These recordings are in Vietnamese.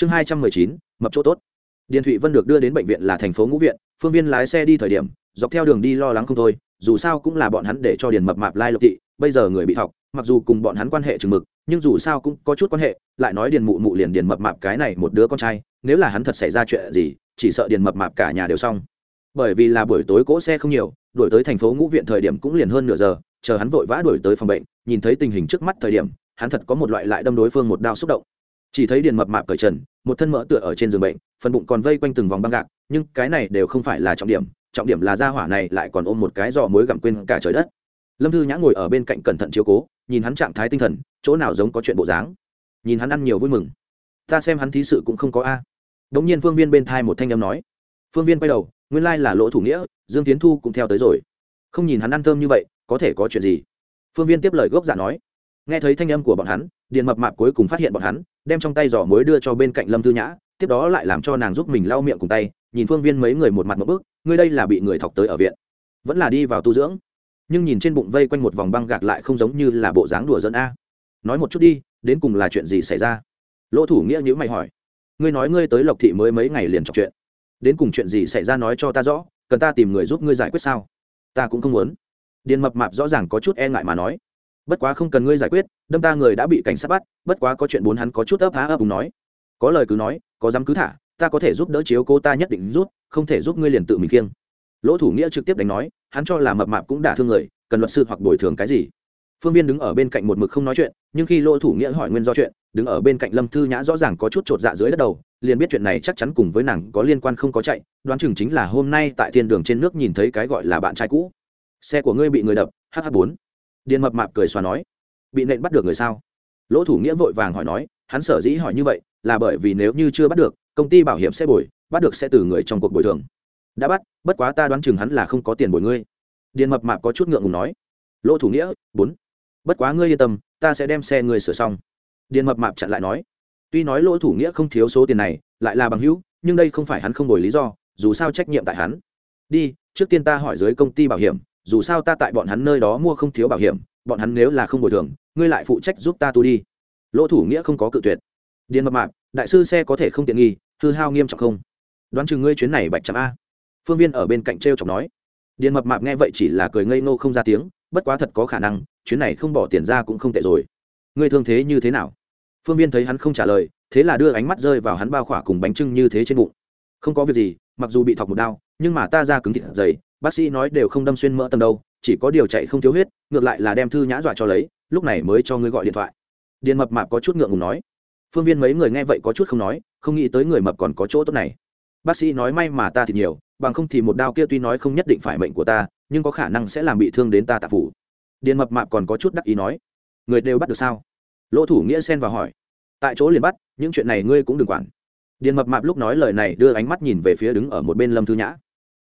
chương hai trăm mười chín, mập chỗ tốt. Điền thụy vân được đưa đến bệnh viện là thành phố ngũ viện, phương viên lái xe đi thời điểm, dọc theo đường đi lo lắng không thôi, dù sao cũng là bọn hắn để cho điền mập mạp lai lộc thị, bây giờ người bị thọc, mặc dù cùng bọn hắn quan hệ chừng mực, nhưng dù sao cũng có chút quan hệ, lại nói điền mụ mụ liền điền mập mạp cái này một đứa con trai, nếu là hắn thật xảy ra chuyện gì, chỉ sợ điền mập mạp cả nhà đều xong. Bởi vì là buổi tối cỗ xe không nhiều, đuổi tới thành phố ngũ viện thời điểm cũng liền hơn nửa giờ, chờ hắn vội vã đuổi tới phòng bệnh, nhìn thấy tình hình trước mắt thời điểm, hắn thật có một loại lại đâm đối phương một đao xúc động chỉ thấy điền mập mạp cởi trần, một thân mỡ tựa ở trên giường bệnh, phần bụng còn vây quanh từng vòng băng gạc, nhưng cái này đều không phải là trọng điểm trọng điểm là gia hỏa này lại còn ôm một cái giò muối gặm quên cả trời đất. Lâm thư nhã ngồi ở bên cạnh cẩn thận chiếu cố, nhìn hắn trạng thái tinh thần, chỗ nào giống có chuyện bộ dáng. Nhìn hắn ăn nhiều vui mừng. Ta xem hắn thí sự cũng không có a. Đ ỗ n g nhiên phương viên bên thai một thanh âm nói. Phương viên quay đầu, nguyên lai là lỗ thủ nghĩa, dương tiến thu cũng theo tới rồi. Không nhìn hắn ăn thơm như vậy, có thể có chuyện gì? Phương viên tiếp lời gốc giả nói. Nghe thấy thanh âm của bọn hắn điện mập mạp cuối cùng phát hiện bọn hắn, đem trong tay giỏ muối đưa cho bên cạnh lâm thư nhã, tiếp đó lại làm cho nàng giúp mình lau miệng cùng tay, nhìn phương viên mấy người một mặt một bước, ngươi đây là bị người thọc tới ở viện, vẫn là đi vào tu dưỡng. Nhưng nhìn trên bụng vây quanh một vòng băng gạc lại không giống như là bộ dáng đùa dẫn a. Nói một chút đi, đến cùng là chuyện gì xảy ra? Lỗ thủ nghĩa nhữ mày hỏi. Ngươi nói ngươi tới lộc thị mới mấy ngày liền chọc chuyện. Đến cùng chuyện gì xảy ra nói cho ta rõ, cần ta tìm người giúp ngươi giải quyết sao? Ta cũng không muốn. Điền mập mạp rõ ràng có chút e ngại mà nói bất quá không cần ngươi giải quyết, đâm ta người đã bị cảnh sát bắt, bất quá có chuyện bốn hắn có chút ấp há ấp cùng nói. Có lời cứ nói, có dám cứ thả, ta có thể giúp đỡ chiếu cô ta nhất định rút, không thể giúp ngươi liền tự mình kiêng. Lỗ thủ nghĩa trực tiếp đánh nói, hắn cho là mập mạp cũng đả thương người, cần luật sư hoặc bồi thường cái gì. Phương viên đứng ở bên cạnh một mực không nói chuyện, nhưng khi lỗ thủ nghĩa hỏi nguyên do chuyện, đứng ở bên cạnh lâm thư nhã rõ ràng có chút t dạ dưới đất đầu, liền biết chuyện này chắc chắn cùng với nàng có liên quan không có chạy, đoán chừng chính là hôm nay tại thiên đường trên nước nhìn thấy cái gọi là bạn trai cũ. Xe của ngươi bị người đập hh bốn điền mập mạp cười xóa nói, bị nện bắt được người sao? Lỗ thủ nghĩa vội vàng hỏi nói, hắn sở dĩ hỏi như vậy là bởi vì nếu như chưa bắt được, công ty bảo hiểm sẽ bồi, bắt được sẽ từ người trong cuộc bồi thường. Đã bắt, bất quá ta đoán chừng hắn là không có tiền bồi ngươi. Điền mập mạp có chút ngượng ngùng nói. Lỗ thủ nghĩa, bốn, bất quá ngươi yên tâm, ta sẽ đem xe ngươi sửa xong. Điền mập mạp chặn lại nói. Tuy nói lỗ thủ nghĩa không thiếu số tiền này, lại là bằng hữu, nhưng đây không phải hắn không bồi lý do, dù sao trách nhiệm tại hắn. Đi, trước tiên ta hỏi dưới công ty bảo hiểm dù sao ta tại bọn hắn nơi đó mua không thiếu bảo hiểm, bọn hắn nếu là không bồi thường, ngươi lại phụ trách giúp ta tu đi. Lỗ thủ nghĩa không có cự tuyệt. Điền mập mạp, đại sư xe có thể không tiện nghi, hư hao nghiêm trọng không? Đoán chừng ngươi chuyến này bạch chạm a. Phương viên ở bên cạnh t r e o chọc nói. Điền mập mạp nghe vậy chỉ là cười ngây ngô không ra tiếng, bất quá thật có khả năng, chuyến này không bỏ tiền ra cũng không tệ rồi. Ngươi thương thế như thế nào? Phương viên thấy hắn không trả lời, thế là đưa ánh mắt rơi vào hắn bao khỏa cùng bánh trưng như thế trên bụng. Không có việc gì, mặc dù bị thọc một đau nhưng mà ta ra cứng thịt dày bác sĩ nói đều không đâm xuyên mỡ tầng đâu, chỉ có điều chạy không thiếu huyết, ngược lại là đem thư nhã dọa cho lấy, lúc này mới cho ngươi gọi điện thoại. Điền mập mạp có chút ngượng ngùng nói. Phương viên mấy người nghe vậy có chút không nói, không nghĩ tới người mập còn có chỗ tốt này. Bác sĩ nói may mà ta thì nhiều, bằng không thì một đao kia tuy nói không nhất định phải mệnh của ta, nhưng có khả năng sẽ làm bị thương đến ta tạ phủ. Điền mập mạp còn có chút đắc ý nói. Người đều bắt được sao? Lỗ thủ nghĩa xen vào hỏi. Tại chỗ liền bắt, những chuyện này ngươi cũng đừng quản. Điền mập mạp lúc nói lời này đưa ánh mắt nhìn về phía đứng ở một bên lâm thư nhã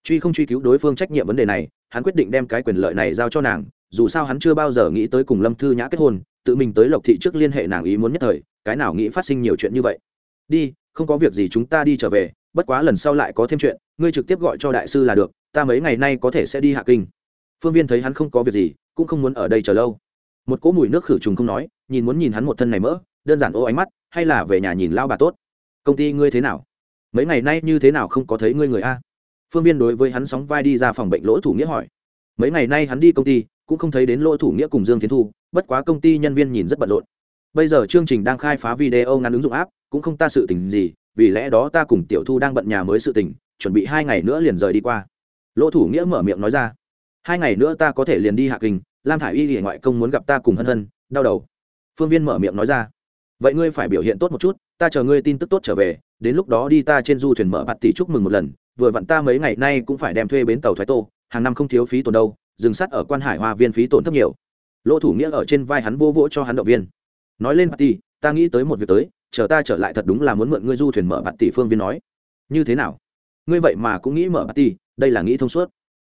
truy không truy cứu đối phương trách nhiệm vấn đề này, hắn quyết định đem cái quyền lợi này giao cho nàng, dù sao hắn chưa bao giờ nghĩ tới cùng lâm thư nhã kết hôn, tự mình tới lộc thị trước liên hệ nàng ý muốn nhất thời, cái nào nghĩ phát sinh nhiều chuyện như vậy. Đi, không có việc gì chúng ta đi trở về, bất quá lần sau lại có thêm chuyện, ngươi trực tiếp gọi cho đại sư là được, ta mấy ngày nay có thể sẽ đi hạ kinh. Phương viên thấy hắn không có việc gì, cũng không muốn ở đây chờ lâu. Một cỗ mùi nước khử trùng không nói, nhìn muốn nhìn hắn một thân này mỡ, đơn giản ô ánh mắt, hay là về nhà nhìn lao bà tốt. Công ty ngươi thế nào? Mấy ngày nay như thế nào không có thấy ngươi người a? Phương viên đối với hắn sóng vai đi ra phòng bệnh lỗ thủ nghĩa hỏi. Mấy ngày nay hắn đi công ty, cũng không thấy đến lỗ thủ nghĩa cùng dương tiến thu, bất quá công ty nhân viên nhìn rất bận rộn. Bây giờ chương trình đang khai phá video ngắn ứng dụng app, cũng không ta sự tình gì, vì lẽ đó ta cùng tiểu thu đang bận nhà mới sự tình, chuẩn bị hai ngày nữa liền rời đi qua. Lỗ thủ nghĩa mở miệng nói ra. Hai ngày nữa ta có thể liền đi hạ kinh, lam thả i y thì ngoại công muốn gặp ta cùng hân hân, đau đầu. Phương viên mở miệng nói ra. Vậy ngươi phải biểu hiện tốt một chút, ta chờ ngươi tin tức tốt trở về, đến lúc đó đi ta trên du thuyền mở bạt tỷ chúc mừng một lần vừa vặn ta mấy ngày nay cũng phải đem thuê bến tàu thoái tô, hàng năm không thiếu phí tổn đâu, dừng sắt ở quan hải hoa viên phí tổn thấp nhiều. Lỗ thủ nghĩa ở trên vai hắn vô vỗ cho hắn động viên. Nói lên bà tỷ ta nghĩ tới một việc tới, chờ ta trở lại thật đúng là muốn mượn ngươi du thuyền mở bạt tỷ phương viên nói. Như thế nào? Ngươi vậy mà cũng nghĩ mở bạt tỷ đây là nghĩ thông suốt.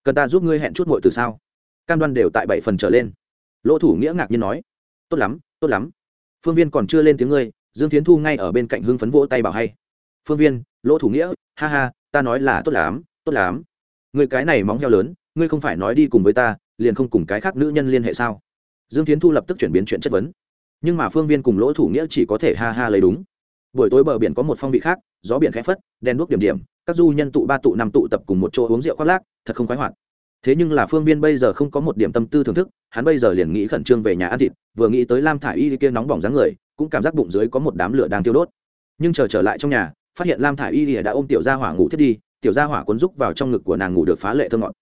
Cần ta giúp ngươi hẹn chút muội từ sao? Cam đoan đều tại bảy phần trở lên. Lỗ thủ nghĩa ngạc nhiên nói. Tốt lắm tốt lắm. Phương viên còn chưa lên tiếng ngươi, dương tiến thu ngay ở bên cạnh hưng phấn vỗ tay bảo hay. Phương viên, lỗ thủ nghĩa, ha ha ta nói là tốt lắm tốt lắm. Người cái này móng heo lớn, ngươi không phải nói đi cùng với ta, liền không cùng cái khác nữ nhân liên hệ sao? Dương tiến thu lập tức chuyển biến chuyện chất vấn. Nhưng mà phương viên cùng lỗ thủ nghĩa chỉ có thể ha ha lấy đúng. Buổi tối bờ biển có một phong vị khác, gió biển khẽ phất đen đuốc điểm điểm, các du nhân tụ ba tụ năm tụ tập cùng một chỗ uống rượu khoác lác, thật không khoái hoạt. Thế nhưng là phương viên bây giờ không có một điểm tâm tư thưởng thức, hắn bây giờ liền nghĩ khẩn trương về nhà ăn thịt, vừa nghĩ tới lam thả i y kia nóng bỏng dáng người, cũng cảm giác bụng dưới có một đám lửa đang tiêu đốt. Nhưng chờ trở lại trong nhà phát hiện lam thả i y đã ôm tiểu gia hỏa ngủ thiết đi, tiểu gia hỏa cuốn rúc vào trong ngực của nàng ngủ được phá lệ thơ ngọt.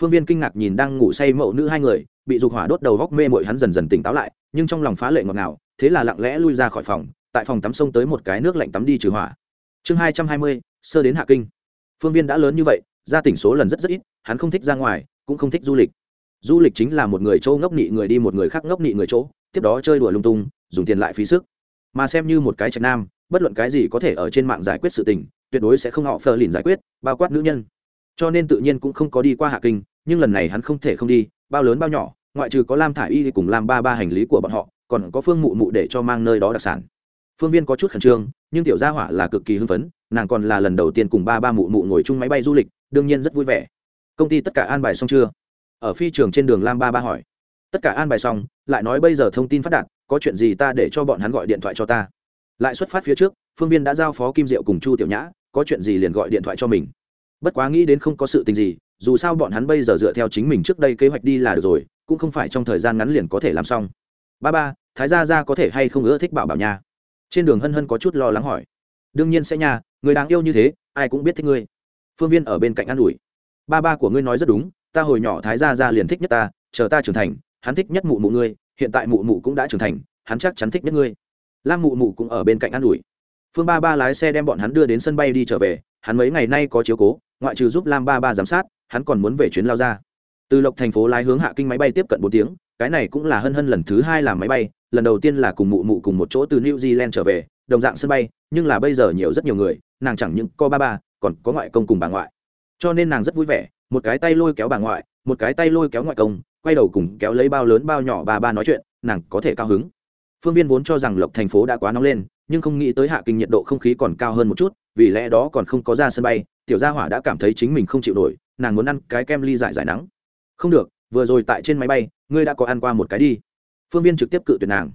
Phương viên kinh ngạc nhìn đang ngủ say mẫu nữ hai người, bị dục hỏa đốt đầu góc mê mội hắn dần dần tỉnh táo lại, nhưng trong lòng phá lệ ngọt ngào, thế là lặng lẽ lui ra khỏi phòng, tại phòng tắm sông tới một cái nước lạnh tắm đi trừ hỏa. Chương hai trăm hai mươi, sơ đến hạ kinh. Phương viên đã lớn như vậy ra tỉnh số lần rất rất ít, hắn không thích ra ngoài, cũng không thích du lịch. Du lịch chính là một người chỗ ngốc nị người đi một người khác ngốc nị người chỗ, tiếp đó chơi đùa lung tung, dùng tiền lại phí sức. Mà xem như một cái trạch nam bất luận cái gì có thể ở trên mạng giải quyết sự tình, tuyệt đối sẽ không họ phờ lìn giải quyết, bao quát nữ nhân. Cho nên tự nhiên cũng không có đi qua hạ kinh, nhưng lần này hắn không thể không đi, bao lớn bao nhỏ, ngoại trừ có lam thả i y cùng Lam ba ba hành lý của bọn họ, còn có phương mụ mụ để cho mang nơi đó đặc sản. Phương viên có chút khẩn trương, nhưng tiểu gia hỏa là cực kỳ hưng phấn, nàng còn là lần đầu tiên cùng ba ba mụ mụ ngồi chung máy bay du lịch, đương nhiên rất vui vẻ. Công ty tất cả an bài xong chưa? Ở phi trường trên đường lam ba ba hỏi. Tất cả an bài xong, lại nói bây giờ thông tin phát đạt, có chuyện gì ta để cho bọn hắn gọi điện thoại cho ta lại xuất phát phía trước, phương viên đã giao phó kim diệu cùng chu tiểu nhã, có chuyện gì liền gọi điện thoại cho mình. Bất quá nghĩ đến không có sự tình gì, dù sao bọn hắn bây giờ dựa theo chính mình trước đây kế hoạch đi là được rồi, cũng không phải trong thời gian ngắn liền có thể làm xong. Ba ba, thái gia Gia có thể hay không ưa thích bảo bảo nha? Trên đường hân hân có chút lo lắng hỏi. Đương nhiên sẽ nha, người đáng yêu như thế, ai cũng biết thích ngươi. Phương viên ở bên cạnh an ủi. Ba ba của ngươi nói rất đúng, ta hồi nhỏ thái gia Gia liền thích nhất ta, chờ ta trưởng thành, hắn thích nhất mụ mụ ngươi, hiện tại mụ mụ cũng đã trưởng thành, hắn chắc chắn thích nhất ngươi lam mụ mụ cũng ở bên cạnh an ủi. Phương ba ba lái xe đem bọn hắn đưa đến sân bay đi trở về, hắn mấy ngày nay có chiếu cố, ngoại trừ giúp lam ba ba giám sát, hắn còn muốn về chuyến lao ra. Từ lộc thành phố lái hướng hạ kinh máy bay tiếp cận bốn tiếng, cái này cũng là hân hân lần thứ hai làm máy bay, lần đầu tiên là cùng mụ mụ cùng một chỗ từ new zealand trở về, đồng dạng sân bay, nhưng là bây giờ nhiều rất nhiều người, nàng chẳng những có ba ba, còn có ngoại công cùng bà ngoại. Cho nên nàng rất vui vẻ, một cái tay lôi kéo bà ngoại, một cái tay lôi kéo ngoại công, quay đầu cùng kéo lấy bao lớn bao nhỏ bà ba nói chuyện, nàng có thể cao hứng phương viên vốn cho rằng lộc thành phố đã quá nóng lên, nhưng không nghĩ tới hạ kinh nhiệt độ không khí còn cao hơn một chút, vì lẽ đó còn không có ra sân bay, tiểu gia hỏa đã cảm thấy chính mình không chịu nổi, nàng muốn ăn cái kem ly giải giải nắng. Không được, vừa rồi tại trên máy bay, ngươi đã có ăn qua một cái đi. Phương viên trực tiếp cự tuyệt nàng.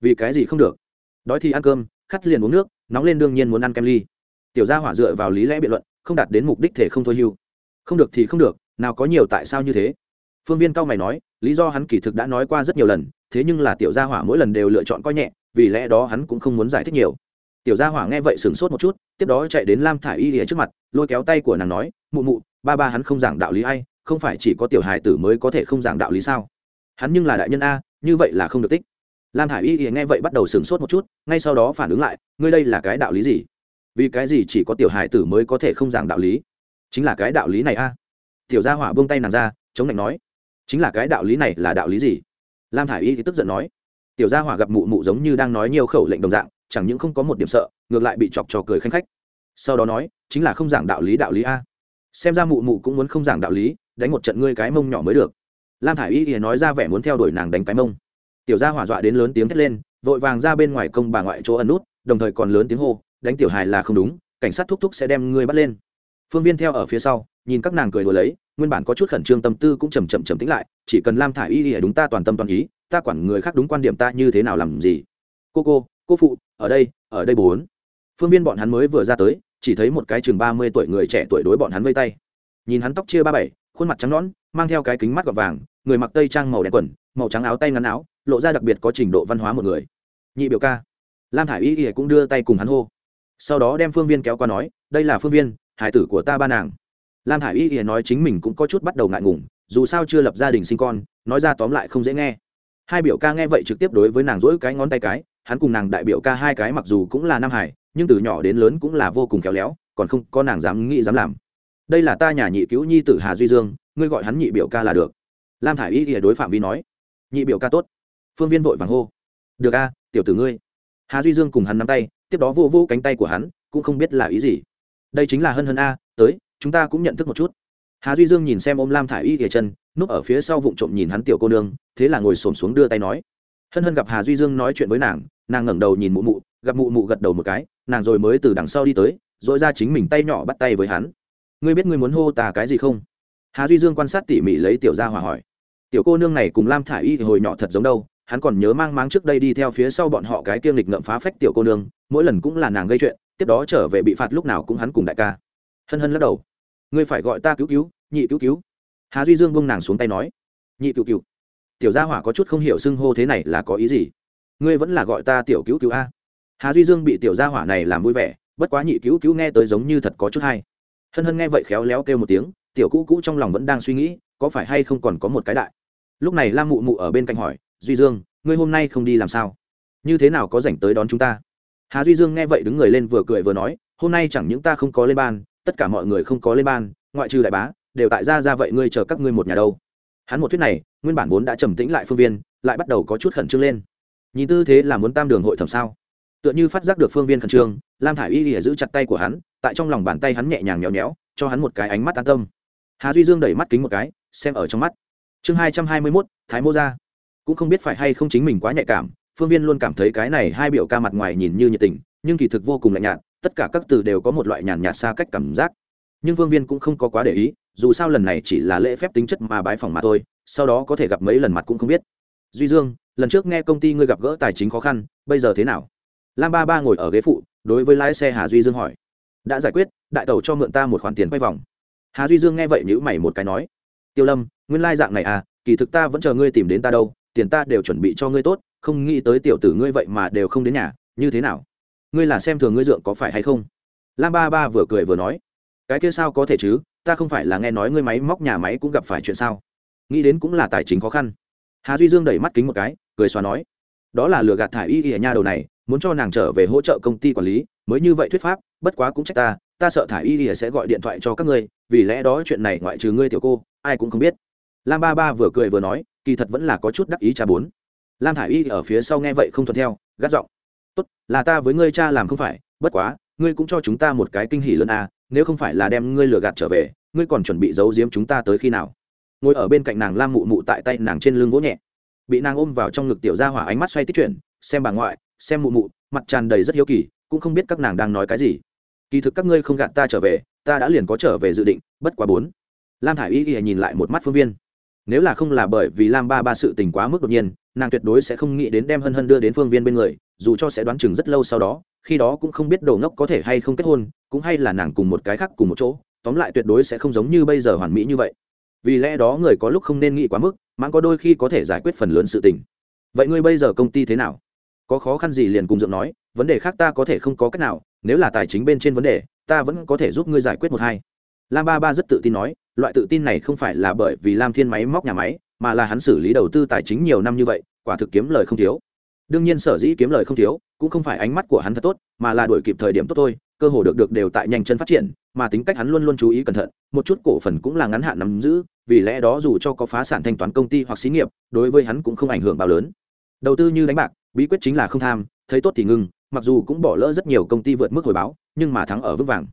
Vì cái gì không được? Đói thì ăn cơm khắt liền uống nước, nóng lên đương nhiên muốn ăn kem ly. Tiểu gia hỏa dựa vào lý lẽ biện luận, không đạt đến mục đích thể không thôi hưu. Không được thì không được, nào có nhiều tại sao như thế? Phương viên cao mày nói, lý do hắn kỳ thực đã nói qua rất nhiều lần thế nhưng là tiểu gia hỏa mỗi lần đều lựa chọn coi nhẹ, vì lẽ đó hắn cũng không muốn giải thích nhiều. Tiểu gia hỏa nghe vậy sửng sốt một chút, tiếp đó chạy đến lam thả i y lìa trước mặt, lôi kéo tay của nàng nói, mụ mụ, ba ba hắn không giảng đạo lý ai, không phải chỉ có tiểu hài tử mới có thể không giảng đạo lý sao? Hắn nhưng là đại nhân a, như vậy là không được tích. Lam thả i y lìa nghe vậy bắt đầu sửng sốt một chút, ngay sau đó phản ứng lại, ngươi đây là cái đạo lý gì? Vì cái gì chỉ có tiểu hài tử mới có thể không giảng đạo lý? Chính là cái đạo lý này a. Tiểu gia hỏa buông tay nàng ra, chống lạnh nói, chính là cái đạo lý này là đạo lý gì? Lam thả i y thì tức giận nói, tiểu gia hỏa gặp mụ mụ giống như đang nói nhiều khẩu lệnh đồng dạng, chẳng những không có một điểm sợ, ngược lại bị chọc trò cười khanh khách. Sau đó nói, chính là không giảng đạo lý đạo lý a. Xem ra mụ mụ cũng muốn không giảng đạo lý, đánh một trận ngươi cái mông nhỏ mới được. Lam thả i y thì nói ra vẻ muốn theo đuổi nàng đánh cái mông. Tiểu gia hỏa dọa đến lớn tiếng thét lên, vội vàng ra bên ngoài công bà ngoại chỗ ẩn nút, đồng thời còn lớn tiếng hô, đánh tiểu hài là không đúng, cảnh sát thúc thúc sẽ đem ngươi bắt lên. Phương viên theo ở phía sau, nhìn các nàng cười đùa lấy nguyên bản có chút khẩn trương tâm tư cũng chầm chậm chầm tính lại, chỉ cần lam thả i y ỉa đúng ta toàn tâm toàn ý, ta quản người khác đúng quan điểm ta như thế nào làm gì? Cô cô cô phụ, ở đây ở đây bốn. Phương viên bọn hắn mới vừa ra tới, chỉ thấy một cái chừng ba mươi tuổi người trẻ tuổi đối bọn hắn vây tay. Nhìn hắn tóc chia ba bảy, khuôn mặt trắng nõn, mang theo cái kính mắt gọt vàng, người mặc tây trang màu đen quần, màu trắng áo tay ngắn áo, lộ ra đặc biệt có trình độ văn hóa một người. Nhị biểu ca. Lam thả i y ỉa cũng đưa tay cùng hắn hô. Sau đó đem phương viên kéo qua nói, đây là phương viên, hải tử của ta ba nàng lam hải y thì nói chính mình cũng có chút bắt đầu ngại ngùng, dù sao chưa lập gia đình sinh con, nói ra tóm lại không dễ nghe. Hai biểu ca nghe vậy trực tiếp đối với nàng dỗi cái ngón tay cái, hắn cùng nàng đại biểu ca hai cái mặc dù cũng là nam hải, nhưng từ nhỏ đến lớn cũng là vô cùng khéo léo, còn không có nàng dám nghĩ dám làm. Đây là ta nhà nhị cứu nhi tử hà duy dương, ngươi gọi hắn nhị biểu ca là được. Lam thả i y thì đối phạm vi nói, nhị biểu ca tốt. Phương viên vội vàng hô, được a, tiểu tử ngươi. Hà duy dương cùng hắn nắm tay, tiếp đó vô vô cánh tay của hắn, cũng không biết là ý gì. Đây chính là hân hân a, tới chúng ta cũng nhận thức một chút. Hà duy dương nhìn xem ôm lam thả i y kể chân, núp ở phía sau vụ trộm nhìn hắn tiểu cô nương, thế là ngồi xổm xuống đưa tay nói. Hân hân gặp hà duy dương nói chuyện với nàng nàng ngẩng đầu nhìn mụ mụ, gặp mụ mụ gật đầu một cái, nàng rồi mới từ đằng sau đi tới dội ra chính mình tay nhỏ bắt tay với hắn. Ngươi biết ngươi muốn hô tà cái gì không? Hà duy dương quan sát tỉ mỉ lấy tiểu gia hỏa hỏi. Tiểu cô nương này cùng lam thả i y hồi nhỏ thật giống đâu, hắn còn nhớ mang máng trước đây đi theo phía sau bọn họ cái kiêng lịch ngậm phá phách tiểu cô nương, mỗi lần cũng là nàng gây chuyện, tiếp đó trở về bị phạt lúc nào cũng hắn cùng đại ca hân hân lắc đầu. Ngươi phải gọi ta cứu cứu, nhị cứu cứu. Hà duy dương bông nàng xuống tay nói, nhị cứu cứu. Tiểu gia hỏa có chút không hiểu xưng hô thế này là có ý gì. Ngươi vẫn là gọi ta tiểu cứu cứu a. Hà duy dương bị tiểu gia hỏa này làm vui vẻ, bất quá nhị cứu cứu nghe tới giống như thật có chút hay. Hân hân nghe vậy khéo léo kêu một tiếng, tiểu cũ cũ trong lòng vẫn đang suy nghĩ, có phải hay không còn có một cái đại. Lúc này lam mụ mụ ở bên cạnh hỏi, duy dương, ngươi hôm nay không đi làm sao? Như thế nào có rảnh tới đón chúng ta? Hà duy dương nghe vậy đứng người lên vừa cười vừa nói, hôm nay chẳng những ta không có lên ban tất cả mọi người không có lên ban, ngoại trừ đại bá, đều tại ra ra vậy ngươi chờ các ngươi một nhà đâu. Hắn một thuyết này, nguyên bản vốn đã trầm tĩnh lại phương viên, lại bắt đầu có chút khẩn trương lên. Nhìn tư thế là muốn tam đường hội thẩm sao? Tựa như phát giác được phương viên khẩn trương, lam thả i y ỉa giữ chặt tay của hắn, tại trong lòng bàn tay hắn nhẹ nhàng nhéo nhéo, cho hắn một cái ánh mắt an tâm. Hà duy dương đẩy mắt kính một cái, xem ở trong mắt. Chương hai trăm hai mươi mốt, thái mô ra cũng không biết phải hay không chính mình quá nhạy cảm, phương viên luôn cảm thấy cái này hai biểu ca mặt ngoài nhìn như nhiệt tình, nhưng kỳ thực vô cùng lạnh nhạt tất cả các từ đều có một loại nhàn nhạt xa cách cảm giác. Nhưng Vương viên cũng không có quá để ý, dù sao lần này chỉ là lễ phép tính chất mà bái phòng mà thôi, sau đó có thể gặp mấy lần mặt cũng không biết. Duy dương, lần trước nghe công ty ngươi gặp gỡ tài chính khó khăn, bây giờ thế nào? Lam ba ba ngồi ở ghế phụ, đối với lái xe hà duy dương hỏi. Đã giải quyết, đại tàu cho mượn ta một khoản tiền quay vòng. Hà duy dương nghe vậy nhữ mày một cái nói. Tiêu lâm, nguyên lai dạng này à kỳ thực ta vẫn chờ ngươi tìm đến ta đâu, tiền ta đều chuẩn bị cho ngươi tốt, không nghĩ tới tiểu tử ngươi vậy mà đều không đến nhà, như thế nào? Ngươi là xem thường ngươi dượng có phải hay không? Lam ba ba vừa cười vừa nói, cái kia sao có thể chứ, ta không phải là nghe nói ngươi máy móc nhà máy cũng gặp phải chuyện sao? Nghĩ đến cũng là tài chính khó khăn. Hà duy dương đẩy mắt kính một cái, cười xóa nói, đó là lừa gạt thải y y nha đầu này, muốn cho nàng trở về hỗ trợ công ty quản lý, mới như vậy thuyết pháp, bất quá cũng trách ta ta sợ thải y y sẽ gọi điện thoại cho các ngươi, vì lẽ đó chuyện này ngoại trừ ngươi tiểu cô, ai cũng không biết. Lam ba ba vừa cười vừa nói, kỳ thật vẫn là có chút đắc ý cha bốn. Lam thả i y ở phía sau nghe vậy không thuận theo, gắt giọng tốt, là ta với ngươi cha làm không phải, bất quá, ngươi cũng cho chúng ta một cái kinh hỉ lớn à nếu không phải là đem ngươi lừa gạt trở về, ngươi còn chuẩn bị giấu giếm chúng ta tới khi nào? Ngồi ở bên cạnh nàng lam mụ mụ tại tay nàng trên lưng vỗ nhẹ. Bị nàng ôm vào trong ngực tiểu ra hỏa ánh mắt xoay tích chuyển, xem bà ngoại, xem mụ mụ, mặt tràn đầy rất hiếu kỳ, cũng không biết các nàng đang nói cái gì. Kỳ thực các ngươi không gạt ta trở về, ta đã liền có trở về dự định, bất quá bốn. Lam thả i y y nhìn lại một mắt phương viên nếu là không là bởi vì lam ba ba sự tình quá mức đột nhiên, nàng tuyệt đối sẽ không nghĩ đến đem hân hân đưa đến phương viên bên người, dù cho sẽ đoán chừng rất lâu sau đó, khi đó cũng không biết đồ ngốc có thể hay không kết hôn, cũng hay là nàng cùng một cái khác cùng một chỗ, tóm lại tuyệt đối sẽ không giống như bây giờ hoàn mỹ như vậy. Vì lẽ đó người có lúc không nên nghĩ quá mức mãng có đôi khi có thể giải quyết phần lớn sự tình. Vậy ngươi bây giờ công ty thế nào? Có khó khăn gì liền cùng dượng nói, vấn đề khác ta có thể không có cách nào, nếu là tài chính bên trên vấn đề, ta vẫn có thể giúp ngươi giải quyết một hai lam ba ba rất tự tin nói, loại tự tin này không phải là bởi vì lam thiên máy móc nhà máy, mà là hắn xử lý đầu tư tài chính nhiều năm như vậy, quả thực kiếm lời không thiếu. Đương nhiên sở dĩ kiếm lời không thiếu, cũng không phải ánh mắt của hắn thật tốt, mà là đổi kịp thời điểm tốt thôi, cơ hồ được được đều tại nhanh chân phát triển, mà tính cách hắn luôn luôn chú ý cẩn thận, một chút cổ phần cũng là ngắn hạn nắm giữ, vì lẽ đó dù cho có phá sản thanh toán công ty hoặc xí nghiệp, đối với hắn cũng không ảnh hưởng bao lớn. Đầu tư như đánh bạc, bí quyết chính là không tham, thấy tốt thì ngưng mặc dù cũng bỏ lỡ rất nhiều công ty vượt mức hồi báo, nhưng mà thắng ở vững vàng.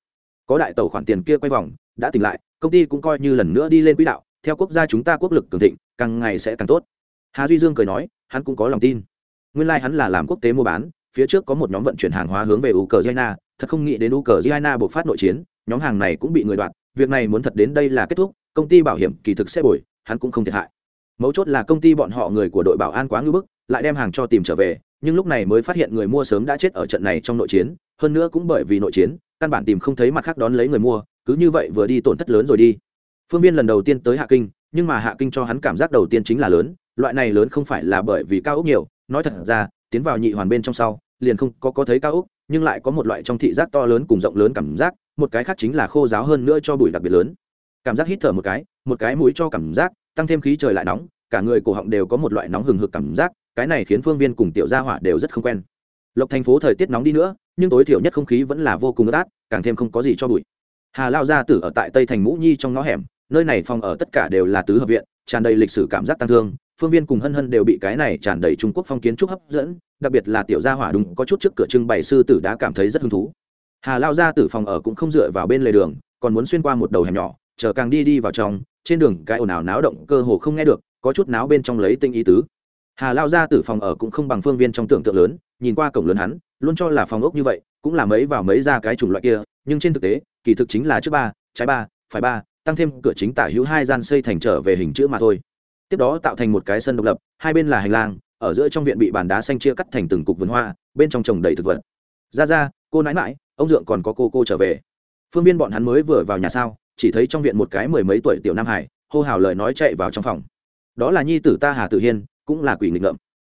Có đại tàu khoản tiền kia quay vòng đã tỉnh lại, công ty cũng coi như lần nữa đi lên quỹ đạo, theo quốc gia chúng ta quốc lực cường thịnh, càng ngày sẽ càng tốt. Hà duy dương cười nói, hắn cũng có lòng tin. Nguyên lai、like、hắn là làm quốc tế mua bán, phía trước có một nhóm vận chuyển hàng hóa hướng về ukraine, thật không nghĩ đến ukraine buộc phát nội chiến, nhóm hàng này cũng bị người đoạt, việc này muốn thật đến đây là kết thúc, công ty bảo hiểm kỳ thực sẽ bồi, hắn cũng không thiệt hại. Mấu chốt là công ty bọn họ người của đội bảo an quá ngưỡng bức, lại đem hàng cho tìm trở về, nhưng lúc này mới phát hiện người mua sớm đã chết ở trận này trong nội chiến, hơn nữa cũng bởi vì nội chiến, căn bản tìm không thấy mặt khác đón lấy người mua cứ như vậy vừa đi tổn thất lớn rồi đi. Phương viên lần đầu tiên tới hạ kinh, nhưng mà hạ kinh cho hắn cảm giác đầu tiên chính là lớn, loại này lớn không phải là bởi vì cao ốc nhiều, nói thật ra, tiến vào nhị hoàn bên trong sau, liền không có có thấy cao ốc, nhưng lại có một loại trong thị giác to lớn cùng rộng lớn cảm giác, một cái khác chính là khô giáo hơn nữa cho bụi đặc biệt lớn. Cảm giác hít thở một cái một cái mũi cho cảm giác, tăng thêm khí trời lại nóng, cả người cổ họng đều có một loại nóng hừng hực cảm giác, cái này khiến phương viên cùng tiểu gia hỏa đều rất không quen. Lộc thành phố thời tiết nóng đi nữa, nhưng tối thiểu nhất không khí vẫn là vô cùng ướt át, càng thêm không có gì cho bụi hà lao gia tử ở tại tây thành mũ nhi trong ngõ hẻm, nơi này phòng ở tất cả đều là tứ hợp viện, tràn đầy lịch sử cảm giác tăng thương, phương viên cùng hân hân đều bị cái này tràn đầy trung quốc phong kiến trúc hấp dẫn, đặc biệt là tiểu gia hỏa đúng có chút trước cửa trưng bày sư tử đã cảm thấy rất hứng thú. Hà lao gia tử phòng ở cũng không dựa vào bên lề đường, còn muốn xuyên qua một đầu hẻm nhỏ, chờ càng đi đi vào trong, trên đường cái ồn ào náo động cơ hồ không nghe được, có chút náo bên trong lấy tinh ý tứ. Hà lao gia tử phòng ở cũng không bằng phương viên trong tưởng tượng lớn, nhìn qua cổng lớn hắn, luôn cho là phòng ốc như vậy, cũng là mấy vào mấy ra cái chủng loại kia nhưng trên thực tế, kỳ thực chính là trước ba, trái ba, phải ba, tăng thêm cửa chính tả hữu hai gian xây thành trở về hình chữ mà thôi. Tiếp đó tạo thành một cái sân độc lập, hai bên là hành lang, ở giữa trong viện bị bàn đá xanh chia cắt thành từng cục vườn hoa, bên trong trồng đầy thực vật. Ra ra, cô nãi mãi ông dượng còn có cô cô trở về. Phương viên bọn hắn mới vừa vào nhà sao, chỉ thấy trong viện một cái mười mấy tuổi tiểu nam hải, hô hào lời nói chạy vào trong phòng. Đó là nhi tử ta hà tử hiên, cũng là quỷ nghịch ngợm.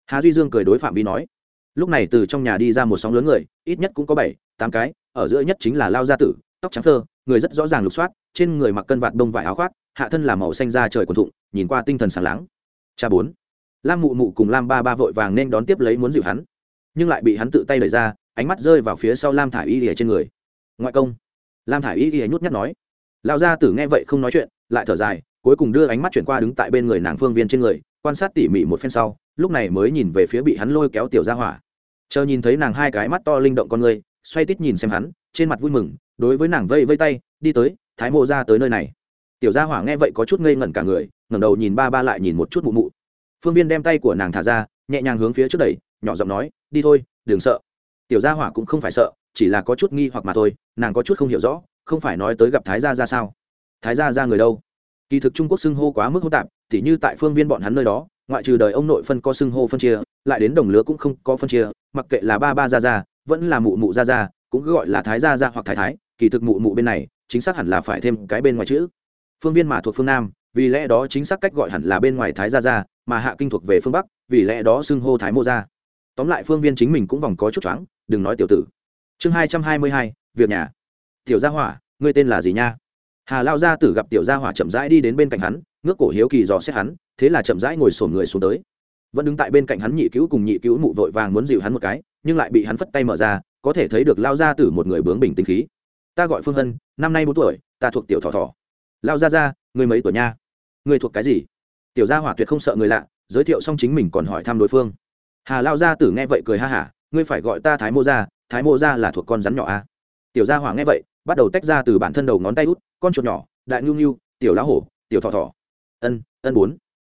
Hà duy dương cười đối phạm vi nói, lúc này từ trong nhà đi ra một sóng lớn người, ít nhất cũng có bảy, tám cái ở giữa nhất chính là lao gia tử, tóc trắng thơ người rất rõ ràng lục soát, trên người mặc cân vạt đông vải áo khoác, hạ thân là màu xanh da trời quần thụng, nhìn qua tinh thần sáng láng. Cha bốn. Lam mụ mụ cùng lam ba ba vội vàng nên đón tiếp lấy muốn dịu hắn, nhưng lại bị hắn tự tay đẩy ra, ánh mắt rơi vào phía sau lam thả y ỉa trên người. Ngoại công. Lam thả y ỉa nhút nhát nói. Lão gia tử nghe vậy không nói chuyện, lại thở dài, cuối cùng đưa ánh mắt chuyển qua đứng tại bên người nàng phương viên trên người, quan sát tỉ mỉ một phen sau, lúc này mới nhìn về phía bị hắn lôi kéo tiểu ra hỏa. Chờ nhìn thấy nàng hai cái mắt to linh động con người xoay tít nhìn xem hắn, trên mặt vui mừng, đối với nàng vây vây tay, đi tới, thái mộ ra tới nơi này. Tiểu gia hỏa nghe vậy có chút ngây ngẩn cả người, ngẩng đầu nhìn ba ba lại nhìn một chút mụ mụ. Phương viên đem tay của nàng thả ra, nhẹ nhàng hướng phía trước đẩy, nhỏ giọng nói, đi thôi, đừng sợ. Tiểu gia hỏa cũng không phải sợ, chỉ là có chút nghi hoặc mà thôi, nàng có chút không hiểu rõ, không phải nói tới gặp thái gia ra sao? Thái gia ra người đâu? Kỳ thực trung quốc xưng hô quá mức hô tạp, tỉ như tại phương viên bọn hắn nơi đó, ngoại trừ đời ông nội phân có xưng hô phân chia, lại đến đồng lứa cũng không có phân chia, mặc kệ là ba ba gia gia vẫn là mụ mụ gia gia, cũng cứ gọi là thái gia gia hoặc thái thái, kỳ thực mụ mụ bên này, chính xác hẳn là phải thêm cái bên ngoài chữ. Phương viên mà thuộc phương nam, vì lẽ đó chính xác cách gọi hẳn là bên ngoài thái gia gia, mà hạ kinh thuộc về phương bắc, vì lẽ đó xưng hô thái mô gia. Tóm lại phương viên chính mình cũng vòng có chút choáng, đừng nói tiểu tử. Chương hai trăm hai mươi hai, việc nhà. Tiểu gia hỏa, ngươi tên là gì nha? Hà lao gia tử gặp tiểu gia hỏa chậm rãi đi đến bên cạnh hắn, ngước cổ hiếu kỳ dò xét hắn, thế là chậm rãi ngồi sổm người xuống tới. Vẫn đứng tại bên cạnh hắn nhị cứu cùng nhị cứu mụ vội vàng muốn dịu hắn một cái nhưng lại bị hắn phất tay mở ra, có thể thấy được lao gia tử một người bướng bình tinh khí. Ta gọi phương hân, năm nay bốn tuổi, ta thuộc tiểu thỏ thỏ. Lao gia gia, người mấy tuổi nha? Người thuộc cái gì? Tiểu gia hỏa tuyệt không sợ người lạ, giới thiệu xong chính mình còn hỏi thăm đối phương. Hà lao gia tử nghe vậy cười ha hả, ngươi phải gọi ta thái mô gia, thái mô gia là thuộc con rắn nhỏ a. À? tiểu gia hỏa nghe vậy, bắt đầu tách ra từ bản thân đầu ngón tay út, con chuột nhỏ, đại ngưu ngưu tiểu lá hổ, tiểu thỏ thỏ. Ân ân bốn.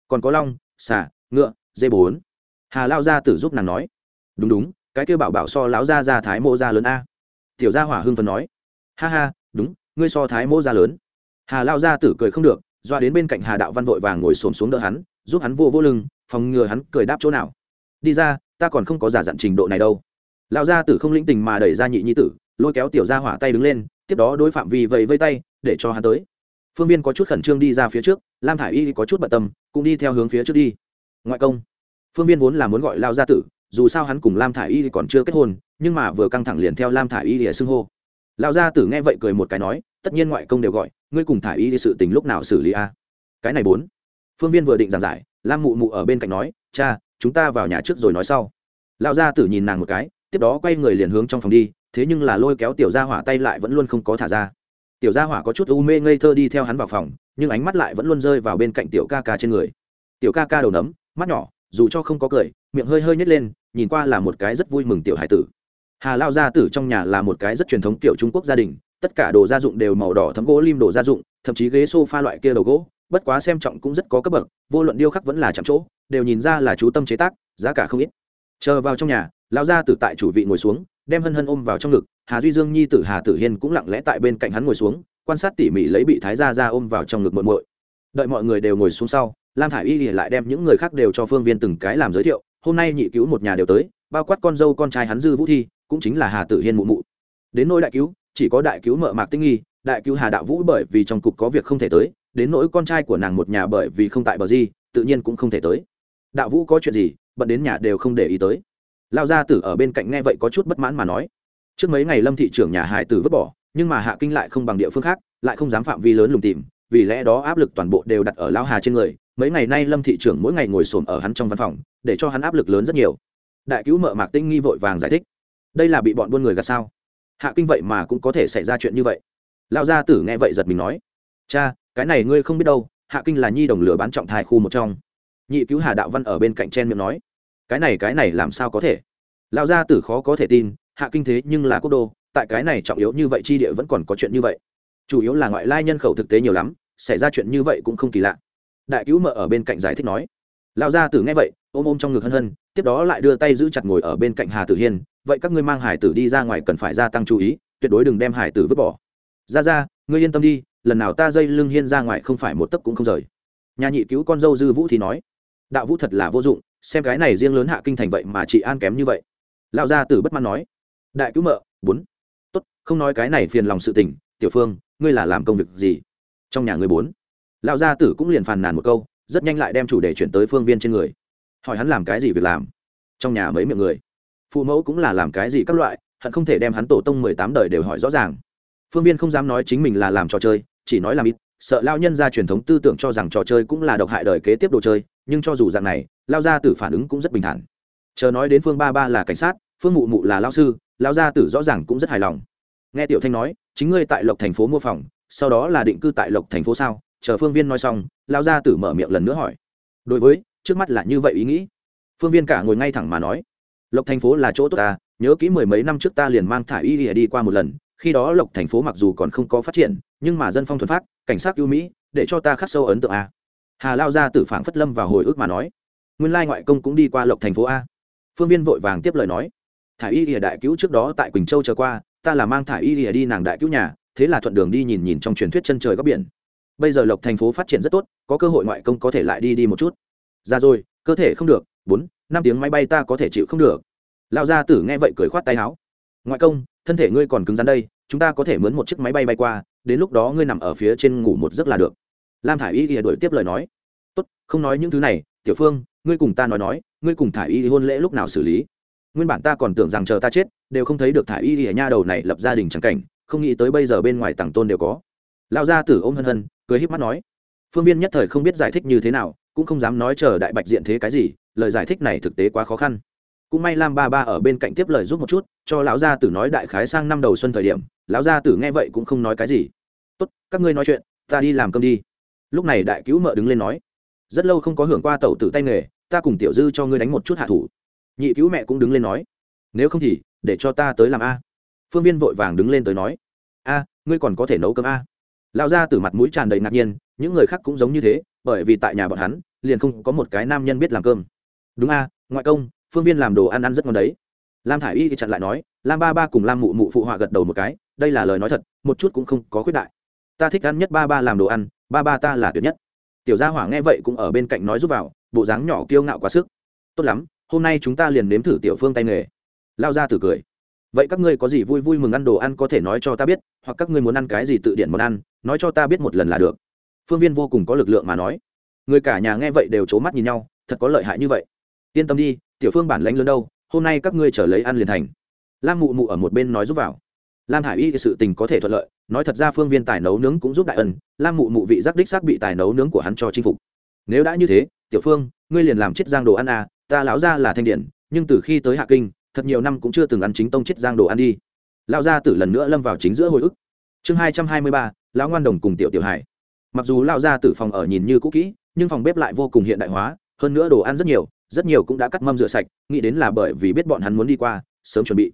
Còn có long, xà, ngựa, dê bốn. Hà lao gia tử giúp nàng nói. Đúng đúng cái kêu bảo bảo so lão ra ra thái mô ra lớn a. Tiểu gia hỏa hưng phần nói. Ha ha, đúng, ngươi so thái mô ra lớn. Hà lao gia tử cười không được, doa đến bên cạnh hà đạo văn vội vàng ngồi xổm xuống đỡ hắn, giúp hắn vô vô lưng, phòng ngừa hắn cười đáp chỗ nào. Đi ra, ta còn không có giả dặn trình độ này đâu. Lão gia tử không lĩnh tình mà đẩy ra nhị nhi tử, lôi kéo tiểu gia hỏa tay đứng lên, tiếp đó đối phạm vi vẫy vây tay, để cho hắn tới. Phương viên có chút khẩn trương đi ra phía trước, lam thả i y có chút bận tâm, cũng đi theo hướng phía trước đi. Ngoại công. Phương viên vốn là muốn gọi lao gia tử dù sao hắn cùng lam thả i y còn chưa kết hôn, nhưng mà vừa căng thẳng liền theo lam thả i y để xưng hô. Lão gia tử nghe vậy cười một cái nói, tất nhiên ngoại công đều gọi, ngươi cùng thả i y đi sự tình lúc nào xử lý a? Cái này bốn. Phương viên vừa định giảng giải, lam mụ mụ ở bên cạnh nói, cha, chúng ta vào nhà trước rồi nói sau. Lão gia tử nhìn nàng một cái, tiếp đó quay người liền hướng trong phòng đi, thế nhưng là lôi kéo tiểu gia hỏa tay lại vẫn luôn không có thả ra. Tiểu gia hỏa có chút u mê ngây thơ đi theo hắn vào phòng, nhưng ánh mắt lại vẫn luôn rơi vào bên cạnh tiểu ca ca trên người. Tiểu ca ca đầu nấm, mắt nhỏ, dù cho không có cười miệng hơi hơi nhét lên, nhìn qua là một cái rất vui mừng tiểu hải tử. Hà lao gia tử trong nhà là một cái rất truyền thống kiểu trung quốc gia đình, tất cả đồ gia dụng đều màu đỏ thấm gỗ lim đồ gia dụng, thậm chí ghế s o f a loại kia đầu gỗ, bất quá xem trọng cũng rất có cấp bậc, vô luận điêu khắc vẫn là chạm chỗ, đều nhìn ra là chú tâm chế tác, giá cả không ít. Chờ vào trong nhà, lao gia tử tại chủ vị ngồi xuống, đem hân hân ôm vào trong ngực, hà duy dương, nhi tử hà tử hiên cũng lặng lẽ tại bên cạnh hắn ngồi xuống, quan sát tỉ mỉ lấy bị thái gia ra ôm vào trong ngực muộn muội. Đợi mọi người đều ngồi xuống sau, lam thả i y lại đem những người khác đều cho phương viên từng cái làm giới thiệu hôm nay nhị cứu một nhà đều tới, bao quát con dâu con trai hắn dư vũ thi, cũng chính là hà tử hiên mụ mụ. Đến nỗi đại cứu, chỉ có đại cứu mợ mạc tinh nghi, đại cứu hà đạo vũ bởi vì trong cục có việc không thể tới, đến nỗi con trai của nàng một nhà bởi vì không tại bờ di, tự nhiên cũng không thể tới. Đạo vũ có chuyện gì, bận đến nhà đều không để ý tới. Lao gia tử ở bên cạnh nghe vậy có chút bất mãn mà nói. Trước mấy ngày lâm thị trưởng nhà hải tử vứt bỏ, nhưng mà hạ kinh lại không bằng địa phương khác, lại không dám phạm vi lớn lùng tìm, vì lẽ đó áp lực toàn bộ đều đặt ở lao hà trên người mấy ngày nay lâm thị trưởng mỗi ngày ngồi xổm ở hắn trong văn phòng, để cho hắn áp lực lớn rất nhiều. Đại cứu mợ mạc tinh nghi vội vàng giải thích. Đây là bị bọn buôn người gạt sao? Hạ kinh vậy mà cũng có thể xảy ra chuyện như vậy. Lao gia tử nghe vậy giật mình nói. Cha, cái này ngươi không biết đâu, hạ kinh là nhi đồng lửa bán trọng thai khu một trong. Nhị cứu hà đạo văn ở bên cạnh chen miệng nói. Cái này cái này làm sao có thể? Lao gia tử khó có thể tin, hạ kinh thế nhưng là quốc đô, tại cái này trọng yếu như vậy chi địa vẫn còn có chuyện như vậy. Chủ yếu là ngoại lai nhân khẩu thực tế nhiều lắm, xảy ra chuyện như vậy cũng không kỳ lạ đại cứu mợ ở bên cạnh giải thích nói. Lao gia tử nghe vậy, ôm ôm trong ngực hân hân, tiếp đó lại đưa tay giữ chặt ngồi ở bên cạnh hà tử hiên. Vậy các ngươi mang hải tử đi ra ngoài cần phải gia tăng chú ý, tuyệt đối đừng đem hải tử vứt bỏ. Ra ra ngươi yên tâm đi, lần nào ta dây lưng hiên ra ngoài không phải một tấc cũng không rời. Nhà nhị cứu con dâu dư vũ thì nói, đạo vũ thật là vô dụng, xem cái này riêng lớn hạ kinh thành vậy mà chị an kém như vậy. Lão gia tử bất mãn nói, đại cứu mợ, bốn. Tốt, không nói cái này phiền lòng sự tình, tiểu phương, ngươi là làm công việc gì? Trong nhà ngươi bốn. Lão gia tử cũng liền phàn nàn một câu, rất nhanh lại đem chủ đề chuyển tới phương viên trên người. Hỏi hắn làm cái gì việc làm? Trong nhà mấy miệng người. Phụ mẫu cũng là làm cái gì các loại, hận không thể đem hắn tổ tông mười tám đời đều hỏi rõ ràng. Phương viên không dám nói chính mình là làm trò chơi, chỉ nói làm ít, sợ lao nhân ra truyền thống tư tưởng cho rằng trò chơi cũng là độc hại đời kế tiếp đồ chơi, nhưng cho dù dạng này lao gia tử phản ứng cũng rất bình thản. Chờ nói đến phương ba ba là cảnh sát, phương mụ mụ là lao sư lao gia tử rõ ràng cũng rất hài lòng. Nghe tiểu thanh nói, chính ngươi tại lộc thành phố mua phòng, sau đó là định cư tại lộc thành phố sao? Chờ phương viên nói xong lao gia tử mở miệng lần nữa hỏi. Đối với, trước mắt là như vậy ý nghĩ. Phương viên cả ngồi ngay thẳng mà nói. Lộc thành phố là chỗ tốt ta, nhớ kỹ mười mấy năm trước ta liền mang thả y đi qua một lần, khi đó lộc thành phố mặc dù còn không có phát triển, nhưng mà dân phong thuần phát, cảnh sát ưu mỹ, để cho ta khắc sâu ấn tượng a. Hà lao ra tử phảng phất lâm vào hồi ức mà nói. Nguyên lai ngoại công cũng đi qua lộc thành phố a. Phương viên vội vàng tiếp lời nói. Thả y ỉa đại cứu trước đó tại quỳnh châu chờ qua, ta là mang thả y ỉa đi nàng đại cứu nhà, thế là thuận đường đi nhìn nhìn trong truyền thuyết chân trời góc biển bây giờ lộc thành phố phát triển rất tốt, có cơ hội ngoại công có thể lại đi đi một chút. Ra rồi, cơ thể không được, bốn, năm tiếng máy bay ta có thể chịu không được. Lão gia tử nghe vậy cười khoát tay áo. Ngoại công, thân thể ngươi còn cứng rắn đây, chúng ta có thể mướn một chiếc máy bay bay qua, đến lúc đó ngươi nằm ở phía trên ngủ một giấc là được. Lam thả i y ỉa đổi tiếp lời nói. Tốt, không nói những thứ này, tiểu phương, ngươi cùng ta nói nói, ngươi cùng thả i y hôn lễ lúc nào xử lý? Nguyên bản ta còn tưởng rằng chờ ta chết, đều không thấy được thả i y ỉa nha đầu này lập gia đình c cảnh, không nghĩ tới bây giờ bên ngoài tàng tôn đều có. Lão gia tử ôm hân hân cười híp mắt nói, phương viên nhất thời không biết giải thích như thế nào, cũng không dám nói chờ đại bạch diện thế cái gì, lời giải thích này thực tế quá khó khăn. Cũng may lam ba ba ở bên cạnh tiếp lời giúp một chút, cho lão gia tử nói đại khái sang năm đầu xuân thời điểm, lão gia tử nghe vậy cũng không nói cái gì. Tốt, các ngươi nói chuyện, ta đi làm cơm đi. Lúc này đại cứu mợ đứng lên nói, rất lâu không có hưởng qua tẩu tử tay nghề, ta cùng tiểu dư cho ngươi đánh một chút hạ thủ. Nhị cứu mẹ cũng đứng lên nói, nếu không thì, để cho ta tới làm a. Phương viên vội vàng đứng lên tới nói, a, ngươi còn có thể nấu cơm a lão gia từ mặt mũi tràn đầy ngạc nhiên, những người khác cũng giống như thế, bởi vì tại nhà bọn hắn, liền không có một cái nam nhân biết làm cơm. Đúng a, ngoại công, phương viên làm đồ ăn ăn rất ngon đấy. Lam thả i y thì chặn lại nói, lam ba ba cùng lam mụ mụ phụ họa gật đầu một cái, đây là lời nói thật, một chút cũng không có khuyết đại. Ta thích ăn nhất ba ba làm đồ ăn, ba ba ta là tuyệt nhất. Tiểu gia hỏa nghe vậy cũng ở bên cạnh nói giúp vào, bộ dáng nhỏ kiêu ngạo quá sức. Tốt lắm, hôm nay chúng ta liền nếm thử tiểu phương tay nghề. Lao ra từ cười vậy các ngươi có gì vui vui mừng ăn đồ ăn có thể nói cho ta biết, hoặc các ngươi muốn ăn cái gì tự điện món ăn, nói cho ta biết một lần là được. Phương viên vô cùng có lực lượng mà nói. Người cả nhà nghe vậy đều c h ố mắt nhìn nhau, thật có lợi hại như vậy. Yên tâm đi, tiểu phương bản lãnh lớn đâu, hôm nay các ngươi trở lấy ăn liền thành. Lam mụ mụ ở một bên nói giúp vào. Lam hải y sự tình có thể thuận lợi, nói thật ra phương viên tài nấu nướng cũng giúp đại ân, lam mụ mụ vị giác đích xác bị tài nấu nướng của hắn cho chinh phục. Nếu đã như thế, tiểu phương, ngươi liền làm chết giang đồ ăn à ta lão ra là thanh điển, nhưng từ khi tới hạ kinh thật nhiều năm cũng chưa từng ăn chính tông chiết giang đồ ăn đi. Lão gia tử lần nữa lâm vào chính giữa hồi ức. Chương hai trăm hai mươi ba, lão ngoan đồng cùng tiểu tiểu hải. Mặc dù lão gia tử phòng ở nhìn như cũ kỹ, nhưng phòng bếp lại vô cùng hiện đại hóa, hơn nữa đồ ăn rất nhiều rất nhiều cũng đã cắt mâm rửa sạch, nghĩ đến là bởi vì biết bọn hắn muốn đi qua, sớm chuẩn bị.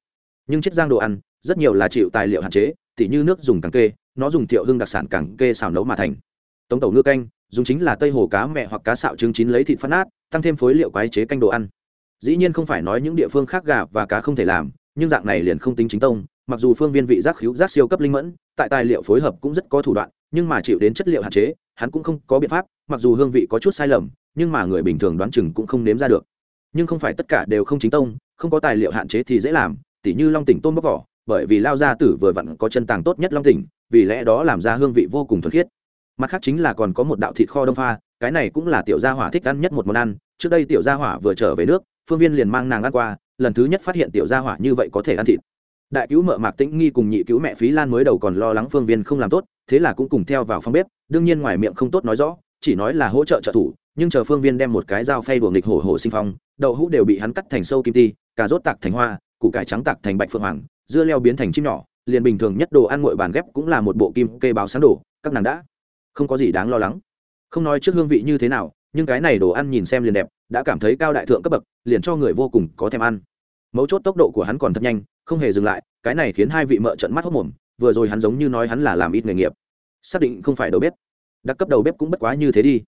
Nhưng chiết giang đồ ăn, rất nhiều là chịu tài liệu hạn chế, tỉ như nước dùng càng kê, nó dùng thiệu hưng đặc sản càng kê xào nấu mà thành. Tống tẩu ngư canh, dùng chính là tây hồ cá mẹ hoặc cá xạo trứng chín lấy thịt phát nát, tăng thêm phối liệu quái chế canh đồ ăn dĩ nhiên không phải nói những địa phương khác gà và cá không thể làm, nhưng dạng này liền không tính chính tông, mặc dù phương viên vị giác khíu giác siêu cấp linh mẫn, tại tài liệu phối hợp cũng rất có thủ đoạn, nhưng mà chịu đến chất liệu hạn chế, hắn cũng không có biện pháp, mặc dù hương vị có chút sai lầm, nhưng mà người bình thường đoán chừng cũng không nếm ra được. Nhưng không phải tất cả đều không chính tông, không có tài liệu hạn chế thì dễ làm, tỉ như long tỉnh tôm bóc vỏ, bởi vì lao gia tử vừa vặn có chân tàng tốt nhất long tỉnh, vì lẽ đó làm ra hương vị vô cùng thuần khiết. Mặt khác chính là còn có một đạo thịt kho đông pha, cái này cũng là tiểu gia hỏa thích ăn nhất một món ăn, trước đây tiểu gia hỏa vừa trở về nước phương viên liền mang nàng ăn qua, lần thứ nhất phát hiện tiểu gia hỏa như vậy có thể ăn thịt. Đại cứu mợ mạc tĩnh nghi cùng nhị cứu mẹ phí lan mới đầu còn lo lắng phương viên không làm tốt, thế là cũng cùng theo vào phòng bếp, đương nhiên ngoài miệng không tốt nói rõ, chỉ nói là hỗ trợ trợ thủ, nhưng chờ phương viên đem một cái dao phay đùa nghịch hổ hổ sinh phong, đậu hũ đều bị hắn cắt thành sâu kim ti, cà rốt tạc thành hoa, củ cải trắng tạc thành bạch phượng hoàng, dưa leo biến thành chim nhỏ, liền bình thường nhất đồ ăn nguội bàn ghép cũng là một bộ kim kê báo sáng đổ, các nàng đã không có gì đáng lo lắng. Không nói trước hương vị như thế nào nhưng cái này đồ ăn nhìn xem liền đẹp, đã cảm thấy cao đại thượng cấp bậc, liền cho người vô cùng có thèm ăn. Mấu chốt tốc độ của hắn còn thật nhanh, không hề dừng lại, cái này khiến hai vị mợ trận mắt hốc mồm, vừa rồi hắn giống như nói hắn là làm ít nghề nghiệp. Xác định không phải đầu bếp. Đặc cấp đầu bếp cũng bất quá như thế đi.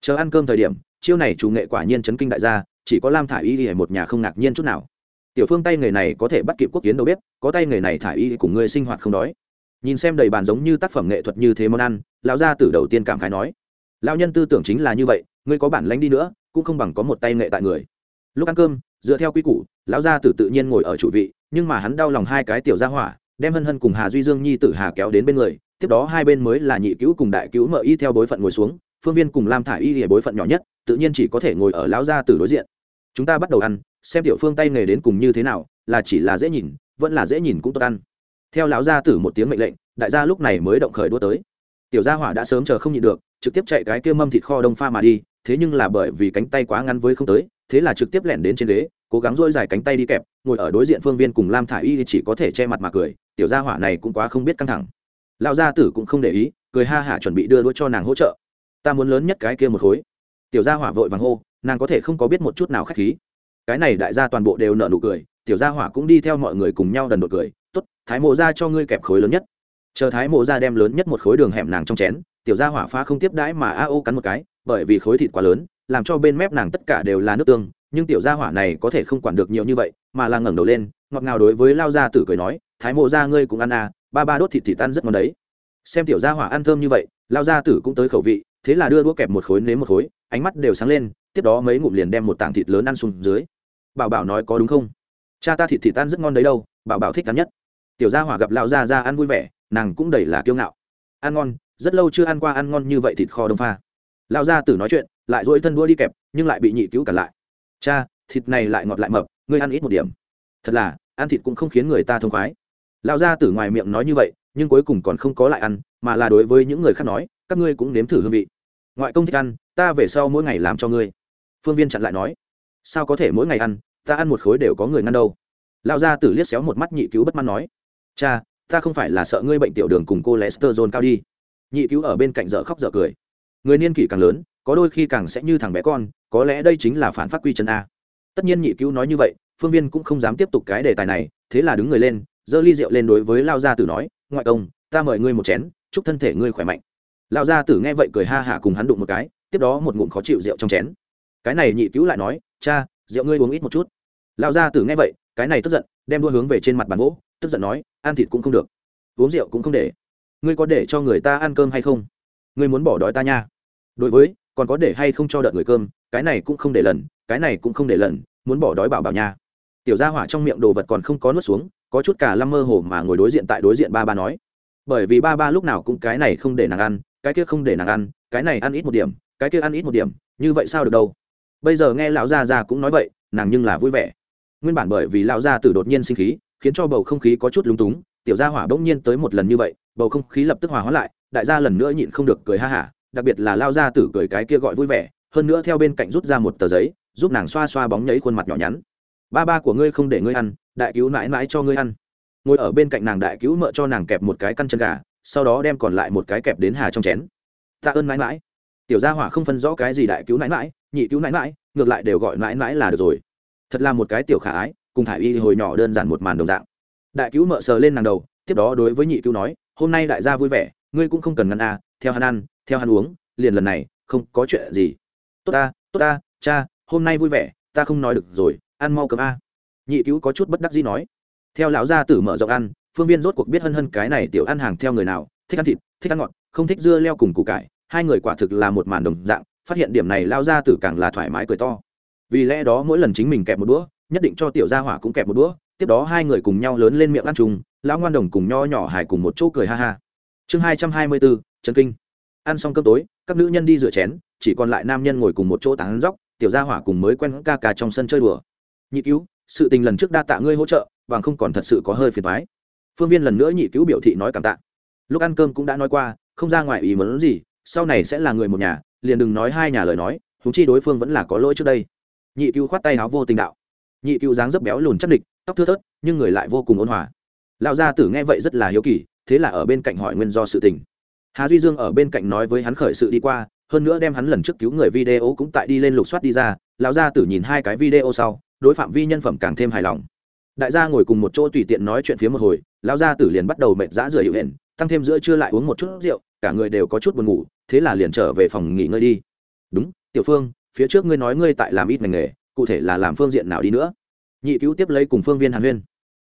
Chờ ăn cơm thời điểm, chiêu này chủ nghệ quả nhiên chấn kinh đại gia, chỉ có lam thả y y một nhà không ngạc nhiên chút nào. Tiểu phương tay nghề này có thể bắt kịp quốc kiến đầu bếp, có tay nghề này thả y cùng người sinh hoạt không đói. Nhìn xem đầy bàn giống như tác phẩm nghệ thuật như thế món ăn, lão gia từ đầu tiên cảm khái nói. Lão nhân tư tưởng chính là như vậy ngươi có bản lánh đi nữa, cũng không bằng có một tay nghệ tại người. Lúc ăn cơm, dựa theo quy củ, lão gia tử tự nhiên ngồi ở chủ vị, nhưng mà hắn đau lòng hai cái tiểu gia hỏa, đem hân hân cùng hà duy dương nhi tử hà kéo đến bên người, tiếp đó hai bên mới là nhị cứu cùng đại cứu mợ y theo bối phận ngồi xuống, phương viên cùng lam thả y thì bối phận nhỏ nhất, tự nhiên chỉ có thể ngồi ở lão gia tử đối diện. Chúng ta bắt đầu ăn, xem tiểu phương tay nghề đến cùng như thế nào, là chỉ là dễ nhìn, vẫn là dễ nhìn cũng tốt ăn. Theo lão gia tử một tiếng mệnh lệnh, đại gia lúc này mới động khởi đua tới. Tiểu gia hỏa đã sớm chờ không nhịn được, trực tiếp chạy cái kia mâm thịt kho đông pha mà đi thế nhưng là bởi vì cánh tay quá ngắn với không tới, thế là trực tiếp lẻn đến trên ghế, cố gắng dỗi dài cánh tay đi kẹp, ngồi ở đối diện phương viên cùng lam thả i y chỉ có thể che mặt mà cười, tiểu gia hỏa này cũng quá không biết căng thẳng. Lão gia tử cũng không để ý, cười ha hả chuẩn bị đưa đũa cho nàng hỗ trợ. Ta muốn lớn nhất cái kia một khối. Tiểu gia hỏa vội vàng hô, nàng có thể không có biết một chút nào k h á c h khí. Cái này đại gia toàn bộ đều nợ nụ cười, tiểu gia hỏa cũng đi theo mọi người cùng nhau đần đột cười t ố t thái mộ ra cho ngươi kẹp khối lớn nhất. Chờ thái mộ ra đem lớn nhất một khối đường hẻm nàng trong chén, tiểu gia hỏa phá không tiếp đãi mà a ô cắn một cái bởi vì khối thịt quá lớn, làm cho bên mép nàng tất cả đều là nước tương, nhưng tiểu gia hỏa này có thể không quản được nhiều như vậy, mà là ngẩng đầu lên, ngọt ngào đối với lao gia tử cười nói, thái mộ ra ngươi cũng ăn à ba ba đốt thịt thịt ăn rất ngon đấy. Xem tiểu gia hỏa ăn thơm như vậy, lao gia tử cũng tới khẩu vị, thế là đưa đũa kẹp một khối nếm một khối, ánh mắt đều sáng lên, tiếp đó mấy ngụm liền đem một tảng thịt lớn ăn xuống dưới. Bảo bảo nói có đúng không? Cha ta thịt thịt ăn rất ngon đấy đâu, bảo bảo thích ăn nhất. Tiểu gia hỏa gặp lão gia ra ăn vui vẻ, nàng cũng đầy là kiêu ngạo. Ăn ngon, rất lâu chưa ăn qua ăn ngon như vậy thịt kho đông pha lão gia tử nói chuyện, lại dỗi thân đua đi kẹp, nhưng lại bị nhị cứu cản lại. Cha, thịt này lại ngọt lại mập, ngươi ăn ít một điểm. Thật là, ăn thịt cũng không khiến người ta thông khoái. Lão gia tử ngoài miệng nói như vậy, nhưng cuối cùng còn không có lại ăn, mà là đối với những người khác nói, các ngươi cũng nếm thử hương vị. Ngoại công thích ăn, ta về sau mỗi ngày làm cho ngươi. Phương viên chặn lại nói, sao có thể mỗi ngày ăn, ta ăn một khối đều có người ngăn đâu. Lão gia tử liếc xéo một mắt nhị cứu bất mãn nói, cha, ta không phải là sợ ngươi bệnh tiểu đường cùng cô lester john cao đi. Nhị cứu ở bên cạnh dở khóc dở cười người niên kỷ càng lớn, có đôi khi càng sẽ như thằng bé con, có lẽ đây chính là phản phát quy chân a. Tất nhiên nhị cứu nói như vậy, phương viên cũng không dám tiếp tục cái đề tài này, thế là đứng người lên, giơ ly rượu lên đối với lao gia tử nói, ngoại công, ta mời ngươi một chén, chúc thân thể ngươi khỏe mạnh. Lão gia tử nghe vậy cười ha hả cùng hắn đụng một cái, tiếp đó một ngụm khó chịu rượu trong chén. Cái này nhị cứu lại nói, cha, rượu ngươi uống ít một chút. Lão gia tử nghe vậy, cái này tức giận, đem đua hướng về trên mặt bàn gỗ tức giận nói, ăn thịt cũng không được, uống rượu cũng không để. Ngươi có để cho người ta ăn cơm hay không? Ngươi muốn bỏ đói ta nha. Đối với, còn có để hay không cho đợt người cơm, cái này cũng không để lần, cái này cũng không để lần, muốn bỏ đói bảo bảo nha. Tiểu gia hỏa trong miệng đồ vật còn không có nuốt xuống, có chút cả lâm mơ hồ mà ngồi đối diện tại đối diện ba ba nói. Bởi vì ba ba lúc nào cũng cái này không để nàng ăn, cái kia không để nàng ăn, cái này ăn ít một điểm, cái kia ăn ít một điểm, như vậy sao được đâu? Bây giờ nghe lão gia già cũng nói vậy, nàng nhưng là vui vẻ. Nguyên bản bởi vì lão gia tử đột nhiên sinh khí, khiến cho bầu không khí có chút lúng túng, tiểu gia hỏa bỗng nhiên tới một lần như vậy, bầu không khí lập tức hòa hóa lại đại gia lần nữa nhịn không được cười ha hả, đặc biệt là lao gia tử cười cái kia gọi vui vẻ, hơn nữa theo bên cạnh rút ra một tờ giấy, giúp nàng xoa xoa bóng nhấy khuôn mặt nhỏ nhắn. Ba ba của ngươi không để ngươi ăn, đại cứu mãi mãi cho ngươi ăn. Ngồi ở bên cạnh nàng đại cứu mợ cho nàng kẹp một cái căn chân gà, sau đó đem còn lại một cái kẹp đến hà trong chén. Tạ ơn mãi mãi. Tiểu gia hỏa không phân rõ cái gì đại cứu mãi mãi, nhị cứu mãi mãi, ngược lại đều gọi mãi mãi là được rồi. Thật là một cái tiểu khả ái, cùng thả y hồi nhỏ đơn giản một màn đồng dạng. Đại cứu mợ sờ lên nàng đầu, tiếp đó đối với nhị cứu nói, hôm nay đại gia vui vẻ ngươi cũng không cần ngăn a, theo hắn ăn, theo hắn uống, liền lần này, không có chuyện gì. Tốt ta tốt ta, cha, hôm nay vui vẻ, ta không nói được rồi, ăn mau cơm a. Nhị cứu có chút bất đắc dĩ nói. Theo lão gia tử mở rộng ăn, phương viên rốt cuộc biết hân hân cái này tiểu ăn hàng theo người nào, thích ăn thịt, thích ăn ngọt, không thích dưa leo cùng củ cải. Hai người quả thực là một màn đồng dạng, phát hiện điểm này lão gia tử càng là thoải mái cười to. Vì lẽ đó mỗi lần chính mình kẹp một đũa, nhất định cho tiểu gia hỏa cũng kẹp một đũa, tiếp đó hai người cùng nhau lớn lên miệng ăn chung, lão ngoan đồng cùng nho nhỏ hải cùng một chỗ cười ha ha chương hai trăm hai mươi bốn trần kinh. Ăn xong cơm tối, các nữ nhân đi rửa chén, chỉ còn lại nam nhân ngồi cùng một chỗ tán dóc, tiểu gia hỏa cùng mới quen ca ca trong sân chơi đùa. Nhị cứu, sự tình lần trước đa tạ ngươi hỗ trợ, bằng không còn thật sự có hơi phiền thoái phương viên lần nữa nhị cứu biểu thị nói cảm tạ. Lúc ăn cơm cũng đã nói qua, không ra ngoài ý muốn gì, sau này sẽ là người một nhà, liền đừng nói hai nhà lời nói thú chi đối phương vẫn là có lỗi trước đây. Nhị cứu khoát tay áo vô tình đạo. Nhị cứu dáng dấp béo lùn chắc địch, tóc thưa thớt, nhưng người lại vô cùng ôn hòa. Lão gia tử nghe vậy rất là hiếu kỳ thế là ở bên cạnh hỏi nguyên do sự tình. Hà duy dương ở bên cạnh nói với hắn khởi sự đi qua, hơn nữa đem hắn lần trước cứu người video cũng tại đi lên lục soát đi ra, lão gia tử nhìn hai cái video sau, đối phạm vi nhân phẩm càng thêm hài lòng. Đại gia ngồi cùng một chỗ tùy tiện nói chuyện phía một hồi, lão gia tử liền bắt đầu mệt dã rửa hiệu hển tăng thêm giữa trưa lại uống một chút rượu, cả người đều có chút buồn ngủ, thế là liền trở về phòng nghỉ ngơi đi. Đúng, tiểu phương, phía trước ngươi nói ngươi tại làm ít ngành nghề, cụ thể là làm phương diện nào đi nữa? Nhị cứu tiếp lấy cùng phương viên hàn huyên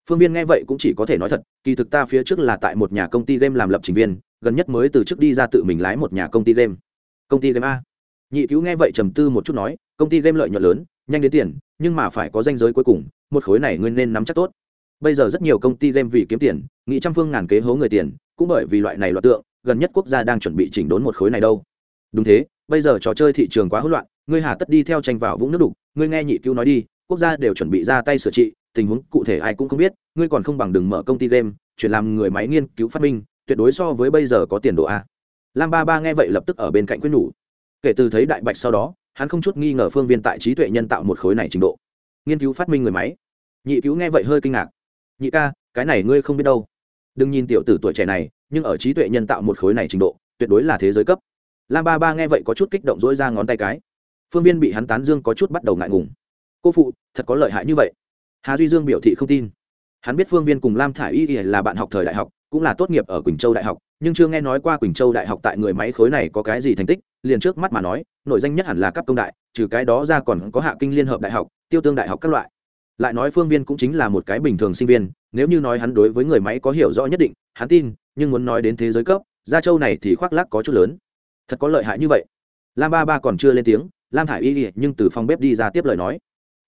phương viên nghe vậy cũng chỉ có thể nói thật, kỳ thực ta phía trước là tại một nhà công ty game làm lập trình viên, gần nhất mới từ trước đi ra tự mình lái một nhà công ty game. Công ty game a. Nhị cứu nghe vậy trầm tư một chút nói, công ty game lợi nhuận lớn, nhanh đến tiền, nhưng mà phải có danh giới cuối cùng, một khối này ngươi nên nắm chắc tốt. Bây giờ rất nhiều công ty game vì kiếm tiền, nghĩ trăm phương ngàn kế hố người tiền, cũng bởi vì loại này loạt tượng, gần nhất quốc gia đang chuẩn bị chỉnh đốn một khối này đâu. Đúng thế, bây giờ trò chơi thị trường quá hỗn loạn, ngươi hà tất đi theo tranh vào vũng nước đục, ngươi nghe nhị cứu nói đi, quốc gia đều chuẩn bị ra tay sửa trị tình huống cụ thể ai cũng không biết, ngươi còn không bằng đừng mở công ty game, chuyển làm người máy nghiên cứu phát minh, tuyệt đối so với bây giờ có tiền độ a. Lam ba ba nghe vậy lập tức ở bên cạnh quyết nhủ. Kể từ thấy đại bạch sau đó, hắn không chút nghi ngờ phương viên tại trí tuệ nhân tạo một khối này trình độ. Nghiên cứu phát minh người máy. Nhị cứu nghe vậy hơi kinh ngạc. Nhị ca, cái này ngươi không biết đâu. Đừng nhìn tiểu tử tuổi trẻ này, nhưng ở trí tuệ nhân tạo một khối này trình độ, tuyệt đối là thế giới cấp. Lam ba ba nghe vậy có chút kích động dỗi ra ngón tay cái. Phương viên bị hắn tán dương có chút bắt đầu ngại ngùng. Cô phụ, thật có lợi hại như vậy hà duy dương biểu thị không tin. Hắn biết phương viên cùng lam thả i y là bạn học thời đại học, cũng là tốt nghiệp ở quỳnh châu đại học, nhưng chưa nghe nói qua quỳnh châu đại học tại người máy khối này có cái gì thành tích, liền trước mắt mà nói nội danh nhất hẳn là cấp công đại, trừ cái đó ra còn có hạ kinh liên hợp đại học, tiêu tương đại học các loại. Lại nói phương viên cũng chính là một cái bình thường sinh viên, nếu như nói hắn đối với người máy có hiểu rõ nhất định, hắn tin, nhưng muốn nói đến thế giới cấp, gia châu này thì khoác lác có chút lớn. Thật có lợi hại như vậy. Lam ba ba còn chưa lên tiếng, lam thả i y nhưng từ phòng bếp đi ra tiếp lời nói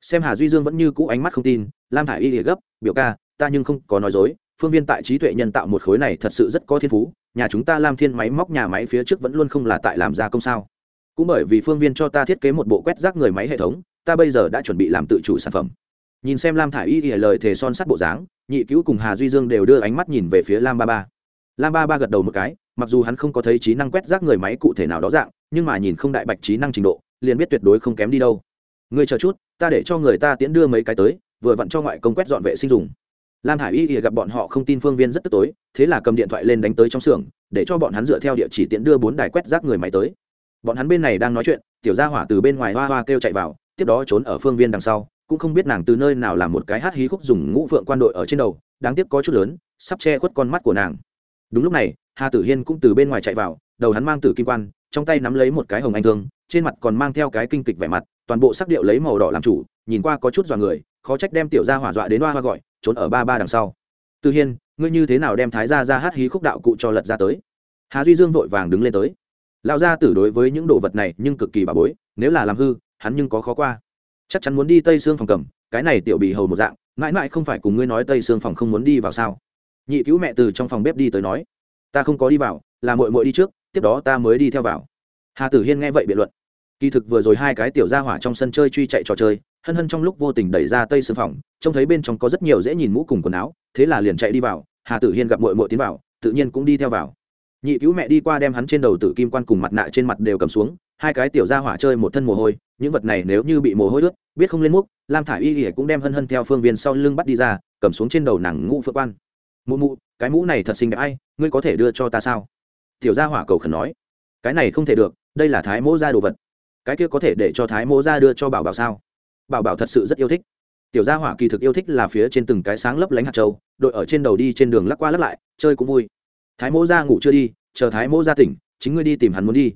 xem hà duy dương vẫn như cũ ánh mắt không tin, lam thả i y gấp, biểu ca, ta nhưng không có nói dối, phương viên tại trí tuệ nhân tạo một khối này thật sự rất có thiên phú, nhà chúng ta làm thiên máy móc nhà máy phía trước vẫn luôn không là tại làm gia công sao? Cũng bởi vì phương viên cho ta thiết kế một bộ quét rác người máy hệ thống, ta bây giờ đã chuẩn bị làm tự chủ sản phẩm. Nhìn xem lam thả i y lìa lời thề son sắt bộ dáng, nhị cứu cùng hà duy dương đều đưa ánh mắt nhìn về phía lam ba ba. Lam ba ba gật đầu một cái, mặc dù hắn không có thấy trí năng quét rác người máy cụ thể nào đó dạng, nhưng mà nhìn không đại bạch trí năng trình độ, liền biết tuyệt đối không kém đi đâu ngươi chờ chút, ta để cho người ta tiễn đưa mấy cái tới, vừa vặn cho ngoại công quét dọn vệ sinh dùng. Lam hải y ỉa gặp bọn họ không tin phương viên rất tức tối, thế là cầm điện thoại lên đánh tới trong xưởng, để cho bọn hắn dựa theo địa chỉ tiễn đưa bốn đài quét rác người máy tới. Bọn hắn bên này đang nói chuyện, tiểu gia hỏa từ bên ngoài hoa hoa kêu chạy vào, tiếp đó trốn ở phương viên đằng sau, cũng không biết nàng từ nơi nào làm một cái hát hí khúc dùng ngũ phượng quan đội ở trên đầu, đáng tiếc có chút lớn, sắp che khuất con mắt của nàng. Đúng lúc này, hà tử hiên cũng từ bên ngoài chạy vào, đầu hắn mang tử kim quan, trong tay nắm lấy một cái hồng anh thương trên mặt còn mang theo cái kinh kịch vẻ mặt, toàn bộ sắc điệu lấy màu đỏ làm chủ, nhìn qua có chút dọa người, khó trách đem tiểu gia hỏa dọa đến hoa hoa gọi, trốn ở ba ba đằng sau. Tư hiên, ngươi như thế nào đem thái gia ra hát hí khúc đạo cụ cho lật ra tới? Hà duy dương vội vàng đứng lên tới. Lão gia tử đối với những đồ vật này nhưng cực kỳ bà bối, nếu là làm hư, hắn nhưng có khó qua. Chắc chắn muốn đi tây xương phòng cầm, cái này tiểu bị hầu một dạng, mãi mãi không phải cùng ngươi nói tây xương phòng không muốn đi vào sao? Nhị cứu mẹ từ trong phòng bếp đi tới nói, ta không có đi vào, là mội mội đi trước, tiếp đó ta mới đi theo vào. Hà tử hiên nghe vậy biện luận kỳ thực vừa rồi hai cái tiểu ra hỏa trong sân chơi truy chạy trò chơi, hân hân trong lúc vô tình đẩy ra tây sưng phòng, trông thấy bên trong có rất nhiều dễ nhìn mũ cùng quần áo, thế là liền chạy đi vào, hà tử hiên gặp mội mội tiến vào, tự nhiên cũng đi theo vào. Nhị cứu mẹ đi qua đem hắn trên đầu tử kim quan cùng mặt nạ trên mặt đều cầm xuống, hai cái tiểu ra hỏa chơi một thân mồ hôi, những vật này nếu như bị mồ hôi ướt, biết không lên múc, lam thả y ỉa cũng đem hân hân theo phương viên sau lưng bắt đi ra, cầm xuống trên đầu nàng ngũ phượng quan. Mụ mụ, cái mũ này thật xinh đẹp ai, ngươi có thể đưa cho ta sao? Tiểu gia hỏa cầu khẩn nói. Cái này không thể được, đây là thái mỗ ra đồ vật cái kia có thể để cho thái mô ra đưa cho bảo bảo sao? Bảo bảo thật sự rất yêu thích. Tiểu gia hỏa kỳ thực yêu thích là phía trên từng cái sáng lấp lánh hạt châu, đội ở trên đầu đi trên đường lắc qua lắc lại chơi cũng vui. Thái mô ra ngủ chưa đi chờ thái mô ra tỉnh chính ngươi đi tìm hắn muốn đi.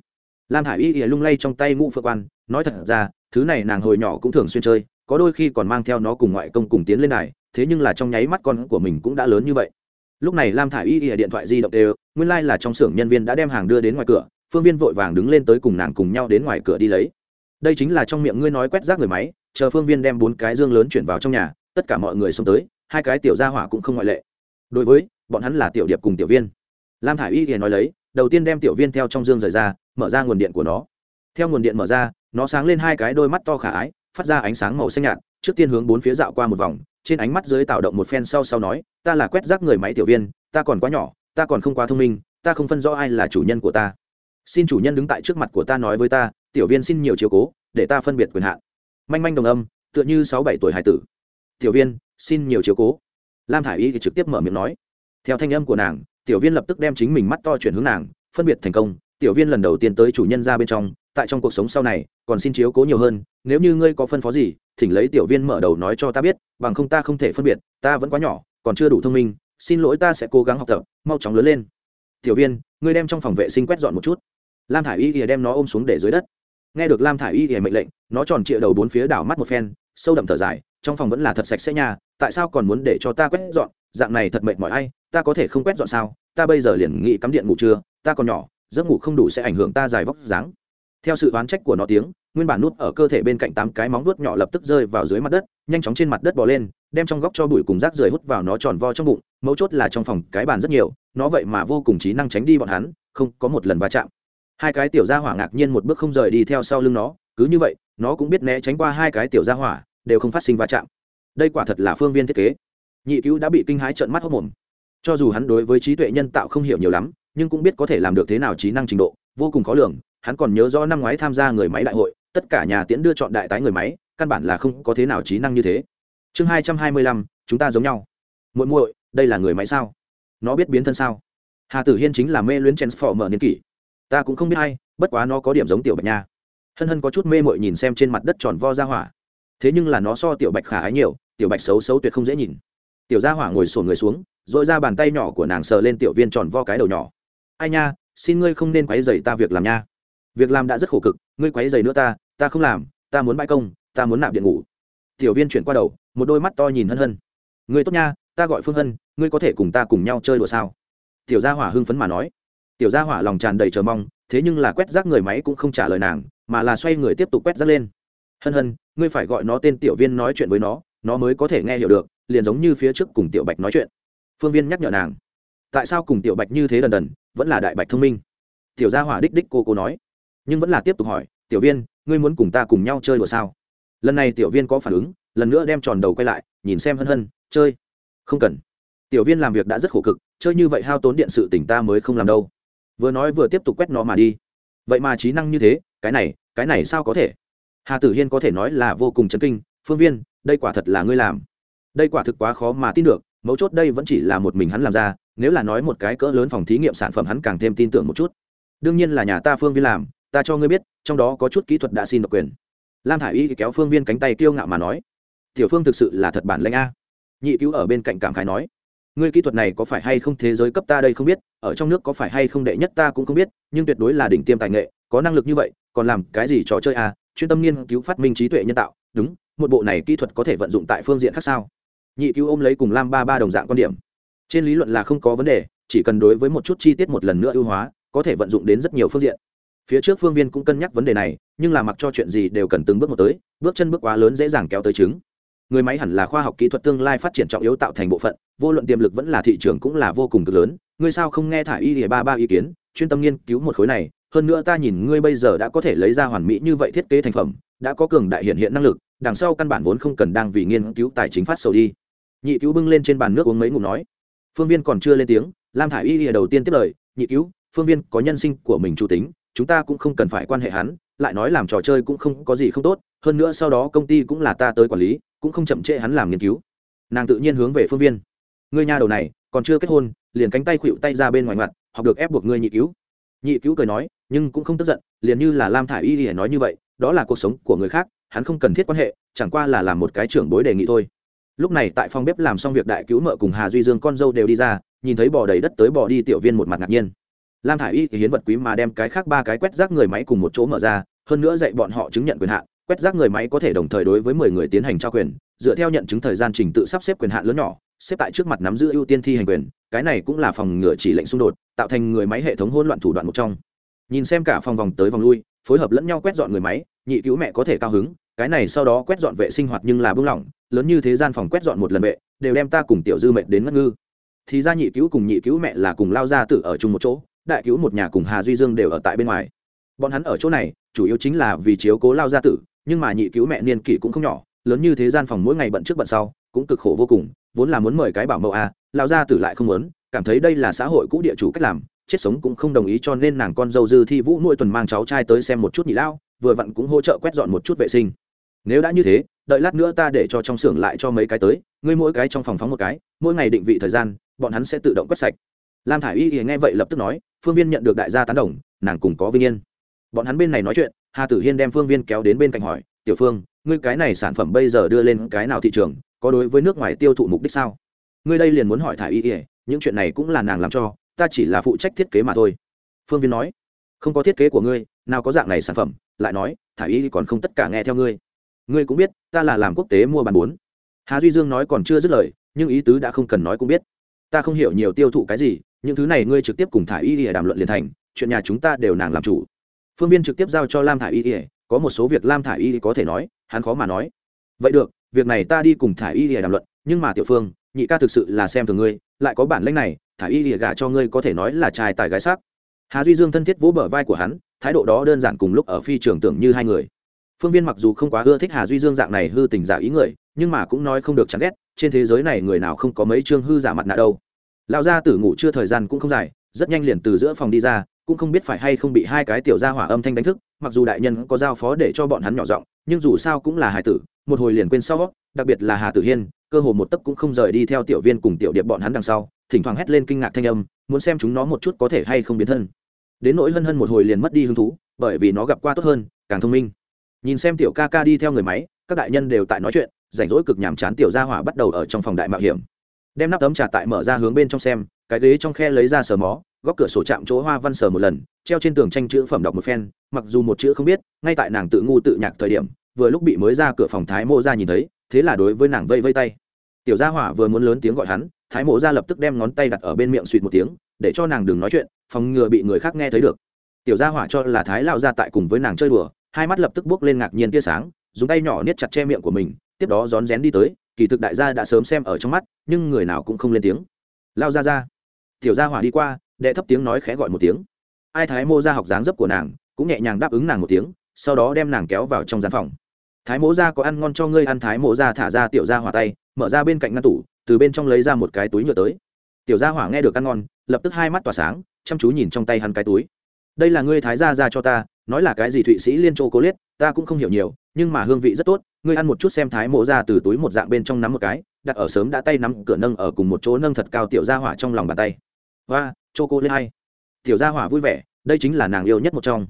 Lam hải y ỉa lung lay trong tay ngũ phượng quan nói thật ra thứ này nàng hồi nhỏ cũng thường xuyên chơi có đôi khi còn mang theo nó cùng ngoại công cùng tiến lên này thế nhưng là trong nháy mắt con của mình cũng đã lớn như vậy. Lúc này lam thả i y ỉa điện thoại di động đều nguyên lai、like、là trong xưởng nhân viên đã đem hàng đưa đến ngoài cửa phương viên vội vàng đứng lên tới cùng nàng cùng nhau đến ngoài cửa đi lấy. Đây chính là trong miệng ngươi nói quét rác người máy, chờ phương viên đem bốn cái dương lớn chuyển vào trong nhà, tất cả mọi người xông tới, hai cái tiểu gia hỏa cũng không ngoại lệ. Đối với, bọn hắn là tiểu điệp cùng tiểu viên. Lam thả i y thì nói lấy, đầu tiên đem tiểu viên theo trong dương rời ra, mở ra nguồn điện của nó. Theo nguồn điện mở ra, nó sáng lên hai cái đôi mắt to khả ái, phát ra ánh sáng màu xanh nhạt, trước tiên hướng bốn phía dạo qua một vòng, trên ánh mắt dưới tạo động một phen sau sau nói, ta là quét rác người máy tiểu viên, ta còn quá nhỏ, ta còn không quá thông minh, ta không phân rõ ai là chủ nhân của ta xin chủ nhân đứng tại trước mặt của ta nói với ta, tiểu viên xin nhiều chiều cố, để ta phân biệt quyền hạn. Manh manh đồng âm, tựa như sáu bảy tuổi hải tử. Tiểu viên, xin nhiều chiều cố. Lam thả i y thì trực tiếp mở miệng nói. Theo thanh âm của nàng, tiểu viên lập tức đem chính mình mắt to chuyển hướng nàng, phân biệt thành công. Tiểu viên lần đầu tiên tới chủ nhân ra bên trong, tại trong cuộc sống sau này, còn xin chiếu cố nhiều hơn. Nếu như ngươi có phân phó gì, thỉnh lấy tiểu viên mở đầu nói cho ta biết, bằng không ta không thể phân biệt, ta vẫn quá nhỏ, còn chưa đủ thông minh, xin lỗi ta sẽ cố gắng học tập, mau chóng lớn lên. Tiểu viên, ngươi đem trong phòng vệ sinh quét dọn một chút lam thả i y thì đem nó ôm xuống để dưới đất. Nghe được lam thả i y thì mệnh lệnh, nó tròn trịa đầu bốn phía đảo mắt một phen, sâu đậm thở dài, trong phòng vẫn là thật sạch sẽ nhà tại sao còn muốn để cho ta quét dọn? Dạng này thật mệt mỏi ai, ta có thể không quét dọn sao? Ta bây giờ liền nghĩ cắm điện ngủ trưa, ta còn nhỏ, giấc ngủ không đủ sẽ ảnh hưởng ta dài vóc dáng. Theo sự oán trách của nó tiếng, nguyên bản nút ở cơ thể bên cạnh tám cái móng vuốt nhỏ lập tức rơi vào dưới mặt đất, nhanh chóng trên mặt đất bò lên, đem trong góc cho bụi cùng rác rưởi hút vào nó tròn vo trong bụng, mấu chốt là trong phòng cái bàn rất nhiều, nó vậy mà vô cùng trí năng tránh đi bọn hắn, không có một lần va chạm hai cái tiểu gia hỏa ngạc nhiên một bước không rời đi theo sau lưng nó, cứ như vậy, nó cũng biết né tránh qua hai cái tiểu gia hỏa, đều không phát sinh va chạm. Đây quả thật là phương viên thiết kế. Nhị cứu đã bị kinh hãi trợn mắt hốc mồm. Cho dù hắn đối với trí tuệ nhân tạo không hiểu nhiều lắm, nhưng cũng biết có thể làm được thế nào trí năng trình độ, vô cùng khó lường. Hắn còn nhớ rõ năm ngoái tham gia người máy đại hội, tất cả nhà tiễn đưa chọn đại tái người máy, căn bản là không có thế nào trí năng như thế. Chương hai trăm hai mươi lăm, chúng ta giống nhau. Muội muội, đây là người máy sao? Nó biết biến thân sao? Hà tử hiên chính là mê luyến mở niên kỷ ta cũng không biết hay bất quá nó có điểm giống tiểu bạch nha. Hân hân có chút mê mội nhìn xem trên mặt đất tròn vo ra hỏa. Thế nhưng là nó so tiểu bạch khả ái nhiều, tiểu bạch xấu xấu tuyệt không dễ nhìn. Tiểu gia hỏa ngồi sổn người xuống dội ra bàn tay nhỏ của nàng sờ lên tiểu viên tròn vo cái đầu nhỏ. Ai nha, xin ngươi không nên quấy dày ta việc làm nha. Việc làm đã rất khổ cực, ngươi quấy dày nữa ta ta không làm, ta muốn bãi công, ta muốn nạp điện ngủ. Tiểu viên chuyển qua đầu, một đôi mắt to nhìn hân hân. Ngươi tốt nha, ta gọi phương hân, ngươi có thể cùng ta cùng nhau chơi đùa sao? Tiểu gia hỏa hưng phấn mà nói tiểu gia hỏa lòng tràn đầy chờ mong, thế nhưng là quét rác người máy cũng không trả lời nàng, mà là xoay người tiếp tục quét rác lên. Hân hân, ngươi phải gọi nó tên tiểu viên nói chuyện với nó nó mới có thể nghe hiểu được, liền giống như phía trước cùng tiểu bạch nói chuyện. Phương viên nhắc nhở nàng. Tại sao cùng tiểu bạch như thế đần đần, vẫn là đại bạch thông minh? Tiểu gia hỏa đích đích cô cô nói. Nhưng vẫn là tiếp tục hỏi, tiểu viên, ngươi muốn cùng ta cùng nhau chơi đùa sao? Lần này tiểu viên có phản ứng, lần nữa đem tròn đầu quay lại, nhìn xem hân hân, chơi. Không cần. Tiểu viên làm việc đã rất khổ cực, chơi như vậy hao tốn điện sự tỉnh ta mới không làm đâu vừa nói vừa tiếp tục quét nó mà đi. Vậy mà trí năng như thế, cái này cái này sao có thể? Hà tử hiên có thể nói là vô cùng chấn kinh, phương viên, đây quả thật là ngươi làm. Đây quả thực quá khó mà tin được, mấu chốt đây vẫn chỉ là một mình hắn làm ra, nếu là nói một cái cỡ lớn phòng thí nghiệm sản phẩm hắn càng thêm tin tưởng một chút. Đương nhiên là nhà ta phương viên làm, ta cho ngươi biết, trong đó có chút kỹ thuật đã xin độc quyền. Lam thả i y kéo phương viên cánh tay kiêu ngạo mà nói, tiểu phương thực sự là thật bản lãnh a. Nhị cứu ở bên cạnh cảm khái nói ngươi kỹ thuật này có phải hay không thế giới cấp ta đây không biết, ở trong nước có phải hay không đệ nhất ta cũng không biết, nhưng tuyệt đối là đỉnh tiêm tài nghệ, có năng lực như vậy, còn làm cái gì trò chơi à? Chuyên tâm nghiên cứu phát minh trí tuệ nhân tạo, đúng, một bộ này kỹ thuật có thể vận dụng tại phương diện khác sao? Nhị cứu ôm lấy cùng lam ba ba đồng dạng quan điểm. Trên lý luận là không có vấn đề, chỉ cần đối với một chút chi tiết một lần nữa ưu hóa, có thể vận dụng đến rất nhiều phương diện. Phía trước phương viên cũng cân nhắc vấn đề này, nhưng là mặc cho chuyện gì đều cần từng bước một tới, bước chân bước quá lớn dễ dàng kéo tới chứng người máy hẳn là khoa học kỹ thuật tương lai phát triển trọng yếu tạo thành bộ phận, vô luận tiềm lực vẫn là thị trường cũng là vô cùng cực lớn. Ngươi sao không nghe thả y thì ba ba ý kiến, chuyên tâm nghiên cứu một khối này, hơn nữa ta nhìn ngươi bây giờ đã có thể lấy ra hoàn mỹ như vậy thiết kế thành phẩm, đã có cường đại hiện hiện năng lực, đằng sau căn bản vốn không cần đang vì nghiên cứu tài chính phát sầu đi. Nhị cứu bưng lên trên bàn nước uống mấy ngụm nói. Phương viên còn chưa lên tiếng, lam thả y lìa đầu tiên tiếp lời, nhị cứu, phương viên, có nhân sinh của mình chủ tính, chúng ta cũng không cần phải quan hệ hắn, lại nói làm trò chơi cũng không có gì không tốt, hơn nữa sau đó công ty cũng là ta tới quản lý cũng không chậm trễ hắn làm nghiên cứu. Nàng tự nhiên hướng về phương viên. Ngươi nhà đầu này, còn chưa kết hôn, liền cánh tay khuỵu tay ra bên ngoài mặt học được ép buộc ngươi nhị cứu. Nhị cứu cười nói, nhưng cũng không tức giận, liền như là lam thả i y lìa nói như vậy, đó là cuộc sống của người khác, hắn không cần thiết quan hệ, chẳng qua là làm một cái trưởng bối đề nghị thôi. Lúc này tại phòng bếp làm xong việc đại cứu mợ cùng hà duy dương con dâu đều đi ra, nhìn thấy bò đầy đất tới bò đi tiểu viên một mặt ngạc nhiên. Lam thả i y thì hiến vật quý mà đem cái khác ba cái quét rác người máy cùng một chỗ mở ra, hơn nữa dạy bọn họ chứng nhận quyền hạn quét rác người máy có thể đồng thời đối với mười người tiến hành trao quyền, dựa theo nhận chứng thời gian trình tự sắp xếp quyền hạn lớn nhỏ, xếp tại trước mặt nắm giữ ưu tiên thi hành quyền, cái này cũng là phòng ngừa chỉ lệnh xung đột, tạo thành người máy hệ thống hỗn loạn thủ đoạn một trong. Nhìn xem cả phòng vòng tới vòng lui, phối hợp lẫn nhau quét dọn người máy, nhị cứu mẹ có thể cao hứng, cái này sau đó quét dọn vệ sinh hoạt nhưng là bưng lỏng, lớn như thế gian phòng quét dọn một lần vệ, đều đem ta cùng tiểu dư mệt đến ngất ngư. Thì ra nhị cứu cùng nhị cứu mẹ là cùng lao ra tự ở chung một chỗ, đại cứu một nhà cùng hà duy dương đều ở tại bên ngoài. Bọn hắn ở chỗ này, chủ yếu chính là vì chiếu cố lao gia tử nhưng mà nhị cứu mẹ niên kỷ cũng không nhỏ lớn như thế gian phòng mỗi ngày bận trước bận sau cũng cực khổ vô cùng vốn là muốn mời cái bảo mẫu a à, lao gia tử lại không muốn cảm thấy đây là xã hội cũ địa chủ cách làm chết sống cũng không đồng ý cho nên nàng con dâu dư thi vũ nuôi tuần mang cháu trai tới xem một chút nhị lao vừa vặn cũng hỗ trợ quét dọn một chút vệ sinh. Nếu đã như thế đợi lát nữa ta để cho trong xưởng lại cho mấy cái tới ngươi mỗi cái trong phòng phóng một cái mỗi ngày định vị thời gian bọn hắn sẽ tự động quét sạch. Lam thả i y nghe vậy lập tức nói phương viên nhận được đại gia tán đồng nàng cùng có vinh yên. Bọn hắn bên này nói chuyện hà tử hiên đem phương viên kéo đến bên cạnh hỏi, tiểu phương, ngươi cái này sản phẩm bây giờ đưa lên cái nào thị trường, có đối với nước ngoài tiêu thụ mục đích sao? Ngươi đây liền muốn hỏi thả y ỉa những chuyện này cũng là nàng làm cho, ta chỉ là phụ trách thiết kế mà thôi. Phương viên nói, không có thiết kế của ngươi, nào có dạng này sản phẩm. Lại nói thả y còn không tất cả nghe theo ngươi. Ngươi cũng biết, ta là làm quốc tế mua bán bốn. Hà duy dương nói còn chưa dứt lời, nhưng ý tứ đã không cần nói cũng biết. Ta không hiểu nhiều tiêu thụ cái gì, những thứ này ngươi trực tiếp cùng thả y ỉa đàm luận liền thành, chuyện nhà chúng ta đều nàng làm chủ phương viên trực tiếp giao cho lam thả y ỉa có một số việc lam thả i y có thể nói, hắn khó mà nói. Vậy được, việc này ta đi cùng thả y để đàm luận, nhưng mà tiểu phương, nhị ca thực sự là xem thường ngươi, lại có bản lãnh này thả y ỉa gả cho ngươi có thể nói là trai tài gái sắc. Hà duy dương thân thiết vỗ bờ vai của hắn, thái độ đó đơn giản cùng lúc ở phi trường tưởng như hai người. Phương viên mặc dù không quá ưa thích hà duy dương dạng này hư tình giả ý người, nhưng mà cũng nói không được chán ghét, trên thế giới này người nào không có mấy chương hư giả mặt nạ đâu. Lão gia tử ngủ chưa thời gian cũng không dài, rất nhanh liền từ giữa phòng đi ra cũng không biết phải hay không bị hai cái tiểu gia hỏa âm thanh đánh thức, mặc dù đại nhân có giao phó để cho bọn hắn nhỏ giọng, nhưng dù sao cũng là hải tử, một hồi liền quên sau, đặc biệt là hà tử hiên, cơ hồ một tấc cũng không rời đi theo tiểu viên cùng tiểu điệp bọn hắn đằng sau, thỉnh thoảng hét lên kinh ngạc thanh âm, muốn xem chúng nó một chút có thể hay không biến thân. Đến nỗi hân hân một hồi liền mất đi hứng thú, bởi vì nó gặp qua tốt hơn, càng thông minh. Nhìn xem tiểu ca ca đi theo người máy, các đại nhân đều tại nói chuyện, rảnh rỗi cực nhàm chán tiểu gia hỏa bắt đầu ở trong phòng đại mạo hiểm. Đem nắp tấm trà tại mở ra hướng bên trong xem cái ghế trong khe lấy ra sờ mó, góc cửa sổ chạm chỗ hoa văn sờ một lần, treo trên tường tranh chữ phẩm đọc một phen, mặc dù một chữ không biết, ngay tại nàng tự ngu tự nhạc thời điểm, vừa lúc bị mới ra cửa phòng thái mộ ra nhìn thấy, thế là đối với nàng vây vây tay. Tiểu gia hỏa vừa muốn lớn tiếng gọi hắn, thái mộ ra lập tức đem ngón tay đặt ở bên miệng suỵt một tiếng, để cho nàng đừng nói chuyện, phòng ngừa bị người khác nghe thấy được. Tiểu gia hỏa cho là thái lao ra tại cùng với nàng chơi đùa, hai mắt lập tức bước lên ngạc nhiên tia sáng, dùng tay nhỏ niết chặt che miệng của mình, tiếp đó rón rén đi tới, kỳ thực đại gia đã sớm xem ở trong mắt, nhưng người nào cũng không lên tiếng. Lao ra ra tiểu gia hỏa đi qua, đệ thấp tiếng nói khẽ gọi một tiếng. Ai thái mô ra học dáng dấp của nàng, cũng nhẹ nhàng đáp ứng nàng một tiếng, sau đó đem nàng kéo vào trong gian phòng. Thái mỗ ra có ăn ngon cho ngươi, ăn thái mỗ ra thả ra tiểu gia hỏa tay, mở ra bên cạnh ngăn tủ, từ bên trong lấy ra một cái túi nhựa tới. Tiểu gia hỏa nghe được ăn ngon, lập tức hai mắt tỏa sáng, chăm chú nhìn trong tay hắn cái túi. Đây là ngươi thái gia ra cho ta, nói là cái gì thụy sĩ liên châu cố liết ta cũng không hiểu nhiều, nhưng mà hương vị rất tốt, ngươi ăn một chút xem thái mộ ra từ túi một dạng bên trong nắm một cái, đặt ở sớm đã tay nắm cửa nâng ở cùng một chỗ nâng thật cao tiểu gia hỏa trong lòng bàn tay và chô cô lết hay. Tiểu gia hỏa vui vẻ, đây chính là nàng yêu nhất một trong.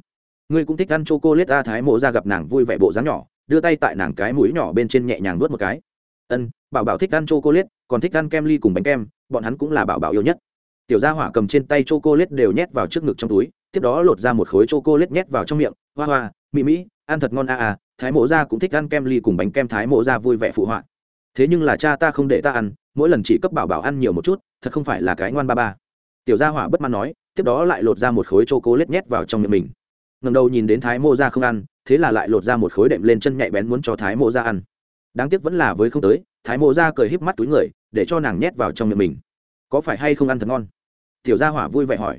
Ngươi cũng thích ăn chô cô lết a thái mộ ra gặp nàng vui vẻ bộ dáng nhỏ, đưa tay tại nàng cái mũi nhỏ bên trên nhẹ nhàng nuốt một cái. Ân, bảo bảo thích ăn chô cô lết còn thích ăn kem ly cùng bánh kem, bọn hắn cũng là bảo bảo yêu nhất. Tiểu gia hỏa cầm trên tay chô cô lết đều nhét vào trước ngực trong túi, tiếp đó lột ra một khối chô cô lết nhét vào trong miệng. Hoa hoa mỹ mỹ ăn thật ngon, a à thái mộ gia cũng thích ăn kem ly cùng bánh kem, thái mộ gia vui vẻ phụ họa. Thế nhưng là cha ta không để ta ăn, mỗi lần chỉ cấp bảo bảo ăn nhiều một chút, thật không phải là cái ngoan ba ba tiểu gia hỏa bất mãn nói, tiếp đó lại lột ra một khối chô cố lết nhét vào trong miệng mình. Ngầm đầu nhìn đến thái Mô gia không ăn, thế là lại lột ra một khối đệm lên chân nhạy bén muốn cho thái Mô gia ăn. Đáng tiếc vẫn là với không tới, thái Mô gia cười híp mắt túi người, để cho nàng nhét vào trong miệng mình. Có phải hay không ăn thật ngon? Tiểu gia hỏa vui vẻ hỏi.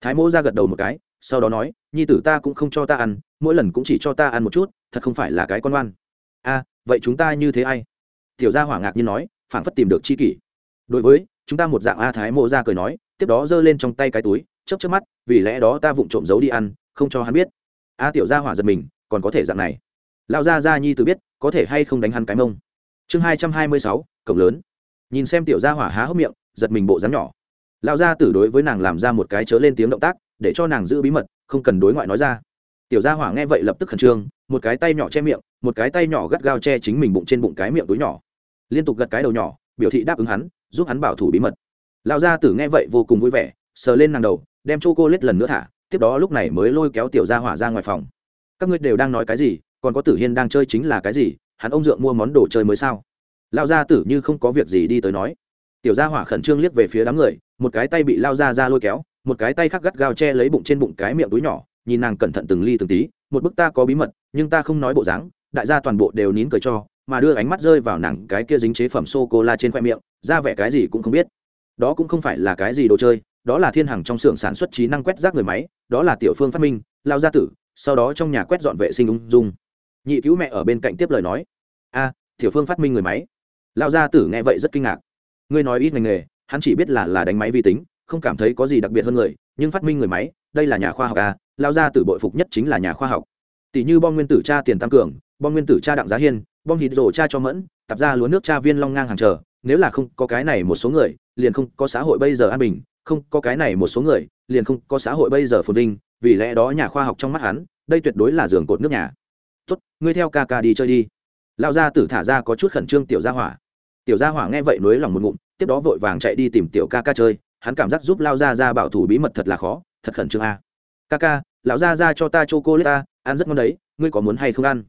Thái Mô gia gật đầu một cái, sau đó nói, nhi tử ta cũng không cho ta ăn, mỗi lần cũng chỉ cho ta ăn một chút, thật không phải là cái con ngoan a, vậy chúng ta như thế ai? Tiểu gia hỏa ngạc nhiên nói, phảng phất tìm được chi kỷ. Đối với, chúng ta một dạng a thái Mô gia cười nói tiếp đó giơ lên trong tay cái túi, chớp chấp mắt, vì lẽ đó ta vụng trộm giấu đi ăn, không cho hắn biết. A tiểu gia hỏa giật mình, còn có thể dạng này. Lão gia gia nhi từ biết, có thể hay không đánh hắn cái mông. Chương hai trăm hai mươi sáu, cổng lớn. Nhìn xem tiểu gia hỏa há hốc miệng, giật mình bộ dáng nhỏ. Lão gia tử đối với nàng làm ra một cái chớ lên tiếng động tác, để cho nàng giữ bí mật, không cần đối ngoại nói ra. Tiểu gia hỏa nghe vậy lập tức khẩn trương, một cái tay nhỏ che miệng, một cái tay nhỏ gắt gao che chính mình bụng trên bụng cái miệng túi nhỏ. Liên tục gật cái đầu nhỏ, biểu thị đáp ứng hắn, giúp hắn bảo thủ bí mật lão gia tử nghe vậy vô cùng vui vẻ, sờ lên nàng đầu, đem chô cô lết lần nữa thả, tiếp đó lúc này mới lôi kéo tiểu gia hỏa ra ngoài phòng. Các ngươi đều đang nói cái gì, còn có tử hiên đang chơi chính là cái gì, hắn ông dượng mua món đồ chơi mới sao? Lao gia tử như không có việc gì đi tới nói. Tiểu gia hỏa khẩn trương liếc về phía đám người, một cái tay bị lao ra ra lôi kéo, một cái tay khác gắt gao che lấy bụng trên bụng cái miệng túi nhỏ, nhìn nàng cẩn thận từng ly từng tí, một bức ta có bí mật, nhưng ta không nói bộ dáng, đại gia toàn bộ đều nín cười cho, mà đưa ánh mắt rơi vào nàng cái kia dính chế phẩm sô cô la trên khoe miệng, ra vẻ cái gì cũng không biết đó cũng không phải là cái gì đồ chơi, đó là thiên hằng trong xưởng sản xuất trí năng quét rác người máy, đó là tiểu phương phát minh, lao gia tử, sau đó trong nhà quét dọn vệ sinh ung dung. Nhị cứu mẹ ở bên cạnh tiếp lời nói, a, tiểu phương phát minh người máy. Lao gia tử nghe vậy rất kinh ngạc. Ngươi nói ít ngành nghề, hắn chỉ biết là là đánh máy vi tính, không cảm thấy có gì đặc biệt hơn người, nhưng phát minh người máy, đây là nhà khoa học a lao gia tử bội phục nhất chính là nhà khoa học. Tỷ như bom nguyên tử cha tiền tam cường, bom nguyên tử cha đặng giá hiên, bom hít rổ cha cho mẫn, tạp ra lúa nước cha viên long ngang hàng chờ nếu là không có cái này một số người, liền không có xã hội bây giờ an bình, không có cái này một số người, liền không có xã hội bây giờ phồn vinh, vì lẽ đó nhà khoa học trong mắt hắn, đây tuyệt đối là giường cột nước nhà. Tốt, ngươi theo ca ca đi chơi đi. Lão gia tử thả ra có chút khẩn trương tiểu gia hỏa. Tiểu gia hỏa nghe vậy nối lòng một ngụm, tiếp đó vội vàng chạy đi tìm tiểu ca ca chơi, hắn cảm giác giúp lao gia ra bảo thủ bí mật thật là khó, thật khẩn trương a. Ca ca, lão gia ra cho ta chô cô lết ta ăn rất ngon đấy, ngươi có muốn hay không ăn?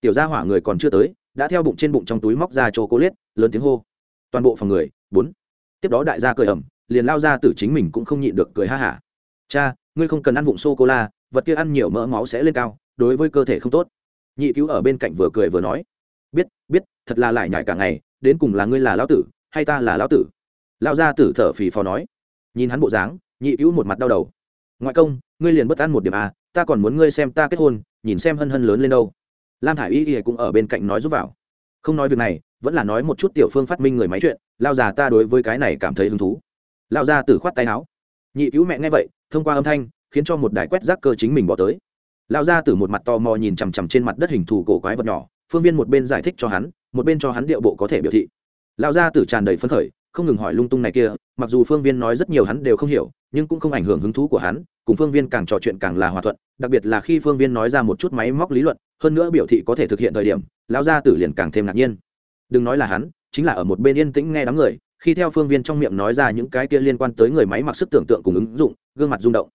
Tiểu gia hỏa người còn chưa tới, đã theo bụng trên bụng trong túi móc ra chô cô lết lớn tiếng hô toàn bộ phòng người, bốn. Tiếp đó đại gia cười ẩm, liền lao ra tử chính mình cũng không nhịn được cười ha hả. Cha, ngươi không cần ăn vụng sô cô la vật kia ăn nhiều mỡ máu sẽ lên cao, đối với cơ thể không tốt. Nhị cứu ở bên cạnh vừa cười vừa nói. Biết biết, thật là lại nhải cả ngày, đến cùng là ngươi là lão tử, hay ta là lão tử? Lão gia tử thở phì phò nói. Nhìn hắn bộ dáng, nhị cứu một mặt đau đầu. Ngoại công, ngươi liền bất ăn một điểm à ta còn muốn ngươi xem ta kết hôn, nhìn xem hân hân lớn lên đâu. Lam thả i y y cũng ở bên cạnh nói giúp vào. Không nói việc này vẫn là nói một chút tiểu phương phát minh người máy chuyện, lao già ta đối với cái này cảm thấy hứng thú. Lao ra từ khoát tay áo. Nhị cứu mẹ nghe vậy, thông qua âm thanh, khiến cho một đài quét rác cơ chính mình bỏ tới. Lao ra từ một mặt tò mò nhìn chằm chằm trên mặt đất hình thù cổ quái vật nhỏ, phương viên một bên giải thích cho hắn, một bên cho hắn điệu bộ có thể biểu thị. Lao ra từ tràn đầy phấn khởi, không ngừng hỏi lung tung này kia, mặc dù phương viên nói rất nhiều hắn đều không hiểu, nhưng cũng không ảnh hưởng hứng thú của hắn, cùng phương viên càng trò chuyện càng là hòa thuận, đặc biệt là khi phương viên nói ra một chút máy móc lý luận, hơn nữa biểu thị có thể thực hiện thời điểm lao gia tử liền càng thêm ngạc nhiên đừng nói là hắn, chính là ở một bên yên tĩnh nghe đám người, khi theo phương viên trong miệng nói ra những cái kia liên quan tới người máy mặc sức tưởng tượng cùng ứng dụng, gương mặt rung động.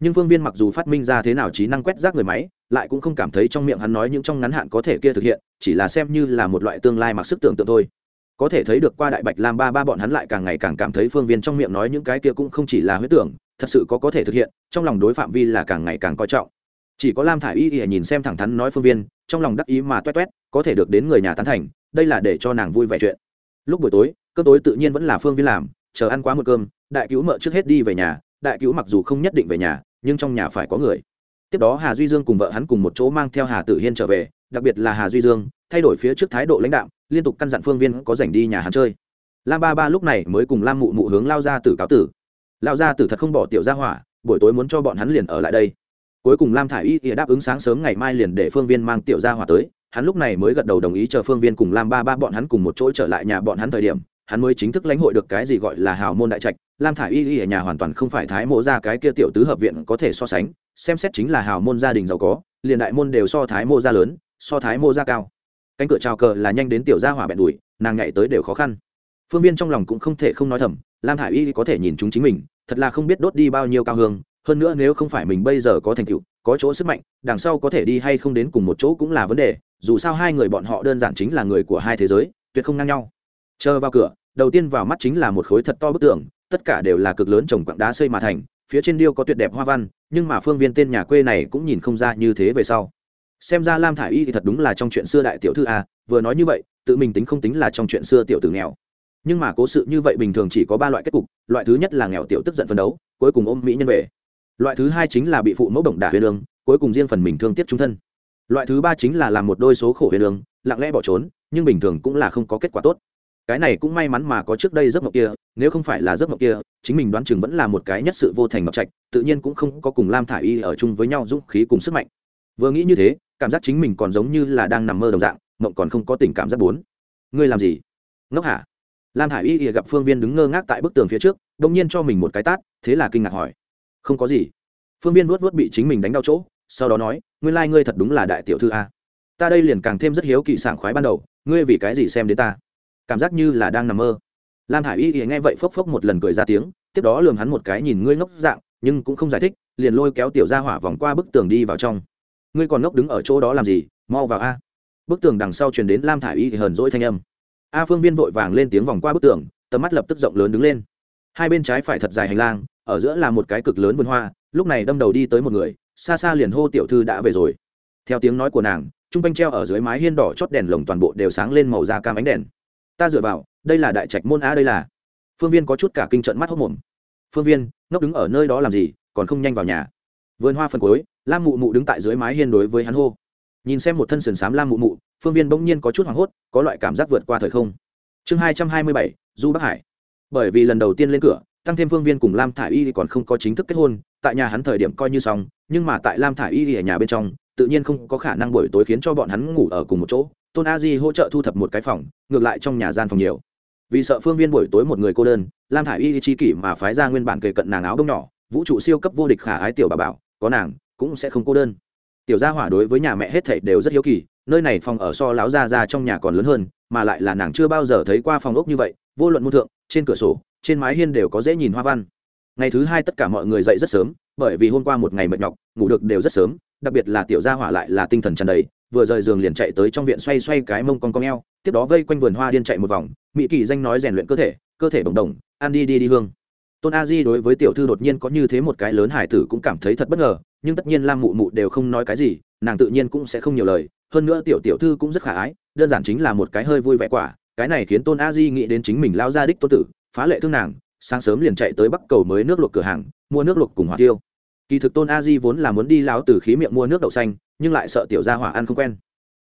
Nhưng phương viên mặc dù phát minh ra thế nào trí năng quét rác người máy, lại cũng không cảm thấy trong miệng hắn nói những trong ngắn hạn có thể kia thực hiện, chỉ là xem như là một loại tương lai mặc sức tưởng tượng thôi. Có thể thấy được qua đại bạch lam ba ba bọn hắn lại càng ngày càng cảm thấy phương viên trong miệng nói những cái kia cũng không chỉ là huyết tưởng, thật sự có có thể thực hiện, trong lòng đối phạm vi là càng ngày càng coi trọng. Chỉ có lam thả i y y nhìn xem thẳng thắn nói phương viên, trong lòng đắc ý mà toét toét, có thể được đến người nhà tán thành đây là để cho nàng vui vẻ chuyện. Lúc buổi tối, cơm tối tự nhiên vẫn là phương viên làm, chờ ăn quá một cơm, đại cứu mợ trước hết đi về nhà, đại cứu mặc dù không nhất định về nhà, nhưng trong nhà phải có người. Tiếp đó hà duy dương cùng vợ hắn cùng một chỗ mang theo hà tử hiên trở về, đặc biệt là hà duy dương, thay đổi phía trước thái độ lãnh đạo liên tục căn dặn phương viên có rảnh đi nhà hắn chơi. Lam ba ba lúc này mới cùng lam mụ mụ hướng lao ra tử cáo tử. Lao ra tử thật không bỏ tiểu ra hỏa, buổi tối muốn cho bọn hắn liền ở lại đây. Cuối cùng lam thả i y đáp ứng sáng sớm ngày mai liền để phương viên mang tiểu ra hỏa tới hắn lúc này mới gật đầu đồng ý chờ phương viên cùng lam ba ba bọn hắn cùng một chỗ trở lại nhà bọn hắn thời điểm, hắn mới chính thức lãnh hội được cái gì gọi là hào môn đại trạch. Lam thả i y y ở nhà hoàn toàn không phải thái mộ ra cái kia tiểu tứ hợp viện có thể so sánh, xem xét chính là hào môn gia đình giàu có, liền đại môn đều so thái mô gia lớn, so thái mô gia cao. Cánh cửa trào cờ là nhanh đến tiểu gia hỏa bẹn đùi nàng nhảy tới đều khó khăn. Phương viên trong lòng cũng không thể không nói thầm, lam thả i y có thể nhìn chúng chính mình, thật là không biết đốt đi bao nhiêu cao hương, hơn nữa nếu không phải mình bây giờ có thành tựu có chỗ sức mạnh, đằng sau có thể đi hay không đến cùng một chỗ cũng là vấn đề, dù sao hai người bọn họ đơn giản chính là người của hai thế giới, tuyệt không ngang nhau. Chờ vào cửa, đầu tiên vào mắt chính là một khối thật to bức tường, tất cả đều là cực lớn trồng quặng đá xây mà thành, phía trên điêu có tuyệt đẹp hoa văn, nhưng mà phương viên tên nhà quê này cũng nhìn không ra như thế về sau. Xem ra lam thả i y thì thật đúng là trong chuyện xưa đại tiểu thư a, vừa nói như vậy, tự mình tính không tính là trong chuyện xưa tiểu tử nghèo. Nhưng mà cố sự như vậy bình thường chỉ có ba loại kết cục, loại thứ nhất là nghèo tiểu tức giận phấn đấu, cuối cùng ôm mỹ nhân về loại thứ hai chính là bị phụ mẫu bổng đả huyền lương, cuối cùng riêng phần mình thương tiếc trung thân. Loại thứ ba chính là làm một đôi số khổ huyền lương, lặng lẽ bỏ trốn, nhưng bình thường cũng là không có kết quả tốt. Cái này cũng may mắn mà có trước đây giấc mộng kia, nếu không phải là giấc mộng kia, chính mình đoán chừng vẫn là một cái nhất sự vô thành mập trạch, tự nhiên cũng không có cùng lam thả i y ở chung với nhau dũng khí cùng sức mạnh. Vừa nghĩ như thế, cảm giác chính mình còn giống như là đang nằm mơ đồng dạng, mộng còn không có tình cảm rất bốn. Ngươi làm gì? Ngốc hả? Lam thả i y gặp phương viên đứng ngơ ngác tại bức tường phía trước đ ỗ n g nhiên cho mình một cái tát, thế là kinh ngạc hỏi không có gì. Phương viên vuốt vuốt bị chính mình đánh đau chỗ, sau đó nói, nguyên lai、like、ngươi thật đúng là đại tiểu thư a. Ta đây liền càng thêm rất hiếu kỳ sảng khoái ban đầu, ngươi vì cái gì xem đến ta? Cảm giác như là đang nằm mơ. Lam hải y thì nghe vậy phốc phốc một lần cười ra tiếng, tiếp đó lườm hắn một cái nhìn ngươi ngốc dạng, nhưng cũng không giải thích, liền lôi kéo tiểu ra hỏa vòng qua bức tường đi vào trong. Ngươi còn ngốc đứng ở chỗ đó làm gì? Mau vào a. Bức tường đằng sau truyền đến lam thả i y thì hờn dỗi thanh âm. A phương viên vội vàng lên tiếng vòng qua bức tường, tầm mắt lập tức rộng lớn đứng lên. Hai bên trái phải thật dài hành lang ở giữa là một cái cực lớn vườn hoa, lúc này đâm đầu đi tới một người, xa xa liền hô tiểu thư đã về rồi. Theo tiếng nói của nàng t r u n g quanh treo ở dưới mái hiên đỏ chót đèn lồng toàn bộ đều sáng lên màu da cam ánh đèn. Ta dựa vào, đây là đại trạch môn a đây là. Phương viên có chút cả kinh trận mắt hốc mồm. Phương viên, ngốc đứng ở nơi đó làm gì, còn không nhanh vào nhà. Vườn hoa phần cuối, lam mụ mụ đứng tại dưới mái hiên đối với hắn hô. Nhìn xem một thân sườn xám lam mụ mụ, phương viên bỗng nhiên có chút hoảng hốt, có loại cảm giác vượt qua thời không. Chương hai trăm hai mươi bảy, du bắc hải. Bởi vì lần đầu tiên lên cửa tăng thêm phương viên cùng lam thả i y còn không có chính thức kết hôn, tại nhà hắn thời điểm coi như xong, nhưng mà tại lam thả i y ở nhà bên trong, tự nhiên không có khả năng buổi tối khiến cho bọn hắn ngủ ở cùng một chỗ. Tôn a di hỗ trợ thu thập một cái phòng, ngược lại trong nhà gian phòng nhiều. Vì sợ phương viên buổi tối một người cô đơn, lam thả i y chi kỷ mà phái ra nguyên bản kề cận nàng áo đông nhỏ, vũ trụ siêu cấp vô địch khả ái tiểu bà bảo, có nàng, cũng sẽ không cô đơn. Tiểu gia hỏa đối với nhà mẹ hết thảy đều rất hiếu kỳ, nơi này phòng ở so láo ra ra trong nhà còn lớn hơn, mà lại là nàng chưa bao giờ thấy qua phòng ốc như vậy, vô luận môn thượng, trên cửa sổ trên mái hiên đều có dễ nhìn hoa văn. Ngày thứ hai tất cả mọi người dậy rất sớm, bởi vì hôm qua một ngày mệt nhọc, ngủ được đều rất sớm, đặc biệt là tiểu gia hỏa lại là tinh thần tràn đầy, vừa rời giường liền chạy tới trong viện xoay xoay cái mông con con eo, tiếp đó vây quanh vườn hoa điên chạy một vòng, mỹ kỳ danh nói rèn luyện cơ thể cơ thể bồng đồng ăn đi đi đi hương. Tôn a di đối với tiểu thư đột nhiên có như thế một cái lớn hải tử cũng cảm thấy thật bất ngờ, nhưng tất nhiên lam mụ mụ đều không nói cái gì, nàng tự nhiên cũng sẽ không nhiều lời, hơn nữa tiểu tiểu thư cũng rất khả ái, đơn giản chính là một cái hơi vui vẻ quả, cái này khiến tôn a di nghĩ đến chính mình lao ra đích tôn tử phá lệ thương nàng, sáng sớm liền chạy tới bắc cầu mới nước luộc cửa hàng, mua nước luộc cùng hỏa tiêu kỳ thực tôn a di vốn là muốn đi láo từ khí miệng mua nước đậu xanh, nhưng lại sợ tiểu gia hỏa ăn không quen.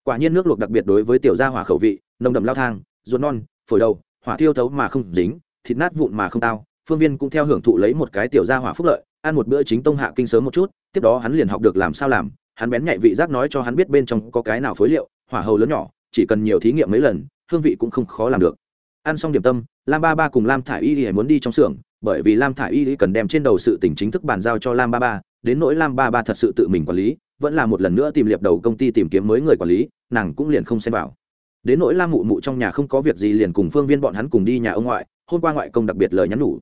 Quả nhiên nước luộc đặc biệt đối với tiểu gia hỏa khẩu vị, nồng đậm lao thang, ruột non, phổi đầu, hỏa tiêu thấu mà không dính, thịt nát vụn mà không tao. Phương viên cũng theo hưởng thụ lấy một cái tiểu gia hỏa phúc lợi, ăn một bữa chính tông hạ kinh sớm một chút, tiếp đó hắn liền học được làm sao làm. Hắn bén nhạy vị giác nói cho hắn biết bên trong có cái nào phối liệu, hỏa hầu lớn nhỏ, chỉ cần nhiều thí nghiệm mấy lần, hương vị cũng không khó làm được ăn xong điểm tâm, lam ba ba cùng lam thả i y y muốn đi trong xưởng, bởi vì lam thả i y cần đem trên đầu sự tỉnh chính thức bàn giao cho lam ba ba, đến nỗi lam ba ba thật sự tự mình quản lý, vẫn là một lần nữa tìm liệp đầu công ty tìm kiếm mới người quản lý, nàng cũng liền không xem vào. Đến nỗi lam mụ mụ trong nhà không có việc gì liền cùng phương viên bọn hắn cùng đi nhà ông ngoại, hôm qua ngoại công đặc biệt lời nhắn nhủ.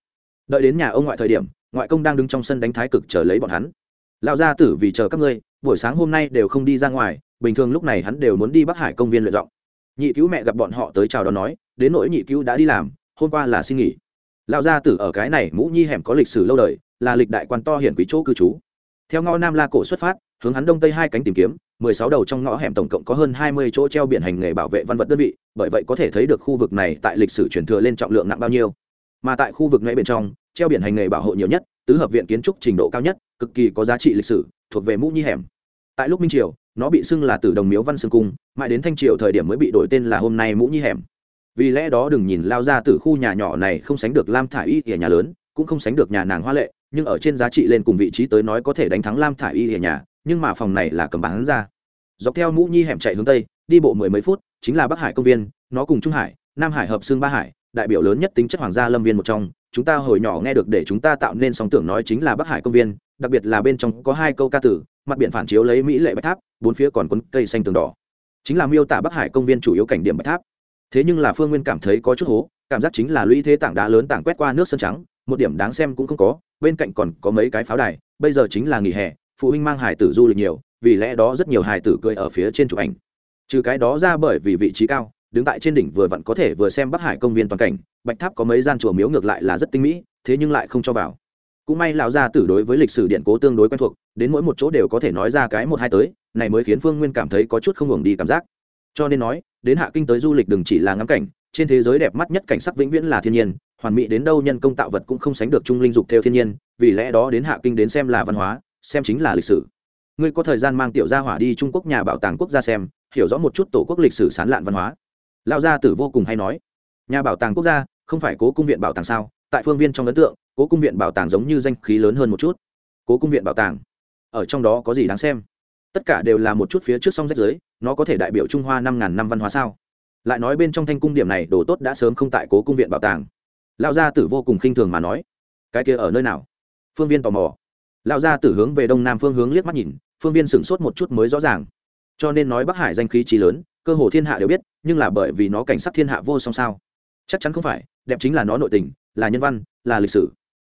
Đợi đến nhà ông ngoại thời điểm, ngoại công đang đứng trong sân đánh thái cực chờ lấy bọn hắn. Lão gia tử vì chờ các ngươi, buổi sáng hôm nay đều không đi ra ngoài, bình thường lúc này hắn đều muốn đi bắc hải công viên luyện giọng nhị cứu mẹ gặp bọn họ tới chào đón nói, đến nỗi nhị cứu đã đi làm, hôm qua là xin nghỉ. Lão gia tử ở cái này mũ nhi hẻm có lịch sử lâu đời, là lịch đại quan to hiển quý chỗ cư trú. Theo ngõ nam la cổ xuất phát, hướng hắn đông tây hai cánh tìm kiếm, mười sáu đầu trong ngõ hẻm tổng cộng có hơn hai mươi chỗ treo biển hành nghề bảo vệ văn vật đơn vị, bởi vậy có thể thấy được khu vực này tại lịch sử truyền thừa lên trọng lượng nặng bao nhiêu. Mà tại khu vực ngay bên trong, treo biển hành nghề bảo hộ nhiều nhất, tứ hợp viện kiến trúc trình độ cao nhất, cực kỳ có giá trị lịch sử, thuộc về mũ nhi hẻm. Tại lúc minh triều nó bị xưng là tử đồng miếu văn xương cung, mãi đến thanh triều thời điểm mới bị đổi tên là hôm nay mũ nhi hẻm. Vì lẽ đó đừng nhìn lao ra từ khu nhà nhỏ này không sánh được lam thả y ở nhà lớn, cũng không sánh được nhà nàng hoa lệ, nhưng ở trên giá trị lên cùng vị trí tới nói có thể đánh thắng lam thả y ở nhà, nhưng mà phòng này là cầm bán ra. Dọc theo mũ nhi hẻm chạy hướng tây, đi bộ mười mấy phút, chính là bắc hải công viên, nó cùng trung hải, nam hải hợp xương ba hải, đại biểu lớn nhất tính chất hoàng gia lâm viên một trong chúng ta hồi nhỏ nghe được để chúng ta tạo nên sóng tưởng nói chính là bắc hải công viên, đặc biệt là bên trong có hai câu ca tử mặt biển phản chiếu lấy mỹ lệ bạch tháp, bốn phía còn quấn cây xanh tường đỏ. Chính là miêu tả bắc hải công viên chủ yếu cảnh điểm bạch tháp. Thế nhưng là phương nguyên cảm thấy có chút hố, cảm giác chính là lũy thế tảng đá lớn tảng quét qua nước sân trắng, một điểm đáng xem cũng không có, bên cạnh còn có mấy cái pháo đài, bây giờ chính là nghỉ hè, phụ huynh mang hải tử du lịch nhiều, vì lẽ đó rất nhiều hải tử cười ở phía trên chụp ảnh. Trừ cái đó ra bởi vì vị trí cao đứng tại trên đỉnh vừa vặn có thể vừa xem bắc hải công viên toàn cảnh, bạch tháp có mấy gian chùa miếu ngược lại là rất tinh mỹ, thế nhưng lại không cho vào. Cũng may lão gia tử đối với lịch sử điện cố tương đối quen thuộc, đến mỗi một chỗ đều có thể nói ra cái một hai tới, này mới khiến phương nguyên cảm thấy có chút không hưởng đi cảm giác. Cho nên nói, đến hạ kinh tới du lịch đừng chỉ là ngắm cảnh, trên thế giới đẹp mắt nhất cảnh sắc vĩnh viễn là thiên nhiên, hoàn mỹ đến đâu nhân công tạo vật cũng không sánh được trung linh dục theo thiên nhiên, vì lẽ đó đến hạ kinh đến xem là văn hóa, xem chính là lịch sử. Ngươi có thời gian mang tiểu gia hỏa đi trung quốc nhà bảo tàng quốc gia xem, hiểu rõ một chút tổ quốc lịch sử sán lạn văn hóa lão gia tử vô cùng hay nói, nhà bảo tàng quốc gia không phải cố cung viện bảo tàng sao? Tại phương viên trong ấn tượng, cố cung viện bảo tàng giống như danh khí lớn hơn một chút. Cố cung viện bảo tàng, ở trong đó có gì đáng xem? Tất cả đều là một chút phía trước song rách giới nó có thể đại biểu trung hoa năm ngàn năm văn hóa sao? Lại nói bên trong thanh cung điểm này đồ tốt đã sớm không tại cố cung viện bảo tàng. Lão gia tử vô cùng khinh thường mà nói, cái kia ở nơi nào? Phương viên tò mò. Lão gia tử hướng về đông nam phương hướng liếc mắt nhìn, phương viên sửng sốt một chút mới rõ ràng. Cho nên nói bắc hải danh khí trí lớn cơ hồ thiên hạ đều biết, nhưng là bởi vì nó cảnh sắc thiên hạ vô song sao? Chắc chắn không phải, đẹp chính là nó nội tình, là nhân văn, là lịch sử.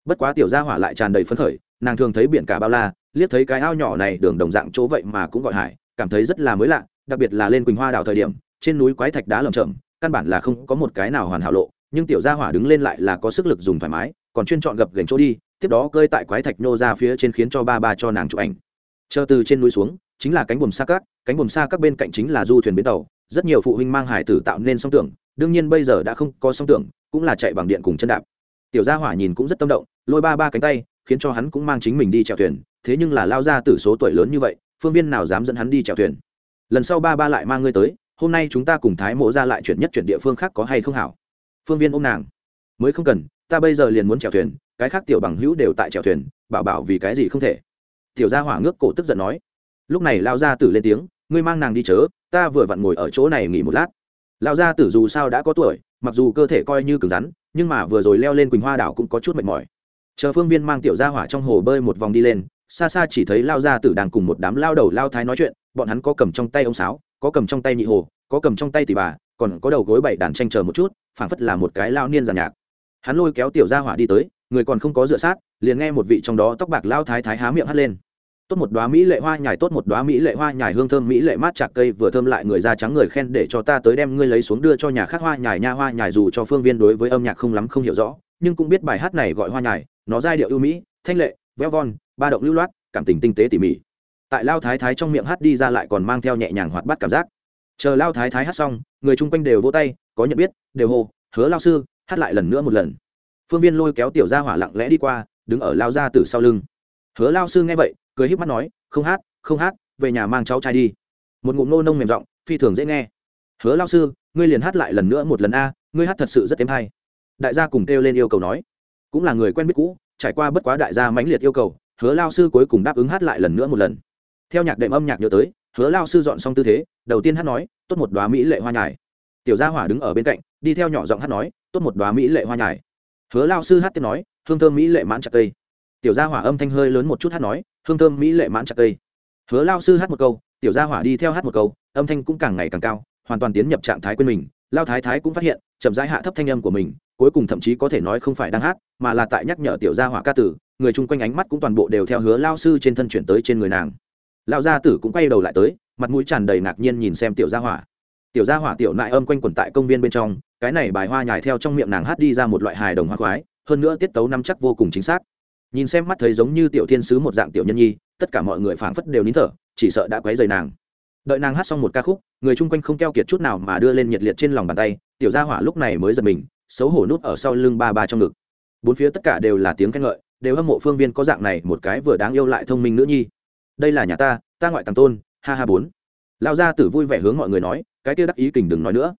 Bất quá tiểu gia hỏa lại tràn đầy phấn khởi, nàng thường thấy biển cả bao la, liếc thấy cái ao nhỏ này đường đồng dạng chỗ vậy mà cũng gọi hải, cảm thấy rất là mới lạ, đặc biệt là lên quỳnh hoa đảo thời điểm, trên núi quái thạch đá lởm chởm, căn bản là không có một cái nào hoàn hảo lộ, nhưng tiểu gia hỏa đứng lên lại là có sức lực dùng thoải mái, còn chuyên chọn gập gành chỗ đi, tiếp đó cơi tại quái thạch nô ra phía trên khiến cho ba ba cho nàng chụp ảnh. Chờ từ trên núi xuống chính là cánh buồm xa cát, cánh buồm xa các bên cạnh chính là du thuyền bến tàu, rất nhiều phụ huynh mang hải tử tạo nên song tưởng đương nhiên bây giờ đã không có song tưởng cũng là chạy bằng điện cùng chân đạp. Tiểu gia hỏa nhìn cũng rất tâm động, lôi ba ba cánh tay, khiến cho hắn cũng mang chính mình đi chèo thuyền, thế nhưng là lao ra từ số tuổi lớn như vậy, phương viên nào dám dẫn hắn đi chèo thuyền. Lần sau ba ba lại mang ngươi tới, hôm nay chúng ta cùng thái mộ ra lại chuyển nhất chuyển địa phương khác có hay không hảo? Phương viên ôm nàng. Mới không cần, ta bây giờ liền muốn chèo thuyền, cái khác tiểu bằng hữu đều tại chèo thuyền, bảo bảo vì cái gì không thể. Tiểu gia hỏa ngước cổ tức giận nói lúc này lao gia tử lên tiếng, ngươi mang nàng đi chớ, ta vừa vặn ngồi ở chỗ này nghỉ một lát. Lao gia tử dù sao đã có tuổi, mặc dù cơ thể coi như cứng rắn, nhưng mà vừa rồi leo lên quỳnh hoa đảo cũng có chút mệt mỏi. Chờ phương viên mang tiểu gia hỏa trong hồ bơi một vòng đi lên, xa xa chỉ thấy lao gia tử đang cùng một đám lao đầu lao thái nói chuyện, bọn hắn có cầm trong tay ông sáo, có cầm trong tay nhị hồ, có cầm trong tay tỷ bà, còn có đầu gối bảy đàn tranh chờ một chút, phảng phất là một cái lao niên giàn nhạc. Hắn lôi kéo tiểu gia hỏa đi tới, người còn không có dựa sát, liền nghe một vị trong đó tóc bạc lao thái thái há miệng hắt lên tốt một đoá mỹ lệ hoa nhài, tốt một đoá mỹ lệ hoa nhài, hương thơm mỹ lệ mát chạc cây vừa thơm lại người da trắng người khen để cho ta tới đem ngươi lấy xuống đưa cho nhà khác hoa nhài nha, hoa nhài dù cho phương viên đối với âm nhạc không lắm, không hiểu rõ, nhưng cũng biết bài hát này gọi hoa nhài, nó giai điệu ưu mỹ, thanh lệ, véo von, ba động lưu loát, cảm tình tinh tế tỉ mỉ. Tại lao thái thái trong miệng hát đi ra lại còn mang theo nhẹ nhàng hoạt bát cảm giác. Chờ lao thái thái hát xong, người chung quanh đều vỗ tay, có nhận biết, đều hô, hứa lao sư, hát lại lần nữa một lần. Phương viên lôi kéo tiểu gia hỏa lặng lẽ đi qua, đứng ở lao ra từ sau lưng. Hứa lao sư nghe vậy cười híp mắt nói, không hát không hát, về nhà mang cháu trai đi. Một ngụm nô nông mềm giọng, phi thường dễ nghe. Hứa lao sư, ngươi liền hát lại lần nữa một lần a, ngươi hát thật sự rất êm hay. Đại gia cùng kêu lên yêu cầu nói. Cũng là người quen biết cũ, trải qua bất quá đại gia mãnh liệt yêu cầu, hứa lao sư cuối cùng đáp ứng hát lại lần nữa một lần. Theo nhạc đệm âm nhạc nhớ tới, hứa lao sư dọn xong tư thế, đầu tiên hát nói, tốt một đoá mỹ lệ hoa nhài. Tiểu gia hỏa đứng ở bên cạnh, đi theo nhỏ giọng hát nói, tốt một đoá mỹ lệ hoa nhài. Hứa lao sư hát tiếp nói, hương thơm mỹ lệ mãn chặt cây. Tiểu gia hỏa âm thanh hơi lớn một chút hát nói hương thơm mỹ lệ mãn chặt cây. Hứa lao sư hát một câu, tiểu gia hỏa đi theo hát một câu, âm thanh cũng càng ngày càng cao, hoàn toàn tiến nhập trạng thái quên mình. Lao thái thái cũng phát hiện, chậm rãi hạ thấp thanh âm của mình, cuối cùng thậm chí có thể nói không phải đang hát, mà là tại nhắc nhở tiểu gia hỏa ca tử, người chung quanh ánh mắt cũng toàn bộ đều theo hứa lao sư trên thân chuyển tới trên người nàng. Lao gia tử cũng quay đầu lại tới, mặt mũi tràn đầy ngạc nhiên nhìn xem tiểu gia hỏa. Tiểu gia hỏa tiểu nại âm quanh quẩn tại công viên bên trong, cái này bài hoa nhài theo trong miệng nàng hát đi ra một loại hài đồng hoa khoái, hơn nữa tiết tấu năm chắc vô cùng chính xác nhìn xem mắt thấy giống như tiểu thiên sứ một dạng tiểu nhân nhi, tất cả mọi người phảng phất đều nín thở, chỉ sợ đã quấy rầy nàng. Đợi nàng hát xong một ca khúc, người chung quanh không keo kiệt chút nào mà đưa lên nhiệt liệt trên lòng bàn tay, tiểu gia hỏa lúc này mới giật mình, xấu hổ nút ở sau lưng ba ba trong ngực. Bốn phía tất cả đều là tiếng khen ngợi, đều hâm mộ phương viên có dạng này một cái vừa đáng yêu lại thông minh nữ nhi. Đây là nhà ta ta ngoại tàng tôn, ha ha bốn. Lao gia tử vui vẻ hướng mọi người nói, cái kia đắc ý kình đừng nói nữa.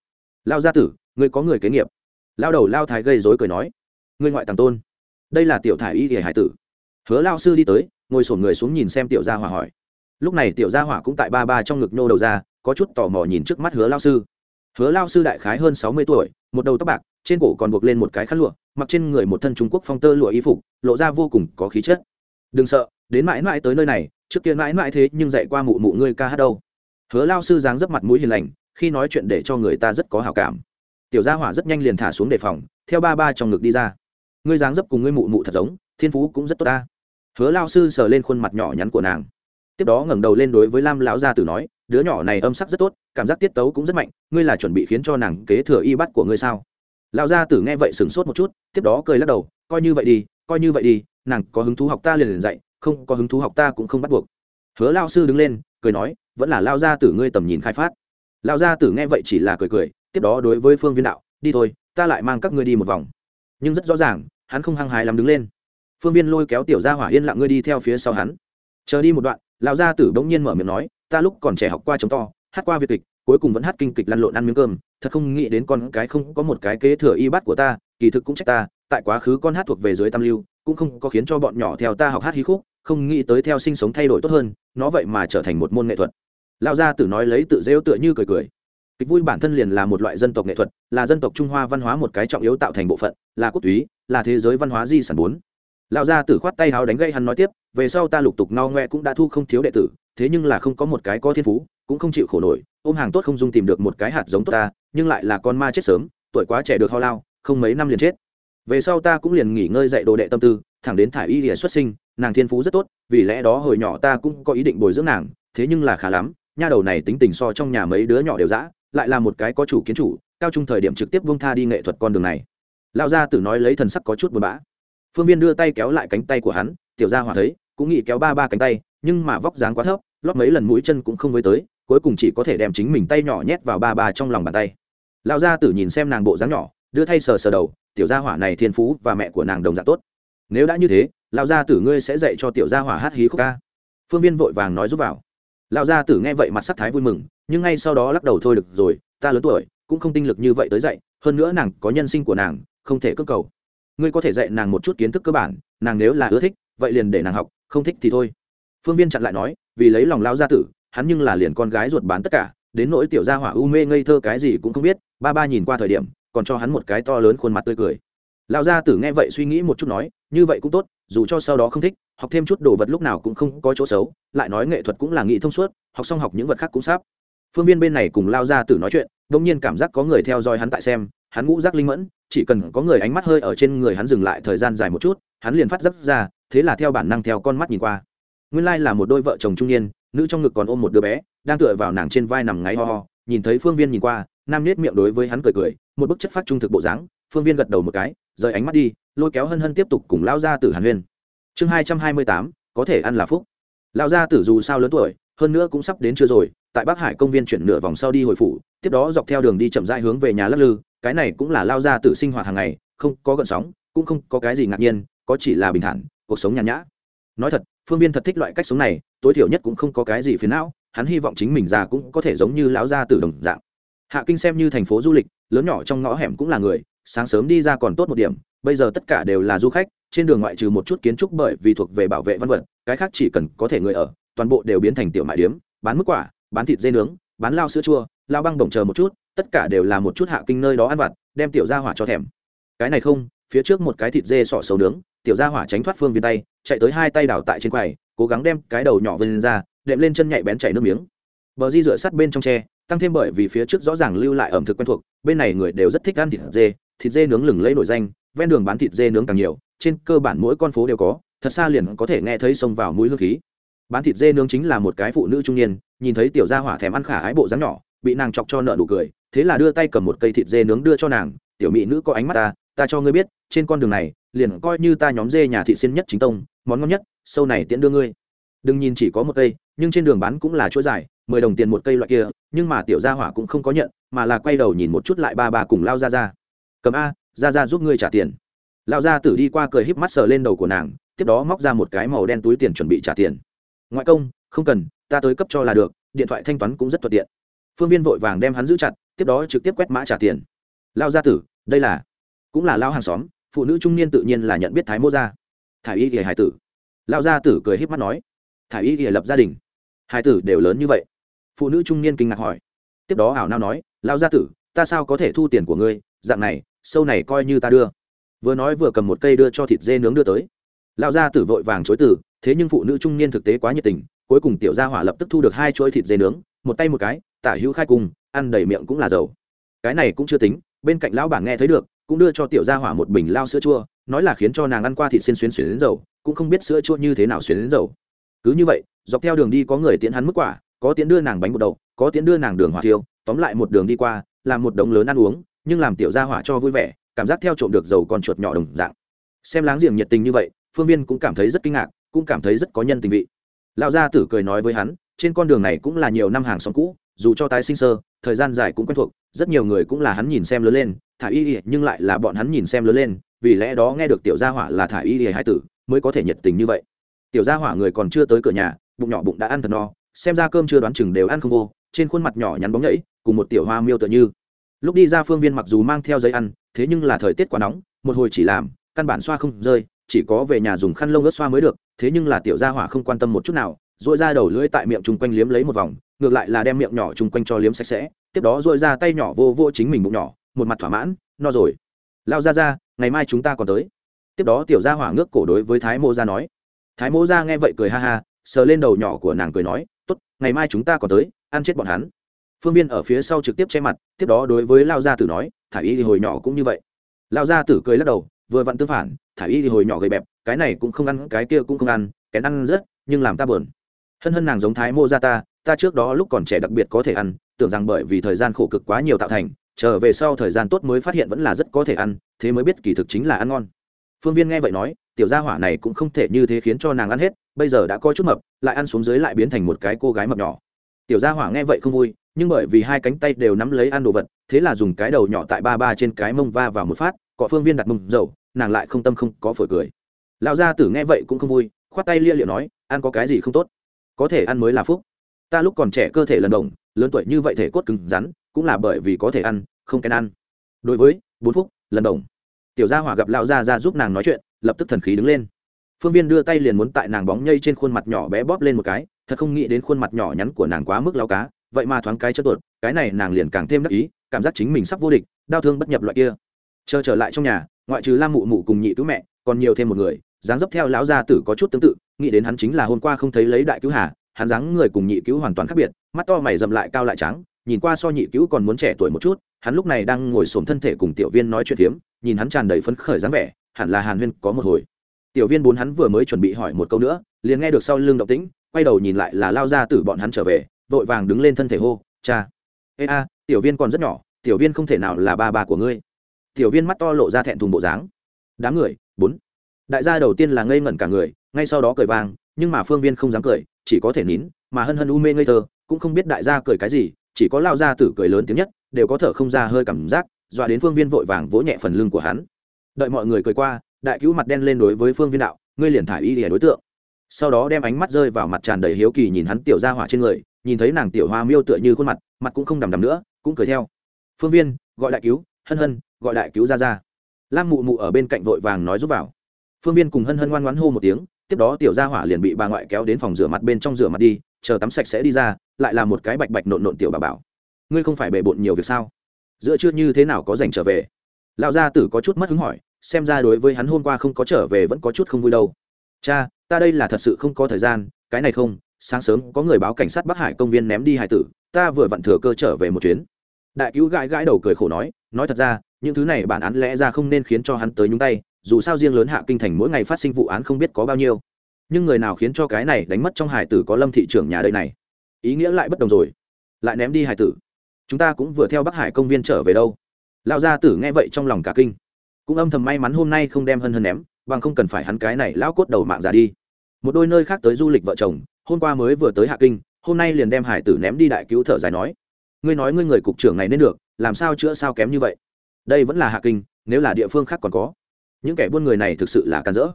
Lao gia tử, ngươi có người kế nghiệp. Lao đầu lao thái gây dối cười nói, ngươi ngoại tàng tôn đây là tiểu thải y thể hải tử. Hứa lao sư đi tới, ngồi sổn người xuống nhìn xem tiểu gia hỏa hỏi. Lúc này tiểu gia hỏa cũng tại ba ba trong ngực nhô đầu ra, có chút tò mò nhìn trước mắt hứa lao sư. Hứa lao sư đại khái hơn sáu mươi tuổi, một đầu tóc bạc, trên cổ còn buộc lên một cái khăn lụa, mặc trên người một thân trung quốc phong tơ lụa y phục, lộ ra vô cùng có khí chất. Đừng sợ, đến mãi mãi tới nơi này, trước kia mãi mãi thế nhưng dạy qua mụ mụ ngươi ca hát đâu. Hứa lao sư dáng dấp mặt mũi hiền lành, khi nói chuyện để cho người ta rất có hào cảm. Tiểu gia hỏa rất nhanh liền thả xuống đề phòng, theo ba ba trong ngực đi ra ngươi dáng dấp cùng ngươi mụ mụ thật giống, thiên phú cũng rất tốt ta. Hứa lao sư sờ lên khuôn mặt nhỏ nhắn của nàng. Tiếp đó ngẩng đầu lên đối với lam lão gia tử nói, đứa nhỏ này âm sắc rất tốt, cảm giác tiết tấu cũng rất mạnh, ngươi là chuẩn bị khiến cho nàng kế thừa y bắt của ngươi sao? Lão gia tử nghe vậy sửng sốt một chút, tiếp đó cười lắc đầu, coi như vậy đi, coi như vậy đi, nàng có hứng thú học ta liền liền dạy, không có hứng thú học ta cũng không bắt buộc. Hứa lao sư đứng lên, cười nói, vẫn là lao gia tử ngươi tầm nhìn khai phát. Lao gia tử nghe vậy chỉ là cười cười, tiếp đó đối với phương viên đạo, đi thôi, ta lại mang các ngươi đi một vòng. Nhưng rất rõ ràng hắn không hăng hái lắm đứng lên. Phương viên lôi kéo tiểu gia hỏa yên lặng ngươi đi theo phía sau hắn. Chờ đi một đoạn, lão gia tử bỗng nhiên mở miệng nói, ta lúc còn trẻ học qua chống to, hát qua việt kịch, cuối cùng vẫn hát kinh kịch lăn lộn ăn miếng cơm. Thật không nghĩ đến con cái không có một cái kế thừa y bát của ta, kỳ thực cũng trách ta, tại quá khứ con hát thuộc về dưới tam lưu, cũng không có khiến cho bọn nhỏ theo ta học hát hí khúc, không nghĩ tới theo sinh sống thay đổi tốt hơn, nó vậy mà trở thành một môn nghệ thuật. Lão gia tử nói lấy tự rêu tựa như cười cười. Kịch vui bản thân liền là một loại dân tộc nghệ thuật, là dân tộc trung hoa văn hóa một cái trọng yếu tạo thành bộ phận, là quốc túy là thế giới văn hóa di sản bốn. Lão gia tử khoát tay háo đánh gây hắn nói tiếp, về sau ta lục tục no ngoe cũng đã thu không thiếu đệ tử, thế nhưng là không có một cái có thiên phú, cũng không chịu khổ nổi, ôm hàng tốt không dung tìm được một cái hạt giống tốt ta, nhưng lại là con ma chết sớm, tuổi quá trẻ được ho lao, không mấy năm liền chết. Về sau ta cũng liền nghỉ ngơi dạy đồ đệ tâm tư, thẳng đến thải y lìa xuất sinh, nàng thiên phú rất tốt, vì lẽ đó hồi nhỏ ta cũng có ý định bồi dưỡng nàng, thế nhưng là khá lắm, nha đầu này tính tình so trong nhà mấy đứa nhỏ đều dã, lại là một cái có chủ kiến chủ, cao trung thời điểm trực tiếp buông tha đi nghệ thuật con đường này lão gia tử nói lấy thần sắc có chút buồn bã. Phương viên đưa tay kéo lại cánh tay của hắn, tiểu gia hỏa thấy, cũng nghĩ kéo ba ba cánh tay, nhưng mà vóc dáng quá thấp, lót mấy lần mũi chân cũng không với tới, cuối cùng chỉ có thể đem chính mình tay nhỏ nhét vào ba ba trong lòng bàn tay. Lão gia tử nhìn xem nàng bộ dáng nhỏ, đưa thay sờ sờ đầu, tiểu gia hỏa này thiên phú và mẹ của nàng đồng dạng tốt. Nếu đã như thế lão gia tử ngươi sẽ dạy cho tiểu gia hỏa hát hí khúc ca. Phương viên vội vàng nói giúp vào. Lão gia tử nghe vậy mặt sắc thái vui mừng, nhưng ngay sau đó lắc đầu thôi được rồi, ta lớn tuổi, cũng không tinh lực như vậy tới dạy, hơn nữa nàng có nhân sinh của nàng không thể cơ cầu. Ngươi có thể dạy nàng một chút kiến thức cơ bản, nàng nếu là ưa thích, vậy liền để nàng học, không thích thì thôi. Phương viên chặn lại nói, vì lấy lòng lao gia tử, hắn nhưng là liền con gái ruột bán tất cả, đến nỗi tiểu gia hỏa u mê ngây thơ cái gì cũng không biết, ba ba nhìn qua thời điểm, còn cho hắn một cái to lớn khuôn mặt tươi cười. Lão gia tử nghe vậy suy nghĩ một chút nói, như vậy cũng tốt, dù cho sau đó không thích, học thêm chút đồ vật lúc nào cũng không có chỗ xấu, lại nói nghệ thuật cũng là nghị thông suốt, học xong học những vật khác cũng sắp. Phương viên bên này cùng lao gia tử nói chuyện đ ỗ n g nhiên cảm giác có người theo dõi hắn tại xem hắn ngũ giác linh mẫn, chỉ cần có người ánh mắt hơi ở trên người hắn dừng lại thời gian dài một chút, hắn liền phát dấp ra, thế là theo bản năng theo con mắt nhìn qua. Nguyên lai là một đôi vợ chồng trung niên, nữ trong ngực còn ôm một đứa bé, đang tựa vào nàng trên vai nằm ngáy ho ho, nhìn thấy phương viên nhìn qua, nam nết miệng đối với hắn cười cười, một bức chất phát trung thực bộ dáng, phương viên gật đầu một cái, rời ánh mắt đi, lôi kéo hân hân tiếp tục cùng lao ra từ hàn huyên. Chương hai trăm hai mươi tám, có thể ăn là phúc. Lão gia tử dù sao lớn tuổi, hơn nữa cũng sắp đến chưa rồi, tại bắc hải công viên chuyển nửa vòng sau đi hồi phủ, tiếp đó dọc theo đường đi chậm rãi hướng về nhà lắc lư cái này cũng là lao gia tự sinh hoạt hàng ngày, không có gợn sóng, cũng không có cái gì ngạc nhiên, có chỉ là bình thản, cuộc sống nhàn nhã. Nói thật, phương viên thật thích loại cách sống này, tối thiểu nhất cũng không có cái gì phiền não, hắn hy vọng chính mình già cũng có thể giống như lão gia tử đồng dạng. Hạ kinh xem như thành phố du lịch, lớn nhỏ trong ngõ hẻm cũng là người, sáng sớm đi ra còn tốt một điểm, bây giờ tất cả đều là du khách, trên đường ngoại trừ một chút kiến trúc bởi vì thuộc về bảo vệ văn vật, cái khác chỉ cần có thể người ở, toàn bộ đều biến thành tiểu mại điếm, bán mức quả, bán thịt dê nướng, bán lao sữa chua lao băng bổng chờ một chút, tất cả đều là một chút hạ kinh nơi đó ăn vặt, đem tiểu ra hỏa cho thèm. Cái này không, phía trước một cái thịt dê sọ sầu nướng, tiểu ra hỏa tránh thoát phương viên tay, chạy tới hai tay đảo tại trên quầy, cố gắng đem cái đầu nhỏ vươn ra, đệm lên chân nhạy bén chảy nước miếng. Bờ di rửa sát bên trong tre, tăng thêm bởi vì phía trước rõ ràng lưu lại ẩm thực quen thuộc, bên này người đều rất thích ăn thịt dê thịt dê nướng lừng lấy nổi danh, ven đường bán thịt dê nướng càng nhiều, trên cơ bản mỗi con phố đều có, thật xa liền có thể nghe thấy xông vào mũi hương khí. Bán thịt dê nướng chính là một cái phụ nữ trung niên, nhìn thấy tiểu gia hỏa thèm ăn khả ái bộ dáng nhỏ bị nàng chọc cho nợ nụ cười, thế là đưa tay cầm một cây thịt dê nướng đưa cho nàng, tiểu mỹ nữ có ánh mắt ta ta cho ngươi biết, trên con đường này, liền coi như ta nhóm dê nhà thị xin nhất chính tông, món ngon nhất, sâu này tiễn đưa ngươi. Đừng nhìn chỉ có một cây, nhưng trên đường bán cũng là chuỗi dài, mười đồng tiền một cây loại kia, nhưng mà tiểu gia hỏa cũng không có nhận, mà là quay đầu nhìn một chút lại ba bà cùng lao ra ra cầm a ra ra giúp ngươi trả tiền. Lao ra tử đi qua cười híp mắt sờ lên đầu của nàng, tiếp đó móc ra một cái màu đen túi tiền chuẩn bị trả tiền. Ngoại công, không cần, ta tới cấp cho là được, điện thoại thanh toán cũng rất thuận tiện phương viên vội vàng đem hắn giữ chặt, tiếp đó trực tiếp quét mã trả tiền. Lao gia tử, đây là, cũng là lao hàng xóm, phụ nữ trung niên tự nhiên là nhận biết thái mô gia. Thả y thì hải tử. Lao gia tử cười híp mắt nói thả y thì lập gia đình. Hải tử đều lớn như vậy. Phụ nữ trung niên kinh ngạc hỏi. Tiếp đó ảo nao nói, lao gia tử, ta sao có thể thu tiền của ngươi, dạng này, sâu này coi như ta đưa. Vừa nói vừa cầm một cây đưa cho thịt dê nướng đưa tới. Lao gia tử vội vàng chối từ, thế nhưng phụ nữ trung niên thực tế quá nhiệt tình, cuối cùng tiểu gia hỏa lập tức thu được hai chuỗi thịt dê nướng, một tay một cái tả hữu khai cùng ăn đầy miệng cũng là dầu. Cái này cũng chưa tính, bên cạnh lão bảng nghe thấy được, cũng đưa cho tiểu gia hỏa một bình lao sữa chua, nói là khiến cho nàng ăn qua thịt xuyên xuyến xuyến đến dầu, cũng không biết sữa chua như thế nào xuyến đến dầu. Cứ như vậy, dọc theo đường đi có người tiễn hắn mức quả, có tiễn đưa nàng bánh bột đầu có tiễn đưa nàng đường hỏa tiêu tóm lại một đường đi qua, làm một đống lớn ăn uống, nhưng làm tiểu gia hỏa cho vui vẻ, cảm giác theo trộm được dầu con chuột nhỏ đồng dạng. Xem láng giềng nhiệt tình như vậy, phương viên cũng cảm thấy rất kinh ngạc, cũng cảm thấy rất có nhân tình vị. Lão gia tử cười nói với hắn, trên con đường này cũng là nhiều năm hàng xóm cũ dù cho tái sinh sơ, thời gian dài cũng quen thuộc, rất nhiều người cũng là hắn nhìn xem lớn lên, thả y ỉa nhưng lại là bọn hắn nhìn xem lớn lên, vì lẽ đó nghe được tiểu gia hỏa là thả y ỉa hai tử, mới có thể nhiệt tình như vậy. Tiểu gia hỏa người còn chưa tới cửa nhà, bụng nhỏ bụng đã ăn thật no, xem ra cơm chưa đoán chừng đều ăn không vô, trên khuôn mặt nhỏ nhắn bóng nhẫy cùng một tiểu hoa miêu tựa như. Lúc đi ra phương viên mặc dù mang theo giấy ăn, thế nhưng là thời tiết quá nóng, một hồi chỉ làm, căn bản xoa không rơi, chỉ có về nhà dùng khăn lông ướt xoa mới được, thế nhưng là tiểu gia hỏa không quan tâm một chút nào dội ra đầu lưỡi tại miệng chung quanh liếm lấy một vòng, ngược lại là đem miệng nhỏ chung quanh cho liếm sạch sẽ, tiếp đó dội ra tay nhỏ vô vô chính mình bụng nhỏ, một mặt thỏa mãn, no rồi. Lao ra ra, ngày mai chúng ta còn tới. Tiếp đó tiểu gia hỏa ngước cổ đối với thái mô gia nói. Thái mô gia nghe vậy cười ha ha, sờ lên đầu nhỏ của nàng cười nói, tốt, ngày mai chúng ta còn tới, ăn chết bọn hắn. Phương viên ở phía sau trực tiếp che mặt, tiếp đó đối với lao gia tử nói, thả y thì hồi nhỏ cũng như vậy. Lao gia tử cười lắc đầu, vừa vặn tương phản, thả y thì hồi nhỏ gầy bẹp, cái này cũng không ăn, cái kia cũng không ăn, kén ăn rất, nhưng làm ta buồn hân hân nàng giống thái mô gia ta ta trước đó lúc còn trẻ đặc biệt có thể ăn, tưởng rằng bởi vì thời gian khổ cực quá nhiều tạo thành, trở về sau thời gian tốt mới phát hiện vẫn là rất có thể ăn, thế mới biết kỳ thực chính là ăn ngon. Phương viên nghe vậy nói, tiểu gia hỏa này cũng không thể như thế khiến cho nàng ăn hết, bây giờ đã có chút mập, lại ăn xuống dưới lại biến thành một cái cô gái mập nhỏ. Tiểu gia hỏa nghe vậy không vui, nhưng bởi vì hai cánh tay đều nắm lấy ăn đồ vật, thế là dùng cái đầu nhỏ tại ba ba trên cái mông va vào một phát, cọ phương viên đặt mông dầu, nàng lại không tâm không có phổi cười. Lão gia tử nghe vậy cũng không vui, khoát tay lia liệu nói, ăn có cái gì không tốt? Có thể ăn mới là phúc. Ta lúc còn trẻ cơ thể lần đồng, lớn tuổi như vậy thể cốt cứng rắn, cũng là bởi vì có thể ăn, không kén ăn. Đối với, bốn phúc, lần đồng. Tiểu gia hỏa gặp lão gia ra giúp nàng nói chuyện, lập tức thần khí đứng lên. Phương viên đưa tay liền muốn tại nàng bóng nhây trên khuôn mặt nhỏ bé bóp lên một cái, thật không nghĩ đến khuôn mặt nhỏ nhắn của nàng quá mức lao cá, vậy mà thoáng cái chất tuột, cái này nàng liền càng thêm đắc ý, cảm giác chính mình sắp vô địch, đau thương bất nhập loại kia. Chờ trở lại trong nhà, ngoại trừ lam mụ mụ cùng nhị cứu mẹ, còn nhiều thêm một người dáng dấp theo lão gia tử có chút tương tự, nghĩ đến hắn chính là hôm qua không thấy lấy đại cứu hà, hắn dáng người cùng nhị cứu hoàn toàn khác biệt, mắt to mày dầm lại cao lại trắng, nhìn qua so nhị cứu còn muốn trẻ tuổi một chút, hắn lúc này đang ngồi xổm thân thể cùng tiểu viên nói chuyện phiếm, nhìn hắn tràn đầy phấn khởi dáng vẻ, hẳn là hàn huyên có một hồi. Tiểu viên bốn hắn vừa mới chuẩn bị hỏi một câu nữa, liền nghe được sau lưng động tĩnh, quay đầu nhìn lại là lao ra từ bọn hắn trở về, vội vàng đứng lên thân thể hô, cha. Ê a, tiểu viên còn rất nhỏ, tiểu viên không thể nào là ba bà của ngươi. Tiểu viên mắt to lộ ra thẹn thùng bộ dáng. Đám người, bốn đại gia đầu tiên là ngây ngẩn cả người, ngay sau đó cười vang, nhưng mà phương viên không dám cười, chỉ có thể nín, mà hân hân u mê ngây thơ, cũng không biết đại gia cười cái gì, chỉ có lao ra tử cười lớn tiếng nhất, đều có thở không ra hơi cảm giác, dọa đến phương viên vội vàng vỗ nhẹ phần lưng của hắn. Đợi mọi người cười qua, đại cứu mặt đen lên đối với phương viên đạo, ngươi liền thả y lìa đối tượng. Sau đó đem ánh mắt rơi vào mặt tràn đầy hiếu kỳ nhìn hắn tiểu ra hỏa trên người, nhìn thấy nàng tiểu hoa miêu tựa như khuôn mặt mặt cũng không đầm đầm nữa, cũng cười theo. Phương viên, gọi đại cứu, hân hân, gọi đại cứu ra ra. Lam mụ mụ ở bên cạnh vội vàng nói giúp vào phương viên cùng hân hân ngoan ngoãn hô một tiếng, tiếp đó tiểu gia hỏa liền bị bà ngoại kéo đến phòng rửa mặt bên trong rửa mặt đi, chờ tắm sạch sẽ đi ra, lại là một cái bạch bạch nộn nộn tiểu bà bảo. Ngươi không phải bề bộn nhiều việc sao? Giữa chưa như thế nào có dành trở về? Lão gia tử có chút mất hứng hỏi, xem ra đối với hắn hôm qua không có trở về vẫn có chút không vui đâu. Cha, ta đây là thật sự không có thời gian, cái này không, sáng sớm có người báo cảnh sát bắc hải công viên ném đi hải tử, ta vừa vặn thừa cơ trở về một chuyến. Đại cứu gãi gãi đầu cười khổ nói nói thật ra, những thứ này bản án lẽ ra không nên khiến cho hắn tới nhúng tay dù sao riêng lớn hạ kinh thành mỗi ngày phát sinh vụ án không biết có bao nhiêu. Nhưng người nào khiến cho cái này đánh mất trong hải tử có lâm thị trưởng nhà đây này? Ý nghĩa lại bất đồng rồi. Lại ném đi hải tử. Chúng ta cũng vừa theo bắc hải công viên trở về đâu. Lão gia tử nghe vậy trong lòng cả kinh. Cũng âm thầm may mắn hôm nay không đem hân hân ném, bằng không cần phải hắn cái này lão cốt đầu mạng ra đi. Một đôi nơi khác tới du lịch vợ chồng, hôm qua mới vừa tới hạ kinh, hôm nay liền đem hải tử ném đi đại cứu thở dài nói. Ngươi nói ngươi người cục trưởng này nên được, làm sao chữa sao kém như vậy? Đây vẫn là hạ kinh, nếu là địa phương khác còn có những kẻ buôn người này thực sự là can dỡ.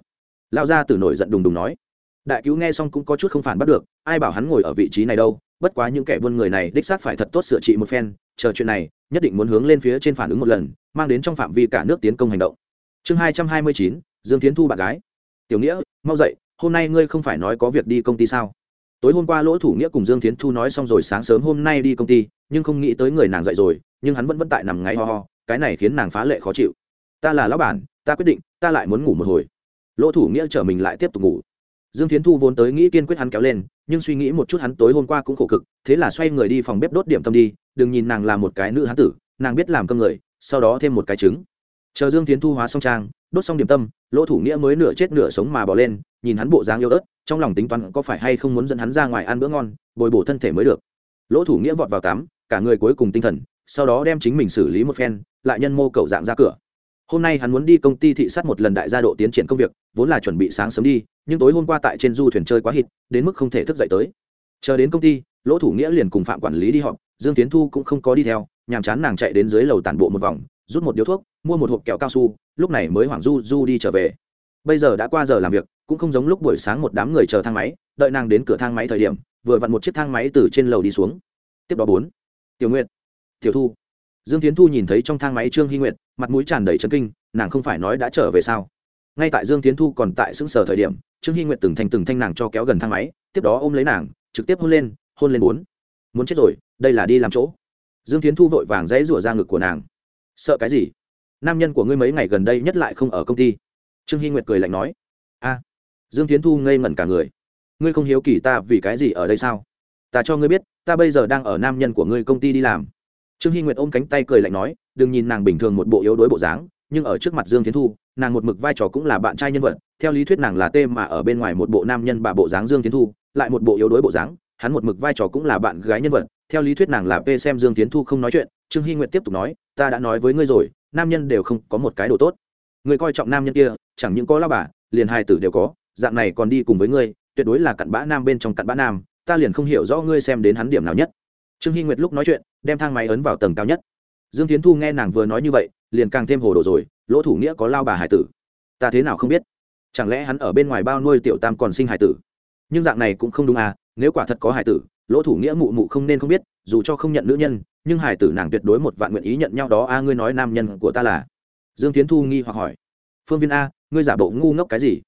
Lao ra từ nổi giận đùng đùng nói. Đại cứu nghe xong cũng có chút không phản bắt được, ai bảo hắn ngồi ở vị trí này đâu, bất quá những kẻ buôn người này đích xác phải thật tốt sửa trị một phen, chờ chuyện này, nhất định muốn hướng lên phía trên phản ứng một lần, mang đến trong phạm vi cả nước tiến công hành động. Chương hai trăm hai mươi chín, dương tiến thu bạn gái. Tiểu nghĩa, mau dậy, hôm nay ngươi không phải nói có việc đi công ty sao? Tối hôm qua lỗ thủ nghĩa cùng dương tiến thu nói xong rồi sáng sớm hôm nay đi công ty, nhưng không nghĩ tới người nàng dậy rồi, nhưng hắn vẫn vẫn tại nằm ngáy ho ho, cái này khiến nàng phá lệ khó chịu. Ta là lão bản ta quyết định, ta lại muốn ngủ một hồi. Lỗ thủ nghĩa chở mình lại tiếp tục ngủ. Dương tiến thu vốn tới nghĩ kiên quyết hắn kéo lên, nhưng suy nghĩ một chút hắn tối hôm qua cũng khổ cực, thế là xoay người đi phòng bếp đốt điểm tâm đi, đừng nhìn nàng là một cái nữ hán tử, nàng biết làm cơm người, sau đó thêm một cái trứng. Chờ dương tiến thu hóa xong trang, đốt xong điểm tâm, lỗ thủ nghĩa mới nửa chết nửa sống mà bỏ lên, nhìn hắn bộ dáng yêu ớt, trong lòng tính toán có phải hay không muốn dẫn hắn ra ngoài ăn bữa ngon, bồi bổ thân thể mới được. Lỗ thủ nghĩa vọt vào tắm, cả người cuối cùng tinh thần, sau đó đem chính mình xử lý một phen, lại nhân mô cầu dạng ra cửa hôm nay hắn muốn đi công ty thị sát một lần đại gia độ tiến triển công việc, vốn là chuẩn bị sáng sớm đi, nhưng tối hôm qua tại trên du thuyền chơi quá hít, đến mức không thể thức dậy tới. Chờ đến công ty, lỗ thủ nghĩa liền cùng phạm quản lý đi họp, dương tiến thu cũng không có đi theo, nhàm chán nàng chạy đến dưới lầu tản bộ một vòng, rút một điếu thuốc, mua một hộp kẹo cao su, lúc này mới hoảng du du đi trở về. Bây giờ đã qua giờ làm việc, cũng không giống lúc buổi sáng một đám người chờ thang máy, đợi nàng đến cửa thang máy thời điểm, vừa vặn một chiếc thang máy từ trên lầu đi xuống. Tiếp đó bốn. Tiểu nguyệt. Tiểu thu dương tiến thu nhìn thấy trong thang máy trương hy nguyệt, mặt mũi tràn đầy chấn kinh, nàng không phải nói đã trở về sao? Ngay tại dương tiến thu còn tại xứng sở thời điểm, trương hy nguyệt từng thành từng thanh nàng cho kéo gần thang máy, tiếp đó ôm lấy nàng, trực tiếp hôn lên hôn lên bốn. Muốn chết rồi, đây là đi làm chỗ. Dương tiến thu vội vàng dãy rủa ra ngực của nàng. Sợ cái gì? Nam nhân của ngươi mấy ngày gần đây nhất lại không ở công ty. Trương hy nguyệt cười lạnh nói. A. Dương tiến thu ngây ngẩn cả người. Ngươi không hiếu kỳ ta vì cái gì ở đây sao? Ta cho ngươi biết, ta bây giờ đang ở nam nhân của ngươi công ty đi làm trương hy nguyệt ôm cánh tay cười lạnh nói, đừng nhìn nàng bình thường một bộ yếu đuối bộ dáng, nhưng ở trước mặt dương tiến thu, nàng một mực vai trò cũng là bạn trai nhân vật. Theo lý thuyết nàng là tê mà ở bên ngoài một bộ nam nhân bà bộ dáng dương tiến thu, lại một bộ yếu đuối bộ dáng, hắn một mực vai trò cũng là bạn gái nhân vật. Theo lý thuyết nàng là p xem dương tiến thu không nói chuyện. Trương hy nguyệt tiếp tục nói, ta đã nói với ngươi rồi, nam nhân đều không có một cái đồ tốt. Người coi trọng nam nhân kia, chẳng những có lao bà, liền hai tử đều có. Dạng này còn đi cùng với ngươi, tuyệt đối là cặn bã nam bên trong cặn bã nam. Ta liền không hiểu rõ ngươi xem đến hắn điểm nào nhất. Trương hy nguyệt lúc nói chuyện đem thang máy ấn vào tầng cao nhất. Dương tiến thu nghe nàng vừa nói như vậy, liền càng thêm hồ đồ rồi, lỗ thủ nghĩa có lao bà hải tử. Ta thế nào không biết? Chẳng lẽ hắn ở bên ngoài bao nuôi tiểu tam còn sinh hải tử? Nhưng dạng này cũng không đúng à nếu quả thật có hải tử, lỗ thủ nghĩa mụ mụ không nên không biết, dù cho không nhận nữ nhân, nhưng hải tử nàng tuyệt đối một vạn nguyện ý nhận nhau đó a ngươi nói nam nhân của ta là? Dương tiến thu nghi hoặc hỏi. Phương viên a, ngươi giả bộ ngu ngốc cái gì?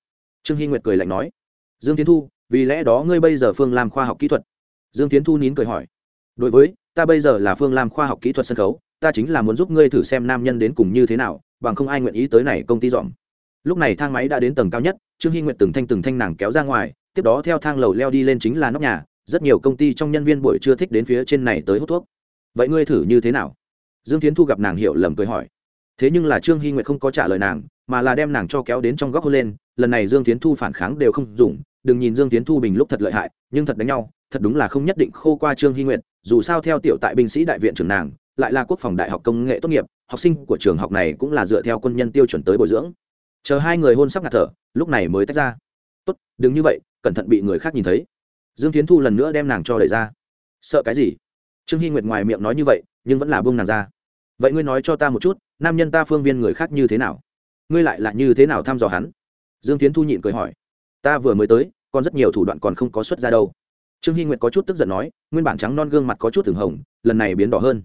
Trương hy nguyệt cười lạnh nói. Dương tiến thu, vì lẽ đó ngươi bây giờ phương làm khoa học kỹ thuật. Dương tiến thu nín cười hỏi đối với, ta bây giờ là phương làm khoa học kỹ thuật sân khấu, ta chính là muốn giúp ngươi thử xem nam nhân đến cùng như thế nào, bằng không ai nguyện ý tới này công ty dọn. Lúc này thang máy đã đến tầng cao nhất, trương hy nguyện từng thanh từng thanh nàng kéo ra ngoài, tiếp đó theo thang lầu leo đi lên chính là nóc nhà, rất nhiều công ty trong nhân viên buổi trưa thích đến phía trên này tới hút thuốc. Vậy ngươi thử như thế nào? Dương tiến thu gặp nàng hiểu lầm cười hỏi. Thế nhưng là trương hy nguyệt không có trả lời nàng, mà là đem nàng cho kéo đến trong góc hôn lên, lần này dương tiến thu phản kháng đều không dùng, đừng nhìn dương tiến thu bình lúc thật lợi hại, nhưng thật đánh nhau, thật đúng là không nhất định khô qua trương hy nguyệt dù sao theo tiểu tại binh sĩ đại viện trưởng nàng, lại là quốc phòng đại học công nghệ tốt nghiệp, học sinh của trường học này cũng là dựa theo quân nhân tiêu chuẩn tới bồi dưỡng. Chờ hai người hôn sắp ngạt thở, lúc này mới tách ra. Tốt, đừng như vậy, cẩn thận bị người khác nhìn thấy. Dương tiến thu lần nữa đem nàng cho đẩy ra. Sợ cái gì? Trương hy nguyệt ngoài miệng nói như vậy, nhưng vẫn là buông nàng ra. Vậy ngươi nói cho ta một chút, nam nhân ta phương viên người khác như thế nào? Ngươi lại là như thế nào thăm dò hắn? Dương tiến thu nhịn cười hỏi. Ta vừa mới tới, còn rất nhiều thủ đoạn còn không có xuất ra đâu trương hy nguyệt có chút tức giận nói, nguyên bản trắng non gương mặt có chút thường hồng, lần này biến đỏ hơn.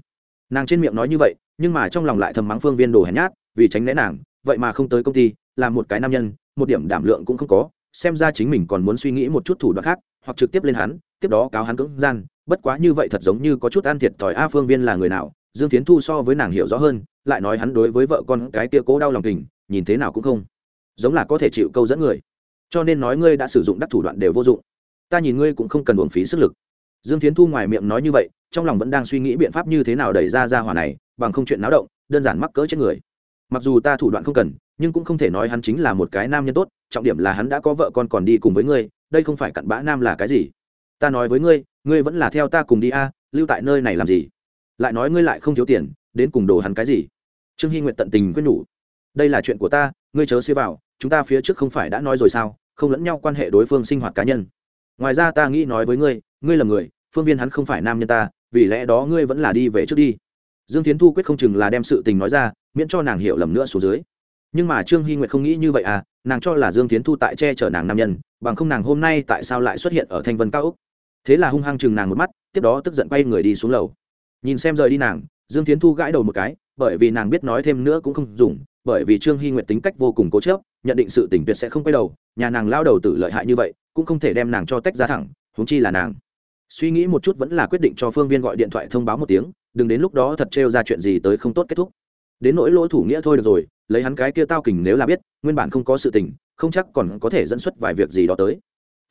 Nàng trên miệng nói như vậy, nhưng mà trong lòng lại thầm mắng phương viên đồ hèn nhát, vì tránh né nàng, vậy mà không tới công ty làm một cái nam nhân, một điểm đảm lượng cũng không có, xem ra chính mình còn muốn suy nghĩ một chút thủ đoạn khác, hoặc trực tiếp lên hắn, tiếp đó cáo hắn cưỡng gian, bất quá như vậy thật giống như có chút an thiệt thòi a, phương viên là người nào, dương tiến thu so với nàng hiểu rõ hơn, lại nói hắn đối với vợ con cái tia cố đau lòng tình, nhìn thế nào cũng không, giống là có thể chịu câu dẫn người. Cho nên nói ngươi đã sử dụng đắc thủ đoạn đều vô dụng ta nhìn ngươi cũng không cần uổng phí sức lực. Dương tiến thu ngoài miệng nói như vậy, trong lòng vẫn đang suy nghĩ biện pháp như thế nào đẩy ra ra hỏa này, bằng không chuyện náo động, đơn giản mắc cỡ chết người. Mặc dù ta thủ đoạn không cần, nhưng cũng không thể nói hắn chính là một cái nam nhân tốt, trọng điểm là hắn đã có vợ con còn đi cùng với ngươi, đây không phải cặn bã nam là cái gì. Ta nói với ngươi ngươi vẫn là theo ta cùng đi a, lưu tại nơi này làm gì? Lại nói ngươi lại không thiếu tiền, đến cùng đồ hắn cái gì? Trương hy nguyện tận tình quyết nhủ. Đây là chuyện của ta, ngươi chớ xê vào, chúng ta phía trước không phải đã nói rồi sao? Không lẫn nhau quan hệ đối phương sinh hoạt cá nhân ngoài ra ta nghĩ nói với ngươi ngươi là người, phương viên hắn không phải nam nhân ta, vì lẽ đó ngươi vẫn là đi về trước đi. Dương tiến thu quyết không chừng là đem sự tình nói ra, miễn cho nàng hiểu lầm nữa xuống dưới. Nhưng mà trương hy nguyệt không nghĩ như vậy à nàng cho là dương tiến thu tại che chở nàng nam nhân, bằng không nàng hôm nay tại sao lại xuất hiện ở thanh vân cao úc? Thế là hung hăng chừng nàng một mắt, tiếp đó tức giận quay người đi xuống lầu. Nhìn xem rời đi nàng, dương tiến thu gãi đầu một cái, bởi vì nàng biết nói thêm nữa cũng không dùng bởi vì trương hy nguyện tính cách vô cùng cố chớp nhận định sự tình tuyệt sẽ không quay đầu, nhà nàng lao đầu tử lợi hại như vậy, cũng không thể đem nàng cho tách ra thẳng húng chi là nàng. Suy nghĩ một chút vẫn là quyết định cho phương viên gọi điện thoại thông báo một tiếng, đừng đến lúc đó thật trêu ra chuyện gì tới không tốt kết thúc. Đến nỗi lỗ thủ nghĩa thôi được rồi, lấy hắn cái kia tao kình nếu là biết, nguyên bản không có sự tình, không chắc còn có thể dẫn xuất vài việc gì đó tới.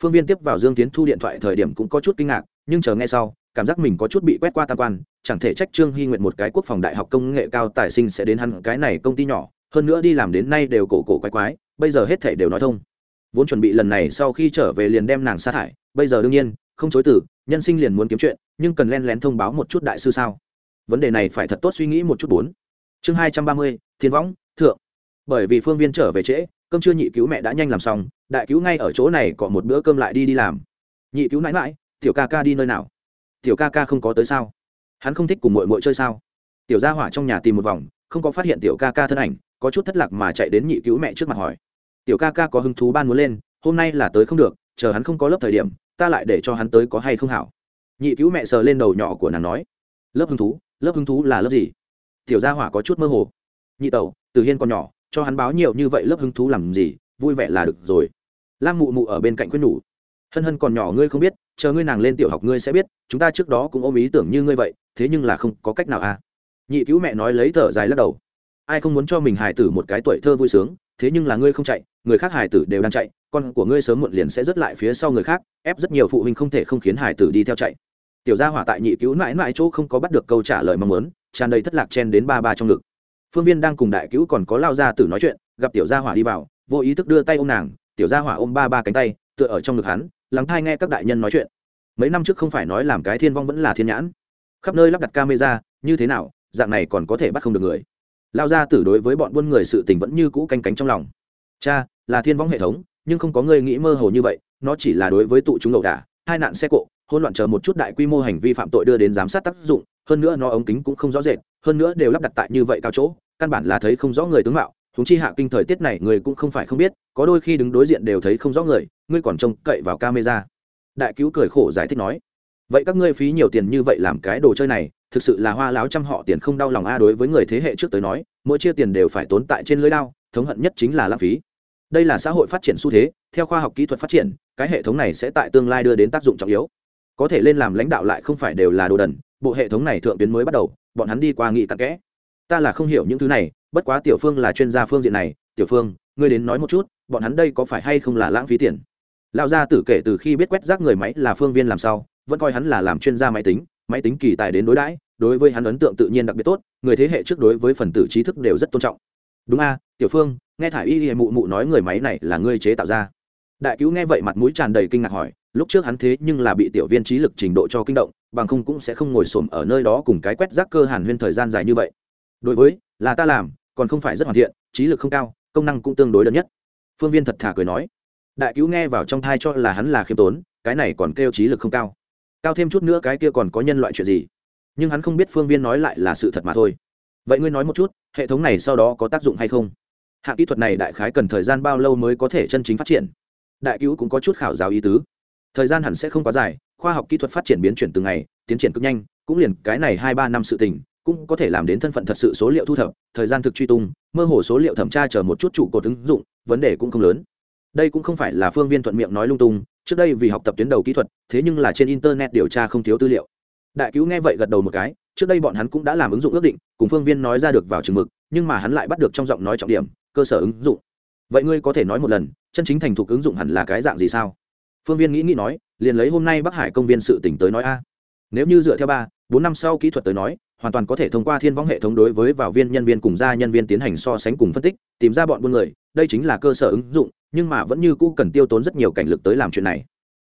Phương viên tiếp vào dương tiến thu điện thoại thời điểm cũng có chút kinh ngạc, nhưng chờ nghe sau, cảm giác mình có chút bị quét qua tam quan, chẳng thể trách trương hy nguyện một cái quốc phòng đại học công nghệ cao tài sinh sẽ đến hắn cái này công ty nhỏ hơn nữa đi làm đến nay đều cổ cổ quái quái, bây giờ hết thể đều nói thông. Vốn chuẩn bị lần này sau khi trở về liền đem nàng sa thải, bây giờ đương nhiên, không chối từ, nhân sinh liền muốn kiếm chuyện, nhưng cần len lén thông báo một chút đại sư sao? Vấn đề này phải thật tốt suy nghĩ một chút bốn. Chương hai trăm ba mươi, thiên võng, thượng. Bởi vì phương viên trở về trễ, cơm chưa nhị cứu mẹ đã nhanh làm xong, đại cứu ngay ở chỗ này có một bữa cơm lại đi đi làm. Nhị cứu mãi mãi, tiểu ca ca đi nơi nào? Tiểu ca ca không có tới sao? Hắn không thích cùng mội mội chơi sao? Tiểu gia hỏa trong nhà tìm một vòng, không có phát hiện tiểu ca ca thân ảnh có chút thất lạc mà chạy đến nhị cứu mẹ trước mặt hỏi. Tiểu ca ca có hứng thú ban muốn lên, hôm nay là tới không được, chờ hắn không có lớp thời điểm, ta lại để cho hắn tới có hay không hảo. Nhị cứu mẹ sờ lên đầu nhỏ của nàng nói. Lớp hứng thú, lớp hứng thú là lớp gì? Tiểu gia hỏa có chút mơ hồ. Nhị tẩu, từ hiên còn nhỏ, cho hắn báo nhiều như vậy lớp hứng thú làm gì, vui vẻ là được rồi. Lam mụ mụ ở bên cạnh quyết nhủ. Hân hân còn nhỏ ngươi không biết, chờ ngươi nàng lên tiểu học ngươi sẽ biết, chúng ta trước đó cũng ôm ý tưởng như ngươi vậy, thế nhưng là không có cách nào à. Nhị cứu mẹ nói lấy thở dài lắc đầu ai không muốn cho mình hài tử một cái tuổi thơ vui sướng, thế nhưng là ngươi không chạy, người khác hài tử đều đang chạy, con của ngươi sớm muộn liền sẽ rớt lại phía sau người khác, ép rất nhiều phụ huynh không thể không khiến hài tử đi theo chạy. Tiểu gia hỏa tại nhị cứu mãi mãi chỗ không có bắt được câu trả lời mong muốn, tràn đầy thất lạc chen đến ba ba trong ngực. Phương viên đang cùng đại cứu còn có lao ra tử nói chuyện, gặp tiểu gia hỏa đi vào, vô ý thức đưa tay ôm nàng, tiểu gia hỏa ôm ba ba cánh tay, tựa ở trong ngực hắn, lắng thai nghe các đại nhân nói chuyện. Mấy năm trước không phải nói làm cái thiên vong vẫn là thiên nhãn. Khắp nơi lắp đặt camera, như thế nào, dạng này còn có thể bắt không được người lao ra tử đối với bọn buôn người sự tình vẫn như cũ canh cánh trong lòng. Cha, là thiên vong hệ thống, nhưng không có người nghĩ mơ hồ như vậy, nó chỉ là đối với tụ chúng ẩu đả, hai nạn xe cộ hôn loạn chờ một chút đại quy mô hành vi phạm tội đưa đến giám sát tác dụng, hơn nữa nó ống kính cũng không rõ rệt, hơn nữa đều lắp đặt tại như vậy cao chỗ, căn bản là thấy không rõ người tướng mạo chúng chi hạ kinh thời tiết này người cũng không phải không biết, có đôi khi đứng đối diện đều thấy không rõ người, ngươi còn trông cậy vào camera. Đại cứu cười khổ giải thích nói vậy các ngươi phí nhiều tiền như vậy làm cái đồ chơi này, thực sự là hoa láo trăm họ tiền không đau lòng a, đối với người thế hệ trước tới nói, mỗi chia tiền đều phải tốn tại trên lưới lao thống hận nhất chính là lãng phí. Đây là xã hội phát triển xu thế, theo khoa học kỹ thuật phát triển, cái hệ thống này sẽ tại tương lai đưa đến tác dụng trọng yếu. Có thể lên làm lãnh đạo lại không phải đều là đồ đần, bộ hệ thống này thượng tuyến mới bắt đầu, bọn hắn đi qua nghị tắc kẽ. Ta là không hiểu những thứ này, bất quá tiểu phương là chuyên gia phương diện này, tiểu phương, ngươi đến nói một chút, bọn hắn đây có phải hay không là lãng phí tiền? Lão gia tử kể từ khi biết quét rác người máy là phương viên làm sao vẫn coi hắn là làm chuyên gia máy tính máy tính kỳ tài đến đối đãi, đối với hắn ấn tượng tự nhiên đặc biệt tốt, người thế hệ trước đối với phần tử trí thức đều rất tôn trọng. Đúng a, tiểu phương, nghe thả y y mụ mụ nói người máy này là ngươi chế tạo ra. Đại cứu nghe vậy mặt mũi tràn đầy kinh ngạc hỏi, lúc trước hắn thế nhưng là bị tiểu viên trí lực trình độ cho kinh động, bằng không cũng sẽ không ngồi xổm ở nơi đó cùng cái quét rác cơ hàn huyên thời gian dài như vậy. Đối với, là ta làm, còn không phải rất hoàn thiện, trí lực không cao, công năng cũng tương đối đơn nhất. Phương viên thật thà cười nói. Đại cứu nghe vào trong thai cho là hắn là khiêm tốn, cái này còn kêu trí lực không cao cao thêm chút nữa cái kia còn có nhân loại chuyện gì? Nhưng hắn không biết phương viên nói lại là sự thật mà thôi. Vậy ngươi nói một chút, hệ thống này sau đó có tác dụng hay không? Hạng kỹ thuật này đại khái cần thời gian bao lâu mới có thể chân chính phát triển? Đại cứu cũng có chút khảo giáo ý tứ. Thời gian hẳn sẽ không quá dài, khoa học kỹ thuật phát triển biến chuyển từng ngày, tiến triển cực nhanh, cũng liền cái này hai ba năm sự tình, cũng có thể làm đến thân phận thật sự số liệu thu thập, thời gian thực truy tung, mơ hồ số liệu thẩm tra chờ một chút trụ cột ứng dụng, vấn đề cũng không lớn. Đây cũng không phải là phương viên thuận miệng nói lung tung trước đây vì học tập tuyến đầu kỹ thuật, thế nhưng là trên internet điều tra không thiếu tư liệu. Đại cứu nghe vậy gật đầu một cái, trước đây bọn hắn cũng đã làm ứng dụng ước định, cùng phương viên nói ra được vào chừng mực, nhưng mà hắn lại bắt được trong giọng nói trọng điểm, cơ sở ứng dụng. Vậy ngươi có thể nói một lần, chân chính thành thục ứng dụng hẳn là cái dạng gì sao? Phương viên nghĩ nghĩ nói, liền lấy hôm nay bắc hải công viên sự tỉnh tới nói a. Nếu như dựa theo ba, bốn năm sau kỹ thuật tới nói, hoàn toàn có thể thông qua thiên võng hệ thống đối với vào viên nhân viên cùng gia nhân viên tiến hành so sánh cùng phân tích, tìm ra bọn buôn người, đây chính là cơ sở ứng dụng nhưng mà vẫn như cũ cần tiêu tốn rất nhiều cảnh lực tới làm chuyện này.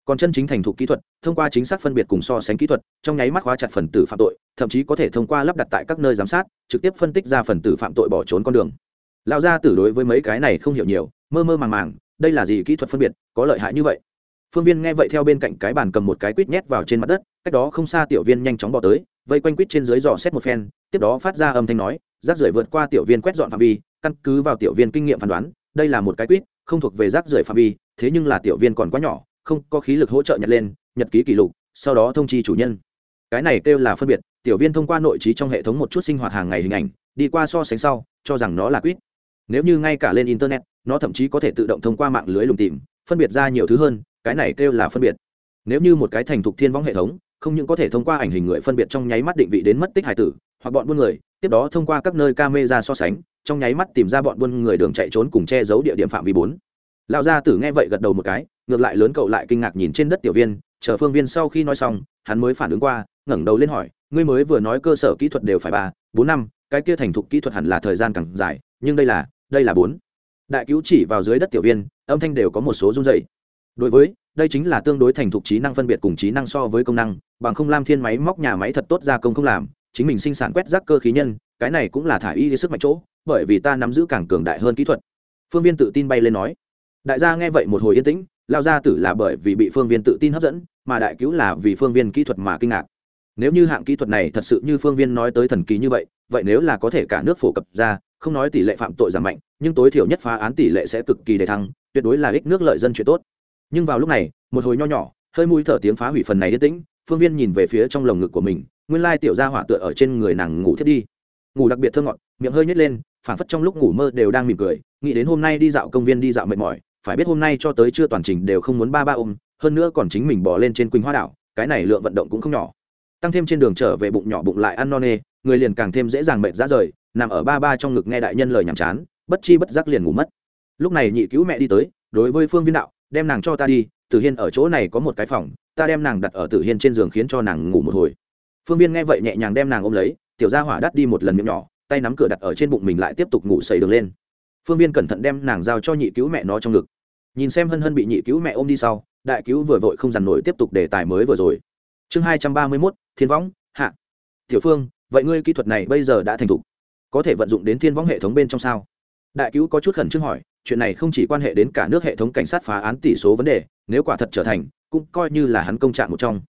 Còn chân chính thành thục kỹ thuật, thông qua chính xác phân biệt cùng so sánh kỹ thuật, trong nháy mắt khóa chặt phần tử phạm tội, thậm chí có thể thông qua lắp đặt tại các nơi giám sát, trực tiếp phân tích ra phần tử phạm tội bỏ trốn con đường. Lão gia tử đối với mấy cái này không hiểu nhiều, mơ mơ màng màng, đây là gì kỹ thuật phân biệt, có lợi hại như vậy? Phương viên nghe vậy theo bên cạnh cái bàn cầm một cái quýt nhét vào trên mặt đất, cách đó không xa tiểu viên nhanh chóng bỏ tới, vây quanh quýt trên dưới dò xét một phen, tiếp đó phát ra âm thanh nói, rác rưởi vượt qua tiểu viên quét dọn phạm vi, căn cứ vào tiểu viên kinh nghiệm phán đoán, đây là một cái quýt không thuộc về rác rưởi phạm vi, thế nhưng là tiểu viên còn quá nhỏ, không có khí lực hỗ trợ nhặt lên, nhật ký kỷ lục, sau đó thông chi chủ nhân. Cái này kêu là phân biệt, tiểu viên thông qua nội trí trong hệ thống một chút sinh hoạt hàng ngày hình ảnh, đi qua so sánh sau, cho rằng nó là quýt. Nếu như ngay cả lên internet, nó thậm chí có thể tự động thông qua mạng lưới lùng tìm, phân biệt ra nhiều thứ hơn, cái này kêu là phân biệt. Nếu như một cái thành thục thiên võng hệ thống, không những có thể thông qua ảnh hình người phân biệt trong nháy mắt định vị đến mất tích hải tử, hoặc bọn buôn người, tiếp đó thông qua các nơi camera so sánh trong nháy mắt tìm ra bọn buôn người đường chạy trốn cùng che giấu địa điểm phạm vi bốn. Lão gia tử nghe vậy gật đầu một cái, ngược lại lớn cậu lại kinh ngạc nhìn trên đất tiểu viên, chờ phương viên sau khi nói xong, hắn mới phản ứng qua, ngẩng đầu lên hỏi, ngươi mới vừa nói cơ sở kỹ thuật đều phải ba, bốn năm, cái kia thành thục kỹ thuật hẳn là thời gian càng dài, nhưng đây là đây là bốn. Đại cứu chỉ vào dưới đất tiểu viên, âm thanh đều có một số run dày đối với, đây chính là tương đối thành thục trí năng phân biệt cùng trí năng so với công năng, bằng không lam thiên máy móc nhà máy thật tốt ra công không làm, chính mình sinh sản quét rác cơ khí nhân cái này cũng là thả y sức mạnh chỗ, bởi vì ta nắm giữ càng cường đại hơn kỹ thuật. Phương viên tự tin bay lên nói. Đại gia nghe vậy một hồi yên tĩnh, lao gia tử là bởi vì bị phương viên tự tin hấp dẫn, mà đại cứu là vì phương viên kỹ thuật mà kinh ngạc. Nếu như hạng kỹ thuật này thật sự như phương viên nói tới thần kỳ như vậy vậy nếu là có thể cả nước phổ cập ra, không nói tỷ lệ phạm tội giảm mạnh, nhưng tối thiểu nhất phá án tỷ lệ sẽ cực kỳ đề thăng, tuyệt đối là ích nước lợi dân chuyện tốt. Nhưng vào lúc này, một hồi nho nhỏ, hơi mũi thở tiếng phá hủy phần này yên tĩnh, phương viên nhìn về phía trong lồng ngực của mình, nguyên lai tiểu gia hỏa tựa ở trên người nàng ngủ thiết đi ngủ đặc biệt thơ ngọt, miệng hơi nhét lên, phảng phất trong lúc ngủ mơ đều đang mỉm cười, nghĩ đến hôm nay đi dạo công viên đi dạo mệt mỏi, phải biết hôm nay cho tới chưa toàn trình đều không muốn ba ba ôm, hơn nữa còn chính mình bỏ lên trên quỳnh hoa đảo, cái này lượng vận động cũng không nhỏ. Tăng thêm trên đường trở về bụng nhỏ bụng lại ăn no nê, người liền càng thêm dễ dàng mệt ra rời, nằm ở ba ba trong ngực nghe đại nhân lời nhàm chán, bất chi bất giác liền ngủ mất. Lúc này nhị cứu mẹ đi tới, đối với phương viên đạo, đem nàng cho ta đi, tử hiên ở chỗ này có một cái phòng, ta đem nàng đặt ở tử hiên trên giường khiến cho nàng ngủ một hồi. Phương viên nghe vậy nhẹ nhàng đem nàng ôm lấy tiểu gia hỏa đắt đi một lần miệng nhỏ, tay nắm cửa đặt ở trên bụng mình lại tiếp tục ngủ xây đường lên. Phương viên cẩn thận đem nàng giao cho nhị cứu mẹ nó trong ngực. Nhìn xem hân hân bị nhị cứu mẹ ôm đi sau, đại cứu vừa vội không dằn nổi tiếp tục đề tài mới vừa rồi. Chương hai trăm ba mươi mốt, thiên võng, hạ. Tiểu phương, vậy ngươi kỹ thuật này bây giờ đã thành thục. Có thể vận dụng đến thiên võng hệ thống bên trong sao? Đại cứu có chút khẩn trương hỏi, chuyện này không chỉ quan hệ đến cả nước hệ thống cảnh sát phá án tỷ số vấn đề, nếu quả thật trở thành, cũng coi như là hắn công trạng một trong.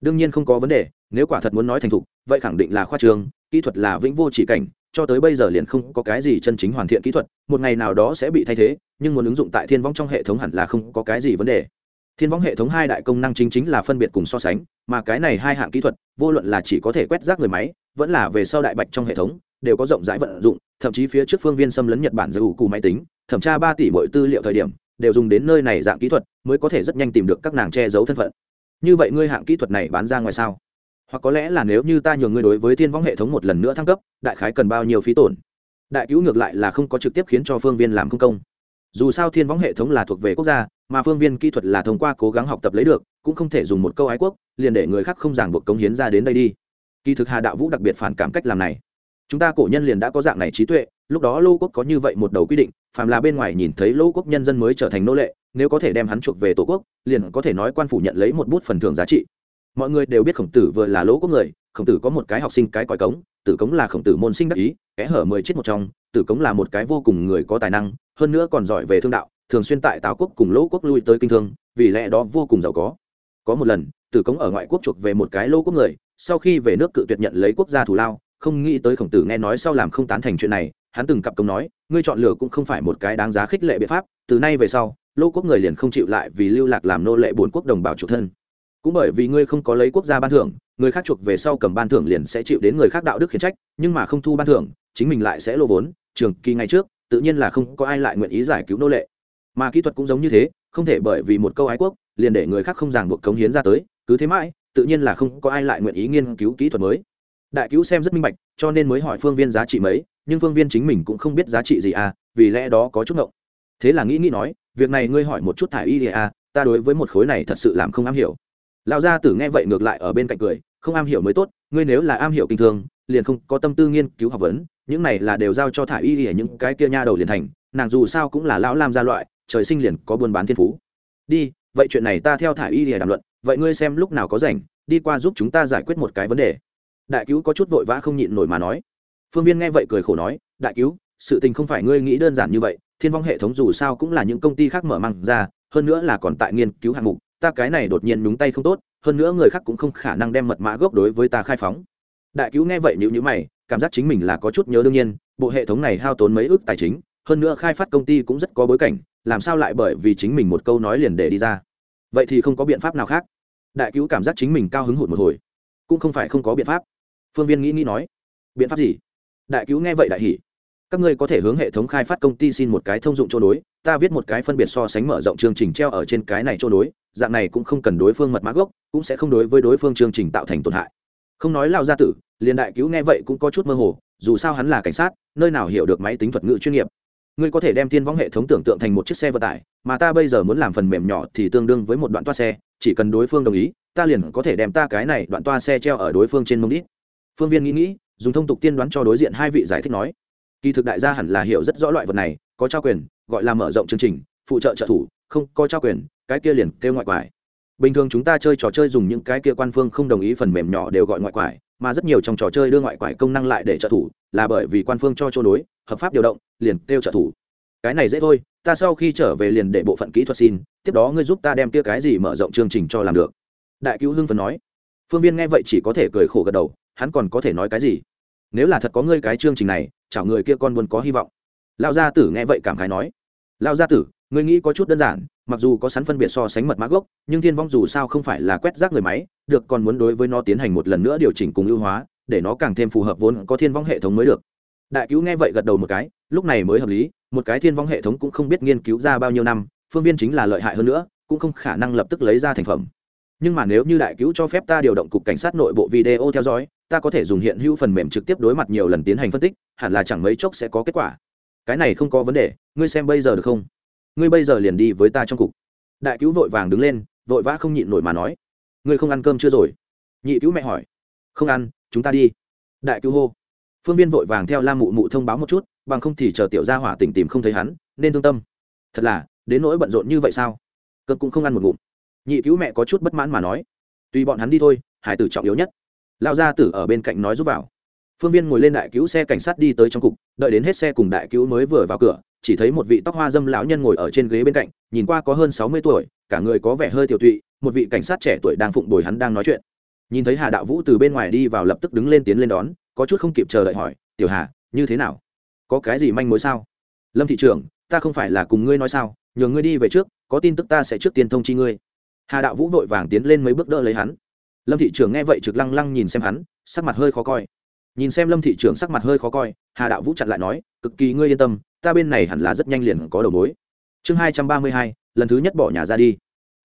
Đương nhiên không có vấn đề nếu quả thật muốn nói thành thục, vậy khẳng định là khoa trường, kỹ thuật là vĩnh vô chỉ cảnh, cho tới bây giờ liền không có cái gì chân chính hoàn thiện kỹ thuật, một ngày nào đó sẽ bị thay thế, nhưng muốn ứng dụng tại thiên vong trong hệ thống hẳn là không có cái gì vấn đề. Thiên vong hệ thống hai đại công năng chính chính là phân biệt cùng so sánh, mà cái này hai hạng kỹ thuật, vô luận là chỉ có thể quét rác người máy, vẫn là về sau đại bạch trong hệ thống, đều có rộng rãi vận dụng, thậm chí phía trước phương viên xâm lấn nhật bản giữ cụ máy tính, thẩm tra ba tỷ mọi tư liệu thời điểm, đều dùng đến nơi này dạng kỹ thuật, mới có thể rất nhanh tìm được các nàng che giấu thân phận. Như vậy ngươi hạng kỹ thuật này bán ra ngoài sao? Hoặc có lẽ là nếu như ta nhường ngươi đối với thiên võng hệ thống một lần nữa thăng cấp, đại khái cần bao nhiêu phí tổn? Đại cứu ngược lại là không có trực tiếp khiến cho phương viên làm không công. Dù sao thiên võng hệ thống là thuộc về quốc gia, mà phương viên kỹ thuật là thông qua cố gắng học tập lấy được, cũng không thể dùng một câu ái quốc, liền để người khác không ràng buộc cống hiến ra đến đây đi. Kỳ thực hà đạo vũ đặc biệt phản cảm cách làm này. Chúng ta cổ nhân liền đã có dạng này trí tuệ, lúc đó lô quốc có như vậy một đầu quy định, phàm là bên ngoài nhìn thấy lô quốc nhân dân mới trở thành nô lệ, nếu có thể đem hắn chuộc về tổ quốc, liền có thể nói quan phủ nhận lấy một bút phần thưởng giá trị mọi người đều biết khổng tử vừa là lỗ quốc người, khổng tử có một cái học sinh cái còi cống, tử cống là khổng tử môn sinh đắc ý, kẽ hở mười chết một trong, tử cống là một cái vô cùng người có tài năng, hơn nữa còn giỏi về thương đạo, thường xuyên tại tào quốc cùng lỗ quốc lui tới kinh thương, vì lẽ đó vô cùng giàu có. Có một lần, tử cống ở ngoại quốc chuộc về một cái lỗ quốc người, sau khi về nước cự tuyệt nhận lấy quốc gia thủ lao, không nghĩ tới khổng tử nghe nói sau làm không tán thành chuyện này, hắn từng cặp công nói, ngươi chọn lựa cũng không phải một cái đáng giá khích lệ biện pháp, từ nay về sau, lỗ quốc người liền không chịu lại vì lưu lạc làm nô lệ bốn quốc đồng bào chủ thân cũng bởi vì ngươi không có lấy quốc gia ban thưởng, người khác chuộc về sau cầm ban thưởng liền sẽ chịu đến người khác đạo đức khiển trách, nhưng mà không thu ban thưởng, chính mình lại sẽ lô vốn, trường kỳ ngày trước, tự nhiên là không có ai lại nguyện ý giải cứu nô lệ. Mà kỹ thuật cũng giống như thế, không thể bởi vì một câu ái quốc, liền để người khác không ràng buộc cống hiến ra tới, cứ thế mãi, tự nhiên là không có ai lại nguyện ý nghiên cứu kỹ thuật mới. Đại cứu xem rất minh bạch, cho nên mới hỏi phương viên giá trị mấy, nhưng phương viên chính mình cũng không biết giá trị gì à vì lẽ đó có chút ngộng. Thế là nghĩ nghĩ nói, việc này ngươi hỏi một chút thải y à ta đối với một khối này thật sự làm không am hiểu lão gia tử nghe vậy ngược lại ở bên cạnh cười, không am hiểu mới tốt, ngươi nếu là am hiểu kinh thương liền không có tâm tư nghiên cứu học vấn, những này là đều giao cho thải y ở những cái kia nha đầu liền thành, nàng dù sao cũng là lão lam gia loại, trời sinh liền có buôn bán thiên phú. Đi, vậy chuyện này ta theo thải y để đàm luận, vậy ngươi xem lúc nào có rảnh, đi qua giúp chúng ta giải quyết một cái vấn đề. Đại cứu có chút vội vã không nhịn nổi mà nói. Phương viên nghe vậy cười khổ nói, đại cứu, sự tình không phải ngươi nghĩ đơn giản như vậy, thiên vong hệ thống dù sao cũng là những công ty khác mở măng ra, hơn nữa là còn tại nghiên cứu hạng mục ta cái này đột nhiên nhúng tay không tốt, hơn nữa người khác cũng không khả năng đem mật mã gốc đối với ta khai phóng. Đại cứu nghe vậy nhữ nhữ mày, cảm giác chính mình là có chút nhớ đương nhiên, bộ hệ thống này hao tốn mấy ước tài chính, hơn nữa khai phát công ty cũng rất có bối cảnh, làm sao lại bởi vì chính mình một câu nói liền để đi ra? Vậy thì không có biện pháp nào khác. Đại cứu cảm giác chính mình cao hứng hụt một hồi. Cũng không phải không có biện pháp. Phương viên nghĩ nghĩ nói, biện pháp gì? Đại cứu nghe vậy đại hỉ các ngươi có thể hướng hệ thống khai phát công ty xin một cái thông dụng chỗ đối, ta viết một cái phân biệt so sánh mở rộng chương trình treo ở trên cái này chỗ đối, dạng này cũng không cần đối phương mật mã gốc, cũng sẽ không đối với đối phương chương trình tạo thành tổn hại. Không nói lao gia tử, liền đại cứu nghe vậy cũng có chút mơ hồ, dù sao hắn là cảnh sát, nơi nào hiểu được máy tính thuật ngữ chuyên nghiệp. Ngươi có thể đem thiên võng hệ thống tưởng tượng thành một chiếc xe vận tải, mà ta bây giờ muốn làm phần mềm nhỏ thì tương đương với một đoạn toa xe, chỉ cần đối phương đồng ý, ta liền có thể đem ta cái này đoạn toa xe treo ở đối phương trên mông đít. Phương viên nghĩ nghĩ, dùng thông tục tiên đoán cho đối diện hai vị giải thích nói kỳ thực đại gia hẳn là hiểu rất rõ loại vật này, có trao quyền, gọi là mở rộng chương trình, phụ trợ trợ thủ, không có trao quyền, cái kia liền kêu ngoại quải. Bình thường chúng ta chơi trò chơi dùng những cái kia quan phương không đồng ý phần mềm nhỏ đều gọi ngoại quải, mà rất nhiều trong trò chơi đưa ngoại quải công năng lại để trợ thủ, là bởi vì quan phương cho chỗ đối, hợp pháp điều động, liền kêu trợ thủ. Cái này dễ thôi, ta sau khi trở về liền để bộ phận kỹ thuật xin, tiếp đó ngươi giúp ta đem kia cái gì mở rộng chương trình cho làm được. Đại cứu hưng phần nói. Phương viên nghe vậy chỉ có thể cười khổ gật đầu, hắn còn có thể nói cái gì? Nếu là thật có ngươi cái chương trình này chảo người kia con buồn có hy vọng. Lao gia tử nghe vậy cảm khái nói lao gia tử người nghĩ có chút đơn giản, mặc dù có sẵn phân biệt so sánh mật mã gốc, nhưng thiên vong dù sao không phải là quét rác người máy, được còn muốn đối với nó tiến hành một lần nữa điều chỉnh cùng ưu hóa, để nó càng thêm phù hợp vốn có thiên vong hệ thống mới được. Đại cứu nghe vậy gật đầu một cái, lúc này mới hợp lý, một cái thiên vong hệ thống cũng không biết nghiên cứu ra bao nhiêu năm, phương viên chính là lợi hại hơn nữa, cũng không khả năng lập tức lấy ra thành phẩm nhưng mà nếu như đại cứu cho phép ta điều động cục cảnh sát nội bộ video theo dõi, ta có thể dùng hiện hữu phần mềm trực tiếp đối mặt nhiều lần tiến hành phân tích, hẳn là chẳng mấy chốc sẽ có kết quả. Cái này không có vấn đề, ngươi xem bây giờ được không? Ngươi bây giờ liền đi với ta trong cục. Đại cứu vội vàng đứng lên, vội vã không nhịn nổi mà nói. Ngươi không ăn cơm chưa rồi? Nhị cứu mẹ hỏi. Không ăn, chúng ta đi. Đại cứu hô. Phương viên vội vàng theo lam mụ mụ thông báo một chút, bằng không thì chờ tiểu gia hỏa tỉnh tìm không thấy hắn, nên thương tâm. Thật là, đến nỗi bận rộn như vậy sao? Cơm cũng không ăn một ngụm nhị cứu mẹ có chút bất mãn mà nói, tùy bọn hắn đi thôi, hải tử trọng yếu nhất. Lao gia tử ở bên cạnh nói giúp vào. Phương viên ngồi lên đại cứu xe cảnh sát đi tới trong cục, đợi đến hết xe cùng đại cứu mới vừa vào cửa, chỉ thấy một vị tóc hoa dâm lão nhân ngồi ở trên ghế bên cạnh, nhìn qua có hơn sáu mươi tuổi, cả người có vẻ hơi tiểu tụy, một vị cảnh sát trẻ tuổi đang phụng bồi hắn đang nói chuyện. Nhìn thấy hà đạo vũ từ bên ngoài đi vào lập tức đứng lên tiến lên đón, có chút không kịp chờ đợi hỏi, tiểu hà, như thế nào? Có cái gì manh mối sao? Lâm thị trưởng, ta không phải là cùng ngươi nói sao, nhờ ngươi đi về trước, có tin tức ta sẽ trước tiên thông chi ngươi hà đạo vũ vội vàng tiến lên mấy bước đỡ lấy hắn. Lâm thị trưởng nghe vậy trực lăng lăng nhìn xem hắn, sắc mặt hơi khó coi. Nhìn xem lâm thị trưởng sắc mặt hơi khó coi, hà đạo vũ chặn lại nói, cực kỳ ngươi yên tâm, ta bên này hẳn là rất nhanh liền có đầu mối. Chương hai trăm ba mươi hai, lần thứ nhất bỏ nhà ra đi.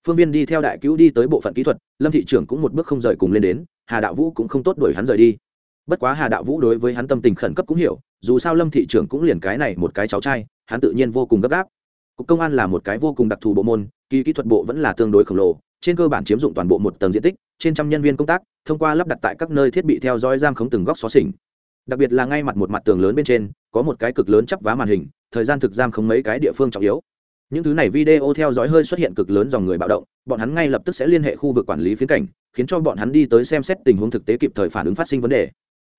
Phương viên đi theo đại cứu đi tới bộ phận kỹ thuật, lâm thị trưởng cũng một bước không rời cùng lên đến, hà đạo vũ cũng không tốt đuổi hắn rời đi. Bất quá hà đạo vũ đối với hắn tâm tình khẩn cấp cũng hiểu, dù sao lâm thị trưởng cũng liền cái này một cái cháu trai, hắn tự nhiên vô cùng gấp gáp. Cục công an là một cái vô cùng đặc thù bộ môn kỳ kỹ thuật bộ vẫn là tương đối khổng lồ, trên cơ bản chiếm dụng toàn bộ một tầng diện tích, trên trăm nhân viên công tác, thông qua lắp đặt tại các nơi thiết bị theo dõi giam khống từng góc xó xỉnh. Đặc biệt là ngay mặt một mặt tường lớn bên trên, có một cái cực lớn chắp vá màn hình, thời gian thực giam khống mấy cái địa phương trọng yếu. Những thứ này video theo dõi hơi xuất hiện cực lớn dòng người bạo động, bọn hắn ngay lập tức sẽ liên hệ khu vực quản lý phiến cảnh, khiến cho bọn hắn đi tới xem xét tình huống thực tế kịp thời phản ứng phát sinh vấn đề.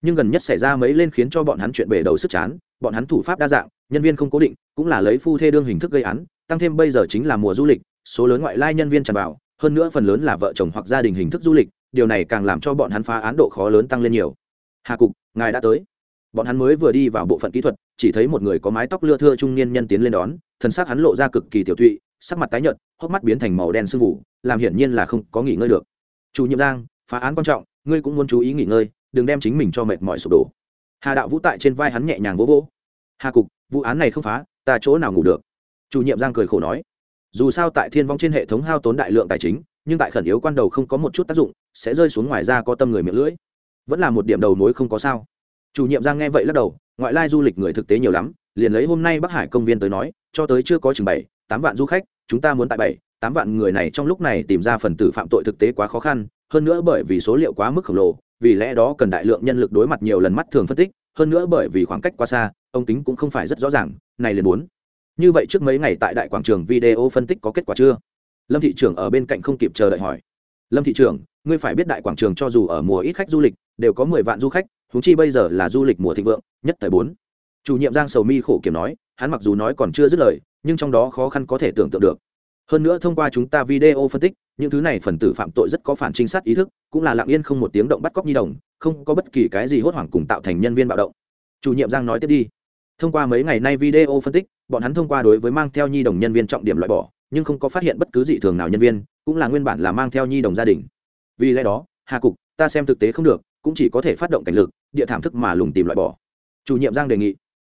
Nhưng gần nhất xảy ra mấy lên khiến cho bọn hắn chuyện bể đầu sức chán, bọn hắn thủ pháp đa dạng, nhân viên không cố định, cũng là lấy phu thê đương hình thức gây án, tăng thêm bây giờ chính là mùa du lịch số lớn ngoại lai nhân viên tràn vào, hơn nữa phần lớn là vợ chồng hoặc gia đình hình thức du lịch, điều này càng làm cho bọn hắn phá án độ khó lớn tăng lên nhiều. Hà cục, ngài đã tới. Bọn hắn mới vừa đi vào bộ phận kỹ thuật, chỉ thấy một người có mái tóc lưa thưa trung niên nhân tiến lên đón, thân xác hắn lộ ra cực kỳ tiểu thụy sắc mặt tái nhợt, hốc mắt biến thành màu đen sương vụ làm hiển nhiên là không có nghỉ ngơi được. Chủ nhiệm giang, phá án quan trọng, ngươi cũng muốn chú ý nghỉ ngơi, đừng đem chính mình cho mệt mỏi sụp đổ. Hà đạo vũ tại trên vai hắn nhẹ nhàng vỗ vỗ. Hà cục, vụ án này không phá, ta chỗ nào ngủ được? Chủ nhiệm giang cười khổ nói dù sao tại thiên vong trên hệ thống hao tốn đại lượng tài chính, nhưng tại khẩn yếu quan đầu không có một chút tác dụng, sẽ rơi xuống ngoài ra có tâm người miệng lưỡi. Vẫn là một điểm đầu mối không có sao. Chủ nhiệm giang nghe vậy lắc đầu, ngoại lai du lịch người thực tế nhiều lắm, liền lấy hôm nay bắc hải công viên tới nói, cho tới chưa có chừng bảy, tám vạn du khách, chúng ta muốn tại bảy, tám vạn người này trong lúc này tìm ra phần tử phạm tội thực tế quá khó khăn, hơn nữa bởi vì số liệu quá mức khổng lồ, vì lẽ đó cần đại lượng nhân lực đối mặt nhiều lần mắt thường phân tích, hơn nữa bởi vì khoảng cách quá xa, ông tính cũng không phải rất rõ ràng, này liền muốn như vậy trước mấy ngày tại đại quảng trường video phân tích có kết quả chưa? Lâm thị trưởng ở bên cạnh không kịp chờ đợi hỏi. Lâm thị trưởng, ngươi phải biết đại quảng trường cho dù ở mùa ít khách du lịch, đều có mười vạn du khách húng chi bây giờ là du lịch mùa thịnh vượng, nhất thời bốn. Chủ nhiệm giang sầu mi khổ kiểm nói, hắn mặc dù nói còn chưa dứt lời, nhưng trong đó khó khăn có thể tưởng tượng được. Hơn nữa thông qua chúng ta video phân tích, những thứ này phần tử phạm tội rất có phản trinh sát ý thức, cũng là lặng yên không một tiếng động bắt cóc nhi đồng, không có bất kỳ cái gì hốt hoảng cùng tạo thành nhân viên bạo động. Chủ nhiệm giang nói tiếp đi thông qua mấy ngày nay video phân tích, bọn hắn thông qua đối với mang theo nhi đồng nhân viên trọng điểm loại bỏ, nhưng không có phát hiện bất cứ dị thường nào nhân viên, cũng là nguyên bản là mang theo nhi đồng gia đình. Vì lẽ đó, hà cục, ta xem thực tế không được, cũng chỉ có thể phát động cảnh lực, địa thảm thức mà lùng tìm loại bỏ. Chủ nhiệm giang đề nghị.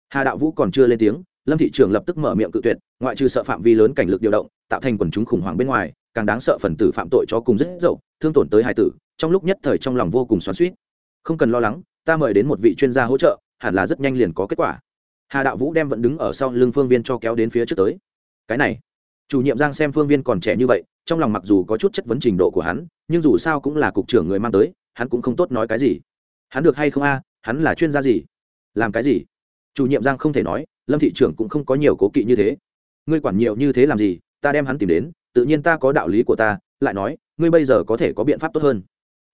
Hà đạo vũ còn chưa lên tiếng, lâm thị trường lập tức mở miệng cự tuyệt, ngoại trừ sợ phạm vi lớn cảnh lực điều động, tạo thành quần chúng khủng hoảng bên ngoài, càng đáng sợ phần tử phạm tội cho cùng rất dậu, thương tổn tới hai tử, trong lúc nhất thời trong lòng vô cùng xoắn suýt không cần lo lắng, ta mời đến một vị chuyên gia hỗ trợ, hẳn là rất nhanh liền có kết quả hà đạo vũ đem vẫn đứng ở sau lưng phương viên cho kéo đến phía trước tới. Cái này, chủ nhiệm giang xem phương viên còn trẻ như vậy, trong lòng mặc dù có chút chất vấn trình độ của hắn, nhưng dù sao cũng là cục trưởng người mang tới, hắn cũng không tốt nói cái gì. Hắn được hay không a, hắn là chuyên gia gì? Làm cái gì? Chủ nhiệm giang không thể nói, lâm thị trưởng cũng không có nhiều cố kỵ như thế. Ngươi quản nhiều như thế làm gì, ta đem hắn tìm đến, tự nhiên ta có đạo lý của ta, lại nói, ngươi bây giờ có thể có biện pháp tốt hơn.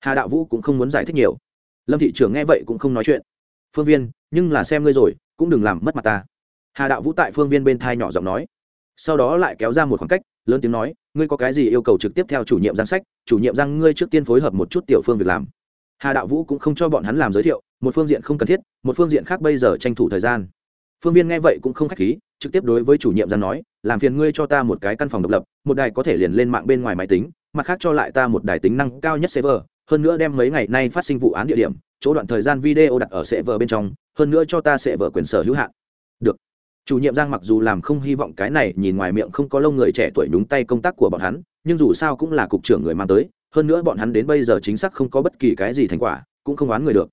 Hà đạo vũ cũng không muốn giải thích nhiều. Lâm thị trưởng nghe vậy cũng không nói chuyện. Phương viên, nhưng là xem ngươi rồi cũng đừng làm mất mặt ta. Hà đạo vũ tại phương viên bên thai nhỏ giọng nói. Sau đó lại kéo ra một khoảng cách, lớn tiếng nói, ngươi có cái gì yêu cầu trực tiếp theo chủ nhiệm giang sách chủ nhiệm giang ngươi trước tiên phối hợp một chút tiểu phương việc làm. Hà đạo vũ cũng không cho bọn hắn làm giới thiệu, một phương diện không cần thiết, một phương diện khác bây giờ tranh thủ thời gian. Phương viên nghe vậy cũng không k h á c h khí, trực tiếp đối với chủ nhiệm giang nói, làm phiền ngươi cho ta một cái căn phòng độc lập, một đài có thể liền lên mạng bên ngoài máy tính, mặt khác cho lại ta một đài tính năng cao nhất server, hơn nữa đem mấy ngày nay phát sinh vụ án địa điểm chỗ đoạn thời gian video đặt ở server bên trong, hơn nữa cho ta server quyền sở hữu hạn. Được. Chủ nhiệm giang mặc dù làm không hy vọng cái này nhìn ngoài miệng không có lông người trẻ tuổi nhúng tay công tác của bọn hắn, nhưng dù sao cũng là cục trưởng người mang tới, hơn nữa bọn hắn đến bây giờ chính xác không có bất kỳ cái gì thành quả, cũng không oán người được.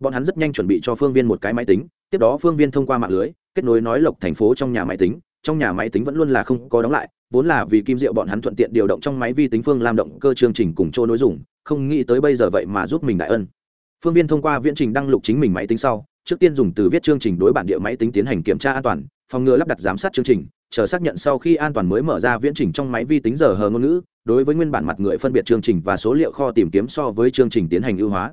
Bọn hắn rất nhanh chuẩn bị cho phương viên một cái máy tính, tiếp đó phương viên thông qua mạng lưới, kết nối nói lộc thành phố trong nhà máy tính, trong nhà máy tính vẫn luôn là không có đóng lại, vốn là vì kim diệu bọn hắn thuận tiện điều động trong máy vi tính phương làm động cơ chương trình cùng chỗ nối dùng, không nghĩ tới bây giờ vậy mà giúp mình đại ân phương viên thông qua viễn trình đăng lục chính mình máy tính sau, trước tiên dùng từ viết chương trình đối bản địa máy tính tiến hành kiểm tra an toàn, phòng ngừa lắp đặt giám sát chương trình, chờ xác nhận sau khi an toàn mới mở ra viễn trình trong máy vi tính giờ hờ ngôn ngữ, đối với nguyên bản mặt người phân biệt chương trình và số liệu kho tìm kiếm so với chương trình tiến hành ưu hóa.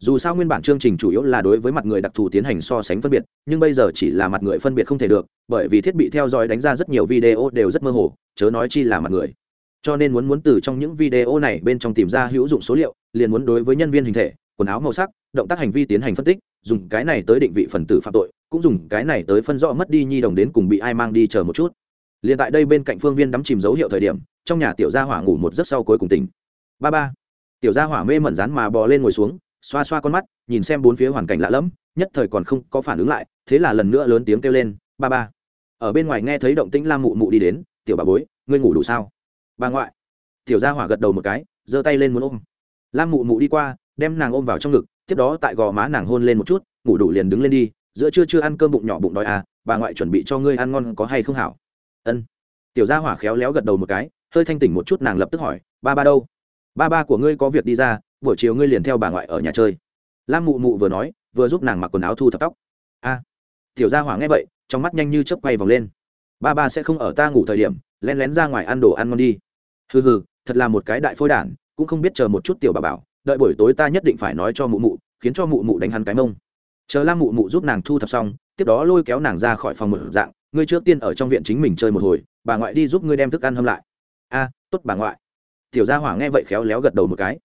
Dù sao nguyên bản chương trình chủ yếu là đối với mặt người đặc thù tiến hành so sánh phân biệt, nhưng bây giờ chỉ là mặt người phân biệt không thể được, bởi vì thiết bị theo dõi đánh ra rất nhiều video đều rất mơ hồ, chớ nói chi là mặt người. Cho nên muốn muốn từ trong những video này bên trong tìm ra hữu dụng số liệu, liền muốn đối với nhân viên hình thể quần áo màu sắc, động tác hành vi tiến hành phân tích, dùng cái này tới định vị phần tử phạm tội, cũng dùng cái này tới phân rõ mất đi nhi đồng đến cùng bị ai mang đi chờ một chút. Liền tại đây bên cạnh phương viên đắm chìm dấu hiệu thời điểm, trong nhà tiểu gia hỏa ngủ một giấc sau cuối cùng tỉnh. Ba ba, tiểu gia hỏa mê mẩn rán mà bò lên ngồi xuống, xoa xoa con mắt, nhìn xem bốn phía hoàn cảnh lạ lẫm, nhất thời còn không có phản ứng lại, thế là lần nữa lớn tiếng kêu lên, ba ba. Ở bên ngoài nghe thấy động tĩnh lam mụ mụ đi đến, tiểu bà bối, ngươi ngủ đủ sao? Bà ngoại. Tiểu gia hỏa gật đầu một cái, giơ tay lên muốn ôm. Lam mụ mụ đi qua đem nàng ôm vào trong ngực, tiếp đó tại gò má nàng hôn lên một chút, ngủ đủ liền đứng lên đi, giữa trưa chưa ăn cơm bụng nhỏ bụng đói à bà ngoại chuẩn bị cho ngươi ăn ngon có hay không hảo? Ân. Tiểu gia hỏa khéo léo gật đầu một cái, hơi thanh tỉnh một chút nàng lập tức hỏi, ba ba đâu? Ba ba của ngươi có việc đi ra, buổi chiều ngươi liền theo bà ngoại ở nhà chơi. Lam mụ mụ vừa nói, vừa giúp nàng mặc quần áo thu thập tóc. A. Tiểu gia hỏa nghe vậy, trong mắt nhanh như chớp quay vòng lên. Ba ba sẽ không ở ta ngủ thời điểm len lén ra ngoài ăn đồ ăn ngon đi. Hừ hừ, thật là một cái đại phôi đản, cũng không biết chờ một chút tiểu bà bảo đợi buổi tối ta nhất định phải nói cho mụ mụ, khiến cho mụ mụ đánh hắn cái mông. Chờ lam mụ mụ giúp nàng thu thập xong, tiếp đó lôi kéo nàng ra khỏi phòng một dạng, ngươi trước tiên ở trong viện chính mình chơi một hồi, bà ngoại đi giúp ngươi đem thức ăn hâm lại. A, tốt bà ngoại. Tiểu gia hỏa nghe vậy khéo léo gật đầu một cái.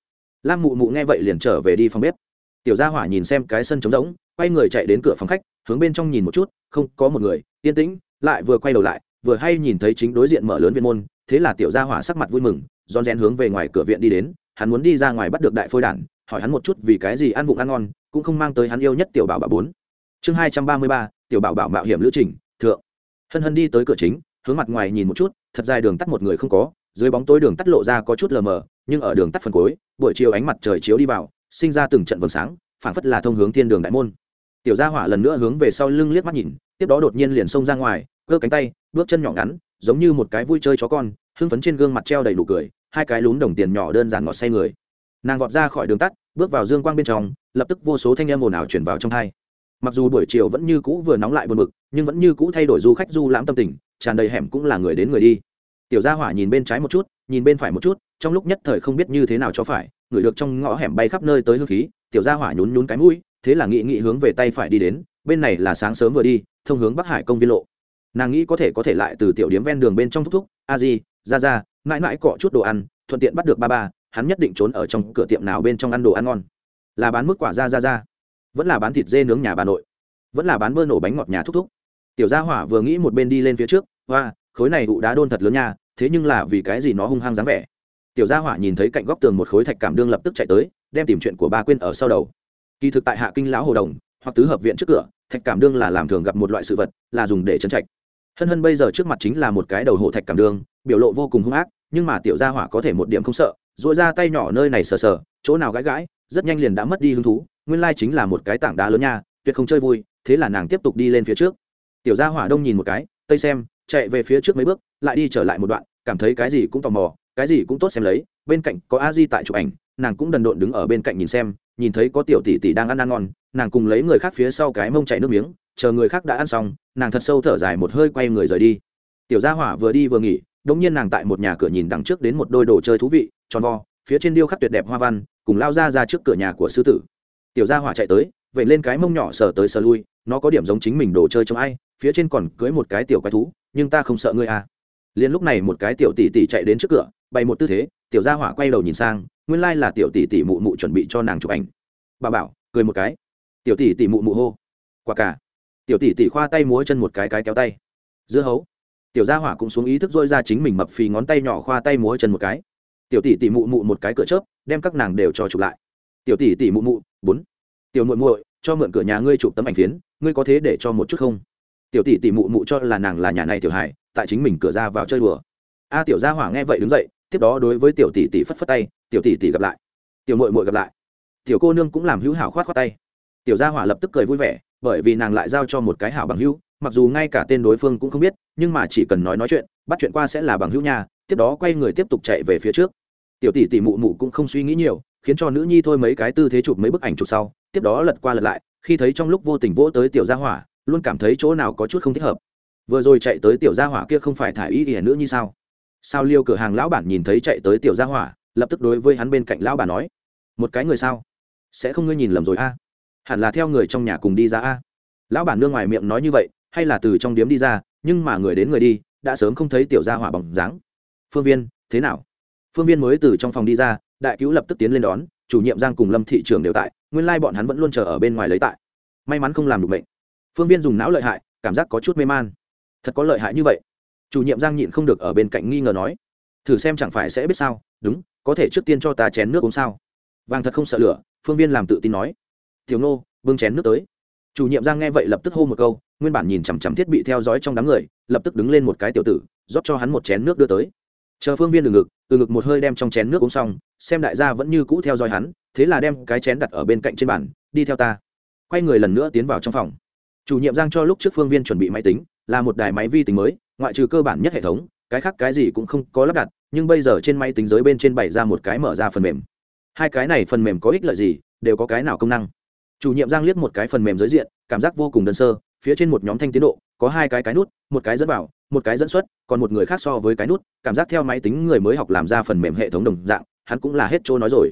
Lam mụ mụ nghe vậy liền trở về đi phòng bếp. Tiểu gia hỏa nhìn xem cái sân trống rỗng, quay người chạy đến cửa phòng khách, hướng bên trong nhìn một chút, không, có một người, yên tĩnh, lại vừa quay đầu lại, vừa hay nhìn thấy chính đối diện mở lớn viên môn, thế là tiểu gia hỏa sắc mặt vui mừng, rón rén hướng về ngoài cửa viện đi đến hắn muốn đi ra ngoài bắt được đại phôi đản, hỏi hắn một chút vì cái gì ăn vụng ăn ngon, cũng không mang tới hắn yêu nhất tiểu bảo bà bốn. Chương hai trăm ba mươi ba, tiểu bảo bảo mạo hiểm lữ trình, thượng. Hân hân đi tới cửa chính, hướng mặt ngoài nhìn một chút, thật dài đường tắt một người không có, dưới bóng tối đường tắt lộ ra có chút lờ mờ, nhưng ở đường tắt phần cuối, buổi chiều ánh mặt trời chiếu đi vào, sinh ra từng trận vầng sáng, phảng phất là thông hướng thiên đường đại môn. Tiểu gia hỏa lần nữa hướng về sau lưng liếc mắt nhìn, tiếp đó đột nhiên liền xông ra ngoài, cơ cánh tay, bước chân nhỏ ngắn, giống như một cái vui chơi chó con, hưng phấn trên gương mặt treo đầy đủ cười hai cái lún đồng tiền nhỏ đơn giản ngọt say người. Nàng vọt ra khỏi đường tắt, bước vào dương quang bên trong, lập tức vô số thanh em ồn ào chuyển vào trong hai mặc dù buổi chiều vẫn như cũ vừa nóng lại buồn bực, nhưng vẫn như cũ thay đổi du khách du lãm tâm tình, tràn đầy hẻm cũng là người đến người đi. Tiểu gia hỏa nhìn bên trái một chút, nhìn bên phải một chút, trong lúc nhất thời không biết như thế nào cho phải, người được trong ngõ hẻm bay khắp nơi tới hương khí, tiểu gia hỏa nhún nhún cái mũi, thế là nghị nghị hướng về tay phải đi đến, bên này là sáng sớm vừa đi, thông hướng bắc hải công viên lộ. Nàng nghĩ có thể có thể lại từ tiểu điếm ven đường bên trong thúc thúc, a di ra ra mãi mãi cọ chút đồ ăn, thuận tiện bắt được ba ba, hắn nhất định trốn ở trong cửa tiệm nào bên trong ăn đồ ăn ngon. Là bán mức quả ra ra ra. Vẫn là bán thịt dê nướng nhà bà nội. Vẫn là bán bơ nổ bánh ngọt nhà thúc thúc. Tiểu gia hỏa vừa nghĩ một bên đi lên phía trước, hoa, khối này ụ đá đôn thật lớn nha, thế nhưng là vì cái gì nó hung hăng dáng vẻ? Tiểu gia hỏa nhìn thấy cạnh góc tường một khối thạch cảm đương lập tức chạy tới, đem tìm chuyện của ba quên ở sau đầu. Kỳ thực tại hạ kinh lão hồ đồng, hoặc tứ hợp viện trước cửa, thạch cảm đương là làm thường gặp một loại sự vật, là dùng để trấn trạch hân hân bây giờ trước mặt chính là một cái đầu hộ thạch cảm đường, biểu lộ vô cùng hung ác, nhưng mà tiểu gia hỏa có thể một điểm không sợ dội ra tay nhỏ nơi này sờ sờ, chỗ nào gãi gãi, rất nhanh liền đã mất đi hứng thú, nguyên lai chính là một cái tảng đá lớn nha, tuyệt không chơi vui, thế là nàng tiếp tục đi lên phía trước. Tiểu gia hỏa đông nhìn một cái, tây xem, chạy về phía trước mấy bước, lại đi trở lại một đoạn, cảm thấy cái gì cũng tò mò, cái gì cũng tốt xem lấy, bên cạnh có a di tại chụp ảnh, nàng cũng đần độn đứng ở bên cạnh nhìn xem, nhìn thấy có tiểu tỷ tỷ đang ăn ăn ngon, nàng cùng lấy người khác phía sau cái mông chạy nước miếng chờ người khác đã ăn xong, nàng thật sâu thở dài một hơi quay người rời đi. Tiểu gia hỏa vừa đi vừa nghỉ, đống nhiên nàng tại một nhà cửa nhìn đằng trước đến một đôi đồ chơi thú vị, tròn vo, phía trên điêu khắc tuyệt đẹp hoa văn, cùng lao ra ra trước cửa nhà của sư tử. Tiểu gia hỏa chạy tới vậy lên cái mông nhỏ sờ tới sờ lui, nó có điểm giống chính mình đồ chơi trong ai, phía trên còn cưới một cái tiểu quái thú, nhưng ta không sợ ngươi à. Liền lúc này một cái tiểu tỷ tỷ chạy đến trước cửa, bày một tư thế, tiểu gia hỏa quay đầu nhìn sang, nguyên lai là tiểu tỷ tỷ mụ mụ chuẩn bị cho nàng chụp ảnh. Bà bảo, cười một cái. Tiểu tỷ tỷ mụ mụ hô. Quả cả tiểu tỷ tỷ khoa tay múa chân một cái cái kéo tay. Dưa hấu. Tiểu gia hỏa cũng xuống ý thức dôi ra chính mình mập phì ngón tay nhỏ khoa tay múa chân một cái. Tiểu tỷ tỷ mụ mụ một cái cửa chớp, đem các nàng đều cho chụp lại. Tiểu tỷ tỷ mụ mụ, bốn. Tiểu muội muội, cho mượn cửa nhà ngươi chụp tấm ảnh phiến, ngươi có thế để cho một chút không? Tiểu tỷ tỷ mụ mụ cho là nàng là nhà này tiểu hải tại chính mình cửa ra vào chơi đùa. A tiểu gia hỏa nghe vậy đứng dậy, tiếp đó đối với tiểu tỷ tỷ phất phất tay, tiểu tỷ tỷ gặp lại. Tiểu muội muội gặp lại. Tiểu cô nương cũng làm hữu hảo khoát khoát tay. Tiểu gia hỏa lập tức cười vui vẻ bởi vì nàng lại giao cho một cái hảo bằng hữu, mặc dù ngay cả tên đối phương cũng không biết, nhưng mà chỉ cần nói nói chuyện, bắt chuyện qua sẽ là bằng hữu nhà tiếp đó quay người tiếp tục chạy về phía trước. Tiểu tỷ tỷ mụ mụ cũng không suy nghĩ nhiều, khiến cho nữ nhi thôi mấy cái tư thế chụp mấy bức ảnh chụp sau, tiếp đó lật qua lật lại, khi thấy trong lúc vô tình vỗ tới tiểu gia hỏa, luôn cảm thấy chỗ nào có chút không thích hợp. Vừa rồi chạy tới tiểu gia hỏa kia không phải thả ý ỉa nữ như sao? Sao liêu cửa hàng lão bản nhìn thấy chạy tới tiểu gia hỏa, lập tức đối với hắn bên cạnh lão bà nói, một cái người sao? Sẽ không ngươi nhìn lầm rồi a? Hẳn là theo người trong nhà cùng đi ra a. Lão bản nương ngoài miệng nói như vậy, hay là từ trong điếm đi ra, nhưng mà người đến người đi, đã sớm không thấy tiểu gia hỏa bằng dáng. Phương viên, thế nào? Phương viên mới từ trong phòng đi ra, đại cứu lập tức tiến lên đón, chủ nhiệm giang cùng lâm thị trường đều tại, nguyên lai bọn hắn vẫn luôn chờ ở bên ngoài lấy tại. May mắn không làm được bệnh. Phương viên dùng não lợi hại, cảm giác có chút mê man. Thật có lợi hại như vậy. Chủ nhiệm giang nhịn không được ở bên cạnh nghi ngờ nói, thử xem chẳng phải sẽ biết sao? Đúng, có thể trước tiên cho ta chén nước uống sao? Vàng thật không sợ lửa, phương viên làm tự tin nói thiếu nô, bưng chén nước tới. Chủ nhiệm giang nghe vậy lập tức hô một câu, nguyên bản nhìn chằm chằm thiết bị theo dõi trong đám người, lập tức đứng lên một cái tiểu tử, rót cho hắn một chén nước đưa tới. Chờ phương viên từ ngực từ ngực một hơi đem trong chén nước uống xong, xem đại gia vẫn như cũ theo dõi hắn, thế là đem cái chén đặt ở bên cạnh trên bàn, đi theo ta. Quay người lần nữa tiến vào trong phòng. Chủ nhiệm giang cho lúc trước phương viên chuẩn bị máy tính, là một đài máy vi tính mới, ngoại trừ cơ bản nhất hệ thống, cái khác cái gì cũng không có lắp đặt, nhưng bây giờ trên máy tính giới bên trên bày ra một cái mở ra phần mềm. Hai cái này phần mềm có ích lợi gì, đều có cái nào công năng? Chủ nhiệm giang liếc một cái phần mềm giới diện, cảm giác vô cùng đơn sơ, phía trên một nhóm thanh tiến độ, có hai cái cái nút, một cái dẫn vào, một cái dẫn xuất, còn một người khác so với cái nút, cảm giác theo máy tính người mới học làm ra phần mềm hệ thống đồng dạng, hắn cũng là hết chỗ nói rồi.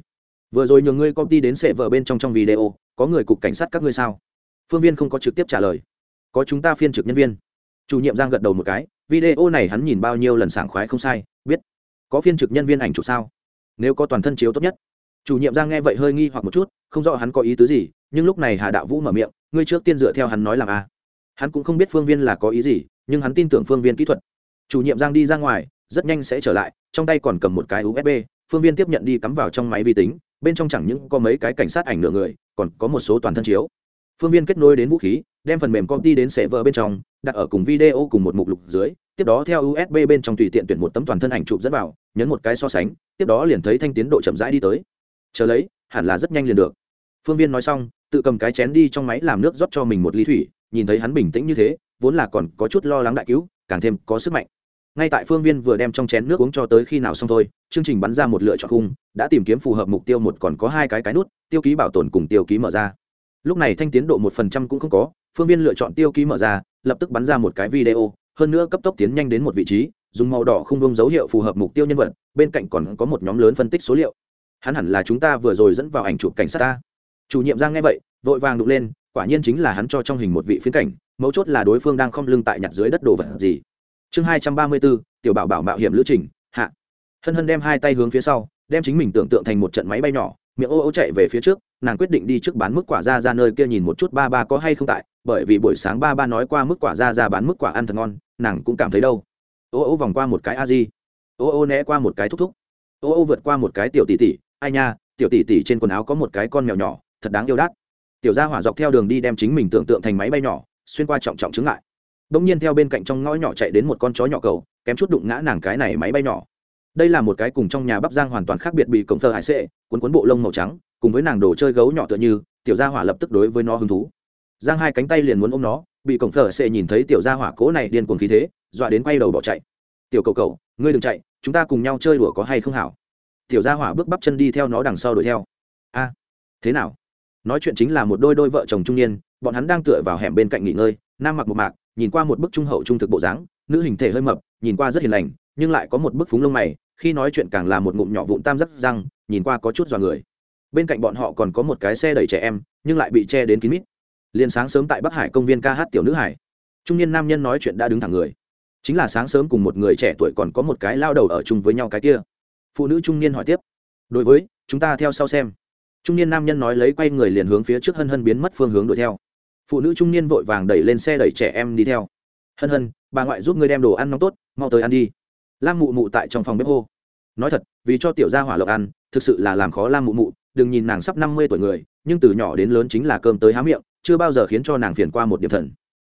Vừa rồi nhường ngươi công ty đến sệ vợ bên trong trong video, có người cục cảnh sát các ngươi sao? Phương viên không có trực tiếp trả lời. Có chúng ta phiên trực nhân viên. Chủ nhiệm giang gật đầu một cái, video này hắn nhìn bao nhiêu lần sảng khoái không sai, biết. Có phiên trực nhân viên ảnh chụp sao? Nếu có toàn thân chiếu tốt nhất. Chủ nhiệm giang nghe vậy hơi nghi hoặc một chút, không rõ hắn có ý tứ gì nhưng lúc này hà đạo vũ mở miệng, ngươi trước tiên dựa theo hắn nói làm a. Hắn cũng không biết phương viên là có ý gì, nhưng hắn tin tưởng phương viên kỹ thuật. Chủ nhiệm giang đi ra ngoài, rất nhanh sẽ trở lại, trong tay còn cầm một cái usb phương viên tiếp nhận đi cắm vào trong máy vi tính, bên trong chẳng những có mấy cái cảnh sát ảnh nửa người, còn có một số toàn thân chiếu. Phương viên kết nối đến vũ khí, đem phần mềm công ty đến sệ vợ bên trong, đặt ở cùng video cùng một mục lục dưới, tiếp đó theo usb bên trong tùy tiện tuyển một tấm toàn thân ảnh chụp dẫn vào, nhấn một cái so sánh, tiếp đó liền thấy thanh tiến độ chậm rãi đi tới. Chờ lấy, hẳn là rất nhanh liền được. Phương viên nói xong tự cầm cái chén đi trong máy làm nước rót cho mình một ly thủy, nhìn thấy hắn bình tĩnh như thế, vốn là còn có chút lo lắng đại cứu, càng thêm có sức mạnh. Ngay tại phương viên vừa đem trong chén nước uống cho tới khi nào xong thôi, chương trình bắn ra một lựa chọn khung, đã tìm kiếm phù hợp mục tiêu một còn có hai cái cái nút, tiêu ký bảo tồn cùng tiêu ký mở ra. Lúc này thanh tiến độ một phần trăm cũng không có, phương viên lựa chọn tiêu ký mở ra, lập tức bắn ra một cái video, hơn nữa cấp tốc tiến nhanh đến một vị trí, dùng màu đỏ không vông dấu hiệu phù hợp mục tiêu nhân vật, bên cạnh còn có một nhóm lớn phân tích số liệu. Hắn hẳn là chúng ta vừa rồi dẫn vào ảnh chụp cảnh sát ta chủ nhiệm giang nghe vậy, vội vàng đụng lên, quả nhiên chính là hắn cho trong hình một vị phiến cảnh, mấu chốt là đối phương đang không lưng tại nhặt dưới đất đồ vật gì. Chương hai trăm ba mươi bốn, tiểu bảo bảo mạo hiểm lữ trình, hạ. Hân hân đem hai tay hướng phía sau, đem chính mình tưởng tượng thành một trận máy bay nhỏ, miệng ô ô chạy về phía trước, nàng quyết định đi trước bán mức quả ra ra nơi kia nhìn một chút ba ba có hay không tại, bởi vì buổi sáng ba ba nói qua mức quả ra ra bán mức quả ăn thật ngon, nàng cũng cảm thấy đâu. Ô ô vòng qua một cái a di. Ô ô né qua một cái thúc thúc. Ô ô vượt qua một cái tiểu tỷ tỷ. Ai nha, tiểu tỷ tỷ trên quần áo có một cái con mèo nhỏ thật đáng yêu đắt tiểu gia hỏa dọc theo đường đi đem chính mình tưởng tượng thành máy bay nhỏ, xuyên qua trọng trọng chứng lại bỗng nhiên theo bên cạnh trong ngõ nhỏ chạy đến một con chó nhỏ cầu, kém chút đụng ngã nàng cái này máy bay nhỏ. Đây là một cái cùng trong nhà bắp giang hoàn toàn khác biệt bị cổng thờ hải sệ, cuốn cuốn bộ lông màu trắng, cùng với nàng đồ chơi gấu nhỏ tựa như, tiểu gia hỏa lập tức đối với nó hứng thú. Giang hai cánh tay liền muốn ôm nó, bị cổng thờ sệ nhìn thấy tiểu gia hỏa cố này điên cuồng khí thế, dọa đến quay đầu bỏ chạy. Tiểu cầu cầu, ngươi đừng chạy, chúng ta cùng nhau chơi đùa có hay không hảo? Tiểu gia hỏa bước bắp chân đi theo nó đằng sau đuổi theo. A, thế nào? Nói chuyện chính là một đôi đôi vợ chồng trung niên, bọn hắn đang tựa vào hẻm bên cạnh nghỉ ngơi, nam mặc một mạc, nhìn qua một bức trung hậu trung thực bộ dáng, nữ hình thể hơi mập, nhìn qua rất hiền lành, nhưng lại có một bức phúng lông mày, khi nói chuyện càng là một ngụm nhỏ vụn tam giác răng, nhìn qua có chút dọa người. Bên cạnh bọn họ còn có một cái xe đẩy trẻ em, nhưng lại bị che đến kín mít. Liền sáng sớm tại bắc hải công viên ca hát tiểu nữ hải. Trung niên nam nhân nói chuyện đã đứng thẳng người. Chính là sáng sớm cùng một người trẻ tuổi còn có một cái lao đầu ở chung với nhau cái kia. Phụ nữ trung niên hỏi tiếp. Đối với, chúng ta theo sau xem trung niên nam nhân nói lấy quay người liền hướng phía trước hân hân biến mất phương hướng đuổi theo. Phụ nữ trung niên vội vàng đẩy lên xe đẩy trẻ em đi theo. Hân hân, bà ngoại giúp ngươi đem đồ ăn nóng tốt, mau tới ăn đi. Lam mụ mụ tại trong phòng bếp hô. Nói thật, vì cho tiểu gia hỏa lộc ăn, thực sự là làm khó lam mụ mụ, đừng nhìn nàng sắp năm mươi tuổi người, nhưng từ nhỏ đến lớn chính là cơm tới há miệng, chưa bao giờ khiến cho nàng phiền qua một điểm thần.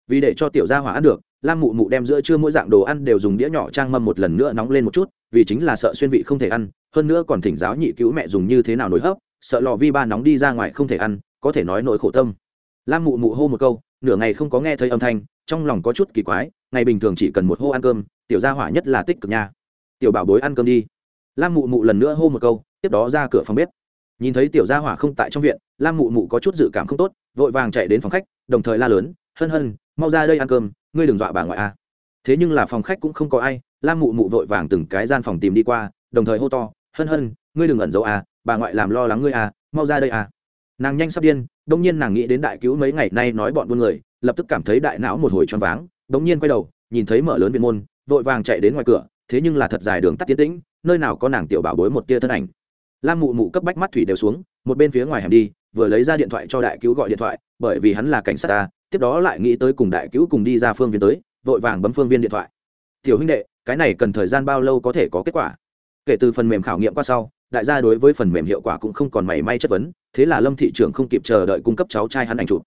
Vì để cho tiểu gia hỏa ăn được, lam mụ mụ đem giữa trưa mỗi dạng đồ ăn đều dùng đĩa nhỏ trang mâm một lần nữa nóng lên một chút, vì chính là sợ xuyên vị không thể ăn, hơn nữa còn thỉnh giáo nhị cứu mẹ dùng như thế nào nổi hấp sợ lò vi ba nóng đi ra ngoài không thể ăn, có thể nói nỗi khổ tâm. Lam mụ mụ hô một câu, nửa ngày không có nghe thấy âm thanh, trong lòng có chút kỳ quái, ngày bình thường chỉ cần một hô ăn cơm, tiểu gia hỏa nhất là tích cực nha. Tiểu bảo bối ăn cơm đi. Lam mụ mụ lần nữa hô một câu, tiếp đó ra cửa phòng bếp. Nhìn thấy tiểu gia hỏa không tại trong viện, lam mụ mụ có chút dự cảm không tốt, vội vàng chạy đến phòng khách, đồng thời la lớn, hân hân, mau ra đây ăn cơm, ngươi đừng dọa bà ngoại a. À. thế nhưng là phòng khách cũng không có ai, lam mụ mụ vội vàng từng cái gian phòng tìm đi qua, đồng thời hô to, hân hân, ngươi đừng ẩn giấu à bà ngoại làm lo lắng ngươi à mau ra đây à. Nàng nhanh sắp điên, đông nhiên nàng nghĩ đến đại cứu mấy ngày nay nói bọn buôn người, lập tức cảm thấy đại não một hồi choáng váng, đông nhiên quay đầu, nhìn thấy mở lớn viện môn, vội vàng chạy đến ngoài cửa, thế nhưng là thật dài đường tắt tiến tĩnh, nơi nào có nàng tiểu bảo bối một tia thân ảnh. Lam mụ mụ cấp bách mắt thủy đều xuống, một bên phía ngoài hẻm đi, vừa lấy ra điện thoại cho đại cứu gọi điện thoại, bởi vì hắn là cảnh sát ta, tiếp đó lại nghĩ tới cùng đại cứu cùng đi ra phương viên tới, vội vàng bấm phương viên điện thoại. Tiểu huynh đệ, cái này cần thời gian bao lâu có thể có kết quả? Kể từ phần mềm khảo nghiệm qua sau đại gia đối với phần mềm hiệu quả cũng không còn mảy may chất vấn, thế là lâm thị trưởng không kịp chờ đợi cung cấp cháu trai hắn ảnh chụp.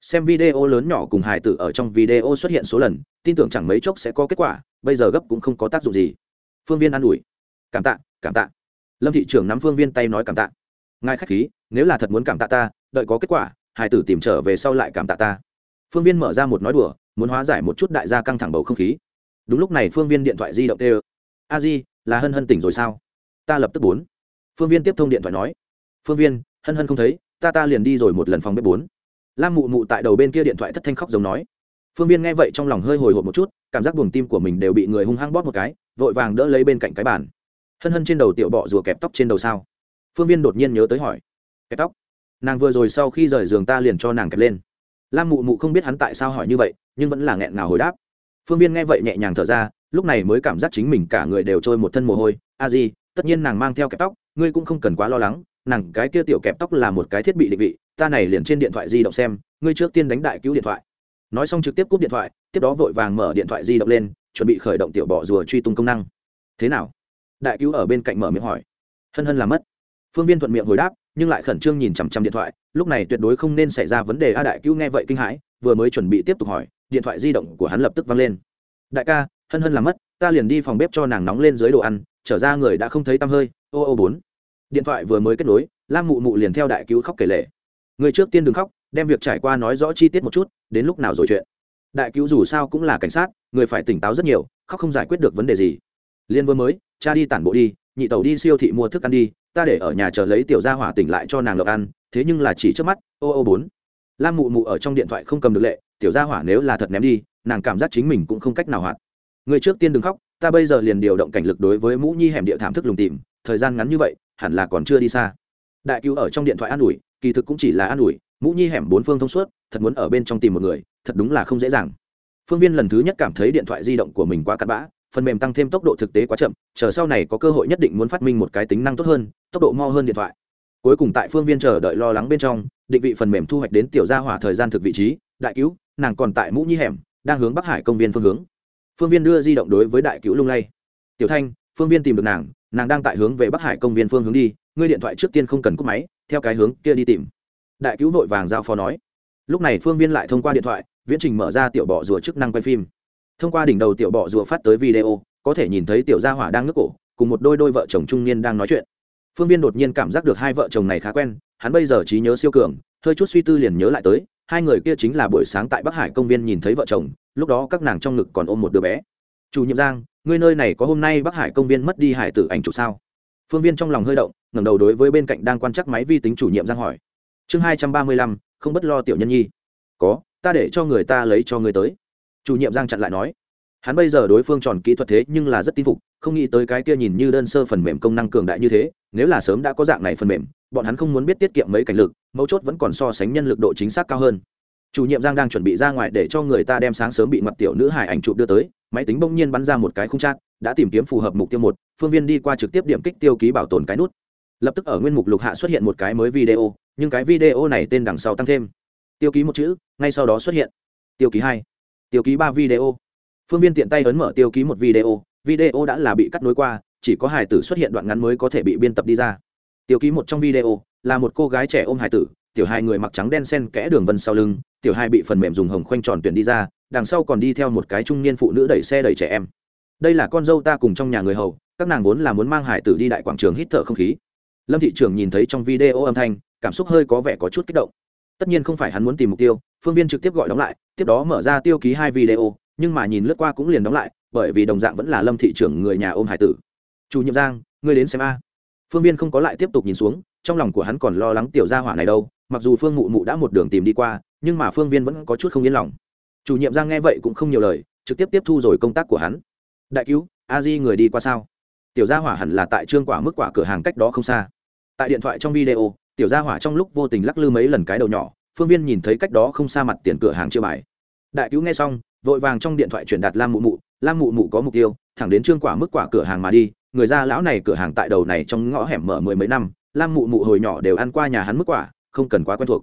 Xem video lớn nhỏ cùng hài tử ở trong video xuất hiện số lần, tin tưởng chẳng mấy chốc sẽ có kết quả, bây giờ gấp cũng không có tác dụng gì. Phương viên an ủi. Cảm tạ cảm tạ. Lâm thị trưởng nắm phương viên tay nói cảm tạ. Ngài khách khí, nếu là thật muốn cảm tạ ta, đợi có kết quả, hài tử tìm trở về sau lại cảm tạ ta. Phương viên mở ra một nói đùa, muốn hóa giải một chút đại gia căng thẳng bầu không khí. Đúng lúc này phương viên điện thoại di động tê a di, là hân hân tỉnh rồi sao? Ta lập tức bốn phương viên tiếp thông điện thoại nói, phương viên, hân hân không thấy, ta ta liền đi rồi một lần phòng bếp bốn. Lam mụ mụ tại đầu bên kia điện thoại thất thanh khóc giống nói. Phương viên nghe vậy trong lòng hơi hồi hộp một chút, cảm giác buồng tim của mình đều bị người hung hăng bóp một cái, vội vàng đỡ lấy bên cạnh cái bàn. Hân hân trên đầu tiểu bọ rùa kẹp tóc trên đầu sao? Phương viên đột nhiên nhớ tới hỏi. Kẹp tóc? Nàng vừa rồi sau khi rời giường ta liền cho nàng kẹp lên. Lam mụ mụ không biết hắn tại sao hỏi như vậy, nhưng vẫn là nghẹn ngào hồi đáp. Phương viên nghe vậy nhẹ nhàng thở ra, lúc này mới cảm giác chính mình cả người đều trôi một thân mồ hôi. A di, tất nhiên nàng mang theo kẹp tóc ngươi cũng không cần quá lo lắng, nàng cái kia tiểu kẹp tóc là một cái thiết bị định vị, ta này liền trên điện thoại di động xem, ngươi trước tiên đánh đại cứu điện thoại. Nói xong trực tiếp cúp điện thoại, tiếp đó vội vàng mở điện thoại di động lên, chuẩn bị khởi động tiểu bọ rùa truy tung công năng. Thế nào? Đại cứu ở bên cạnh mở miệng hỏi. Hân hân làm mất. Phương viên thuận miệng hồi đáp, nhưng lại khẩn trương nhìn chằm chằm điện thoại, lúc này tuyệt đối không nên xảy ra vấn đề, a đại cứu nghe vậy kinh hãi, vừa mới chuẩn bị tiếp tục hỏi, điện thoại di động của hắn lập tức văng lên. Đại ca, hân hân làm mất, ta liền đi phòng bếp cho nàng nóng lên dưới đồ ăn, trở ra người đã không thấy tăm hơi ô ô bốn. Điện thoại vừa mới kết nối, lam mụ mụ liền theo đại cứu khóc kể lệ người trước tiên đừng khóc, đem việc trải qua nói rõ chi tiết một chút, đến lúc nào rồi chuyện? Đại cứu dù sao cũng là cảnh sát, người phải tỉnh táo rất nhiều, khóc không giải quyết được vấn đề gì. Liên vừa mới, cha đi tản bộ đi, nhị tàu đi siêu thị mua thức ăn đi, ta để ở nhà chờ lấy tiểu gia hỏa tỉnh lại cho nàng lộc ăn, thế nhưng là chỉ trước mắt, ô ô bốn. Lam mụ mụ ở trong điện thoại không cầm được lệ, tiểu gia hỏa nếu là thật ném đi, nàng cảm giác chính mình cũng không cách nào hoạt. Người trước tiên đừng khóc ta bây giờ liền điều động cảnh lực đối với mũ nhi hẻm địa thảm thức lùng tìm, thời gian ngắn như vậy, hẳn là còn chưa đi xa. Đại cứu ở trong điện thoại an ủi, kỳ thực cũng chỉ là an ủi, mũ nhi hẻm bốn phương thông suốt, thật muốn ở bên trong tìm một người, thật đúng là không dễ dàng. Phương viên lần thứ nhất cảm thấy điện thoại di động của mình quá cặn bã, phần mềm tăng thêm tốc độ thực tế quá chậm, chờ sau này có cơ hội nhất định muốn phát minh một cái tính năng tốt hơn, tốc độ mo hơn điện thoại. Cuối cùng tại phương viên chờ đợi lo lắng bên trong, định vị phần mềm thu hoạch đến tiểu gia hỏa thời gian thực vị trí, đại cứu, nàng còn tại mũ nhi hẻm, đang hướng bắc hải công viên phương hướng phương viên đưa di động đối với đại cứu lung lay. Tiểu thanh, phương viên tìm được nàng nàng đang tại hướng về bắc hải công viên phương hướng đi, ngươi điện thoại trước tiên không cần cúp máy, theo cái hướng kia đi tìm. Đại cứu vội vàng giao phó nói. Lúc này phương viên lại thông qua điện thoại, viễn trình mở ra tiểu bọ rùa chức năng quay phim. Thông qua đỉnh đầu tiểu bọ rùa phát tới video, có thể nhìn thấy tiểu gia hỏa đang ngước cổ, cùng một đôi đôi vợ chồng trung niên đang nói chuyện. Phương viên đột nhiên cảm giác được hai vợ chồng này khá quen, hắn bây giờ trí nhớ siêu cường, hơi chút suy tư liền nhớ lại tới hai người kia chính là buổi sáng tại bắc hải công viên nhìn thấy vợ chồng, lúc đó các nàng trong ngực còn ôm một đứa bé. Chủ nhiệm giang, ngươi nơi này có hôm nay bắc hải công viên mất đi hải tử ảnh chụp sao? Phương viên trong lòng hơi động, ngẩng đầu đối với bên cạnh đang quan chắc máy vi tính chủ nhiệm giang hỏi. Chương hai trăm ba mươi lăm, không bất lo tiểu nhân nhi. Có, ta để cho người ta lấy cho ngươi tới. Chủ nhiệm giang chặn lại nói. Hắn bây giờ đối phương tròn kỹ thuật thế nhưng là rất tin phục, không nghĩ tới cái kia nhìn như đơn sơ phần mềm công năng cường đại như thế, nếu là sớm đã có dạng này phần mềm, bọn hắn không muốn biết tiết kiệm mấy cảnh lực mấu chốt vẫn còn so sánh nhân lực độ chính xác cao hơn. Chủ nhiệm giang đang chuẩn bị ra ngoài để cho người ta đem sáng sớm bị mặt tiểu nữ hải ảnh chụp đưa tới, máy tính bỗng nhiên bắn ra một cái khung chat, đã tìm kiếm phù hợp mục tiêu một, phương viên đi qua trực tiếp điểm kích tiêu ký bảo tồn cái nút. Lập tức ở nguyên mục lục hạ xuất hiện một cái mới video, nhưng cái video này tên đằng sau tăng thêm. Tiêu ký một chữ, ngay sau đó xuất hiện. Tiêu ký hai, tiêu ký ba video. Phương viên tiện tay ấn mở tiêu ký một video video đã là bị cắt nối qua, chỉ có hài tử xuất hiện đoạn ngắn mới có thể bị biên tập đi ra. Tiêu ký một trong video là một cô gái trẻ ôm hài tử, tiểu hai người mặc trắng đen sen kẽ đường vân sau lưng, tiểu hai bị phần mềm dùng hồng khoanh tròn tuyển đi ra, đằng sau còn đi theo một cái trung niên phụ nữ đẩy xe đẩy trẻ em. Đây là con dâu ta cùng trong nhà người hầu, các nàng vốn là muốn mang hải tử đi đại quảng trường hít thở không khí. Lâm thị trưởng nhìn thấy trong video âm thanh, cảm xúc hơi có vẻ có chút kích động. Tất nhiên không phải hắn muốn tìm mục tiêu, phương viên trực tiếp gọi đóng lại, tiếp đó mở ra tiêu ký hai video, nhưng mà nhìn lướt qua cũng liền đóng lại, bởi vì đồng dạng vẫn là lâm thị trưởng người nhà ôm hải tử. Chủ nhiệm giang, ngươi đến xem a phương viên không có lại tiếp tục nhìn xuống, trong lòng của hắn còn lo lắng tiểu gia hỏa này đâu, mặc dù phương mụ mụ đã một đường tìm đi qua, nhưng mà phương viên vẫn có chút không yên lòng. Chủ nhiệm giang nghe vậy cũng không nhiều lời, trực tiếp tiếp thu rồi công tác của hắn. Đại cứu, a di người đi qua sao? Tiểu gia hỏa hẳn là tại trương quả mức quả cửa hàng cách đó không xa. Tại điện thoại trong video, tiểu gia hỏa trong lúc vô tình lắc lư mấy lần cái đầu nhỏ, phương viên nhìn thấy cách đó không xa mặt tiền cửa hàng chưa bài. Đại cứu nghe xong, vội vàng trong điện thoại chuyển đạt lam mụ mụ, lam mụ mụ có mục tiêu thẳng đến trương quả mức quả cửa hàng mà đi, người ra lão này cửa hàng tại đầu này trong ngõ hẻm mở mười mấy năm, lam mụ mụ hồi nhỏ đều ăn qua nhà hắn mức quả, không cần quá quen thuộc.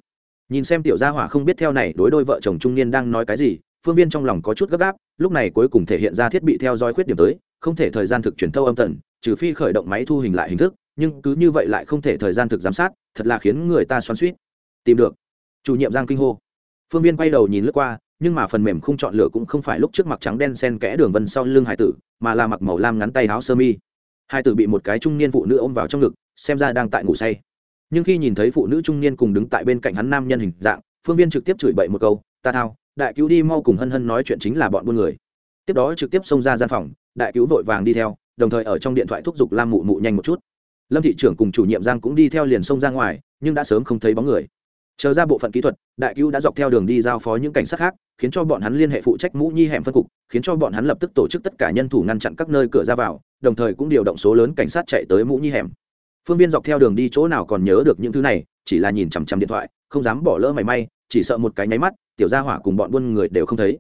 Nhìn xem tiểu gia hỏa không biết theo này đối đôi vợ chồng trung niên đang nói cái gì, phương viên trong lòng có chút gấp gáp, lúc này cuối cùng thể hiện ra thiết bị theo dõi khuyết điểm tới, không thể thời gian thực truyền thâu âm tần, trừ phi khởi động máy thu hình lại hình thức, nhưng cứ như vậy lại không thể thời gian thực giám sát, thật là khiến người ta xoắn suýt tìm được. Chủ nhiệm giang kinh hô. Phương viên quay đầu nhìn lướt qua, nhưng mà phần mềm không chọn lựa cũng không phải lúc trước mặc trắng đen sen kẽ đường vân sau lưng hải tử mà là mặc màu lam ngắn tay áo sơ mi. Hai tử bị một cái trung niên phụ nữ ôm vào trong ngực, xem ra đang tại ngủ say. Nhưng khi nhìn thấy phụ nữ trung niên cùng đứng tại bên cạnh hắn nam nhân hình dạng, phương viên trực tiếp chửi bậy một câu, ta thao, đại cứu đi, mau cùng hân hân nói chuyện chính là bọn buôn người. Tiếp đó trực tiếp xông ra gian phòng, đại cứu vội vàng đi theo, đồng thời ở trong điện thoại thúc giục lam mụ mụ nhanh một chút. Lâm thị trưởng cùng chủ nhiệm giang cũng đi theo liền xông ra ngoài, nhưng đã sớm không thấy bóng người chờ ra bộ phận kỹ thuật, đại cứu đã dọc theo đường đi giao phó những cảnh sát khác, khiến cho bọn hắn liên hệ phụ trách mũ nhi hẻm phân cục, khiến cho bọn hắn lập tức tổ chức tất cả nhân thủ ngăn chặn các nơi cửa ra vào, đồng thời cũng điều động số lớn cảnh sát chạy tới mũ nhi hẻm. Phương viên dọc theo đường đi chỗ nào còn nhớ được những thứ này, chỉ là nhìn chằm chằm điện thoại, không dám bỏ lỡ mảy may, chỉ sợ một cái nháy mắt, tiểu gia hỏa cùng bọn buôn người đều không thấy.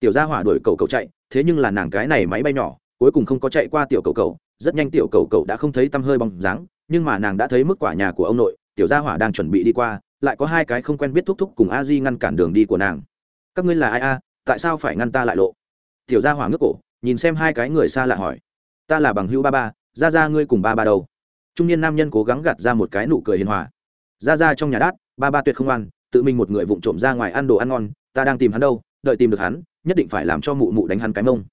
Tiểu gia hỏa đuổi cầu cầu chạy, thế nhưng là nàng cái này máy bay nhỏ, cuối cùng không có chạy qua tiểu cầu cầu rất nhanh tiểu cầu cầu đã không thấy tăm hơi bóng dáng, nhưng mà nàng đã thấy mức quả nhà của ông nội, tiểu gia hỏa đang chuẩn bị đi qua lại có hai cái không quen biết thúc thúc cùng a di ngăn cản đường đi của nàng. Các ngươi là ai a? Tại sao phải ngăn ta lại lộ? Tiểu gia hỏa ngước cổ, nhìn xem hai cái người xa lạ hỏi. Ta là bằng hữu ba ba ra ra ngươi cùng ba ba đâu? Trung niên nam nhân cố gắng gạt ra một cái nụ cười hiền hòa. Ra ra trong nhà đát, ba ba tuyệt không ăn, tự mình một người vụng trộm ra ngoài ăn đồ ăn ngon, ta đang tìm hắn đâu, đợi tìm được hắn, nhất định phải làm cho mụ mụ đánh hắn cái mông.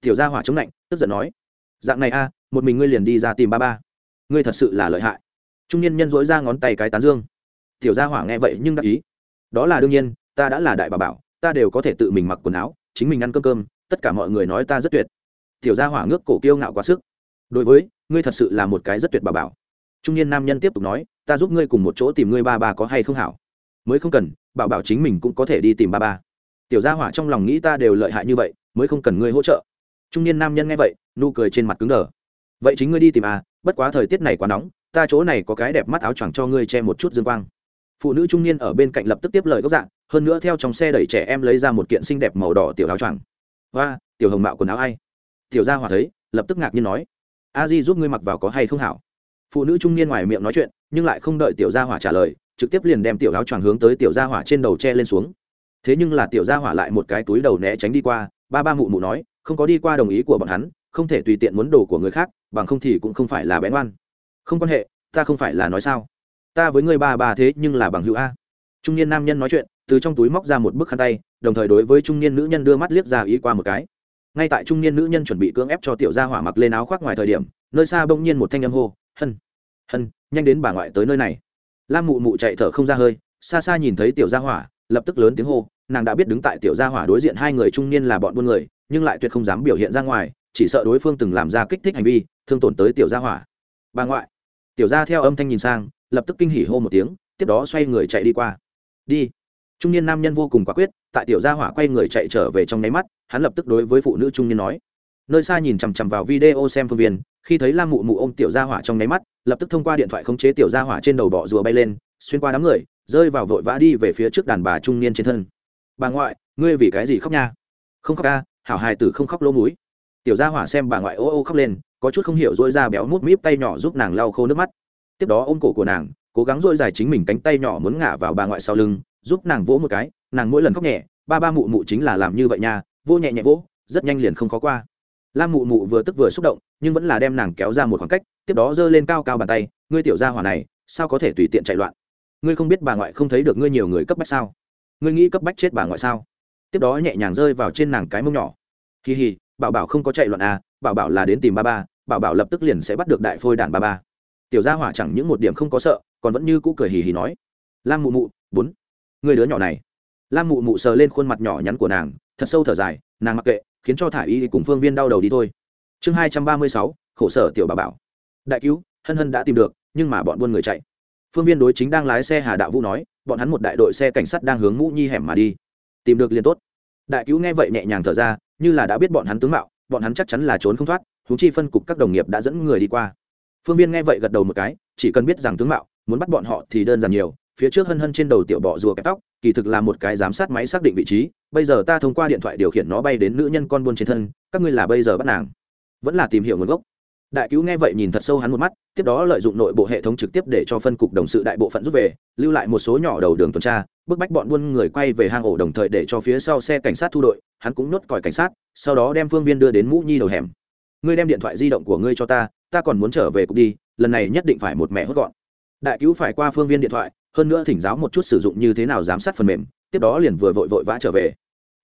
Tiểu gia hỏa chống lạnh, tức giận nói. Dạng này a, một mình ngươi liền đi ra tìm ba ba. Ngươi thật sự là lợi hại. Trung niên nhân dối ra ngón tay cái tán dương tiểu gia hỏa nghe vậy nhưng đắc ý. Đó là đương nhiên, ta đã là đại bà bảo, ta đều có thể tự mình mặc quần áo, chính mình ăn cơm cơm, tất cả mọi người nói ta rất tuyệt. Tiểu gia hỏa ngước cổ kiêu ngạo quá sức. Đối với, ngươi thật sự là một cái rất tuyệt bà bảo. Trung niên nam nhân tiếp tục nói, ta giúp ngươi cùng một chỗ tìm ngươi ba ba có hay không hảo. Mới không cần, bảo bảo chính mình cũng có thể đi tìm ba ba. Tiểu gia hỏa trong lòng nghĩ ta đều lợi hại như vậy, mới không cần ngươi hỗ trợ. Trung niên nam nhân nghe vậy, nụ cười trên mặt cứng đờ. Vậy chính ngươi đi tìm à bất quá thời tiết này quá nóng, ta chỗ này có cái đẹp mắt áo choàng cho ngươi che một chút dương quang phụ nữ trung niên ở bên cạnh lập tức tiếp lời gốc dạng hơn nữa theo trong xe đẩy trẻ em lấy ra một kiện xinh đẹp màu đỏ tiểu áo choàng. Và tiểu hồng mạo quần áo ai? Tiểu gia hỏa thấy, lập tức ngạc nhiên nói, a di giúp ngươi mặc vào có hay không hảo? Phụ nữ trung niên ngoài miệng nói chuyện, nhưng lại không đợi tiểu gia hỏa trả lời, trực tiếp liền đem tiểu áo choàng hướng tới tiểu gia hỏa trên đầu che lên xuống. Thế nhưng là tiểu gia hỏa lại một cái túi đầu né tránh đi qua, ba ba mụ mụ nói, không có đi qua đồng ý của bọn hắn, không thể tùy tiện muốn đồ của người khác, bằng không thì cũng không phải là bén oan không quan hệ, ta không phải là nói sao? Ta với người ba ba thế nhưng là bằng hữu a. Trung niên nam nhân nói chuyện, từ trong túi móc ra một bức khăn tay, đồng thời đối với trung niên nữ nhân đưa mắt liếc ra ý qua một cái. Ngay tại trung niên nữ nhân chuẩn bị cưỡng ép cho tiểu gia hỏa mặc lên áo khoác ngoài thời điểm, nơi xa bỗng nhiên một thanh âm hô, hân hân, nhanh đến bà ngoại tới nơi này. Lam mụ mụ chạy thở không ra hơi, xa xa nhìn thấy tiểu gia hỏa, lập tức lớn tiếng hô, nàng đã biết đứng tại tiểu gia hỏa đối diện hai người trung niên là bọn buôn người, nhưng lại tuyệt không dám biểu hiện ra ngoài, chỉ sợ đối phương từng làm ra kích thích hành vi, thương tổn tới tiểu gia hỏa. Bà ngoại. Tiểu gia theo âm thanh nhìn sang lập tức kinh hỉ hô một tiếng, tiếp đó xoay người chạy đi qua. Đi. Trung niên nam nhân vô cùng quả quyết, tại tiểu gia hỏa quay người chạy trở về trong nháy mắt, hắn lập tức đối với phụ nữ trung niên nói. Nơi xa nhìn chằm chằm vào video xem phương viên, khi thấy lam mụ mụ ôm tiểu gia hỏa trong nháy mắt, lập tức thông qua điện thoại khống chế tiểu gia hỏa trên đầu bọ rùa bay lên, xuyên qua đám người, rơi vào vội vã đi về phía trước đàn bà trung niên trên thân. Bà ngoại, ngươi vì cái gì khóc nha? Không khóc ca hảo hài tử không khóc lỗ múi tiểu gia hỏa xem bà ngoại ô ô khóc lên, có chút không hiểu dỗi ra béo mút míp tay nhỏ giúp nàng lau khô nước mắt tiếp đó ôm cổ của nàng, cố gắng dỗi dài chính mình cánh tay nhỏ muốn ngả vào bà ngoại sau lưng, giúp nàng vỗ một cái, nàng mỗi lần khóc nhẹ, ba ba mụ mụ chính là làm như vậy nha vô nhẹ nhẹ vỗ, rất nhanh liền không khó qua. Lam mụ mụ vừa tức vừa xúc động, nhưng vẫn là đem nàng kéo ra một khoảng cách, tiếp đó giơ lên cao cao bàn tay, ngươi tiểu gia hỏa này, sao có thể tùy tiện chạy loạn? Ngươi không biết bà ngoại không thấy được ngươi nhiều người cấp bách sao? Ngươi nghĩ cấp bách chết bà ngoại sao? Tiếp đó nhẹ nhàng rơi vào trên nàng cái mông nhỏ. Kỳ hì bảo bảo không có chạy loạn à bảo bảo là đến tìm ba ba, bảo bảo lập tức liền sẽ bắt được đại phôi đàn ba ba tiểu gia hỏa chẳng những một điểm không có sợ, còn vẫn như cũ cười hì hì nói. Lam mụ mụ, bốn. Người đứa nhỏ này. Lam mụ mụ sờ lên khuôn mặt nhỏ nhắn của nàng, thật sâu thở dài, nàng mặc kệ, khiến cho thả y cùng phương viên đau đầu đi thôi. Chương hai trăm ba mươi sáu, khổ sở tiểu bà bảo. Đại cứu, hân hân đã tìm được, nhưng mà bọn buôn người chạy. Phương viên đối chính đang lái xe hà đạo vũ nói, bọn hắn một đại đội xe cảnh sát đang hướng ngũ nhi hẻm mà đi. Tìm được liền tốt. Đại cứu nghe vậy nhẹ nhàng thở ra, như là đã biết bọn hắn tướng mạo, bọn hắn chắc chắn là trốn không thoát thú chi phân cục các đồng nghiệp đã dẫn người đi qua phương viên nghe vậy gật đầu một cái, chỉ cần biết rằng tướng mạo, muốn bắt bọn họ thì đơn giản nhiều, phía trước hân hân trên đầu tiểu bọ rùa kẹp tóc, kỳ thực là một cái giám sát máy xác định vị trí, bây giờ ta thông qua điện thoại điều khiển nó bay đến nữ nhân con buôn trên thân, các ngươi là bây giờ bắt nàng. Vẫn là tìm hiểu nguồn gốc. Đại cứu nghe vậy nhìn thật sâu hắn một mắt, tiếp đó lợi dụng nội bộ hệ thống trực tiếp để cho phân cục đồng sự đại bộ phận rút về, lưu lại một số nhỏ đầu đường tuần tra, bức bách bọn buôn người quay về hang ổ đồng thời để cho phía sau xe cảnh sát thu đội, hắn cũng nhốt còi cảnh sát, sau đó đem phương viên đưa đến mũ nhi đầu hẻm. Ngươi đem điện thoại di động của ngươi cho ta ta còn muốn trở về cục đi, lần này nhất định phải một mẹ hốt gọn. Đại cứu phải qua phương viên điện thoại, hơn nữa thỉnh giáo một chút sử dụng như thế nào giám sát phần mềm, tiếp đó liền vừa vội vội vã trở về.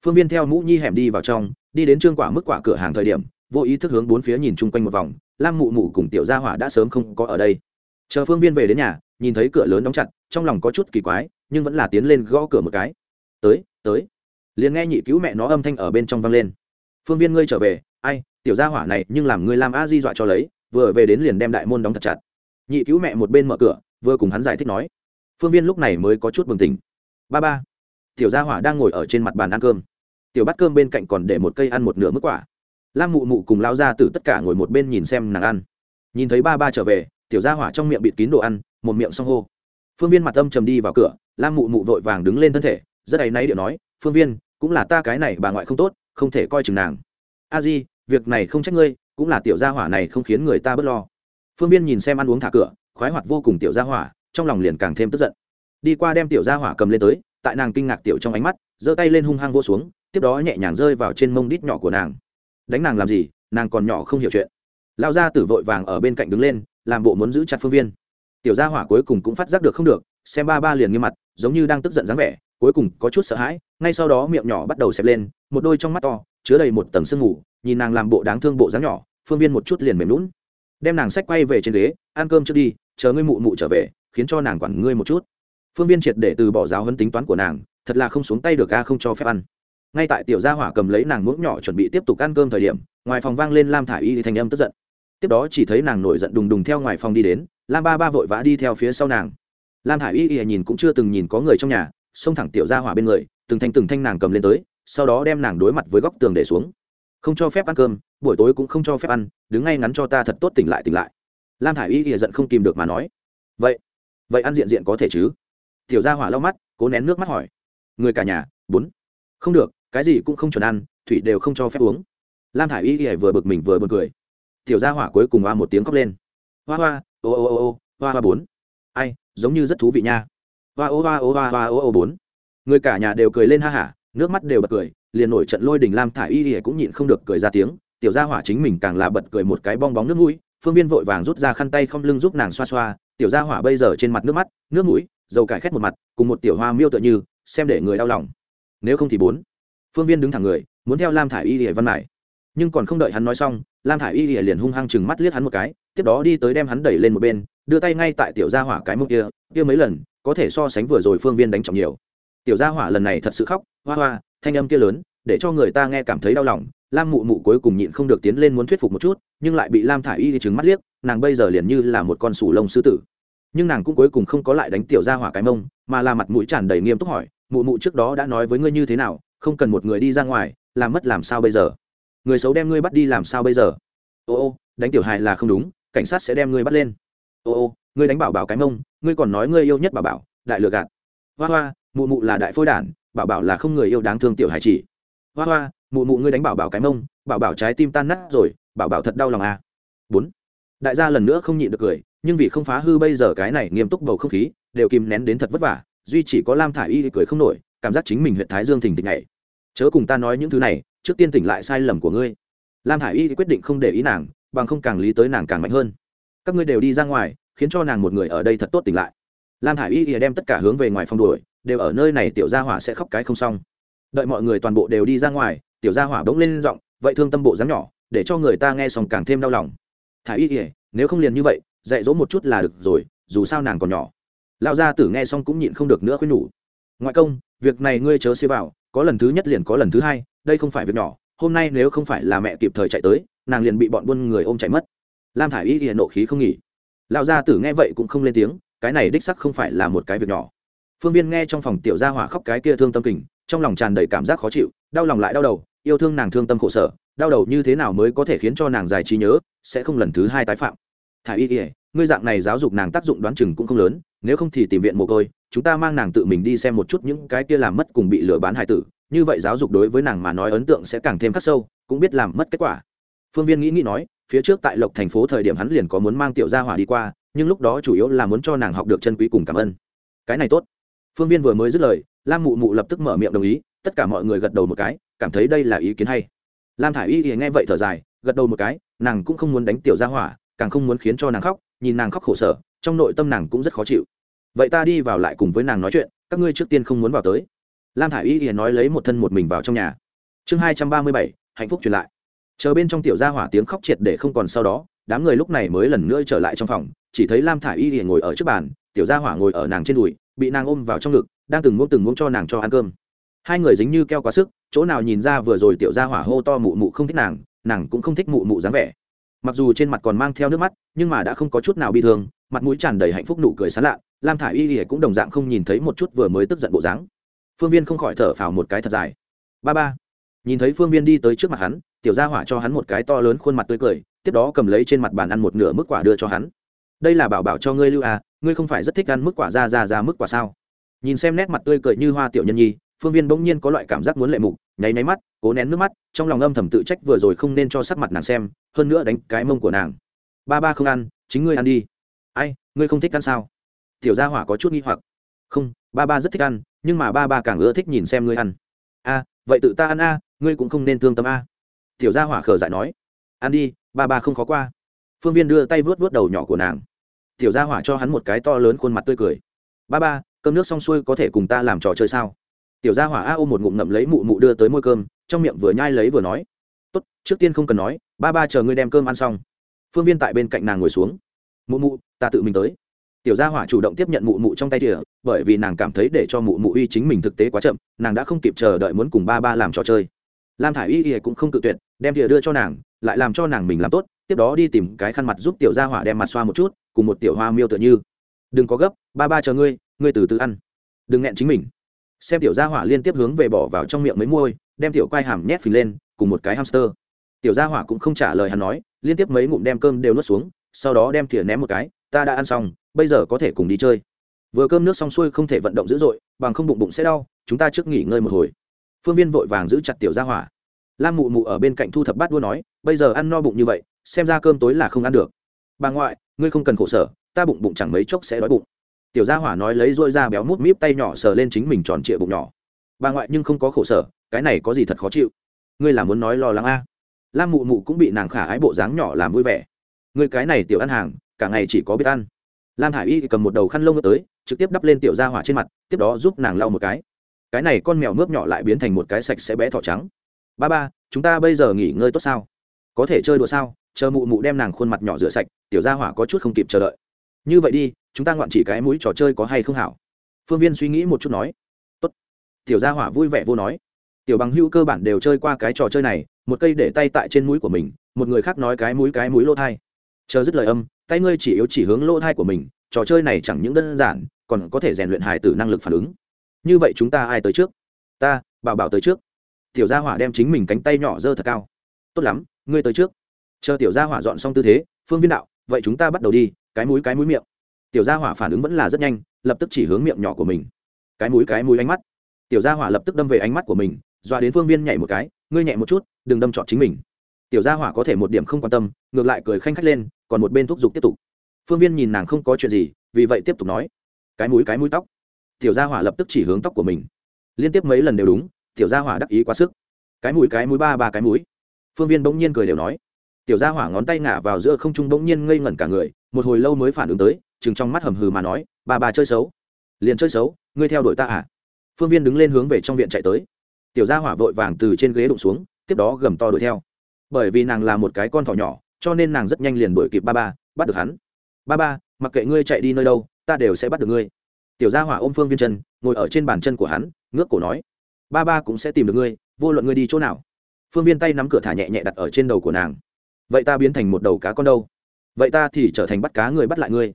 Phương viên theo mũ nhi hẻm đi vào trong, đi đến trương quả mức quả cửa hàng thời điểm, vô ý thức hướng bốn phía nhìn chung quanh một vòng, lam mụ mụ cùng tiểu gia hỏa đã sớm không có ở đây. Chờ phương viên về đến nhà, nhìn thấy cửa lớn đóng chặt, trong lòng có chút kỳ quái, nhưng vẫn là tiến lên gõ cửa một cái. Tới tới. Liền nghe nhị cứu mẹ nó âm thanh ở bên trong vang lên. Phương viên ngươi trở về, ai, tiểu gia hỏa này nhưng làm ngươi làm a di dọa cho lấy vừa về đến liền đem đại môn đóng thật chặt. Nhị cứu mẹ một bên mở cửa, vừa cùng hắn giải thích nói, phương viên lúc này mới có chút bừng tỉnh. Ba ba, tiểu gia hỏa đang ngồi ở trên mặt bàn ăn cơm. Tiểu bát cơm bên cạnh còn để một cây ăn một nửa mức quả. Lam mụ mụ cùng lao ra từ tất cả ngồi một bên nhìn xem nàng ăn. Nhìn thấy ba ba trở về, tiểu gia hỏa trong miệng bịt kín đồ ăn, một miệng xong hô. Phương viên mặt âm trầm đi vào cửa, lam mụ mụ vội vàng đứng lên thân thể, rất áy náy điệu nói, phương viên, cũng là ta cái này bà ngoại không tốt, không thể coi chừng nàng. A di, việc này không trách ngươi cũng là tiểu gia hỏa này không khiến người ta bớt lo. Phương viên nhìn xem ăn uống thả cửa, khoái hoạt vô cùng tiểu gia hỏa, trong lòng liền càng thêm tức giận. Đi qua đem tiểu gia hỏa cầm lên tới, tại nàng kinh ngạc tiểu trong ánh mắt, giơ tay lên hung hăng vô xuống, tiếp đó nhẹ nhàng rơi vào trên mông đít nhỏ của nàng. Đánh nàng làm gì? Nàng còn nhỏ không hiểu chuyện. Lao ra tử vội vàng ở bên cạnh đứng lên, làm bộ muốn giữ chặt phương viên. Tiểu gia hỏa cuối cùng cũng phát giác được không được, xem ba ba liền nghiêm mặt, giống như đang tức giận dáng vẻ, cuối cùng có chút sợ hãi, ngay sau đó miệng nhỏ bắt đầu xẹp lên, một đôi trong mắt to, chứa đầy một tầng sương mù nhìn nàng làm bộ đáng thương bộ dáng nhỏ, phương viên một chút liền mềm lún đem nàng sách quay về trên ghế, ăn cơm trước đi, chờ ngươi mụ mụ trở về, khiến cho nàng quản ngươi một chút. Phương viên triệt để từ bỏ giáo hấn tính toán của nàng, thật là không xuống tay được a, không cho phép ăn. Ngay tại tiểu gia hỏa cầm lấy nàng muỗng nhỏ chuẩn bị tiếp tục ăn cơm thời điểm, ngoài phòng vang lên lam thả i y thành âm tức giận. Tiếp đó chỉ thấy nàng nổi giận đùng đùng theo ngoài phòng đi đến, lam ba ba vội vã đi theo phía sau nàng. Lam thả i y y nhìn cũng chưa từng nhìn có người trong nhà, xông thẳng tiểu gia hỏa bên người, từng thanh từng thanh nàng cầm lên tới, sau đó đem nàng đối mặt với góc tường để xuống không cho phép ăn cơm, buổi tối cũng không cho phép ăn, đứng ngay ngắn cho ta thật tốt tỉnh lại tỉnh lại. Lam thả i y thì giận không kìm được mà nói. Vậy vậy ăn diện diện có thể chứ? Tiểu gia hỏa lau mắt, cố nén nước mắt hỏi. Người cả nhà, bốn. Không được, cái gì cũng không chuẩn ăn, thủy đều không cho phép uống. Lam thả i y thì vừa bực mình vừa bực cười. Tiểu gia hỏa cuối cùng hoa một tiếng khóc lên. Hoa hoa, ô ô ô ô, hoa hoa bốn. Ai, giống như rất thú vị nha. Hoa ô hoa ô hoa hoa ô ô bốn. Người cả nhà đều cười lên ha hả, nước mắt đều bật cười liền nổi trận lôi đình lam thả y y cũng nhịn không được cười ra tiếng, tiểu gia hỏa chính mình càng là bật cười một cái bong bóng nước mũi, phương viên vội vàng rút ra khăn tay không lưng giúp nàng xoa xoa, tiểu gia hỏa bây giờ trên mặt nước mắt, nước mũi, dầu cải khét một mặt, cùng một tiểu hoa miêu tựa như, xem để người đau lòng. Nếu không thì bốn. Phương viên đứng thẳng người, muốn theo lam thả y y văn mải nhưng còn không đợi hắn nói xong, lam thả y y liền hung hăng chừng mắt liếc hắn một cái, tiếp đó đi tới đem hắn đẩy lên một bên, đưa tay ngay tại tiểu gia hỏa cái mông kia kia mấy lần, có thể so sánh vừa rồi phương viên đánh trọng nhiều. Tiểu gia hỏa lần này thật sự khóc, hoa hoa thanh âm kia lớn, để cho người ta nghe cảm thấy đau lòng. Lam mụ mụ cuối cùng nhịn không được tiến lên muốn thuyết phục một chút, nhưng lại bị lam thả i y trứng mắt liếc, nàng bây giờ liền như là một con sủ lông sư tử. Nhưng nàng cũng cuối cùng không có lại đánh tiểu ra hỏa cái mông, mà là mặt mũi tràn đầy nghiêm túc hỏi, mụ mụ trước đó đã nói với ngươi như thế nào, không cần một người đi ra ngoài, làm mất làm sao bây giờ? Người xấu đem ngươi bắt đi làm sao bây giờ? Ô ô, đánh tiểu hài là không đúng, cảnh sát sẽ đem ngươi bắt lên. Ô ô, ngươi đánh bảo bảo cái mông, ngươi còn nói ngươi yêu nhất bảo bảo, đại lừa gạt. Hoa hoa, mụ mụ là đại phôi đản bảo bảo là không người yêu đáng thương tiểu hải chỉ. Hoa hoa, mụ mụ ngươi đánh bảo bảo cái mông, bảo bảo trái tim tan nát rồi, bảo bảo thật đau lòng à. bốn. Đại gia lần nữa không nhịn được cười, nhưng vì không phá hư bây giờ cái này nghiêm túc bầu không khí, đều kìm nén đến thật vất vả, duy chỉ có lam thả i y cười không nổi, cảm giác chính mình huyện thái dương thình thịch này chớ cùng ta nói những thứ này, trước tiên tỉnh lại sai lầm của ngươi. Lam thả i y quyết định không để ý nàng, bằng không càng lý tới nàng càng mạnh hơn. Các ngươi đều đi ra ngoài, khiến cho nàng một người ở đây thật tốt tỉnh lại. Lam thả i y đem tất cả hướng về ngoài phòng đuổi đều ở nơi này tiểu gia hỏa sẽ khóc cái không xong. Đợi mọi người toàn bộ đều đi ra ngoài, tiểu gia hỏa bỗng lên giọng, vậy thương tâm bộ dáng nhỏ, để cho người ta nghe xong càng thêm đau lòng. Thả y ỉa nếu không liền như vậy, dạy dỗ một chút là được rồi, dù sao nàng còn nhỏ. Lão gia tử nghe xong cũng nhịn không được nữa khuyên nhủ. Ngoại công, việc này ngươi chớ xia vào, có lần thứ nhất liền có lần thứ hai, đây không phải việc nhỏ, hôm nay nếu không phải là mẹ kịp thời chạy tới, nàng liền bị bọn buôn người ôm chạy mất. Lam thả y ỉa nộ khí không nghỉ. Lão gia tử nghe vậy cũng không lên tiếng, cái này đích sắc không phải là một cái việc nhỏ phương viên nghe trong phòng tiểu gia hỏa khóc cái kia thương tâm kình, trong lòng tràn đầy cảm giác khó chịu, đau lòng lại đau đầu, yêu thương nàng thương tâm khổ sở, đau đầu như thế nào mới có thể khiến cho nàng dài trí nhớ, sẽ không lần thứ hai tái phạm. Thả y ỉa ngươi dạng này giáo dục nàng tác dụng đoán chừng cũng không lớn, nếu không thì tìm viện mồ côi, chúng ta mang nàng tự mình đi xem một chút những cái kia làm mất cùng bị lừa bán hài tử, như vậy giáo dục đối với nàng mà nói ấn tượng sẽ càng thêm khắc sâu, cũng biết làm mất kết quả. Phương viên nghĩ nghĩ nói, phía trước tại lộc thành phố thời điểm hắn liền có muốn mang tiểu gia hỏa đi qua, nhưng lúc đó chủ yếu là muốn cho nàng học được chân quý cùng cảm ơn. Cái này tốt phương viên vừa mới dứt lời, lam mụ mụ lập tức mở miệng đồng ý, tất cả mọi người gật đầu một cái, cảm thấy đây là ý kiến hay. Lam thả i y nghe vậy thở dài, gật đầu một cái, nàng cũng không muốn đánh tiểu ra hỏa, càng không muốn khiến cho nàng khóc, nhìn nàng khóc khổ sở, trong nội tâm nàng cũng rất khó chịu. Vậy ta đi vào lại cùng với nàng nói chuyện, các ngươi trước tiên không muốn vào tới. Lam thả i y nói lấy một thân một mình vào trong nhà. Chương hai trăm ba mươi bảy, hạnh phúc truyền lại. Chờ bên trong tiểu gia hỏa tiếng khóc triệt để không còn sau đó, đám người lúc này mới lần nữa trở lại trong phòng, chỉ thấy lam thả i y ngồi ở trước bàn, tiểu gia hỏa ngồi ở nàng trên đùi bị nàng ôm vào trong ngực, đang từng muỗng từng muỗng cho nàng cho ăn cơm. Hai người dính như keo quá sức, chỗ nào nhìn ra vừa rồi tiểu gia hỏa hô to mụ mụ không thích nàng nàng cũng không thích mụ mụ dáng vẻ. Mặc dù trên mặt còn mang theo nước mắt, nhưng mà đã không có chút nào bị thương, mặt mũi tràn đầy hạnh phúc nụ cười sán lạ, lam thả y ỉa cũng đồng dạng không nhìn thấy một chút vừa mới tức giận bộ dáng. Phương viên không khỏi thở phào một cái thật dài. Ba ba. Nhìn thấy phương viên đi tới trước mặt hắn, tiểu gia hỏa cho hắn một cái to lớn khuôn mặt tươi cười, tiếp đó cầm lấy trên mặt bàn ăn một nửa mức quả đưa cho hắn đây là bảo bảo cho ngươi lưu à ngươi không phải rất thích ăn mức quả ra ra ra mức quả sao? Nhìn xem nét mặt tươi cười như hoa tiểu nhân nhi, phương viên bỗng nhiên có loại cảm giác muốn lệ mục, nháy nháy mắt, cố nén nước mắt, trong lòng âm thầm tự trách vừa rồi không nên cho sắc mặt nàng xem, hơn nữa đánh cái mông của nàng. Ba ba không ăn, chính ngươi ăn đi. Ai, ngươi không thích ăn sao? Tiểu gia hỏa có chút nghi hoặc. Không, ba ba rất thích ăn, nhưng mà ba ba càng ưa thích nhìn xem ngươi ăn. A, vậy tự ta ăn a, ngươi cũng không nên thương tâm a. Tiểu gia hỏa khờ dại nói. Ăn đi, ba ba không khó qua. Phương viên đưa tay vuốt vuốt đầu nhỏ của nàng tiểu gia hỏa cho hắn một cái to lớn khuôn mặt tươi cười. Ba ba, cơm nước xong xuôi có thể cùng ta làm trò chơi sao? Tiểu gia hỏa a ôm một ngụm ngậm lấy mụ mụ đưa tới môi cơm, trong miệng vừa nhai lấy vừa nói. Tốt, trước tiên không cần nói, ba ba chờ ngươi đem cơm ăn xong. Phương viên tại bên cạnh nàng ngồi xuống. Mụ mụ, ta tự mình tới. Tiểu gia hỏa chủ động tiếp nhận mụ mụ trong tay tỉa bởi vì nàng cảm thấy để cho mụ mụ uy chính mình thực tế quá chậm, nàng đã không kịp chờ đợi muốn cùng ba ba làm trò chơi. Lam thả i y y cũng không tự tuyệt, đem tỉa đưa cho nàng, lại làm cho nàng mình làm tốt tiếp đó đi tìm cái khăn mặt giúp tiểu gia hỏa đem mặt xoa một chút, cùng một tiểu hoa miêu tựa như. Đừng có gấp, ba ba chờ ngươi ngươi từ từ ăn. Đừng nghẹn chính mình. Xem tiểu gia hỏa liên tiếp hướng về bỏ vào trong miệng mấy môi, đem tiểu quai hàm nhét phình lên, cùng một cái hamster. Tiểu gia hỏa cũng không trả lời hắn nói, liên tiếp mấy ngụm đem cơm đều nuốt xuống, sau đó đem thìa ném một cái, ta đã ăn xong, bây giờ có thể cùng đi chơi. Vừa cơm nước xong xuôi không thể vận động dữ dội, bằng không bụng bụng sẽ đau, chúng ta trước nghỉ ngơi một hồi. Phương viên vội vàng giữ chặt tiểu gia hỏa. Lam mụ mụ ở bên cạnh thu thập bát đua nói, bây giờ ăn no bụng như vậy xem ra cơm tối là không ăn được. Bà ngoại, ngươi không cần khổ sở, ta bụng bụng chẳng mấy chốc sẽ đói bụng. Tiểu gia hỏa nói lấy dôi ra béo mút míp tay nhỏ sờ lên chính mình tròn trịa bụng nhỏ. Bà ngoại nhưng không có khổ sở, cái này có gì thật khó chịu? Ngươi là muốn nói lo lắng a? À. lam mụ mụ cũng bị nàng khả ái bộ dáng nhỏ làm vui vẻ. Ngươi cái này tiểu ăn hàng, cả ngày chỉ có biết ăn. Lam hải y cầm một đầu khăn lông tới, trực tiếp đắp lên tiểu gia hỏa trên mặt, tiếp đó giúp nàng lau một cái. Cái này con mèo mướp nhỏ lại biến thành một cái sạch sẽ bé thỏ trắng. Ba ba, chúng ta bây giờ nghỉ ngơi tốt sao? Có thể chơi đùa sao? Chờ mụ mụ đem nàng khuôn mặt nhỏ rửa sạch, tiểu gia hỏa có chút không kịp chờ đợi. Như vậy đi, chúng ta ngoạn chỉ cái mũi trò chơi có hay không hảo? Phương viên suy nghĩ một chút nói. Tốt. tiểu gia hỏa vui vẻ vô nói. Tiểu bằng hữu cơ bản đều chơi qua cái trò chơi này, một cây để tay tại trên mũi của mình, một người khác nói cái mũi cái mũi lỗ thai. Chờ dứt lời âm, tay ngươi chỉ yếu chỉ hướng lỗ thai của mình, trò chơi này chẳng những đơn giản, còn có thể rèn luyện hài tử năng lực phản ứng. Như vậy chúng ta ai tới trước? Ta, bảo bảo tới trước. Tiểu gia hỏa đem chính mình cánh tay nhỏ dơ thật cao. Tốt lắm, ngươi tới trước chờ tiểu gia hỏa dọn xong tư thế, phương viên đạo, vậy chúng ta bắt đầu đi, cái mũi cái mũi miệng. Tiểu gia hỏa phản ứng vẫn là rất nhanh, lập tức chỉ hướng miệng nhỏ của mình. Cái mũi cái mũi ánh mắt. Tiểu gia hỏa lập tức đâm về ánh mắt của mình, dọa đến phương viên nhảy một cái, ngươi nhẹ một chút, đừng đâm trọn chính mình. Tiểu gia hỏa có thể một điểm không quan tâm, ngược lại cười khanh khách lên, còn một bên thúc giục tiếp tục. Phương viên nhìn nàng không có chuyện gì, vì vậy tiếp tục nói. Cái mũi cái mũi tóc. Tiểu gia hỏa lập tức chỉ hướng tóc của mình. Liên tiếp mấy lần đều đúng, tiểu gia hỏa đắc ý quá sức. Cái mũi cái mũi ba ba cái mũi. Phương viên bỗng nhiên cười đều nói tiểu gia hỏa ngón tay ngả vào giữa không trung bỗng nhiên ngây ngẩn cả người, một hồi lâu mới phản ứng tới, chừng trong mắt hầm hừ mà nói, bà bà chơi xấu. Liền chơi xấu, ngươi theo đuổi ta à? Phương viên đứng lên hướng về trong viện chạy tới. Tiểu gia hỏa vội vàng từ trên ghế đụng xuống, tiếp đó gầm to đuổi theo. Bởi vì nàng là một cái con thỏ nhỏ, cho nên nàng rất nhanh liền đuổi kịp ba ba, bắt được hắn. Ba ba, mặc kệ ngươi chạy đi nơi đâu, ta đều sẽ bắt được ngươi. Tiểu gia hỏa ôm phương viên chân, ngồi ở trên bàn chân của hắn, ngước cổ nói, ba ba cũng sẽ tìm được ngươi, vô luận ngươi đi chỗ nào. Phương viên tay nắm cửa thả nhẹ nhẹ đặt ở trên đầu của nàng vậy ta biến thành một đầu cá con đâu? Vậy ta thì trở thành bắt cá người bắt lại ngươi.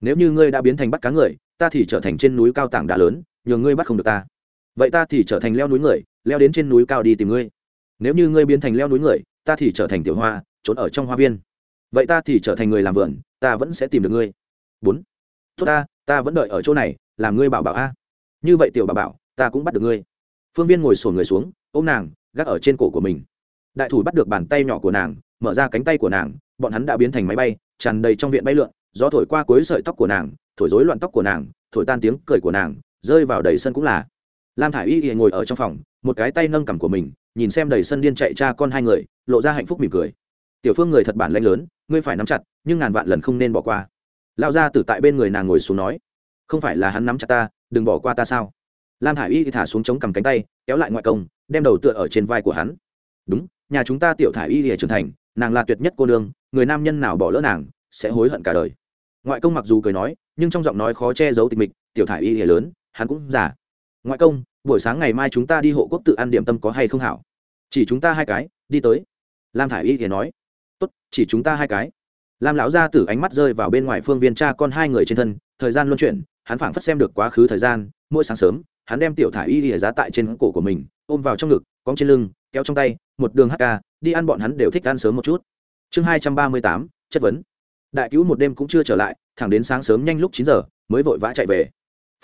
Nếu như ngươi đã biến thành bắt cá người, ta thì trở thành trên núi cao tảng đá lớn, nhường ngươi bắt không được ta. Vậy ta thì trở thành leo núi người, leo đến trên núi cao đi tìm ngươi. Nếu như ngươi biến thành leo núi người, ta thì trở thành tiểu hoa, trốn ở trong hoa viên. Vậy ta thì trở thành người làm vườn, ta vẫn sẽ tìm được ngươi. Bốn. Tốt ta ta vẫn đợi ở chỗ này, làm ngươi bảo bảo a. Như vậy tiểu bảo bảo, ta cũng bắt được ngươi. Phương viên ngồi sổn người xuống, ôm nàng, gác ở trên cổ của mình. Đại thủ bắt được bàn tay nhỏ của nàng mở ra cánh tay của nàng, bọn hắn đã biến thành máy bay, tràn đầy trong viện bay lượn, gió thổi qua cuối sợi tóc của nàng, thổi rối loạn tóc của nàng, thổi tan tiếng cười của nàng, rơi vào đầy sân cũng là. Lam thả i y ngồi ở trong phòng, một cái tay nâng cằm của mình, nhìn xem đầy sân điên chạy cha con hai người, lộ ra hạnh phúc mỉm cười. Tiểu phương người thật bản lanh lớn, ngươi phải nắm chặt, nhưng ngàn vạn lần không nên bỏ qua. Lao ra từ tại bên người nàng ngồi xuống nói, không phải là hắn nắm chặt ta, đừng bỏ qua ta sao? Lam thả i y thả xuống chống cầm cánh tay, kéo lại ngoại công, đem đầu tựa ở trên vai của hắn. Đúng, nhà chúng ta tiểu thả y thì trưởng thành nàng là tuyệt nhất cô nương, người nam nhân nào bỏ lỡ nàng, sẽ hối hận cả đời. Ngoại công mặc dù cười nói, nhưng trong giọng nói khó che giấu tịch mịch, tiểu Thải y hề lớn, hắn cũng giả ngoại công, buổi sáng ngày mai chúng ta đi hộ quốc tự ăn điểm tâm có hay không hảo? Chỉ chúng ta hai cái, đi tới. Lam Thải y hề nói. Tốt, chỉ chúng ta hai cái. Lam lão ra tử ánh mắt rơi vào bên ngoài phương viên cha con hai người trên thân, thời gian luân chuyển, hắn phảng phất xem được quá khứ thời gian, mỗi sáng sớm, hắn đem tiểu Thải y hề giá tại trên cổ của mình, ôm vào trong ngực, cong trên lưng kéo trong tay, một đường hk đi ăn bọn hắn đều thích ăn sớm một chút. Chương hai trăm ba mươi tám, chất vấn. Đại cứu một đêm cũng chưa trở lại, thẳng đến sáng sớm nhanh lúc chín giờ, mới vội vã chạy về.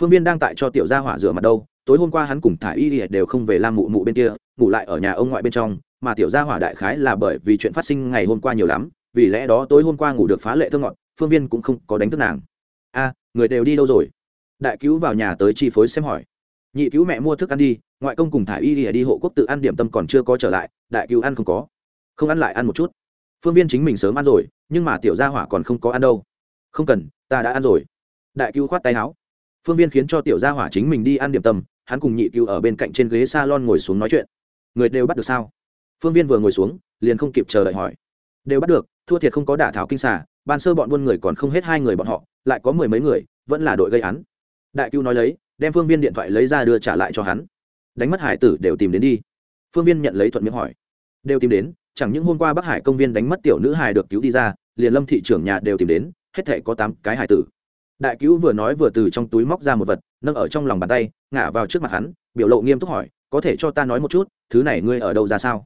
Phương viên đang tại cho tiểu gia hỏa rửa mặt đâu, tối hôm qua hắn cùng thả y liệt đều không về lam mụ mụ bên kia, ngủ lại ở nhà ông ngoại bên trong, mà tiểu gia hỏa đại khái là bởi vì chuyện phát sinh ngày hôm qua nhiều lắm, vì lẽ đó tối hôm qua ngủ được phá lệ thơ ngọt, phương viên cũng không có đánh thức nàng. A, người đều đi đâu rồi? Đại cứu vào nhà tới chi phối xem hỏi nhị cứu mẹ mua thức ăn đi, ngoại công cùng thả y đi đi hộ quốc tự ăn điểm tâm còn chưa có trở lại, đại cứu ăn không có. Không ăn lại ăn một chút. Phương viên chính mình sớm ăn rồi, nhưng mà tiểu gia hỏa còn không có ăn đâu. Không cần, ta đã ăn rồi. Đại cứu khoát tay áo. Phương viên khiến cho tiểu gia hỏa chính mình đi ăn điểm tâm, hắn cùng nhị cứu ở bên cạnh trên ghế s a lon ngồi xuống nói chuyện. Người đều bắt được sao? Phương viên vừa ngồi xuống, liền không kịp chờ đợi hỏi. Đều bắt được, thua thiệt không có đả thảo kinh xả ban sơ bọn buôn người còn không hết hai người bọn họ, lại có mười mấy người, vẫn là đội gây án. Đại cứu nói lấy đem phương viên điện thoại lấy ra đưa trả lại cho hắn. Đánh mất hải tử đều tìm đến đi. Phương viên nhận lấy thuận miệng hỏi. Đều tìm đến, chẳng những hôm qua bắc hải công viên đánh mất tiểu nữ Hải được cứu đi ra, liền lâm thị trưởng nhà đều tìm đến, hết thể có tám cái hải tử. Đại cứu vừa nói vừa từ trong túi móc ra một vật, nâng ở trong lòng bàn tay, ngả vào trước mặt hắn, biểu lộ nghiêm túc hỏi, có thể cho ta nói một chút, thứ này ngươi ở đâu ra sao?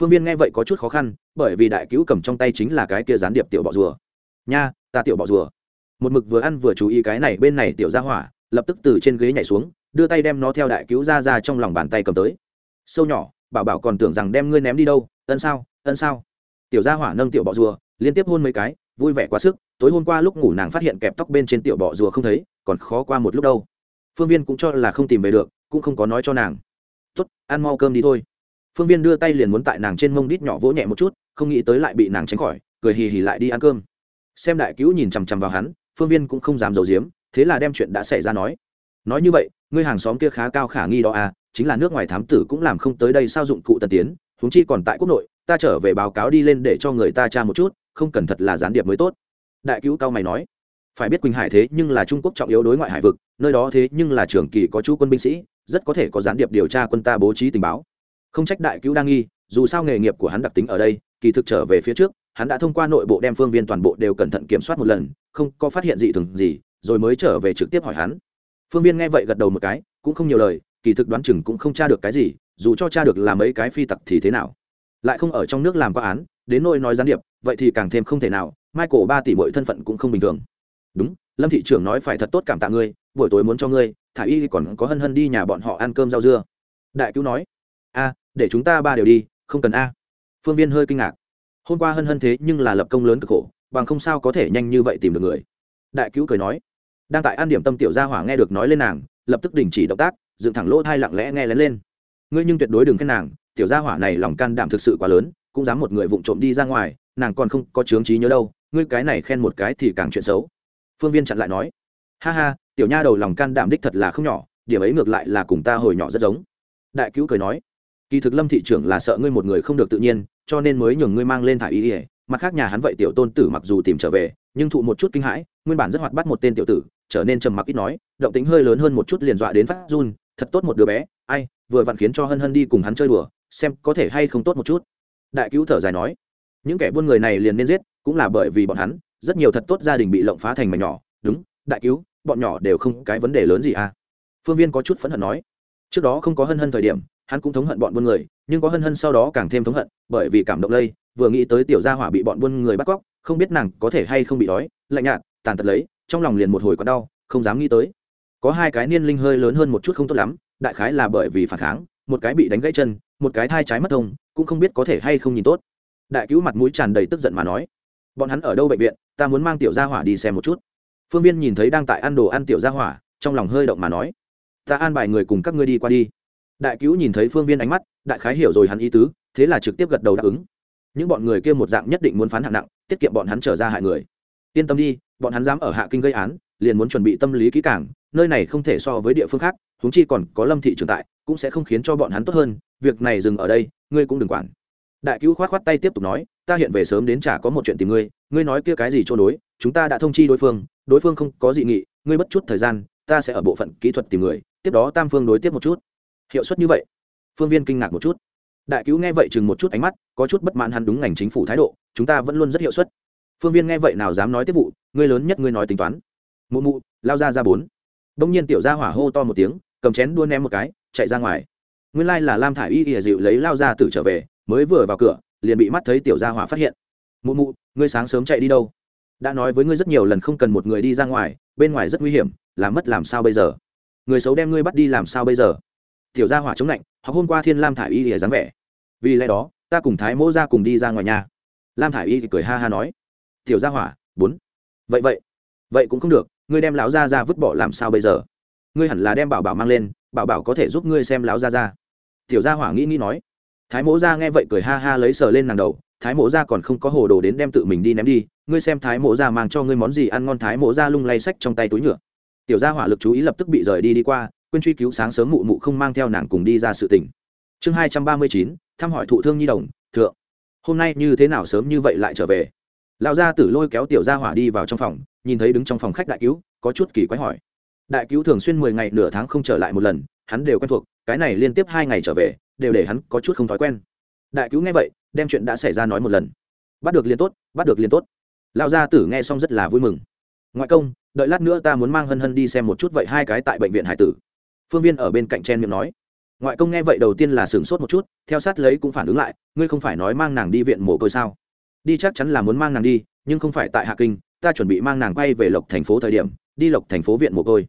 Phương viên nghe vậy có chút khó khăn, bởi vì đại cứu cầm trong tay chính là cái kia gián điệp tiểu bọ rùa. Nha, ta tiểu bọ rùa. Một mực vừa ăn vừa chú ý cái này bên này tiểu ra hỏa lập tức từ trên ghế nhảy xuống, đưa tay đem nó theo đại cứu ra ra trong lòng bàn tay cầm tới. Sâu nhỏ, bảo bảo còn tưởng rằng đem ngươi ném đi đâu, ân sao ân sao? Tiểu gia hỏa nâng tiểu bọ rùa, liên tiếp hôn mấy cái, vui vẻ quá sức, tối hôm qua lúc ngủ nàng phát hiện kẹp tóc bên trên tiểu bọ rùa không thấy, còn khó qua một lúc đâu. Phương viên cũng cho là không tìm về được, cũng không có nói cho nàng. Tốt, ăn mau cơm đi thôi. Phương viên đưa tay liền muốn tại nàng trên mông đít nhỏ vỗ nhẹ một chút, không nghĩ tới lại bị nàng tránh khỏi, cười hì hì lại đi ăn cơm. Xem đại cứu nhìn chằm chằm vào hắn, phương viên cũng không dám giấu giếm thế là đem chuyện đã xảy ra nói. Nói như vậy, ngươi hàng xóm kia khá cao khả nghi đó à chính là nước ngoài thám tử cũng làm không tới đây sao dụng cụ tần tiến, huống chi còn tại quốc nội, ta trở về báo cáo đi lên để cho người ta tra một chút, không cần thật là gián điệp mới tốt. Đại cứu cao mày nói, phải biết quỳnh hải thế nhưng là trung quốc trọng yếu đối ngoại hải vực, nơi đó thế nhưng là trường kỳ có chú quân binh sĩ, rất có thể có gián điệp điều tra quân ta bố trí tình báo. Không trách đại cứu đang nghi, dù sao nghề nghiệp của hắn đặc tính ở đây, kỳ thực trở về phía trước, hắn đã thông qua nội bộ đem phương viên toàn bộ đều cẩn thận kiểm soát một lần, không có phát hiện gì thường gì rồi mới trở về trực tiếp hỏi hắn. Phương viên nghe vậy gật đầu một cái, cũng không nhiều lời, kỳ thực đoán chừng cũng không tra được cái gì, dù cho tra được là mấy cái phi tặc thì thế nào? Lại không ở trong nước làm qua án, đến nôi nói gián điệp, vậy thì càng thêm không thể nào, michael ba tỷ mỗi thân phận cũng không bình thường. Đúng, lâm thị trưởng nói phải thật tốt cảm tạ ngươi, buổi tối muốn cho ngươi, thả y còn có hân hân đi nhà bọn họ ăn cơm rau dưa. Đại cứu nói, a, để chúng ta ba đều đi, không cần a. Phương viên hơi kinh ngạc. Hôm qua hân hân thế nhưng là lập công lớn cực khổ, bằng không sao có thể nhanh như vậy tìm được người. Đại cứu cười nói đang tại an điểm tâm tiểu gia hỏa nghe được nói lên nàng, lập tức đình chỉ động tác, dựng thẳng lỗ thai lặng lẽ nghe lén lên. Ngươi nhưng tuyệt đối đừng khen nàng, tiểu gia hỏa này lòng can đảm thực sự quá lớn, cũng dám một người vụng trộm đi ra ngoài, nàng còn không có chướng trí nhớ đâu, ngươi cái này khen một cái thì càng chuyện xấu. Phương viên chặn lại nói, ha ha, tiểu nha đầu lòng can đảm đích thật là không nhỏ, điểm ấy ngược lại là cùng ta hồi nhỏ rất giống. Đại cứu cười nói, kỳ thực lâm thị trưởng là sợ ngươi một người không được tự nhiên, cho nên mới nhường ngươi mang lên thả ý ỉa mặt khác nhà hắn vậy tiểu tôn tử mặc dù tìm trở về, nhưng thụ một chút kinh hãi, nguyên bản rất hoạt bắt một tên tiểu tử trở nên trầm mặc ít nói, động tính hơi lớn hơn một chút liền dọa đến phát run, thật tốt một đứa bé, ai, vừa vặn khiến cho hân hân đi cùng hắn chơi đùa, xem có thể hay không tốt một chút. Đại cứu thở dài nói, những kẻ buôn người này liền nên giết, cũng là bởi vì bọn hắn, rất nhiều thật tốt gia đình bị lộng phá thành mảnh nhỏ, đúng, đại cứu, bọn nhỏ đều không cái vấn đề lớn gì à. Phương viên có chút phẫn hận nói, trước đó không có hân hân thời điểm, hắn cũng thống hận bọn buôn người, nhưng có hân hân sau đó càng thêm thống hận, bởi vì cảm động lây, vừa nghĩ tới tiểu gia hỏa bị bọn buôn người bắt cóc, không biết nàng có thể hay không bị đói, lạnh nhạt, tàn tật lấy trong lòng liền một hồi có đau, không dám nghĩ tới. Có hai cái niên linh hơi lớn hơn một chút không tốt lắm, đại khái là bởi vì phản kháng, một cái bị đánh gãy chân, một cái thai trái mất thông, cũng không biết có thể hay không nhìn tốt. Đại cứu mặt mũi tràn đầy tức giận mà nói, bọn hắn ở đâu bệnh viện, ta muốn mang tiểu gia hỏa đi xem một chút. Phương viên nhìn thấy đang tại ăn đồ ăn tiểu gia hỏa, trong lòng hơi động mà nói, ta an bài người cùng các ngươi đi qua đi. Đại cứu nhìn thấy phương viên ánh mắt, đại khái hiểu rồi hắn ý tứ, thế là trực tiếp gật đầu đáp ứng. Những bọn người kia một dạng nhất định muốn phán hạng nặng, tiết kiệm bọn hắn trở ra hại người. Yên tâm đi bọn hắn dám ở hạ kinh gây án, liền muốn chuẩn bị tâm lý kỹ càng, nơi này không thể so với địa phương khác, huống chi còn có lâm thị trường tại, cũng sẽ không khiến cho bọn hắn tốt hơn, việc này dừng ở đây, ngươi cũng đừng quản. Đại cứu khoát khoát tay tiếp tục nói, ta hiện về sớm đến chả có một chuyện tìm ngươi ngươi nói kia cái gì cho đối, chúng ta đã thông chi đối phương đối phương không có dị nghị, ngươi bất chút thời gian, ta sẽ ở bộ phận kỹ thuật tìm người, tiếp đó tam phương đối tiếp một chút. Hiệu suất như vậy. Phương viên kinh ngạc một chút. Đại cứu nghe vậy chừng một chút ánh mắt, có chút bất mãn hắn đúng ngành chính phủ thái độ, chúng ta vẫn luôn rất hiệu suất phương viên nghe vậy nào dám nói tiếp vụ, ngươi lớn nhất ngươi nói tính toán. Mụ mụ, lao ra ra bốn. Đông nhiên tiểu ra hỏa hô to một tiếng, cầm chén đua ném một cái, chạy ra ngoài. Nguyên lai là lam thả i y ỉa dịu lấy lao ra tử trở về, mới vừa vào cửa, liền bị mắt thấy tiểu gia hỏa phát hiện. Mụ mụ, ngươi sáng sớm chạy đi đâu? Đã nói với ngươi rất nhiều lần không cần một người đi ra ngoài, bên ngoài rất nguy hiểm, làm mất làm sao bây giờ? Người xấu đem ngươi bắt đi làm sao bây giờ? Tiểu gia hỏa chống lạnh hoặc hôm qua thiên lam thả i y ỉa dáng vẻ. Vì lẽ đó, ta cùng thái mỗ ra cùng đi ra ngoài nhà. Lam thả i y thì cười ha ha nói tiểu gia hỏa, bốn. Vậy vậy vậy cũng không được, ngươi đem lão gia ra vứt bỏ làm sao bây giờ? Ngươi hẳn là đem bảo bảo mang lên, bảo bảo có thể giúp ngươi xem lão gia ra tiểu gia hỏa nghĩ nghĩ nói. Thái mỗ gia nghe vậy cười ha ha lấy sờ lên nàng đầu, thái mỗ gia còn không có hồ đồ đến đem tự mình đi ném đi, ngươi xem thái mỗ gia mang cho ngươi món gì ăn ngon thái mỗ gia lung lay sách trong tay túi nhựa. Tiểu gia hỏa lực chú ý lập tức bị rời đi đi qua, quên truy cứu sáng sớm mụ mụ không mang theo nàng cùng đi ra sự tình. chương hai trăm ba mươi chín, thăm hỏi thụ thương nhi đồng, thượng. Hôm nay như thế nào sớm như vậy lại trở về? Lão gia tử lôi kéo tiểu gia hỏa đi vào trong phòng, nhìn thấy đứng trong phòng khách đại cứu, có chút kỳ quái hỏi. Đại cứu thường xuyên mười ngày nửa tháng không trở lại một lần, hắn đều quen thuộc, cái này liên tiếp hai ngày trở về, đều để hắn có chút không thói quen. Đại cứu nghe vậy, đem chuyện đã xảy ra nói một lần. Bắt được liền tốt, bắt được liền tốt. Lão gia tử nghe xong rất là vui mừng. Ngoại công, đợi lát nữa ta muốn mang hân hân đi xem một chút vậy hai cái tại bệnh viện hải tử. Phương viên ở bên cạnh chen miệng nói. Ngoại công nghe vậy đầu tiên là sửng sốt một chút, theo sát lấy cũng phản ứng lại, ngươi không phải nói mang nàng đi viện mồ côi sao? Đi chắc chắn là muốn mang nàng đi, nhưng không phải tại hạ kinh, ta chuẩn bị mang nàng quay về lộc thành phố thời điểm, đi lộc thành phố viện mồ côi.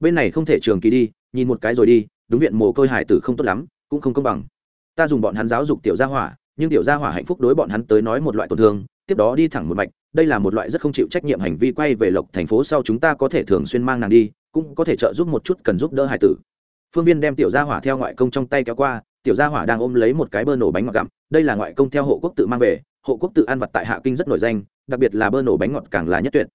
Bên này không thể trường kỳ đi, nhìn một cái rồi đi, đúng viện mồ côi hải tử không tốt lắm, cũng không công bằng. Ta dùng bọn hắn giáo dục tiểu gia hỏa, nhưng tiểu gia hỏa hạnh phúc đối bọn hắn tới nói một loại tổn thương, tiếp đó đi thẳng một mạch, đây là một loại rất không chịu trách nhiệm hành vi quay về lộc thành phố sau chúng ta có thể thường xuyên mang nàng đi, cũng có thể trợ giúp một chút cần giúp đỡ hải tử. Phương viên đem tiểu gia hỏa theo ngoại công trong tay kéo qua, tiểu gia hỏa đang ôm lấy một cái bơ nổ bánh ngọt gặm, đây là ngoại công theo hộ quốc tự mang về hộ quốc tự ăn vặt tại hạ kinh rất nổi danh, đặc biệt là bơ nổ bánh ngọt càng là nhất tuyệt.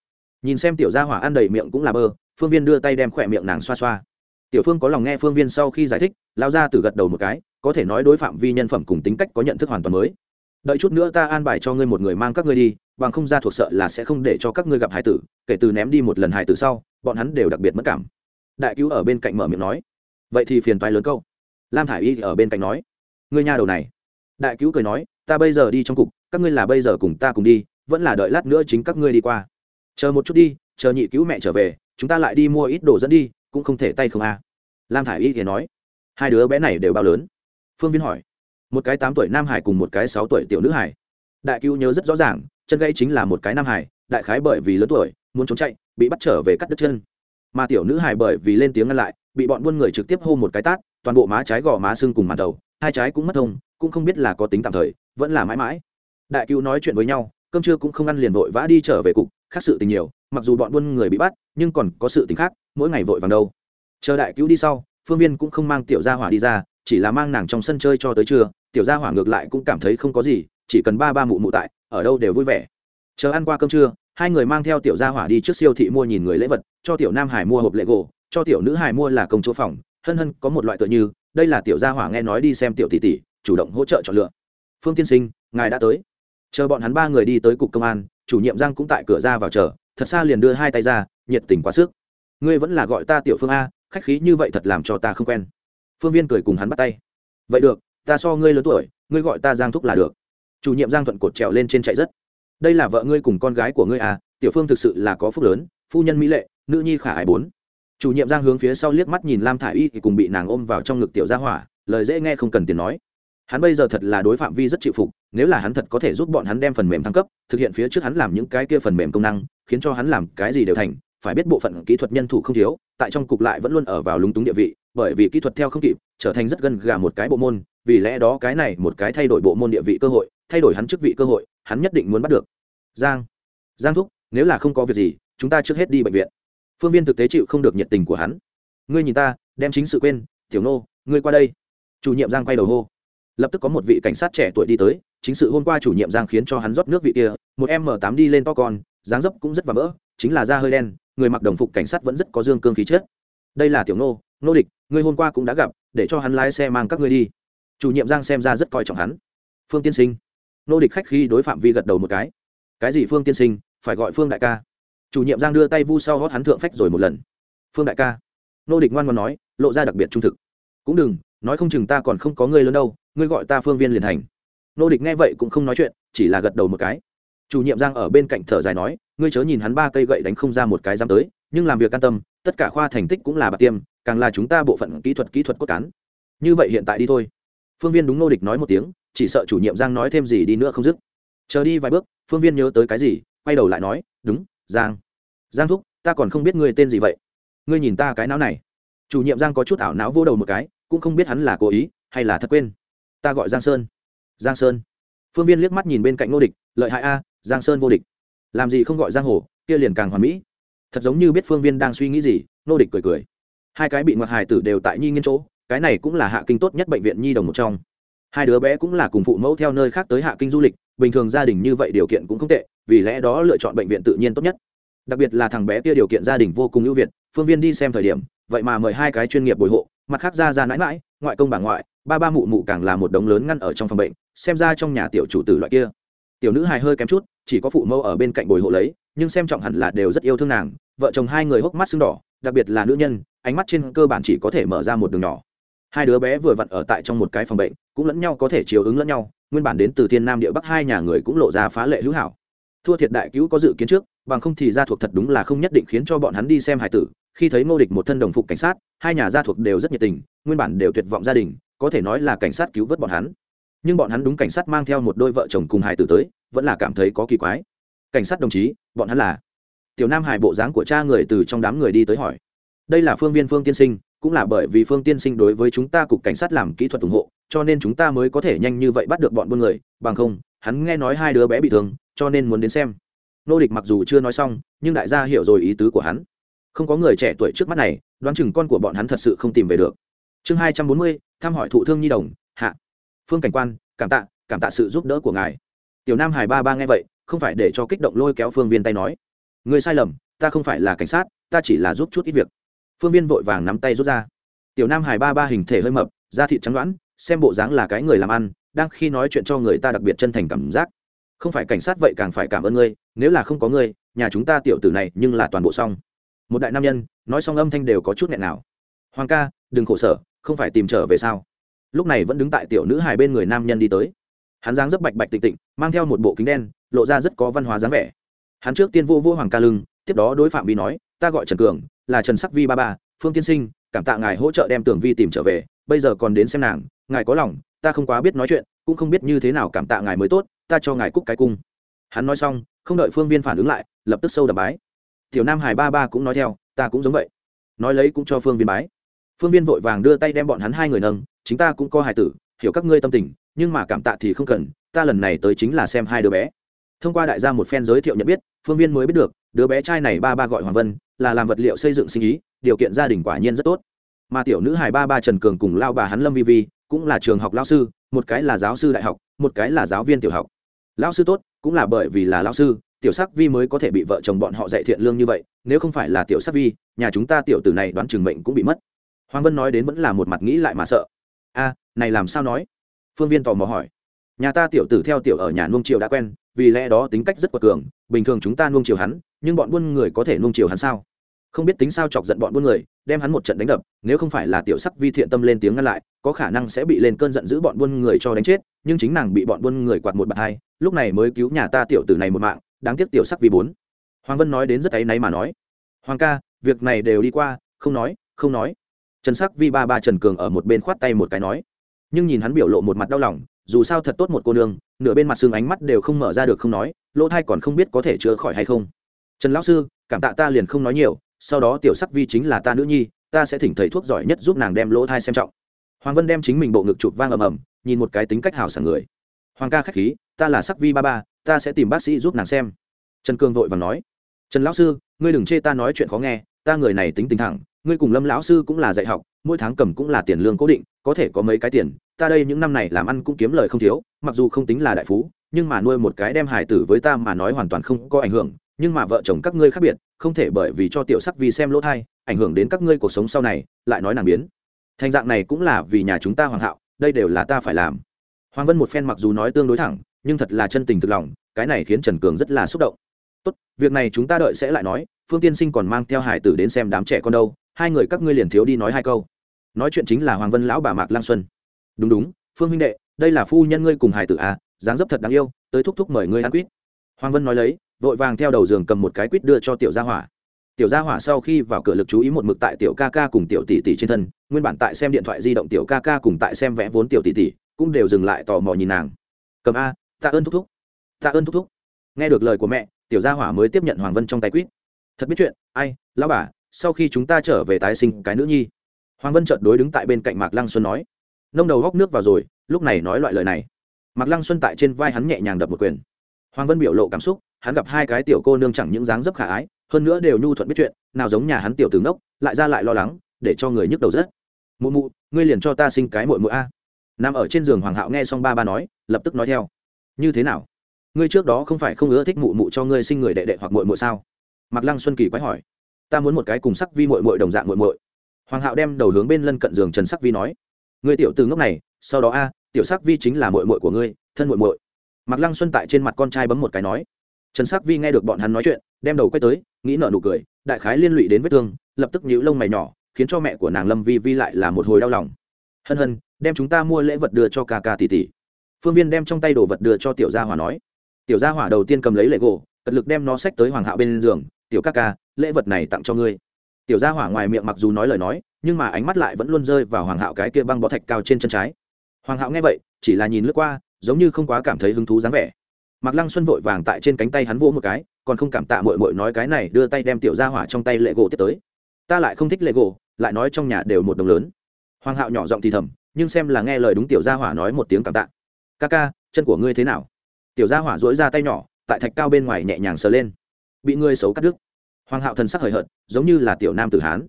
Nhìn xem tiểu gia hỏa ăn đầy miệng cũng là bơ, phương viên đưa tay đem khỏe miệng nàng xoa xoa. Tiểu phương có lòng nghe phương viên sau khi giải thích lao ra từ gật đầu một cái, có thể nói đối phạm vi nhân phẩm cùng tính cách có nhận thức hoàn toàn mới. Đợi chút nữa ta an bài cho ngươi một người mang các ngươi đi, bằng không ra thuộc sợ là sẽ không để cho các ngươi gặp hải tử, kể từ ném đi một lần hải tử sau, bọn hắn đều đặc biệt mất cảm. Đại cứu ở bên cạnh mở miệng nói. Vậy thì phiền toái lớn câu. Lam thả i y ở bên cạnh nói. Ngươi nhà đầu này. Đại cứu cười nói ta bây giờ đi trong cục, các ngươi là bây giờ cùng ta cùng đi, vẫn là đợi lát nữa chính các ngươi đi qua. Chờ một chút đi, chờ nhị cứu mẹ trở về, chúng ta lại đi mua ít đồ dẫn đi, cũng không thể tay không a. À. lam thả i y thì nói. Hai đứa bé này đều bao lớn. Phương viên hỏi. Một cái tám tuổi nam hải cùng một cái sáu tuổi tiểu nữ hải. Đại cứu nhớ rất rõ ràng, chân gãy chính là một cái nam hải, đại khái bởi vì lớn tuổi, muốn trốn chạy, bị bắt trở về cắt đứt chân. Mà tiểu nữ hải bởi vì lên tiếng ngăn lại, bị bọn buôn người trực tiếp hô một cái tát, toàn bộ má trái gò má xương cùng màn đầu, hai trái cũng mất thông cũng không biết là có tính tạm thời vẫn là mãi mãi. Đại cứu nói chuyện với nhau, cơm trưa cũng không ăn liền vội vã đi trở về cục, khác sự tình nhiều, mặc dù bọn buôn người bị bắt, nhưng còn có sự tình khác, mỗi ngày vội vàng đâu. Chờ đại cứu đi sau, phương viên cũng không mang tiểu gia hỏa đi ra, chỉ là mang nàng trong sân chơi cho tới trưa, tiểu gia hỏa ngược lại cũng cảm thấy không có gì, chỉ cần ba ba mụ mụ tại, ở đâu đều vui vẻ. Chờ ăn qua cơm trưa, hai người mang theo tiểu gia hỏa đi trước siêu thị mua nhìn người lễ vật, cho tiểu nam hải mua hộp lệ gỗ cho tiểu nữ hải mua là công chỗ phòng, hân hân có một loại tựa như, đây là tiểu gia hỏa nghe nói đi xem tiểu tỷ tỷ, chủ động hỗ trợ chọn lựa phương tiên sinh, ngài đã tới. Chờ bọn hắn ba người đi tới cục công an, chủ nhiệm giang cũng tại cửa ra vào chờ, thật xa liền đưa hai tay ra, nhiệt tình quá sức. Ngươi vẫn là gọi ta tiểu phương a, khách khí như vậy thật làm cho ta không quen. Phương viên cười cùng hắn bắt tay. Vậy được, ta so ngươi lớn tuổi, ngươi gọi ta giang thúc là được. Chủ nhiệm giang thuận cột trèo lên trên chạy rất. Đây là vợ ngươi cùng con gái của ngươi à tiểu phương thực sự là có phúc lớn, phu nhân mỹ lệ, nữ nhi khả ái bốn. Chủ nhiệm giang hướng phía sau liếc mắt nhìn lam thả i y thì cùng bị nàng ôm vào trong ngực tiểu gia hỏa, lời dễ nghe không cần tiền nói hắn bây giờ thật là đối phạm vi rất chịu phục, nếu là hắn thật có thể giúp bọn hắn đem phần mềm thăng cấp, thực hiện phía trước hắn làm những cái kia phần mềm công năng, khiến cho hắn làm cái gì đều thành, phải biết bộ phận kỹ thuật nhân thủ không thiếu, tại trong cục lại vẫn luôn ở vào lúng túng địa vị, bởi vì kỹ thuật theo không kịp, trở thành rất gần gà một cái bộ môn, vì lẽ đó cái này một cái thay đổi bộ môn địa vị cơ hội, thay đổi hắn chức vị cơ hội, hắn nhất định muốn bắt được. Giang giang thúc, nếu là không có việc gì, chúng ta trước hết đi bệnh viện. Phương viên thực tế chịu không được nhiệt tình của hắn. Ngươi nhìn ta, đem chính sự quên, tiểu nô, ngươi qua đây. Chủ nhiệm giang quay đầu hô lập tức có một vị cảnh sát trẻ tuổi đi tới, chính sự hôm qua chủ nhiệm giang khiến cho hắn rót nước vị kia, một m tám đi lên to con, dáng dấp cũng rất và vỡ, chính là da hơi đen, người mặc đồng phục cảnh sát vẫn rất có dương cương khí chất. Đây là tiểu nô nô địch ngươi hôm qua cũng đã gặp, để cho hắn lái xe mang các ngươi đi. Chủ nhiệm giang xem ra rất coi trọng hắn. Phương tiên sinh. Nô địch khách khi đối phạm vi gật đầu một cái. Cái gì phương tiên sinh, phải gọi phương đại ca. Chủ nhiệm giang đưa tay vu sau hót hắn thượng phách rồi một lần. Phương đại ca. Nô địch ngoan ngoan nói, lộ ra đặc biệt trung thực. Cũng đừng, nói không chừng ta còn không có ngươi lớn đâu ngươi gọi ta phương viên liền thành. Nô địch nghe vậy cũng không nói chuyện, chỉ là gật đầu một cái. Chủ nhiệm giang ở bên cạnh thở dài nói, ngươi chớ nhìn hắn ba cây gậy đánh không ra một cái dám tới, nhưng làm việc can tâm, tất cả khoa thành tích cũng là bạc tiêm, càng là chúng ta bộ phận kỹ thuật kỹ thuật cốt cán. Như vậy hiện tại đi thôi. Phương viên đúng nô địch nói một tiếng, chỉ sợ chủ nhiệm giang nói thêm gì đi nữa không dứt. Chờ đi vài bước, phương viên nhớ tới cái gì, quay đầu lại nói, đúng, giang. Giang thúc, ta còn không biết ngươi tên gì vậy. Ngươi nhìn ta cái não này. Chủ nhiệm giang có chút ảo não vô đầu một cái, cũng không biết hắn là cố ý, hay là thật quên ta gọi giang sơn giang sơn phương viên liếc mắt nhìn bên cạnh Ngô địch lợi hại a giang sơn vô địch làm gì không gọi giang hồ kia liền càng hoàn mỹ thật giống như biết phương viên đang suy nghĩ gì Ngô địch cười cười hai cái bị ngoặt hài tử đều tại nhi nghiên chỗ cái này cũng là hạ kinh tốt nhất bệnh viện nhi đồng một trong hai đứa bé cũng là cùng phụ mẫu theo nơi khác tới hạ kinh du lịch bình thường gia đình như vậy điều kiện cũng không tệ vì lẽ đó lựa chọn bệnh viện tự nhiên tốt nhất đặc biệt là thằng bé kia điều kiện gia đình vô cùng ưu việt phương viên đi xem thời điểm vậy mà mời hai cái chuyên nghiệp bồi hộ mặt khác ra ra mãi mãi ngoại công bà ngoại ba ba mụ mụ càng là một đống lớn ngăn ở trong phòng bệnh, xem ra trong nhà tiểu chủ tử loại kia. Tiểu nữ hài hơi kém chút, chỉ có phụ mẫu ở bên cạnh bồi hộ lấy, nhưng xem trọng hẳn là đều rất yêu thương nàng, vợ chồng hai người hốc mắt sưng đỏ, đặc biệt là nữ nhân, ánh mắt trên cơ bản chỉ có thể mở ra một đường nhỏ. Hai đứa bé vừa vặn ở tại trong một cái phòng bệnh, cũng lẫn nhau có thể chiều ứng lẫn nhau, nguyên bản đến từ thiên nam địa bắc hai nhà người cũng lộ ra phá lệ hữu hảo. Thua thiệt đại cứu có dự kiến trước, bằng không thì gia thuộc thật đúng là không nhất định khiến cho bọn hắn đi xem hải tử, khi thấy ngô địch một thân đồng phục cảnh sát, hai nhà gia thuộc đều rất nhiệt tình, nguyên bản đều tuyệt vọng gia đình có thể nói là cảnh sát cứu vớt bọn hắn. Nhưng bọn hắn đúng cảnh sát mang theo một đôi vợ chồng cùng hải tử tới, vẫn là cảm thấy có kỳ quái. Cảnh sát đồng chí, bọn hắn là? Tiểu nam hải bộ dáng của cha người từ trong đám người đi tới hỏi. Đây là phương viên phương tiên sinh, cũng là bởi vì phương tiên sinh đối với chúng ta cục cảnh sát làm kỹ thuật ủng hộ, cho nên chúng ta mới có thể nhanh như vậy bắt được bọn buôn người, bằng không, hắn nghe nói hai đứa bé bị thương, cho nên muốn đến xem. Nô địch mặc dù chưa nói xong, nhưng đại gia hiểu rồi ý tứ của hắn. Không có người trẻ tuổi trước mắt này, đoán chừng con của bọn hắn thật sự không tìm về được chương hai trăm bốn mươi, thăm hỏi thụ thương nhi đồng, hạ. Phương cảnh quan, cảm tạ cảm tạ sự giúp đỡ của ngài. Tiểu nam hải ba ba nghe vậy, không phải để cho kích động lôi kéo phương viên tay nói. Người sai lầm, ta không phải là cảnh sát, ta chỉ là giúp chút ít việc. Phương viên vội vàng nắm tay rút ra. Tiểu nam hải ba ba hình thể hơi mập, da thịt trắng đoán xem bộ dáng là cái người làm ăn, đang khi nói chuyện cho người ta đặc biệt chân thành cảm giác. Không phải cảnh sát vậy càng phải cảm ơn ngươi, nếu là không có ngươi, nhà chúng ta tiểu tử này nhưng là toàn bộ xong. Một đại nam nhân, nói xong âm thanh đều có chút nghẹn nào. Hoàng ca, đừng khổ sở không phải tìm trở về sao? Lúc này vẫn đứng tại tiểu nữ hài bên người nam nhân đi tới. Hắn dáng rất bạch bạch tịnh tịnh, mang theo một bộ kính đen, lộ ra rất có văn hóa dáng vẻ. Hắn trước tiên vô vô hoàng ca lưng, tiếp đó đối phạm vi nói, ta gọi trần cường, là trần sắc vi ba ba, phương tiên sinh, cảm tạ ngài hỗ trợ đem tường vi tìm trở về, bây giờ còn đến xem nàng, ngài có lòng, ta không quá biết nói chuyện, cũng không biết như thế nào cảm tạ ngài mới tốt, ta cho ngài cúc cái cung. Hắn nói xong, không đợi phương viên phản ứng lại, lập tức sâu đập bái. Tiểu nam hải ba ba cũng nói theo, ta cũng giống vậy. Nói lấy cũng cho phương viên bái phương viên vội vàng đưa tay đem bọn hắn hai người nâng, chính ta cũng có hài tử, hiểu các ngươi tâm tình, nhưng mà cảm tạ thì không cần, ta lần này tới chính là xem hai đứa bé. Thông qua đại gia một phen giới thiệu nhận biết, phương viên mới biết được, đứa bé trai này ba ba gọi hoàng vân, là làm vật liệu xây dựng sinh ý, điều kiện gia đình quả nhiên rất tốt. Mà tiểu nữ hải ba ba trần cường cùng lao bà hắn lâm vi vi, cũng là trường học lao sư, một cái là giáo sư đại học, một cái là giáo viên tiểu học. Lao sư tốt, cũng là bởi vì là lao sư, tiểu sắc vi mới có thể bị vợ chồng bọn họ dạy thiện lương như vậy, nếu không phải là tiểu sắc vi, nhà chúng ta tiểu tử này đoán chừng mệnh cũng bị mất hoàng vân nói đến vẫn là một mặt nghĩ lại mà sợ. A, này làm sao nói? Phương viên tò mò hỏi. Nhà ta tiểu tử theo tiểu ở nhà nuông triều đã quen, vì lẽ đó tính cách rất quật cường, bình thường chúng ta nuông chiều hắn, nhưng bọn buôn người có thể nuông chiều hắn sao? Không biết tính sao chọc giận bọn buôn người, đem hắn một trận đánh đập, nếu không phải là tiểu sắc vi thiện tâm lên tiếng ngăn lại, có khả năng sẽ bị lên cơn giận giữ bọn buôn người cho đánh chết, nhưng chính nàng bị bọn buôn người quạt một bạt hai, lúc này mới cứu nhà ta tiểu tử này một mạng, đáng tiếc tiểu sắc vi bốn. Hoàng vân nói đến rất áy náy mà nói. Hoàng ca, việc này đều đi qua, không nói không nói trần sắc vi ba ba trần cường ở một bên khoát tay một cái nói. Nhưng nhìn hắn biểu lộ một mặt đau lòng, dù sao thật tốt một cô nương, nửa bên mặt xương ánh mắt đều không mở ra được không nói, lỗ thai còn không biết có thể chữa khỏi hay không. Trần lão sư, cảm tạ ta liền không nói nhiều, sau đó tiểu sắc vi chính là ta nữ nhi, ta sẽ thỉnh thầy thuốc giỏi nhất giúp nàng đem lỗ thai xem trọng. Hoàng vân đem chính mình bộ ngực chụp vang ầm ầm, nhìn một cái tính cách hào sảng người. Hoàng ca k h á c h khí, ta là sắc vi ba ba, ta sẽ tìm bác sĩ giúp nàng xem. Trần Cường vội và nói. Trần lão sư, ngươi đừng chê ta nói chuyện khó nghe, ta người này tính tình thẳng ngươi cùng lâm lão sư cũng là dạy học, mỗi tháng cầm cũng là tiền lương cố định, có thể có mấy cái tiền, ta đây những năm này làm ăn cũng kiếm lời không thiếu, mặc dù không tính là đại phú, nhưng mà nuôi một cái đem hài tử với ta mà nói hoàn toàn không có ảnh hưởng, nhưng mà vợ chồng các ngươi khác biệt, không thể bởi vì cho tiểu sắc vì xem lỗ thai, ảnh hưởng đến các ngươi cuộc sống sau này, lại nói nàng biến. Thành dạng này cũng là vì nhà chúng ta hoàng hạo, đây đều là ta phải làm. Hoàng vân một phen mặc dù nói tương đối thẳng, nhưng thật là chân tình thực lòng, cái này khiến trần cường rất là xúc động. Tốt, việc này chúng ta đợi sẽ lại nói, phương tiên sinh còn mang theo hải tử đến xem đám trẻ con đâu hai người các ngươi liền thiếu đi nói hai câu. Nói chuyện chính là hoàng vân lão bà mạc lang xuân. Đúng đúng, phương huynh đệ, đây là phu nhân ngươi cùng hải tử à dáng dấp thật đáng yêu, tới thúc thúc mời ngươi ăn quýt. Hoàng vân nói lấy, vội vàng theo đầu giường cầm một cái quýt đưa cho tiểu gia hỏa. Tiểu gia hỏa sau khi vào cửa lực chú ý một mực tại tiểu ca ca cùng tiểu tỷ tỷ trên thân, nguyên bản tại xem điện thoại di động tiểu ca ca cùng tại xem vẽ vốn tiểu tỷ tỷ, cũng đều dừng lại tò mò nhìn nàng. Cầm a, tạ ơn thúc thúc. Tạ ơn thúc thúc. Nghe được lời của mẹ, tiểu gia hỏa mới tiếp nhận hoàng vân trong tay quýt. Thật biết chuyện, ai, lão bà sau khi chúng ta trở về tái sinh cái nữ nhi. Hoàng vân trợt đối đứng tại bên cạnh mạc lăng xuân nói, nông đầu góc nước vào rồi, lúc này nói loại lời này. Mạc lăng xuân tại trên vai hắn nhẹ nhàng đập một quyền. Hoàng vân biểu lộ cảm xúc, hắn gặp hai cái tiểu cô nương chẳng những dáng dấp khả ái, hơn nữa đều nhu thuận biết chuyện, nào giống nhà hắn tiểu tướng đốc lại ra lại lo lắng, để cho người nhức đầu rất. Mụ mụ, ngươi liền cho ta sinh cái mội mụ a. Nằm ở trên giường hoàng hạo nghe xong ba ba nói, lập tức nói theo, như thế nào? Ngươi trước đó không phải không ưa thích mụ mụ cho ngươi sinh người đệ đệ hoặc mội mụ sao? Mạc lăng xuân kỳ quái hỏi ta muốn một cái cùng sắc vi mội mội đồng dạng mội mội hoàng hạo đem đầu hướng bên lân cận giường trần sắc vi nói, ngươi tiểu từ ngốc này, sau đó a, tiểu sắc vi chính là mội mội của ngươi, thân mội mội mặc lăng xuân tại trên mặt con trai bấm một cái nói. Trần sắc vi nghe được bọn hắn nói chuyện, đem đầu quay tới, nghĩ nợ nụ cười, đại khái liên lụy đến vết thương, lập tức nhũ lông mày nhỏ, khiến cho mẹ của nàng lâm vi vi lại là một hồi đau lòng. Hân hân, đem chúng ta mua lễ vật đưa cho ca ca tỷ tỷ. Phương viên đem trong tay đồ vật đưa cho tiểu gia hỏa nói. Tiểu gia hỏa đầu tiên cầm lấy lệ gỗ cật lực đem nó xách tới hoàng hạo bên giường tiểu ca ca lễ vật này tặng cho ngươi tiểu gia hỏa ngoài miệng mặc dù nói lời nói nhưng mà ánh mắt lại vẫn luôn rơi vào hoàng hạo cái kia băng bó thạch cao trên chân trái hoàng hạo nghe vậy chỉ là nhìn lướt qua giống như không quá cảm thấy hứng thú dáng vẻ mặc Lăng Xuân vội vàng tại trên cánh tay hắn vỗ một cái, còn không cảm tạ muội muội nói cái này, đưa tay đem tiểu gia hỏa trong tay lệ gỗ tiếp tới. Ta lại không thích lệ gỗ, lại nói trong nhà đều một đồng lớn. Hoàng Hạo nhỏ giọng thì thầm, nhưng xem là nghe lời đúng tiểu gia hỏa nói một tiếng cảm tạ. "Ca ca, chân của ngươi thế nào?" Tiểu gia hỏa duỗi ra tay nhỏ, tại thạch cao bên ngoài nhẹ nhàng sờ lên. Bị ngươi xấu cắt đứt. Hoàng Hạo thần sắc hời hợt, giống như là tiểu nam tử hán.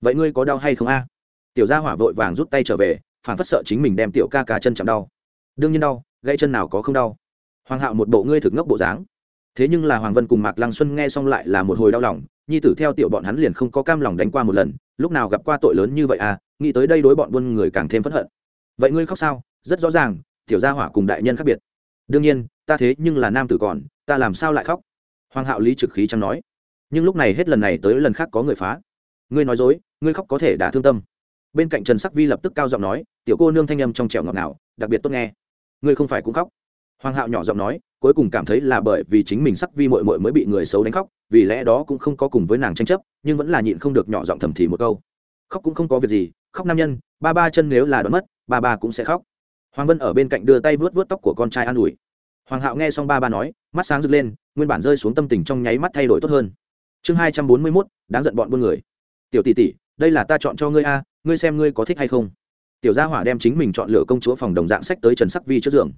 "Vậy ngươi có đau hay không a?" Tiểu gia hỏa vội vàng rút tay trở về, phản phất sợ chính mình đem tiểu ca ca chân chạm đau. "Đương nhiên đau, gãy chân nào có không đau?" hoàng hạo một bộ ngươi thực ngốc bộ dáng thế nhưng là hoàng vân cùng mạc lăng xuân nghe xong lại là một hồi đau lòng nhi tử theo tiểu bọn hắn liền không có cam lòng đánh qua một lần lúc nào gặp qua tội lớn như vậy à nghĩ tới đây đối bọn buôn người càng thêm phẫn hận vậy ngươi khóc sao rất rõ ràng tiểu gia hỏa cùng đại nhân khác biệt đương nhiên ta thế nhưng là nam tử còn ta làm sao lại khóc hoàng hạo lý trực khí chăm nói. Nhưng lúc này hết lần này tới lần khác có người phá. Ngươi nói dối, ngươi khóc có thể đả thương tâm. Bên cạnh trần sắc vi lập tức cao giọng nói, tiểu cô nương thanh âm trong trẻo ngọt ngào, đặc biệt tốt nghe. Ngươi không phải cũng khóc. Hoàng hạo nhỏ giọng nói, cuối cùng cảm thấy là bởi vì chính mình sắc vi mội mội mới bị người xấu đánh khóc, vì lẽ đó cũng không có cùng với nàng tranh chấp, nhưng vẫn là nhịn không được nhỏ giọng thầm thì một câu. Khóc cũng không có việc gì, khóc nam nhân, ba ba chân nếu là đón mất, ba ba cũng sẽ khóc. Hoàng vân ở bên cạnh đưa tay vớt vớt tóc của con trai an ủi. Hoàng hạo nghe xong ba ba nói, mắt sáng rực lên nguyên bản rơi xuống tâm tình trong nháy mắt thay đổi tốt hơn. Chương hai trăm bốn mươi mốt, đáng giận bọn buôn người. Tiểu tỷ tỷ, đây là ta chọn cho ngươi a, ngươi xem ngươi có thích hay không. Tiểu gia hỏa đem chính mình chọn lựa công chúa phòng đồng dạng sách tới trần sắc vi trước giường.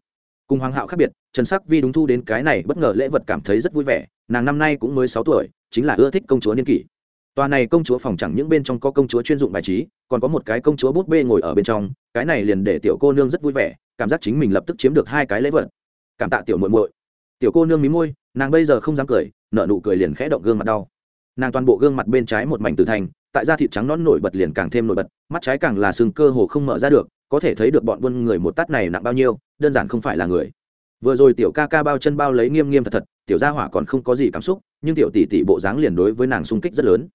Cùng hoàng hạo khác biệt, trần sắc vi đúng thu đến cái này bất ngờ lễ vật cảm thấy rất vui vẻ, nàng năm nay cũng mới sáu tuổi, chính là ưa thích công chúa niên kỷ. Tòa này công chúa phòng chẳng những bên trong có công chúa chuyên dụng bài trí, còn có một cái công chúa bút bê ngồi ở bên trong, cái này liền để tiểu cô nương rất vui vẻ, cảm giác chính mình lập tức chiếm được hai cái lễ vật. Cảm tạ tiểu muội muội tiểu cô nương mí môi, nàng bây giờ không dám cười nợ nụ cười liền khẽ động gương mặt đau. Nàng toàn bộ gương mặt bên trái một mảnh từ thành, tại da thịt trắng nón nổi bật liền càng thêm nổi bật, mắt trái càng là sừng cơ hồ không mở ra được, có thể thấy được bọn buôn người một tát này nặng bao nhiêu, đơn giản không phải là người. Vừa rồi tiểu ca ca bao chân bao lấy nghiêm nghiêm thật thật, tiểu gia hỏa còn không có gì cảm xúc, nhưng tiểu tỷ tỷ bộ dáng liền đối với nàng sung kích rất lớn.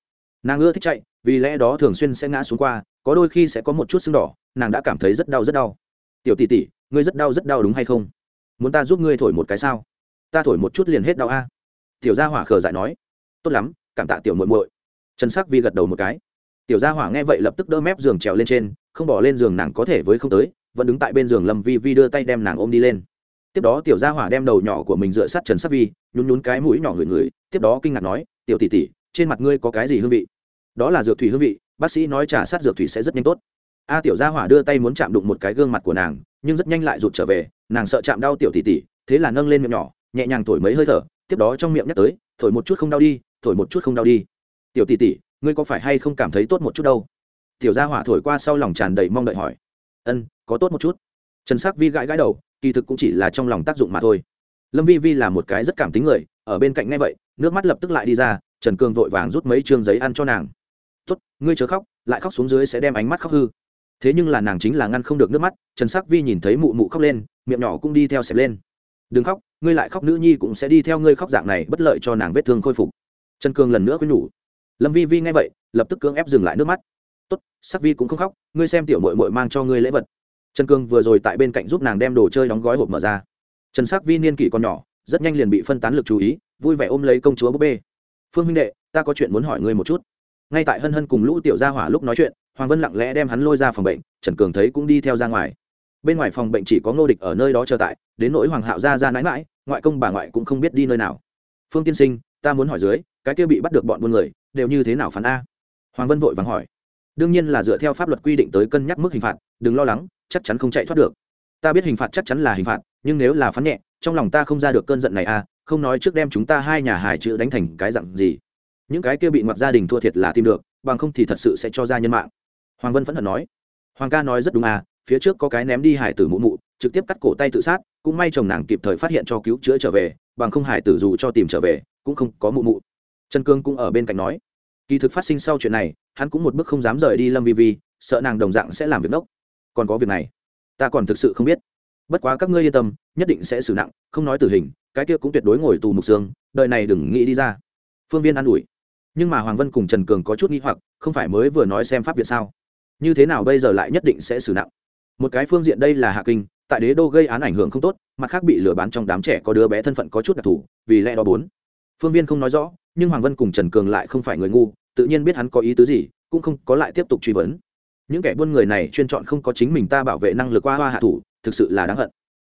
Nàng ưa thích chạy, vì lẽ đó thường xuyên sẽ ngã xuống qua, có đôi khi sẽ có một chút sưng đỏ, nàng đã cảm thấy rất đau rất đau. Tiểu tỷ tỷ, ngươi rất đau rất đau đúng hay không? Muốn ta giúp ngươi thổi một cái sao? Ta thổi một chút liền hết đau a. Tiểu gia hỏa khờ dại nói. Tốt lắm, cảm tạ tiểu muội muội. Trần sắc vi gật đầu một cái. Tiểu gia hỏa nghe vậy lập tức đỡ mép giường trèo lên trên, không bỏ lên giường nàng có thể với không tới, vẫn đứng tại bên giường lâm vi vi đưa tay đem nàng ôm đi lên. Tiếp đó tiểu gia hỏa đem đầu nhỏ của mình dựa sát trần sắc vi, nhún nhún cái mũi nhỏ người người tiếp đó kinh ngạc nói, tiểu tỷ tỷ, trên mặt ngươi có cái gì hương vị? Đó là dược thủy hương vị, bác sĩ nói trả sát dược thủy sẽ rất nhanh tốt. A tiểu gia hỏa đưa tay muốn chạm đụng một cái gương mặt của nàng, nhưng rất nhanh lại rụt trở về, nàng sợ chạm đau tiểu tỷ tỷ, thế là nâng lên miệng nhỏ nhẹ nhàng thổi mấy hơi thở, tiếp đó trong miệng nhắc tới, thổi một chút không đau đi, thổi một chút không đau đi. Tiểu tỷ tỷ, ngươi có phải hay không cảm thấy tốt một chút đâu? Tiểu gia hỏa thổi qua sau lòng tràn đầy mong đợi hỏi. Ân, có tốt một chút. Trần sắc vi gãi gãi đầu, kỳ thực cũng chỉ là trong lòng tác dụng mà thôi. Lâm vi vi là một cái rất cảm tính người, ở bên cạnh ngay vậy, nước mắt lập tức lại đi ra, trần cường vội vàng rút mấy chương giấy ăn cho nàng. Tốt, ngươi chớ khóc, lại khóc xuống dưới sẽ đem ánh mắt khóc hư. Thế nhưng là nàng chính là ngăn không được nước mắt, trần sắc vi nhìn thấy mụ mụ khóc lên, miệng nhỏ cũng đi theo xẹp lên. Đừng khóc ngươi lại khóc nữ nhi cũng sẽ đi theo ngươi khóc dạng này, bất lợi cho nàng vết thương khôi phục. Trần cường lần nữa khuyên nhủ. Lâm vi vi nghe vậy, lập tức cưỡng ép dừng lại nước mắt. Tốt, sắc vi cũng không khóc, ngươi xem tiểu mội mội mang cho ngươi lễ vật. Trần cường vừa rồi tại bên cạnh giúp nàng đem đồ chơi đóng gói hộp mở ra. Trần sắc vi niên kỷ còn nhỏ, rất nhanh liền bị phân tán lực chú ý, vui vẻ ôm lấy công chúa búp bê. Phương huynh đệ, ta có chuyện muốn hỏi ngươi một chút. Ngay tại hân hân cùng lũ tiểu gia hỏa lúc nói chuyện, hoàng vân lặng lẽ đem hắn lôi ra phòng bệnh, trần cường thấy cũng đi theo ra ngoài bên ngoài phòng bệnh chỉ có ngô địch ở nơi đó chờ tại, đến nỗi hoàng hạo ra ra mãi mãi ngoại công bà ngoại cũng không biết đi nơi nào. Phương tiên sinh, ta muốn hỏi dưới, cái kia bị bắt được bọn buôn người, đều như thế nào phán a? Hoàng vân vội vàng hỏi. Đương nhiên là dựa theo pháp luật quy định tới cân nhắc mức hình phạt, đừng lo lắng, chắc chắn không chạy thoát được. Ta biết hình phạt chắc chắn là hình phạt, nhưng nếu là phán nhẹ, trong lòng ta không ra được cơn giận này à không nói trước đem chúng ta hai nhà hài chữ đánh thành cái dặn gì. Những cái kia bị ngoặt gia đình thua thiệt là tìm được, bằng không thì thật sự sẽ cho ra nhân mạng. Hoàng vân phẫn hận nói. Hoàng ca nói rất đúng à phía trước có cái ném đi hải tử mụ mụ, trực tiếp cắt cổ tay tự sát, cũng may chồng nàng kịp thời phát hiện cho cứu chữa trở về, bằng không hải tử dù cho tìm trở về, cũng không có mụ mụ. Trần cương cũng ở bên cạnh nói, kỳ thực phát sinh sau chuyện này, hắn cũng một bước không dám rời đi lâm vi vi, sợ nàng đồng dạng sẽ làm việc nốc còn có việc này, ta còn thực sự không biết. Bất quá các ngươi yên tâm, nhất định sẽ xử nặng, không nói tử hình, cái kia cũng tuyệt đối ngồi tù mục xương đợi này đừng nghĩ đi ra. Phương viên an ủi. Nhưng mà hoàng vân cùng trần cường có chút nghi hoặc, không phải mới vừa nói xem pháp việt sao? Như thế nào bây giờ lại nhất định sẽ xử nặng? Một cái phương diện đây là hạ kinh, tại đế đô gây án ảnh hưởng không tốt, mặt khác bị lừa bán trong đám trẻ có đứa bé thân phận có chút đặc thù, vì lẽ đó bốn. Phương viên không nói rõ, nhưng hoàng vân cùng trần cường lại không phải người ngu, tự nhiên biết hắn có ý tứ gì, cũng không có lại tiếp tục truy vấn. Những kẻ buôn người này chuyên chọn không có chính mình ta bảo vệ năng lực qua hoa hạ thủ, thực sự là đáng hận.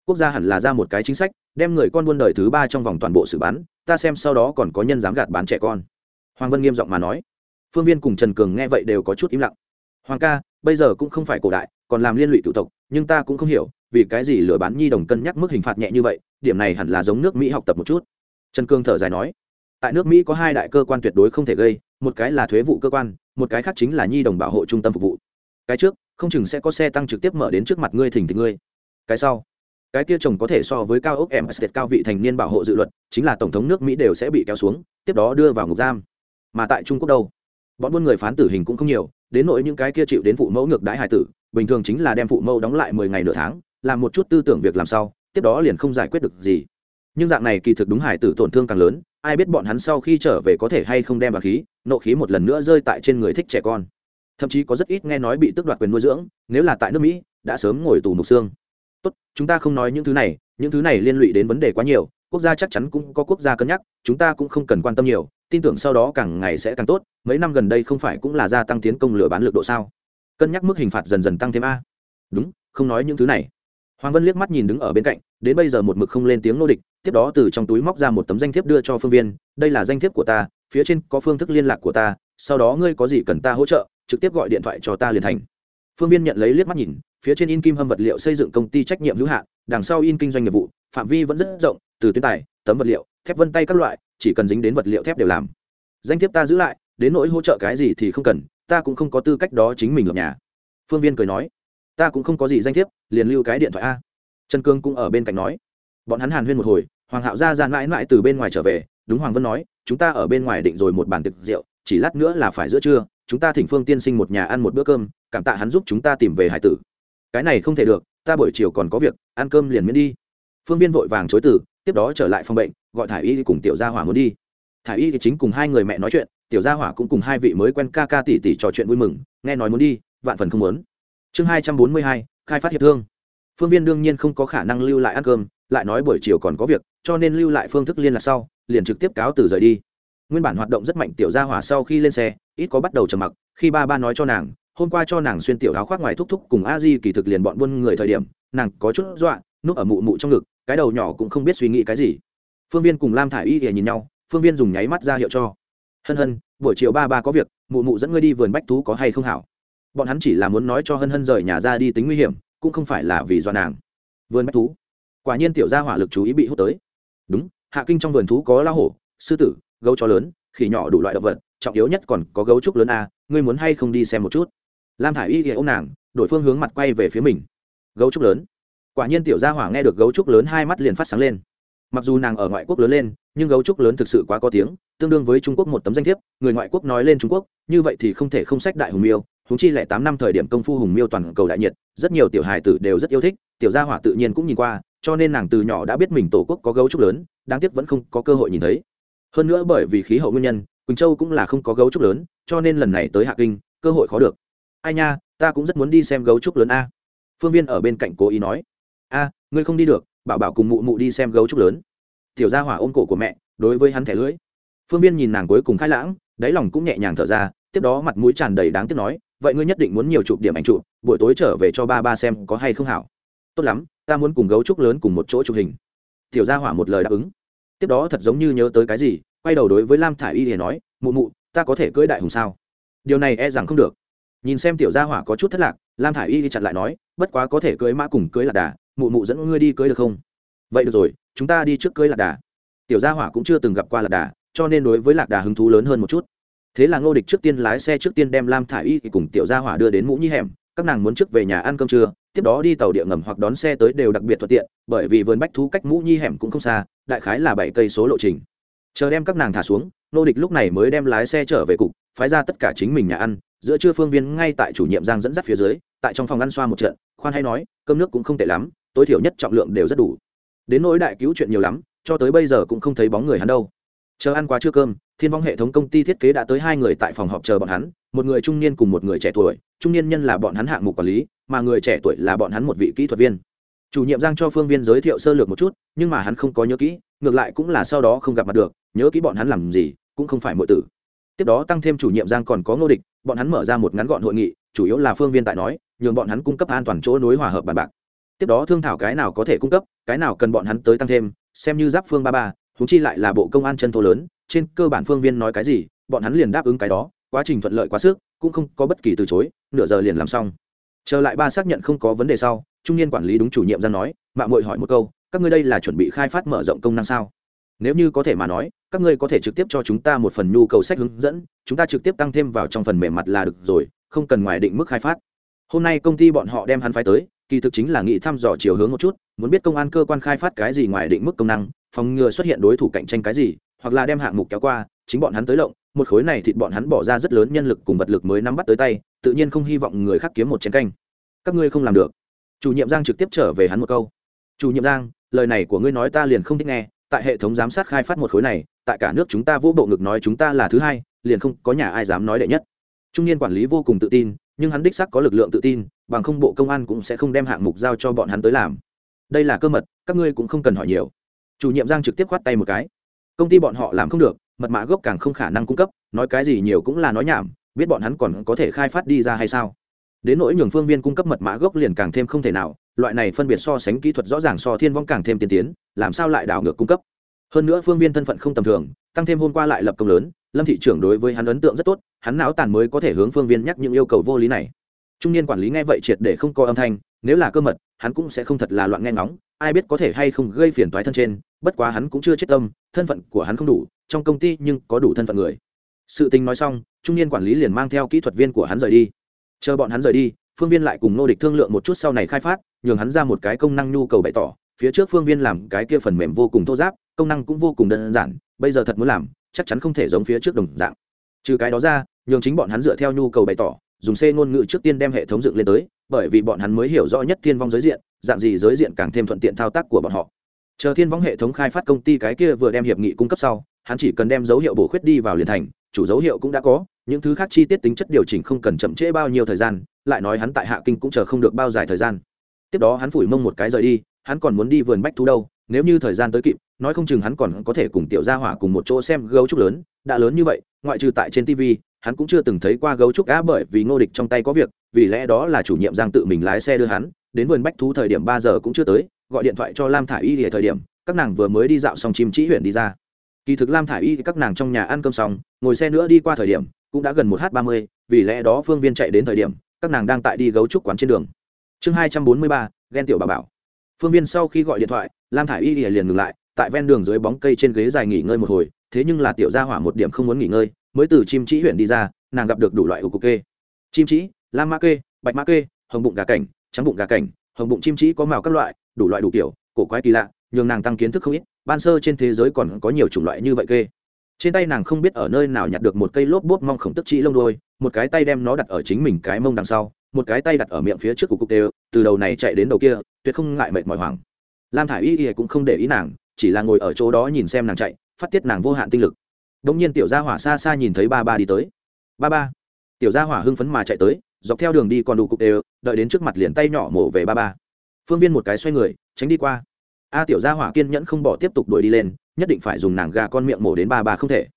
Quốc gia hẳn là ra một cái chính sách, đem người con buôn đời thứ ba trong vòng toàn bộ xử bán ta xem sau đó còn có nhân dám gạt bán trẻ con. Hoàng vân nghiêm giọng mà nói. Phương viên cùng trần cường nghe vậy đều có chút im lặng. Hoàng ca, bây giờ cũng không phải cổ đại còn làm liên lụy cựu tộc, nhưng ta cũng không hiểu, vì cái gì lừa bán nhi đồng cân nhắc mức hình phạt nhẹ như vậy, điểm này hẳn là giống nước mỹ học tập một chút. Trần cương thở dài nói. Tại nước mỹ có hai đại cơ quan tuyệt đối không thể gây, một cái là thuế vụ cơ quan, một cái khác chính là nhi đồng bảo hộ trung tâm phục vụ. Cái trước, không chừng sẽ có xe tăng trực tiếp mở đến trước mặt ngươi thỉnh thỉnh ngươi. Cái sau, cái kia chồng có thể so với cao ốc em estate cao vị thành niên bảo hộ dự luật, chính là tổng thống nước mỹ đều sẽ bị kéo xuống, tiếp đó đưa vào ngục giam. Mà tại trung quốc đâu? Bọn buôn người phán tử hình cũng không nhiều đến nỗi những cái kia chịu đến phụ mẫu ngược đãi hải tử, bình thường chính là đem phụ mẫu đóng lại mười ngày nửa tháng, làm một chút tư tưởng việc làm sau, tiếp đó liền không giải quyết được gì. Nhưng dạng này kỳ thực đúng hải tử tổn thương càng lớn, ai biết bọn hắn sau khi trở về có thể hay không đem vào khí, nộ khí một lần nữa rơi tại trên người thích trẻ con. Thậm chí có rất ít nghe nói bị tước đoạt quyền nuôi dưỡng, nếu là tại nước mỹ, đã sớm ngồi tù mục xương. Tốt, chúng ta không nói những thứ này, những thứ này liên lụy đến vấn đề quá nhiều quốc gia chắc chắn cũng có quốc gia cân nhắc, chúng ta cũng không cần quan tâm nhiều, tin tưởng sau đó càng ngày sẽ càng tốt, mấy năm gần đây không phải cũng là gia tăng tiến công lửa bán lực độ sao? Cân nhắc mức hình phạt dần dần tăng thêm a. Đúng, không nói những thứ này. Hoàng vân liếc mắt nhìn đứng ở bên cạnh, đến bây giờ một mực không lên tiếng nô địch, tiếp đó từ trong túi móc ra một tấm danh thiếp đưa cho phương viên, đây là danh thiếp của ta, phía trên có phương thức liên lạc của ta, sau đó ngươi có gì cần ta hỗ trợ, trực tiếp gọi điện thoại cho ta liền thành phương viên nhận lấy liếc mắt nhìn, phía trên in kim hâm vật liệu xây dựng công ty trách nhiệm hữu hạn, đằng sau in kinh doanh nghiệp vụ, phạm vi vẫn rất rộng, từ tuyến tài, tấm vật liệu, thép vân tay các loại, chỉ cần dính đến vật liệu thép đều làm. Danh thiếp ta giữ lại, đến nỗi hỗ trợ cái gì thì không cần, ta cũng không có tư cách đó chính mình lập nhà. Phương viên cười nói, ta cũng không có gì danh thiếp, liền lưu cái điện thoại a. Trần cương cũng ở bên cạnh nói, bọn hắn hàn huyên một hồi, hoàng hạo ra ra mãi mãi từ bên ngoài trở về, đúng hoàng vân nói, chúng ta ở bên ngoài định rồi một bàn tiệc rượu, chỉ lát nữa là phải giữa trưa chúng ta thỉnh phương tiên sinh một nhà ăn một bữa cơm, cảm tạ hắn giúp chúng ta tìm về hải tử. Cái này không thể được, ta buổi chiều còn có việc, ăn cơm liền miễn đi. Phương viên vội vàng chối từ, tiếp đó trở lại phòng bệnh, gọi thả y cùng tiểu gia hỏa muốn đi. Thả y thì chính cùng hai người mẹ nói chuyện, tiểu gia hỏa cũng cùng hai vị mới quen ca ca tỷ tỷ trò chuyện vui mừng, nghe nói muốn đi, vạn phần không muốn. Chương hai trăm bốn mươi hai, khai phát hiệp thương. Phương viên đương nhiên không có khả năng lưu lại ăn cơm, lại nói buổi chiều còn có việc, cho nên lưu lại phương thức liên lạc sau, liền trực tiếp cáo từ rời đi nguyên bản hoạt động rất mạnh tiểu gia hỏa sau khi lên xe, ít có bắt đầu trầm mặc, khi ba ba nói cho nàng, hôm qua cho nàng xuyên tiểu áo khoác ngoài thúc thúc cùng a di kỳ thực liền bọn buôn người thời điểm, nàng có chút dọa, núp ở mụ mụ trong ngực, cái đầu nhỏ cũng không biết suy nghĩ cái gì. Phương viên cùng lam thả i y thì nhìn nhau, phương viên dùng nháy mắt ra hiệu cho. Hân hân, buổi chiều ba ba có việc, mụ mụ dẫn ngươi đi vườn bách thú có hay không hảo? Bọn hắn chỉ là muốn nói cho hân hân rời nhà ra đi tính nguy hiểm, cũng không phải là vì do nàng. Vườn bách thú? Quả nhiên tiểu gia hỏa lực chú ý bị hút tới. Đúng, hạ kinh trong vườn thú có lao hổ, sư tử gấu chó lớn, khỉ nhỏ đủ loại động vật, trọng yếu nhất còn có gấu trúc lớn a, ngươi muốn hay không đi xem một chút? Lam thả i y ghệ ô nàng, đổi phương hướng mặt quay về phía mình. Gấu trúc lớn. Quả nhiên tiểu gia hỏa nghe được gấu trúc lớn hai mắt liền phát sáng lên. Mặc dù nàng ở ngoại quốc lớn lên, nhưng gấu trúc lớn thực sự quá có tiếng, tương đương với trung quốc một tấm danh thiếp, người ngoại quốc nói lên trung quốc, như vậy thì không thể không sách đại hùng miêu húng chi lẻ tám năm thời điểm công phu hùng miêu toàn cầu đại nhiệt, rất nhiều tiểu hài tử đều rất yêu thích, tiểu gia hỏa tự nhiên cũng nhìn qua, cho nên nàng từ nhỏ đã biết mình tổ quốc có gấu trúc lớn, đáng tiếc vẫn không có cơ hội nhìn thấy hơn nữa bởi vì khí hậu nguyên nhân, quỳnh châu cũng là không có gấu trúc lớn, cho nên lần này tới hạ kinh, cơ hội khó được. Ai nha, ta cũng rất muốn đi xem gấu trúc lớn a. Phương viên ở bên cạnh cố ý nói. A, ngươi không đi được, bảo bảo cùng mụ mụ đi xem gấu trúc lớn. Tiểu gia hỏa ôm cổ của mẹ, đối với hắn thẻ lưỡi. Phương viên nhìn nàng cuối cùng khai lãng, đáy lòng cũng nhẹ nhàng thở ra, tiếp đó mặt mũi tràn đầy đáng tiếc nói, vậy ngươi nhất định muốn nhiều chụp điểm ảnh chụp, buổi tối trở về cho ba ba xem có hay không hảo. Tốt lắm, ta muốn cùng gấu trúc lớn cùng một chỗ chụp hình. Tiểu gia hỏa một lời đáp ứng tiếp đó thật giống như nhớ tới cái gì, quay đầu đối với lam thả i y thì nói, mụ mụ, ta có thể cưỡi đại hùng sao? Điều này e rằng không được. Nhìn xem tiểu gia hỏa có chút thất lạc, lam thả i y thì chặn lại nói, bất quá có thể cưỡi mã cùng cưỡi lạc đà, mụ mụ dẫn ngươi đi cưỡi được không? Vậy được rồi, chúng ta đi trước cưỡi lạc đà. Tiểu gia hỏa cũng chưa từng gặp qua lạc đà, cho nên đối với lạc đà hứng thú lớn hơn một chút. Thế là ngô địch trước tiên lái xe trước tiên đem lam thả i y cùng tiểu gia hỏa đưa đến mũ nhi hẻm các nàng muốn trước về nhà ăn cơm trưa, tiếp đó đi tàu địa ngầm hoặc đón xe tới đều đặc biệt thuận tiện, bởi vì vườn bách thú cách mũ nhi hẻm cũng không xa, đại khái là bảy cây số lộ trình. Chờ đem các nàng thả xuống, nô địch lúc này mới đem lái xe trở về cục, phái ra tất cả chính mình nhà ăn, giữa trưa phương viên ngay tại chủ nhiệm giang dẫn dắt phía dưới, tại trong phòng ăn xoa một trận, khoan hay nói, cơm nước cũng không tệ lắm, tối thiểu nhất trọng lượng đều rất đủ. Đến nỗi đại cứu chuyện nhiều lắm, cho tới bây giờ cũng không thấy bóng người hắn đâu. Chờ ăn qua trưa cơm, thiên vong hệ thống công ty thiết kế đã tới hai người tại phòng họp chờ bọn hắn một người trung niên cùng một người trẻ tuổi, trung niên nhân là bọn hắn hạng mục quản lý, mà người trẻ tuổi là bọn hắn một vị kỹ thuật viên. Chủ nhiệm giang cho phương viên giới thiệu sơ lược một chút, nhưng mà hắn không có nhớ kỹ, ngược lại cũng là sau đó không gặp mặt được, nhớ kỹ bọn hắn làm gì, cũng không phải mọi tử. Tiếp đó tăng thêm chủ nhiệm giang còn có ngô địch, bọn hắn mở ra một ngắn gọn hội nghị, chủ yếu là phương viên tại nói, nhường bọn hắn cung cấp an toàn chỗ nối hòa hợp bàn bạc. Tiếp đó thương thảo cái nào có thể cung cấp, cái nào cần bọn hắn tới tăng thêm, xem như giáp phương ba ba thú chi lại là bộ công an chân thô lớn, trên cơ bản phương viên nói cái gì, bọn hắn liền đáp ứng cái đó quá trình thuận lợi quá sức, cũng không có bất kỳ từ chối, nửa giờ liền làm xong. Trở lại ba xác nhận không có vấn đề sau, trung niên quản lý đúng chủ nhiệm ra nói mạng mội hỏi một câu, các ngươi đây là chuẩn bị khai phát mở rộng công năng sao? Nếu như có thể mà nói, các ngươi có thể trực tiếp cho chúng ta một phần nhu cầu sách hướng dẫn, chúng ta trực tiếp tăng thêm vào trong phần mềm mặt là được rồi, không cần ngoài định mức khai phát. Hôm nay công ty bọn họ đem hắn phái tới, kỳ thực chính là nghĩ thăm dò chiều hướng một chút, muốn biết công an cơ quan khai phát cái gì ngoài định mức công năng, phòng ngừa xuất hiện đối thủ cạnh tranh cái gì, hoặc là đem hạng mục kéo qua, chính bọn hắn tới lộng một khối này thịt bọn hắn bỏ ra rất lớn nhân lực cùng vật lực mới nắm bắt tới tay, tự nhiên không hy vọng người khác kiếm một chén canh. Các ngươi không làm được. Chủ nhiệm giang trực tiếp trở về hắn một câu. Chủ nhiệm giang, lời này của ngươi nói ta liền không thích nghe, tại hệ thống giám sát khai phát một khối này, tại cả nước chúng ta vô bộ ngực nói chúng ta là thứ hai, liền không có nhà ai dám nói đệ nhất. Trung niên quản lý vô cùng tự tin, nhưng hắn đích sắc có lực lượng tự tin, bằng không bộ công an cũng sẽ không đem hạng mục giao cho bọn hắn tới làm. Đây là cơ mật, các ngươi cũng không cần hỏi nhiều. Chủ nhiệm giang trực tiếp khoát tay một cái. Công ty bọn họ làm không được mật mã gốc càng không khả năng cung cấp, nói cái gì nhiều cũng là nói nhảm, biết bọn hắn còn có thể khai phát đi ra hay sao? Đến nỗi nhường phương viên cung cấp mật mã gốc liền càng thêm không thể nào, loại này phân biệt so sánh kỹ thuật rõ ràng so thiên vong càng thêm tiên tiến, làm sao lại đảo ngược cung cấp? Hơn nữa phương viên thân phận không tầm thường, tăng thêm hôm qua lại lập công lớn, lâm thị trưởng đối với hắn ấn tượng rất tốt, hắn não tàn mới có thể hướng phương viên nhắc những yêu cầu vô lý này. Trung niên quản lý nghe vậy triệt để không có âm thanh, nếu là cơ mật, hắn cũng sẽ không thật là loạn nghe ngóng, ai biết có thể hay không gây phiền toái thân trên, bất quá hắn cũng chưa chết tâm, thân phận của hắn không đủ trong công ty nhưng có đủ thân phận người. Sự tình nói xong, trung niên quản lý liền mang theo kỹ thuật viên của hắn rời đi. Chờ bọn hắn rời đi, phương viên lại cùng nô địch thương lượng một chút sau này khai phát, nhường hắn ra một cái công năng nhu cầu bày tỏ. Phía trước phương viên làm cái kia phần mềm vô cùng thô giáp, công năng cũng vô cùng đơn giản, bây giờ thật muốn làm, chắc chắn không thể giống phía trước đồng dạng. Trừ cái đó ra, nhường chính bọn hắn dựa theo nhu cầu bày tỏ, dùng c ngôn ngữ trước tiên đem hệ thống dựng lên tới, bởi vì bọn hắn mới hiểu rõ nhất thiên vong giới diện, dạng gì giới diện càng thêm thuận tiện thao tác của bọn họ. Chờ thiên vong hệ thống khai phát công ty cái kia vừa đem hiệp nghị cung cấp sau hắn chỉ cần đem dấu hiệu bổ khuyết đi vào liền thành, chủ dấu hiệu cũng đã có, những thứ khác chi tiết tính chất điều chỉnh không cần chậm trễ bao nhiêu thời gian, lại nói hắn tại hạ kinh cũng chờ không được bao dài thời gian. Tiếp đó hắn phủi mông một cái rời đi, hắn còn muốn đi vườn bách thú đâu, nếu như thời gian tới kịp, nói không chừng hắn còn có thể cùng tiểu gia hỏa cùng một chỗ xem gấu trúc lớn, đã lớn như vậy, ngoại trừ tại trên tv hắn cũng chưa từng thấy qua gấu trúc á bởi vì ngô địch trong tay có việc, vì lẽ đó là chủ nhiệm giang tự mình lái xe đưa hắn, đến vườn bách thú thời điểm ba giờ cũng chưa tới, gọi điện thoại cho lam thả i y thì thời điểm, các nàng vừa mới đi dạo xong chim trĩ huyện đi ra kỳ thực lam thả i y các nàng trong nhà ăn cơm xong, ngồi xe nữa đi qua thời điểm, cũng đã gần một h ba mươi, vì lẽ đó phương viên chạy đến thời điểm, các nàng đang tại đi gấu trúc quán trên đường. Chương hai trăm bốn mươi ba, ghen tiểu bà bảo. Phương viên sau khi gọi điện thoại, lam thả i y liền ngừng lại, tại ven đường dưới bóng cây trên ghế dài nghỉ ngơi một hồi, thế nhưng là tiểu gia hỏa một điểm không muốn nghỉ ngơi, mới từ chim trĩ huyện đi ra, nàng gặp được đủ loại ủ cục kê. Chim trĩ lam ma kê, bạch ma kê, hồng bụng gà cảnh, trắng bụng gà cảnh, hồng bụng chim trĩ có màu các loại, đủ loại đủ kiểu, cổ quái kỳ lạ nhường nàng tăng kiến thức không ít, ban sơ trên thế giới còn có nhiều chủng loại như vậy kê. Trên tay nàng không biết ở nơi nào nhặt được một cây lốp bốt mong khổng tức trĩ lông đôi một cái tay đem nó đặt ở chính mình cái mông đằng sau, một cái tay đặt ở miệng phía trước của cục đều, từ đầu này chạy đến đầu kia, tuyệt không ngại mệt mỏi hoảng. Lam thả i y y cũng không để ý nàng, chỉ là ngồi ở chỗ đó nhìn xem nàng chạy, phát tiết nàng vô hạn tinh lực. Đ ỗ n g nhiên tiểu gia hỏa xa xa nhìn thấy ba ba đi tới. Ba ba. Tiểu gia hỏa hưng phấn mà chạy tới, dọc theo đường đi còn đủ cục đều, đợi đến trước mặt liền tay nhỏ mổ về ba ba. Phương viên một cái xoay người, tránh đi qua a tiểu gia hỏa kiên nhẫn không bỏ tiếp tục đuổi đi lên, nhất định phải dùng nàng gà con miệng mổ đến ba ba không thể.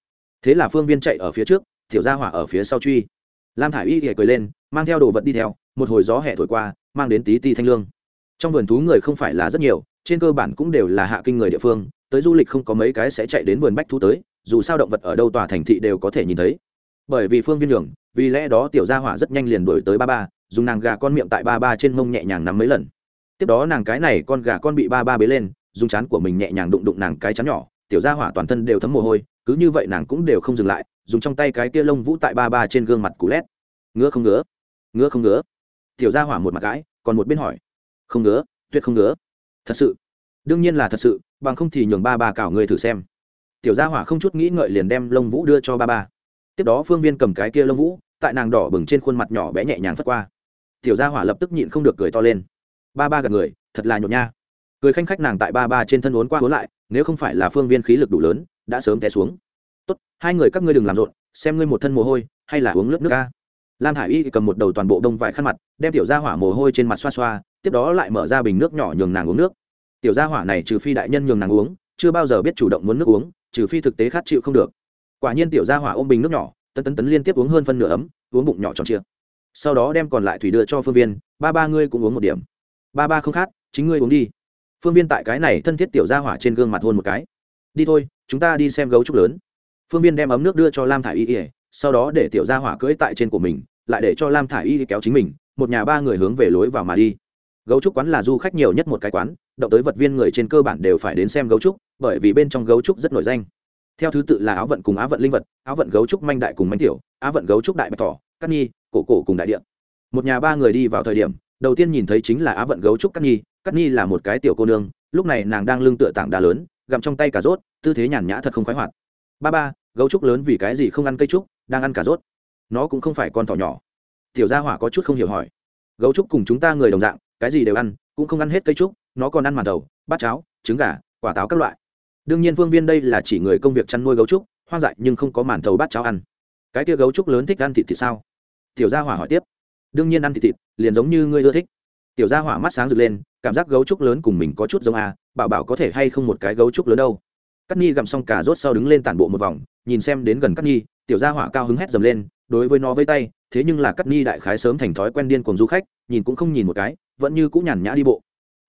Thế là phương viên chạy ở phía trước, tiểu gia hỏa ở phía sau truy. Lam thả i y ghề cười lên, mang theo đồ vật đi theo, một hồi gió hẹ thổi qua, mang đến tí ti thanh lương. Trong vườn thú người không phải là rất nhiều, trên cơ bản cũng đều là hạ kinh người địa phương, tới du lịch không có mấy cái sẽ chạy đến vườn bách thú tới, dù sao động vật ở đâu tòa thành thị đều có thể nhìn thấy. Bởi vì phương viên đường vì lẽ đó tiểu gia hỏa rất nhanh liền đổi tới ba ba, dùng nàng gà con miệng tại ba ba trên mông nhẹ nhàng nắm mấy lần tiếp đó nàng cái này con gà con bị ba ba bế lên, dùng chán của mình nhẹ nhàng đụng đụng nàng cái chán nhỏ, tiểu gia hỏa toàn thân đều thấm mồ hôi, cứ như vậy nàng cũng đều không dừng lại, dùng trong tay cái kia lông vũ tại ba ba trên gương mặt cú lét. Ngứa không ngứa? Ngứa không ngứa? Tiểu gia hỏa một mặt gãi, còn một bên hỏi. Không ngứa, tuyệt không ngứa. Thật sự. Đương nhiên là thật sự, bằng không thì nhường ba ba cào người thử xem. Tiểu gia hỏa không chút nghĩ ngợi liền đem lông vũ đưa cho ba ba. Tiếp đó phương viên cầm cái kia lông vũ, tại nàng đỏ bừng trên khuôn mặt nhỏ bé nhẹ nhàng phất qua. Tiểu gia hỏa lập tức nhịn không được cười to lên ba ba gặp người, thật là nhột nha. Cười khanh khách nàng tại ba ba trên thân uốn qua uốn lại, nếu không phải là phương viên khí lực đủ lớn, đã sớm té xuống. Tốt, hai người các ngươi đừng làm rộn, xem ngươi một thân mồ hôi, hay là uống lớp nước ca. Lam hải y cầm một đầu toàn bộ đông vải khăn mặt, đem tiểu gia hỏa mồ hôi trên mặt xoa xoa, tiếp đó lại mở ra bình nước nhỏ nhường nàng uống nước. Tiểu gia hỏa này trừ phi đại nhân nhường nàng uống, chưa bao giờ biết chủ động muốn nước uống, trừ phi thực tế khát chịu không được. Quả nhiên tiểu gia hỏa ôm bình nước nhỏ, tấn tấn tấn liên tiếp uống hơn phân nửa ấm, uống bụng nhỏ tròn chia sau đó đem còn lại thủy đưa cho phương viên, ba ba ngươi cũng uống một điểm ba ba không khát chính ngươi uống đi. Phương viên tại cái này thân thiết tiểu gia hỏa trên gương mặt hôn một cái. Đi thôi, chúng ta đi xem gấu trúc lớn. Phương viên đem ấm nước đưa cho lam thả i y ỉa sau đó để tiểu gia hỏa cưỡi tại trên của mình, lại để cho lam thả i y kéo chính mình, một nhà ba người hướng về lối vào mà đi. Gấu trúc quán là du khách nhiều nhất một cái quán, động tới vật viên người trên cơ bản đều phải đến xem gấu trúc, bởi vì bên trong gấu trúc rất nổi danh. Theo thứ tự là áo vận cùng á vận linh vật, áo vận gấu trúc manh đại cùng manh tiểu á vận gấu trúc đại bạch tỏ cắt nhi cổ cổ cùng đại điện một nhà ba người đi vào thời điểm đầu tiên nhìn thấy chính là á vận gấu trúc cắt nhi cắt nhi là một cái tiểu cô nương, lúc này nàng đang lưng tựa tảng đá lớn, gặm trong tay cà rốt, tư thế nhàn nhã thật không khoái hoạt. Ba ba, gấu trúc lớn vì cái gì không ăn cây trúc, đang ăn cà rốt? Nó cũng không phải con thỏ nhỏ. Tiểu gia hỏa có chút không hiểu hỏi. Gấu trúc cùng chúng ta người đồng dạng, cái gì đều ăn, cũng không ăn hết cây trúc, nó còn ăn màn đầu, bát cháo, trứng gà, quả táo các loại. Đương nhiên phương viên đây là chỉ người công việc chăn nuôi gấu trúc, hoang dại nhưng không có màn thầu bát cháo ăn. Cái kia gấu trúc lớn thích ăn thịt thì sao? Tiểu gia hỏa hỏi tiếp đương nhiên ăn thịt thịt, liền giống như ngươi ưa thích. Tiểu gia hỏa mắt sáng rực lên, cảm giác gấu trúc lớn cùng mình có chút giống à bảo bảo có thể hay không một cái gấu trúc lớn đâu. Cắt nhi gặm xong cả rốt sau đứng lên tản bộ một vòng, nhìn xem đến gần cắt nhi, tiểu gia hỏa cao hứng hét dầm lên, đối với nó với tay, thế nhưng là cắt nhi đại khái sớm thành thói quen điên cùng du khách, nhìn cũng không nhìn một cái, vẫn như cũng nhàn nhã đi bộ.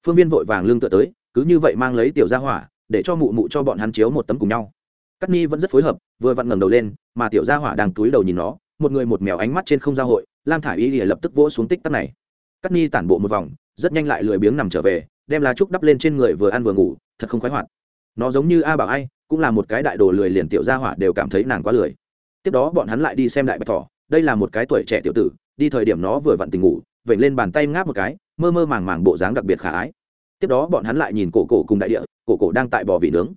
Phương viên vội vàng lương tựa tới, cứ như vậy mang lấy tiểu gia hỏa, để cho mụ mụ cho bọn hắn chiếu một tấm cùng nhau. Cắt nhi vẫn rất phối hợp, vừa vặn ngẩng đầu lên, mà tiểu gia hỏa đang túi đầu nhìn nó, một người một mèo ánh mắt trên không giao hội lam thả i y lập tức vỗ xuống tích tắc này. Cắt ni tản bộ một vòng, rất nhanh lại lười biếng nằm trở về, đem lá trúc đắp lên trên người vừa ăn vừa ngủ, thật không khoái hoạt. Nó giống như a bảo ai, cũng là một cái đại đồ lười liền tiểu gia hỏa đều cảm thấy nàng quá lười. Tiếp đó bọn hắn lại đi xem đại bạch thỏ, đây là một cái tuổi trẻ tiểu tử, đi thời điểm nó vừa vặn tình ngủ, vểnh lên bàn tay ngáp một cái, mơ mơ màng màng bộ dáng đặc biệt khả ái. Tiếp đó bọn hắn lại nhìn cổ cổ cùng đại địa, cổ cổ đang tại bò vị nướng.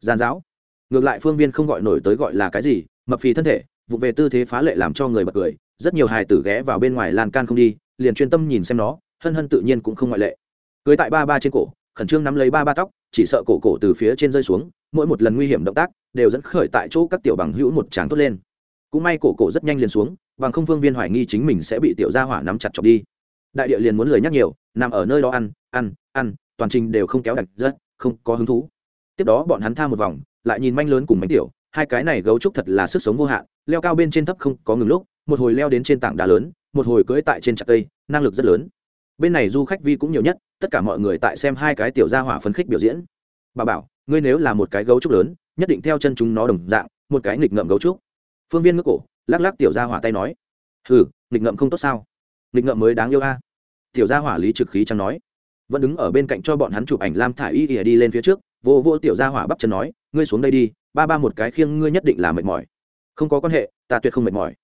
Gian giáo. Ngược lại phương viên không gọi nổi tới gọi là cái gì, mập phì thân thể, vụ về tư thế phá lệ làm cho người bật cười rất nhiều hài tử ghé vào bên ngoài lan can không đi, liền chuyên tâm nhìn xem nó, hân hân tự nhiên cũng không ngoại lệ. Cưới tại ba ba trên cổ, khẩn trương nắm lấy ba ba tóc, chỉ sợ cổ cổ từ phía trên rơi xuống, mỗi một lần nguy hiểm động tác, đều dẫn khởi tại chỗ các tiểu bằng hữu một tràng tốt lên. Cũng may cổ cổ rất nhanh liền xuống, bằng không phương viên hoài nghi chính mình sẽ bị tiểu gia hỏa nắm chặt chọc đi. Đại địa liền muốn lời nhắc nhiều, nằm ở nơi đó ăn ăn ăn, toàn trình đều không kéo đặt rất, không có hứng thú. Tiếp đó bọn hắn tha một vòng, lại nhìn manh lớn cùng mánh tiểu, hai cái này gấu trúc thật là sức sống vô hạn, leo cao bên trên thấp không có ngừng lúc một hồi leo đến trên tảng đá lớn, một hồi cưỡi tại trên chặt cây, năng lực rất lớn. Bên này du khách vi cũng nhiều nhất, tất cả mọi người tại xem hai cái tiểu gia hỏa phấn khích biểu diễn. Bà bảo, ngươi nếu là một cái gấu trúc lớn, nhất định theo chân chúng nó đồng dạng, một cái nghịch ngợm gấu trúc. Phương viên ngước cổ, lắc lắc tiểu gia hỏa tay nói, hừ, nghịch ngợm không tốt sao? Nghịch ngợm mới đáng yêu a. Tiểu gia hỏa lý trực khí chẳng nói, vẫn đứng ở bên cạnh cho bọn hắn chụp ảnh lam thả y ỉa đi lên phía trước. Vô vô tiểu gia hỏa bắp chân nói, ngươi xuống đây đi, ba ba một cái khiêng ngươi nhất định là mệt mỏi. Không có quan hệ, ta tuyệt không mệt mỏi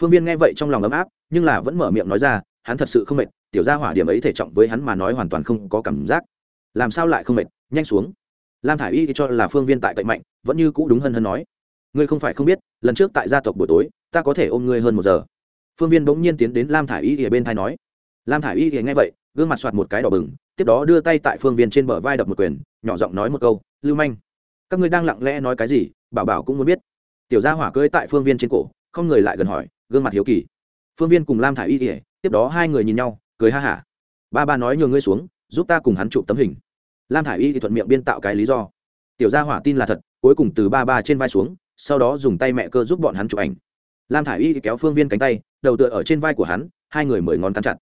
phương viên nghe vậy trong lòng ấm áp, nhưng là vẫn mở miệng nói ra, hắn thật sự không mệt, tiểu gia hỏa điểm ấy thể trọng với hắn mà nói hoàn toàn không có cảm giác. Làm sao lại không mệt, nhanh xuống. Lam thả i y cho là phương viên tại cậy mạnh, vẫn như cũ đúng hơn hơn nói. Ngươi không phải không biết, lần trước tại gia tộc buổi tối, ta có thể ôm ngươi hơn một giờ. Phương viên bỗng nhiên tiến đến lam thả i y ở bên thai nói. Lam thả i y thì nghe vậy, gương mặt soạt một cái đỏ bừng, tiếp đó đưa tay tại phương viên trên bờ vai đập một quyền, nhỏ giọng nói một câu, lưu manh, các ngươi đang lặng lẽ nói cái gì, bảo bảo cũng muốn biết. Tiểu gia hỏa cưỡi tại phương viên trên cổ, không người lại gần hỏi gương mặt hiếu kỳ. Phương viên cùng lam thả i y ỉa tiếp đó hai người nhìn nhau, cười ha hả. Ba ba nói nhường ngươi xuống, giúp ta cùng hắn chụp tấm hình. Lam thả i y thì thuận miệng biên tạo cái lý do. Tiểu gia hỏa tin là thật, cuối cùng từ ba ba trên vai xuống, sau đó dùng tay mẹ cơ giúp bọn hắn chụp ảnh. Lam thả i y kéo phương viên cánh tay, đầu tựa ở trên vai của hắn, hai người mười ngón cắn chặt.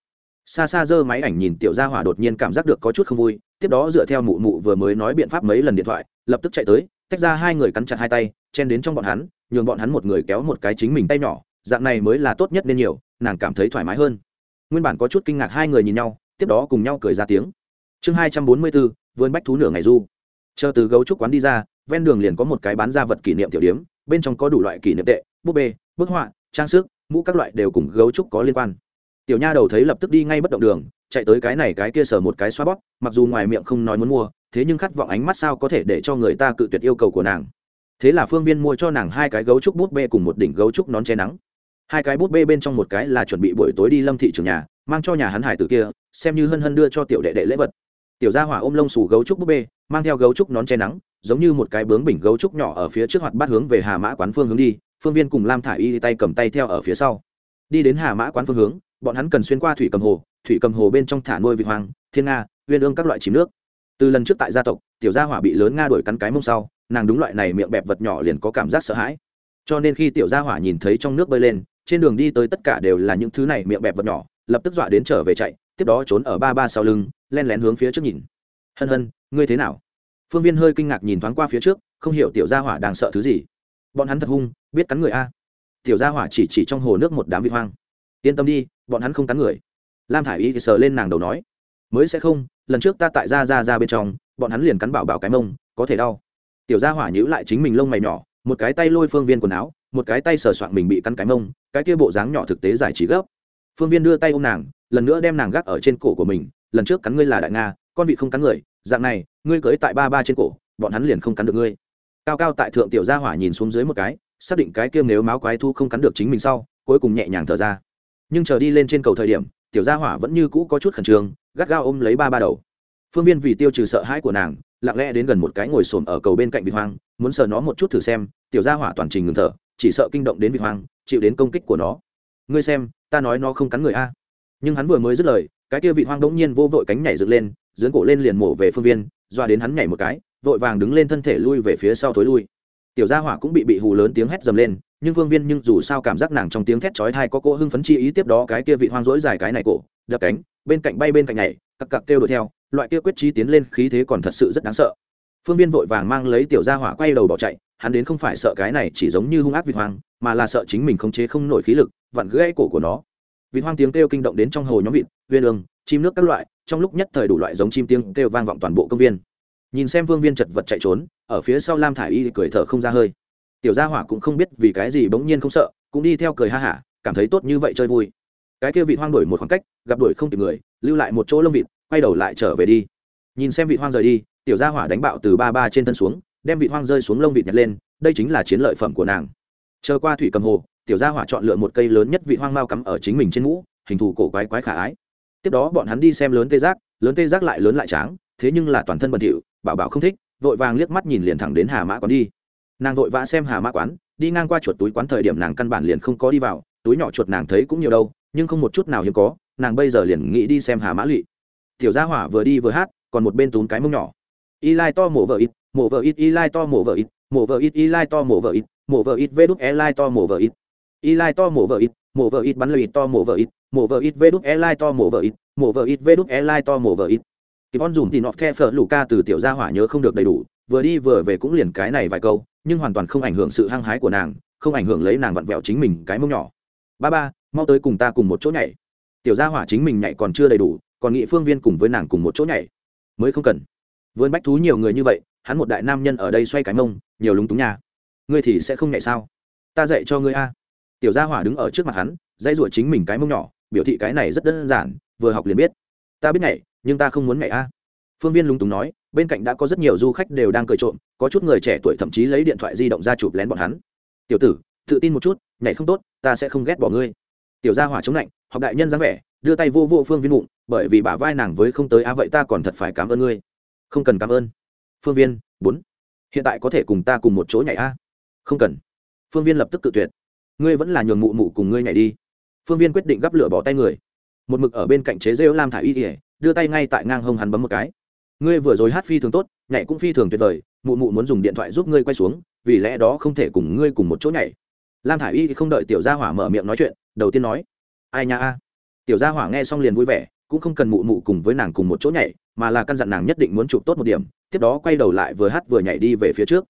Xa xa giơ máy ảnh nhìn tiểu gia hỏa đột nhiên cảm giác được có chút không vui, tiếp đó dựa theo mụ mụ vừa mới nói biện pháp mấy lần điện thoại, lập tức chạy tới, tách ra hai người cắn chặt hai tay, chen đến trong bọn hắn, nhường bọn hắn một người kéo một cái chính mình tay nhỏ dạng này mới là tốt nhất nên nhiều, nàng cảm thấy thoải mái hơn. Nguyên bản có chút kinh ngạc hai người nhìn nhau, tiếp đó cùng nhau cười ra tiếng. Chương hai trăm bốn mươi bốn, vườn bách thú nửa ngày du. Chờ từ gấu trúc quán đi ra, ven đường liền có một cái bán ra vật kỷ niệm tiểu điếm, bên trong có đủ loại kỷ niệm tệ, búp bê, bức họa, trang sức, mũ các loại đều cùng gấu trúc có liên quan. Tiểu nha đầu thấy lập tức đi ngay bất động đường, chạy tới cái này cái kia sờ một cái xoa bóp, mặc dù ngoài miệng không nói muốn mua, thế nhưng khát vọng ánh mắt sao có thể để cho người ta cự tuyệt yêu cầu của nàng. Thế là phương viên mua cho nàng hai cái gấu trúc bút bê cùng một đỉnh gấu trúc nón che nắng hai cái bút bê bên trong một cái là chuẩn bị buổi tối đi lâm thị trường nhà, mang cho nhà hắn hải tử kia, xem như hân hân đưa cho tiểu đệ đệ lễ vật. Tiểu gia hỏa ôm lông xù gấu trúc bút bê, mang theo gấu trúc nón che nắng, giống như một cái bướng bình gấu trúc nhỏ ở phía trước hoạt bát hướng về hà mã quán phương hướng đi, phương viên cùng lam thả y tay cầm tay theo ở phía sau. Đi đến hà mã quán phương hướng, bọn hắn cần xuyên qua thủy cầm hồ, thủy cầm hồ bên trong thả nuôi vị hoàng thiên nga, uyên ương các loại chìm nước. Từ lần trước tại gia tộc, tiểu gia hỏa bị lớn nga đuổi cắn cái mông sau, nàng đúng loại này miệng bẹp vật nhỏ liền có cảm giác sợ hãi. Cho nên khi tiểu gia hỏa nhìn thấy trong nước bơi lên trên đường đi tới tất cả đều là những thứ này miệng bẹp vật nhỏ, lập tức dọa đến trở về chạy, tiếp đó trốn ở ba ba sau lưng, len lén hướng phía trước nhìn. Hân hân, ngươi thế nào? Phương viên hơi kinh ngạc nhìn thoáng qua phía trước, không hiểu tiểu gia hỏa đang sợ thứ gì. Bọn hắn thật hung, biết cắn người a. Tiểu gia hỏa chỉ chỉ trong hồ nước một đám vịt hoang. Yên tâm đi, bọn hắn không cắn người. Lam thả i y sờ lên nàng đầu nói. Mới sẽ không, lần trước ta tại ra ra ra bên trong, bọn hắn liền cắn bảo bảo cái mông, có thể đau. Tiểu gia hỏa nhữ lại chính mình lông mày nhỏ, một cái tay lôi phương viên quần áo một cái tay sờ soạn mình bị cắn cái mông, cái kia bộ dáng nhỏ thực tế giải trí gấp. Phương viên đưa tay ôm nàng, lần nữa đem nàng gác ở trên cổ của mình, lần trước cắn ngươi là đại nga, con vị không cắn người, dạng này, ngươi cưới tại ba ba trên cổ, bọn hắn liền không cắn được ngươi. Cao cao tại thượng tiểu gia hỏa nhìn xuống dưới một cái, xác định cái kia nếu máu quái thu không cắn được chính mình sau, cuối cùng nhẹ nhàng thở ra. Nhưng chờ đi lên trên cầu thời điểm, tiểu gia hỏa vẫn như cũ có chút khẩn trương, gắt gao ôm lấy ba ba đầu. Phương viên vì tiêu trừ sợ hãi của nàng, lặng lẽ đến gần một cái ngồi xổm ở cầu bên cạnh vịt hoang, muốn sờ nó một chút thử xem, tiểu gia hỏa toàn trình ngừng thở chỉ sợ kinh động đến vịt hoang chịu đến công kích của nó. Ngươi xem, ta nói nó không cắn người a. Nhưng hắn vừa mới dứt lời, cái kia vịt hoang đống nhiên vô vội cánh nhảy dựng lên, dưỡng cổ lên liền mổ về phương viên, doa đến hắn nhảy một cái, vội vàng đứng lên thân thể lui về phía sau thối lui. Tiểu gia hỏa cũng bị bị hù lớn tiếng hét dầm lên, nhưng phương viên nhưng dù sao cảm giác nàng trong tiếng thét chói tai có cỗ hưng phấn chi ý tiếp đó cái kia vị hoang dỗi dài cái này cổ, đập cánh, bên cạnh bay bên cạnh nhảy, cặc cặc kêu đuổi theo, loại kia quyết chí tiến lên khí thế còn thật sự rất đáng sợ. Phương viên vội vàng mang lấy tiểu gia hỏa quay đầu bỏ chạy hắn đến không phải sợ cái này chỉ giống như hung ác vị hoang, mà là sợ chính mình không chế không nổi khí lực, vặn gãy cổ của nó. Vị hoang tiếng kêu kinh động đến trong hồ nhóm vịt, viên ương, chim nước các loại, trong lúc nhất thời đủ loại giống chim tiếng kêu vang vọng toàn bộ công viên. Nhìn xem vương viên chật vật chạy trốn, ở phía sau lam thả i y cười thở không ra hơi. Tiểu gia hỏa cũng không biết vì cái gì bỗng nhiên không sợ, cũng đi theo cười ha hả, cảm thấy tốt như vậy chơi vui. Cái kia vị hoang đổi một khoảng cách, gặp đuổi không kịp người, lưu lại một chỗ lông vịt, quay đầu lại trở về đi. Nhìn xem vị hoang rời đi, tiểu gia hỏa đánh bạo từ ba ba trên thân xuống đem vị hoang rơi xuống lông vịt nhặt lên, đây chính là chiến lợi phẩm của nàng. Chờ qua thủy cầm hồ, tiểu gia hỏa chọn lựa một cây lớn nhất vị hoang mao cắm ở chính mình trên mũ, hình thù cổ quái quái khả ái. Tiếp đó bọn hắn đi xem lớn tê giác, lớn tê giác lại lớn lại tráng, thế nhưng là toàn thân bẩn thỉu, bảo bảo không thích, vội vàng liếc mắt nhìn liền thẳng đến hà mã quán đi. Nàng vội vã xem hà mã quán, đi ngang qua chuột túi quán thời điểm nàng căn bản liền không có đi vào, túi nhỏ chuột nàng thấy cũng nhiều đâu, nhưng không một chút nào hiếm có, nàng bây giờ liền nghĩ đi xem hà mã lụy. Tiểu gia hỏa vừa đi vừa hát, còn một bên túm cái mông nhỏ. Y lai to mổ vợ ít mổ vợ ít y lai to mổ vợ ít mổ vợ ít y lai to mổ vợ ít mổ vợ ít vê đúc e lai to mổ vợ ít y lai to mổ vợ ít mổ vợ ít bắn lợi ít to mổ vợ ít mổ vợ ít vê đúc e lai to mổ vợ ít mổ vợ ít vê đúc e lai to mổ vợ ít thì con dùm thì nọt the phở lù ca từ tiểu gia hỏa nhớ không được đầy đủ vừa đi vừa về cũng liền cái này vài câu nhưng hoàn toàn không ảnh hưởng sự hăng hái của nàng không ảnh hưởng lấy nàng vặn vẹo chính mình cái mông nhỏ ba ba mau tới cùng ta cùng một chỗ nhảy tiểu gia hỏa chính mình nhảy còn chưa đầy đủ còn nghị phương viên cùng với nàng cùng một chỗ nhảy mới không cần vườn bách thú nhiều người như vậy hắn một đại nam nhân ở đây xoay cái mông, nhiều lúng túng nhà ngươi thì sẽ không nhảy sao? Ta dạy cho ngươi a. Tiểu gia hỏa đứng ở trước mặt hắn, dãy ruột chính mình cái mông nhỏ, biểu thị cái này rất đơn giản, vừa học liền biết. Ta biết nhảy, nhưng ta không muốn nhảy a. Phương viên lúng túng nói, bên cạnh đã có rất nhiều du khách đều đang cười trộm, có chút người trẻ tuổi thậm chí lấy điện thoại di động ra chụp lén bọn hắn. Tiểu tử, tự tin một chút, nhảy không tốt, ta sẽ không ghét bỏ ngươi. Tiểu gia hỏa chống lạnh, học đại nhân dáng vẻ, đưa tay vô vô phương viên bụng, bởi vì bả vai nàng với không tới a, vậy ta còn thật phải cảm ơn ngươi. Không cần cảm ơn phương viên, bốn. Hiện tại có thể cùng ta cùng một chỗ nhảy a? Không cần. Phương viên lập tức tự tuyệt. Ngươi vẫn là nhường mụ mụ cùng ngươi nhảy đi. Phương viên quyết định gắp lửa bỏ tay người. Một mực ở bên cạnh chế rêu lam thả y ỉa đưa tay ngay tại ngang hông hắn bấm một cái. Ngươi vừa rồi hát phi thường tốt, nhảy cũng phi thường tuyệt vời, mụ mụ muốn dùng điện thoại giúp ngươi quay xuống, vì lẽ đó không thể cùng ngươi cùng một chỗ nhảy. Lam thả i y không đợi tiểu gia hỏa mở miệng nói chuyện, đầu tiên nói, ai nha a? Tiểu gia hỏa nghe xong liền vui vẻ, cũng không cần mụ mụ cùng với nàng cùng một chỗ nhảy, mà là căn dặn nàng nhất định muốn chụp tốt một điểm tiếp đó quay đầu lại vừa hát vừa nhảy đi về phía trước.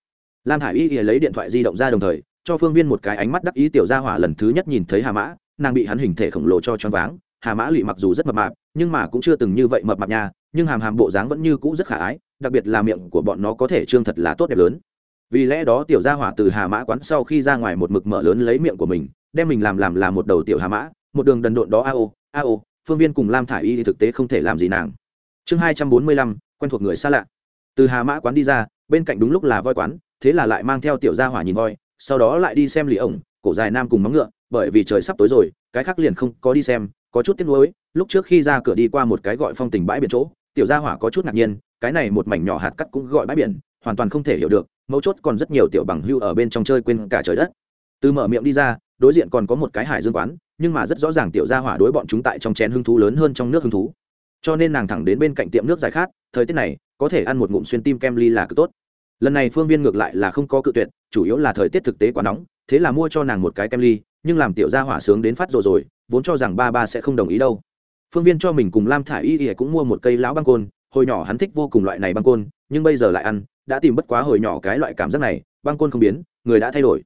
Lam hải y lấy điện thoại di động ra đồng thời, cho phương viên một cái ánh mắt đắc ý tiểu gia hỏa lần thứ nhất nhìn thấy hà mã, nàng bị hắn hình thể khổng lồ cho choáng váng. Hà mã lụy mặc dù rất mập mạp, nhưng mà cũng chưa từng như vậy mập mạp nha, nhưng hàm hàm bộ dáng vẫn như cũ rất khả ái, đặc biệt là miệng của bọn nó có thể trương thật là tốt đẹp lớn. Vì lẽ đó tiểu gia hỏa từ hà mã quán sau khi ra ngoài một mực mở lớn lấy miệng của mình, đem mình làm làm là một đầu tiểu hà mã, một đường đần độn đó a ô a ô, phương viên cùng lam thả i y thì thực tế không thể làm gì nàng. Chương hai trăm bốn mươi lăm, quen thuộc người xa lạ từ hà mã quán đi ra, bên cạnh đúng lúc là voi quán, thế là lại mang theo tiểu gia hỏa nhìn voi, sau đó lại đi xem lì ổng, cổ dài nam cùng móng ngựa, bởi vì trời sắp tối rồi, cái khác liền không có đi xem, có chút tiếc nuối, lúc trước khi ra cửa đi qua một cái gọi phong tình bãi biển chỗ, tiểu gia hỏa có chút ngạc nhiên, cái này một mảnh nhỏ hạt cắt cũng gọi bãi biển, hoàn toàn không thể hiểu được, mấu chốt còn rất nhiều tiểu bằng hưu ở bên trong chơi quên cả trời đất. Từ mở miệng đi ra, đối diện còn có một cái hải dương quán, nhưng mà rất rõ ràng tiểu gia hỏa đối bọn chúng tại trong chén hứng thú lớn hơn trong nước hứng thú cho nên nàng thẳng đến bên cạnh tiệm nước giải khát, thời tiết này, có thể ăn một ngụm xuyên tim kem ly là cực tốt. Lần này phương viên ngược lại là không có cự tuyệt, chủ yếu là thời tiết thực tế quá nóng, thế là mua cho nàng một cái kem ly, nhưng làm tiểu gia hỏa sướng đến phát rồi rồi, vốn cho rằng ba ba sẽ không đồng ý đâu. Phương viên cho mình cùng lam thả y y cũng mua một cây lão băng côn, hồi nhỏ hắn thích vô cùng loại này băng côn, nhưng bây giờ lại ăn, đã tìm bất quá hồi nhỏ cái loại cảm giác này, băng côn không biến, người đã thay đổi.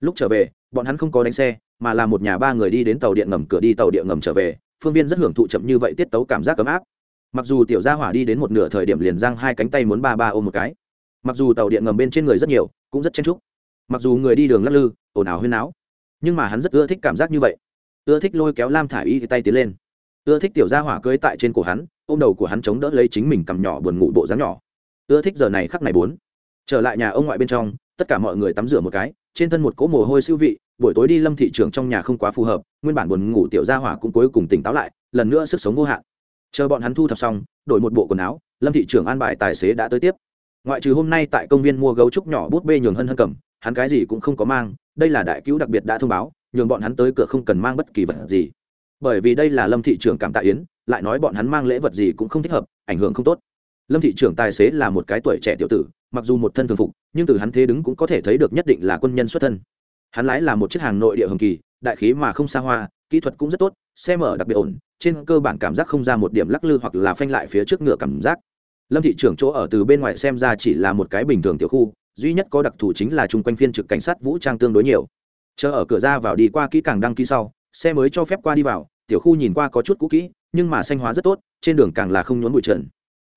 Lúc trở về, bọn hắn không có đánh xe, mà là một nhà ba người đi đến tàu điện ngầm cửa đi tàu điện ngầm trở về phương viên rất hưởng thụ chậm như vậy tiết tấu cảm giác ấm áp. Mặc dù tiểu gia hỏa đi đến một nửa thời điểm liền giang hai cánh tay muốn ba ba ôm một cái. Mặc dù tàu điện ngầm bên trên người rất nhiều, cũng rất chen trúc mặc dù người đi đường lắc lư, ồn ào huyên náo, nhưng mà hắn rất ưa thích cảm giác như vậy. Ưa thích lôi kéo lam thả y tay tiến lên. Ưa thích tiểu gia hỏa cưới tại trên cổ hắn, ôm đầu của hắn chống đỡ lấy chính mình cầm nhỏ buồn ngủ bộ dáng nhỏ. Ưa thích giờ này khắc này bốn. Trở lại nhà ông ngoại bên trong, tất cả mọi người tắm rửa một cái, trên thân một cỗ mồ hôi siêu vị buổi tối đi lâm thị trường trong nhà không quá phù hợp, nguyên bản buồn ngủ tiểu gia hỏa cũng cuối cùng tỉnh táo lại, lần nữa sức sống vô hạn. Chờ bọn hắn thu thập xong, đổi một bộ quần áo, lâm thị trường an bài tài xế đã tới tiếp. Ngoại trừ hôm nay tại công viên mua gấu trúc nhỏ bút bê nhường hân hân cầm, hắn cái gì cũng không có mang, đây là đại cứu đặc biệt đã thông báo, nhường bọn hắn tới cửa không cần mang bất kỳ vật gì. Bởi vì đây là lâm thị trưởng cảm tạ yến, lại nói bọn hắn mang lễ vật gì cũng không thích hợp, ảnh hưởng không tốt. Lâm thị trưởng tài xế là một cái tuổi trẻ tiểu tử, mặc dù một thân thường phục, nhưng từ hắn thế đứng cũng có thể thấy được nhất định là quân nhân xuất thân hắn lái là một chiếc hàng nội địa hồng kỳ, đại khí mà không xa hoa, kỹ thuật cũng rất tốt, xe mở đặc biệt ổn, trên cơ bản cảm giác không ra một điểm lắc lư hoặc là phanh lại phía trước ngựa cảm giác. Lâm thị trưởng chỗ ở từ bên ngoài xem ra chỉ là một cái bình thường tiểu khu, duy nhất có đặc thù chính là chung quanh phiên trực cảnh sát vũ trang tương đối nhiều. Chờ ở cửa ra vào đi qua kỹ càng đăng ký sau, xe mới cho phép qua đi vào, tiểu khu nhìn qua có chút cũ kỹ, nhưng mà xanh hóa rất tốt, trên đường càng là không nhốn bụi trần.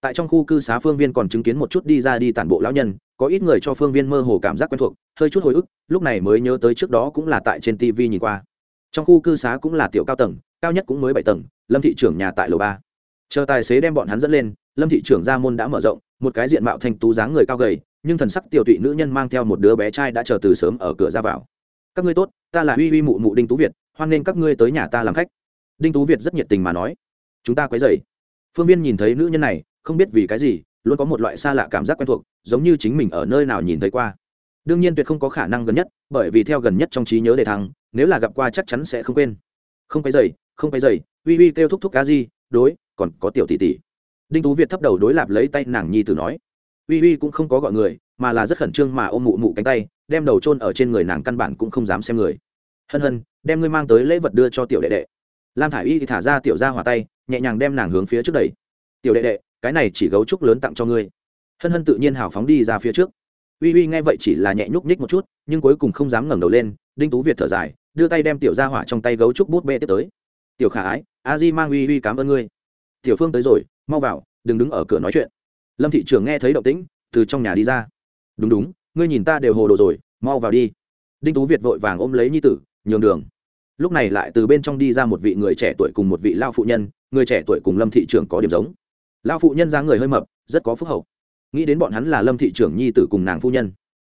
Tại trong khu cư xá phương viên còn chứng kiến một chút đi ra đi tản bộ lão nhân có ít người cho phương viên mơ hồ cảm giác quen thuộc, hơi chút hồi ức, lúc này mới nhớ tới trước đó cũng là tại trên tv nhìn qua. Trong khu cư xá cũng là tiểu cao tầng, cao nhất cũng mới bảy tầng, lâm thị trưởng nhà tại lầu ba. Chờ tài xế đem bọn hắn dẫn lên, lâm thị trưởng ra môn đã mở rộng, một cái diện mạo thanh tú dáng người cao gầy, nhưng thần sắc tiểu tụy nữ nhân mang theo một đứa bé trai đã chờ từ sớm ở cửa ra vào. Các ngươi tốt, ta là uy uy mụ mụ đinh tú việt, hoan nghênh các ngươi tới nhà ta làm khách. Đinh tú việt rất nhiệt tình mà nói. Chúng ta quấy dày phương viên nhìn thấy nữ nhân này, không biết vì cái gì luôn có một loại xa lạ cảm giác quen thuộc, giống như chính mình ở nơi nào nhìn thấy qua. Đương nhiên tuyệt không có khả năng gần nhất, bởi vì theo gần nhất trong trí nhớ đề thăng, nếu là gặp qua chắc chắn sẽ không quên. Không phải dày không phải dày uy uy kêu thúc thúc cá gì đối, còn có tiểu tỷ tỷ. Đinh tú việt thấp đầu đối lạp lấy tay nàng nhi tử nói. Uy uy cũng không có gọi người, mà là rất khẩn trương mà ôm mụ mụ cánh tay, đem đầu chôn ở trên người nàng căn bản cũng không dám xem người. Hân hân, đem ngươi mang tới lễ vật đưa cho tiểu đệ đệ. Lam thả i y thì thả ra tiểu ra hỏa tay, nhẹ nhàng đem nàng hướng phía trước đẩy. Tiểu đệ đệ cái này chỉ gấu trúc lớn tặng cho ngươi. Hân hân tự nhiên hào phóng đi ra phía trước. Uy uy nghe vậy chỉ là nhẹ nhúc nhích một chút, nhưng cuối cùng không dám ngẩng đầu lên, đinh tú việt thở dài, đưa tay đem tiểu ra hỏa trong tay gấu trúc bút bê tiếp tới. Tiểu khả ái, a di mang uy uy cảm ơn ngươi. Tiểu phương tới rồi, mau vào, đừng đứng ở cửa nói chuyện. Lâm thị trường nghe thấy động tĩnh, từ trong nhà đi ra. Đúng đúng, ngươi nhìn ta đều hồ đồ rồi, mau vào đi. Đinh tú việt vội vàng ôm lấy nhi tử, nhường đường. Lúc này lại từ bên trong đi ra một vị người trẻ tuổi cùng một vị lao phụ nhân, người trẻ tuổi cùng lâm thị trường có điểm giống lao phụ nhân dáng người hơi mập, rất có phúc hậu. Nghĩ đến bọn hắn là lâm thị trưởng nhi tử cùng nàng phu nhân.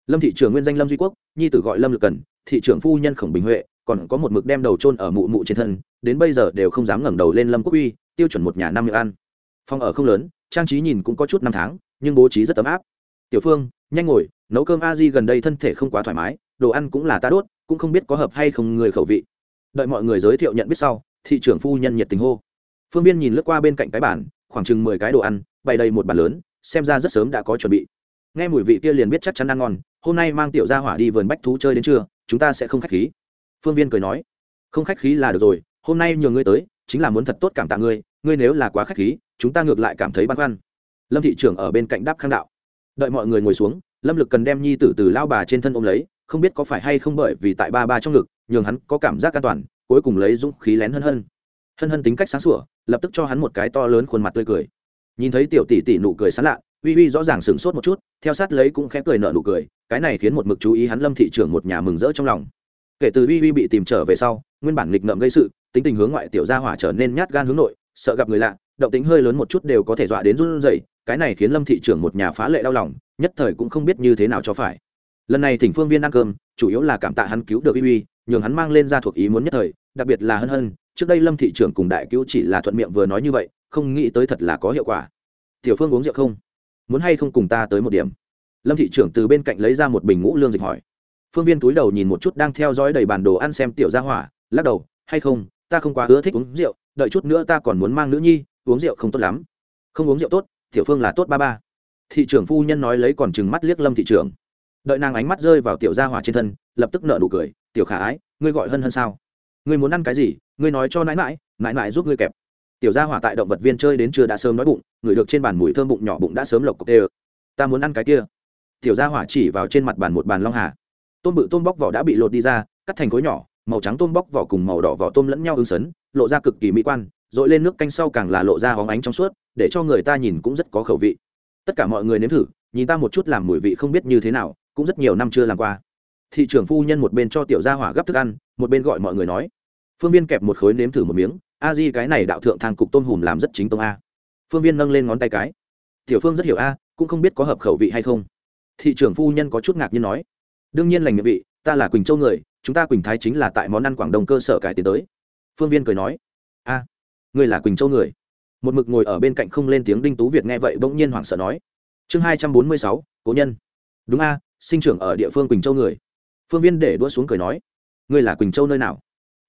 Lâm thị trưởng nguyên danh lâm duy quốc, nhi tử gọi lâm lực cần, thị trưởng phu nhân khổng bình huệ, còn có một mực đem đầu trôn ở mụ mụ trên thân, đến bây giờ đều không dám ngẩng đầu lên lâm quốc uy, tiêu chuẩn một nhà năm miệng ăn. Phòng ở không lớn, trang trí nhìn cũng có chút năm tháng, nhưng bố trí rất ấm áp. Tiểu phương, nhanh ngồi, nấu cơm a di gần đây thân thể không quá thoải mái, đồ ăn cũng là ta đốt, cũng không biết có hợp hay không người khẩu vị. Đợi mọi người giới thiệu nhận biết sau, thị trưởng phu nhân nhiệt tình hô. Phương viên nhìn lướt qua bên cạnh cái bản khoảng chừng mười cái đồ ăn, bày đầy một bàn lớn, xem ra rất sớm đã có chuẩn bị. Nghe mùi vị kia liền biết chắc chắn ăn ngon, hôm nay mang tiểu gia hỏa đi vườn bách thú chơi đến trưa, chúng ta sẽ không khách khí. Phương viên cười nói, không khách khí là được rồi, hôm nay nhờ ngươi tới, chính là muốn thật tốt cảm tạ ngươi ngươi nếu là quá khách khí, chúng ta ngược lại cảm thấy băn khoăn. Lâm thị trưởng ở bên cạnh đáp khang đạo. Đợi mọi người ngồi xuống, lâm lực cần đem nhi tử từ lao bà trên thân ôm lấy, không biết có phải hay không bởi vì tại ba ba trong ngực, nhường hắn có cảm giác an toàn, cuối cùng lấy dũng khí lén hân hân. Hân hân tính cách sáng sủa lập tức cho hắn một cái to lớn khuôn mặt tươi cười. Nhìn thấy tiểu tỷ tỷ nụ cười sán lạ, uy uy rõ ràng sửng sốt một chút, theo sát lấy cũng khẽ cười nợ nụ cười, cái này khiến một mực chú ý hắn lâm thị trưởng một nhà mừng rỡ trong lòng. Kể từ uy uy bị tìm trở về sau, nguyên bản nghịch ngợm gây sự, tính tình hướng ngoại tiểu gia hỏa trở nên nhát gan hướng nội, sợ gặp người lạ, động tính hơi lớn một chút đều có thể dọa đến run rẩy, cái này khiến lâm thị trưởng một nhà phá lệ đau lòng, nhất thời cũng không biết như thế nào cho phải. Lần này thỉnh phương viên ăn cơm, chủ yếu là cảm tạ hắn cứu được uy uy, nhường hắn mang lên ra thuộc ý muốn nhất thời, đặc biệt là hân hân trước đây lâm thị trưởng cùng đại cứu chỉ là thuận miệng vừa nói như vậy, không nghĩ tới thật là có hiệu quả. Tiểu phương uống rượu không? Muốn hay không cùng ta tới một điểm? Lâm thị trưởng từ bên cạnh lấy ra một bình ngũ lương dịch hỏi. Phương viên túi đầu nhìn một chút đang theo dõi đầy bản đồ ăn xem tiểu gia hỏa, lắc đầu, hay không, ta không quá ưa thích uống rượu, đợi chút nữa ta còn muốn mang nữ nhi, uống rượu không tốt lắm. Không uống rượu tốt, tiểu phương là tốt ba ba. Thị trưởng phu nhân nói lấy còn chừng mắt liếc lâm thị trưởng. Đợi nàng ánh mắt rơi vào tiểu gia hỏa trên thân, lập tức nợ nụ cười, tiểu khả ái, ngươi gọi hân hân sao? Ngươi muốn ăn cái gì ngươi nói cho nãi mãi nãi mãi giúp ngươi kẹp. Tiểu gia hỏa tại động vật viên chơi đến trưa đã sớm nói bụng ngửi được trên bàn mùi thơm bụng nhỏ bụng đã sớm lộc cộc tê ta muốn ăn cái kia. Tiểu gia hỏa chỉ vào trên mặt bàn một bàn long hà. Tôm bự tôm bóc vỏ đã bị lột đi ra, cắt thành khối nhỏ, màu trắng tôm bóc vỏ cùng màu đỏ vỏ tôm lẫn nhau ứng sấn, lộ ra cực kỳ mỹ quan dội lên nước canh sau càng là lộ ra hóng ánh trong suốt, để cho người ta nhìn cũng rất có khẩu vị. Tất cả mọi người nếm thử, nhìn ta một chút làm mùi vị không biết như thế nào, cũng rất nhiều năm chưa làm qua. Thị trưởng phu nhân một bên cho tiểu gia hỏa gấp thức ăn, một bên gọi mọi người nói phương viên kẹp một khối nếm thử một miếng. A di cái này đạo thượng thang cục tôm hùm làm rất chính tông a. Phương viên nâng lên ngón tay cái. Tiểu phương rất hiểu a cũng không biết có hợp khẩu vị hay không. Thị trưởng phu nhân có chút ngạc nhiên nói. Đương nhiên lành miệng vị ta là quỳnh châu người chúng ta quỳnh thái chính là tại món ăn quảng đông cơ sở cải tiến tới. Phương viên cười nói. A à, ngươi là quỳnh châu người. Một mực ngồi ở bên cạnh không lên tiếng đinh tú việt nghe vậy bỗng nhiên hoảng sợ nói. Chương hai trăm bốn mươi sáu cố nhân. Đúng a sinh trưởng ở địa phương quỳnh châu người. Phương viên để đua xuống cười nói. Ngươi là quỳnh châu nơi nào?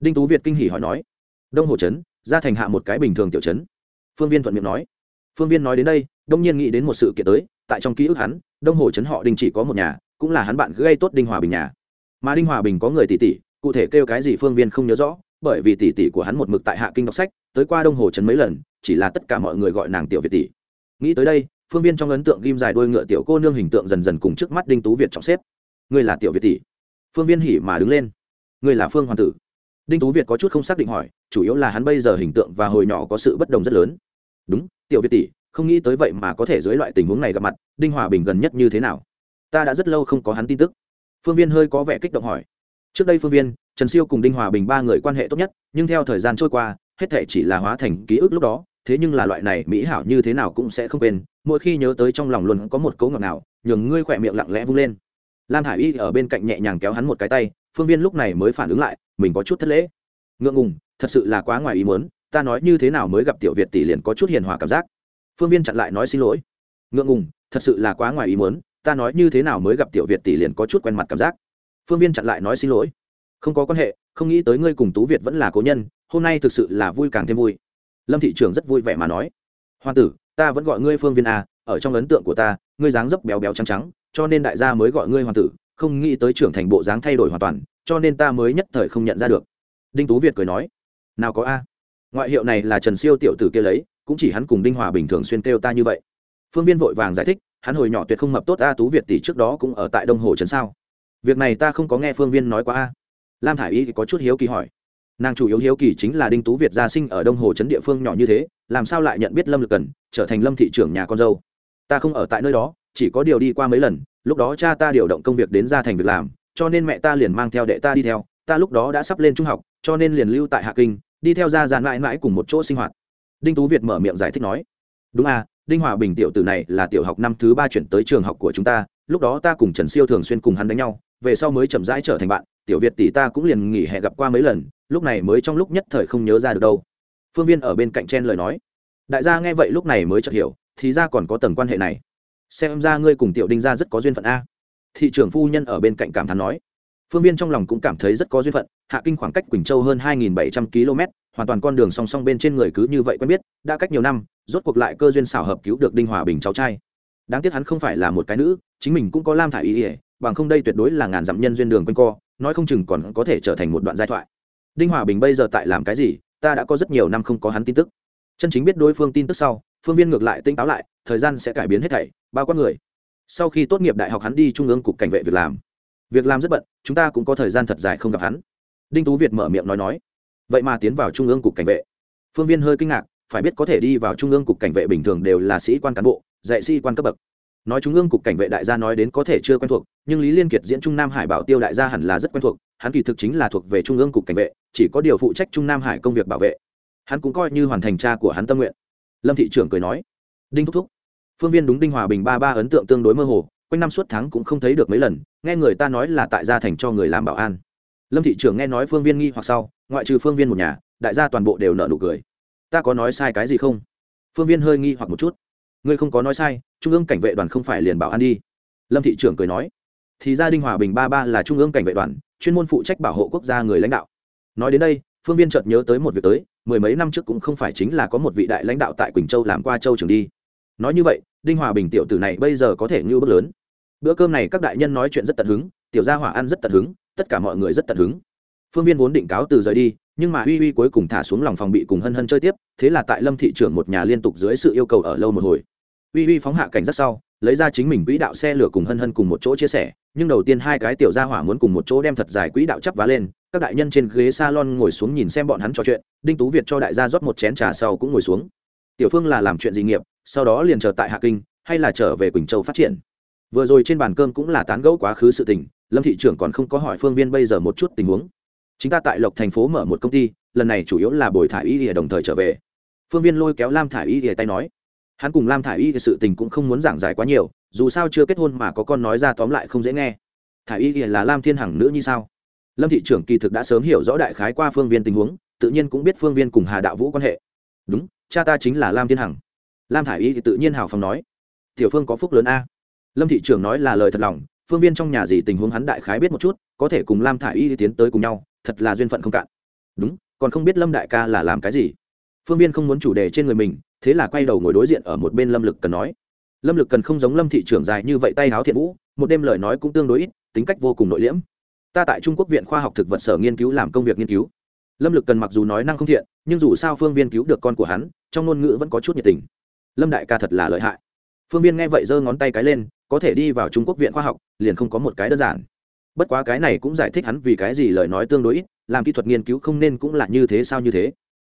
Đinh tú việt kinh hỉ hỏi nói, đông hồ trấn, ra thành hạ một cái bình thường tiểu trấn. Phương viên thuận miệng nói. Phương viên nói đến đây, đông nhiên nghĩ đến một sự kiện tới, tại trong ký ức hắn, đông hồ trấn họ đinh chỉ có một nhà, cũng là hắn bạn gây tốt đinh hòa bình nhà. Mà đinh hòa bình có người tỷ tỷ, cụ thể kêu cái gì phương viên không nhớ rõ, bởi vì tỷ tỷ của hắn một mực tại hạ kinh đọc sách, tới qua đông hồ trấn mấy lần, chỉ là tất cả mọi người gọi nàng tiểu việt tỷ. Nghĩ tới đây, phương viên trong ấn tượng ghim dài đôi ngựa tiểu cô nương hình tượng dần dần cùng trước mắt đinh tú việt trọng xếp. Ngươi là tiểu việt tỷ? Phương viên hỉ mà đứng lên. Ngươi là phương hoàng tử đinh tú việt có chút không xác định hỏi, chủ yếu là hắn bây giờ hình tượng và hồi nhỏ có sự bất đồng rất lớn. Đúng, tiểu việt tỷ, không nghĩ tới vậy mà có thể dưới loại tình huống này gặp mặt, đinh hòa bình gần nhất như thế nào? Ta đã rất lâu không có hắn tin tức. Phương viên hơi có vẻ kích động hỏi. Trước đây phương viên, trần siêu cùng đinh hòa bình ba người quan hệ tốt nhất, nhưng theo thời gian trôi qua, hết thể chỉ là hóa thành ký ức lúc đó, thế nhưng là loại này mỹ hảo như thế nào cũng sẽ không quên, mỗi khi nhớ tới trong lòng luôn có một cấu ngọt nào nhường ngươi khỏe miệng lặng lẽ vung lên. Lam hải y ở bên cạnh nhẹ nhàng kéo hắn một cái tay, phương viên lúc này mới phản ứng lại mình có chút thất lễ. Ngượng ngùng, thật sự là quá ngoài ý muốn, ta nói như thế nào mới gặp tiểu việt tỷ liền có chút hiền hòa cảm giác. Phương viên chặn lại nói xin lỗi. Ngượng ngùng, thật sự là quá ngoài ý muốn, ta nói như thế nào mới gặp tiểu việt tỷ liền có chút quen mặt cảm giác. Phương viên chặn lại nói xin lỗi. Không có quan hệ, không nghĩ tới ngươi cùng tú việt vẫn là cố nhân, hôm nay thực sự là vui càng thêm vui. Lâm thị trường rất vui vẻ mà nói. Hoàng tử, ta vẫn gọi ngươi phương viên a ở trong ấn tượng của ta, ngươi dáng dấp béo béo trắng trắng, cho nên đại gia mới gọi ngươi hoàng tử, không nghĩ tới trưởng thành bộ dáng thay đổi hoàn toàn cho nên ta mới nhất thời không nhận ra được. Đinh tú việt cười nói, nào có a. Ngoại hiệu này là trần siêu tiểu tử kia lấy, cũng chỉ hắn cùng đinh hòa bình thường xuyên kêu ta như vậy. Phương viên vội vàng giải thích, hắn hồi nhỏ tuyệt không mập tốt a tú việt tỷ trước đó cũng ở tại đông hồ trấn sao? Việc này ta không có nghe phương viên nói qua a. Lam thả i y có chút hiếu kỳ hỏi, nàng chủ yếu hiếu kỳ chính là đinh tú việt gia sinh ở đông hồ trấn địa phương nhỏ như thế, làm sao lại nhận biết lâm lực cần, trở thành lâm thị trưởng nhà con dâu? Ta không ở tại nơi đó, chỉ có điều đi qua mấy lần, lúc đó cha ta điều động công việc đến ra thành việc làm cho nên mẹ ta liền mang theo đệ ta đi theo, ta lúc đó đã sắp lên trung học, cho nên liền lưu tại hạ kinh, đi theo gia giàn mãi mãi cùng một chỗ sinh hoạt. Đinh tú việt mở miệng giải thích nói, đúng à đinh hòa bình tiểu tử này là tiểu học năm thứ ba chuyển tới trường học của chúng ta, lúc đó ta cùng trần siêu thường xuyên cùng hắn đánh nhau, về sau mới chậm rãi trở thành bạn, tiểu việt tỷ ta cũng liền nghỉ hè gặp qua mấy lần, lúc này mới trong lúc nhất thời không nhớ ra được đâu. Phương viên ở bên cạnh chen lời nói, đại gia nghe vậy lúc này mới chợt hiểu, thì ra còn có tầng quan hệ này. Xem ra ngươi cùng tiểu đinh gia rất có duyên phận a thị trưởng phu nhân ở bên cạnh cảm thán nói. Phương viên trong lòng cũng cảm thấy rất có duyên phận, hạ kinh khoảng cách quỳnh châu hơn 2.700 km, hoàn toàn con đường song song bên trên người cứ như vậy quen biết, đã cách nhiều năm, rốt cuộc lại cơ duyên xảo hợp cứu được đinh hòa bình cháu trai. Đáng tiếc hắn không phải là một cái nữ, chính mình cũng có lam thả ý ỉa bằng không đây tuyệt đối là ngàn dặm nhân duyên đường quanh co, nói không chừng còn có thể trở thành một đoạn giai thoại. Đinh hòa bình bây giờ tại làm cái gì, ta đã có rất nhiều năm không có hắn tin tức. Chân chính biết đối phương tin tức sau, phương viên ngược lại tinh táo lại, thời gian sẽ cải biến hết thảy, bao quát người sau khi tốt nghiệp đại học hắn đi trung ương cục cảnh vệ việc làm. Việc làm rất bận, chúng ta cũng có thời gian thật dài không gặp hắn. Đinh tú việt mở miệng nói nói. Vậy mà tiến vào trung ương cục cảnh vệ. Phương viên hơi kinh ngạc, phải biết có thể đi vào trung ương cục cảnh vệ bình thường đều là sĩ quan cán bộ, dạy sĩ quan cấp bậc. Nói trung ương cục cảnh vệ đại gia nói đến có thể chưa quen thuộc, nhưng lý liên kiệt diễn trung nam hải bảo tiêu đại gia hẳn là rất quen thuộc, hắn kỳ thực chính là thuộc về trung ương cục cảnh vệ, chỉ có điều phụ trách trung nam hải công việc bảo vệ. Hắn cũng coi như hoàn thành cha của hắn tâm nguyện. Lâm thị trưởng cười nói. Đinh thúc thúc phương viên đúng đinh hòa bình ba ba ấn tượng tương đối mơ hồ, quanh năm suốt tháng cũng không thấy được mấy lần, nghe người ta nói là tại gia thành cho người làm bảo an. Lâm thị trưởng nghe nói phương viên nghi hoặc sau, ngoại trừ phương viên một nhà, đại gia toàn bộ đều nợ nụ cười. Ta có nói sai cái gì không? Phương viên hơi nghi hoặc một chút. Ngươi không có nói sai, trung ương cảnh vệ đoàn không phải liền bảo an đi. Lâm thị trưởng cười nói. Thì gia đinh hòa bình ba ba là trung ương cảnh vệ đoàn, chuyên môn phụ trách bảo hộ quốc gia người lãnh đạo. Nói đến đây, phương viên chợt nhớ tới một việc tới, mười mấy năm trước cũng không phải chính là có một vị đại lãnh đạo tại quỳnh châu làm qua châu trường đi nói như vậy, đinh hòa bình tiểu tử này bây giờ có thể như bước lớn. Bữa cơm này các đại nhân nói chuyện rất tận hứng, tiểu gia hỏa ăn rất tận hứng, tất cả mọi người rất tận hứng. Phương viên vốn định cáo từ rời đi, nhưng mà uy uy cuối cùng thả xuống lòng phòng bị cùng hân hân chơi tiếp, thế là tại lâm thị trưởng một nhà liên tục dưới sự yêu cầu ở lâu một hồi. Uy uy phóng hạ cảnh rất sau, lấy ra chính mình quỹ đạo xe lửa cùng hân hân cùng một chỗ chia sẻ, nhưng đầu tiên hai cái tiểu gia hỏa muốn cùng một chỗ đem thật dài quỹ đạo chắp vá lên, các đại nhân trên ghế salon ngồi xuống nhìn xem bọn hắn trò chuyện, đinh tú việt cho đại gia rót một chén trà sau cũng ngồi xuống. Tiểu phương là làm chuyện gì nghiệp sau đó liền chờ tại hạ kinh, hay là trở về quỳnh châu phát triển. Vừa rồi trên bàn cơm cũng là tán gẫu quá khứ sự tình, lâm thị trưởng còn không có hỏi phương viên bây giờ một chút tình huống. Chúng ta tại lộc thành phố mở một công ty, lần này chủ yếu là bồi thả y ỉa đồng thời trở về. Phương viên lôi kéo lam thả y ỉa tay nói. Hắn cùng lam thả y thì sự tình cũng không muốn giảng giải quá nhiều, dù sao chưa kết hôn mà có con nói ra tóm lại không dễ nghe. Thả y là lam thiên hằng nữ như sao? Lâm thị trưởng kỳ thực đã sớm hiểu rõ đại khái qua phương viên tình huống, tự nhiên cũng biết phương viên cùng hà đạo vũ quan hệ. Đúng, cha ta chính là lam thiên hằng lam thả y thì tự nhiên hào phóng nói, tiểu phương có phúc lớn a. Lâm thị trưởng nói là lời thật lòng, phương viên trong nhà gì tình huống hắn đại khái biết một chút, có thể cùng lam thả y tiến tới cùng nhau, thật là duyên phận không cạn. Đúng, còn không biết lâm đại ca là làm cái gì. Phương viên không muốn chủ đề trên người mình, thế là quay đầu ngồi đối diện ở một bên lâm lực cần nói, lâm lực cần không giống lâm thị trưởng dài như vậy tay háo thiện vũ, một đêm lời nói cũng tương đối ít, tính cách vô cùng nội liễm. Ta tại trung quốc viện khoa học thực vật sở nghiên cứu làm công việc nghiên cứu. Lâm lực cần mặc dù nói năng không thiện, nhưng dù sao phương viên cứu được con của hắn, trong ngôn ngữ vẫn có chút nhiệt tình lâm đại ca thật là lợi hại. Phương viên nghe vậy giơ ngón tay cái lên, có thể đi vào trung quốc viện khoa học, liền không có một cái đơn giản. Bất quá cái này cũng giải thích hắn vì cái gì lời nói tương đối ít, làm kỹ thuật nghiên cứu không nên cũng là như thế sao như thế.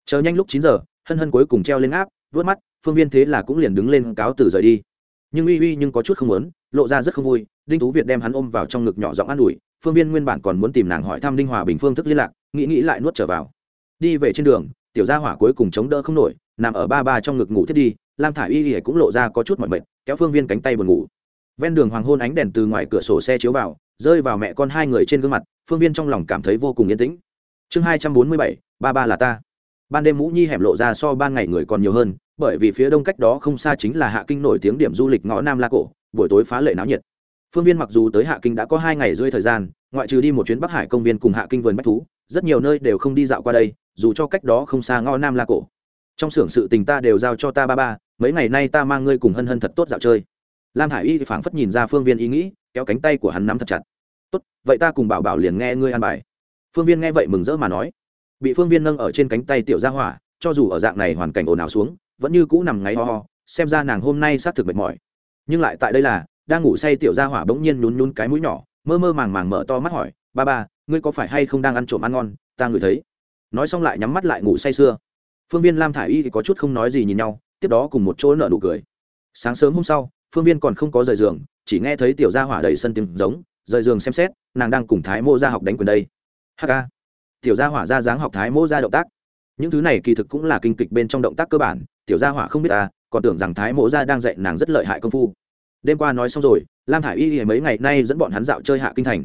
Chờ nhanh lúc chín giờ, hân hân cuối cùng treo lên áp vớt mắt, phương viên thế là cũng liền đứng lên cáo từ rời đi. Nhưng uy uy nhưng có chút không muốn, lộ ra rất không vui, đinh tú việt đem hắn ôm vào trong ngực nhỏ giọng an ủi, phương viên nguyên bản còn muốn tìm nàng hỏi thăm đinh hòa bình phương thức liên lạc, nghĩ nghĩ lại nuốt trở vào. Đi về trên đường, tiểu gia hỏa cuối cùng chống đỡ không nổi, nằm ở ba ba trong ngực ngủ thiết đi lam thả i y y cũng lộ ra có chút mọi mệt, kéo phương viên cánh tay buồn ngủ. Ven đường hoàng hôn ánh đèn từ ngoài cửa sổ xe chiếu vào, rơi vào mẹ con hai người trên gương mặt, phương viên trong lòng cảm thấy vô cùng yên tĩnh. Chương hai trăm bốn mươi bảy, ba ba là ta. Ban đêm mũ nhi hẻm lộ ra so ban ngày người còn nhiều hơn, bởi vì phía đông cách đó không xa chính là hạ kinh nổi tiếng điểm du lịch ngõ nam la cổ, buổi tối phá lệ náo nhiệt. Phương viên mặc dù tới hạ kinh đã có hai ngày rơi thời gian, ngoại trừ đi một chuyến bắc hải công viên cùng hạ kinh vườn bách thú, rất nhiều nơi đều không đi dạo qua đây, dù cho cách đó không xa ngõ nam la cổ. Trong xưởng sự tình ta đều giao cho ta ba ba mấy ngày nay ta mang ngươi cùng hân hân thật tốt dạo chơi. Lam hải y phảng phất nhìn ra phương viên ý nghĩ, kéo cánh tay của hắn nắm thật chặt. Tốt, vậy ta cùng bảo bảo liền nghe ngươi ăn bài. Phương viên nghe vậy mừng rỡ mà nói. Bị phương viên nâng ở trên cánh tay tiểu gia hỏa, cho dù ở dạng này hoàn cảnh ồn ào xuống, vẫn như cũ nằm ngáy ho ho, xem ra nàng hôm nay xác thực mệt mỏi. Nhưng lại tại đây là, đang ngủ say tiểu gia hỏa bỗng nhiên nhún nhún cái mũi nhỏ, mơ mơ màng màng mở to mắt hỏi, ba ba, ngươi có phải hay không đang ăn trộm ăn ngon? Ta ngửi thấy. Nói xong lại nhắm mắt lại ngủ say sưa. Phương viên lam thả i y thì có chút không nói gì nhìn nhau tiếp đó cùng một chỗ nợ nụ cười. Sáng sớm hôm sau, phương viên còn không có rời giường, chỉ nghe thấy tiểu gia hỏa đầy sân tiếng giống, rời giường xem xét, nàng đang cùng thái mô ra học đánh quyền đây. Hk tiểu gia hỏa ra dáng học thái mô ra động tác. Những thứ này kỳ thực cũng là kinh kịch bên trong động tác cơ bản, tiểu gia hỏa không biết ta, còn tưởng rằng thái mô ra đang dạy nàng rất lợi hại công phu. Đêm qua nói xong rồi, lam thả i y mấy ngày nay dẫn bọn hắn dạo chơi hạ kinh thành.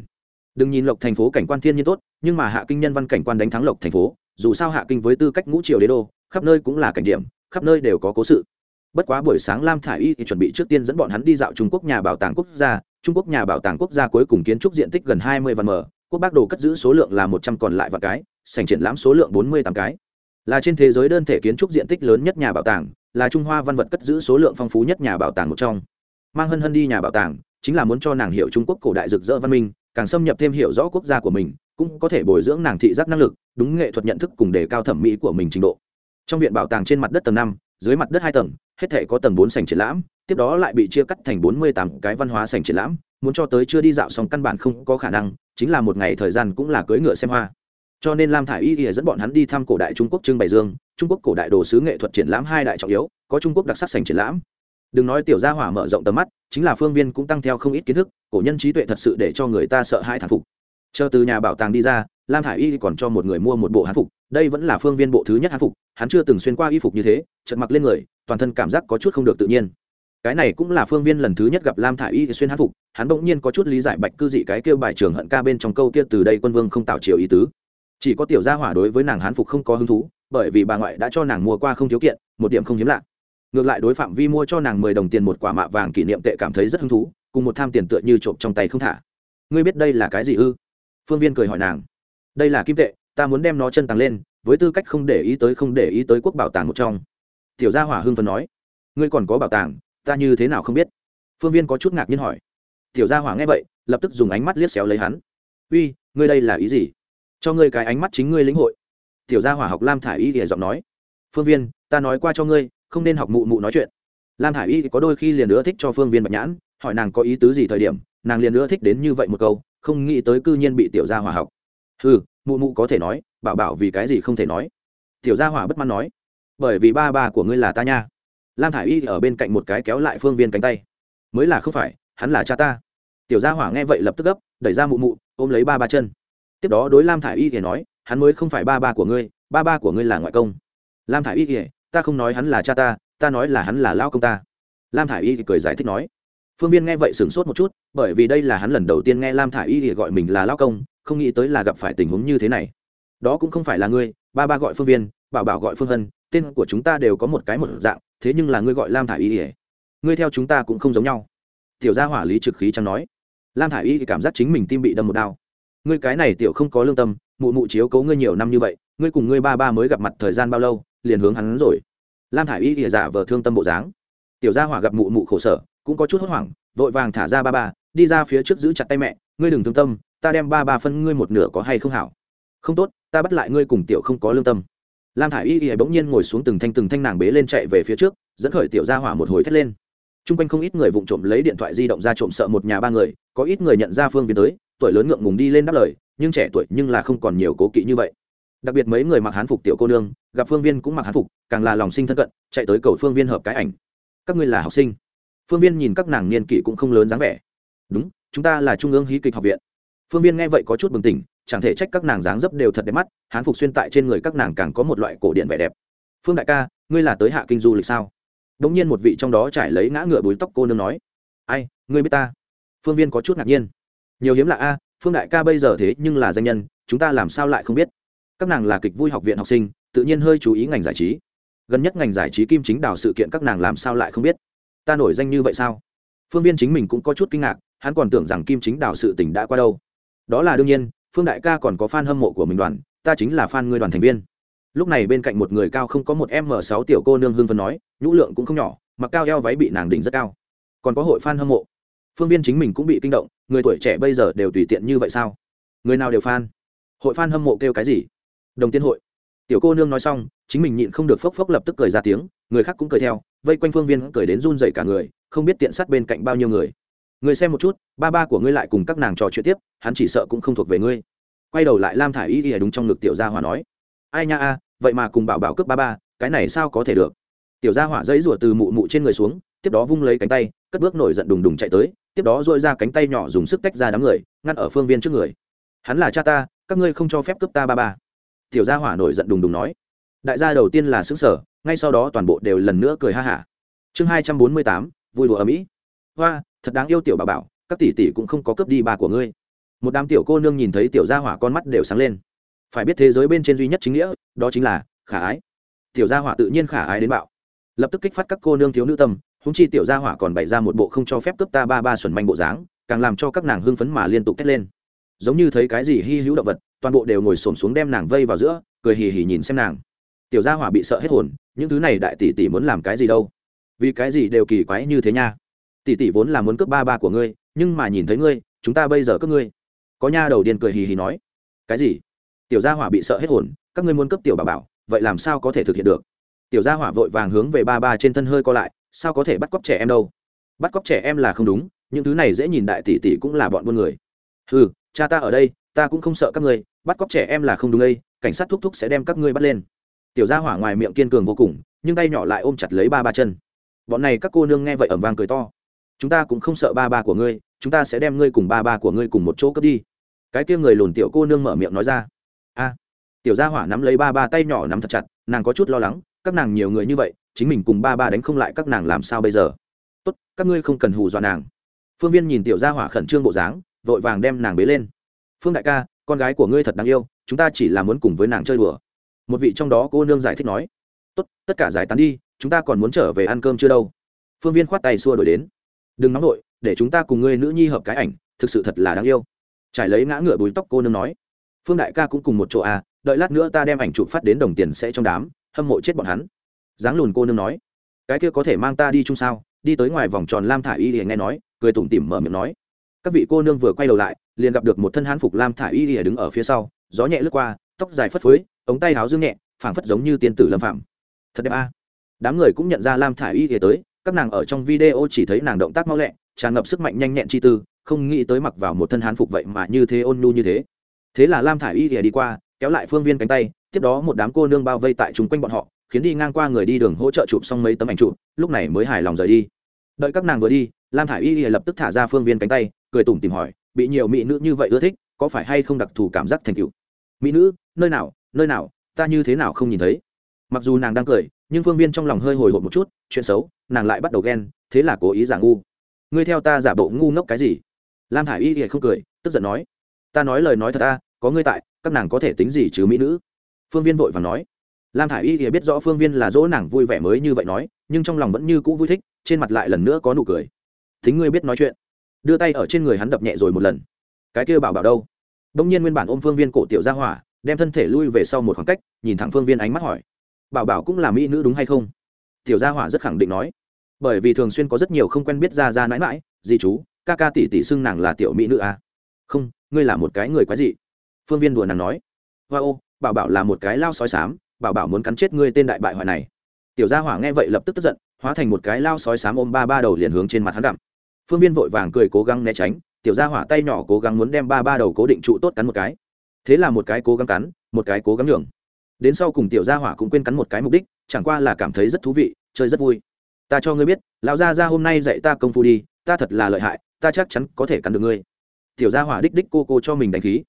Đừng nhìn lộc thành phố cảnh quan thiên nhiên tốt, nhưng mà hạ kinh nhân văn cảnh quan đánh thắng lộc thành phố, dù sao hạ kinh với tư cách ngũ triều đế đô, khắp nơi cũng là cảnh điểm khắp nơi đều có cố sự. Bất quá buổi sáng lam thả i y thì chuẩn bị trước tiên dẫn bọn hắn đi dạo trung quốc nhà bảo tàng quốc gia. Trung quốc nhà bảo tàng quốc gia cuối cùng kiến trúc diện tích gần hai mươi vạn m. Quốc bác đồ cất giữ số lượng là một trăm còn lại vạn cái, sành triển lãm số lượng bốn mươi tám cái. Là trên thế giới đơn thể kiến trúc diện tích lớn nhất nhà bảo tàng, là trung hoa văn vật cất giữ số lượng phong phú nhất nhà bảo tàng một trong. Mang hân hân đi nhà bảo tàng, chính là muốn cho nàng hiểu trung quốc cổ đại rực rỡ văn minh, càng xâm nhập thêm hiểu rõ quốc gia của mình, cũng có thể bồi dưỡng nàng thị giác năng lực, đúng nghệ thuật nhận thức cùng đề cao thẩm mỹ của mình trình độ trong viện bảo tàng trên mặt đất tầng năm, dưới mặt đất hai tầng, hết thể có tầng bốn sành triển lãm, tiếp đó lại bị chia cắt thành bốn mươi tám cái văn hóa sành triển lãm. Muốn cho tới chưa đi dạo xong căn bản không có khả năng, chính là một ngày thời gian cũng là cưỡi ngựa xem hoa. Cho nên lam thả i y ỉa dẫn bọn hắn đi thăm cổ đại trung quốc trưng bày dương, trung quốc cổ đại đồ sứ nghệ thuật triển lãm hai đại trọng yếu, có trung quốc đặc sắc sành triển lãm. Đừng nói tiểu gia hỏa mở rộng tầm mắt, chính là phương viên cũng tăng theo không ít kiến thức, cổ nhân trí tuệ thật sự để cho người ta sợ hãi thản phục. Chờ từ nhà bảo tàng đi ra, lam thả i y còn cho một người mua một bộ hán phục đây vẫn là phương viên bộ thứ nhất hán phục, hắn chưa từng xuyên qua y phục như thế trận mặc lên người, toàn thân cảm giác có chút không được tự nhiên. Cái này cũng là phương viên lần thứ nhất gặp lam thả i y xuyên hán phục, hắn bỗng nhiên có chút lý giải bạch cư dị cái kêu bài trường hận ca bên trong câu kia từ đây quân vương không tạo chiều ý tứ. Chỉ có tiểu gia hỏa đối với nàng hán phục không có hứng thú, bởi vì bà ngoại đã cho nàng mua qua không thiếu kiện, một điểm không hiếm lạ. Ngược lại đối phạm vi mua cho nàng mười đồng tiền một quả mạ vàng kỷ niệm tệ cảm thấy rất hứng thú, cùng một tham tiền tựa như trộm trong tay không thả. Ngươi biết đây là cái gì ư? Phương viên cười hỏi nàng. Đây là kim tệ ta muốn đem nó chân tàng lên, với tư cách không để ý tới không để ý tới quốc bảo tàng một trong. Tiểu gia hỏa hưng phần nói, ngươi còn có bảo tàng, ta như thế nào không biết? Phương viên có chút ngạc nhiên hỏi. Tiểu gia hỏa nghe vậy, lập tức dùng ánh mắt liếc xéo lấy hắn. Uy, ngươi đây là ý gì? Cho ngươi cái ánh mắt chính ngươi lĩnh hội. Tiểu gia hỏa học lam thả i y thì giọng nói. Phương viên, ta nói qua cho ngươi, không nên học mụ mụ nói chuyện. Lam thả i y có đôi khi liền nữa thích cho phương viên bạch nhãn, hỏi nàng có ý tứ gì thời điểm, nàng liền nữa thích đến như vậy một câu, không nghĩ tới cư nhiên bị tiểu gia hỏa học. Ừ mụ mụ có thể nói, bảo bảo vì cái gì không thể nói. Tiểu gia hỏa bất mãn nói, bởi vì ba ba của ngươi là ta nha. Lam thả i y ở bên cạnh một cái kéo lại phương viên cánh tay. Mới là không phải, hắn là cha ta. Tiểu gia hỏa nghe vậy lập tức gấp, đẩy ra mụ mụ, ôm lấy ba ba chân. Tiếp đó đối lam thả i y thì nói, hắn mới không phải ba ba của ngươi, ba ba của ngươi là ngoại công. Lam thả i y thì, ta không nói hắn là cha ta ta nói là hắn là lao công ta. Lam thả i y thì cười giải thích nói. Phương viên nghe vậy sửng sốt một chút, bởi vì đây là hắn lần đầu tiên nghe lam thả i y thì gọi mình là lao công không nghĩ tới là gặp phải tình huống như thế này. Đó cũng không phải là ngươi, ba ba gọi phương viên, bảo bảo gọi phương hân, tên của chúng ta đều có một cái một dạng, thế nhưng là ngươi gọi lam thả i y ỉa ngươi theo chúng ta cũng không giống nhau. Tiểu gia hỏa lý trực khí chẳng nói. Lam thả i y thì cảm giác chính mình tim bị đâm một đao ngươi cái này tiểu không có lương tâm, mụ mụ chiếu cố ngươi nhiều năm như vậy, ngươi cùng ngươi ba ba mới gặp mặt thời gian bao lâu, liền hướng hắn rồi. Lam thả i y ỉa giả vờ thương tâm bộ dáng. Tiểu gia hỏa gặp mụ mụ khổ sở, cũng có chút hốt hoảng, vội vàng thả ra ba ba, đi ra phía trước giữ chặt tay mẹ, ngươi đừng thương tâm ta đem ba ba phân ngươi một nửa có hay không hảo? Không tốt, ta bắt lại ngươi cùng tiểu không có lương tâm. Lam thả i y y bỗng nhiên ngồi xuống từng thanh từng thanh nàng bế lên chạy về phía trước, dẫn khởi tiểu ra hỏa một hồi thét lên. T r u n g quanh không ít người vụng trộm lấy điện thoại di động ra trộm sợ một nhà ba người, có ít người nhận ra phương viên tới, tuổi lớn ngượng ngùng đi lên đáp lời, nhưng trẻ tuổi nhưng là không còn nhiều cố kỵ như vậy. Đặc biệt mấy người mặc hán phục tiểu cô nương, gặp phương viên cũng mặc hán phục, càng là lòng sinh thân cận, chạy tới cầu phương viên hợp cái ảnh. Các ngươi là học sinh. Phương viên nhìn các nàng niên kỷ cũng không lớn dáng vẻ. Đúng, chúng ta là trung ương hí kịch học viện phương viên nghe vậy có chút bừng tỉnh, chẳng thể trách các nàng dáng dấp đều thật đẹp mắt, hán phục xuyên tại trên người các nàng càng có một loại cổ điện vẻ đẹp. Phương đại ca, ngươi là tới hạ kinh du lịch sao? Đ ỗ n g nhiên một vị trong đó trải lấy ngã ngựa búi tóc cô nương nói. Ai, ngươi biết ta? Phương viên có chút ngạc nhiên. Nhiều hiếm là a, phương đại ca bây giờ thế nhưng là danh nhân, chúng ta làm sao lại không biết? Các nàng là kịch vui học viện học sinh, tự nhiên hơi chú ý ngành giải trí. Gần nhất ngành giải trí kim chính đào sự kiện các nàng làm sao lại không biết? Ta nổi danh như vậy sao? Phương viên chính mình cũng có chút kinh ngạc, hắn còn tưởng rằng kim chính đào sự tình đã qua đâu đó là đương nhiên, phương đại ca còn có f a n hâm mộ của mình đoàn, ta chính là f a n ngươi đoàn thành viên. Lúc này bên cạnh một người cao không có một m sáu tiểu cô nương hương phân nói, nhũ lượng cũng không nhỏ, mặc cao eo váy bị nàng đỉnh rất cao. Còn có hội f a n hâm mộ. Phương viên chính mình cũng bị kinh động, người tuổi trẻ bây giờ đều tùy tiện như vậy sao? Người nào đều f a n hội f a n hâm mộ kêu cái gì? Đồng tiên hội. Tiểu cô nương nói xong, chính mình nhịn không được phốc phốc lập tức cười ra tiếng, người khác cũng cười theo, vây quanh phương viên cười đến run dậy cả người, không biết tiện sát bên cạnh bao nhiêu người người xem một chút, ba ba của ngươi lại cùng các nàng trò chuyện tiếp, hắn chỉ sợ cũng không thuộc về ngươi. Quay đầu lại lam thả i y ỉa đúng trong ngực tiểu gia hỏa nói, ai nha a, vậy mà cùng bảo bảo cướp ba ba, cái này sao có thể được? Tiểu gia hỏa dãy rủa từ mụ mụ trên người xuống, tiếp đó vung lấy cánh tay, cất bước nổi giận đùng đùng chạy tới, tiếp đó dội ra cánh tay nhỏ dùng sức tách ra đám người, ngăn ở phương viên trước người. Hắn là cha ta, các ngươi không cho phép cướp ta ba ba. Tiểu gia hỏa nổi giận đùng đùng nói. Đại gia đầu tiên là xứng sở ngay sau đó toàn bộ đều lần nữa cười ha hả. Chương hai trăm bốn mươi tám, vui đùa ở mỹ. Hoa thật đáng yêu tiểu bà bảo, các tỷ tỷ cũng không có cướp đi bà của ngươi. Một đám tiểu cô nương nhìn thấy tiểu gia hỏa con mắt đều sáng lên. Phải biết thế giới bên trên duy nhất chính nghĩa, đó chính là khả ái. Tiểu gia hỏa tự nhiên khả ái đến bạo. Lập tức kích phát các cô nương thiếu nữ tâm húng chi tiểu gia hỏa còn bày ra một bộ không cho phép cướp ta ba ba xuẩn manh bộ dáng, càng làm cho các nàng hưng phấn mà liên tục thét lên. Giống như thấy cái gì hy hữu động vật, toàn bộ đều ngồi xổm xuống đem nàng vây vào giữa, cười hì hì nhìn xem nàng. Tiểu gia hỏa bị sợ hết hồn, những thứ này đại tỷ tỷ muốn làm cái gì đâu? Vì cái gì đều kỳ quái như thế nha? Tỷ tỷ vốn là muốn cướp ba ba của ngươi, nhưng mà nhìn thấy ngươi, chúng ta bây giờ cướp ngươi. Có nha đầu điên cười hì hì nói. Cái gì? Tiểu gia hỏa bị sợ hết hồn, các ngươi muốn cướp tiểu bà bảo, vậy làm sao có thể thực hiện được? Tiểu gia hỏa vội vàng hướng về ba ba trên thân hơi co lại, sao có thể bắt cóc trẻ em đâu? Bắt cóc trẻ em là không đúng, những thứ này dễ nhìn đại tỷ tỷ cũng là bọn buôn người. Ừ cha ta ở đây, ta cũng không sợ các ngươi, bắt cóc trẻ em là không đúng đây, cảnh sát thúc thúc sẽ đem các ngươi bắt lên. Tiểu gia hỏa ngoài miệng kiên cường vô cùng, nhưng tay nhỏ lại ôm chặt lấy ba ba chân. Bọn này các cô nương nghe vậy ẩm vang cười to chúng ta cũng không sợ ba ba của ngươi, chúng ta sẽ đem ngươi cùng ba ba của ngươi cùng một chỗ cướp đi. Cái kia người lùn tiểu cô nương mở miệng nói ra. A, tiểu gia hỏa nắm lấy ba ba tay nhỏ nắm thật chặt, nàng có chút lo lắng, các nàng nhiều người như vậy, chính mình cùng ba ba đánh không lại các nàng làm sao bây giờ? Tốt, các ngươi không cần hù dọa nàng. Phương viên nhìn tiểu gia hỏa khẩn trương bộ dáng, vội vàng đem nàng bế lên. Phương đại ca, con gái của ngươi thật đáng yêu, chúng ta chỉ là muốn cùng với nàng chơi đùa. Một vị trong đó cô nương giải thích nói. Tốt, tất cả giải tán đi, chúng ta còn muốn trở về ăn cơm chưa đâu. Phương viên khoát tay xua đổi đến đừng nóng nổi để chúng ta cùng ngươi nữ nhi hợp cái ảnh, thực sự thật là đáng yêu. Trải lấy ngã ngựa bùi tóc cô nương nói. Phương đại ca cũng cùng một chỗ à đợi lát nữa ta đem ảnh chụp phát đến đồng tiền sẽ trong đám, hâm mộ chết bọn hắn. Dáng lùn cô nương nói. Cái kia có thể mang ta đi chung sao? Đi tới ngoài vòng tròn lam thả y thì nghe nói, cười tủm tỉm mở miệng nói. Các vị cô nương vừa quay đầu lại, liền gặp được một thân hán phục lam thả y thì đứng ở phía sau, gió nhẹ lướt qua, tóc dài phất phới, ống tay háo dương nhẹ, phảng phất giống như tiên tử lâm phạm thật đẹp a à. đám người cũng nhận ra lam thả y thì tới các nàng ở trong video chỉ thấy nàng động tác mau lẹ, tràn ngập sức mạnh nhanh nhẹn chi tư, không nghĩ tới mặc vào một thân hán phục vậy mà như thế ôn nhu như thế. Thế là lam thả y thì đi qua, kéo lại phương viên cánh tay, tiếp đó một đám cô nương bao vây tại chung quanh bọn họ, khiến đi ngang qua người đi đường hỗ trợ chụp xong mấy tấm ảnh chụp, lúc này mới hài lòng rời đi. Đợi các nàng vừa đi, lam thả y y lập tức thả ra phương viên cánh tay, cười tủm tìm hỏi, bị nhiều mỹ nữ như vậy ưa thích, có phải hay không đặc thù cảm giác thành cựu mỹ nữ, nơi nào nơi nào, ta như thế nào không nhìn thấy. Mặc dù nàng đang cười nhưng phương viên trong lòng hơi hồi hộp một chút, chuyện xấu, nàng lại bắt đầu ghen, thế là cố ý giả ngu. Ngươi theo ta giả bộ ngu ngốc cái gì? Lam thả y thì không cười, tức giận nói. Ta nói lời nói thật ta, có ngươi tại, các nàng có thể tính gì chứ mỹ nữ? Phương viên vội và nói. Lam thả i y thì biết rõ phương viên là dỗ nàng vui vẻ mới như vậy nói, nhưng trong lòng vẫn như cũ vui thích, trên mặt lại lần nữa có nụ cười. Thính ngươi biết nói chuyện. Đưa tay ở trên người hắn đập nhẹ rồi một lần. Cái kia bảo bảo đâu? Đông nhiên nguyên bản ôm phương viên cổ tiểu ra hỏa, đem thân thể lui về sau một khoảng cách, nhìn thẳng phương viên ánh mắt hỏi bảo bảo cũng là mỹ nữ đúng hay không? Tiểu gia hỏa rất khẳng định nói. Bởi vì thường xuyên có rất nhiều không quen biết ra ra mãi mãi di chú, ca ca tỷ tỷ xưng nàng là tiểu mỹ nữ à? không, ngươi là một cái người quái dị. Phương viên đùa nàng nói. Hoa ô, bảo bảo là một cái lao sói sám, bảo bảo muốn cắn chết ngươi tên đại bại hoại này. Tiểu gia hỏa nghe vậy lập tức tức giận, hóa thành một cái lao sói sám ôm ba ba đầu liền hướng trên mặt hắn đậm phương viên vội vàng cười cố gắng né tránh, tiểu gia hỏa tay nhỏ cố gắng muốn đem ba ba đầu cố định trụ tốt cắn một cái. Thế là một cái cố gắng cắn, một cái cố gắng nhường đến sau cùng tiểu gia hỏa cũng quên cắn một cái mục đích, chẳng qua là cảm thấy rất thú vị, chơi rất vui. Ta cho ngươi biết, lão gia gia hôm nay dạy ta công phu đi, ta thật là lợi hại, ta chắc chắn có thể cắn được ngươi. Tiểu gia hỏa đích đích cô cô cho mình đánh khí.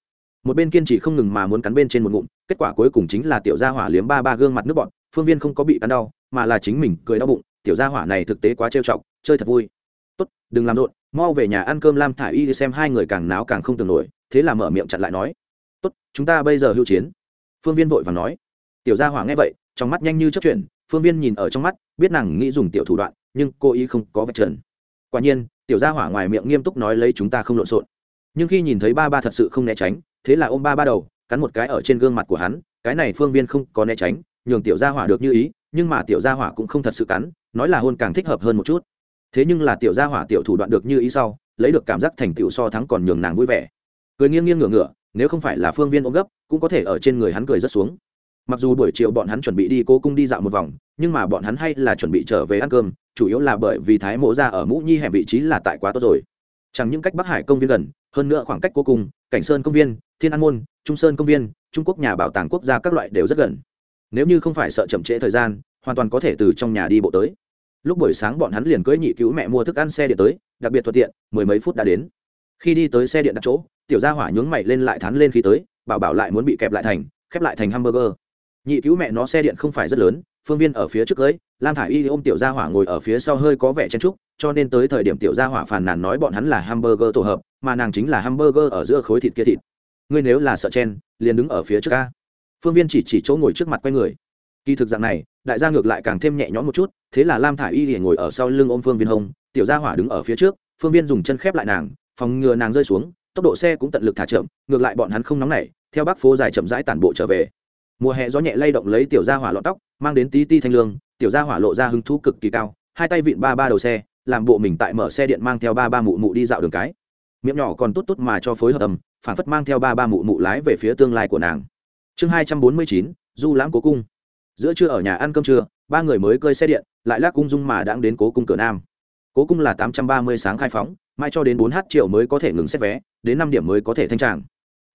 Một bên kiên trì không ngừng mà muốn cắn bên trên một ngụm, kết quả cuối cùng chính là tiểu gia hỏa liếm ba ba gương mặt nước bọn phương viên không có bị cắn đau, mà là chính mình cười đau bụng, tiểu gia hỏa này thực tế quá trêu chọc, chơi thật vui. Tốt, đừng làm rộn, mau về nhà ăn cơm lam thả y xem hai người càng náo càng không tưởng nổi, thế là mở miệng chặn lại nói. Tốt, chúng ta bây giờ hưu chiến phương viên vội và nói. Tiểu gia hỏa nghe vậy, trong mắt nhanh như chấp chuyển, phương viên nhìn ở trong mắt, biết nàng nghĩ dùng tiểu thủ đoạn, nhưng cô ý không có vạch trần. Quả nhiên, tiểu gia hỏa ngoài miệng nghiêm túc nói lấy chúng ta không lộn xộn. Nhưng khi nhìn thấy ba ba thật sự không né tránh, thế là ôm ba ba đầu, cắn một cái ở trên gương mặt của hắn, cái này phương viên không có né tránh, nhường tiểu gia hỏa được như ý, nhưng mà tiểu gia hỏa cũng không thật sự cắn, nói là hôn càng thích hợp hơn một chút. Thế nhưng là tiểu gia hỏa tiểu thủ đoạn được như ý sau, lấy được cảm giác thành tiểu so thắng còn nhường nàng vui vẻ. Cười nghiêng nghiêng ngửa ngửa nếu không phải là phương viên ôm gấp, cũng có thể ở trên người hắn cười rất xuống. Mặc dù buổi chiều bọn hắn chuẩn bị đi cố cung đi dạo một vòng, nhưng mà bọn hắn hay là chuẩn bị trở về ăn cơm, chủ yếu là bởi vì thái mộ ra ở mũ nhi hẻm vị trí là tại quá tốt rồi. Chẳng những cách bắc hải công viên gần, hơn nữa khoảng cách cô cung, cảnh sơn công viên, thiên an môn, trung sơn công viên, trung quốc nhà bảo tàng quốc gia các loại đều rất gần. Nếu như không phải sợ chậm trễ thời gian, hoàn toàn có thể từ trong nhà đi bộ tới. Lúc buổi sáng bọn hắn liền cưỡi nhị cứu mẹ mua thức ăn xe điện tới, đặc biệt thuận tiện, mười mấy phút đã đến. Khi đi tới xe điện đặt chỗ tiểu gia hỏa nhướng mày lên lại thắn lên khi tới, bảo bảo lại muốn bị kẹp lại thành, khép lại thành hamburger. Nhị cứu mẹ nó xe điện không phải rất lớn, phương viên ở phía trước cưới lam thả i y ôm tiểu gia hỏa ngồi ở phía sau hơi có vẻ chen trúc cho nên tới thời điểm tiểu gia hỏa phàn nàn nói bọn hắn là hamburger tổ hợp, mà nàng chính là hamburger ở giữa khối thịt kia thịt. Ngươi nếu là sợ chen, liền đứng ở phía trước ca phương viên chỉ chỉ chỗ ngồi trước mặt quay người. Kỳ thực dạng này, đại gia ngược lại càng thêm nhẹ nhõm một chút, thế là lam thả i y liền ngồi ở sau lưng ôm phương viên hông tiểu gia hỏa đứng ở phía trước, phương viên dùng chân khép lại nàng, phòng ngừa nàng rơi xuống tốc độ xe cũng tận lực thả chậm, ngược lại bọn hắn không nóng nảy, theo bác phố dài chậm rãi tản bộ trở về. Mùa hè gió nhẹ lay động lấy tiểu gia hỏa lọn tóc, mang đến tí ti thanh lương, tiểu gia hỏa lộ ra hứng thú cực kỳ cao, hai tay vịn ba ba đầu xe, làm bộ mình tại mở xe điện mang theo ba ba mụ mụ đi dạo đường cái. Miệng nhỏ còn tốt tốt mà cho phối hợp tầm phản phất mang theo ba ba mụ mụ lái về phía tương lai của nàng. Chương hai trăm bốn mươi chín, du lãng cố cung. Giữa trưa ở nhà ăn cơm trưa, ba người mới cơi xe điện, lại lác cung dung mà đang đến cố cung cửa nam. Cố cung là tám trăm ba mươi sáng khai phóng mai cho đến bốn h chiều mới có thể ngừng xét vé, đến năm điểm mới có thể thanh tràng.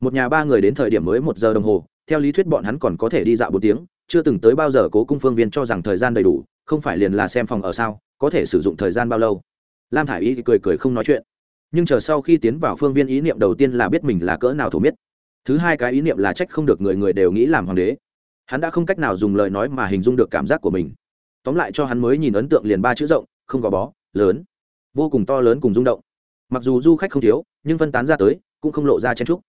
Một nhà ba người đến thời điểm mới một giờ đồng hồ, theo lý thuyết bọn hắn còn có thể đi dạo bốn tiếng, chưa từng tới bao giờ cố cung phương viên cho rằng thời gian đầy đủ, không phải liền là xem phòng ở sao, có thể sử dụng thời gian bao lâu. Lam thả i y cười cười không nói chuyện. Nhưng chờ sau khi tiến vào phương viên ý niệm đầu tiên là biết mình là cỡ nào thổ miết. Thứ hai cái ý niệm là trách không được người người đều nghĩ làm hoàng đế. Hắn đã không cách nào dùng lời nói mà hình dung được cảm giác của mình. Tóm lại cho hắn mới nhìn ấn tượng liền ba chữ rộng, không có bó, lớn. Vô cùng to lớn cùng rung động mặc dù du khách không thiếu, nhưng phân tán ra tới cũng không lộ ra chen trúc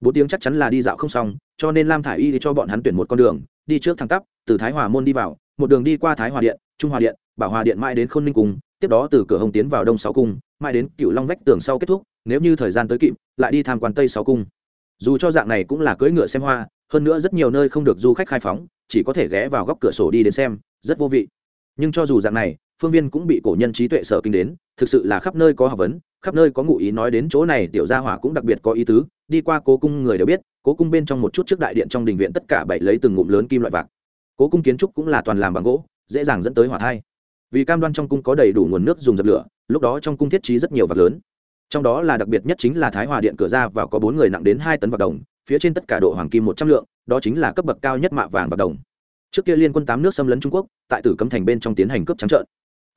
bốn tiếng chắc chắn là đi dạo không xong, cho nên lam thả i y cho bọn hắn tuyển một con đường, đi trước thẳng tắp, từ thái hòa môn đi vào, một đường đi qua thái hòa điện, trung hòa điện, bảo hòa điện mãi đến khôn ninh cung, tiếp đó từ cửa hồng tiến vào đông sáu cung, mãi đến cựu long vách tường sau kết thúc, nếu như thời gian tới kịp, lại đi tham quan tây sáu cung. Dù cho dạng này cũng là cưỡi ngựa xem hoa, hơn nữa rất nhiều nơi không được du khách khai phóng, chỉ có thể ghé vào góc cửa sổ đi đến xem, rất vô vị. Nhưng cho dù dạng này phương viên cũng bị cổ nhân trí tuệ sở kinh đến, thực sự là khắp nơi có học vấn, khắp nơi có ngụ ý nói đến chỗ này, tiểu gia hỏa cũng đặc biệt có ý tứ, đi qua cố cung người đều biết, cố cung bên trong một chút trước đại điện trong đình viện tất cả bảy lấy từng ngụm lớn kim loại vạc. Cố cung kiến trúc cũng là toàn làm bằng gỗ, dễ dàng dẫn tới hỏa thai. Vì cam đoan trong cung có đầy đủ nguồn nước dùng dập lửa, lúc đó trong cung thiết trí rất nhiều vật lớn. Trong đó là đặc biệt nhất chính là thái hòa điện cửa ra và có bốn người nặng đến hai tấn vạc đồng, phía trên tất cả độ hoàng kim một trăm lượng, đó chính là cấp bậc cao nhất mạ vàng vạc đồng. Trước kia liên quân tám nước xâm lấn trung quốc, tại tử cấm thành bên trong tiến hành cướp trắng trợn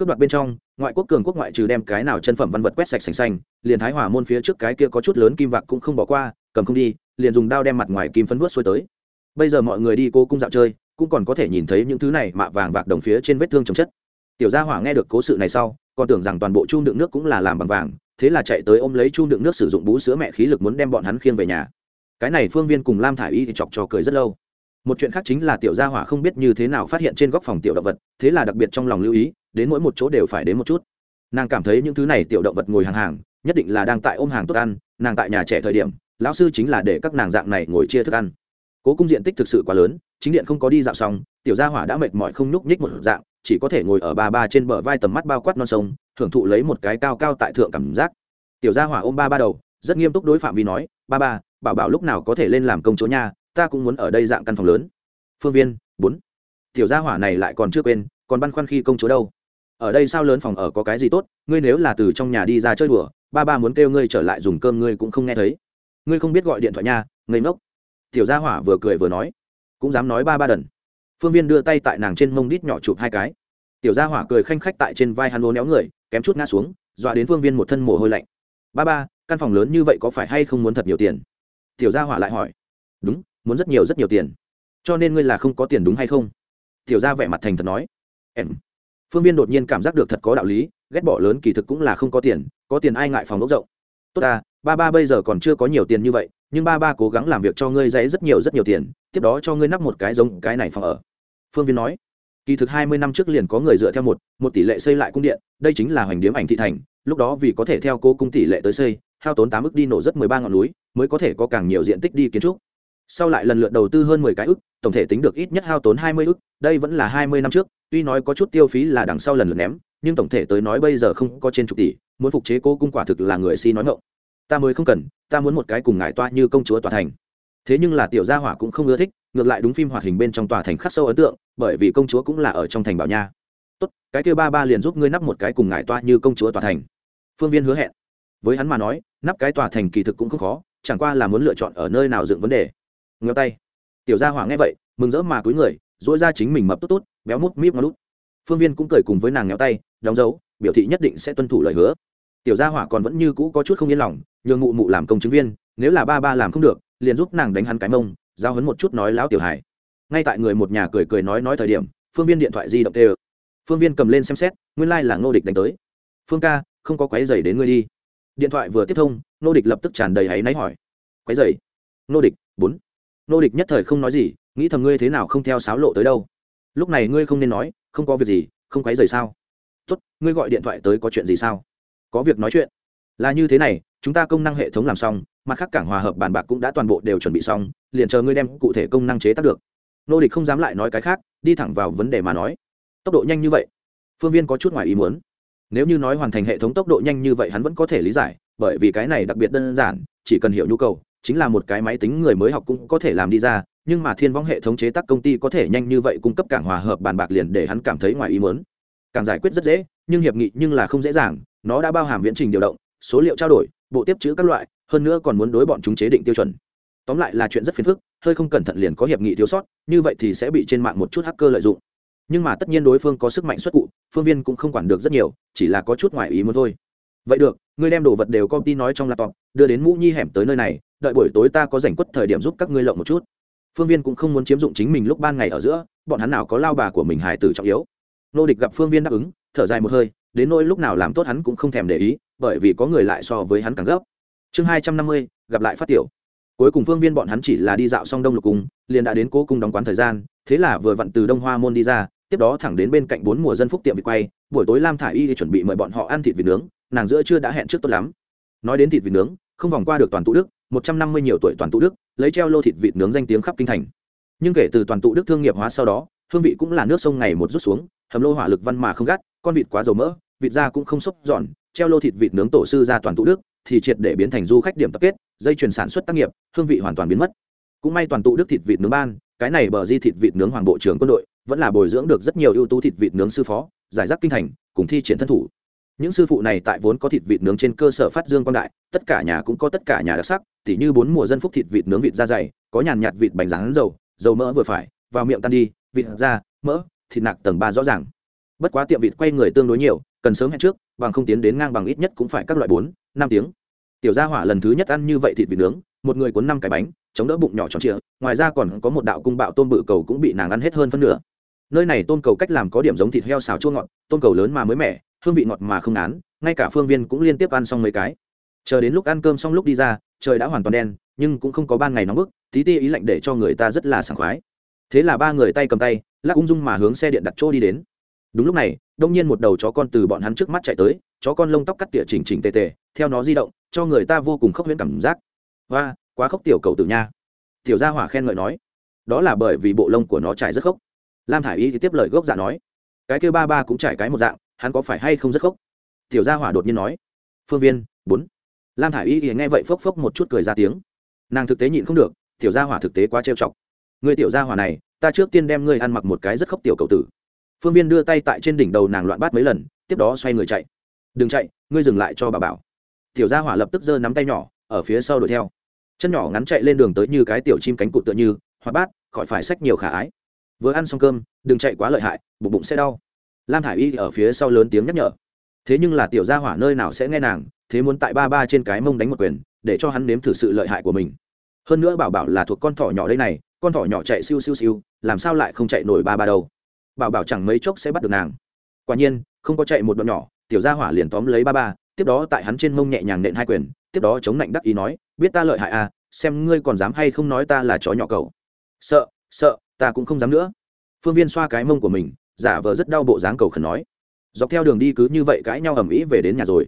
cướp đoạt bên trong, ngoại quốc cường quốc ngoại trừ đem cái nào chân phẩm văn vật quét sạch sành xanh liền thái hòa môn phía trước cái kia có chút lớn kim vạc cũng không bỏ qua, cầm không đi, liền dùng đao đem mặt ngoài kim phấn vớt xuôi tới. Bây giờ mọi người đi cô cung dạo chơi, cũng còn có thể nhìn thấy những thứ này mạ vàng vạc đồng phía trên vết thương chồng chất. Tiểu gia hỏa nghe được cố sự này sau, còn tưởng rằng toàn bộ chu đựng nước cũng là làm bằng vàng, thế là chạy tới ôm lấy chu đựng nước sử dụng bú sữa mẹ khí lực muốn đem bọn hắn khiêng về nhà. Cái này phương viên cùng lam thả i y thì chọc trò cười rất lâu. Một chuyện khác chính là tiểu gia hỏa không biết như thế nào phát hiện trên góc phòng tiểu động vật, thế là đặc biệt trong lòng lưu ý đến mỗi một chỗ đều phải đến một chút. Nàng cảm thấy những thứ này tiểu động vật ngồi hàng hàng, nhất định là đang tại ôm hàng tốt ăn, nàng tại nhà trẻ thời điểm, lão sư chính là để các nàng dạng này ngồi chia thức ăn. Cố cung diện tích thực sự quá lớn, chính điện không có đi dạo xong, tiểu gia hỏa đã mệt mỏi không nhúc nhích một dạng, chỉ có thể ngồi ở ba ba trên bờ vai tầm mắt bao quát non sông thưởng thụ lấy một cái cao cao tại thượng cảm giác. Tiểu gia hỏa ôm ba ba đầu, rất nghiêm túc đối phạm vi nói, ba ba, bảo bảo lúc nào có thể lên làm công chúa nha, ta cũng muốn ở đây dạng căn phòng lớn. Phương viên, bốn. Tiểu gia hỏa này lại còn chưa quên, còn băn khoăn khi công chúa đâu ở đây sao lớn phòng ở có cái gì tốt, ngươi nếu là từ trong nhà đi ra chơi đùa, ba ba muốn kêu ngươi trở lại dùng cơm ngươi cũng không nghe thấy. Ngươi không biết gọi điện thoại nha, ngây ngốc. Tiểu gia hỏa vừa cười vừa nói, cũng dám nói ba ba đần. Phương viên đưa tay tại nàng trên mông đít nhỏ chụp hai cái. Tiểu gia hỏa cười khanh khách tại trên vai hắn lố néo người, kém chút ngã xuống, dọa đến phương viên một thân mồ hôi lạnh. Ba ba, căn phòng lớn như vậy có phải hay không muốn thật nhiều tiền? Tiểu gia hỏa lại hỏi. Đúng, muốn rất nhiều rất nhiều tiền. Cho nên ngươi là không có tiền đúng hay không? Tiểu gia vẻ mặt thành thật nói. Em phương viên đột nhiên cảm giác được thật có đạo lý, ghét bỏ lớn kỳ thực cũng là không có tiền có tiền ai ngại phòng ốc rộng. Tốt ta, ba ba bây giờ còn chưa có nhiều tiền như vậy, nhưng ba ba cố gắng làm việc cho ngươi dãy rất nhiều rất nhiều tiền, tiếp đó cho ngươi nắp một cái giống cái này phòng ở. Phương viên nói, kỳ thực hai mươi năm trước liền có người dựa theo một một tỷ lệ xây lại cung điện, đây chính là hoành điếm ảnh thị thành, lúc đó vì có thể theo cô cung tỷ lệ tới xây, hao tốn tám ức đi nổ rất mười ba ngọn núi, mới có thể có càng nhiều diện tích đi kiến trúc. Sau lại lần lượt đầu tư hơn mười cái ức, tổng thể tính được ít nhất hao tốn hai mươi ức, đây vẫn là hai mươi năm trước tuy nói có chút tiêu phí là đằng sau lần lượt ném, nhưng tổng thể tới nói bây giờ không có trên chục tỷ, muốn phục chế cô cung quả thực là người si nói ngộng ta mới không cần, ta muốn một cái cùng ngài toa như công chúa tòa thành. Thế nhưng là tiểu gia hỏa cũng không ưa thích, ngược lại đúng phim hoạt hình bên trong tòa thành khắc sâu ấn tượng, bởi vì công chúa cũng là ở trong thành bảo nha. Tốt, cái kia ba ba liền giúp ngươi nắp một cái cùng ngài toa như công chúa tòa thành. Phương viên hứa hẹn. Với hắn mà nói, nắp cái tòa thành kỳ thực cũng không khó, chẳng qua là muốn lựa chọn ở nơi nào dựng vấn đề. Ngheo tay. Tiểu gia hỏa nghe vậy, mừng rỡ mà cúi người dỗi ra chính mình mập tốt tốt béo mút míp ngón lút phương viên cũng cười cùng với nàng ngéo tay, đóng dấu, biểu thị nhất định sẽ tuân thủ lời hứa. Tiểu gia hỏa còn vẫn như cũ có chút không yên lòng, nhường mụ mụ làm công chứng viên, nếu là ba ba làm không được, liền giúp nàng đánh hắn cái mông, giao hấn một chút nói lão tiểu hải ngay tại người một nhà cười cười nói nói thời điểm, phương viên điện thoại di động tê phương viên cầm lên xem xét, nguyên lai、like、là ngô địch đánh tới. Phương ca, không có quái dày đến ngươi đi. Điện thoại vừa tiếp thông, ngô địch lập tức tràn đầy áy náy hỏi. Quái dày ngô địch, bốn. Ngô địch nhất thời không nói gì, nghĩ thầm ngươi thế nào không theo sáo lộ tới đâu lúc này ngươi không nên nói, không có việc gì, không quấy rầy sao? Tốt, ngươi gọi điện thoại tới có chuyện gì sao? Có việc nói chuyện. Là như thế này, chúng ta công năng hệ thống làm xong, mặt khác cảng hòa hợp bàn bạc cũng đã toàn bộ đều chuẩn bị xong, liền chờ ngươi đem cụ thể công năng chế tác được. Nô địch không dám lại nói cái khác, đi thẳng vào vấn đề mà nói. Tốc độ nhanh như vậy. Phương viên có chút ngoài ý muốn. Nếu như nói hoàn thành hệ thống tốc độ nhanh như vậy hắn vẫn có thể lý giải, bởi vì cái này đặc biệt đơn giản, chỉ cần hiểu nhu cầu, chính là một cái máy tính người mới học cũng có thể làm đi ra nhưng mà thiên vong hệ thống chế tác công ty có thể nhanh như vậy cung cấp cảng hòa hợp bàn bạc liền để hắn cảm thấy ngoài ý muốn. Càng giải quyết rất dễ, nhưng hiệp nghị nhưng là không dễ dàng, nó đã bao hàm viễn trình điều động, số liệu trao đổi, bộ tiếp chữ các loại, hơn nữa còn muốn đối bọn chúng chế định tiêu chuẩn. Tóm lại là chuyện rất phiền phức, hơi không cẩn thận liền có hiệp nghị thiếu sót, như vậy thì sẽ bị trên mạng một chút hacker lợi dụng. Nhưng mà tất nhiên đối phương có sức mạnh xuất cụ, phương viên cũng không quản được rất nhiều, chỉ là có chút ngoài ý muốn thôi. Vậy được, ngươi đem đồ vật đều công ty nói trong laptop, đưa đến mũ nhi hẻm tới nơi này, đợi buổi tối ta có dành quất thời điểm giúp các ngươi lộng một chút phương viên cũng không muốn chiếm dụng chính mình lúc ban ngày ở giữa, bọn hắn nào có lao bà của mình hài tử trọng yếu. Nô địch gặp phương viên đáp ứng, thở dài một hơi, đến nỗi lúc nào làm tốt hắn cũng không thèm để ý, bởi vì có người lại so với hắn càng gấp. Chương hai trăm năm mươi, gặp lại phát tiểu. Cuối cùng phương viên bọn hắn chỉ là đi dạo xong đông lục cung, liền đã đến cố cung đóng quán thời gian, thế là vừa vặn từ đông hoa môn đi ra, tiếp đó thẳng đến bên cạnh bốn mùa dân phúc tiệm vịt quay, buổi tối lam thả i y thì chuẩn bị mời bọn họ ăn thịt vịt nướng, nàng giữa chưa đã hẹn trước tốt lắm. Nói đến thịt vịt nướng, không vòng qua được toàn tụ đức, một trăm năm mươi nhiều tuổi toàn tụ đức lấy treo lô thịt vịt nướng danh tiếng khắp kinh thành. Nhưng kể từ toàn tụ đức thương nghiệp hóa sau đó, hương vị cũng là nước sông ngày một rút xuống, hầm lô hỏa lực văn mà không gắt, con vịt quá dầu mỡ, vịt da cũng không xúc giòn, treo lô thịt vịt nướng tổ sư ra toàn tụ đức, thì triệt để biến thành du khách điểm tập kết, dây chuyển sản xuất tác nghiệp, hương vị hoàn toàn biến mất. Cũng may toàn tụ đức thịt vịt nướng ban, cái này bờ di thịt vịt nướng hoàng bộ trưởng quân đội, vẫn là bồi dưỡng được rất nhiều ưu tú thịt vịt nướng sư phó, giải rác kinh thành, cùng thi triển thân thủ những sư phụ này tại vốn có thịt vịt nướng trên cơ sở phát dương quan đại, tất cả nhà cũng có tất cả nhà đặc sắc, tỉ như bốn mùa dân phúc thịt vịt nướng vịt da dày, có nhàn nhạt vịt bánh rán dầu dầu mỡ vừa phải, vào miệng tan đi, vịt da, mỡ, thịt nạc tầng ba rõ ràng. Bất quá tiệm vịt quay người tương đối nhiều, cần sớm hẹn trước, bằng không tiến đến ngang bằng ít nhất cũng phải các loại bốn, năm tiếng. Tiểu gia hỏa lần thứ nhất ăn như vậy thịt vịt nướng, một người cuốn năm cái bánh, chống đỡ bụng nhỏ tròn trịa, ngoài ra còn có một đạo cung bạo tôm bự cầu cũng bị nàng ăn hết hơn phân nửa. Nơi này tôm cầu cách làm có điểm giống thịt heo xào chua ngọt, tôm cầu lớn mà mới mẻ hương vị ngọt mà không ngán, ngay cả phương viên cũng liên tiếp ăn xong mấy cái. Chờ đến lúc ăn cơm xong lúc đi ra trời đã hoàn toàn đen nhưng cũng không có ban ngày nóng bức tí ti ý lạnh để cho người ta rất là sảng khoái. Thế là ba người tay cầm tay lắc ung dung mà hướng xe điện đặt chỗ đi đến. Đúng lúc này đông nhiên một đầu chó con từ bọn hắn trước mắt chạy tới chó con lông tóc cắt tỉa chỉnh chỉnh tề tề theo nó di động cho người ta vô cùng khốc huyễn cảm giác. Và quá khốc tiểu cầu tử nha. Tiểu gia hỏa khen ngợi nói. Đó là bởi vì bộ lông của nó trải rất khốc. Lam thả i y thì tiếp lời gốc dạ nói. Cái kêu ba ba cũng trải cái một dạng hắn có phải hay không rất khốc tiểu gia hỏa đột nhiên nói. Phương viên, bốn. Lam thả i y nghe vậy phốc phốc một chút cười ra tiếng. Nàng thực tế nhịn không được, tiểu gia hỏa thực tế quá trêu chọc. Người tiểu gia hỏa này, ta trước tiên đem ngươi ăn mặc một cái rất khốc tiểu cầu tử. Phương viên đưa tay tại trên đỉnh đầu nàng loạn bát mấy lần, tiếp đó xoay người chạy. Đừng chạy, ngươi dừng lại cho bà bảo. Tiểu gia hỏa lập tức giơ nắm tay nhỏ, ở phía sau đuổi theo. Chân nhỏ ngắn chạy lên đường tới như cái tiểu chim cánh cụt tựa như hoặc bát, khỏi phải sách nhiều khả ái. Vừa ăn xong cơm, đừng chạy quá lợi hại, bụng bụng sẽ đau lam thả i y ở phía sau lớn tiếng nhắc nhở. Thế nhưng là tiểu gia hỏa nơi nào sẽ nghe nàng, thế muốn tại ba ba trên cái mông đánh một quyền, để cho hắn nếm thử sự lợi hại của mình. Hơn nữa bảo bảo là thuộc con thỏ nhỏ đây này, con thỏ nhỏ chạy siêu siêu siêu, làm sao lại không chạy nổi ba ba đâu. Bảo bảo chẳng mấy chốc sẽ bắt được nàng. Quả nhiên, không có chạy một đoạn nhỏ, tiểu gia hỏa liền tóm lấy ba ba, tiếp đó tại hắn trên mông nhẹ nhàng nện hai quyền, tiếp đó chống lạnh đắc ý nói, biết ta lợi hại à xem ngươi còn dám hay không nói ta là chó nhỏ cầu sợ sợ, ta cũng không dám nữa. Phương viên xoa cái mông của mình giả vờ rất đau bộ dáng cầu khẩn nói. Dọc theo đường đi cứ như vậy cãi nhau ầm ĩ về đến nhà rồi.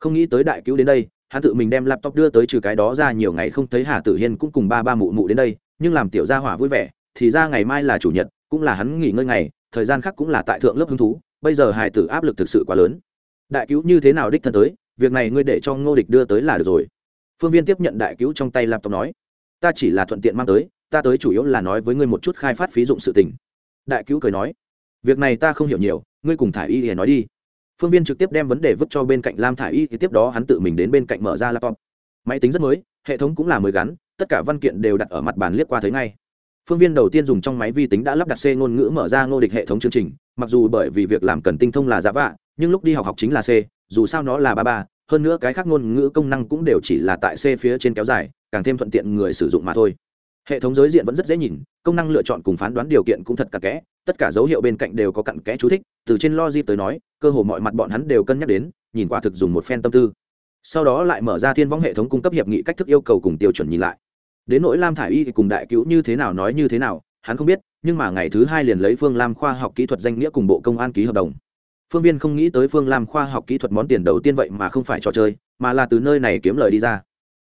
Không nghĩ tới đại cứu đến đây, hắn tự mình đem laptop đưa tới trừ cái đó ra nhiều ngày không thấy hà tử hiên cũng cùng ba ba mụ mụ đến đây, nhưng làm tiểu gia hỏa vui vẻ, thì ra ngày mai là chủ nhật, cũng là hắn nghỉ ngơi ngày, thời gian khác cũng là tại thượng lớp hứng thú, bây giờ hải tử áp lực thực sự quá lớn. Đại cứu như thế nào đích thân tới, việc này ngươi để cho ngô địch đưa tới là được rồi. Phương viên tiếp nhận đại cứu trong tay laptop nói, ta chỉ là thuận tiện mang tới, ta tới chủ yếu là nói với ngươi một chút khai phát phí dụng sự tình. Đại cứu cười nói việc này ta không hiểu nhiều, ngươi cùng thả y thì nói đi. Phương viên trực tiếp đem vấn đề vứt cho bên cạnh lam thả y thì tiếp đó hắn tự mình đến bên cạnh mở ra laptop. Máy tính rất mới, hệ thống cũng là mới gắn, tất cả văn kiện đều đặt ở mặt bàn liếc qua thấy ngay. Phương viên đầu tiên dùng trong máy vi tính đã lắp đặt c ngôn ngữ mở ra ngô địch hệ thống chương trình, mặc dù bởi vì việc làm cần tinh thông là giá vạ nhưng lúc đi học học chính là c, dù sao nó là ba ba, hơn nữa cái khác ngôn ngữ công năng cũng đều chỉ là tại c phía trên kéo dài, càng thêm thuận tiện người sử dụng mà thôi hệ thống giới diện vẫn rất dễ nhìn công năng lựa chọn cùng phán đoán điều kiện cũng thật cặn kẽ tất cả dấu hiệu bên cạnh đều có cặn kẽ chú thích từ trên logic tới nói cơ hồ mọi mặt bọn hắn đều cân nhắc đến nhìn qua thực dùng một phen tâm tư sau đó lại mở ra thiên võng hệ thống cung cấp hiệp nghị cách thức yêu cầu cùng tiêu chuẩn nhìn lại đến nỗi lam thả i y thì cùng đại cứu như thế nào nói như thế nào hắn không biết nhưng mà ngày thứ hai liền lấy phương lam khoa học kỹ thuật danh nghĩa cùng bộ công an ký hợp đồng phương viên không nghĩ tới phương lam khoa học kỹ thuật món tiền đầu tiên vậy mà không phải trò chơi mà là từ nơi này kiếm lời đi ra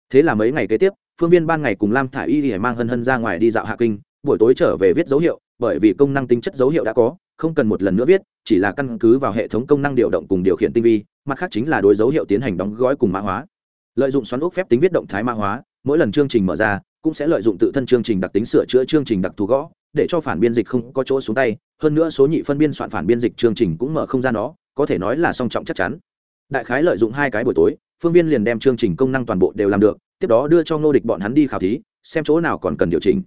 thế là mấy ngày kế tiếp phương viên ban ngày cùng lam thả i y thì mang hân hân ra ngoài đi dạo hạ kinh, buổi tối trở về viết dấu hiệu, bởi vì công năng tính chất dấu hiệu đã có, không cần một lần nữa viết, chỉ là căn cứ vào hệ thống công năng điều động cùng điều khiển tinh vi, mặt khác chính là đối dấu hiệu tiến hành đóng gói cùng mã hóa. Lợi dụng xoắn ốc phép tính viết động thái mã hóa, mỗi lần chương trình mở ra, cũng sẽ lợi dụng tự thân chương trình đặc tính sửa chữa chương trình đặc thù gõ, để cho phản biên dịch không có chỗ xuống tay, hơn nữa số nhị phân biên soạn phản biên dịch chương trình cũng mở không ra nó, có thể nói là song trọng chắc chắn. Đại khái lợi dụng hai cái buổi tối, phương viên liền đem chương trình công năng toàn bộ đều làm được tiếp đó đưa cho ngô địch bọn hắn đi khảo thí, xem chỗ nào còn cần điều chỉnh.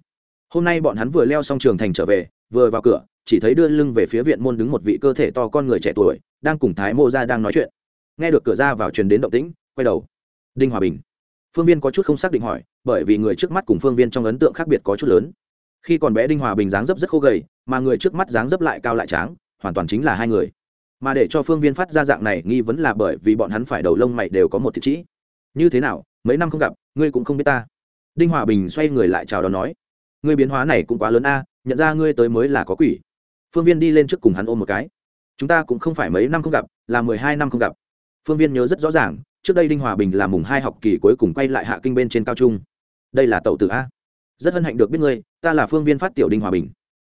Hôm nay bọn hắn vừa leo xong trường thành trở về, vừa vào cửa, chỉ thấy đưa lưng về phía viện môn đứng một vị cơ thể to con người trẻ tuổi, đang cùng thái mô ra đang nói chuyện. Nghe được cửa ra vào truyền đến động tĩnh, quay đầu. Đinh hòa bình. Phương viên có chút không xác định hỏi, bởi vì người trước mắt cùng phương viên trong ấn tượng khác biệt có chút lớn. Khi còn bé đinh hòa bình dáng dấp rất khô gầy, mà người trước mắt dáng dấp lại cao lại tráng, hoàn toàn chính là hai người. Mà để cho phương viên phát ra dạng này nghi vấn là bởi vì bọn hắn phải đầu lông mày đều có một thiệt trĩ như thế nào mấy năm không gặp, ngươi cũng không biết ta. Đinh hòa bình xoay người lại chào đón nói, ngươi biến hóa này cũng quá lớn a, nhận ra ngươi tới mới là có quỷ. Phương viên đi lên trước cùng hắn ôm một cái. Chúng ta cũng không phải mấy năm không gặp, là mười hai năm không gặp. Phương viên nhớ rất rõ ràng, trước đây đinh hòa bình là mùng hai học kỳ cuối cùng quay lại hạ kinh bên trên cao trung. Đây là tàu tử a. Rất hân hạnh được biết ngươi, ta là phương viên phát tiểu đinh hòa bình.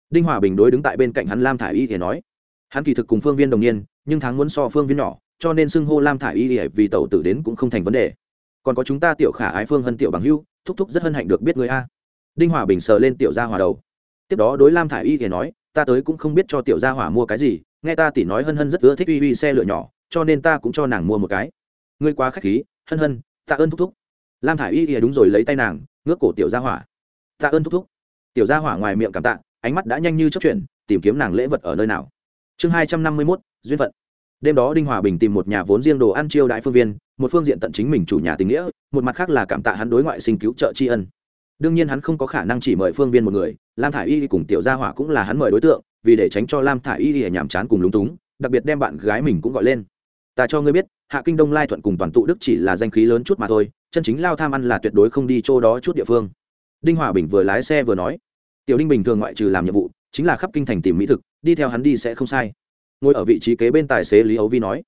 Đinh hòa bình đối đứng tại bên cạnh hắn lam thả i y thì nói, hắn kỳ thực cùng phương viên đồng niên, nhưng tháng muốn so phương viên nhỏ, cho nên xưng hô lam thả i y thì vì tàu tử đến cũng không thành vấn đề còn có chúng ta tiểu khả ái phương hân tiểu bằng hưu, thúc thúc rất hân hạnh được biết người a. Đinh hòa bình sờ lên tiểu gia hòa đầu. Tiếp đó đối lam thả i y thì nói, ta tới cũng không biết cho tiểu gia hỏa mua cái gì, nghe ta tỉ nói hân hân rất ưa thích uy uy xe lửa nhỏ, cho nên ta cũng cho nàng mua một cái. Ngươi quá k h á c h khí, hân hân, tạ ơn thúc thúc. Lam thả i y thì đúng rồi lấy tay nàng, ngước cổ tiểu gia hỏa. Tạ ơn thúc thúc. Tiểu gia hỏa ngoài miệng cảm tạ, ánh mắt đã nhanh như chấp chuyển, tìm kiếm nàng lễ vật ở nơi nào. Chương hai trăm năm mươi mốt, duyên phận đêm đó đinh hòa bình tìm một nhà vốn riêng đồ ăn chiêu đại phương viên, một phương diện tận chính mình chủ nhà tình nghĩa, một mặt khác là cảm tạ hắn đối ngoại sinh cứu trợ tri ân. Đương nhiên hắn không có khả năng chỉ mời phương viên một người, lam thả i y cùng tiểu gia hỏa cũng là hắn mời đối tượng, vì để tránh cho lam thả i y nhàm chán cùng lúng túng, đặc biệt đem bạn gái mình cũng gọi lên. Ta cho ngươi biết, hạ kinh đông lai thuận cùng toàn tụ đức chỉ là danh khí lớn chút mà thôi, chân chính lao tham ăn là tuyệt đối không đi chỗ đó chút địa phương. Đinh hòa bình vừa lái xe vừa nói, tiểu đinh bình thường ngoại trừ làm nhiệm vụ, chính là khắp kinh thành tìm mỹ thực, đi theo hắn đi sẽ không sai ngồi ở vị trí kế bên tài xế lý ấu vi nói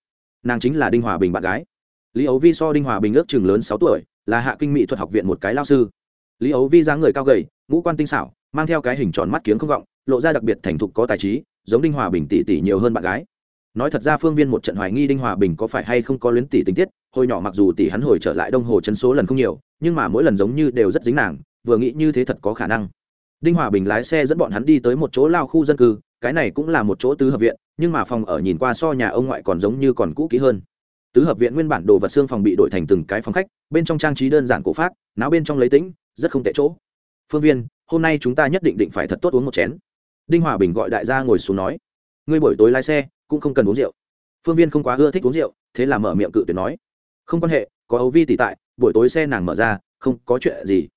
nàng chính là đinh hòa bình bạn gái. Lý ấu vi so đinh hòa bình ước chừng lớn sáu tuổi là hạ kinh mỹ thuật học viện một cái lao sư. Lý ấu vi dáng người cao gầy ngũ quan tinh xảo mang theo cái hình tròn mắt kiếng không gọng, lộ ra đặc biệt thành thục có tài trí giống đinh hòa bình tỷ tỷ nhiều hơn bạn gái. Nói thật ra phương viên một trận hoài nghi đinh hòa bình có phải hay không có luyến tỷ tình tiết hồi nhỏ mặc dù tỷ hắn hồi trở lại đông hồ chân số lần không nhiều nhưng mà mỗi lần giống như đều rất dính nàng vừa nghĩ như thế thật có khả năng. Đinh hòa bình lái xe dẫn bọn hắn đi tới một chỗ lao khu dân cư cái này cũng là một chỗ tứ hợp viện, nhưng mà phòng ở nhìn qua so nhà ông ngoại còn giống như còn cũ kỹ hơn. Tứ hợp viện nguyên bản đồ vật xương phòng bị đổi thành từng cái phòng khách, bên trong trang trí đơn giản cổ pháp náo bên trong lấy tĩnh, rất không tệ chỗ. Phương viên, hôm nay chúng ta nhất định định phải thật tốt uống một chén. Đinh hòa bình gọi đại gia ngồi xuống nói. Ngươi buổi tối lái xe, cũng không cần uống rượu. Phương viên không quá ưa thích uống rượu, thế là mở miệng cự tuyệt nói. Không quan hệ, có ấu vi tỷ tại, buổi tối xe nàng mở ra, không có chuyện gì.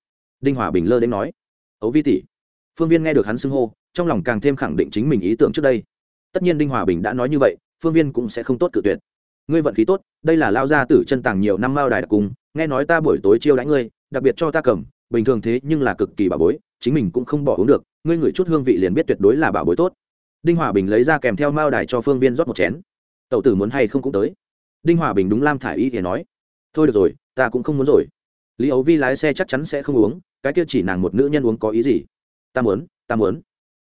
Đinh hòa bình lơ đến nói. Ấu vi tỷ? Phương viên nghe được hắn xưng hô trong lòng càng thêm khẳng định chính mình ý tưởng trước đây. Tất nhiên đinh hòa bình đã nói như vậy, phương viên cũng sẽ không tốt cự tuyệt. Ngươi vận khí tốt, đây là lao gia tử chân tàng nhiều năm mao đài đặc cung, nghe nói ta buổi tối chiêu đãi ngươi, đặc biệt cho ta cầm, bình thường thế nhưng là cực kỳ bảo bối, chính mình cũng không bỏ uống được, ngươi ngửi chút hương vị liền biết tuyệt đối là bảo bối tốt. Đinh hòa bình lấy ra kèm theo mao đài cho phương viên rót một chén. Tậu tử muốn hay không cũng tới. Đinh hòa bình đúng lam thả i y thì nói, thôi được rồi, ta cũng không muốn rồi. Lý ấu vi lái xe chắc chắn sẽ không uống, cái kia chỉ nàng một nữ nhân uống có ý gì? Ta muốn ta muốn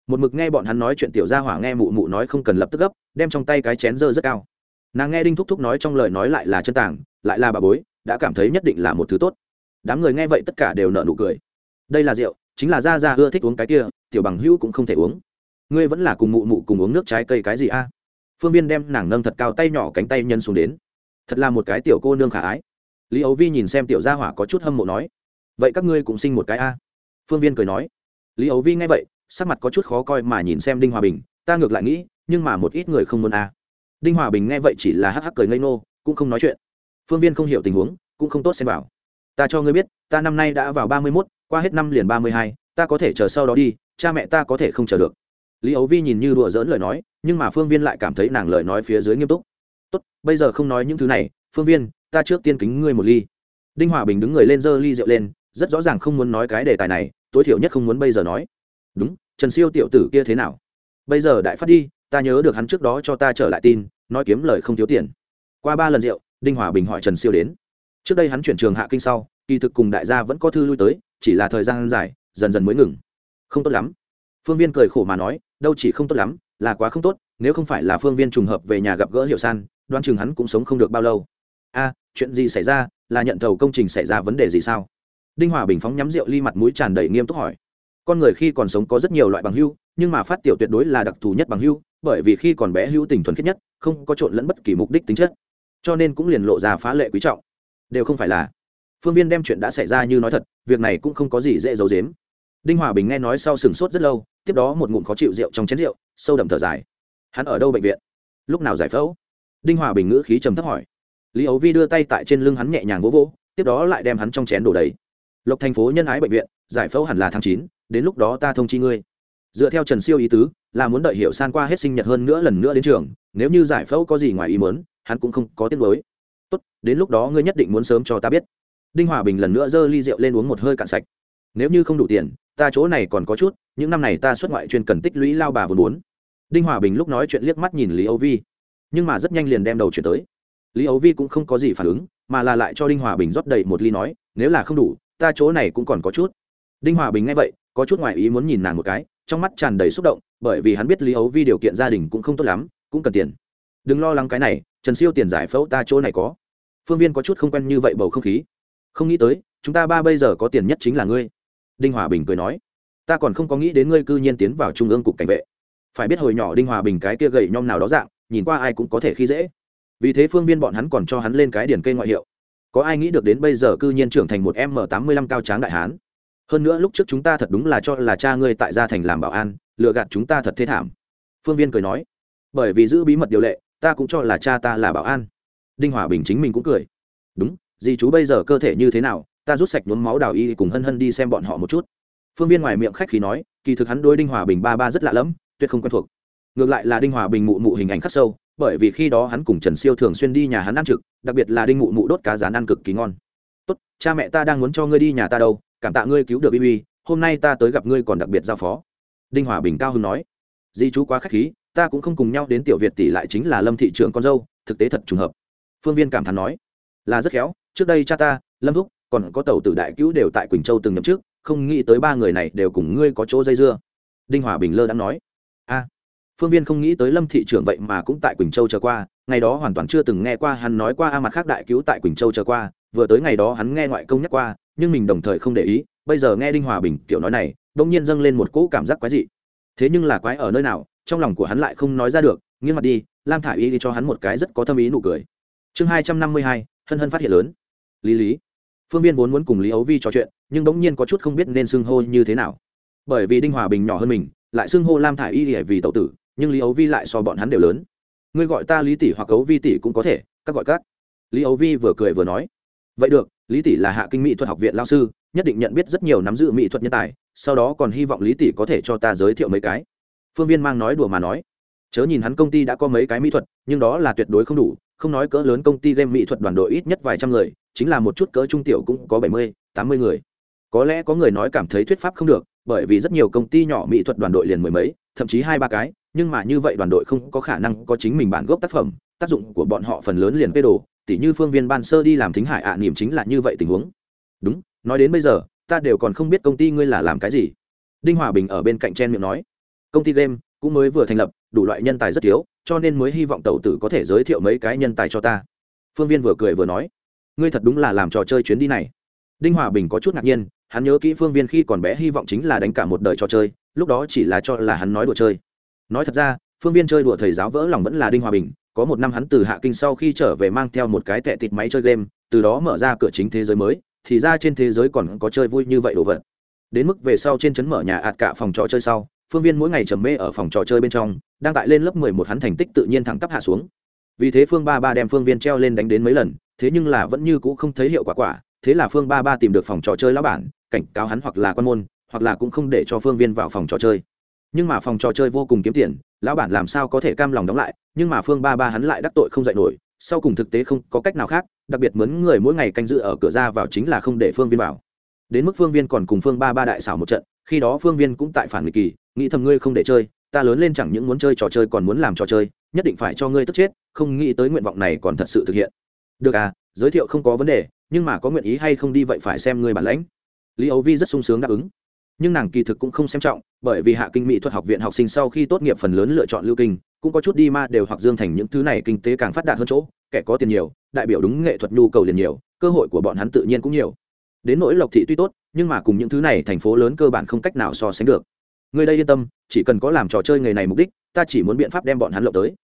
một mực nghe bọn hắn nói chuyện tiểu gia hỏa nghe mụ mụ nói không cần lập tức gấp, đem trong tay cái chén dơ rất cao. Nàng nghe đinh thúc thúc nói trong lời nói lại là chân tàng, lại là bà bối, đã cảm thấy nhất định là một thứ tốt. Đám người nghe vậy tất cả đều nợ nụ cười. Đây là rượu, chính là gia gia ưa thích uống cái kia, tiểu bằng hữu cũng không thể uống. Ngươi vẫn là cùng mụ mụ cùng uống nước trái cây cái gì a? Phương viên đem nàng nâng thật cao tay nhỏ cánh tay nhân xuống đến. Thật là một cái tiểu cô nương khả ái. Lý ấu vi nhìn xem tiểu gia hỏa có chút hâm mộ nói, vậy các ngươi cũng sinh một cái a? Phương viên cười nói. Lý ấu vi nghe vậy sắc mặt có chút khó coi mà nhìn xem đinh hòa bình, ta ngược lại nghĩ, nhưng mà một ít người không muốn a đinh hòa bình nghe vậy chỉ là hắc hắc cười ngây nô cũng không nói chuyện. Phương viên không hiểu tình huống, cũng không tốt xem bảo ta cho ngươi biết, ta năm nay đã vào ba mươi mốt, qua hết năm liền ba mươi hai, ta có thể chờ sau đó đi, cha mẹ ta có thể không chờ được. Lý ấu vi nhìn như đùa dỡn lời nói, nhưng mà phương viên lại cảm thấy nàng lời nói phía dưới nghiêm túc. Tốt, bây giờ không nói những thứ này, phương viên, ta trước tiên kính ngươi một ly. Đinh hòa bình đứng người lên giơ ly rượu lên, rất rõ ràng không muốn nói cái đề tài này, tối thiểu nhất không muốn bây giờ nói. Đúng trần siêu tiểu tử kia thế nào? Bây giờ đại phát đi, ta nhớ được hắn trước đó cho ta trở lại tin, nói kiếm lời không thiếu tiền. Qua ba lần rượu, đinh hòa bình hỏi trần siêu đến. Trước đây hắn chuyển trường hạ kinh sau, kỳ thực cùng đại gia vẫn có thư lui tới, chỉ là thời gian dài, dần dần mới ngừng. Không tốt lắm. Phương viên cười khổ mà nói, đâu chỉ không tốt lắm, là quá không tốt, nếu không phải là phương viên trùng hợp về nhà gặp gỡ hiệu san đoan chừng hắn cũng sống không được bao lâu. A, chuyện gì xảy ra, là nhận thầu công trình xảy ra vấn đề gì sao? Đinh hòa bình phóng nhắm rượu ly mặt mũi tràn đầy nghiêm túc hỏi con người khi còn sống có rất nhiều loại bằng hưu, nhưng mà phát tiểu tuyệt đối là đặc thù nhất bằng hưu, bởi vì khi còn bé hữu tình thuần khiết nhất, không có trộn lẫn bất kỳ mục đích tính chất. Cho nên cũng liền lộ ra phá lệ quý trọng. Đều không phải là. Phương viên đem chuyện đã xảy ra như nói thật, việc này cũng không có gì dễ giấu dếm đinh hòa bình nghe nói sau sừng sốt rất lâu, tiếp đó một ngụm khó chịu rượu trong chén rượu, sâu đậm thở dài. Hắn ở đâu bệnh viện? Lúc nào giải phẫu? Đinh hòa bình ngữ khí trầm thấp hỏi. Lý ấu vi đưa tay tại trên lưng hắn nhẹ nhàng vỗ vỗ, tiếp đó lại đem hắn trong chén đổ đầy. Lộc thành phố nhân ái bệnh viện giải phẫu hẳn là tháng chín, đến lúc đó ta thông chi ngươi. Dựa theo trần siêu ý tứ, là muốn đợi hiểu san qua hết sinh nhật hơn nữa lần nữa đến trường, nếu như giải phẫu có gì ngoài ý muốn, hắn cũng không có tiết lối tốt, đến lúc đó ngươi nhất định muốn sớm cho ta biết. Đinh hòa bình lần nữa giơ ly rượu lên uống một hơi cạn sạch. Nếu như không đủ tiền, ta chỗ này còn có chút, những năm này ta xuất ngoại chuyên cần tích lũy lao bà vốn bốn đinh hòa bình lúc nói chuyện liếc mắt nhìn lý âu vi, nhưng mà rất nhanh liền đem đầu chuyển tới. Lý Âu vi cũng không có gì phản ứng, mà là lại cho đinh hòa bình rót đầy một ly nói, nếu là không đủ, ta chỗ này cũng còn có chút đinh hòa bình nghe vậy, có chút ngoại ý muốn nhìn nàng một cái, trong mắt tràn đầy xúc động, bởi vì hắn biết lý ấu vi điều kiện gia đình cũng không tốt lắm, cũng cần tiền. Đừng lo lắng cái này, trần siêu tiền giải phẫu ta chỗ này có. Phương viên có chút không quen như vậy bầu không khí. Không nghĩ tới, chúng ta ba bây giờ có tiền nhất chính là ngươi. Đinh hòa bình cười nói. Ta còn không có nghĩ đến ngươi cư nhiên tiến vào trung ương cục cảnh vệ. Phải biết hồi nhỏ đinh hòa bình cái kia gầy nhom nào đó dạng, nhìn qua ai cũng có thể khi dễ. Vì thế phương viên bọn hắn còn cho hắn lên cái điển cây ngoại hiệu. Có ai nghĩ được đến bây giờ cư nhiên trưởng thành một m tám mươi lăm cao tráng đại hán? Hơn nữa lúc trước chúng ta thật đúng là cho là cha ngươi tại gia thành làm bảo an lựa gạt chúng ta thật thế thảm. Phương viên cười nói. Bởi vì giữ bí mật điều lệ, ta cũng cho là cha ta là bảo an. Đinh hòa bình chính mình cũng cười. Đúng, dì chú bây giờ cơ thể như thế nào, ta rút sạch nhuốm máu đào y cùng hân hân đi xem bọn họ một chút. Phương viên ngoài miệng khách khí nói, kỳ thực hắn đôi đinh hòa bình ba ba rất lạ lẫm, tuyệt không quen thuộc. Ngược lại là đinh hòa bình mụ mụ hình ảnh khắc sâu, bởi vì khi đó hắn cùng trần siêu thường xuyên đi nhà hắn ăn trực, đặc biệt là đinh mụ mụ đốt cá rán ăn cực kỳ ngon. Tốt, cha mẹ ta đang muốn cho ngươi đi nhà ta đâu cảm tạ ngươi cứu được uy uy, hôm nay ta tới gặp ngươi còn đặc biệt giao phó. Đinh hòa bình cao hưng nói. Di chú quá k h á c h khí, ta cũng không cùng nhau đến tiểu việt tỷ lại chính là lâm thị trưởng con dâu, thực tế thật trùng hợp. Phương viên cảm thán nói. Là rất khéo, trước đây cha ta, lâm thúc, còn có tàu tử đại cứu đều tại quỳnh châu từng nhậm trước không nghĩ tới ba người này đều cùng ngươi có chỗ dây dưa. Đinh hòa bình lơ đã nói. A, phương viên không nghĩ tới lâm thị trưởng vậy mà cũng tại quỳnh châu chờ qua, ngày đó hoàn toàn chưa từng nghe qua hắn nói qua a mặt khác đại cứu tại quỳnh châu chờ qua, vừa tới ngày đó hắn nghe ngoại công nhắc qua nhưng mình đồng thời không để ý, bây giờ nghe đinh hòa bình kiểu nói này đông nhiên dâng lên một cỗ cảm giác quái dị. Thế nhưng là quái ở nơi nào, trong lòng của hắn lại không nói ra được, nghiêng mặt đi, lam thả y đi cho hắn một cái rất có tâm ý nụ cười. Chương hai trăm năm mươi hai, hân hân phát hiện lớn. Lý lý. Phương viên vốn muốn cùng lý ấu vi trò chuyện, nhưng bỗng nhiên có chút không biết nên xưng hô như thế nào. Bởi vì đinh hòa bình nhỏ hơn mình, lại xưng hô lam thả i y vì tậu tử, nhưng lý ấu vi lại so bọn hắn đều lớn. Ngươi gọi ta lý tỷ hoặc ấu vi tỷ cũng có thể, các gọi các. Lý ấu vi vừa cười vừa nói. Vậy được lý tỷ là hạ kinh mỹ thuật học viện lao sư, nhất định nhận biết rất nhiều nắm giữ mỹ thuật nhân tài, sau đó còn hy vọng lý tỷ có thể cho ta giới thiệu mấy cái. Phương viên mang nói đùa mà nói, chớ nhìn hắn công ty đã có mấy cái mỹ thuật, nhưng đó là tuyệt đối không đủ, không nói cỡ lớn công ty game mỹ thuật đoàn đội ít nhất vài trăm người, chính là một chút cỡ trung tiểu cũng có bảy mươi, tám mươi người. Có lẽ có người nói cảm thấy thuyết pháp không được, bởi vì rất nhiều công ty nhỏ mỹ thuật đoàn đội liền mười mấy, thậm chí hai ba cái, nhưng mà như vậy đoàn đội không có khả năng có chính mình bản gốc tác phẩm, tác dụng của bọn họ phần lớn liền phê đồ tỉ như phương viên ban sơ đi làm thính hải ạ, niềm chính là như vậy tình huống. Đúng, nói đến bây giờ, ta đều còn không biết công ty ngươi là làm cái gì. Đinh hòa bình ở bên cạnh chen miệng nói. Công ty game cũng mới vừa thành lập, đủ loại nhân tài rất thiếu, cho nên mới hy vọng tàu tử có thể giới thiệu mấy cái nhân tài cho ta. Phương viên vừa cười vừa nói. Ngươi thật đúng là làm trò chơi chuyến đi này. Đinh hòa bình có chút ngạc nhiên, hắn nhớ kỹ phương viên khi còn bé hy vọng chính là đánh cả một đời trò chơi, lúc đó chỉ là cho là hắn nói đùa chơi. Nói thật ra, phương viên chơi đùa thầy giáo vỡ lòng vẫn là đinh hòa bình có một năm hắn từ hạ kinh sau khi trở về mang theo một cái tệ tịt máy chơi game, từ đó mở ra cửa chính thế giới mới, thì ra trên thế giới còn có chơi vui như vậy đồ vật. Đến mức về sau trên trấn mở nhà ạt cả phòng trò chơi sau, phương viên mỗi ngày trầm mê ở phòng trò chơi bên trong, đang tại lên lớp mười một hắn thành tích tự nhiên thẳng tắp hạ xuống. Vì thế phương ba ba đem phương viên treo lên đánh đến mấy lần, thế nhưng là vẫn như cũ không thấy hiệu quả quả, thế là phương ba ba tìm được phòng trò chơi lão bản, cảnh cáo hắn hoặc là quan môn, hoặc là cũng không để cho phương viên vào phòng trò chơi nhưng mà phòng trò chơi vô cùng kiếm tiền, lão bản làm sao có thể cam lòng đóng lại, nhưng mà phương ba ba hắn lại đắc tội không dạy nổi, sau cùng thực tế không có cách nào khác, đặc biệt mướn người mỗi ngày canh giữ ở cửa ra vào chính là không để phương viên vào. Đến mức phương viên còn cùng phương ba ba đại xảo một trận, khi đó phương viên cũng tại phản nghịch kỳ, nghĩ thầm ngươi không để chơi, ta lớn lên chẳng những muốn chơi trò chơi còn muốn làm trò chơi, nhất định phải cho ngươi tức chết, không nghĩ tới nguyện vọng này còn thật sự thực hiện. Được à giới thiệu không có vấn đề, nhưng mà có nguyện ý hay không đi vậy phải xem ngươi bản lãnh. Lý ấu vi rất sung sướng đáp ứng nhưng nàng kỳ thực cũng không xem trọng, bởi vì hạ kinh mỹ thuật học viện học sinh sau khi tốt nghiệp phần lớn lựa chọn lưu kinh, cũng có chút đi ma đều hoặc dương thành những thứ này kinh tế càng phát đạt hơn chỗ, kẻ có tiền nhiều, đại biểu đúng nghệ thuật nhu cầu liền nhiều, cơ hội của bọn hắn tự nhiên cũng nhiều. Đến nỗi lộc thị tuy tốt, nhưng mà cùng những thứ này thành phố lớn cơ bản không cách nào so sánh được. Người đây yên tâm, chỉ cần có làm trò chơi nghề này mục đích, ta chỉ muốn biện pháp đem bọn hắn lộng tới.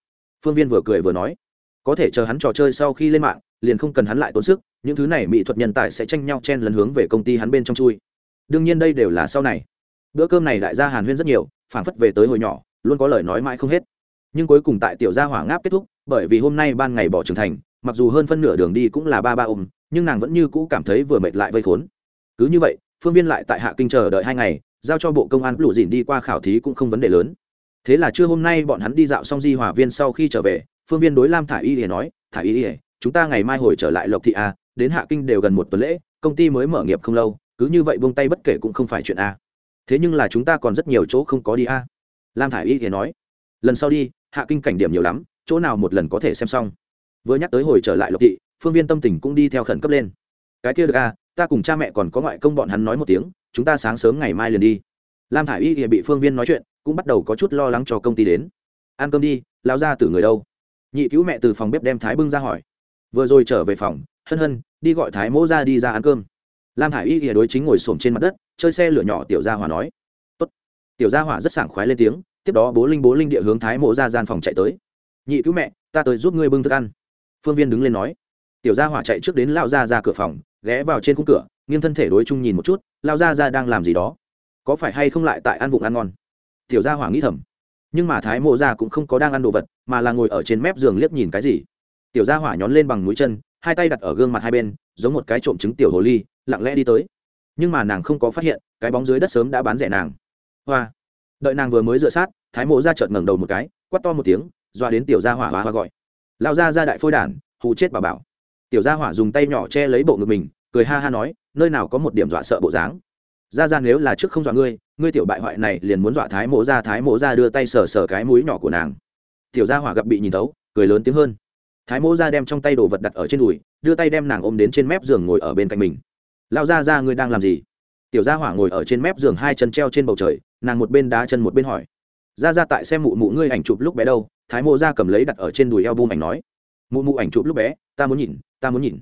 Phương viên vừa cười vừa nói, có thể chờ hắn trò chơi sau khi lên mạng, liền không cần hắn lại tốn sức, những thứ này mỹ thuật nhân tài sẽ tranh nhau chen lấn hướng về công ty hắn bên trong chui đương nhiên đây đều là sau này. Bữa cơm này đại gia hàn huyên rất nhiều, phảng phất về tới hồi nhỏ, luôn có lời nói mãi không hết. Nhưng cuối cùng tại tiểu gia hỏa ngáp kết thúc, bởi vì hôm nay ban ngày bỏ trưởng thành, mặc dù hơn phân nửa đường đi cũng là ba ba ôm, nhưng nàng vẫn như cũ cảm thấy vừa mệt lại vây khốn. Cứ như vậy, phương viên lại tại hạ kinh chờ đợi hai ngày, giao cho bộ công an lụ dìn đi qua khảo thí cũng không vấn đề lớn. Thế là trưa hôm nay bọn hắn đi dạo xong di hòa viên sau khi trở về, phương viên đối lam thả y ỉa nói thả y ỉa chúng ta ngày mai hồi trở lại lộc thị a đến hạ kinh đều gần một tuần lễ, công ty mới mở nghiệp không lâu cứ như vậy buông tay bất kể cũng không phải chuyện a. Thế nhưng là chúng ta còn rất nhiều chỗ không có đi a. Lam thả i y thì nói, lần sau đi, hạ kinh cảnh điểm nhiều lắm, chỗ nào một lần có thể xem xong. Vừa nhắc tới hồi trở lại lộc thị, phương viên tâm tình cũng đi theo khẩn cấp lên. Cái kia được a, ta cùng cha mẹ còn có ngoại công bọn hắn nói một tiếng, chúng ta sáng sớm ngày mai liền đi. Lam thả i y thì bị phương viên nói chuyện, cũng bắt đầu có chút lo lắng cho công ty đến. Ăn cơm đi lao ra từ người đâu? Nhị cứu mẹ từ phòng bếp đem thái bưng ra hỏi. Vừa rồi trở về phòng, hân hân, đi gọi thái mỗ ra đi ra ăn cơm lam thả i y ỉa đối chính ngồi s ổ m trên mặt đất, chơi xe lửa nhỏ tiểu gia hỏa nói. Tốt. tiểu gia hỏa rất sảng khoái lên tiếng, tiếp đó bố linh bố linh địa hướng thái Mộ ra gian phòng chạy tới. Nhị cứu mẹ, ta tới giúp ngươi bưng thức ăn. Phương viên đứng lên nói. Tiểu gia hỏa chạy trước đến lao ra ra cửa phòng, ghé vào trên khung cửa, nghiêng thân thể đối chung nhìn một chút lao ra ra đang làm gì đó? Có phải hay không lại tại ăn vụng ăn ngon? Tiểu gia hỏa nghĩ thầm. Nhưng mà thái mộ gia cũng không có đang ăn đồ vật, mà là ngồi ở trên mép giường liếc nhìn cái gì. Tiểu gia hỏa nhón lên bằng mũi chân, hai tay đặt ở gương mặt hai bên giống một cái trộm trứng tiểu hồ ly, lặng lẽ đi tới. Nhưng mà nàng không có phát hiện, cái bóng dưới đất sớm đã bán rẻ nàng. Hoa. Đợi nàng vừa mới dựa sát, thái mộ ra chợt ngẩng đầu một cái quắt to một tiếng, dọa đến tiểu gia hỏa hoa hoa gọi. Lao ra ra đại phôi đản, hù chết bà bảo. Tiểu gia hỏa dùng tay nhỏ che lấy bộ ngực mình, cười ha ha nói, nơi nào có một điểm dọa sợ bộ dáng. Ra ra nếu là trước không dọa ngươi ngươi tiểu bại hoại này liền muốn dọa thái mộ ra, thái mộ ra đưa tay sờ sờ cái mũi nhỏ của nàng. Tiểu gia hỏa gặp bị nhìn thấu, cười lớn tiếng hơn thái mộ ra đem trong tay đồ vật đặt ở trên đùi, đưa tay đem nàng ôm đến trên mép giường ngồi ở bên cạnh mình. Lao ra ra ngươi đang làm gì? Tiểu gia hỏa ngồi ở trên mép giường hai chân treo trên bầu trời, nàng một bên đá chân một bên hỏi. Ra ra tại xem mụ mụ ngươi ảnh chụp lúc bé đâu? Thái mộ ra cầm lấy đặt ở trên đùi eo bum ảnh nói. Mụ mụ ảnh chụp lúc bé, ta muốn nhìn, ta muốn nhìn.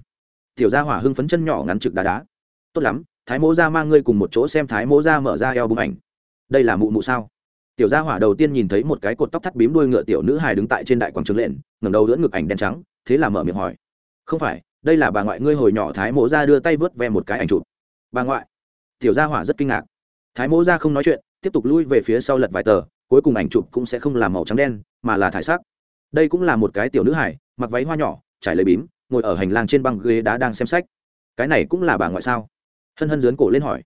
Tiểu gia hỏa hưng phấn chân nhỏ ngắn trực đá đá. Tốt lắm, thái mỗ ra mang ngươi cùng một chỗ xem thái mỗ ra mở ra eo bung ảnh. Đây là mụ mụ sao? Tiểu gia hỏa đầu tiên nhìn thấy một cái cột tóc thắt bím đuôi ngựa tiểu nữ hài đứng tại trên đại quảng trường lện ngẩng đầu đỡ ngực ảnh đen trắng, thế là mở miệng hỏi. Không phải, đây là bà ngoại ngươi hồi nhỏ thái mỗ ra đưa tay vớt ve một cái ảnh chụp. Bà ngoại. Tiểu gia hỏa rất kinh ngạc. Thái mỗ ra không nói chuyện, tiếp tục lui về phía sau lật vài tờ, cuối cùng ảnh chụp cũng sẽ không làm màu trắng đen, mà là thải sắc. Đây cũng là một cái tiểu nữ hải mặc váy hoa nhỏ, trải lấy bím, ngồi ở hành lang trên băng ghế đá đang xem sách. Cái này cũng là bà ngoại sao? Hân hân dướn cổ lên hỏi.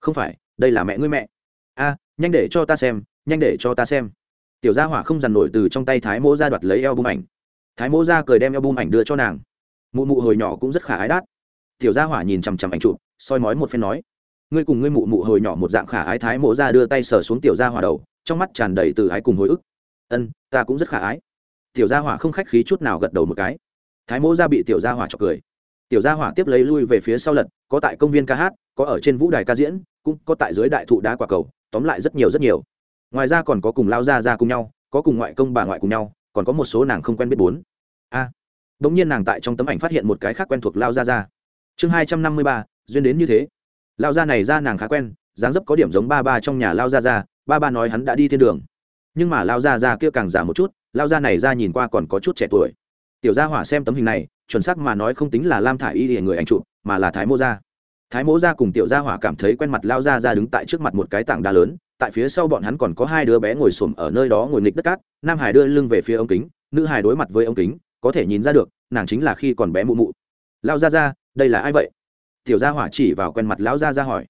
Không phải, đây là mẹ ngươi mẹ. A, nhanh để cho ta xem nhanh để cho ta xem. Tiểu gia hỏa không dằn nổi từ trong tay thái mỗ ra đoạt lấy eo bung ảnh. Thái mỗ ra cười đem eo bung ảnh đưa cho nàng. Mụ mụ hồi nhỏ cũng rất khả ái đát. Tiểu gia hỏa nhìn chằm chằm ảnh chụp, soi mói một phen nói, ngươi cùng ngươi mụ mụ hồi nhỏ một dạng khả ái thái mỗ ra đưa tay sờ xuống tiểu gia hỏa đầu, trong mắt tràn đầy từ ái cùng hồi ức. Ân, ta cũng rất khả ái. Tiểu gia hỏa không khách khí chút nào gật đầu một cái. Thái mỗ ra bị tiểu gia hỏa chọc cười. Tiểu gia hỏa tiếp lấy lui về phía sau lật, có tại công viên ca hát, có ở trên vũ đài ca diễn, cũng có tại dưới đại thụ đá quả cầu, tóm lại rất nhiều rất nhiều ngoài ra còn có cùng lao ra ra cùng nhau có cùng ngoại công bà ngoại cùng nhau còn có một số nàng không quen biết bốn. A. À, đ ỗ n g nhiên nàng tại trong tấm ảnh phát hiện một cái khác quen thuộc lao ra ra. Chương hai trăm năm mươi ba duyên đến như thế. Lao ra này ra nàng khá quen dáng dấp có điểm giống ba ba trong nhà lao ra ra ba ba nói hắn đã đi thiên đường. Nhưng mà lao ra ra kia càng giả một chút lao ra này ra nhìn qua còn có chút trẻ tuổi. Tiểu gia hỏa xem tấm hình này chuẩn xác mà nói không tính là lam thả y để người ảnh chụp mà là thái mô gia. Thái mô gia cùng tiểu gia hỏa cảm thấy quen mặt lao ra ra đứng tại trước mặt một cái tảng đá lớn tại phía sau bọn hắn còn có hai đứa bé ngồi xổm ở nơi đó ngồi nghịch đất cát, nam hải đưa lưng về phía ống kính, nữ hải đối mặt với ống kính, có thể nhìn ra được, nàng chính là khi còn bé mụ mụ. Lao ra ra đây là ai vậy? Tiểu gia hỏa chỉ vào quen mặt lão gia ra hỏi.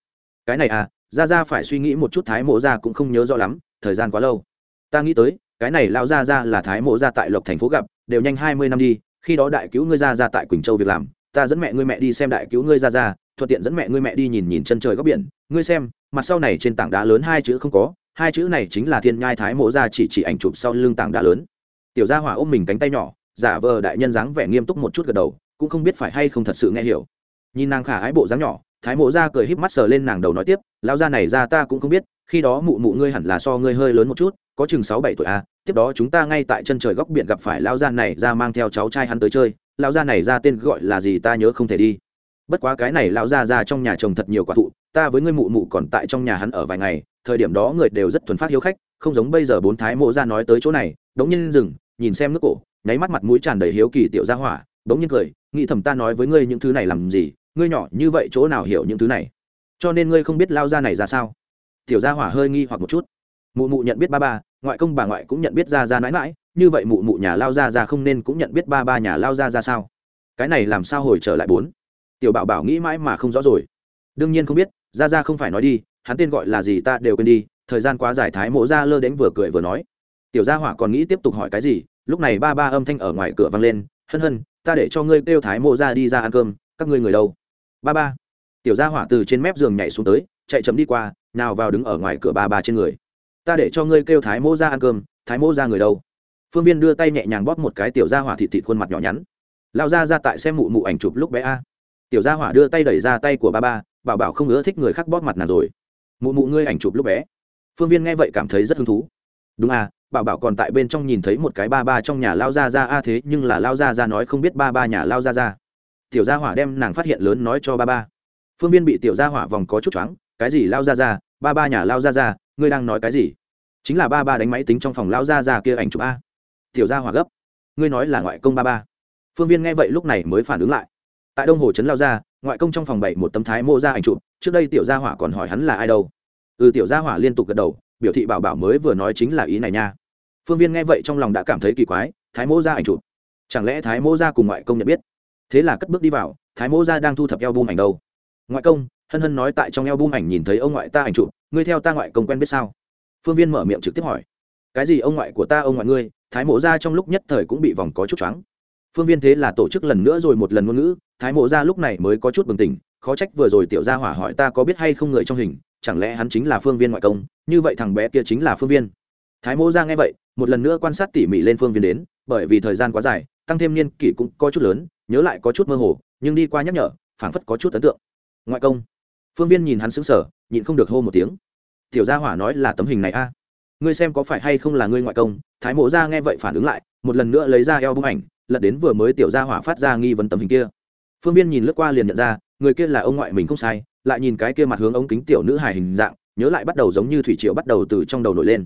Cái này à ra ra phải suy nghĩ một chút thái mộ gia cũng không nhớ rõ lắm, thời gian quá lâu. Ta nghĩ tới, cái này lão gia ra là thái mộ gia tại lộc thành phố gặp, đều nhanh hai mươi năm đi, khi đó đại cứu ngươi ra ra tại quỳnh châu việc làm, ta dẫn mẹ ngươi mẹ đi xem đại cứu ngươi ra ra thuận tiện dẫn mẹ ngươi mẹ đi nhìn nhìn chân trời góc biển. Ngươi xem, mặt sau này trên tảng đá lớn hai chữ không có, hai chữ này chính là thiên nhai thái mộ ra chỉ chỉ ảnh chụp sau lưng tảng đá lớn. Tiểu gia hỏa ôm mình cánh tay nhỏ, giả vờ đại nhân dáng vẻ nghiêm túc một chút gật đầu, cũng không biết phải hay không thật sự nghe hiểu. Nhìn nàng khả ái bộ dáng nhỏ, thái mộ ra cười híp mắt sờ lên nàng đầu nói tiếp lao ra này ra ta cũng không biết, khi đó mụ mụ ngươi hẳn là so ngươi hơi lớn một chút, có chừng sáu bảy tuổi à tiếp đó chúng ta ngay tại chân trời góc biển gặp phải lao gia này ra mang theo cháu trai hắn tới chơi. Lao gia này ra tên gọi là gì ta nhớ không thể đi bất quá cái này lão gia ra trong nhà trồng thật nhiều quả thụ, ta với ngươi mụ mụ còn tại trong nhà hắn ở vài ngày, thời điểm đó người đều rất thuần phát hiếu khách, không giống bây giờ bốn thái mộ ra nói tới chỗ này, đống nhiên dừng, nhìn xem nước cổ, nháy mắt mặt mũi tràn đầy hiếu kỳ tiểu gia hỏa, đống nhiên cười, nghĩ thầm ta nói với ngươi những thứ này làm gì, ngươi nhỏ như vậy chỗ nào hiểu những thứ này? Cho nên ngươi không biết lao ra này ra sao? Tiểu gia hỏa hơi nghi hoặc một chút. Mụ mụ nhận biết ba ba, ngoại công bà ngoại cũng nhận biết ra ra mãi mãi, như vậy mụ mụ nhà lao ra ra không nên cũng nhận biết ba ba nhà lao ra ra sao? Cái này làm sao hồi trở lại bốn? Tiểu bảo bảo nghĩ mãi mà không rõ rồi. Đương nhiên không biết ra ra không phải nói đi, hắn tên gọi là gì ta đều quên đi, thời gian quá dài thái mộ ra lơ đến vừa cười vừa nói. Tiểu gia hỏa còn nghĩ tiếp tục hỏi cái gì, lúc này ba ba âm thanh ở ngoài cửa vang lên, hân hân, ta để cho ngươi kêu thái mộ ra đi ra ăn cơm, các ngươi người đâu? Ba ba. Tiểu gia hỏa từ trên mép giường nhảy xuống tới, chạy chậm đi qua, nào vào đứng ở ngoài cửa ba ba trên người. Ta để cho ngươi kêu thái mô ra ăn cơm, thái mô ra người đâu? Phương viên đưa tay nhẹ nhàng bóp một cái tiểu gia hỏa thịt thịt khuôn mặt nhỏ nhắn. Lao ra ra tại xem mụ mụ ảnh chụp lúc bé a tiểu gia hỏa đưa tay đẩy ra tay của ba ba, bảo bảo không ngớ thích người khác bóp mặt nào rồi. Mụ mụ ngươi ảnh chụp lúc bé. Phương viên nghe vậy cảm thấy rất hứng thú. Đúng à bảo bảo còn tại bên trong nhìn thấy một cái ba ba trong nhà lao ra ra a, thế nhưng là lao ra ra nói không biết ba ba nhà lao ra ra tiểu gia hỏa đem nàng phát hiện lớn nói cho ba ba. Phương viên bị tiểu gia hỏa vòng có chút choáng, cái gì lao ra ra ba ba nhà lao ra ra ngươi đang nói cái gì? Chính là ba ba đánh máy tính trong phòng lao ra ra kia ảnh chụp a. Tiểu gia hỏa gấp. Ngươi nói là ngoại công ba ba. Phương viên nghe vậy lúc này mới phản ứng lại tại đông hồ trấn lao ra, ngoại công trong phòng bảy một tấm thái mô ra ảnh chụp, trước đây tiểu gia hỏa còn hỏi hắn là ai đâu. Ừ tiểu gia hỏa liên tục gật đầu, biểu thị bảo bảo mới vừa nói chính là ý này nha. Phương viên nghe vậy trong lòng đã cảm thấy kỳ quái, thái mô ra ảnh chụp. Chẳng lẽ thái mô ra cùng ngoại công nhận biết? Thế là cất bước đi vào, thái mô ra đang thu thập eo bum ảnh đâu? Ngoại công, hân hân nói tại trong eo bum ảnh nhìn thấy ông ngoại ta ảnh chụp, ngươi theo ta ngoại công quen biết sao? Phương viên mở miệng trực tiếp hỏi. Cái gì ông ngoại của ta, ông ngoại ngươi? Thái mộ ra trong lúc nhất thời cũng bị vòng có chút choáng phương viên thế là tổ chức lần nữa rồi một lần ngôn ngữ, thái mộ ra lúc này mới có chút bừng tỉnh, khó trách vừa rồi tiểu gia hỏa hỏi ta có biết hay không người trong hình, chẳng lẽ hắn chính là phương viên ngoại công, như vậy thằng bé kia chính là phương viên. Thái mộ ra nghe vậy, một lần nữa quan sát tỉ mỉ lên phương viên đến, bởi vì thời gian quá dài, tăng thêm niên kỷ cũng có chút lớn, nhớ lại có chút mơ hồ, nhưng đi qua nhắc nhở, phảng phất có chút ấn tượng. Ngoại công. Phương viên nhìn hắn xứng sở nhịn không được hô một tiếng. Tiểu gia hỏa nói là tấm hình này a. Ngươi xem có phải hay không là ngươi ngoại công? Thái mộ ra nghe vậy phản ứng lại, một lần nữa lấy ra eo bức ảnh lật đến vừa mới tiểu gia hỏa phát ra nghi vấn tấm hình kia. Phương viên nhìn lướt qua liền nhận ra, người kia là ông ngoại mình không sai, lại nhìn cái kia mặt hướng ống kính tiểu nữ hài hình dạng, nhớ lại bắt đầu giống như thủy triệu bắt đầu từ trong đầu nổi lên.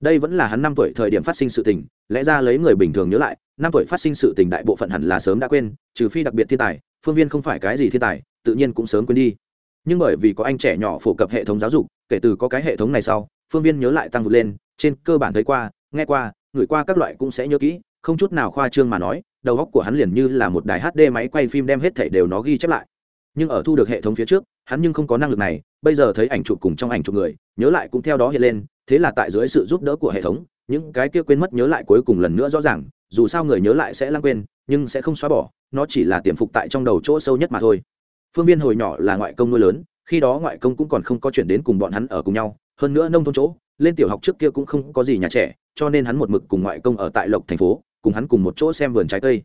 Đây vẫn là hắn năm tuổi thời điểm phát sinh sự tình, lẽ ra lấy người bình thường nhớ lại, năm tuổi phát sinh sự tình đại bộ phận hẳn là sớm đã quên, trừ phi đặc biệt thiên tài, phương viên không phải cái gì thiên tài, tự nhiên cũng sớm quên đi. Nhưng bởi vì có anh trẻ nhỏ phổ cập hệ thống giáo dục, kể từ có cái hệ thống này sau, phương viên nhớ lại tăng vượt lên, trên cơ bản thấy qua, nghe qua ngửi qua các loại cũng sẽ nhớ kỹ không chút nào khoa trương mà nói, đầu góc của hắn liền như là một đài hd máy quay phim đem hết thảy đều nó ghi chép lại. Nhưng ở thu được hệ thống phía trước, hắn nhưng không có năng lực này, bây giờ thấy ảnh chụp cùng trong ảnh chụp người, nhớ lại cũng theo đó hiện lên, thế là tại dưới sự giúp đỡ của hệ thống, những cái kia quên mất nhớ lại cuối cùng lần nữa rõ ràng, dù sao người nhớ lại sẽ lãng quên, nhưng sẽ không xóa bỏ, nó chỉ là tiềm phục tại trong đầu chỗ sâu nhất mà thôi. Phương viên hồi nhỏ là ngoại công nuôi lớn, khi đó ngoại công cũng còn không có chuyển đến cùng bọn hắn ở cùng nhau, hơn nữa nông thôn chỗ, lên tiểu học trước kia cũng không có gì nhà trẻ, cho nên hắn một mực cùng ngoại công ở tại lộc thành phố cùng hắn cùng một chỗ xem vườn trái cây.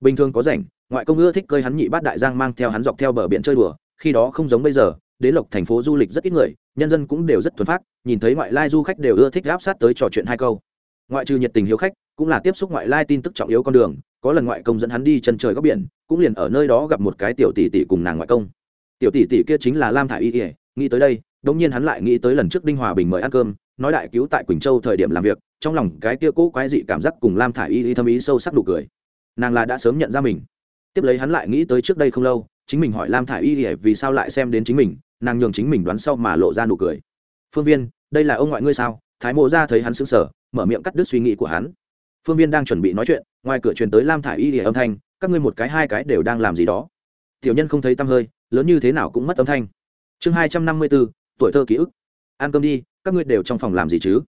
Bình thường có rảnh, ngoại công ưa thích cơi hắn nhị bát đại giang mang theo hắn dọc theo bờ biển chơi đùa, khi đó không giống bây giờ, đến lộc thành phố du lịch rất ít người, nhân dân cũng đều rất thuần phát nhìn thấy ngoại lai du khách đều ưa thích áp sát tới trò chuyện hai câu. Ngoại trừ nhiệt tình hiếu khách, cũng là tiếp xúc ngoại lai tin tức trọng yếu con đường, có lần ngoại công dẫn hắn đi chân trời góc biển, cũng liền ở nơi đó gặp một cái tiểu tỷ tỷ cùng nàng ngoại công. Tiểu tỷ tỷ kia chính là lam thả y ỉa nghĩ tới đây, đống nhiên hắn lại nghĩ tới lần trước đinh hòa bình mời ăn cơm nói đại cứu tại quỳnh châu thời điểm làm việc, trong lòng cái kia cũ quái dị cảm giác cùng lam thả y y thâm ý sâu sắc đủ cười. Nàng là đã sớm nhận ra mình. Tiếp lấy hắn lại nghĩ tới trước đây không lâu, chính mình hỏi lam thả y y vì sao lại xem đến chính mình, nàng nhường chính mình đoán sau mà lộ ra nụ cười. Phương viên, đây là ông ngoại ngươi sao? Thái mộ ra thấy hắn sững sờ, mở miệng cắt đứt suy nghĩ của hắn. Phương viên đang chuẩn bị nói chuyện, ngoài cửa truyền tới lam thả y y âm thanh, các ngươi một cái hai cái đều đang làm gì đó. Tiểu nhân không thấy tăm hơi, lớn như thế nào cũng mất âm thanh. Chương hai trăm năm mươi bốn tuổi thơ ký ức. Ăn cơm đi các ngươi đều trong phòng làm gì chứ?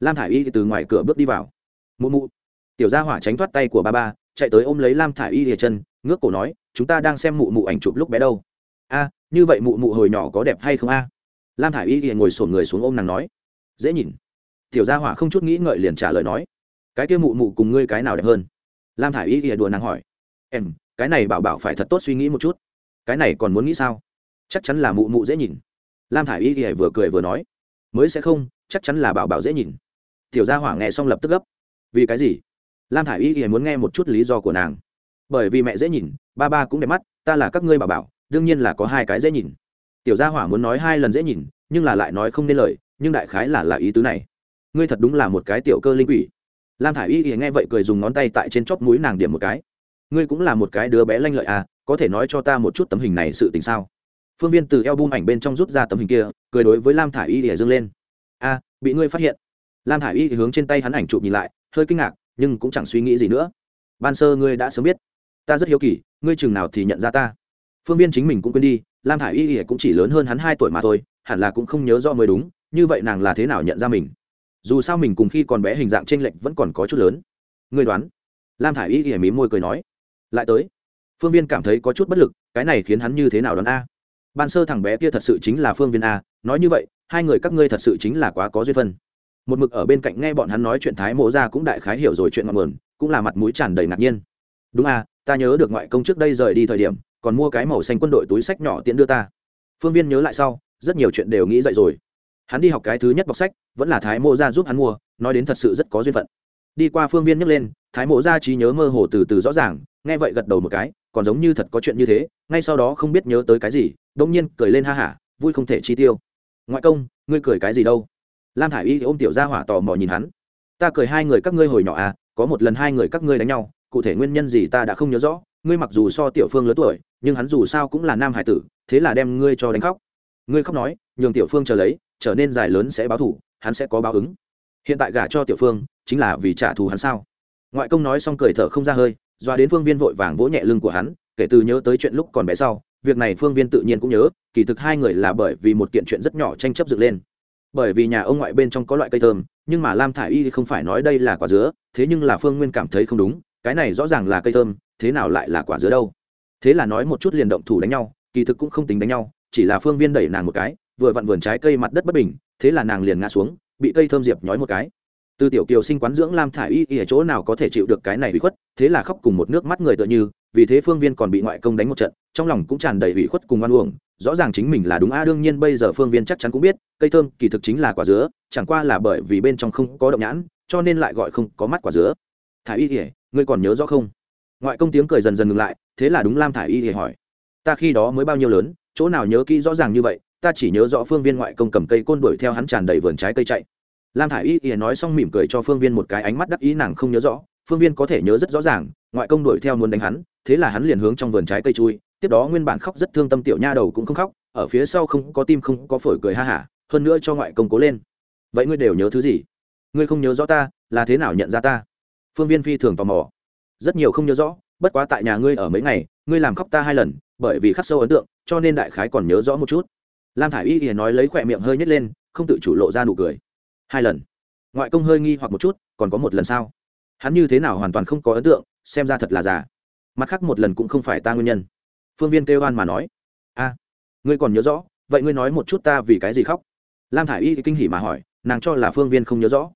Lam thả i y từ ngoài cửa bước đi vào. Mụ mụ. Tiểu gia hỏa tránh thoát tay của ba ba, chạy tới ôm lấy lam thả i y lìa chân, ngước cổ nói, chúng ta đang xem mụ mụ ảnh chụp lúc bé đâu. A, như vậy mụ mụ hồi nhỏ có đẹp hay không a? Lam thả i y lìa ngồi sổn người xuống ôm nàng nói. Dễ nhìn. Tiểu gia hỏa không chút nghĩ ngợi liền trả lời nói. Cái kia mụ mụ cùng ngươi cái nào đẹp hơn? Lam thả i y lìa đùa nàng hỏi. Em, cái này bảo bảo phải thật tốt suy nghĩ một chút. Cái này còn muốn nghĩ sao? Chắc chắn là mụ mụ dễ nhìn. Lam thả i y lìa vừa cười vừa nói mới sẽ không, chắc chắn là bảo bảo dễ nhìn. Tiểu gia hỏa nghe xong lập tức gấp. Vì cái gì? Lam thả i y thì muốn nghe một chút lý do của nàng. Bởi vì mẹ dễ nhìn, ba ba cũng đẹp mắt, ta là các ngươi bảo bảo, đương nhiên là có hai cái dễ nhìn. Tiểu gia hỏa muốn nói hai lần dễ nhìn, nhưng là lại nói không nên lời, nhưng đại khái là là ý tứ này. Ngươi thật đúng là một cái tiểu cơ linh quỷ. Lam thả i y thì nghe vậy cười dùng ngón tay tại trên chóp mũi nàng điểm một cái. Ngươi cũng là một cái đứa bé lanh lợi à có thể nói cho ta một chút tấm hình này sự tình sao? Phương viên từ eo bung ảnh bên trong rút ra tấm hình kia, cười đối với lam thả i y ỉa dâng lên. A, bị ngươi phát hiện. Lam thả i y thì hướng trên tay hắn ảnh chụp nhìn lại, hơi kinh ngạc, nhưng cũng chẳng suy nghĩ gì nữa. Ban sơ ngươi đã sớm biết. Ta rất hiếu kỳ, ngươi chừng nào thì nhận ra ta? Phương viên chính mình cũng quên đi, lam thả i y ỉa cũng chỉ lớn hơn hắn hai tuổi mà thôi, hẳn là cũng không nhớ rõ mới đúng, như vậy nàng là thế nào nhận ra mình? Dù sao mình cùng khi còn bé hình dạng t r ê n lệch vẫn còn có chút lớn. Ngươi đoán? Lam thả i y ỉa mí môi cười nói. Lại tới. Phương viên cảm thấy có chút bất lực, cái này khiến hắn như thế nào đoán a? Ban sơ thằng bé kia thật sự chính là phương viên a, nói như vậy, hai người các ngươi thật sự chính là quá có duyên phân. Một mực ở bên cạnh nghe bọn hắn nói chuyện thái mộ ra cũng đại khái hiểu rồi chuyện ngọn nguồn, cũng là mặt mũi tràn đầy ngạc nhiên. Đúng a, ta nhớ được ngoại công trước đây rời đi thời điểm, còn mua cái màu xanh quân đội túi sách nhỏ tiện đưa ta. Phương viên nhớ lại sau, rất nhiều chuyện đều nghĩ dậy rồi. Hắn đi học cái thứ nhất bọc sách, vẫn là thái mộ ra giúp hắn mua, nói đến thật sự rất có duyên phận. Đi qua phương viên nhấc lên, thái mộ ra trí nhớ mơ hồ từ từ rõ ràng, nghe vậy gật đầu một cái, còn giống như thật có chuyện như thế, ngay sau đó không biết nhớ tới cái gì đông nhiên cười lên ha hả, vui không thể chi tiêu. Ngoại công, ngươi cười cái gì đâu? Lam thả i y ôm tiểu ra hỏa tò mò nhìn hắn. Ta cười hai người các ngươi hồi nhỏ à có một lần hai người các ngươi đánh nhau, cụ thể nguyên nhân gì ta đã không nhớ rõ, ngươi mặc dù so tiểu phương lớn tuổi, nhưng hắn dù sao cũng là nam hải tử, thế là đem ngươi cho đánh khóc. Ngươi khóc nói, nhường tiểu phương chờ lấy, trở nên dài lớn sẽ báo thủ hắn sẽ có báo ứng. Hiện tại gả cho tiểu phương, chính là vì trả thù hắn sao? Ngoại công nói xong cười thở không ra hơi, doa đến phương viên vội vàng vỗ nhẹ lưng của hắn, kể từ nhớ tới chuyện lúc còn bé sau việc này phương viên tự nhiên cũng nhớ, kỳ thực hai người là bởi vì một kiện chuyện rất nhỏ tranh chấp dựng lên. Bởi vì nhà ông ngoại bên trong có loại cây thơm, nhưng mà lam thả i y không phải nói đây là quả dứa, thế nhưng là phương nguyên cảm thấy không đúng, cái này rõ ràng là cây thơm, thế nào lại là quả dứa đâu? Thế là nói một chút liền động thủ đánh nhau, kỳ thực cũng không tính đánh nhau, chỉ là phương viên đẩy nàng một cái, vừa vặn vườn trái cây mặt đất bất bình, thế là nàng liền ngã xuống, bị cây thơm diệp nhói một cái. Từ tiểu kiều sinh quán dưỡng lam thả y y ở chỗ nào có thể chịu được cái này bị khuất, thế là khóc cùng một nước mắt người tựa như vì thế phương viên còn bị ngoại công đánh một trận, trong lòng cũng tràn đầy ủy khuất cùng oan uổng. Rõ ràng chính mình là đúng a, đương nhiên bây giờ phương viên chắc chắn cũng biết, cây thơm kỳ thực chính là quả dứa, chẳng qua là bởi vì bên trong không có động nhãn, cho nên lại gọi không có mắt quả dứa. Thả y ỉa ngươi còn nhớ rõ không? Ngoại công tiếng cười dần dần ngừng lại, thế là đúng lam thả y ỉa hỏi, ta khi đó mới bao nhiêu lớn, chỗ nào nhớ kỹ rõ ràng như vậy? Ta chỉ nhớ rõ phương viên ngoại công cầm cây côn đuổi theo hắn tràn đầy vườn trái cây chạy. Lam thả y ỉa nói xong mỉm cười cho phương viên một cái ánh mắt đắc ý, nàng không nhớ rõ, phương viên có thể nhớ rất rõ ràng, ngoại công đuổi theo muốn đánh hắn thế là hắn liền hướng trong vườn trái cây chui, tiếp đó nguyên bản khóc rất thương tâm tiểu nha đầu cũng không khóc, ở phía sau không có tim không có phổi cười ha hả, hơn nữa cho ngoại công cố lên. Vậy ngươi đều nhớ thứ gì? Ngươi không nhớ rõ ta, là thế nào nhận ra ta? Phương viên phi thường tò mò. Rất nhiều không nhớ rõ, bất quá tại nhà ngươi ở mấy ngày, ngươi làm khóc ta hai lần, bởi vì khắc sâu ấn tượng, cho nên đại khái còn nhớ rõ một chút. Lam thả i y thì nói lấy khỏe miệng hơi nhét lên, không tự chủ lộ ra nụ cười. Hai lần. Ngoại công hơi nghi hoặc một chút, còn có một lần sao? Hắn như thế nào hoàn toàn không có ấn tượng, xem ra thật là già mặt khác một lần cũng không phải ta nguyên nhân. Phương viên kêu oan mà nói. A, ngươi còn nhớ rõ, vậy ngươi nói một chút ta vì cái gì khóc? Lam thả i y kinh hỉ mà hỏi, nàng cho là phương viên không nhớ rõ.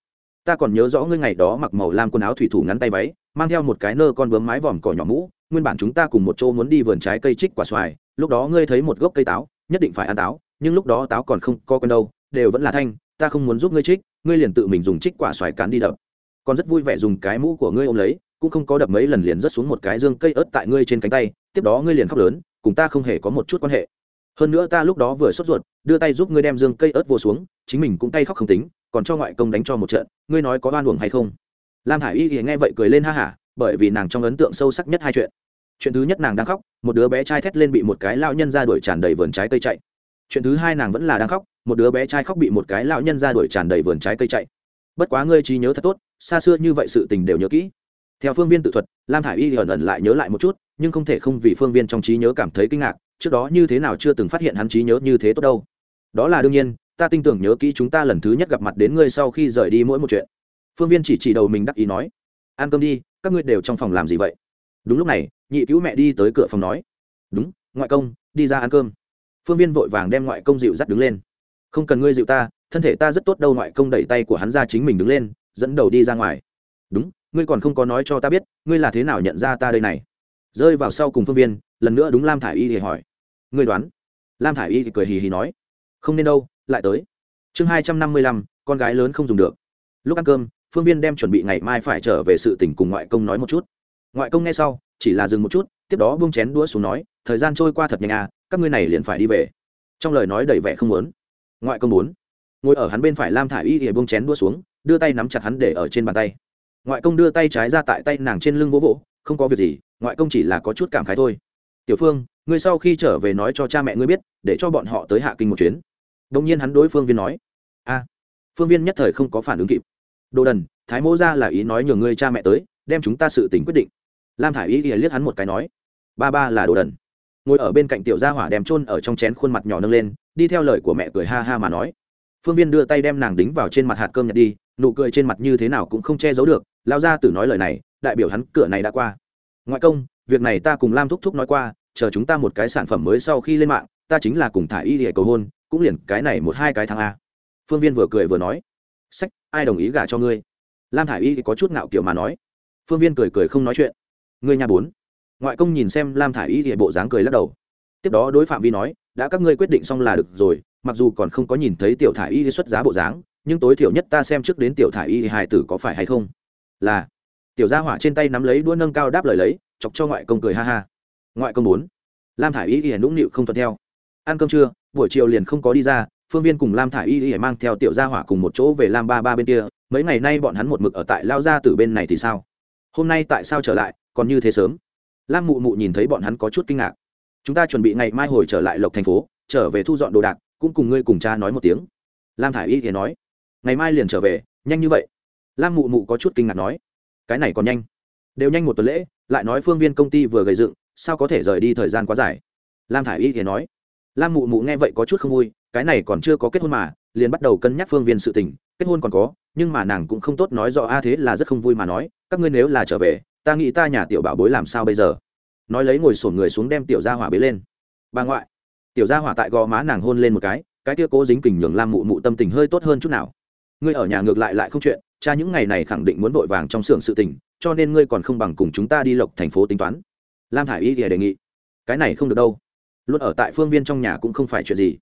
Ta còn nhớ rõ ngươi ngày đó mặc màu lam quần áo thủy thủ ngắn tay váy, mang theo một cái nơ con bướm mái vòm cỏ nhỏ mũ, nguyên bản chúng ta cùng một chỗ muốn đi vườn trái cây trích quả xoài, lúc đó ngươi thấy một gốc cây táo, nhất định phải ăn táo, nhưng lúc đó táo còn không có quen đâu, đều vẫn là thanh, ta không muốn giúp ngươi trích, ngươi liền tự mình dùng trích quả xoài cán đi đập. Còn rất vui vẻ dùng cái mũ của ngươi ôm lấy cũng không có đập mấy lần liền rớt xuống một cái dương cây ớt tại ngươi trên cánh tay, tiếp đó ngươi liền khóc lớn, cùng ta không hề có một chút quan hệ. Hơn nữa ta lúc đó vừa sốt ruột, đưa tay giúp ngươi đem dương cây ớt vô xuống, chính mình cũng tay khóc không tính, còn cho ngoại công đánh cho một trận, ngươi nói có oan uổng hay không? Lam Hải y thì nghe vậy cười lên ha hả, bởi vì nàng trong ấn tượng sâu sắc nhất hai chuyện. Chuyện thứ nhất nàng đang khóc, một đứa bé trai thét lên bị một cái lao nhân ra đuổi tràn đầy vườn trái cây chạy. Chuyện thứ hai nàng vẫn là đang khóc, một đứa bé trai khóc bị một cái lão nhân ra đuổi tràn đầy vườn trái cây chạy. Bất quá ngươi trí nhớ thật tốt, xa xưa như vậy sự tình đều nhớ kỹ theo phương viên tự thuật, lam thả i y ẩn ẩn lại nhớ lại một chút, nhưng không thể không vì phương viên trong trí nhớ cảm thấy kinh ngạc, trước đó như thế nào chưa từng phát hiện hắn trí nhớ như thế tốt đâu. Đó là đương nhiên, ta tin tưởng nhớ kỹ chúng ta lần thứ nhất gặp mặt đến ngươi sau khi rời đi mỗi một chuyện. Phương viên chỉ chỉ đầu mình đắc ý nói, ăn cơm đi, các ngươi đều trong phòng làm gì vậy? Đúng lúc này, nhị cứu mẹ đi tới cửa phòng nói, đúng, ngoại công, đi ra ăn cơm. Phương viên vội vàng đem ngoại công dịu dắt đứng lên. Không cần ngươi dịu ta, thân thể ta rất tốt đâu, ngoại công đẩy tay của hắn ra chính mình đứng lên, dẫn đầu đi ra ngoài. Đúng ngươi còn không có nói cho ta biết, ngươi là thế nào nhận ra ta đây này? Rơi vào sau cùng phương viên, lần nữa đúng lam thả i y thì hỏi. Ngươi đoán? Lam thả i y thì cười hì hì nói. Không nên đâu, lại tới. Chương hai trăm năm mươi lăm, con gái lớn không dùng được. Lúc ăn cơm, phương viên đem chuẩn bị ngày mai phải trở về sự tỉnh cùng ngoại công nói một chút. Ngoại công nghe sau, chỉ là dừng một chút, tiếp đó buông chén đũa xuống nói, thời gian trôi qua thật nhanh à các ngươi này liền phải đi về. Trong lời nói đầy vẻ không muốn. Ngoại công muốn. Ngồi ở hắn bên phải lam thả i y thì buông chén đũa xuống, đưa tay nắm chặt hắn để ở trên bàn tay ngoại công đưa tay trái ra tại tay nàng trên lưng vỗ vỗ, không có việc gì, ngoại công chỉ là có chút cảm khái thôi. Tiểu phương, ngươi sau khi trở về nói cho cha mẹ ngươi biết, để cho bọn họ tới hạ kinh một chuyến. Đông nhiên hắn đối phương viên nói, a, phương viên nhất thời không có phản ứng kịp. Đồ đần, thái mô ra là ý nói nhường ngươi cha mẹ tới, đem chúng ta sự tình quyết định. Lam thả i y liếc hắn một cái nói, ba ba là đồ đần. Ngồi ở bên cạnh tiểu gia hỏa đem trôn ở trong chén khuôn mặt nhỏ nâng lên, đi theo lời của mẹ cười ha ha mà nói. Phương viên đưa tay đem nàng đính vào trên mặt hạt cơm nhặt đi, nụ cười trên mặt như thế nào cũng không che giấu được lao ra tử nói lời này, đại biểu hắn cửa này đã qua. Ngoại công, việc này ta cùng lam thúc thúc nói qua, chờ chúng ta một cái sản phẩm mới sau khi lên mạng, ta chính là cùng thả y để cầu hôn, cũng liền cái này một hai cái thằng a. Phương viên vừa cười vừa nói, sách, ai đồng ý gả cho ngươi? Lam thả y có chút ngạo kiểu mà nói. Phương viên cười cười không nói chuyện. Ngươi nhà bốn. Ngoại công nhìn xem lam thả i y thì bộ dáng cười lắc đầu. Tiếp đó đối phạm vi nói, đã các ngươi quyết định xong là được rồi, mặc dù còn không có nhìn thấy tiểu thả i y xuất giá bộ dáng, nhưng tối thiểu nhất ta xem trước đến tiểu thả i y hài tử có phải hay không? Là, tiểu gia hỏa trên tay nắm lấy đua nâng cao đáp lời lấy, chọc cho ngoại công cười ha ha. Ngoại công bốn, lam thả i y thì nũng nịu không thuận theo. Ăn cơm trưa, buổi chiều liền không có đi ra, phương viên cùng lam thả i y thì mang theo tiểu gia hỏa cùng một chỗ về lam ba ba bên kia, mấy ngày nay bọn hắn một mực ở tại lao gia từ bên này thì sao? Hôm nay tại sao trở lại, còn như thế sớm? Lam mụ mụ nhìn thấy bọn hắn có chút kinh ngạc. Chúng ta chuẩn bị ngày mai hồi trở lại lộc thành phố, trở về thu dọn đồ đạc, cũng cùng ngươi cùng cha nói một tiếng. Lam thả i y thì nói. Ngày mai liền trở về, nhanh như vậy lam mụ mụ có chút kinh ngạc nói, cái này còn nhanh. Đều nhanh một tuần lễ, lại nói phương viên công ty vừa gây dựng, sao có thể rời đi thời gian quá dài? Lam thả i y thì nói, lam mụ mụ nghe vậy có chút không vui, cái này còn chưa có kết hôn mà, liền bắt đầu cân nhắc phương viên sự tình, kết hôn còn có, nhưng mà nàng cũng không tốt nói rõ, a, thế là rất không vui mà nói, các ngươi nếu là trở về, ta nghĩ ta nhà tiểu bảo bối làm sao bây giờ? Nói lấy ngồi sổn người xuống đem tiểu gia hỏa bế lên. Bà ngoại. Tiểu gia hỏa tại gò má nàng hôn lên một cái cái kia cố dính kình nhường lam mụ mụ tâm tình hơi tốt hơn chút nào. Ngươi ở nhà ngược lại lại không chuyện cha những ngày này khẳng định muốn vội vàng trong xưởng sự tình, cho nên ngươi còn không bằng cùng chúng ta đi lộc thành phố tính toán. Lam thả i y thì đề nghị. Cái này không được đâu. Luôn ở tại phương viên trong nhà cũng không phải chuyện gì.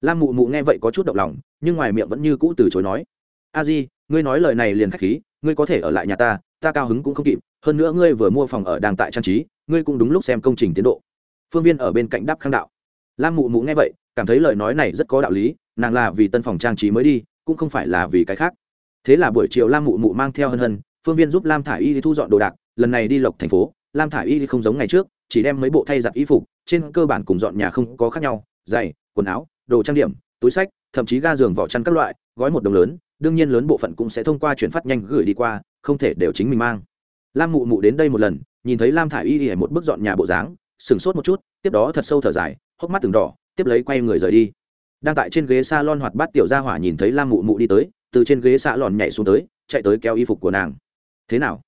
Lam mụ mụ nghe vậy có chút động lòng, nhưng ngoài miệng vẫn như cũ từ chối nói. A di, ngươi nói lời này liền k h á c h khí, ngươi có thể ở lại nhà ta ta cao hứng cũng không kịp, hơn nữa ngươi vừa mua phòng ở đang tại trang trí, ngươi cũng đúng lúc xem công trình tiến độ. Phương viên ở bên cạnh đáp khang đạo. Lam mụ mụ nghe vậy, cảm thấy lời nói này rất có đạo lý, nàng là vì tân phòng trang trí mới đi, cũng không phải là vì cái khác thế là buổi chiều lam mụ mụ mang theo hân hân, phương viên giúp lam thả i y thu dọn đồ đạc, lần này đi lộc thành phố. Lam thả i y không giống ngày trước, chỉ đem mấy bộ thay giặt y phục, trên cơ bản cùng dọn nhà không có khác nhau, giày, quần áo, đồ trang điểm, túi sách, thậm chí ga giường vỏ chăn các loại, gói một đồng lớn, đương nhiên lớn bộ phận cũng sẽ thông qua chuyển phát nhanh gửi đi qua, không thể đều chính mình mang. Lam mụ mụ đến đây một lần, nhìn thấy lam thả i y y một bức dọn nhà bộ dáng, sửng sốt một chút, tiếp đó thật sâu thở dài, hốc mắt từng đỏ, tiếp lấy quay người rời đi. Đang tại trên ghế s a lon hoạt bát tiểu gia hỏa nhìn thấy lam mụ mụ đi tới từ trên ghế xạ lòn nhảy xuống tới, chạy tới kéo y phục của nàng. Thế nào?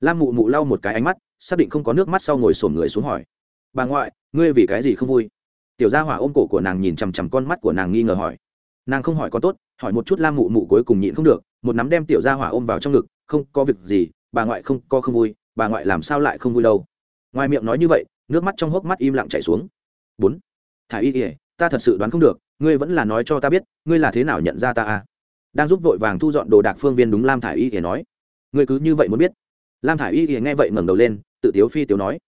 Lam mụ mụ lau một cái ánh mắt, xác định không có nước mắt sau ngồi sổm người xuống hỏi. Bà ngoại, ngươi vì cái gì không vui? Tiểu gia hỏa ôm cổ của nàng nhìn chằm chằm con mắt của nàng nghi ngờ hỏi. Nàng không hỏi con tốt, hỏi một chút lam mụ mụ cuối cùng nhịn không được, một nắm đem tiểu gia hỏa ôm vào trong ngực, không có việc gì, bà ngoại không có không vui, bà ngoại làm sao lại không vui đâu? Ngoài miệng nói như vậy, nước mắt trong hốc mắt im lặng chảy xuống. Bốn thả y ỉa ta thật sự đoán không được, ngươi vẫn là nói cho ta biết, ngươi là thế nào nhận ra ta à? Đang giúp vội vàng thu dọn đồ đạc phương viên đúng lam thả y thì nói. Ngươi cứ như vậy muốn biết. Lam thả y thì nghe vậy ngẩng đầu lên, tự tiếu phi tiếu nói.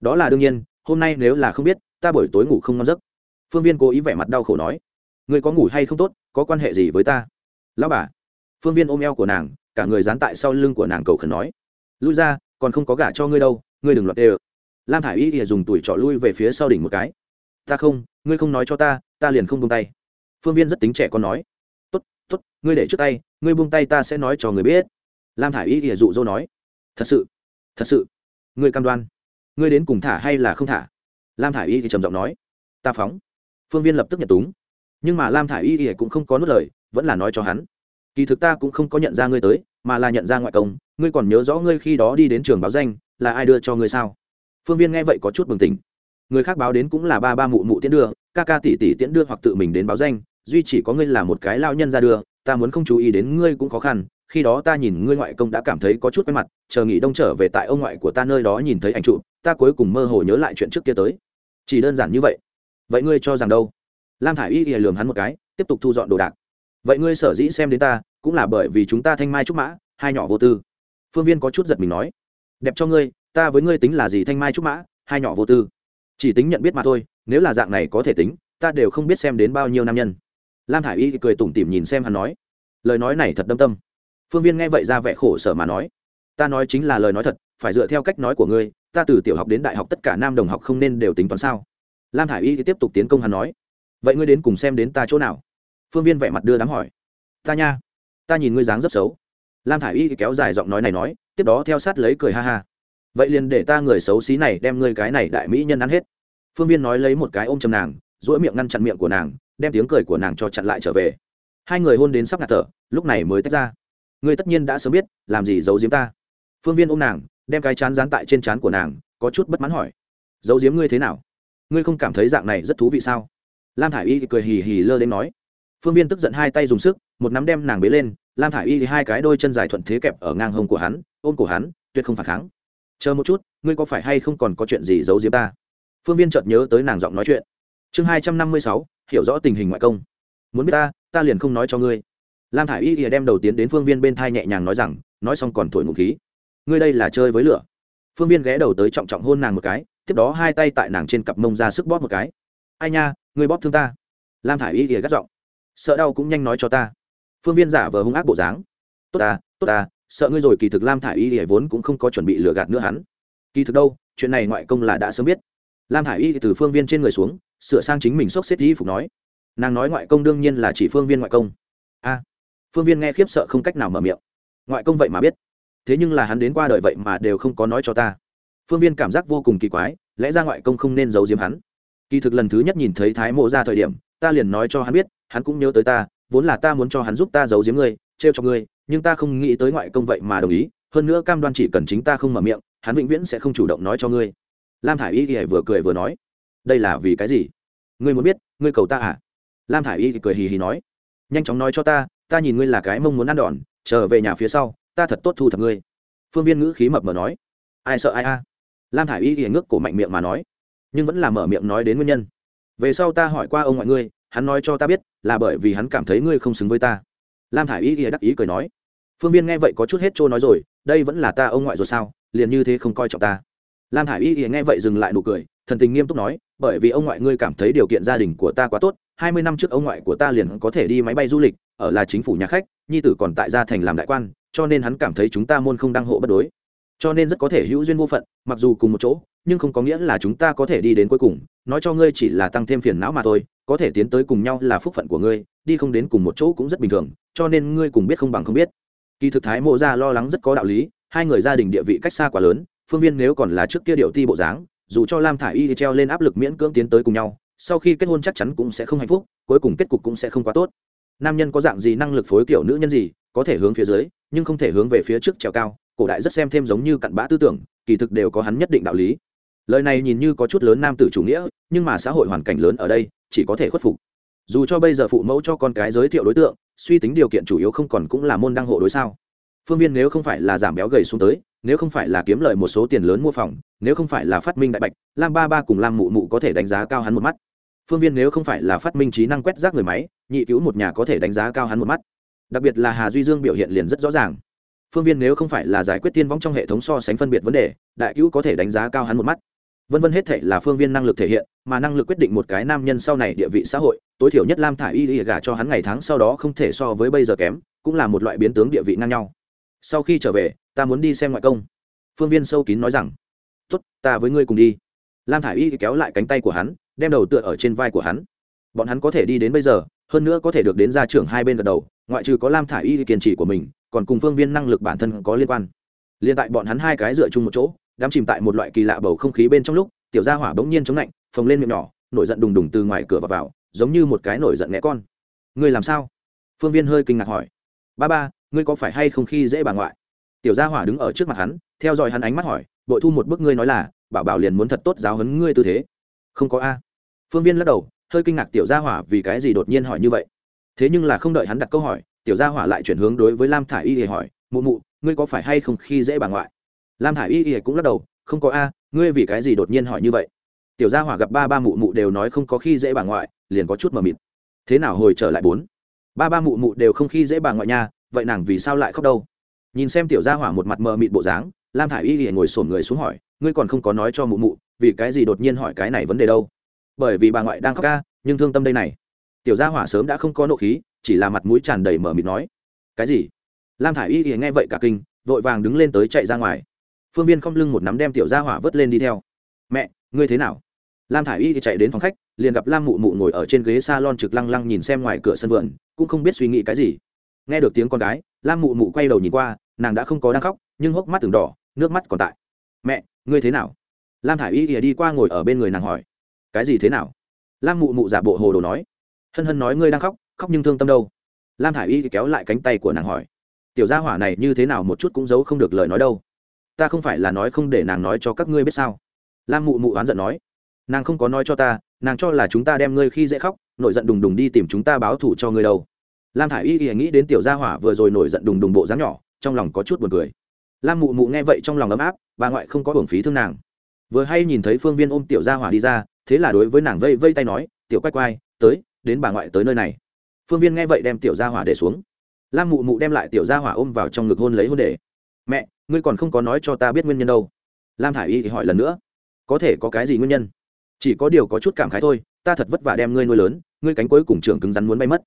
Đó là đương nhiên, hôm nay nếu là không biết, ta buổi tối ngủ không ngon giấc. Phương viên cố ý vẻ mặt đau khổ nói. Ngươi có ngủ hay không tốt, có quan hệ gì với ta? Lão bà. Phương viên ôm eo của nàng, cả người dán tại sau lưng của nàng cầu khẩn nói. Lui ra, còn không có gả cho ngươi đâu, ngươi đừng loạt đê ơ. Lam thả i y thì dùng tuổi trọ lui về phía sau đỉnh một cái. Ta không, ngươi không nói cho ta ta liền không buông tay. Phương viên rất tính trẻ con nói t ố t ngươi để trước tay, ngươi buông tay ta sẽ nói cho người biết. Lam thả i y ỉa dụ dỗ nói, thật sự thật sự, ngươi cam đoan, ngươi đến cùng thả hay là không thả? Lam thả i y thì trầm giọng nói, ta phóng. Phương viên lập tức nhận túng. Nhưng mà lam thả i y ỉa cũng không có nốt lời, vẫn là nói cho hắn, kỳ thực ta cũng không có nhận ra ngươi tới, mà là nhận ra ngoại công, ngươi còn nhớ rõ ngươi khi đó đi đến trường báo danh, là ai đưa cho ngươi sao? Phương viên nghe vậy có chút bừng tỉnh. Người khác báo đến cũng là ba ba mụ mụ tiễn đưa, ca ca tỷ tỷ tiễn đưa hoặc tự mình đến báo danh duy chỉ có ngươi là một cái lao nhân ra đưa, ta muốn không chú ý đến ngươi cũng khó khăn, khi đó ta nhìn ngươi ngoại công đã cảm thấy có chút quen mặt, chờ nghỉ đông trở về tại ông ngoại của ta nơi đó nhìn thấy ảnh trụ ta cuối cùng mơ hồ nhớ lại chuyện trước kia tới. Chỉ đơn giản như vậy. Vậy ngươi cho rằng đâu? Lam thả i y ỉa lường hắn một cái, tiếp tục thu dọn đồ đạc. Vậy ngươi sở dĩ xem đến ta, cũng là bởi vì chúng ta thanh mai trúc mã, hai nhỏ vô tư. Phương viên có chút giật mình nói. Đẹp cho ngươi, ta với ngươi tính là gì thanh mai trúc mã, hai nhỏ vô tư. Chỉ tính nhận biết mà thôi, nếu là dạng này có thể tính, ta đều không biết xem đến bao nhiêu nam nhân lam thả i y cười tủm tỉm nhìn xem hắn nói, lời nói này thật đâm tâm. Phương viên nghe vậy ra vẻ khổ sở mà nói, ta nói chính là lời nói thật, phải dựa theo cách nói của ngươi, ta từ tiểu học đến đại học tất cả nam đồng học không nên đều tính toán sao? Lam thả i y thì tiếp tục tiến công hắn nói, vậy ngươi đến cùng xem đến ta chỗ nào? Phương viên vẻ mặt đưa đám hỏi, ta nha, ta nhìn ngươi dáng rất xấu. Lam thả i y thì kéo dài giọng nói này nói, tiếp đó theo sát lấy cười ha ha, vậy liền để ta người xấu xí này đem ngươi cái này đại mỹ nhân ăn hết. Phương viên nói lấy một cái ôm chầm nàng dỗi miệng ngăn chặn miệng của nàng đem tiếng cười của nàng cho chặn lại trở về. Hai người hôn đến sắp ngạt thở, lúc này mới tách ra. Ngươi tất nhiên đã sớm biết, làm gì giấu giếm ta. Phương viên ôm nàng, đem cái chán dán tại trên chán của nàng, có chút bất mãn hỏi. Giấu giếm ngươi thế nào? Ngươi không cảm thấy dạng này rất thú vị sao? Lam thả i y cười hì hì lơ đến nói. Phương viên tức giận hai tay dùng sức, một nắm đem nàng bế lên. Lam thả i y thì hai cái đôi chân dài thuận thế kẹp ở ngang hông của hắn, ôm cổ hắn, tuyệt không phản kháng. Chờ một chút, ngươi có phải hay không còn có chuyện gì giấu giếm ta? Phương viên chợt nhớ tới nàng giọng nói chuyện. Chương hai trăm năm mươi sáu hiểu rõ tình hình ngoại công. Muốn biết ta ta liền không nói cho ngươi. Lam thả i y ỉa đem đầu tiến đến phương viên bên thai nhẹ nhàng nói rằng, nói xong còn thổi ngụ khí. Ngươi đây là chơi với lửa. Phương viên ghé đầu tới trọng trọng hôn nàng một cái, tiếp đó hai tay tại nàng trên cặp mông ra sức bóp một cái. Ai nha, ngươi bóp thương ta. Lam thả i y ỉa gắt giọng. Sợ đau cũng nhanh nói cho ta. Phương viên giả vờ hung ác bộ dáng. Tốt ta tốt ta, sợ ngươi rồi kỳ thực lam thả i y ỉa vốn cũng không có chuẩn bị lừa gạt nữa hắn. Kỳ thực đâu, chuyện này ngoại công là đã sớm biết. Lam thả i y từ phương viên trên người xuống sửa sang chính mình xốc xếp y phục nói. Nàng nói ngoại công đương nhiên là chỉ phương viên ngoại công. A à, phương viên nghe khiếp sợ không cách nào mở miệng. Ngoại công vậy mà biết. Thế nhưng là hắn đến qua đời vậy mà đều không có nói cho ta. Phương viên cảm giác vô cùng kỳ quái, lẽ ra ngoại công không nên giấu diếm hắn. Kỳ thực lần thứ nhất nhìn thấy thái mộ ra thời điểm, ta liền nói cho hắn biết, hắn cũng nhớ tới ta, vốn là ta muốn cho hắn giúp ta giấu giếm ngươi, trêu cho ngươi, nhưng ta không nghĩ tới ngoại công vậy mà đồng ý, hơn nữa cam đoan chỉ cần chính ta không mở miệng, hắn vĩnh viễn sẽ không chủ động nói cho ngươi. Lam thả i y thì vừa cười vừa nói đây là vì cái gì? Ngươi muốn biết, ngươi cầu ta à? Lam thả i y thì cười hì hì nói. Nhanh chóng nói cho ta ta nhìn ngươi là cái mông muốn ăn đòn, trở về nhà phía sau, ta thật tốt thu thập ngươi. Phương viên ngữ khí mập mờ nói. Ai sợ ai a? Lam thả i y thì ngước cổ mạnh miệng mà nói. Nhưng vẫn là mở miệng nói đến nguyên nhân. Về sau ta hỏi qua ông ngoại ngươi, hắn nói cho ta biết, là bởi vì hắn cảm thấy ngươi không xứng với ta. Lam thả i y thì đắc ý cười nói. Phương viên nghe vậy có chút hết trôi nói rồi, đây vẫn là ta ông ngoại rồi sao, liền như thế không coi trọng ta. Lam thả i y thì nghe vậy dừng lại nụ cười, thần tình nghiêm túc nói bởi vì ông ngoại ngươi cảm thấy điều kiện gia đình của ta quá tốt, hai mươi năm trước ông ngoại của ta liền có thể đi máy bay du lịch, ở là chính phủ nhà khách, nhi tử còn tại gia thành làm đại quan, cho nên hắn cảm thấy chúng ta môn không đăng hộ bất đối. Cho nên rất có thể hữu duyên vô phận, mặc dù cùng một chỗ, nhưng không có nghĩa là chúng ta có thể đi đến cuối cùng. Nói cho ngươi chỉ là tăng thêm phiền não mà thôi, có thể tiến tới cùng nhau là phúc phận của ngươi, đi không đến cùng một chỗ cũng rất bình thường, cho nên ngươi cùng biết không bằng không biết. Kỳ thực thái mộ ra lo lắng rất có đạo lý, hai người gia đình địa vị cách xa quá lớn, phương viên nếu còn là trước kia điệu ti bộ dáng dù cho lam thả i y treo lên áp lực miễn cưỡng tiến tới cùng nhau, sau khi kết hôn chắc chắn cũng sẽ không hạnh phúc, cuối cùng kết cục cũng sẽ không quá tốt. Nam nhân có dạng gì năng lực phối kiểu nữ nhân gì, có thể hướng phía dưới, nhưng không thể hướng về phía trước trèo cao, cổ đại rất xem thêm giống như cặn bã tư tưởng, kỳ thực đều có hắn nhất định đạo lý. Lời này nhìn như có chút lớn nam tử chủ nghĩa, nhưng mà xã hội hoàn cảnh lớn ở đây, chỉ có thể khuất phục. Dù cho bây giờ phụ mẫu cho con cái giới thiệu đối tượng, suy tính điều kiện chủ yếu không còn cũng là môn đăng hộ đối sao? Phương viên nếu không phải là giảm béo gầy xuống tới nếu không phải là kiếm lời một số tiền lớn mua phòng, nếu không phải là phát minh đại bạch, lam ba ba cùng lam mụ mụ có thể đánh giá cao hắn một mắt. Phương viên nếu không phải là phát minh trí năng quét rác người máy, nhị cứu một nhà có thể đánh giá cao hắn một mắt. Đặc biệt là hà duy dương biểu hiện liền rất rõ ràng. Phương viên nếu không phải là giải quyết tiên vong trong hệ thống so sánh phân biệt vấn đề, đại cứu có thể đánh giá cao hắn một mắt. Vân vân hết thể là phương viên năng lực thể hiện, mà năng lực quyết định một cái nam nhân sau này địa vị xã hội, tối thiểu nhất lam thả y y gả cho hắn ngày tháng sau đó không thể so với bây giờ kém, cũng là một loại biến tướng địa vị ngang nhau sau khi trở về ta muốn đi xem ngoại công. Phương viên sâu kín nói rằng tốt ta với ngươi cùng đi. Lam thả i y kéo lại cánh tay của hắn đem đầu tựa ở trên vai của hắn. Bọn hắn có thể đi đến bây giờ hơn nữa có thể được đến gia trưởng hai bên gật đầu ngoại trừ có lam thả i y kiên trì của mình còn cùng phương viên năng lực bản thân có liên quan. Liên tại bọn hắn hai cái dựa chung một chỗ đám chìm tại một loại kỳ lạ bầu không khí bên trong lúc tiểu gia hỏa bỗng nhiên chống lạnh phồng lên miệng nhỏ nổi giận đùng đùng từ ngoài cửa vào, vào giống như một cái nổi giận nghe con. Ngươi làm sao? Phương viên hơi kinh ngạc hỏi. Ba ba ngươi có phải hay không khi dễ bà ngoại? Tiểu gia hỏa đứng ở trước mặt hắn, theo dõi hắn ánh mắt hỏi, bội thu một bức ngươi nói là, bảo bảo liền muốn thật tốt giáo hấn ngươi tư thế. Không có a. Phương viên lắc đầu, hơi kinh ngạc tiểu gia hỏa vì cái gì đột nhiên hỏi như vậy. Thế nhưng là không đợi hắn đặt câu hỏi, tiểu gia hỏa lại chuyển hướng đối với lam thả i y để hỏi, mụ mụ, ngươi có phải hay không khi dễ bà ngoại? Lam thả i y cũng lắc đầu, không có a, ngươi vì cái gì đột nhiên hỏi như vậy? Tiểu gia hỏa gặp ba ba mụ mụ đều nói không có khi dễ bà ngoại, liền có chút mờ mịt. Thế nào hồi trở lại bốn? Ba ba mụ mụ đều không khi dễ bà ngoại nha vậy nàng vì sao lại khóc đâu? Nhìn xem tiểu gia hỏa một mặt mờ mịt bộ dáng, lam thả i y thì ngồi sổn người xuống hỏi, ngươi còn không có nói cho mụ mụ, vì cái gì đột nhiên hỏi cái này vấn đề đâu? Bởi vì bà ngoại đang khóc ca, nhưng thương tâm đây này. Tiểu gia hỏa sớm đã không có nộ khí, chỉ là mặt mũi tràn đầy mờ mịt nói. Cái gì? Lam thả i y thì nghe vậy cả kinh, vội vàng đứng lên tới chạy ra ngoài. Phương viên không lưng một nắm đem tiểu gia hỏa vớt lên đi theo. Mẹ, ngươi thế nào? Lam thả i y thì chạy đến phòng khách, liền gặp lam mụ mụ ngồi ở trên ghế s a lon trực lăng lăng nhìn xem ngoài cửa sân vườn, cũng không biết suy nghĩ cái gì nghe được tiếng con gái, lam mụ mụ quay đầu nhìn qua, nàng đã không có đang khóc, nhưng hốc mắt từng đỏ, nước mắt còn tại. Mẹ, ngươi thế nào? Lam thả i y ỉa đi qua ngồi ở bên người nàng hỏi. Cái gì thế nào? Lam mụ mụ giả bộ hồ đồ nói. Hân hân nói ngươi đang khóc khóc nhưng thương tâm đâu? Lam thả i y kéo lại cánh tay của nàng hỏi. Tiểu gia hỏa này như thế nào một chút cũng giấu không được lời nói đâu. Ta không phải là nói không để nàng nói cho các ngươi biết sao? Lam mụ mụ oán giận nói. Nàng không có nói cho ta, nàng cho là chúng ta đem ngươi khi dễ khóc, nổi giận đùng đùng đi tìm chúng ta báo thủ cho ngươi đâu lam thả i y y nghĩ đến tiểu gia hỏa vừa rồi nổi giận đùng đùng bộ dáng nhỏ, trong lòng có chút buồn cười. Lam mụ mụ nghe vậy trong lòng ấm áp, bà ngoại không có hưởng phí thương nàng. Vừa hay nhìn thấy phương viên ôm tiểu gia hỏa đi ra, thế là đối với nàng vây vây tay nói, tiểu quay quay, tới, đến bà ngoại tới nơi này. Phương viên nghe vậy đem tiểu gia hỏa để xuống. Lam mụ mụ đem lại tiểu gia hỏa ôm vào trong ngực hôn lấy hôn để. Mẹ, ngươi còn không có nói cho ta biết nguyên nhân đâu. Lam thả i y thì hỏi lần nữa. Có thể có cái gì nguyên nhân? Chỉ có điều có chút cảm khái thôi, ta thật vất vả đem ngươi nuôi lớn, ngươi cánh cuối cùng trưởng cứng rắn muốn bay mất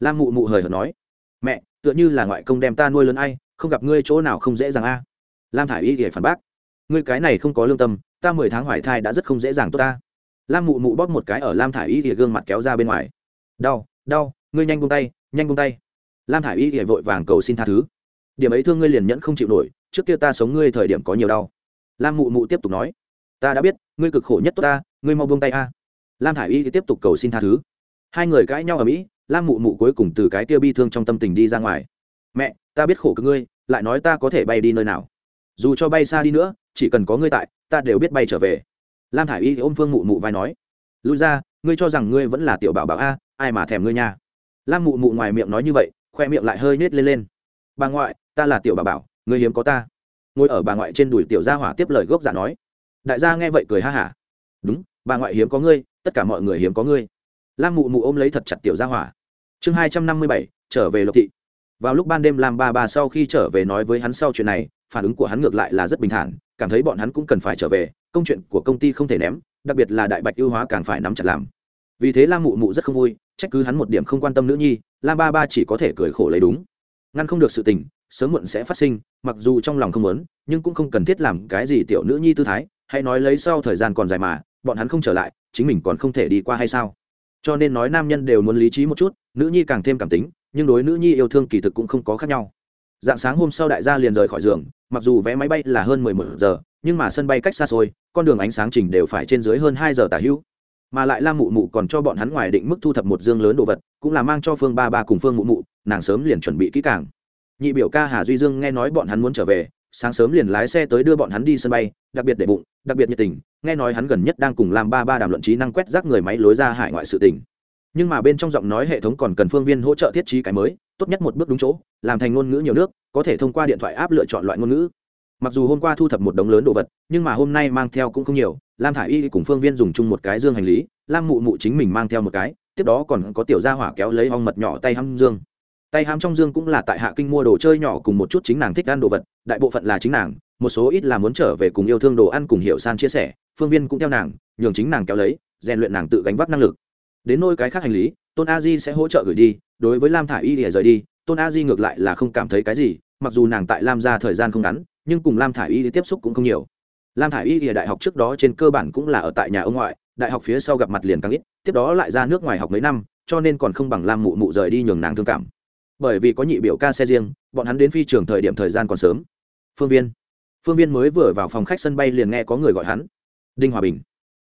lam mụ mụ hời hợt nói, mẹ, tựa như là ngoại công đem ta nuôi lớn ai, không gặp ngươi chỗ nào không dễ dàng a. Lam thả i y để phản bác, ngươi cái này không có lương tâm, ta mười tháng hoài thai đã rất không dễ dàng tốt ta. Lam mụ mụ bóp một cái ở lam thả i y thì gương mặt kéo ra bên ngoài. Đau đau, ngươi nhanh buông tay, nhanh buông tay. Lam thả i y thì vội vàng cầu xin tha thứ. Điểm ấy thương ngươi liền nhẫn không chịu nổi, trước kia ta sống ngươi thời điểm có nhiều đau. Lam mụ mụ tiếp tục nói, ta đã biết, ngươi cực khổ nhất tốt ta, ngươi mau buông tay a. Lam thả i y thì tiếp tục cầu xin tha thứ. Hai người cãi nhau ở mỹ lam mụ mụ cuối cùng từ cái kia bi thương trong tâm tình đi ra ngoài. Mẹ, ta biết khổ cực ngươi, lại nói ta có thể bay đi nơi nào. Dù cho bay xa đi nữa, chỉ cần có ngươi tại, ta đều biết bay trở về. Lam thả i y thì ôm phương mụ mụ vai nói, lui ra, ngươi cho rằng ngươi vẫn là tiểu bảo bảo a, ai mà thèm ngươi nha. Lam mụ mụ ngoài miệng nói như vậy, khoe miệng lại hơi nết lên lên. Bà ngoại, ta là tiểu bảo bảo, ngươi hiếm có ta. Ngồi ở bà ngoại trên đùi tiểu gia hỏa tiếp lời gốc giả nói. Đại gia nghe vậy cười ha hả. Đúng, bà ngoại hiếm có ngươi, tất cả mọi người hiếm có ngươi. Lam mụ mụ ôm lấy thật chặt tiểu gia hỏa chương hai trăm năm mươi bảy, trở về lộc thị. Vào lúc ban đêm làm ba bà sau khi trở về nói với hắn sau chuyện này, phản ứng của hắn ngược lại là rất bình thản, cảm thấy bọn hắn cũng cần phải trở về, công chuyện của công ty không thể ném, đặc biệt là đại bạch ưu hóa càng phải nắm chặt làm. Vì thế lam mụ mụ rất không vui, trách cứ hắn một điểm không quan tâm nữ nhi, lam ba ba chỉ có thể cười khổ lấy đúng. Ngăn không được sự tình, sớm muộn sẽ phát sinh, mặc dù trong lòng không muốn, nhưng cũng không cần thiết làm cái gì tiểu nữ nhi tư thái, hãy nói lấy sau thời gian còn dài mà, bọn hắn không trở lại, chính mình còn không thể đi qua hay sao? Cho nên nói nam nhân đều muốn lý trí một chút, nữ nhi càng thêm cảm tính, nhưng đối nữ nhi yêu thương kỳ thực cũng không có khác nhau. Dạng sáng hôm sau đại gia liền rời khỏi giường, mặc dù vé máy bay là hơn mười một giờ, nhưng mà sân bay cách xa xôi, con đường ánh sáng trình đều phải trên dưới hơn hai giờ tả hữu. Mà lại lam mụ mụ còn cho bọn hắn ngoài định mức thu thập một dương lớn đồ vật, cũng là mang cho phương ba ba cùng phương mụ mụ, nàng sớm liền chuẩn bị kỹ càng. Nhị biểu ca hà duy dương nghe nói bọn hắn muốn trở về sáng sớm liền lái xe tới đưa bọn hắn đi sân bay, đặc biệt để bụng, đặc biệt nhiệt tình, nghe nói hắn gần nhất đang cùng làm ba ba đàm luận trí năng quét rác người máy lối ra hải ngoại sự tình. Nhưng mà bên trong giọng nói hệ thống còn cần phương viên hỗ trợ thiết trí cái mới, tốt nhất một bước đúng chỗ, làm thành ngôn ngữ nhiều nước, có thể thông qua điện thoại áp lựa chọn loại ngôn ngữ. Mặc dù hôm qua thu thập một đống lớn đồ vật, nhưng mà hôm nay mang theo cũng không nhiều, lam thả i y cùng phương viên dùng chung một cái dương hành lý, lam mụ mụ chính mình mang theo một cái, tiếp đó còn có tiểu gia hỏa kéo lấy ong mật nhỏ tay hăm dương tay hám trong dương cũng là tại hạ kinh mua đồ chơi nhỏ cùng một chút chính nàng thích ăn đồ vật, đại bộ phận là chính nàng, một số ít là muốn trở về cùng yêu thương đồ ăn cùng hiểu san chia sẻ, phương viên cũng theo nàng, nhường chính nàng kéo lấy, rèn luyện nàng tự gánh vác năng lực. Đến nôi cái khác hành lý, tôn a di sẽ hỗ trợ gửi đi, đối với lam thả y để rời đi, tôn a di ngược lại là không cảm thấy cái gì, mặc dù nàng tại lam ra thời gian không ngắn, nhưng cùng lam thả y tiếp xúc cũng không nhiều. Lam thả y ở đại học trước đó trên cơ bản cũng là ở tại nhà ông ngoại, đại học phía sau gặp mặt liền càng ít, tiếp đó lại ra nước ngoài học mấy năm, cho nên còn không bằng lam mụ mụ rời đi nhường nàng thương cảm bởi vì có nhị biểu ca xe riêng, bọn hắn đến phi trường thời điểm thời gian còn sớm. Phương viên. Phương viên mới vừa vào phòng khách sân bay liền nghe có người gọi hắn. Đinh hòa bình.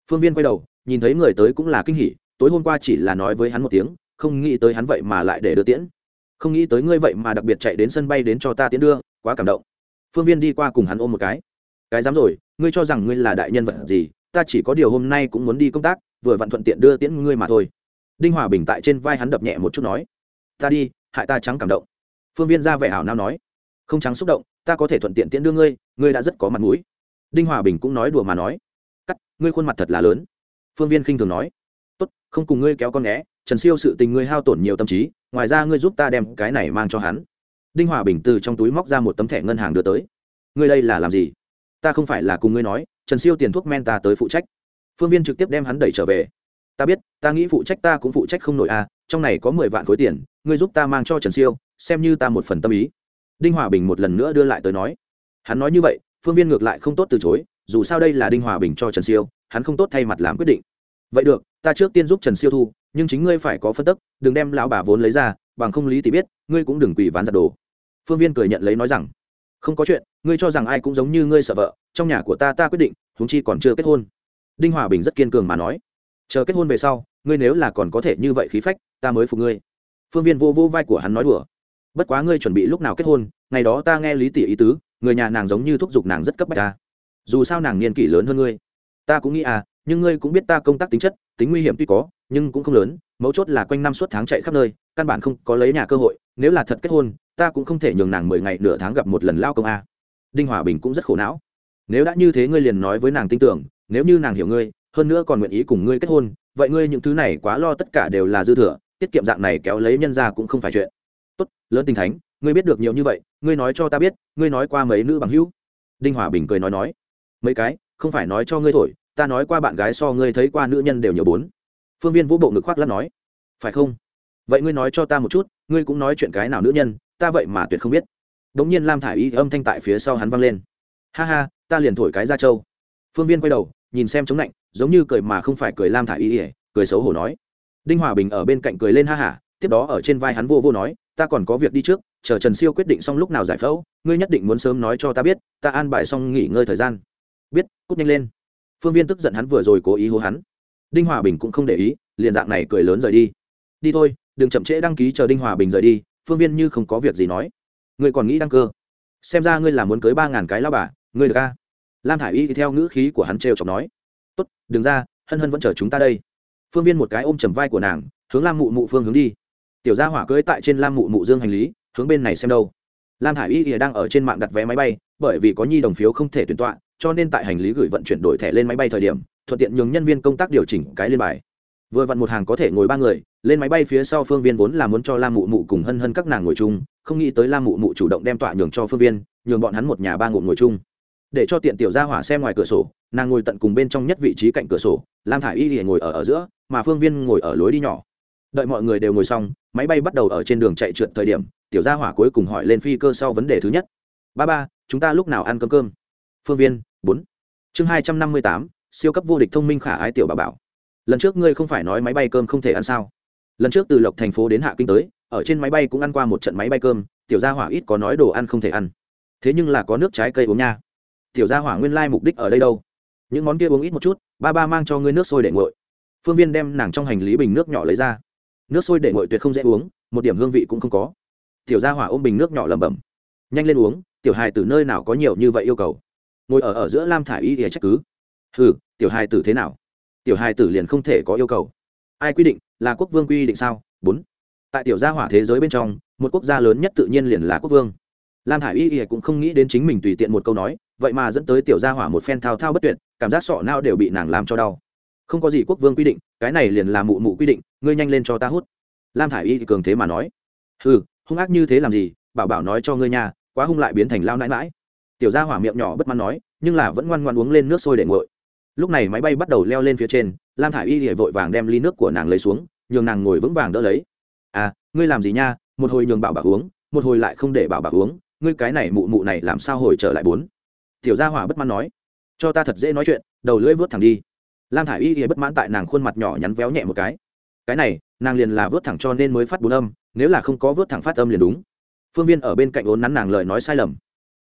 Phương viên quay đầu, nhìn thấy người tới cũng là kinh hỉ, tối hôm qua chỉ là nói với hắn một tiếng, không nghĩ tới hắn vậy mà lại để đưa tiễn. Không nghĩ tới ngươi vậy mà đặc biệt chạy đến sân bay đến cho ta tiễn đưa, quá cảm động. Phương viên đi qua cùng hắn ôm một cái. Cái dám rồi, ngươi cho rằng ngươi là đại nhân vật gì, ta chỉ có điều hôm nay cũng muốn đi công tác, vừa vặn thuận tiện đưa tiễn ngươi mà thôi. Đinh hòa bình tại trên vai hắn đập nhẹ một chút nói, ta đi hại ta trắng cảm động. Phương viên ra vẻ hảo nao nói không trắng xúc động ta có thể thuận tiện tiễn đưa ngươi ngươi đã rất có mặt mũi. Đinh hòa bình cũng nói đùa mà nói cắt ngươi khuôn mặt thật là lớn. Phương viên khinh thường nói tốt không cùng ngươi kéo con nghé trần siêu sự tình ngươi hao tổn nhiều tâm trí ngoài ra ngươi giúp ta đem cái này mang cho hắn. Đinh hòa bình từ trong túi móc ra một tấm thẻ ngân hàng đưa tới. Ngươi đây là làm gì? Ta không phải là cùng ngươi nói trần siêu tiền thuốc men ta tới phụ trách. Phương viên trực tiếp đem hắn đẩy trở về. Ta biết ta nghĩ phụ trách ta cũng phụ trách không nổi a à, trong này có mười vạn khối tiền ngươi giúp ta mang cho trần siêu, xem như ta một phần tâm ý. Đinh hòa bình một lần nữa đưa lại tới nói. Hắn nói như vậy, phương viên ngược lại không tốt từ chối, dù sao đây là đinh hòa bình cho trần siêu, hắn không tốt thay mặt làm quyết định. Vậy được, ta trước tiên giúp trần siêu thu, nhưng chính ngươi phải có phân tức, đừng đem lão bà vốn lấy ra, bằng không lý thì biết, ngươi cũng đừng quỷ ván giặt đồ. Phương viên cười nhận lấy nói rằng, không có chuyện, ngươi cho rằng ai cũng giống như ngươi sợ vợ, trong nhà của ta ta quyết định thúng chi còn chưa kết hôn. Đinh hòa bình rất kiên cường mà nói, chờ kết hôn về sau, ngươi nếu là còn có thể như vậy khí phách, ta mới phục ngươi phương viên vô vô vai của hắn nói đùa. Bất quá ngươi chuẩn bị lúc nào kết hôn, ngày đó ta nghe lý tỷ ý tứ, người nhà nàng giống như thúc giục nàng rất cấp bách ta. Dù sao nàng niên kỷ lớn hơn ngươi. Ta cũng nghĩ à nhưng ngươi cũng biết ta công tác tính chất, tính nguy hiểm tuy có, nhưng cũng không lớn, mấu chốt là quanh năm suốt tháng chạy khắp nơi, căn bản không có lấy nhà cơ hội, nếu là thật kết hôn, ta cũng không thể nhường nàng mười ngày nửa tháng gặp một lần lao công a. Đinh hòa bình cũng rất khổ não. Nếu đã như thế ngươi liền nói với nàng tin tưởng, nếu như nàng hiểu ngươi, hơn nữa còn nguyện ý cùng ngươi kết hôn, vậy ngươi những thứ này quá lo tất cả đều là dư thừa tiết kiệm dạng này kéo lấy nhân ra cũng không phải chuyện. Tốt, lớn tình thánh, ngươi biết được nhiều như vậy, ngươi nói cho ta biết, ngươi nói qua mấy nữ bằng hữu. Đinh hòa bình cười nói nói. Mấy cái, không phải nói cho ngươi thổi, ta nói qua bạn gái so ngươi thấy qua nữ nhân đều nhiều bốn. Phương viên vũ bộ ngực khoác lắc nói. Phải không? Vậy ngươi nói cho ta một chút, ngươi cũng nói chuyện cái nào nữ nhân, ta vậy mà tuyệt không biết. Đ ỗ n g nhiên lam thả i y âm thanh tại phía sau hắn vang lên. Ha ha, ta liền thổi cái ra châu phương viên quay đầu, nhìn xem chống lạnh, giống như cười mà không phải cười lam thả i y, cười xấu hổ nói đinh hòa bình ở bên cạnh cười lên ha hả, tiếp đó ở trên vai hắn vô vô nói, ta còn có việc đi trước, chờ trần siêu quyết định xong lúc nào giải phẫu, ngươi nhất định muốn sớm nói cho ta biết, ta an bài xong nghỉ ngơi thời gian. Biết, cút nhanh lên. Phương viên tức giận hắn vừa rồi cố ý hô hắn. Đinh hòa bình cũng không để ý, liền dạng này cười lớn rời đi. Đi thôi, đừng chậm trễ đăng ký chờ đinh hòa bình rời đi, phương viên như không có việc gì nói. Ngươi còn nghĩ đăng cơ? Xem ra ngươi là muốn cưới ba ngàn cái lao bà, ngươi được ca lam thả i y theo ngữ khí của hắn trêu chọc nói. Tốt, đừng ra, hân hân vẫn chờ chúng ta đây phương viên một cái ôm chầm vai của nàng, hướng lam mụ mụ phương hướng đi. Tiểu gia hỏa cưỡi tại trên lam mụ mụ dương hành lý, hướng bên này xem đâu. Lam hải y ỉa đang ở trên mạng đặt vé máy bay, bởi vì có nhi đồng phiếu không thể tuyển tọa, cho nên tại hành lý gửi vận chuyển đổi thẻ lên máy bay thời điểm, thuận tiện nhường nhân viên công tác điều chỉnh cái liên bài. Vừa vặn một hàng có thể ngồi ba người, lên máy bay phía sau phương viên vốn là muốn cho lam mụ mụ cùng hân hân các nàng ngồi chung, không nghĩ tới lam mụ mụ chủ động đem tọa nhường cho phương viên, nhường bọn hắn một nhà ba ngụm ngồi chung để cho tiện tiểu gia hỏa xem ngoài cửa sổ, nàng ngồi tận cùng bên trong nhất vị trí cạnh cửa sổ, lam thả i y liền ngồi ở ở giữa, mà phương viên ngồi ở lối đi nhỏ. Đợi mọi người đều ngồi xong, máy bay bắt đầu ở trên đường chạy trượt thời điểm, tiểu gia hỏa cuối cùng hỏi lên phi cơ sau vấn đề thứ nhất. Ba ba, chúng ta lúc nào ăn cơm cơm? Phương viên, bốn. Chương hai trăm năm mươi tám, siêu cấp vô địch thông minh khả ái tiểu bà bảo. Lần trước ngươi không phải nói máy bay cơm không thể ăn sao? Lần trước từ lộc thành phố đến hạ kinh tới, ở trên máy bay cũng ăn qua một trận máy bay cơm, tiểu gia hỏa ít có nói đồ ăn không thể ăn. Thế nhưng là có nước trái cây uống nha tiểu gia hỏa nguyên lai mục đích ở đây đâu? Những món kia uống ít một chút, ba ba mang cho ngươi nước sôi để nguội. Phương viên đem nàng trong hành lý bình nước nhỏ lấy ra. Nước sôi để nguội tuyệt không dễ uống, một điểm hương vị cũng không có. Tiểu gia hỏa ôm bình nước nhỏ lẩm bẩm. Nhanh lên uống, tiểu hài từ nơi nào có nhiều như vậy yêu cầu? Ngồi ở ở giữa lam thả y thì trách cứ. Hừ, tiểu hài tử thế nào? Tiểu hài tử liền không thể có yêu cầu. Ai quy định, là quốc vương quy định sao? Bốn. Tại tiểu gia hỏa thế giới bên trong, một quốc gia lớn nhất tự nhiên liền là quốc vương. Lam hải y y cũng không nghĩ đến chính mình tùy tiện một câu nói vậy mà dẫn tới tiểu gia hỏa một phen thao thao bất tuyệt, cảm giác sọ nao đều bị nàng làm cho đau. Không có gì quốc vương quy định, cái này liền là mụ mụ quy định, ngươi nhanh lên cho ta hút. Lam thả i y thì cường thế mà nói. Ừ hung ác như thế làm gì, bảo bảo nói cho ngươi nhà quá hung lại biến thành lao nãi mãi tiểu gia hỏa miệng nhỏ bất mãn nói, nhưng là vẫn ngoan ngoan uống lên nước sôi để nguội. Lúc này máy bay bắt đầu leo lên phía trên, lam thả i y thì vội vàng đem ly nước của nàng lấy xuống, nhường nàng ngồi vững vàng đỡ lấy. À ngươi làm gì nha, một hồi nhường bảo bảo uống, một hồi lại không để bảo bảo uống, ngươi cái này mụ mụ này làm sao hồi trở lại bốn? Tiểu gia hỏa bất mãn nói, cho ta thật dễ nói chuyện, đầu lưỡi vớt thẳng đi. Lam thả i y thì bất mãn tại nàng khuôn mặt nhỏ nhắn véo nhẹ một cái. Cái này, nàng liền là vớt thẳng cho nên mới phát bốn âm, nếu là không có vớt thẳng phát âm liền đúng. Phương viên ở bên cạnh ốn nắn nàng lời nói sai lầm.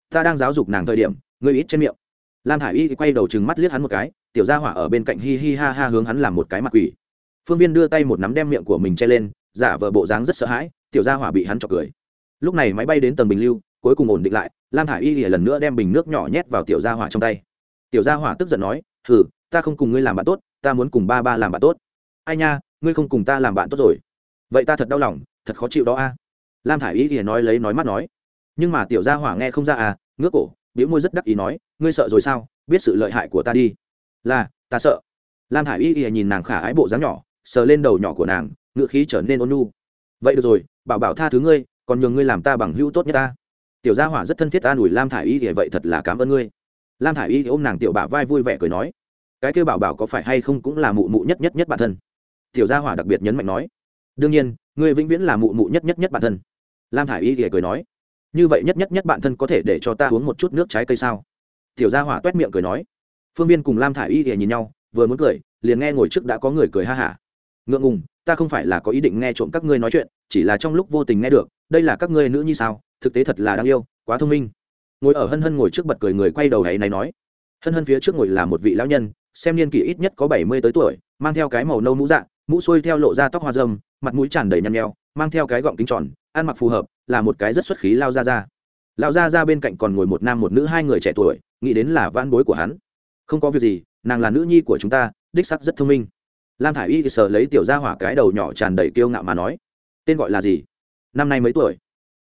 Ta đang giáo dục nàng thời điểm, ngươi ít trên miệng. Lam thả i y thì quay đầu chừng mắt liếc hắn một cái, tiểu gia hỏa ở bên cạnh hi hi ha ha hướng hắn làm một cái mặt quỷ. Phương viên đưa tay một nắm đem miệng của mình che lên, giả vờ bộ dáng rất sợ hãi, tiểu gia hỏa bị hắn chọc cười. Lúc này máy bay đến tầng bình lưu, cuối cùng ổn định lại lam thả i y thì lần nữa đem bình nước nhỏ nhét vào tiểu gia hỏa trong tay. Tiểu gia hỏa tức giận nói, hừ, ta không cùng ngươi làm bạn tốt, ta muốn cùng ba ba làm bạn tốt. Ai nha, ngươi không cùng ta làm bạn tốt rồi. Vậy ta thật đau lòng, thật khó chịu đó a. Lam thả i y thì nói lấy nói mắt nói. Nhưng mà tiểu gia hỏa nghe không ra à ngước cổ biểu môi rất đắc ý nói, ngươi sợ rồi sao? Biết sự lợi hại của ta đi. Là, ta sợ. Lam thả i y y nhìn nàng khả ái bộ dáng nhỏ, sờ lên đầu nhỏ của nàng, ngựa khí trở nên ôn nhu. Vậy được rồi, bảo bảo tha thứ ngươi, còn nhường ngươi làm ta bằng hữu tốt nhất ta tiểu gia hỏa rất thân thiết an ủi lam thả i y thì vậy thật là cảm ơn ngươi. Lam thả i y ôm nàng tiểu bà vai vui vẻ cười nói, cái kêu bảo bảo có phải hay không cũng là mụ mụ nhất nhất nhất bản thân. Tiểu gia hỏa đặc biệt nhấn mạnh nói, đương nhiên, ngươi vĩnh viễn là mụ mụ nhất nhất nhất bản thân. Lam thả i y thì cười nói, như vậy nhất nhất nhất bản thân có thể để cho ta uống một chút nước trái cây sao? Tiểu gia hỏa t u é t miệng cười nói, phương viên cùng lam thả i y thì nhìn nhau, vừa muốn cười, liền nghe ngồi trước đã có người cười ha hả. Ngượng ngùng, ta không phải là có ý định nghe trộm các ngươi nói chuyện, chỉ là trong lúc vô tình nghe được, đây là các ngươi nữ như sao? Thực tế thật là đáng yêu, quá thông minh. Ngồi ở hân hân ngồi trước bật cười người quay đầu hãy này nói, hân hân phía trước ngồi là một vị lão nhân, xem niên kỷ ít nhất có bảy mươi tới tuổi, mang theo cái màu nâu mũ dạng mũ xuôi theo lộ ra tóc hoa dâm mặt mũi tràn đầy nhăn nheo, mang theo cái gọng kính tròn, ăn mặc phù hợp, là một cái rất xuất khí lao ra ra lao ra ra bên cạnh còn ngồi một nam một nữ hai người trẻ tuổi, nghĩ đến là van bối của hắn. Không có việc gì, nàng là nữ nhi của chúng ta, đích sắc rất thông minh. Lam thả i y sờ lấy tiểu ra hỏa cái đầu nhỏ tràn đầy kiêu ngạo mà nói, tên gọi là gì? Năm nay mấy tuổi?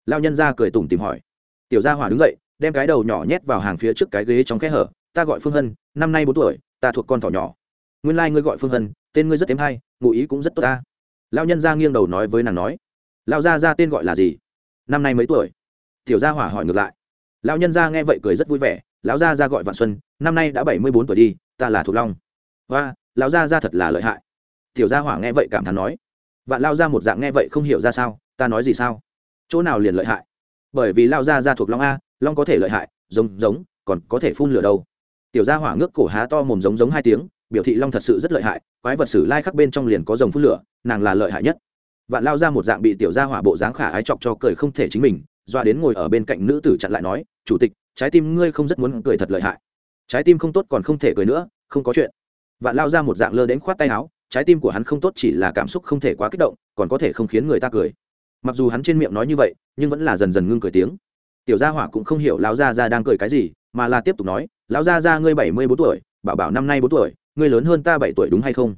Lao nhân ra cười tủm tìm hỏi. Tiểu gia hỏa đứng dậy, đem cái đầu nhỏ nhét vào hàng phía trước cái ghế trong kẽ hở. Ta gọi phương hân, năm nay bốn tuổi, ta thuộc con thỏ nhỏ. Nguyên lai、like、ngươi gọi phương hân, tên ngươi rất thêm hay, ngụ ý cũng rất tốt ta. Lao nhân ra nghiêng đầu nói với nàng nói. Lao ra ra tên gọi là gì? Năm nay mấy tuổi? Tiểu gia hỏa hỏi ngược lại. Lao nhân ra nghe vậy cười rất vui vẻ. Lão gia ra gọi vạn xuân, năm nay đã bảy mươi bốn tuổi đi, ta là thuộc long. Và lão gia ra thật là lợi hại. Tiểu gia hỏa nghe vậy cảm thán nói. Vạn lao ra một dạng nghe vậy không hiểu ra sao, ta nói gì sao? Chỗ nào liền lợi hại? Bởi vì lao ra ra thuộc long a, long có thể lợi hại, giống giống, còn có thể phun lửa đâu. Tiểu gia hỏa ngước cổ há to mồm giống giống hai tiếng, biểu thị long thật sự rất lợi hại, quái vật sử lai khắc bên trong liền có dòng phun lửa, nàng là lợi hại nhất. Vạn lao ra một dạng bị tiểu gia hỏa bộ dáng khả ái chọc cho cười không thể chính mình, doa đến ngồi ở bên cạnh nữ tử chặn lại nói, chủ tịch, trái tim ngươi không rất muốn cười thật lợi hại. Trái tim không tốt còn không thể cười nữa, không có chuyện. Vạn lao ra một dạng lơ đến khoát tay áo, trái tim của hắn không tốt chỉ là cảm xúc không thể quá kích động, còn có thể không khiến người ta cười mặc dù hắn trên miệng nói như vậy, nhưng vẫn là dần dần ngưng cười tiếng. Tiểu gia hỏa cũng không hiểu lão gia gia đang cười cái gì, mà là tiếp tục nói, lão gia gia ngươi bảy mươi bốn tuổi, bảo bảo năm nay bốn tuổi, ngươi lớn hơn ta bảy tuổi đúng hay không?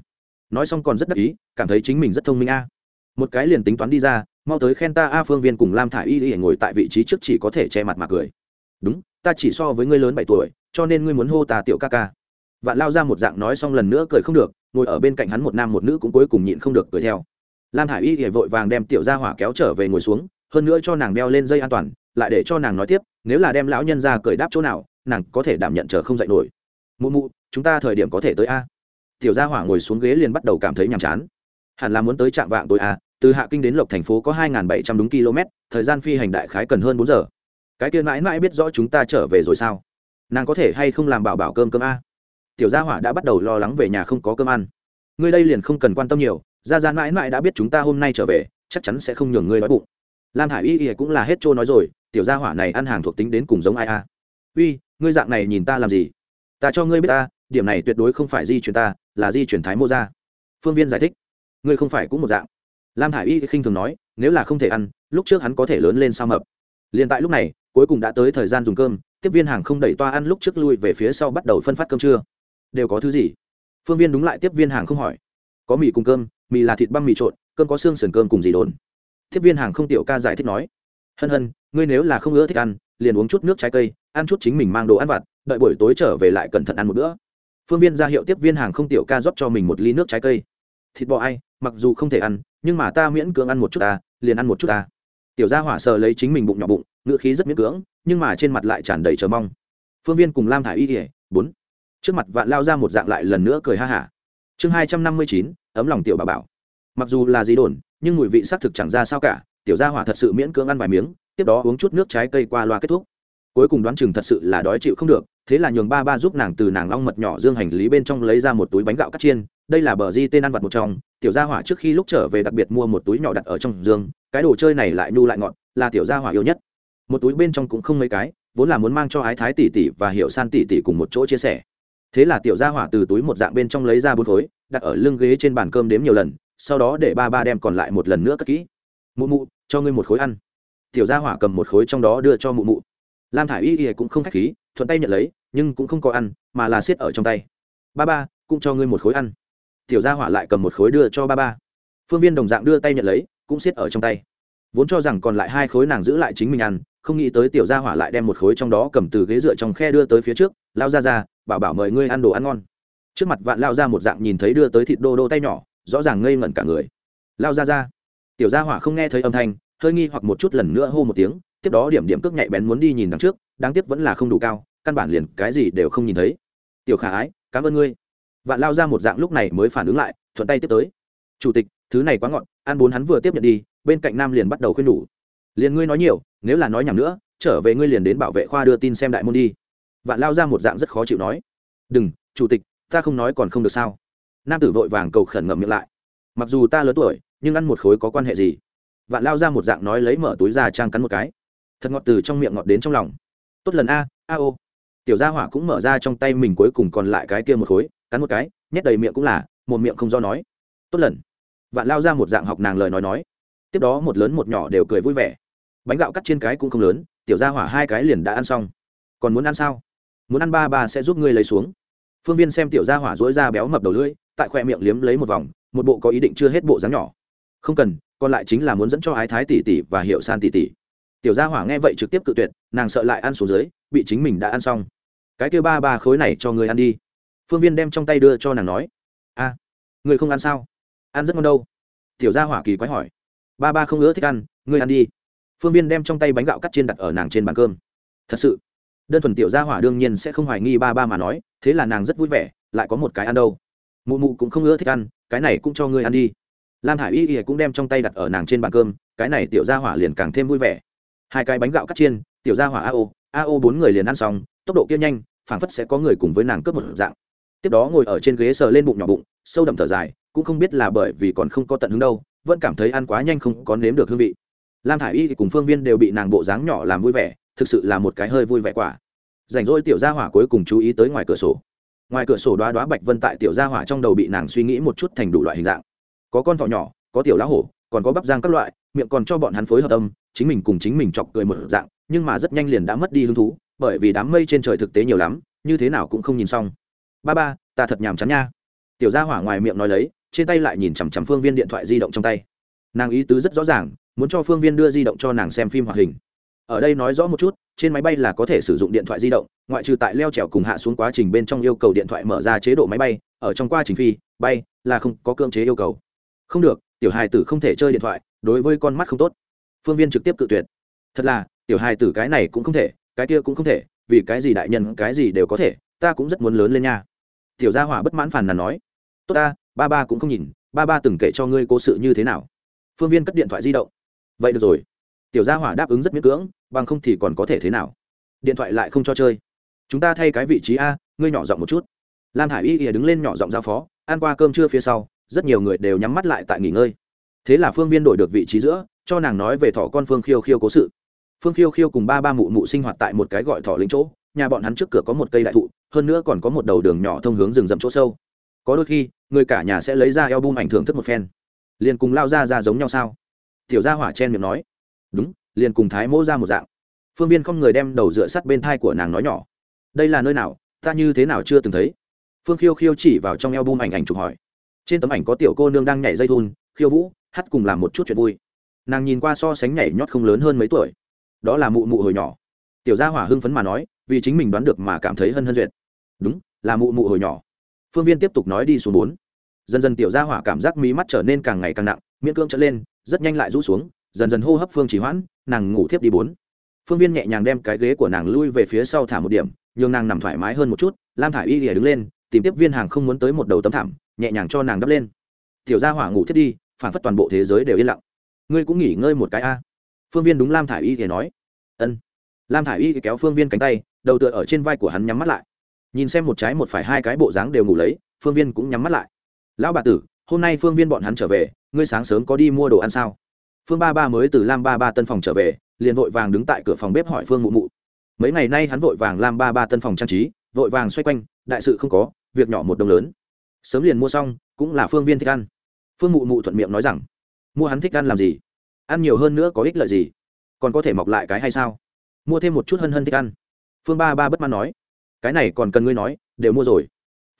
Nói xong còn rất đắc ý, cảm thấy chính mình rất thông minh a. Một cái liền tính toán đi ra, mau tới khen ta a, phương viên cùng lam thả y y ngồi tại vị trí trước chỉ có thể che mặt mà cười. Đúng, ta chỉ so với ngươi lớn bảy tuổi, cho nên ngươi muốn hô ta tiểu ca ca. Vạn lao ra một dạng nói xong lần nữa cười không được, ngồi ở bên cạnh hắn một nam một nữ cũng cuối cùng nhịn không được cười theo lam Hải y thì vội vàng đem tiểu gia hỏa kéo trở về ngồi xuống, hơn nữa cho nàng đeo lên dây an toàn, lại để cho nàng nói tiếp, nếu là đem lão nhân ra cởi đáp chỗ nào, nàng có thể đảm nhận chờ không dạy nổi. Mụ mụ, chúng ta thời điểm có thể tới a? Tiểu gia hỏa ngồi xuống ghế liền bắt đầu cảm thấy nhàm chán. Hẳn là muốn tới trạm vạng tối a, từ hạ kinh đến lộc thành phố có hai bảy trăm đúng km, thời gian phi hành đại khái cần hơn bốn giờ. Cái kia mãi mãi biết rõ chúng ta trở về rồi sao? Nàng có thể hay không làm bảo bảo cơm cơm a? Tiểu gia hỏa đã bắt đầu lo lắng về nhà không có cơm ăn. Ngươi đây liền không cần quan tâm nhiều gia gia mãi mãi đã biết chúng ta hôm nay trở về, chắc chắn sẽ không nhường ngươi nói bụng. Lam hải y y cũng là hết trôi nói rồi, tiểu gia hỏa này ăn hàng thuộc tính đến cùng giống ai a uy, ngươi dạng này nhìn ta làm gì? Ta cho ngươi biết ta, điểm này tuyệt đối không phải di chuyển ta, là di chuyển thái mô ra phương viên giải thích. Ngươi không phải cũng một dạng. Lam hải y khinh thường nói, nếu là không thể ăn, lúc trước hắn có thể lớn lên sao mập. Liền tại lúc này, cuối cùng đã tới thời gian dùng cơm, tiếp viên hàng không đẩy toa ăn lúc trước lui về phía sau bắt đầu phân phát cơm trưa. Đều có thứ gì? Phương viên đúng lại tiếp viên hàng không hỏi. Có mì cùng cơm mì là thịt băm mì trộn, cơm có xương sườn cơm cùng gì đồn. Tiếp viên hàng không tiểu ca giải thích nói, hân hân, ngươi nếu là không ưa thích ăn, liền uống chút nước trái cây, ăn chút chính mình mang đồ ăn vặt, đợi buổi tối trở về lại cẩn thận ăn một bữa. Phương viên ra hiệu tiếp viên hàng không tiểu ca rót cho mình một ly nước trái cây. Thịt bò ai, mặc dù không thể ăn, nhưng mà ta miễn cưỡng ăn một chút ta, liền ăn một chút ta. Tiểu gia hỏa sờ lấy chính mình bụng nhỏ bụng, ngựa khí rất miễn cưỡng, nhưng mà trên mặt lại tràn đầy chờ mong. Phương viên cùng lam thả y ỉa bốn. Trước mặt vạn lao ra một dạng lại lần nữa cười ha hả. Chương hai trăm năm mươi chín ấm lòng tiểu bà bảo. Mặc dù là gì đồn, nhưng mùi vị xác thực chẳng ra sao cả, tiểu gia hỏa thật sự miễn cưỡng ăn vài miếng, tiếp đó uống chút nước trái cây qua loa kết thúc. Cuối cùng đoán chừng thật sự là đói chịu không được, thế là nhường ba ba giúp nàng từ nàng long mật nhỏ dương hành lý bên trong lấy ra một túi bánh gạo cắt chiên, đây là bờ di tên ăn vặt một trong, tiểu gia hỏa trước khi lúc trở về đặc biệt mua một túi nhỏ đặt ở trong dương, cái đồ chơi này lại nhu lại ngọt, là tiểu gia hỏa yêu nhất. Một túi bên trong cũng không mấy cái, vốn là muốn mang cho ái thái tỷ tỷ và hiệu san tỷ tỷ cùng một chỗ chia sẻ. Thế là tiểu gia hỏa từ túi một dạng bên trong lấy ra bốn khối đặt ở lưng ghế trên bàn cơm đếm nhiều lần, sau đó để ba ba đem còn lại một lần nữa cất kỹ. Mụ mụ, cho ngươi một khối ăn. Tiểu gia hỏa cầm một khối trong đó đưa cho mụ mụ. Lam thả i y y cũng không k h á c h khí, thuận tay nhận lấy, nhưng cũng không có ăn, mà là siết ở trong tay. Ba ba, cũng cho ngươi một khối ăn. Tiểu gia hỏa lại cầm một khối đưa cho ba ba. Phương viên đồng dạng đưa tay nhận lấy, cũng siết ở trong tay. Vốn cho rằng còn lại hai khối nàng giữ lại chính mình ăn, không nghĩ tới tiểu gia hỏa lại đem một khối trong đó cầm từ ghế dựa trong khe đưa tới phía trước. Lao ra ra, bảo bảo mời ngươi ăn đồ ăn ngon trước mặt vạn lao ra một dạng nhìn thấy đưa tới thịt đô đô tay nhỏ, rõ ràng ngây ngẩn cả người. Lao ra ra tiểu gia hỏa không nghe thấy âm thanh, hơi nghi hoặc một chút lần nữa hô một tiếng, tiếp đó điểm điểm cước nhạy bén muốn đi nhìn đằng trước, đáng tiếc vẫn là không đủ cao, căn bản liền cái gì đều không nhìn thấy. Tiểu khả ái, cảm ơn ngươi. Vạn lao ra một dạng lúc này mới phản ứng lại, thuận tay tiếp tới. Chủ tịch, thứ này quá ngọn ăn bốn hắn vừa tiếp nhận đi, bên cạnh nam liền bắt đầu khuyên nhủ. Liền ngươi nói nhiều, nếu là nói nhầm nữa, trở về ngươi liền đến bảo vệ khoa đưa tin xem đại môn đi. Vạn lao ra một dạng rất khó chịu nói. Đừng, chủ tịch ta không nói còn không được sao? Nam tử vội vàng cầu khẩn ngậm miệng lại. Mặc dù ta lớn tuổi, nhưng ăn một khối có quan hệ gì? Vạn lao ra một dạng nói lấy mở túi ra trang cắn một cái. Thật ngọt từ trong miệng ngọt đến trong lòng. Tốt lần a a ô. Tiểu gia hỏa cũng mở ra trong tay mình cuối cùng còn lại cái kia một khối, cắn một cái, nhét đầy miệng cũng là, một miệng không do nói. Tốt lần. Vạn lao ra một dạng học nàng lời nói nói. Tiếp đó một lớn một nhỏ đều cười vui vẻ. Bánh gạo cắt trên cái cũng không lớn, tiểu gia hỏa hai cái liền đã ăn xong. Còn muốn ăn sao? Muốn ăn ba ba sẽ giúp ngươi lấy xuống phương viên xem tiểu gia hỏa dối ra béo mập đầu lưỡi, tại khoe miệng liếm lấy một vòng, một bộ có ý định chưa hết bộ dáng nhỏ. Không cần, còn lại chính là muốn dẫn cho ái thái tỷ tỷ và hiệu san tỷ tỷ. Tiểu gia hỏa nghe vậy trực tiếp cự tuyệt, nàng sợ lại ăn xuống dưới, bị chính mình đã ăn xong. Cái kêu ba ba khối này cho người ăn đi. Phương viên đem trong tay đưa cho nàng nói. A, người không ăn sao? Ăn rất ngon đâu. Tiểu gia hỏa kỳ quái hỏi. Ba ba không ưa thích ăn, ngươi ăn đi. Phương viên đem trong tay bánh gạo cắt trên đặt ở nàng trên bàn cơm. Thật sự đơn thuần tiểu gia hỏa đương nhiên sẽ không hoài nghi ba ba mà nói, thế là nàng rất vui vẻ, lại có một cái ăn đâu. Mụ mụ cũng không ưa thích ăn, cái này cũng cho ngươi ăn đi. Lam Hải y y cũng đem trong tay đặt ở nàng trên bàn cơm, cái này tiểu gia hỏa liền càng thêm vui vẻ. Hai cái bánh gạo cắt chiên, tiểu gia hỏa a o a o bốn người liền ăn xong, tốc độ kia nhanh, phảng phất sẽ có người cùng với nàng cướp một dạng. Tiếp đó ngồi ở trên ghế sờ lên bụng nhỏ bụng, sâu đậm thở dài, cũng không biết là bởi vì còn không có tận hứng đâu, vẫn cảm thấy ăn quá nhanh không có nếm được hương vị. Lam thả i y thì cùng phương viên đều bị nàng bộ dáng nhỏ làm vui vẻ thực sự là một cái hơi vui vẻ quả. Rảnh rỗi tiểu gia hỏa cuối cùng chú ý tới ngoài cửa sổ. Ngoài cửa sổ đoá đoá bạch vân tại tiểu gia hỏa trong đầu bị nàng suy nghĩ một chút thành đủ loại hình dạng. Có con thỏ nhỏ, có tiểu lá hổ, còn có bắp giang các loại, miệng còn cho bọn hắn phối hợp âm, chính mình cùng chính mình chọc cười một dạng, nhưng mà rất nhanh liền đã mất đi hứng thú, bởi vì đám mây trên trời thực tế nhiều lắm, như thế nào cũng không nhìn xong. Ba ba, ta thật nhàm chán nha. Tiểu gia hỏa ngoài miệng nói lấy, trên tay lại nhìn chằm chằm phương viên điện thoại di động trong tay. Nàng ý tứ rất rõ ràng, muốn cho phương viên đưa di động cho nàng xem phim hoạt hình ở đây nói rõ một chút, trên máy bay là có thể sử dụng điện thoại di động, ngoại trừ tại leo trèo cùng hạ xuống quá trình bên trong yêu cầu điện thoại mở ra chế độ máy bay, ở trong quá trình phi, bay, là không có cưỡng chế yêu cầu. Không được, tiểu hài tử không thể chơi điện thoại, đối với con mắt không tốt. Phương viên trực tiếp cự tuyệt. Thật là, tiểu hài tử cái này cũng không thể, cái kia cũng không thể, vì cái gì đại nhân, cái gì đều có thể, ta cũng rất muốn lớn lên nha. Tiểu gia hỏa bất mãn phàn nàn nói. Tốt ta, ba ba cũng không nhìn, ba ba từng kể cho ngươi cố sự như thế nào. Phương viên cất điện thoại di động. Vậy được rồi tiểu gia hỏa đáp ứng rất miễn cưỡng, bằng không thì còn có thể thế nào? Điện thoại lại không cho chơi. Chúng ta thay cái vị trí a, ngươi nhỏ giọng một chút. Lam hải y ỉa đứng lên nhỏ giọng giao phó, ăn qua cơm trưa phía sau, rất nhiều người đều nhắm mắt lại tại nghỉ ngơi. Thế là phương viên đổi được vị trí giữa, cho nàng nói về thỏ con phương khiêu khiêu cố sự. Phương khiêu khiêu cùng ba ba mụ mụ sinh hoạt tại một cái gọi thỏ lính chỗ, nhà bọn hắn trước cửa có một cây đại thụ, hơn nữa còn có một đầu đường nhỏ thông hướng rừng rậm chỗ sâu. Có đôi khi, người cả nhà sẽ lấy ra eo bum ảnh thưởng thức một phen. Liền cùng lao ra ra giống nhau sao? Tiểu gia hỏa chen miệng nói đúng, liền cùng thái mỗ ra một dạng. Phương viên không người đem đầu dựa sắt bên thai của nàng nói nhỏ. Đây là nơi nào? Ta như thế nào chưa từng thấy? Phương khiêu khiêu chỉ vào trong eo bum ảnh ảnh chụp hỏi. Trên tấm ảnh có tiểu cô nương đang nhảy dây thun, khiêu vũ, hát cùng làm một chút chuyện vui. Nàng nhìn qua so sánh nhảy nhót không lớn hơn mấy tuổi. Đó là mụ mụ hồi nhỏ. Tiểu gia hỏa hưng phấn mà nói, vì chính mình đoán được mà cảm thấy hân hân duyệt. Đúng, là mụ mụ hồi nhỏ. Phương viên tiếp tục nói đi xuống bốn. Dần dần tiểu gia hỏa cảm giác mí mắt trở nên càng ngày càng nặng, miễn cưỡng trở lên, rất nhanh lại rũ xuống dần dần hô hấp phương chỉ hoãn, nàng ngủ thiếp đi bốn. Phương viên nhẹ nhàng đem cái ghế của nàng lui về phía sau thả một điểm, nhường nàng nằm thoải mái hơn một chút, lam thả i y lìa đứng lên, tìm tiếp viên hàng không muốn tới một đầu tấm thảm, nhẹ nhàng cho nàng đắp lên. Tiểu gia hỏa ngủ thiết đi, phản phất toàn bộ thế giới đều yên lặng. Ngươi cũng nghỉ ngơi một cái a. Phương viên đúng lam thả i y thì nói. Ân. Lam thả i y kéo phương viên cánh tay, đầu tựa ở trên vai của hắn nhắm mắt lại. Nhìn xem một trái một phải hai cái bộ dáng đều ngủ lấy, phương viên cũng nhắm mắt lại. Lão bà tử, hôm nay phương viên bọn hắn trở về, ngươi sáng sớm có đi mua đồ ăn sao? Phương ba ba mới từ lam ba ba tân phòng trở về, liền vội vàng đứng tại cửa phòng bếp hỏi phương mụ mụ. Mấy ngày nay hắn vội vàng lam ba ba tân phòng trang trí, vội vàng xoay quanh, đại sự không có, việc nhỏ một đồng lớn. Sớm liền mua xong, cũng là phương viên thích ăn. Phương mụ mụ thuận miệng nói rằng, mua hắn thích ăn làm gì? Ăn nhiều hơn nữa có ích lợi gì? Còn có thể mọc lại cái hay sao? Mua thêm một chút hân hân thích ăn. Phương ba ba bất mãn nói, cái này còn cần ngươi nói, đều mua rồi.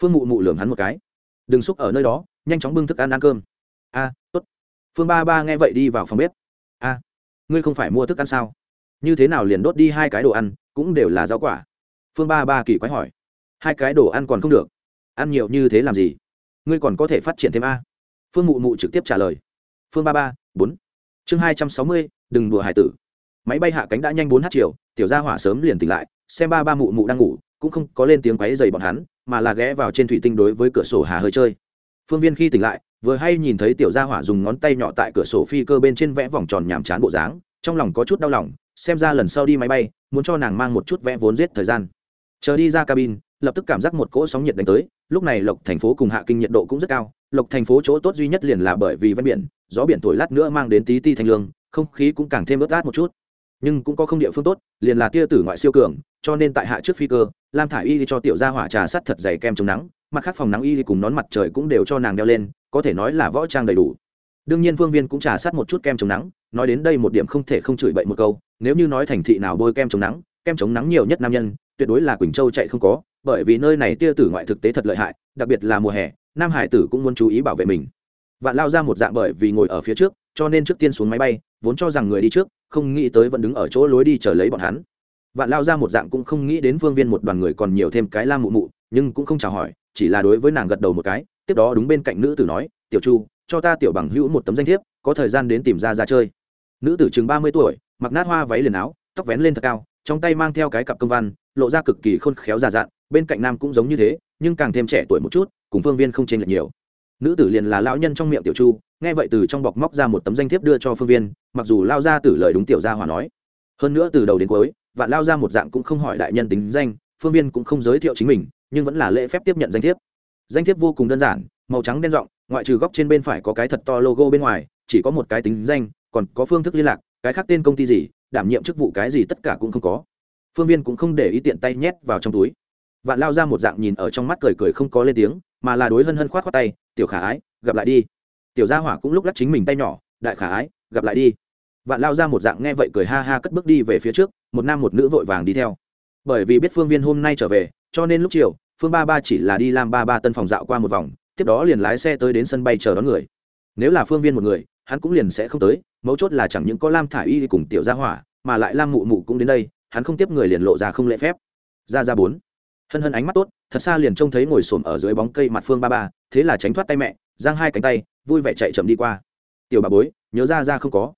Phương mụ mụ lường hắn một cái. Đừng xúc ở nơi đó, nhanh chóng bưng thức ăn ăn cơm. A, tốt phương ba ba nghe vậy đi vào phòng bếp. A, ngươi không phải mua thức ăn sao? Như thế nào liền đốt đi hai cái đồ ăn, cũng đều là rau quả? Phương ba ba kỳ quái hỏi. Hai cái đồ ăn còn không được. Ăn nhiều như thế làm gì? Ngươi còn có thể phát triển thêm a. Phương mụ mụ trực tiếp trả lời. Phương ba ba, bốn. Chương hai trăm sáu mươi, đừng đùa hải tử. Máy bay hạ cánh đã nhanh bốn h chiều, tiểu gia hỏa sớm liền tỉnh lại, xem ba ba mụ mụ đang ngủ, cũng không có lên tiếng quáy dày bọn hắn, mà là ghé vào trên thủy tinh đối với cửa sổ hà hơi chơi phương viên khi tỉnh lại, vừa hay nhìn thấy tiểu gia hỏa dùng ngón tay nhỏ tại cửa sổ phi cơ bên trên vẽ vòng tròn nhàm chán bộ dáng, trong lòng có chút đau lòng, xem ra lần sau đi máy bay, muốn cho nàng mang một chút vẽ vốn giết thời gian. Chờ đi ra cabin, lập tức cảm giác một cỗ sóng nhiệt đánh tới, lúc này lộc thành phố cùng hạ kinh nhiệt độ cũng rất cao, lộc thành phố chỗ tốt duy nhất liền là bởi vì ven biển, gió biển thổi lát nữa mang đến tí ti thanh lương, không khí cũng càng thêm ướt át một chút. Nhưng cũng có không địa phương tốt, liền là tia tử ngoại siêu cường, cho nên tại hạ trước phi cơ, lam thả y cho tiểu gia hỏa trà sắt thật dày kem chống nắng mặt khác phòng nắng y cùng nón mặt trời cũng đều cho nàng đeo lên, có thể nói là võ trang đầy đủ. Đương nhiên phương viên cũng trà sát một chút kem chống nắng, nói đến đây một điểm không thể không chửi bậy một câu, nếu như nói thành thị nào bôi kem chống nắng, kem chống nắng nhiều nhất nam nhân, tuyệt đối là quỳnh châu chạy không có, bởi vì nơi này tia tử ngoại thực tế thật lợi hại, đặc biệt là mùa hè, nam hải tử cũng muốn chú ý bảo vệ mình. Vạn lao ra một dạng bởi vì ngồi ở phía trước, cho nên trước tiên xuống máy bay, vốn cho rằng người đi trước, không nghĩ tới vẫn đứng ở chỗ lối đi chờ lấy bọn hắn. Vạn lao ra một dạng cũng không nghĩ đến phương viên một đoàn người còn nhiều thêm cái la mụ mụ, nhưng cũng không chào hỏi chỉ là đối với nàng gật đầu một cái, tiếp đó đúng bên cạnh nữ tử nói, tiểu chu, cho ta tiểu bằng hữu một tấm danh thiếp, có thời gian đến tìm ra ra chơi. Nữ tử chừng ba mươi tuổi, mặc nát hoa váy liền áo, tóc vén lên thật cao, trong tay mang theo cái cặp công văn, lộ ra cực kỳ khôn khéo già dặn, bên cạnh nam cũng giống như thế, nhưng càng thêm trẻ tuổi một chút, cùng phương viên không chênh lệch nhiều. Nữ tử liền là lão nhân trong miệng tiểu chu, nghe vậy từ trong bọc móc ra một tấm danh thiếp đưa cho phương viên, mặc dù lao ra từ lời đúng tiểu gia hòa nói. Hơn nữa từ đầu đến cuối, vạn lao ra một dạng cũng không hỏi đại nhân tính danh, phương viên cũng không giới thiệu chính mình nhưng vẫn là lễ phép tiếp nhận danh thiếp. Danh thiếp vô cùng đơn giản, màu trắng đen rộng ngoại trừ góc trên bên phải có cái thật to logo bên ngoài, chỉ có một cái tính danh, còn có phương thức liên lạc, cái khác tên công ty gì, đảm nhiệm chức vụ cái gì tất cả cũng không có. Phương viên cũng không để ý tiện tay nhét vào trong túi. Vạn lao ra một dạng nhìn ở trong mắt cười cười không có lên tiếng, mà là đối hân hân khoát khoát tay, tiểu khả ái, gặp lại đi. Tiểu gia hỏa cũng lúc lắc chính mình tay nhỏ, đại khả ái, gặp lại đi. Vạn lao ra một dạng nghe vậy cười ha ha cất bước đi về phía trước, một nam một nữ vội vàng đi theo. Bởi vì biết phương viên hôm nay trở về, cho nên lúc chiều phương ba ba chỉ là đi làm ba ba tân phòng dạo qua một vòng, tiếp đó liền lái xe tới đến sân bay chờ đón người. Nếu là phương viên một người, hắn cũng liền sẽ không tới, mấu chốt là chẳng những có lam thả y cùng tiểu gia hỏa, mà lại lam mụ mụ cũng đến đây, hắn không tiếp người liền lộ ra không lễ phép. Ra ra bốn. Hân hân ánh mắt tốt, thật xa liền trông thấy ngồi xổm ở dưới bóng cây mặt phương ba ba, thế là tránh thoát tay mẹ, giang hai cánh tay, vui vẻ chạy chậm đi qua. Tiểu bà bối, nhớ ra ra không có.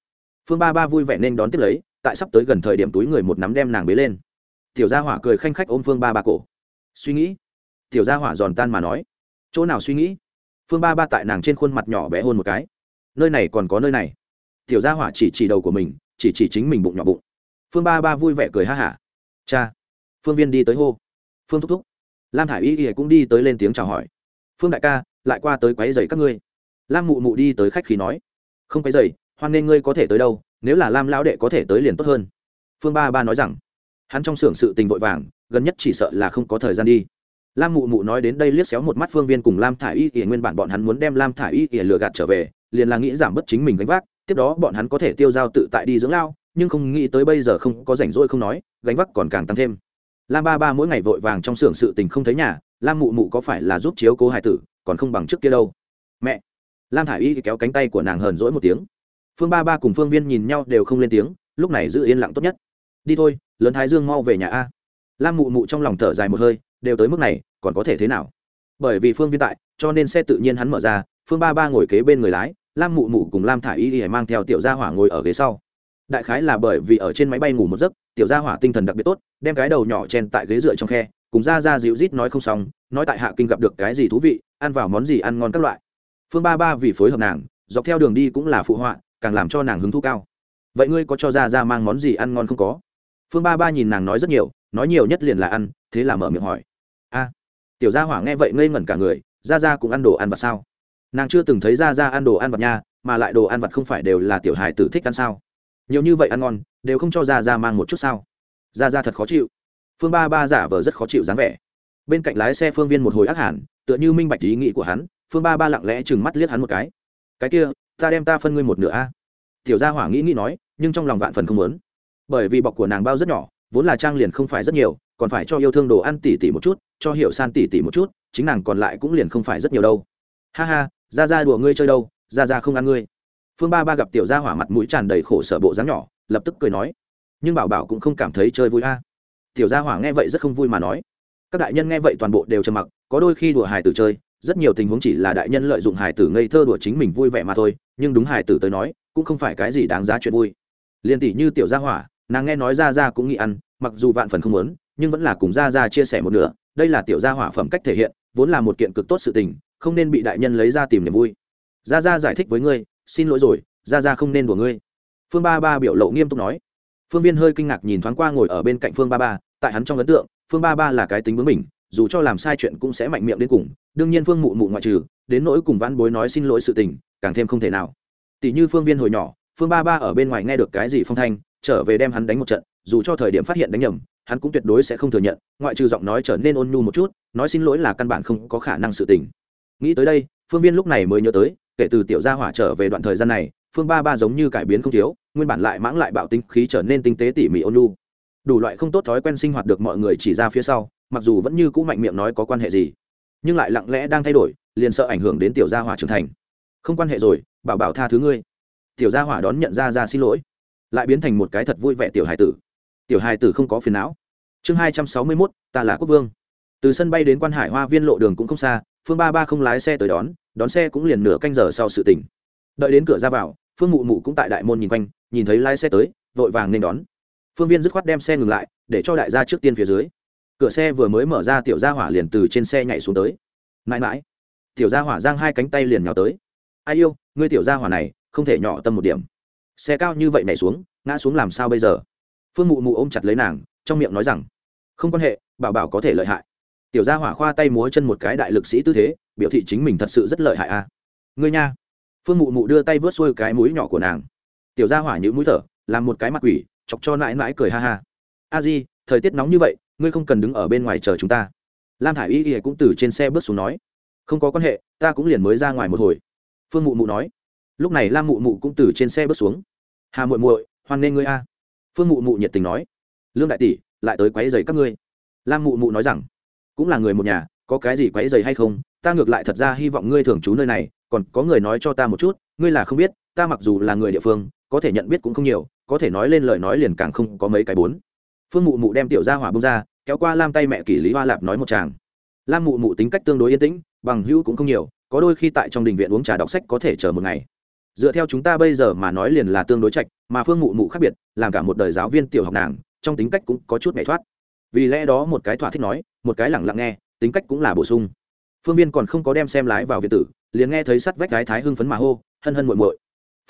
Phương ba ba vui vẻ nên đón tiếp lấy, tại sắp tới gần thời điểm túi người một nắm đem nàng bế lên. Tiểu gia hỏa cười khanh khách ôm phương ba ba cổ. Suy nghĩ tiểu gia hỏa giòn tan mà nói. Chỗ nào suy nghĩ? Phương ba ba tại nàng trên khuôn mặt nhỏ bé hôn một cái. Nơi này còn có nơi này. Tiểu gia hỏa chỉ chỉ đầu của mình, chỉ chỉ chính mình bụng nhỏ bụng. Phương ba ba vui vẻ cười ha hả. Cha. Phương viên đi tới hô. Phương thúc thúc. Lam thả i y ỉa cũng đi tới lên tiếng chào hỏi. Phương đại ca, lại qua tới quáy dày các ngươi. Lam mụ mụ đi tới khách khí nói. Không quáy dày hoan nghênh ngươi có thể tới đâu, nếu là lam lão đệ có thể tới liền tốt hơn. Phương ba ba nói rằng. Hắn trong xưởng sự tình vội vàng, gần nhất chỉ sợ là không có thời gian đi lam mụ mụ nói đến đây liếc xéo một mắt phương viên cùng lam thả i y ỉa nguyên bản bọn hắn muốn đem lam thả i y ỉa lừa gạt trở về, liền là nghĩ giảm bớt chính mình gánh vác, tiếp đó bọn hắn có thể tiêu dao tự tại đi dưỡng lao, nhưng không nghĩ tới bây giờ không có rảnh rỗi không nói, gánh vác còn càng tăng thêm. Lam ba ba mỗi ngày vội vàng trong xưởng sự tình không thấy nhà, lam mụ mụ có phải là giúp chiếu cố hải tử, còn không bằng trước kia đâu. Mẹ! Lam thả i y kéo cánh tay của nàng hờn rỗi một tiếng. Phương ba ba cùng phương viên nhìn nhau đều không lên tiếng, lúc này giữ yên lặng tốt nhất. Đi thôi, lớn thái dương mau về nhà a. Lam mụ mụ trong lòng thở dài một hơi đều tới mức này, còn có thể thế nào? Bởi vì phương viên tại, cho nên xe tự nhiên hắn mở ra, phương ba ba ngồi kế bên người lái, lam mụ mụ cùng lam thả i y y mang theo tiểu gia hỏa ngồi ở ghế sau. Đại khái là bởi vì ở trên máy bay ngủ một giấc, tiểu gia hỏa tinh thần đặc biệt tốt, đem cái đầu nhỏ chen tại ghế dựa trong khe, cùng ra ra dịu rít nói không xong, nói tại hạ kinh gặp được cái gì thú vị, ăn vào món gì ăn ngon các loại. Phương ba ba vì phối hợp nàng, dọc theo đường đi cũng là phụ họa, càng làm cho nàng hứng thú cao. Vậy ngươi có cho ra ra mang món gì ăn ngon không có? Phương ba ba nhìn nàng nói rất nhiều, nói nhiều nhất liền là ăn, thế là mở miệng hỏi tiểu gia hỏa nghe vậy ngây ngẩn cả người ra ra cũng ăn đồ ăn vặt sao? Nàng chưa từng thấy ra ra ăn đồ ăn vặt nha, mà lại đồ ăn vặt không phải đều là tiểu hài tử thích ăn sao? Nhiều như vậy ăn ngon, đều không cho ra ra mang một chút sao? Ra ra thật khó chịu. Phương ba ba giả vờ rất khó chịu dáng vẻ. Bên cạnh lái xe phương viên một hồi ác hẳn tựa như minh bạch ý nghĩ của hắn, phương ba ba lặng lẽ chừng mắt liếc hắn một cái. Cái kia, ta đem ta phân ngươi một nửa a. Tiểu gia hỏa nghĩ nghĩ nói, nhưng trong lòng vạn phần không muốn. Bởi vì bọc của nàng bao rất nhỏ, vốn là trang liền không phải rất nhiều, còn phải cho yêu thương đồ ăn tỉ tỉ một chút cho hiểu san tỉ tỉ một chút, chính nàng còn lại cũng liền không phải rất nhiều đâu. Ha ha ra ra đùa ngươi chơi đâu ra ra không ăn ngươi. Phương ba ba gặp tiểu gia hỏa mặt mũi tràn đầy khổ sở bộ dáng nhỏ, lập tức cười nói, nhưng bảo bảo cũng không cảm thấy chơi vui a. Tiểu gia hỏa nghe vậy rất không vui mà nói, các đại nhân nghe vậy toàn bộ đều trầm mặc, có đôi khi đùa hài tử chơi, rất nhiều tình huống chỉ là đại nhân lợi dụng hài tử ngây thơ đùa chính mình vui vẻ mà thôi, nhưng đúng hài tử tới nói, cũng không phải cái gì đáng giá chuyện vui. Liền tỷ như tiểu gia hỏa, nàng nghe nói ra ra cũng nghĩ ăn, mặc dù vạn phần không muốn, nhưng vẫn là cùng ra ra chia sẻ một nửa đây là tiểu gia hỏa phẩm cách thể hiện, vốn là một kiện cực tốt sự tình, không nên bị đại nhân lấy ra tìm niềm vui. Gia gia giải thích với ngươi, xin lỗi rồi, gia gia không nên đùa ngươi. Phương ba ba biểu lộ nghiêm túc nói. Phương viên hơi kinh ngạc nhìn thoáng qua ngồi ở bên cạnh phương ba ba, tại hắn trong ấn tượng, phương ba ba là cái tính bướng mình dù cho làm sai chuyện cũng sẽ mạnh miệng đến cùng, đương nhiên phương mụ mụ ngoại trừ, đến nỗi cùng văn bối nói xin lỗi sự tình, càng thêm không thể nào. Tỷ như phương viên hồi nhỏ, phương ba ba ở bên ngoài nghe được cái gì phong thanh, trở về đem hắn đánh một trận, dù cho thời điểm phát hiện đánh nhầm hắn cũng tuyệt đối sẽ không thừa nhận, ngoại trừ giọng nói trở nên ôn nhu một chút, nói xin lỗi là căn bản không có khả năng sự tình. Nghĩ tới đây, phương viên lúc này mới nhớ tới, kể từ tiểu gia hỏa trở về đoạn thời gian này, phương ba ba giống như cải biến không thiếu, nguyên bản lại mãng lại bạo tinh khí trở nên tinh tế tỉ mỉ ôn nhu. Đủ loại không tốt thói quen sinh hoạt được mọi người chỉ ra phía sau, mặc dù vẫn như cũ mạnh miệng nói có quan hệ gì, nhưng lại lặng lẽ đang thay đổi, liền sợ ảnh hưởng đến tiểu gia hỏa trưởng thành. Không quan hệ rồi, bảo bảo tha thứ ngươi. Tiểu gia hỏa đón nhận ra ra xin lỗi, lại biến thành một cái thật vui vẻ tiểu hải tử tiểu hài tử không có phiền não. Chương hai trăm sáu mươi mốt, ta là quốc vương. Từ sân bay đến quan hải hoa viên lộ đường cũng không xa, phương ba ba không lái xe tới đón đón xe cũng liền nửa canh giờ sau sự tỉnh. Đợi đến cửa ra vào, phương mụ mụ cũng tại đại môn nhìn quanh, nhìn thấy lái xe tới, vội vàng nên đón. Phương viên dứt khoát đem xe ngừng lại, để cho đại gia trước tiên phía dưới. Cửa xe vừa mới mở ra tiểu gia hỏa liền từ trên xe nhảy xuống tới. Mãi mãi, tiểu gia hỏa giang hai cánh tay liền nhào tới. Ai yêu, ngươi tiểu gia hỏa này, không thể nhỏ tâm một điểm. Xe cao như vậy nhảy xuống, ngã xuống làm sao bây giờ? Phương mụ mụ ôm chặt lấy nàng, trong miệng nói rằng, không quan hệ, bảo bảo có thể lợi hại. Tiểu gia hỏa khoa tay múa chân một cái đại lực sĩ tư thế, biểu thị chính mình thật sự rất lợi hại a. À. ngươi nha. Phương mụ mụ đưa tay vớt xuôi cái mũi nhỏ của nàng. Tiểu gia hỏa nhữ mũi thở, làm một cái mặt quỷ, chọc cho nãi nãi cười ha ha. A di, thời tiết nóng như vậy, ngươi không cần đứng ở bên ngoài chờ chúng ta. Lam thả i y y cũng từ trên xe bước xuống nói, không có quan hệ, ta cũng liền mới ra ngoài một hồi. Phương mụ mụ nói. Lúc này lam mụ mụ cũng từ trên xe bước xuống. Hà muội muội, hoan nghênh ngươi a phương mụ mụ nhiệt tình nói, lương đại tỷ, lại tới quấy giày các ngươi. Lam mụ mụ nói rằng, cũng là người một nhà, có cái gì quấy giày hay không? Ta ngược lại thật ra hy vọng ngươi thường trú nơi này, còn có người nói cho ta một chút, ngươi là không biết, ta mặc dù là người địa phương, có thể nhận biết cũng không nhiều, có thể nói lên lời nói liền càng không có mấy cái bốn. Phương mụ mụ đem tiểu ra hỏa bông ra, kéo qua lam tay mẹ kỷ lý hoa lạp nói một chàng lam mụ mụ tính cách tương đối yên tĩnh, bằng hữu cũng không nhiều, có đôi khi tại trong đình viện uống trà đọc sách có thể chờ một ngày dựa theo chúng ta bây giờ mà nói liền là tương đối trạch, mà phương mụ mụ khác biệt, làm cả một đời giáo viên tiểu học nàng, trong tính cách cũng có chút nhảy thoát. Vì lẽ đó một cái thỏa thích nói, một cái lẳng lặng nghe, tính cách cũng là bổ sung. Phương viên còn không có đem xem lái vào viện tử, liền nghe thấy sắt vách gái thái hưng phấn mà hô, hân hân muội muội.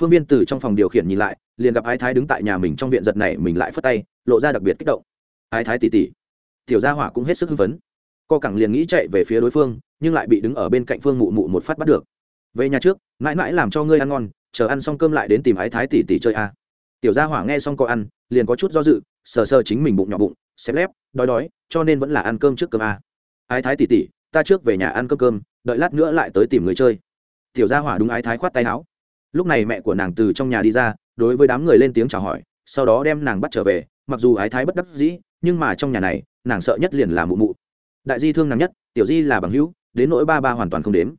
Phương viên từ trong phòng điều khiển nhìn lại, liền gặp ái thái đứng tại nhà mình trong viện giật này mình lại phất tay, lộ ra đặc biệt kích động. Ái thái tỉ tỉ. Tiểu gia hỏa cũng hết sức hưng phấn. Co cẳng liền nghĩ chạy về phía đối phương, nhưng lại bị đứng ở bên cạnh phương mụ mụ một phát bắt được về nhà trước mãi mãi làm cho ngươi ăn ngon chờ ăn xong cơm lại đến tìm ái thái tỷ tỷ chơi a. Tiểu gia hỏa nghe xong có ăn liền có chút do dự sờ sờ chính mình bụng nhỏ bụng xếp lép đói đói cho nên vẫn là ăn cơm trước cơm a. Ái thái tỷ tỷ, ta trước về nhà ăn cơm cơm đợi lát nữa lại tới tìm người chơi. Tiểu gia hỏa đúng ái thái khoát tay áo. Lúc này mẹ của nàng từ trong nhà đi ra đối với đám người lên tiếng chào hỏi sau đó đem nàng bắt trở về mặc dù ái thái bất đắc dĩ nhưng mà trong nhà này nàng sợ nhất liền là mụ mụ. Đại di thương nàng nhất tiểu di là bằng hữu đến nỗi ba ba hoàn toàn không đếm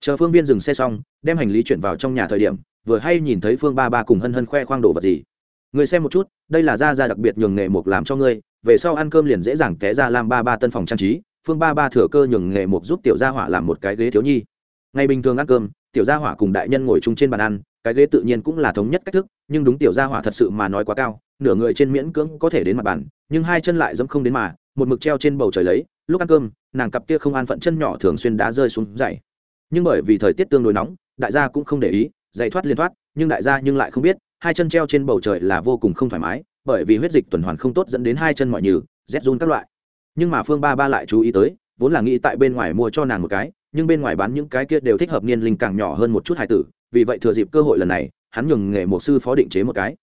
chờ phương viên dừng xe xong, đem hành lý chuyển vào trong nhà thời điểm, vừa hay nhìn thấy phương ba ba cùng hân hân khoe khoang đồ vật gì. Người xem một chút, đây là da da đặc biệt nhường nghề mục làm cho ngươi, về sau ăn cơm liền dễ dàng té ra làm ba ba tân phòng trang trí, phương ba ba thừa cơ nhường nghề mục giúp tiểu gia hỏa làm một cái ghế thiếu nhi. Ngày bình thường ăn cơm, tiểu gia hỏa cùng đại nhân ngồi chung trên bàn ăn, cái ghế tự nhiên cũng là thống nhất cách thức, nhưng đúng tiểu gia hỏa thật sự mà nói quá cao, nửa người trên miễn cưỡng có thể đến mặt bàn, nhưng hai chân lại dẫm không đến mà, một mực treo trên bầu trời lấy, lúc ăn cơm, nàng cặp kia không an phận chân nhỏ thường xuyên đá rơi xuống dày nhưng bởi vì thời tiết tương đối nóng, đại gia cũng không để ý dày thoát liên thoát, nhưng đại gia nhưng lại không biết, hai chân treo trên bầu trời là vô cùng không thoải mái, bởi vì huyết dịch tuần hoàn không tốt dẫn đến hai chân mọi nhừ, rét run các loại. Nhưng mà phương ba ba lại chú ý tới, vốn là nghĩ tại bên ngoài mua cho nàng một cái, nhưng bên ngoài bán những cái kia đều thích hợp niên linh càng nhỏ hơn một chút hài tử, vì vậy thừa dịp cơ hội lần này, hắn nhường nghề một sư phó định chế một cái.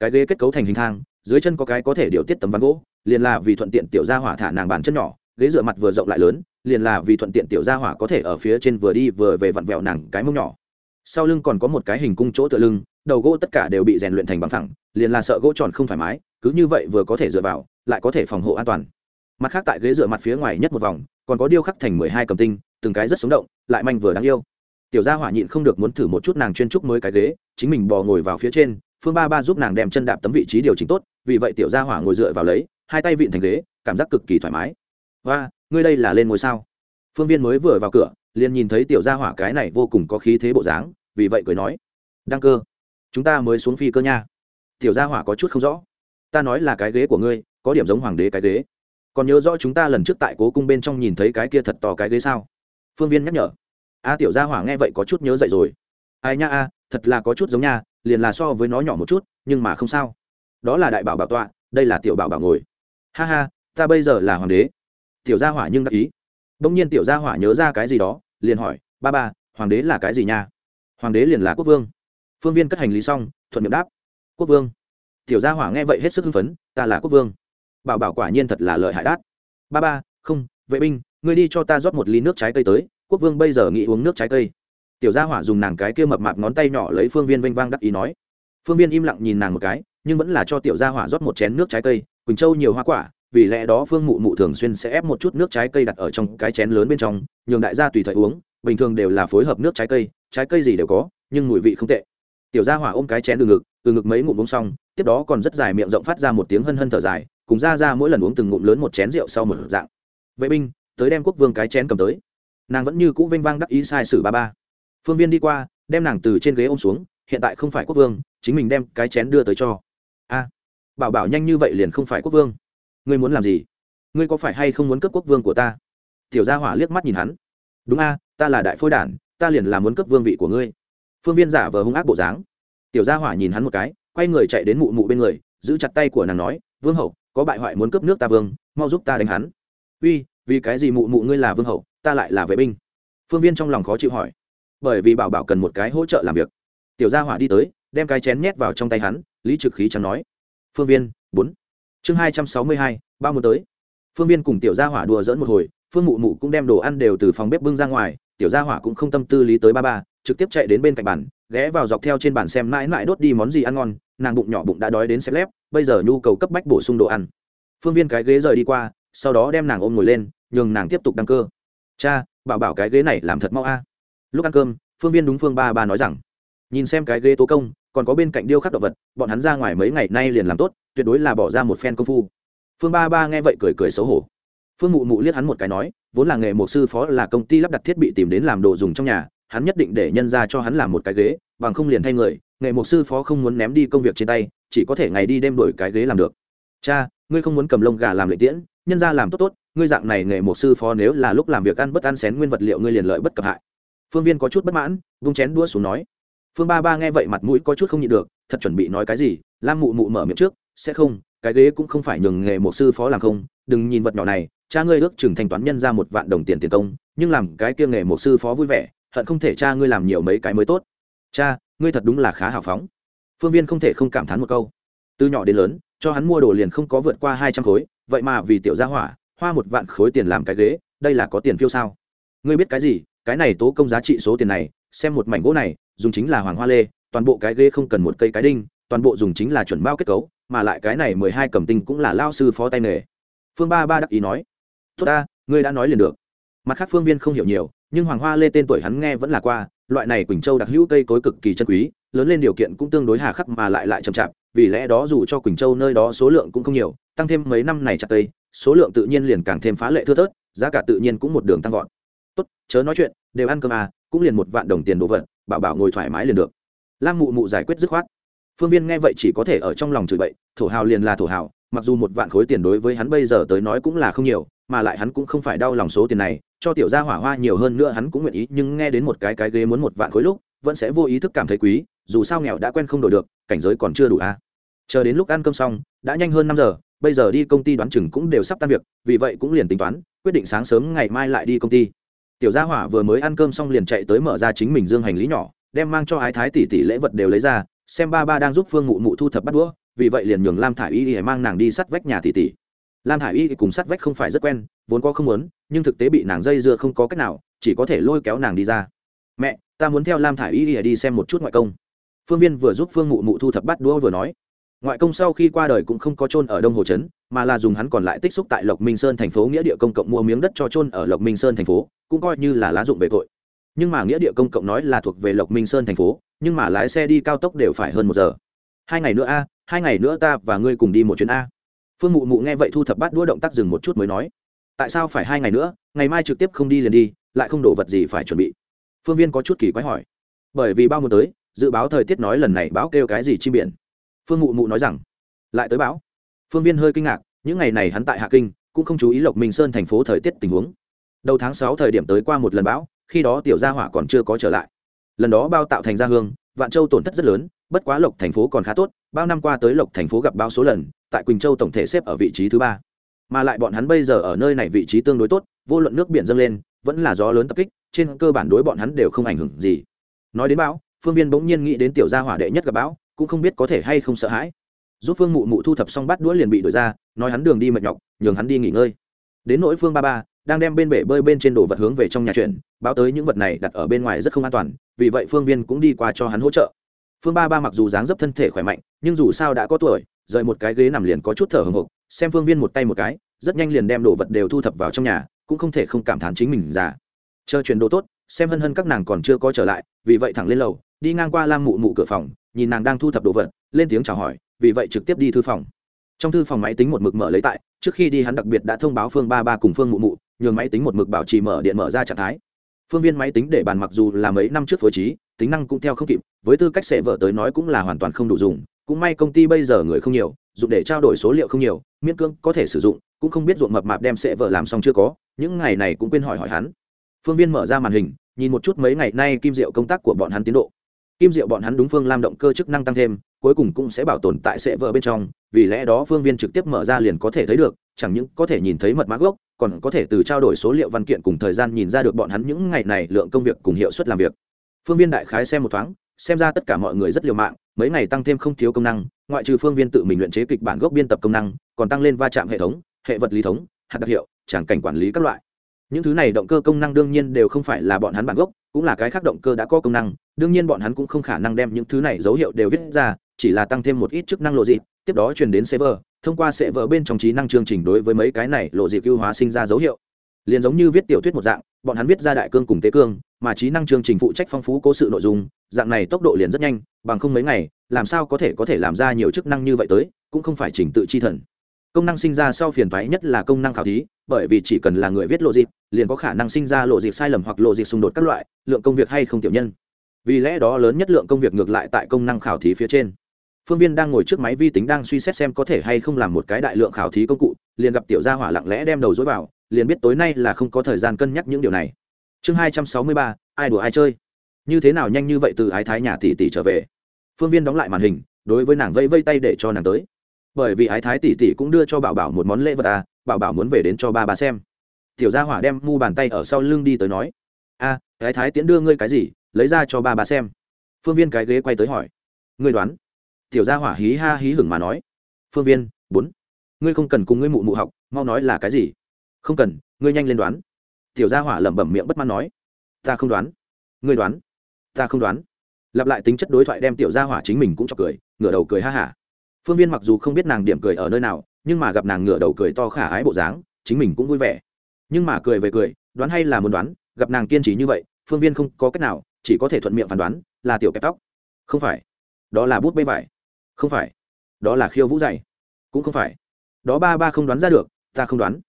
Cái ghế kết cấu thành hình thang, dưới chân có cái có thể điều tiết tấm ván gỗ, liền là vì thuận tiện tiểu gia hỏa thả nàng bàn chân nhỏ ghế dựa mặt vừa rộng lại lớn, liền là vì thuận tiện tiểu gia hỏa có thể ở phía trên vừa đi vừa về vặn vẹo nàng cái mông nhỏ. Sau lưng còn có một cái hình cung chỗ tựa lưng, đầu gỗ tất cả đều bị rèn luyện thành bằng thẳng liền là sợ gỗ tròn không thoải mái, cứ như vậy vừa có thể dựa vào, lại có thể phòng hộ an toàn. Mặt khác tại ghế dựa mặt phía ngoài nhất một vòng, còn có điêu khắc thành mười hai cầm tinh, từng cái rất sống động, lại manh vừa đáng yêu. Tiểu gia hỏa nhịn không được muốn thử một chút nàng chuyên trúc mới cái ghế, chính mình bò ngồi vào phía trên, phương ba ba giúp nàng đem chân đạp tấm vị trí điều chỉnh tốt, vì vậy tiểu gia hỏa ngồi dựa vào lấy, hai tay vịn thành ghế, cảm giác cực kỳ thoải mái và ngươi đây là lên ngôi sao? Phương viên mới vừa vào cửa, liền nhìn thấy tiểu gia hỏa cái này vô cùng có khí thế bộ dáng, vì vậy cười nói, đăng cơ, chúng ta mới xuống phi cơ nha. Tiểu gia hỏa có chút không rõ, ta nói là cái ghế của ngươi, có điểm giống hoàng đế cái ghế. Còn nhớ rõ chúng ta lần trước tại cố cung bên trong nhìn thấy cái kia thật to cái ghế sao? Phương viên nhắc nhở. A, tiểu gia hỏa nghe vậy có chút nhớ dậy rồi. Ai nha a, thật là có chút giống nha, liền là so với nó nhỏ một chút, nhưng mà không sao. Đó là đại bảo bảo tọa, đây là tiểu bảo bảo ngồi. Ha ha, ta bây giờ là hoàng đế tiểu gia hỏa nhưng đắc ý. Bỗng nhiên tiểu gia hỏa nhớ ra cái gì đó, liền hỏi, ba ba, hoàng đế là cái gì nha? Hoàng đế liền là quốc vương. Phương viên cất hành lý xong, thuận miệng đáp, quốc vương. Tiểu gia hỏa nghe vậy hết sức hưng phấn, ta là quốc vương. Bảo bảo quả nhiên thật là lợi hại đát. Ba ba, không, vệ binh, ngươi đi cho ta rót một ly nước trái cây tới, quốc vương bây giờ nghĩ uống nước trái cây. Tiểu gia hỏa dùng nàng cái kia mập mạp ngón tay nhỏ lấy phương viên vênh vang đắc ý nói. Phương viên im lặng nhìn nàng một cái, nhưng vẫn là cho tiểu gia hỏa rót một chén nước trái cây, quỳnh châu nhiều hoa quả vì lẽ đó phương mụ mụ thường xuyên sẽ ép một chút nước trái cây đặt ở trong cái chén lớn bên trong, nhường đại gia tùy thời uống, bình thường đều là phối hợp nước trái cây trái cây gì đều có, nhưng mùi vị không tệ. Tiểu gia hỏa ôm cái chén từ ngực từ ngực mấy ngụm uống xong, tiếp đó còn rất dài miệng rộng phát ra một tiếng hân hân thở dài, cùng ra ra mỗi lần uống từng ngụm lớn một chén rượu sau một dạng. Vệ binh, tới đem quốc vương cái chén cầm tới. Nàng vẫn như cũ vênh vang đắc ý sai sử ba ba. Phương viên đi qua, đem nàng từ trên ghế ôm xuống, hiện tại không phải quốc vương, chính mình đem cái chén đưa tới cho. A, bảo bảo nhanh như vậy liền không phải quốc vương ngươi muốn làm gì? Ngươi có phải hay không muốn cướp quốc vương của ta? Tiểu gia hỏa liếc mắt nhìn hắn. Đúng a, ta là đại phôi đản, ta liền là muốn cướp vương vị của ngươi. Phương viên giả vờ hung ác bộ dáng. Tiểu gia hỏa nhìn hắn một cái, quay người chạy đến mụ mụ bên người, giữ chặt tay của nàng nói, vương hậu, có bại hoại muốn cướp nước ta vương, mau giúp ta đánh hắn. Uy, vì cái gì mụ mụ ngươi là vương hậu, ta lại là vệ binh? Phương viên trong lòng khó chịu hỏi. Bởi vì bảo bảo cần một cái hỗ trợ làm việc. Tiểu gia hỏa đi tới, đem cái chén nhét vào trong tay hắn, lý trực khí chẳng nói. Phương viên, bốn chương hai trăm sáu mươi hai, ba muốn tới. Phương viên cùng tiểu gia hỏa đùa dỡn một hồi, phương mụ mụ cũng đem đồ ăn đều từ phòng bếp bưng ra ngoài, tiểu gia hỏa cũng không tâm tư lý tới ba ba, trực tiếp chạy đến bên cạnh bàn, ghé vào dọc theo trên bàn xem mãi mãi đốt đi món gì ăn ngon, nàng bụng nhỏ bụng đã đói đến xếp lép, bây giờ nhu cầu cấp bách bổ sung đồ ăn. Phương viên cái ghế rời đi qua, sau đó đem nàng ôm ngồi lên, nhường nàng tiếp tục đăng cơ. Cha, bảo bảo cái ghế này làm thật mau a. Lúc ăn cơm, phương viên đúng phương ba ba nói rằng, nhìn xem cái ghế tố công còn có bên cạnh điêu khắc động vật, bọn hắn ra ngoài mấy ngày nay liền làm tốt, tuyệt đối là bỏ ra một phen công phu. Phương ba ba nghe vậy cười cười xấu hổ. Phương mụ mụ liếc hắn một cái nói, vốn là nghề một sư phó là công ty lắp đặt thiết bị tìm đến làm đồ dùng trong nhà, hắn nhất định để nhân ra cho hắn làm một cái ghế, bằng không liền thay người, nghề một sư phó không muốn ném đi công việc trên tay, chỉ có thể ngày đi đêm đổi cái ghế làm được. Cha, ngươi không muốn cầm lông gà làm lệ tiễn, nhân ra làm tốt tốt, ngươi dạng này nghề một sư phó nếu là lúc làm việc ăn bất ăn xén nguyên vật liệu ngươi liền lợi bất cập hại. Phương viên có chút bất mãn, vung chén đua xuống nói phương ba ba nghe vậy mặt mũi có chút không nhịn được, thật chuẩn bị nói cái gì, lam mụ mụ mở miệng trước, sẽ không, cái ghế cũng không phải nhường nghề một sư phó làm không, đừng nhìn vật nhỏ này, cha ngươi ước chừng thanh toán nhân ra một vạn đồng tiền tiền công, nhưng làm cái kia nghề một sư phó vui vẻ, hận không thể cha ngươi làm nhiều mấy cái mới tốt. Cha, ngươi thật đúng là khá hào phóng. Phương viên không thể không cảm thán một câu. Từ nhỏ đến lớn, cho hắn mua đồ liền không có vượt qua hai trăm khối, vậy mà vì tiểu gia hỏa, hoa một vạn khối tiền làm cái ghế, đây là có tiền phiêu sao? Ngươi biết cái gì, cái này tố công giá trị số tiền này, xem một mảnh gỗ này dùng chính là hoàng hoa lê, toàn bộ cái ghế không cần một cây cái đinh, toàn bộ dùng chính là chuẩn bao kết cấu, mà lại cái này mười hai cầm tinh cũng là lao sư phó tay nghề. Phương ba ba đắc ý nói, tốt ta, ngươi đã nói liền được. Mặt khác phương viên không hiểu nhiều, nhưng hoàng hoa lê tên tuổi hắn nghe vẫn là qua, loại này quỳnh châu đặc hữu cây cối cực kỳ chân quý, lớn lên điều kiện cũng tương đối hà khắc mà lại lại chậm chạp, vì lẽ đó dù cho quỳnh châu nơi đó số lượng cũng không nhiều, tăng thêm mấy năm này chặt cây, số lượng tự nhiên liền càng thêm phá lệ thưa thớt, giá cả tự nhiên cũng một đường tăng vọt. Tốt, chớ nói chuyện, đều ăn cơm à cũng liền một vạn đồng tiền đồ vật bảo bảo ngồi thoải mái liền được. Lam mụ mụ giải quyết dứt khoát. Phương viên nghe vậy chỉ có thể ở trong lòng chửi bậy, thổ hào liền là thổ hào, mặc dù một vạn khối tiền đối với hắn bây giờ tới nói cũng là không nhiều, mà lại hắn cũng không phải đau lòng số tiền này, cho tiểu gia hỏa hoa nhiều hơn nữa hắn cũng nguyện ý, nhưng nghe đến một cái cái ghế muốn một vạn khối lúc, vẫn sẽ vô ý thức cảm thấy quý, dù sao nghèo đã quen không đổi được, cảnh giới còn chưa đủ a à. chờ đến lúc ăn cơm xong, đã nhanh hơn năm giờ, bây giờ đi công ty đoán chừng cũng đều sắp tan việc, vì vậy cũng liền tính toán, quyết định sáng sớm ngày mai lại đi công ty tiểu gia hỏa vừa mới ăn cơm xong liền chạy tới mở ra chính mình dương hành lý nhỏ, đem mang cho ái thái tỷ tỷ lễ vật đều lấy ra, xem ba ba đang giúp phương mụ mụ thu thập bắt đũa, vì vậy liền nhường lam thả i y mang nàng đi sắt vách nhà tỷ tỷ. Lam thả i y cùng sắt vách không phải rất quen, vốn có không muốn, nhưng thực tế bị nàng dây dưa không có cách nào, chỉ có thể lôi kéo nàng đi ra. Mẹ, ta muốn theo lam thả i y đi xem một chút ngoại công. Phương viên vừa giúp phương mụ mụ thu thập bắt đũa vừa nói ngoại công sau khi qua đời cũng không có trôn ở đông hồ trấn, mà là dùng hắn còn lại tích xúc tại lộc minh sơn thành phố nghĩa địa công cộng mua miếng đất cho trôn ở lộc minh sơn thành phố, cũng coi như là lá dụng về tội. Nhưng mà nghĩa địa công cộng nói là thuộc về lộc minh sơn thành phố, nhưng mà lái xe đi cao tốc đều phải hơn một giờ. Hai ngày nữa a, hai ngày nữa ta và ngươi cùng đi một chuyến a. Phương mụ mụ nghe vậy thu thập bát đũa động tác dừng một chút mới nói, tại sao phải hai ngày nữa? Ngày mai trực tiếp không đi liền đi, lại không đổ vật gì phải chuẩn bị. Phương viên có chút kỳ quái hỏi, bởi vì bao mùa tới, dự báo thời tiết nói lần này báo kêu cái gì chim biển? Phương mụ mụ nói rằng, lại tới báo. Phương viên hơi kinh ngạc, những ngày này hắn tại hạ kinh, cũng không chú ý lộc minh sơn thành phố thời tiết tình huống. Đầu tháng sáu thời điểm tới qua một lần bão, khi đó tiểu gia hỏa còn chưa có trở lại. Lần đó bao tạo thành gia hương, vạn châu tổn thất rất lớn, bất quá lộc thành phố còn khá tốt, bao năm qua tới lộc thành phố gặp bao số lần, tại quỳnh châu tổng thể xếp ở vị trí thứ ba. Mà lại bọn hắn bây giờ ở nơi này vị trí tương đối tốt, vô luận nước biển dâng lên, vẫn là gió lớn tập kích, trên cơ bản đối bọn hắn đều không ảnh hưởng gì. Nói đến bão, phương viên bỗng nhiên nghĩ đến tiểu gia hỏa đệ nhất gặp bão cũng không biết có thể hay không sợ hãi. Giúp phương mụ mụ thu thập xong bắt đũa liền bị đổi ra, nói hắn đường đi mệt nhọc, nhường hắn đi nghỉ ngơi. Đến nỗi phương ba ba, đang đem bên bể bơi bên trên đồ vật hướng về trong nhà chuyển, báo tới những vật này đặt ở bên ngoài rất không an toàn, vì vậy phương viên cũng đi qua cho hắn hỗ trợ. Phương ba ba mặc dù dáng dấp thân thể khỏe mạnh, nhưng dù sao đã có tuổi, rời một cái ghế nằm liền có chút thở hồng hộc, xem phương viên một tay một cái, rất nhanh liền đem đồ vật đều thu thập vào trong nhà, cũng không thể không cảm thán chính mình già. Chờ chuyển đồ tốt, xem hân hân các nàng còn chưa có trở lại, vì vậy thẳng lên lầu, đi ngang qua lam mụ mụ cửa phòng nhìn nàng đang thu thập đồ vật, lên tiếng chào hỏi, vì vậy trực tiếp đi thư phòng. Trong thư phòng máy tính một mực mở lấy tại, trước khi đi hắn đặc biệt đã thông báo phương ba ba cùng phương mụ mụ, nhường máy tính một mực bảo trì mở điện mở ra trạng thái. Phương viên máy tính để bàn mặc dù là mấy năm trước phối trí, tính năng cũng theo không kịp, với tư cách sẽ vợ tới nói cũng là hoàn toàn không đủ dùng, cũng may công ty bây giờ người không nhiều, dùng để trao đổi số liệu không nhiều, miễn cưỡng có thể sử dụng, cũng không biết ruộng mập mạp đem sẽ vợ làm xong chưa có, những ngày này cũng quên hỏi hỏi hắn. Phương viên mở ra màn hình, nhìn một chút mấy ngày nay kim diệu công tác của bọn hắn tiến độ kim diệu bọn hắn đúng phương lam động cơ chức năng tăng thêm, cuối cùng cũng sẽ bảo tồn tại sệ vợ bên trong, vì lẽ đó phương viên trực tiếp mở ra liền có thể thấy được, chẳng những có thể nhìn thấy mật mã gốc, còn có thể từ trao đổi số liệu văn kiện cùng thời gian nhìn ra được bọn hắn những ngày này lượng công việc cùng hiệu suất làm việc. Phương viên đại khái xem một thoáng, xem ra tất cả mọi người rất liều mạng, mấy ngày tăng thêm không thiếu công năng, ngoại trừ phương viên tự mình luyện chế kịch bản gốc biên tập công năng, còn tăng lên va chạm hệ thống, hệ vật lý thống, hạt đặc hiệu, tràng cảnh quản lý các loại những thứ này động cơ công năng đương nhiên đều không phải là bọn hắn bản gốc, cũng là cái khác động cơ đã có công năng, đương nhiên bọn hắn cũng không khả năng đem những thứ này dấu hiệu đều viết ra, chỉ là tăng thêm một ít chức năng lộ dịp tiếp đó truyền đến server, thông qua server bên trong trí năng chương trình đối với mấy cái này lộ dịp ưu hóa sinh ra dấu hiệu. Liền giống như viết tiểu thuyết một dạng, bọn hắn viết ra đại cương cùng tế cương, mà trí năng chương trình phụ trách phong phú cố sự nội dung, dạng này tốc độ liền rất nhanh, bằng không mấy ngày, làm sao có thể có thể làm ra nhiều chức năng như vậy tới, cũng không phải trình tự chi thần công năng sinh ra sau phiền thoái nhất là công năng khảo thí, bởi vì chỉ cần là người viết lộ dịp liền có khả năng sinh ra lộ dịp sai lầm hoặc lộ dịp xung đột các loại, lượng công việc hay không tiểu nhân. Vì lẽ đó lớn nhất lượng công việc ngược lại tại công năng khảo thí phía trên. Phương viên đang ngồi trước máy vi tính đang suy xét xem có thể hay không làm một cái đại lượng khảo thí công cụ, liền gặp tiểu gia hỏa lặng lẽ đem đầu dối vào, liền biết tối nay là không có thời gian cân nhắc những điều này. Chương hai trăm sáu mươi ba, ai đùa ai chơi? Như thế nào nhanh như vậy từ ái thái nhà tỷ tỷ trở về? Phương viên đóng lại màn hình, đối với nàng vây vây tay để cho nàng tới bởi vì ái thái tỷ tỷ cũng đưa cho bảo bảo một món lễ vật à bảo bảo muốn về đến cho ba bà xem. Tiểu gia hỏa đem mu bàn tay ở sau lưng đi tới nói, a, ái thái tiễn đưa ngươi cái gì, lấy ra cho ba bà xem. Phương viên cái ghế quay tới hỏi, ngươi đoán? Tiểu gia hỏa hí ha hí hửng mà nói, phương viên, bốn. Ngươi không cần cùng ngươi mụ mụ học, mau nói là cái gì? Không cần, ngươi nhanh lên đoán. Tiểu gia hỏa lẩm bẩm miệng bất mãn nói, ta không đoán. Ngươi đoán? Ta không đoán. Lặp lại tính chất đối thoại đem tiểu gia hỏa chính mình cũng cho cười, ngửa đầu cười ha hả phương viên mặc dù không biết nàng điểm cười ở nơi nào, nhưng mà gặp nàng ngửa đầu cười to khả ái bộ dáng, chính mình cũng vui vẻ. Nhưng mà cười về cười, đoán hay là muốn đoán, gặp nàng kiên trì như vậy, phương viên không có cách nào, chỉ có thể thuận miệng phán đoán, là tiểu kẹp tóc. Không phải. Đó là bút bê vải. Không phải. Đó là khiêu vũ dày. Cũng không phải. Đó ba ba không đoán ra được, ta không đoán.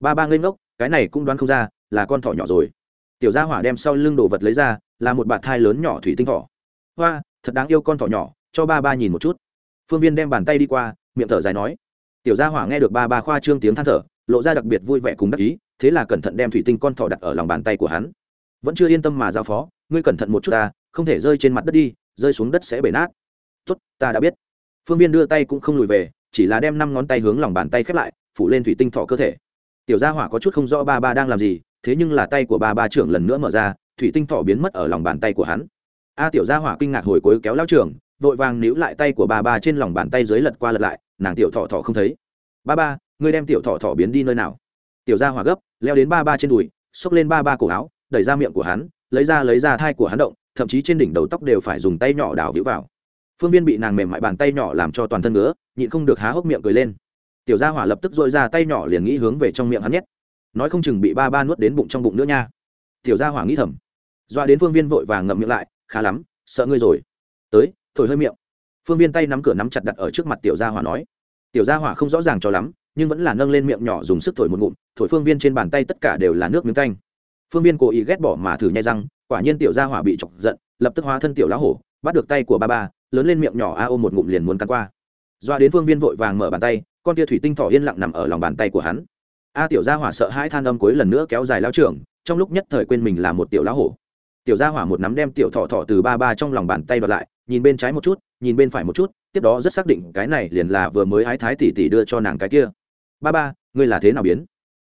Ba ba ngây ngốc, cái này cũng đoán không ra, là con thỏ nhỏ rồi. Tiểu gia hỏa đem sau lưng đồ vật lấy ra, là một bạt thai lớn nhỏ thủy tinh thỏ. Hoa, thật đáng yêu con thỏ nhỏ, cho ba ba nhìn một chút phương viên đem bàn tay đi qua, miệng thở dài nói, tiểu gia hỏa nghe được ba ba khoa trương tiếng than thở, lộ ra đặc biệt vui vẻ cùng đắc ý, thế là cẩn thận đem thủy tinh con thỏ đặt ở lòng bàn tay của hắn. Vẫn chưa yên tâm mà giao phó, ngươi cẩn thận một chút ta, không thể rơi trên mặt đất đi, rơi xuống đất sẽ bể nát. Tốt, ta đã biết. Phương viên đưa tay cũng không lùi về, chỉ là đem năm ngón tay hướng lòng bàn tay khép lại, phủ lên thủy tinh thỏ cơ thể. Tiểu gia hỏa có chút không rõ ba ba đang làm gì, thế nhưng là tay của ba ba trưởng lần nữa mở ra, thủy tinh thỏ biến mất ở lòng bàn tay của hắn. A tiểu gia hỏa kinh ngạc hồi cuối kéo lao trưởng vội vàng níu lại tay của ba ba trên lòng bàn tay dưới lật qua lật lại, nàng tiểu thọ thọ không thấy. Ba ba, ngươi đem tiểu thọ thọ biến đi nơi nào? Tiểu gia hỏa gấp, leo đến ba ba trên đùi, xốc lên ba ba cổ áo, đẩy ra miệng của hắn, lấy ra lấy ra thai của hắn động, thậm chí trên đỉnh đầu tóc đều phải dùng tay nhỏ đào vĩu vào. Phương viên bị nàng mềm mại bàn tay nhỏ làm cho toàn thân ngứa, nhịn không được há hốc miệng cười lên. Tiểu gia hỏa lập tức dội ra tay nhỏ liền nghĩ hướng về trong miệng hắn nhét. Nói không chừng bị ba ba nuốt đến bụng trong bụng nữa nha. Tiểu gia hỏa nghĩ thầm. Doa đến phương viên vội vàng ngậm miệng lại, khá lắm, sợ ngươi rồi. Tới thổi hơi miệng. Phương viên tay nắm cửa nắm chặt đặt ở trước mặt tiểu gia hỏa nói, tiểu gia hỏa không rõ ràng cho lắm, nhưng vẫn là nâng lên miệng nhỏ dùng sức thổi một ngụm, thổi phương viên trên bàn tay tất cả đều là nước miếng canh. Phương viên cố ý ghét bỏ mà thử nhai răng, quả nhiên tiểu gia hỏa bị chọc giận, lập tức hóa thân tiểu lá hổ, bắt được tay của ba ba, lớn lên miệng nhỏ a ôm một ngụm liền muốn cắn qua. Doa đến phương viên vội vàng mở bàn tay, con tia thủy tinh thỏ yên lặng nằm ở lòng bàn tay của hắn. A tiểu gia hỏa sợ hãi than âm cuối lần nữa kéo dài lao trưởng, trong lúc nhất thời quên mình là một tiểu lá hổ. Tiểu gia hỏa một nắm đem tiểu thỏ thỏ từ ba ba trong lòng bàn tay đoạt lại nhìn bên trái một chút nhìn bên phải một chút tiếp đó rất xác định cái này liền là vừa mới ái thái tỷ tỷ đưa cho nàng cái kia. Ba ba ngươi là thế nào biến?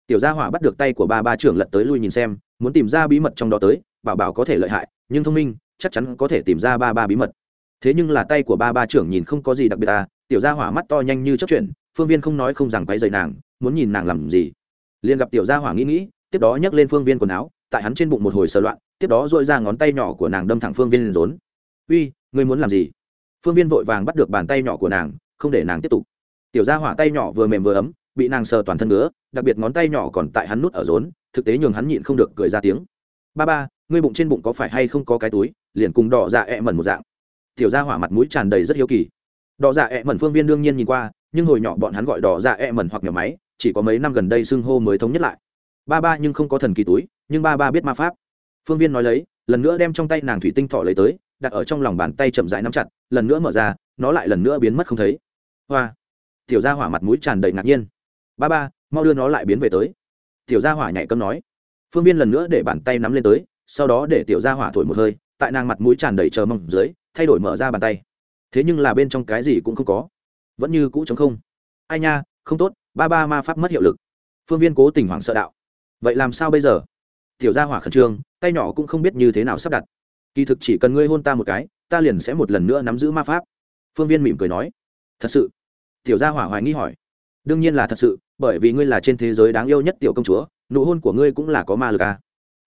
Tiểu gia hỏa bắt được tay của ba ba trưởng lật tới lui nhìn xem muốn tìm ra bí mật trong đó tới bảo bảo có thể lợi hại nhưng thông minh chắc chắn có thể tìm ra ba ba bí mật. Thế nhưng là tay của ba ba trưởng nhìn không có gì đặc biệt à tiểu gia hỏa mắt to nhanh như chấp chuyển, phương viên không nói không rằng quay dày nàng muốn nhìn nàng làm gì. Liền gặp tiểu gia hỏa nghĩ nghĩ tiếp đó nhấc lên phương viên quần áo tại hắn trên bụng một hồi sờ loạn tiếp đó dội ra ngón tay nhỏ của nàng đâm thẳng phương viên lên rốn. Uy ngươi muốn làm gì? Phương viên vội vàng bắt được bàn tay nhỏ của nàng, không để nàng tiếp tục. Tiểu gia hỏa tay nhỏ vừa mềm vừa ấm, bị nàng sờ toàn thân nữa đặc biệt ngón tay nhỏ còn tại hắn nút ở rốn, thực tế nhường hắn nhịn không được cười ra tiếng. Ba ba, ngươi bụng trên bụng có phải hay không có cái túi? liền cùng đỏ dạ ẹ mẩn một dạng. Tiểu gia hỏa mặt mũi tràn đầy rất hiếu kỳ. Đỏ dạ ẹ mẩn phương viên đương nhiên nhìn qua, nhưng hồi nhỏ bọn hắn gọi đỏ dạ ẹ mẩn hoặc nhỏ máy, chỉ có mấy năm gần đây xưng hô mới thống nhất lại. Ba ba nhưng không có thần kỳ túi, nhưng ba ba biết ma pháp. Phương viên nói lấy, lần nữa đem trong tay nàng thủy tinh thọ lấy tới đặt ở trong lòng bàn tay chậm rãi nắm chặt, lần nữa mở ra, nó lại lần nữa biến mất không thấy. Hoa! Tiểu gia hỏa mặt mũi tràn đầy ngạc nhiên. Ba ba, mau đưa nó lại biến về tới. Tiểu gia hỏa nhảy cấm nói. Phương viên lần nữa để bàn tay nắm lên tới, sau đó để tiểu gia hỏa thổi một hơi, tại nàng mặt mũi tràn đầy chờ mong dưới, thay đổi mở ra bàn tay. Thế nhưng là bên trong cái gì cũng không có. Vẫn như cũ chống không. Ai nha, không tốt, ba ba ma pháp mất hiệu lực. Phương viên cố tình hoảng sợ đạo. Vậy làm sao bây giờ? Tiểu gia hỏa khẩn trương, tay nhỏ cũng không biết như thế nào sắp đặt kỳ thực chỉ cần ngươi hôn ta một cái, ta liền sẽ một lần nữa nắm giữ ma pháp. Phương viên mỉm cười nói. Thật sự? Tiểu gia hỏa hoài nghi hỏi. Đương nhiên là thật sự, bởi vì ngươi là trên thế giới đáng yêu nhất tiểu công chúa, nụ hôn của ngươi cũng là có ma lực à.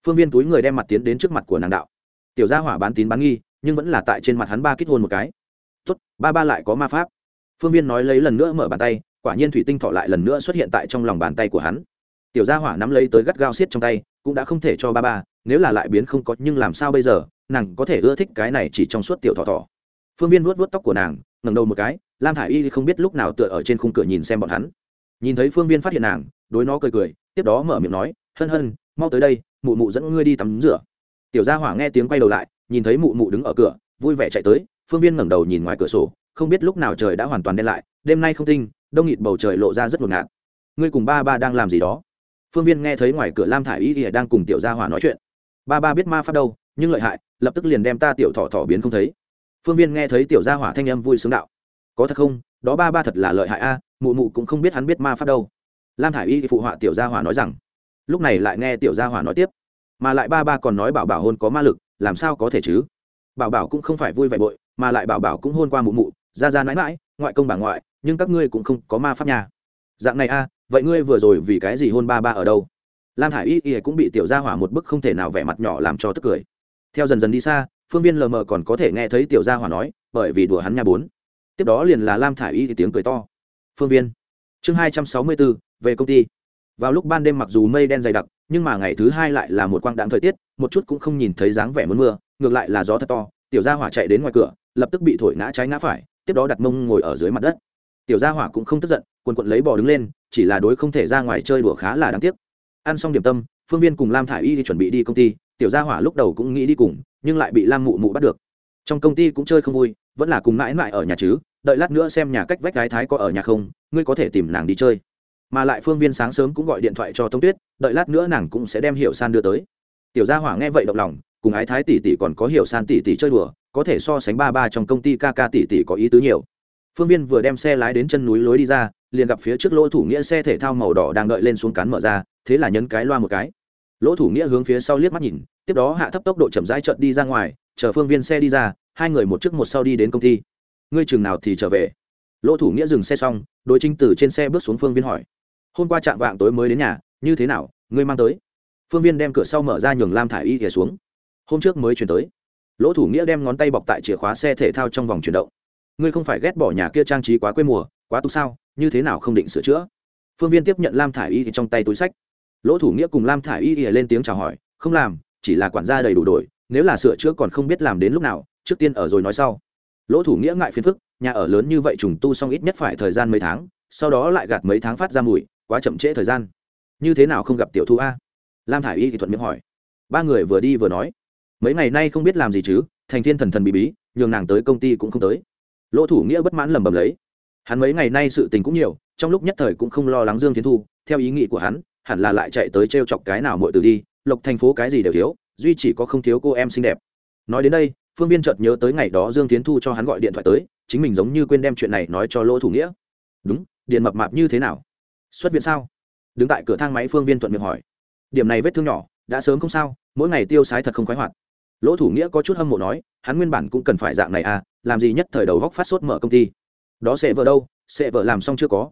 phương viên túi người đem mặt tiến đến trước mặt của nàng đạo. Tiểu gia hỏa bán tín bán nghi, nhưng vẫn là tại trên mặt hắn ba kích hôn một cái. Tốt, ba ba lại có ma pháp. Phương viên nói lấy lần nữa mở bàn tay, quả nhiên thủy tinh thọ lại lần nữa xuất hiện tại trong lòng bàn tay của hắn. Tiểu gia hỏa nắm lấy tới gắt gao xiết trong tay, cũng đã không thể cho ba ba, nếu là lại biến không có, nhưng làm sao bây giờ? Nàng có thể ưa thích cái này chỉ trong suốt tiểu thọ thọ. Phương viên vuốt vuốt tóc của nàng, ngẩng đầu một cái, lam thả i y không biết lúc nào tựa ở trên khung cửa nhìn xem bọn hắn. Nhìn thấy phương viên phát hiện nàng, đối nó cười cười, tiếp đó mở miệng nói, hân hân, mau tới đây, mụ mụ dẫn ngươi đi tắm rửa. Tiểu gia hỏa nghe tiếng quay đầu lại, nhìn thấy mụ mụ đứng ở cửa, vui vẻ chạy tới. Phương viên ngẩng đầu nhìn ngoài cửa sổ, không biết lúc nào trời đã hoàn toàn đen lại, đêm nay không tinh, đông nghịt bầu trời lộ ra rất ngột ngạt. Ngươi cùng ba ba đang làm gì đó? Phương viên nghe thấy ngoài cửa lam thả i y đang cùng tiểu gia hỏa nói chuyện. Ba ba biết ma pháp đâu nhưng lợi hại, lập tức liền đem ta tiểu thọ thọ biến không thấy. Phương viên nghe thấy tiểu gia hỏa thanh âm vui sướng đạo. Có thật không? Đó ba ba thật là lợi hại a, mụ mụ cũng không biết hắn biết ma pháp đâu. Lam thả i y phụ họa tiểu gia hỏa nói rằng. Lúc này lại nghe tiểu gia hỏa nói tiếp. Mà lại ba ba còn nói bảo bảo hôn có ma lực, làm sao có thể chứ? Bảo bảo cũng không phải vui vẻ bội, mà lại bảo bảo cũng hôn qua mụ mụ, ra ra mãi mãi, ngoại công bà ngoại, nhưng các ngươi cũng không có ma pháp nhà dạng này a, vậy ngươi vừa rồi vì cái gì hôn ba ba ở đâu? Lam thả i y y cũng bị tiểu gia hỏa một bức không thể nào vẻ mặt nhỏ làm cho tức cười theo dần dần đi xa, phương viên lờ mờ còn có thể nghe thấy tiểu gia hỏa nói, bởi vì đùa hắn nhà bốn. Tiếp đó liền là lam thả i y thì tiếng cười to. Phương viên. Chương hai trăm sáu mươi bốn về công ty. Vào lúc ban đêm mặc dù mây đen dày đặc, nhưng mà ngày thứ hai lại là một quang đạm thời tiết, một chút cũng không nhìn thấy dáng vẻ muốn mưa, ngược lại là gió thật to, tiểu gia hỏa chạy đến ngoài cửa, lập tức bị thổi ngã trái ngã phải, tiếp đó đặt mông ngồi ở dưới mặt đất. Tiểu gia hỏa cũng không tức giận, quần quận lấy bò đứng lên, chỉ là đối không thể ra ngoài chơi đùa khá là đáng tiếc. Ăn xong điểm tâm, phương viên cùng lam thả i y đi chuẩn bị đi công ty tiểu gia hỏa lúc đầu cũng nghĩ đi cùng, nhưng lại bị lam mụ mụ bắt được. Trong công ty cũng chơi không vui, vẫn là cùng mãi mãi ở nhà chứ, đợi lát nữa xem nhà cách vách gái thái có ở nhà không, ngươi có thể tìm nàng đi chơi. Mà lại phương viên sáng sớm cũng gọi điện thoại cho tống tuyết, đợi lát nữa nàng cũng sẽ đem hiệu san đưa tới. Tiểu gia hỏa nghe vậy động lòng, cùng ái thái tỷ tỷ còn có hiểu san tỷ tỷ chơi đùa, có thể so sánh ba ba trong công ty ca ca tỷ tỷ có ý tứ nhiều. Phương viên vừa đem xe lái đến chân núi lối đi ra, liền gặp phía trước lỗ thủ nghĩa xe thể thao màu đỏ đang đợi lên xuống cán mở ra, thế là nhấn cái loa một cái lỗ thủ nghĩa hướng phía sau liếc mắt nhìn, tiếp đó hạ thấp tốc độ chậm rãi trợt đi ra ngoài, chờ phương viên xe đi ra, hai người một trước một sau đi đến công ty. Ngươi chừng nào thì trở về? Lỗ thủ nghĩa dừng xe xong, đối trinh tử trên xe bước xuống phương viên hỏi. Hôm qua trạm vạng tối mới đến nhà, như thế nào, ngươi mang tới? Phương viên đem cửa sau mở ra nhường lam thả i y thìa xuống. Hôm trước mới chuyển tới. Lỗ thủ nghĩa đem ngón tay bọc tại chìa khóa xe thể thao trong vòng chuyển động. Ngươi không phải ghét bỏ nhà kia trang trí quá quê mùa, quá tu sao, như thế nào không định sửa chữa? Phương viên tiếp nhận lam thả i y thì trong tay túi sách lỗ thủ nghĩa cùng lam thả i y ỉa lên tiếng chào hỏi, không làm, chỉ là quản gia đầy đủ đổi, nếu là sửa chữa còn không biết làm đến lúc nào, trước tiên ở rồi nói sau. Lỗ thủ nghĩa ngại phiền phức, nhà ở lớn như vậy trùng tu xong ít nhất phải thời gian mấy tháng, sau đó lại gạt mấy tháng phát ra mùi, quá chậm trễ thời gian. Như thế nào không gặp tiểu thu a? Lam thả i y thì thuận miệng hỏi. Ba người vừa đi vừa nói. Mấy ngày nay không biết làm gì chứ, thành thiên thần thần bí bí, nhường nàng tới công ty cũng không tới. Lỗ thủ nghĩa bất mãn lầm bầm lấy. Hắn mấy ngày nay sự tình cũng nhiều, trong lúc nhất thời cũng không lo lắng dương tiến thu, theo ý nghĩ của hắn hẳn là lại chạy tới t r e o chọc cái nào mọi từ đi, lộc thành phố cái gì đều thiếu, duy chỉ có không thiếu cô em xinh đẹp. Nói đến đây, phương viên chợt nhớ tới ngày đó dương tiến thu cho hắn gọi điện thoại tới, chính mình giống như quên đem chuyện này nói cho lỗ thủ nghĩa. Đúng, điện mập mạp như thế nào? Xuất viện sao? Đứng tại cửa thang máy, phương viên thuận miệng hỏi. Điểm này vết thương nhỏ, đã sớm không sao, mỗi ngày tiêu sái thật không khoái hoạt. Lỗ thủ nghĩa có chút hâm mộ nói, hắn nguyên bản cũng cần phải dạng này à làm gì nhất thời đầu góc phát sốt mở công ty. Đó sẽ vợ đâu, sẽ vợ làm xong chưa có.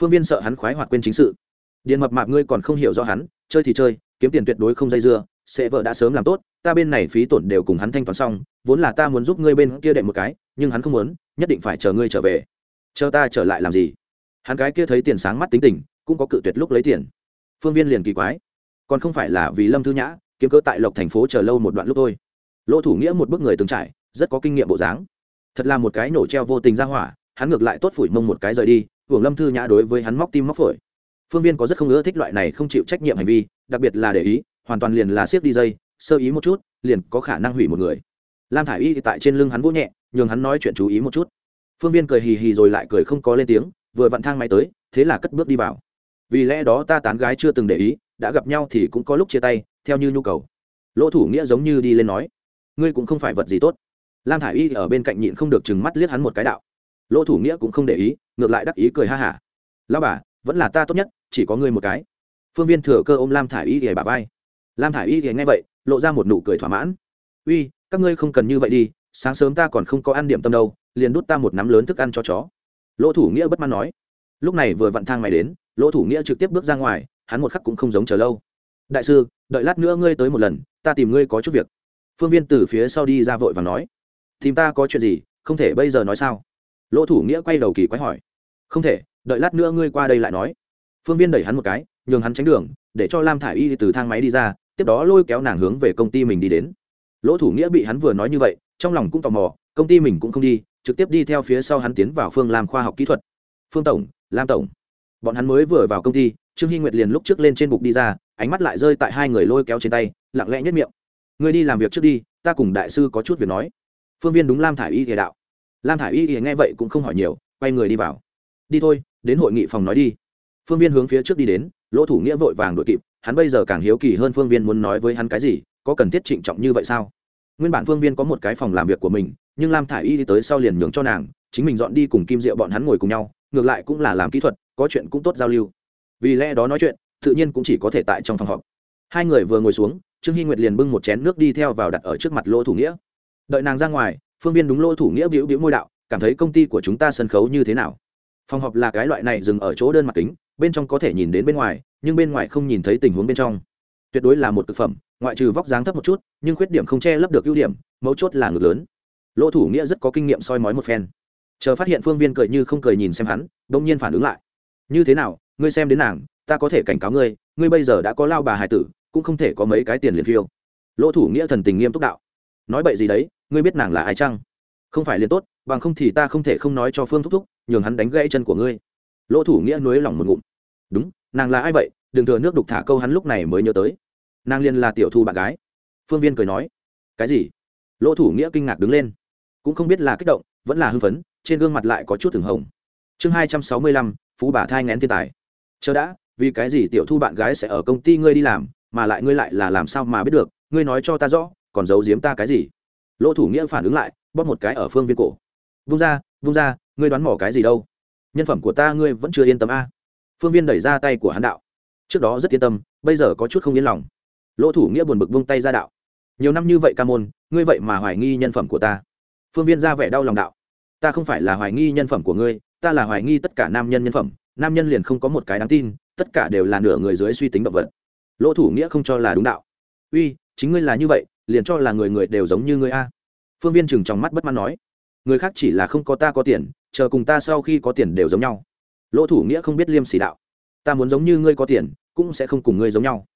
Phương viên sợ hắn khoái hoạt quên chính sự điện mập mạp ngươi còn không hiểu rõ hắn, chơi thì chơi, kiếm tiền tuyệt đối không dây dưa, sẽ vợ đã sớm làm tốt, ta bên này phí tổn đều cùng hắn thanh toán xong, vốn là ta muốn giúp ngươi bên kia đệm một cái, nhưng hắn không muốn, nhất định phải chờ ngươi trở về. Chờ ta trở lại làm gì? Hắn cái kia thấy tiền sáng mắt tính tình, cũng có cự tuyệt lúc lấy tiền. Phương viên liền kỳ quái. Còn không phải là vì lâm thư nhã, kiếm cớ tại lộc thành phố chờ lâu một đoạn lúc thôi. Lỗ thủ nghĩa một bước người từng trải, rất có kinh nghiệm bộ dáng. Thật là một cái nổ treo vô tình ra hỏa, hắn ngược lại tốt phủi mông một cái rời đi, hưởng lâm thư nhã đối với hắn móc tim móc phổi phương viên có rất không ưa thích loại này không chịu trách nhiệm hành vi, đặc biệt là để ý, hoàn toàn liền là siết đi dây, sơ ý một chút, liền có khả năng hủy một người. Lam thả i y tại trên lưng hắn vỗ nhẹ, nhường hắn nói chuyện chú ý một chút. Phương viên cười hì hì rồi lại cười không có lên tiếng, vừa vặn thang máy tới, thế là cất bước đi vào. Vì lẽ đó ta tán gái chưa từng để ý, đã gặp nhau thì cũng có lúc chia tay, theo như nhu cầu. Lỗ thủ nghĩa giống như đi lên nói, ngươi cũng không phải vật gì tốt. Lam thả i y ở bên cạnh nhịn không được chừng mắt liếc hắn một cái đạo. Lỗ thủ nghĩa cũng không để ý, ngược lại đắc ý cười ha hả. Lao bà vẫn là ta tốt nhất, chỉ có ngươi một cái. Phương viên thừa cơ ôm lam thả i y ghề bà vai. Lam thả i y ghề nghe vậy, lộ ra một nụ cười thỏa mãn. Uy, các ngươi không cần như vậy đi, sáng sớm ta còn không có ăn điểm tâm đâu, liền đút ta một nắm lớn thức ăn cho chó. Lỗ thủ nghĩa bất mãn nói. Lúc này vừa vặn thang mày đến, lỗ thủ nghĩa trực tiếp bước ra ngoài, hắn một khắc cũng không giống chờ lâu. Đại sư, đợi lát nữa ngươi tới một lần, ta tìm ngươi có chút việc. Phương viên từ phía sau đi ra vội và nói. Tìm ta có chuyện gì, không thể bây giờ nói sao? Lỗ thủ nghĩa quay đầu kỳ quái hỏi. Không thể đợi lát nữa ngươi qua đây lại nói. Phương viên đẩy hắn một cái, nhường hắn tránh đường, để cho lam thả i y từ thang máy đi ra, tiếp đó lôi kéo nàng hướng về công ty mình đi đến. Lỗ thủ nghĩa bị hắn vừa nói như vậy, trong lòng cũng tò mò, công ty mình cũng không đi, trực tiếp đi theo phía sau hắn tiến vào phương làm khoa học kỹ thuật. Phương tổng, lam tổng. Bọn hắn mới vừa vào công ty, trương hy nguyệt liền lúc trước lên trên bục đi ra, ánh mắt lại rơi tại hai người lôi kéo trên tay, lặng lẽ nhất miệng. Người đi làm việc trước đi, ta cùng đại sư có chút việc nói. Phương viên đúng lam thả i y thể đạo. Lam thả i y thì nghe vậy cũng không hỏi nhiều, quay người đi vào. Đi thôi đến hội nghị phòng nói đi. Phương viên hướng phía trước đi đến, lỗ thủ nghĩa vội vàng đội kịp, hắn bây giờ càng hiếu kỳ hơn phương viên muốn nói với hắn cái gì, có cần thiết trịnh trọng như vậy sao? Nguyên bản phương viên có một cái phòng làm việc của mình, nhưng lam thả i y đi tới sau liền nhường cho nàng, chính mình dọn đi cùng kim diệu bọn hắn ngồi cùng nhau, ngược lại cũng là làm kỹ thuật, có chuyện cũng tốt giao lưu. Vì lẽ đó nói chuyện, tự nhiên cũng chỉ có thể tại trong phòng họp. Hai người vừa ngồi xuống, trương hy nguyệt liền bưng một chén nước đi theo vào đặt ở trước mặt lỗ thủ nghĩa. Đợi nàng ra ngoài, phương viên đúng lỗ thủ nghĩa biểu biểu môi đạo, cảm thấy công ty của chúng ta sân khấu như thế nào? Phòng họp là cái loại này dừng ở chỗ đơn mặt kính, bên trong có thể nhìn đến bên ngoài, nhưng bên ngoài không nhìn thấy tình huống bên trong. Tuyệt đối là một thực phẩm, ngoại trừ vóc dáng thấp một chút, nhưng khuyết điểm không che lấp được ưu điểm, mấu chốt là ngược lớn. Lỗ thủ nghĩa rất có kinh nghiệm soi mói một phen. Chờ phát hiện phương viên cười như không cười nhìn xem hắn đ ỗ n g nhiên phản ứng lại. Như thế nào, ngươi xem đến nàng, ta có thể cảnh cáo ngươi ngươi bây giờ đã có lao bà hải tử, cũng không thể có mấy cái tiền liền phiêu. Lỗ thủ nghĩa thần tình nghiêm túc đạo. Nói bậy gì đấy, ngươi biết nàng là ai chăng? Không phải liền tốt, bằng không thì ta không thể không nói cho phương thúc thúc nhường hắn đánh gãy chân của ngươi. Lỗ thủ nghĩa nuối lòng một ngụm. Đúng, nàng là ai vậy? Đừng thừa nước đục thả câu hắn lúc này mới nhớ tới. Nàng liên là tiểu thu bạn gái. Phương viên cười nói. Cái gì? Lỗ thủ nghĩa kinh ngạc đứng lên. Cũng không biết là kích động, vẫn là hưng phấn, trên gương mặt lại có chút thường hồng. Chương hai trăm sáu mươi lăm, phú bà thai ngén thiên tài. Chờ đã, vì cái gì tiểu thu bạn gái sẽ ở công ty ngươi đi làm, mà lại ngươi lại là làm sao mà biết được? Ngươi nói cho ta rõ, còn giấu giếm ta cái gì? Lỗ thủ nghĩa phản ứng lại, bóp một cái ở phương viên cổ. Vung ra vung ra ngươi đoán mỏ cái gì đâu? Nhân phẩm của ta ngươi vẫn chưa yên tâm a. Phương viên đẩy ra tay của hắn đạo. Trước đó rất yên tâm, bây giờ có chút không yên lòng. Lỗ thủ nghĩa buồn bực vung tay ra đạo. Nhiều năm như vậy ca môn, ngươi vậy mà hoài nghi nhân phẩm của ta. Phương viên ra vẻ đau lòng đạo. Ta không phải là hoài nghi nhân phẩm của ngươi, ta là hoài nghi tất cả nam nhân nhân phẩm. Nam nhân liền không có một cái đáng tin, tất cả đều là nửa người dưới suy tính động vật. Lỗ thủ nghĩa không cho là đúng đạo. Uy, chính ngươi là như vậy, liền cho là người người đều giống như ngươi a. Phương viên chừng trong mắt bất mãn nói. Người khác chỉ là không có ta có tiền chờ cùng ta sau khi có tiền đều giống nhau. Lỗ thủ nghĩa không biết liêm sỉ đạo. Ta muốn giống như ngươi có tiền cũng sẽ không cùng ngươi giống nhau.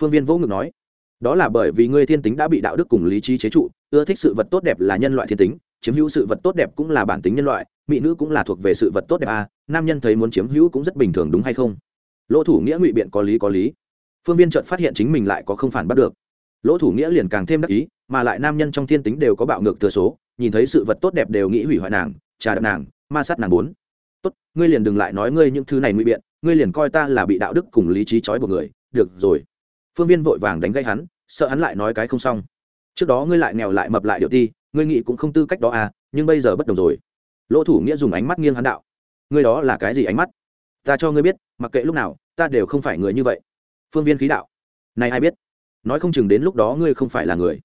Phương viên vỗ ngực nói. Đó là bởi vì ngươi thiên tính đã bị đạo đức cùng lý trí chế trụ ưa thích sự vật tốt đẹp là nhân loại thiên tính chiếm hữu sự vật tốt đẹp cũng là bản tính nhân loại mỹ nữ cũng là thuộc về sự vật tốt đẹp à, nam nhân thấy muốn chiếm hữu cũng rất bình thường đúng hay không? Lỗ thủ nghĩa ngụy biện có lý có lý. Phương viên chợt phát hiện chính mình lại có không phản bắt được. Lỗ thủ nghĩa liền càng thêm đắc ý mà lại nam nhân trong thiên tính đều có bạo ngược thừa số nhìn thấy sự vật tốt đẹp đều nghĩ hủy hoại nàng trà đập nàng ma sát nàng bốn. Tốt, ngươi liền đừng lại nói ngươi những thứ này ngụy biện, ngươi liền coi ta là bị đạo đức cùng lý trí trói buộc người, được rồi. Phương viên vội vàng đánh gây hắn, sợ hắn lại nói cái không xong. Trước đó ngươi lại nghèo lại mập lại điệu ti, ngươi nghĩ cũng không tư cách đó à nhưng bây giờ bất đồng rồi. Lỗ thủ nghĩa dùng ánh mắt nghiêng hắn đạo. Ngươi đó là cái gì ánh mắt? Ta cho ngươi biết, mặc kệ lúc nào, ta đều không phải người như vậy. Phương viên khí đạo. Này ai biết? Nói không chừng đến lúc đó ngươi không phải là người.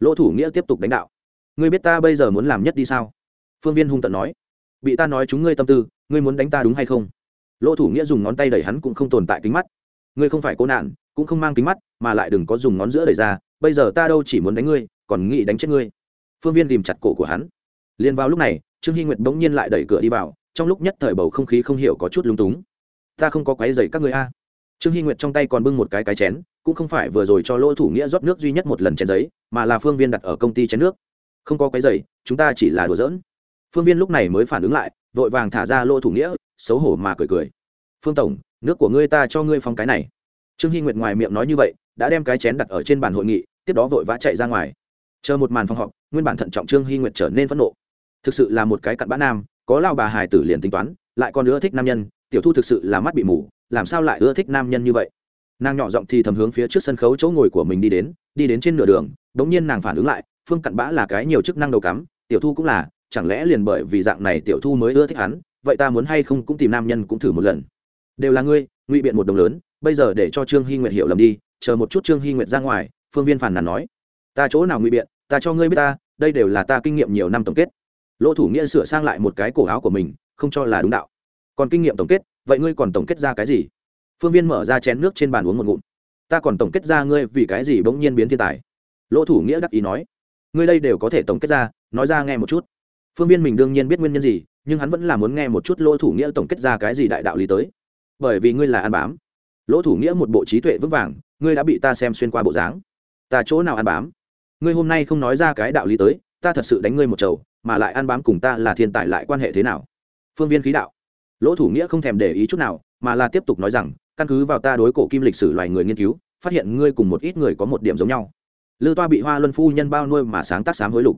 Lỗ thủ nghĩa tiếp tục đánh đạo. Ngươi biết ta bây giờ muốn làm nhất đi sao? Phương viên hung tận nói bị ta nói chúng ngươi tâm tư, ngươi muốn đánh ta đúng hay không? Lỗ thủ nghĩa dùng ngón tay đẩy hắn cũng không tồn tại kính mắt. Ngươi không phải cố nạn, cũng không mang kính mắt, mà lại đừng có dùng ngón giữa đẩy ra, bây giờ ta đâu chỉ muốn đánh ngươi, còn nghĩ đánh chết ngươi. Phương viên tìm chặt cổ của hắn. Liền vào lúc này, trương hy nguyệt bỗng nhiên lại đẩy cửa đi vào, trong lúc nhất thời bầu không khí không hiểu có chút lung túng. Ta không có quái dày các người a. Trương hy nguyệt trong tay còn bưng một cái cái chén, cũng không phải vừa rồi cho lỗ thủ nghĩa rót nước duy nhất một lần chén giấy, mà là phương viên đặt ở công ty chén nước. Không có quái dày chúng ta chỉ là đùa giỡn phương viên lúc này mới phản ứng lại, vội vàng thả ra lỗ thủ nghĩa, xấu hổ mà cười cười. Phương tổng, nước của ngươi ta cho ngươi phong cái này. Trương hy nguyệt ngoài miệng nói như vậy, đã đem cái chén đặt ở trên bàn hội nghị, tiếp đó vội vã chạy ra ngoài. Chờ một màn phòng họp, nguyên bản thận trọng trương hy nguyệt trở nên phẫn nộ. Thực sự là một cái cặn bã nam, có lao bà hài tử liền tính toán, lại còn ưa thích nam nhân, tiểu thu thực sự là mắt bị mù, làm sao lại ưa thích nam nhân như vậy? Nàng nhỏ giọng thì thầm hướng phía trước sân khấu chỗ ngồi của mình đi đến đi đến trên nửa đường đ ỗ n g nhiên nàng phản ứng lại, phương cặn bã là cái nhiều chức năng đầu cắm, tiểu thu cũng là chẳng lẽ liền bởi vì dạng này tiểu thu mới ưa thích hắn, vậy ta muốn hay không cũng tìm nam nhân cũng thử một lần. Đều là ngươi, ngụy biện một đồng lớn, bây giờ để cho trương hy nguyệt hiểu lầm đi, chờ một chút trương hy nguyệt ra ngoài, phương viên phản nàn nói. Ta chỗ nào ngụy biện, ta cho ngươi biết ta, đây đều là ta kinh nghiệm nhiều năm tổng kết. Lỗ thủ nghĩa sửa sang lại một cái cổ áo của mình, không cho là đúng đạo. Còn kinh nghiệm tổng kết, vậy ngươi còn tổng kết ra cái gì? Phương viên mở ra chén nước trên bàn uống một ngụm. Ta còn tổng kết ra ngươi vì cái gì bỗng nhiên biến thiên tài. Lỗ thủ nghĩa đắc ý nói. Ngươi đây đều có thể tổng kết ra, nói ra nghe một chút phương viên mình đương nhiên biết nguyên nhân gì, nhưng hắn vẫn là muốn nghe một chút lỗ thủ nghĩa tổng kết ra cái gì đại đạo lý tới. Bởi vì ngươi là ăn bám. Lỗ thủ nghĩa một bộ trí tuệ vững vàng, ngươi đã bị ta xem xuyên qua bộ dáng. Ta chỗ nào ăn bám? Ngươi hôm nay không nói ra cái đạo lý tới, ta thật sự đánh ngươi một chầu, mà lại ăn bám cùng ta là thiên tài lại quan hệ thế nào? Phương viên khí đạo. Lỗ thủ nghĩa không thèm để ý chút nào, mà là tiếp tục nói rằng, căn cứ vào ta đối cổ kim lịch sử loài người nghiên cứu, phát hiện ngươi cùng một ít người có một điểm giống nhau. Lư toa bị hoa luân phu nhân bao nuôi mà sáng tác sám hối lục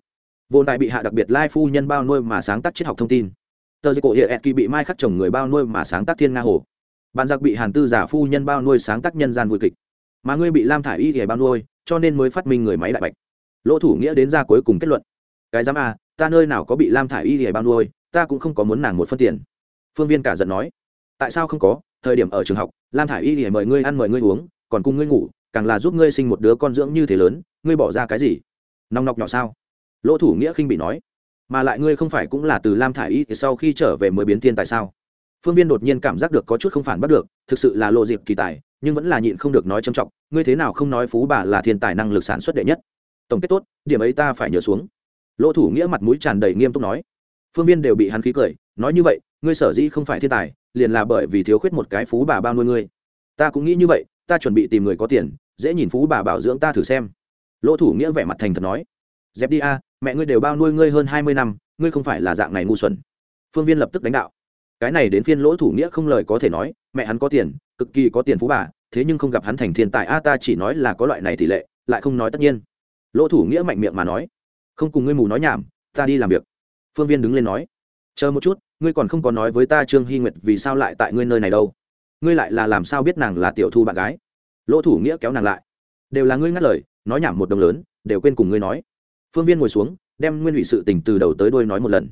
vô đại bị hạ đặc biệt lai phu nhân bao nuôi mà sáng tác triết học thông tin. Tờ dịch cổ hiện kỳ bị mai khắc chồng người bao nuôi mà sáng tác thiên nga hồ. Bạn giặc bị hàn tư giả phu nhân bao nuôi sáng tác nhân gian vui kịch. Mà ngươi bị lam thả y thì bao nuôi cho nên mới phát minh người máy đại bạch. Lỗ thủ nghĩa đến ra cuối cùng kết luận. Cái dám à, ta nơi nào có bị lam thả y thì bao nuôi ta cũng không có muốn nàng một phân tiền. Phương viên cả giận nói. Tại sao không có? Thời điểm ở trường học lam thả y thì mời ngươi ăn mời ngươi uống còn cùng ngươi ngủ càng là giúp ngươi sinh một đứa con dưỡng như thế lớn ngươi bỏ ra cái gì? Nòng nọc nhỏ sao? Lỗ thủ nghĩa khinh bị nói, mà lại ngươi không phải cũng là từ lam thả i y thì sau khi trở về mới biến thiên tại sao? Phương viên đột nhiên cảm giác được có chút không phản bắt được, thực sự là lộ dịp kỳ tài, nhưng vẫn là nhịn không được nói trầm trọng, ngươi thế nào không nói phú bà là thiên tài năng lực sản xuất đệ nhất? Tổng kết tốt, điểm ấy ta phải nhớ xuống. Lỗ thủ nghĩa mặt mũi tràn đầy nghiêm túc nói. Phương viên đều bị hắn khí cười, nói như vậy, ngươi sở dĩ không phải thiên tài, liền là bởi vì thiếu khuyết một cái phú bà bao nuôi ngươi. Ta cũng nghĩ như vậy, ta chuẩn bị tìm người có tiền, dễ nhìn phú bà bảo dưỡng ta thử xem. Lỗ thủ nghĩa vẻ mặt thành thật nói. Dẹp đi a mẹ ngươi đều bao nuôi ngươi hơn hai mươi năm, ngươi không phải là dạng này ngu xuẩn. Phương viên lập tức đánh đạo. Cái này đến phiên lỗ thủ nghĩa không lời có thể nói, mẹ hắn có tiền, cực kỳ có tiền phú bà, thế nhưng không gặp hắn thành thiên tài, a ta chỉ nói là có loại này tỷ lệ, lại không nói tất nhiên. Lỗ thủ nghĩa mạnh miệng mà nói, không cùng ngươi mù nói nhảm, ta đi làm việc. Phương viên đứng lên nói, chờ một chút, ngươi còn không có nói với ta trương hy nguyệt vì sao lại tại ngươi nơi này đâu. Ngươi lại là làm sao biết nàng là tiểu thu bạn gái? Lỗ thủ nghĩa kéo nàng lại. Đều là ngươi ngắt lời, nói nhảm một đồng lớn, đều quên cùng ngươi nói phương viên ngồi xuống, đem nguyên ủy sự tình từ đầu tới đôi nói một lần.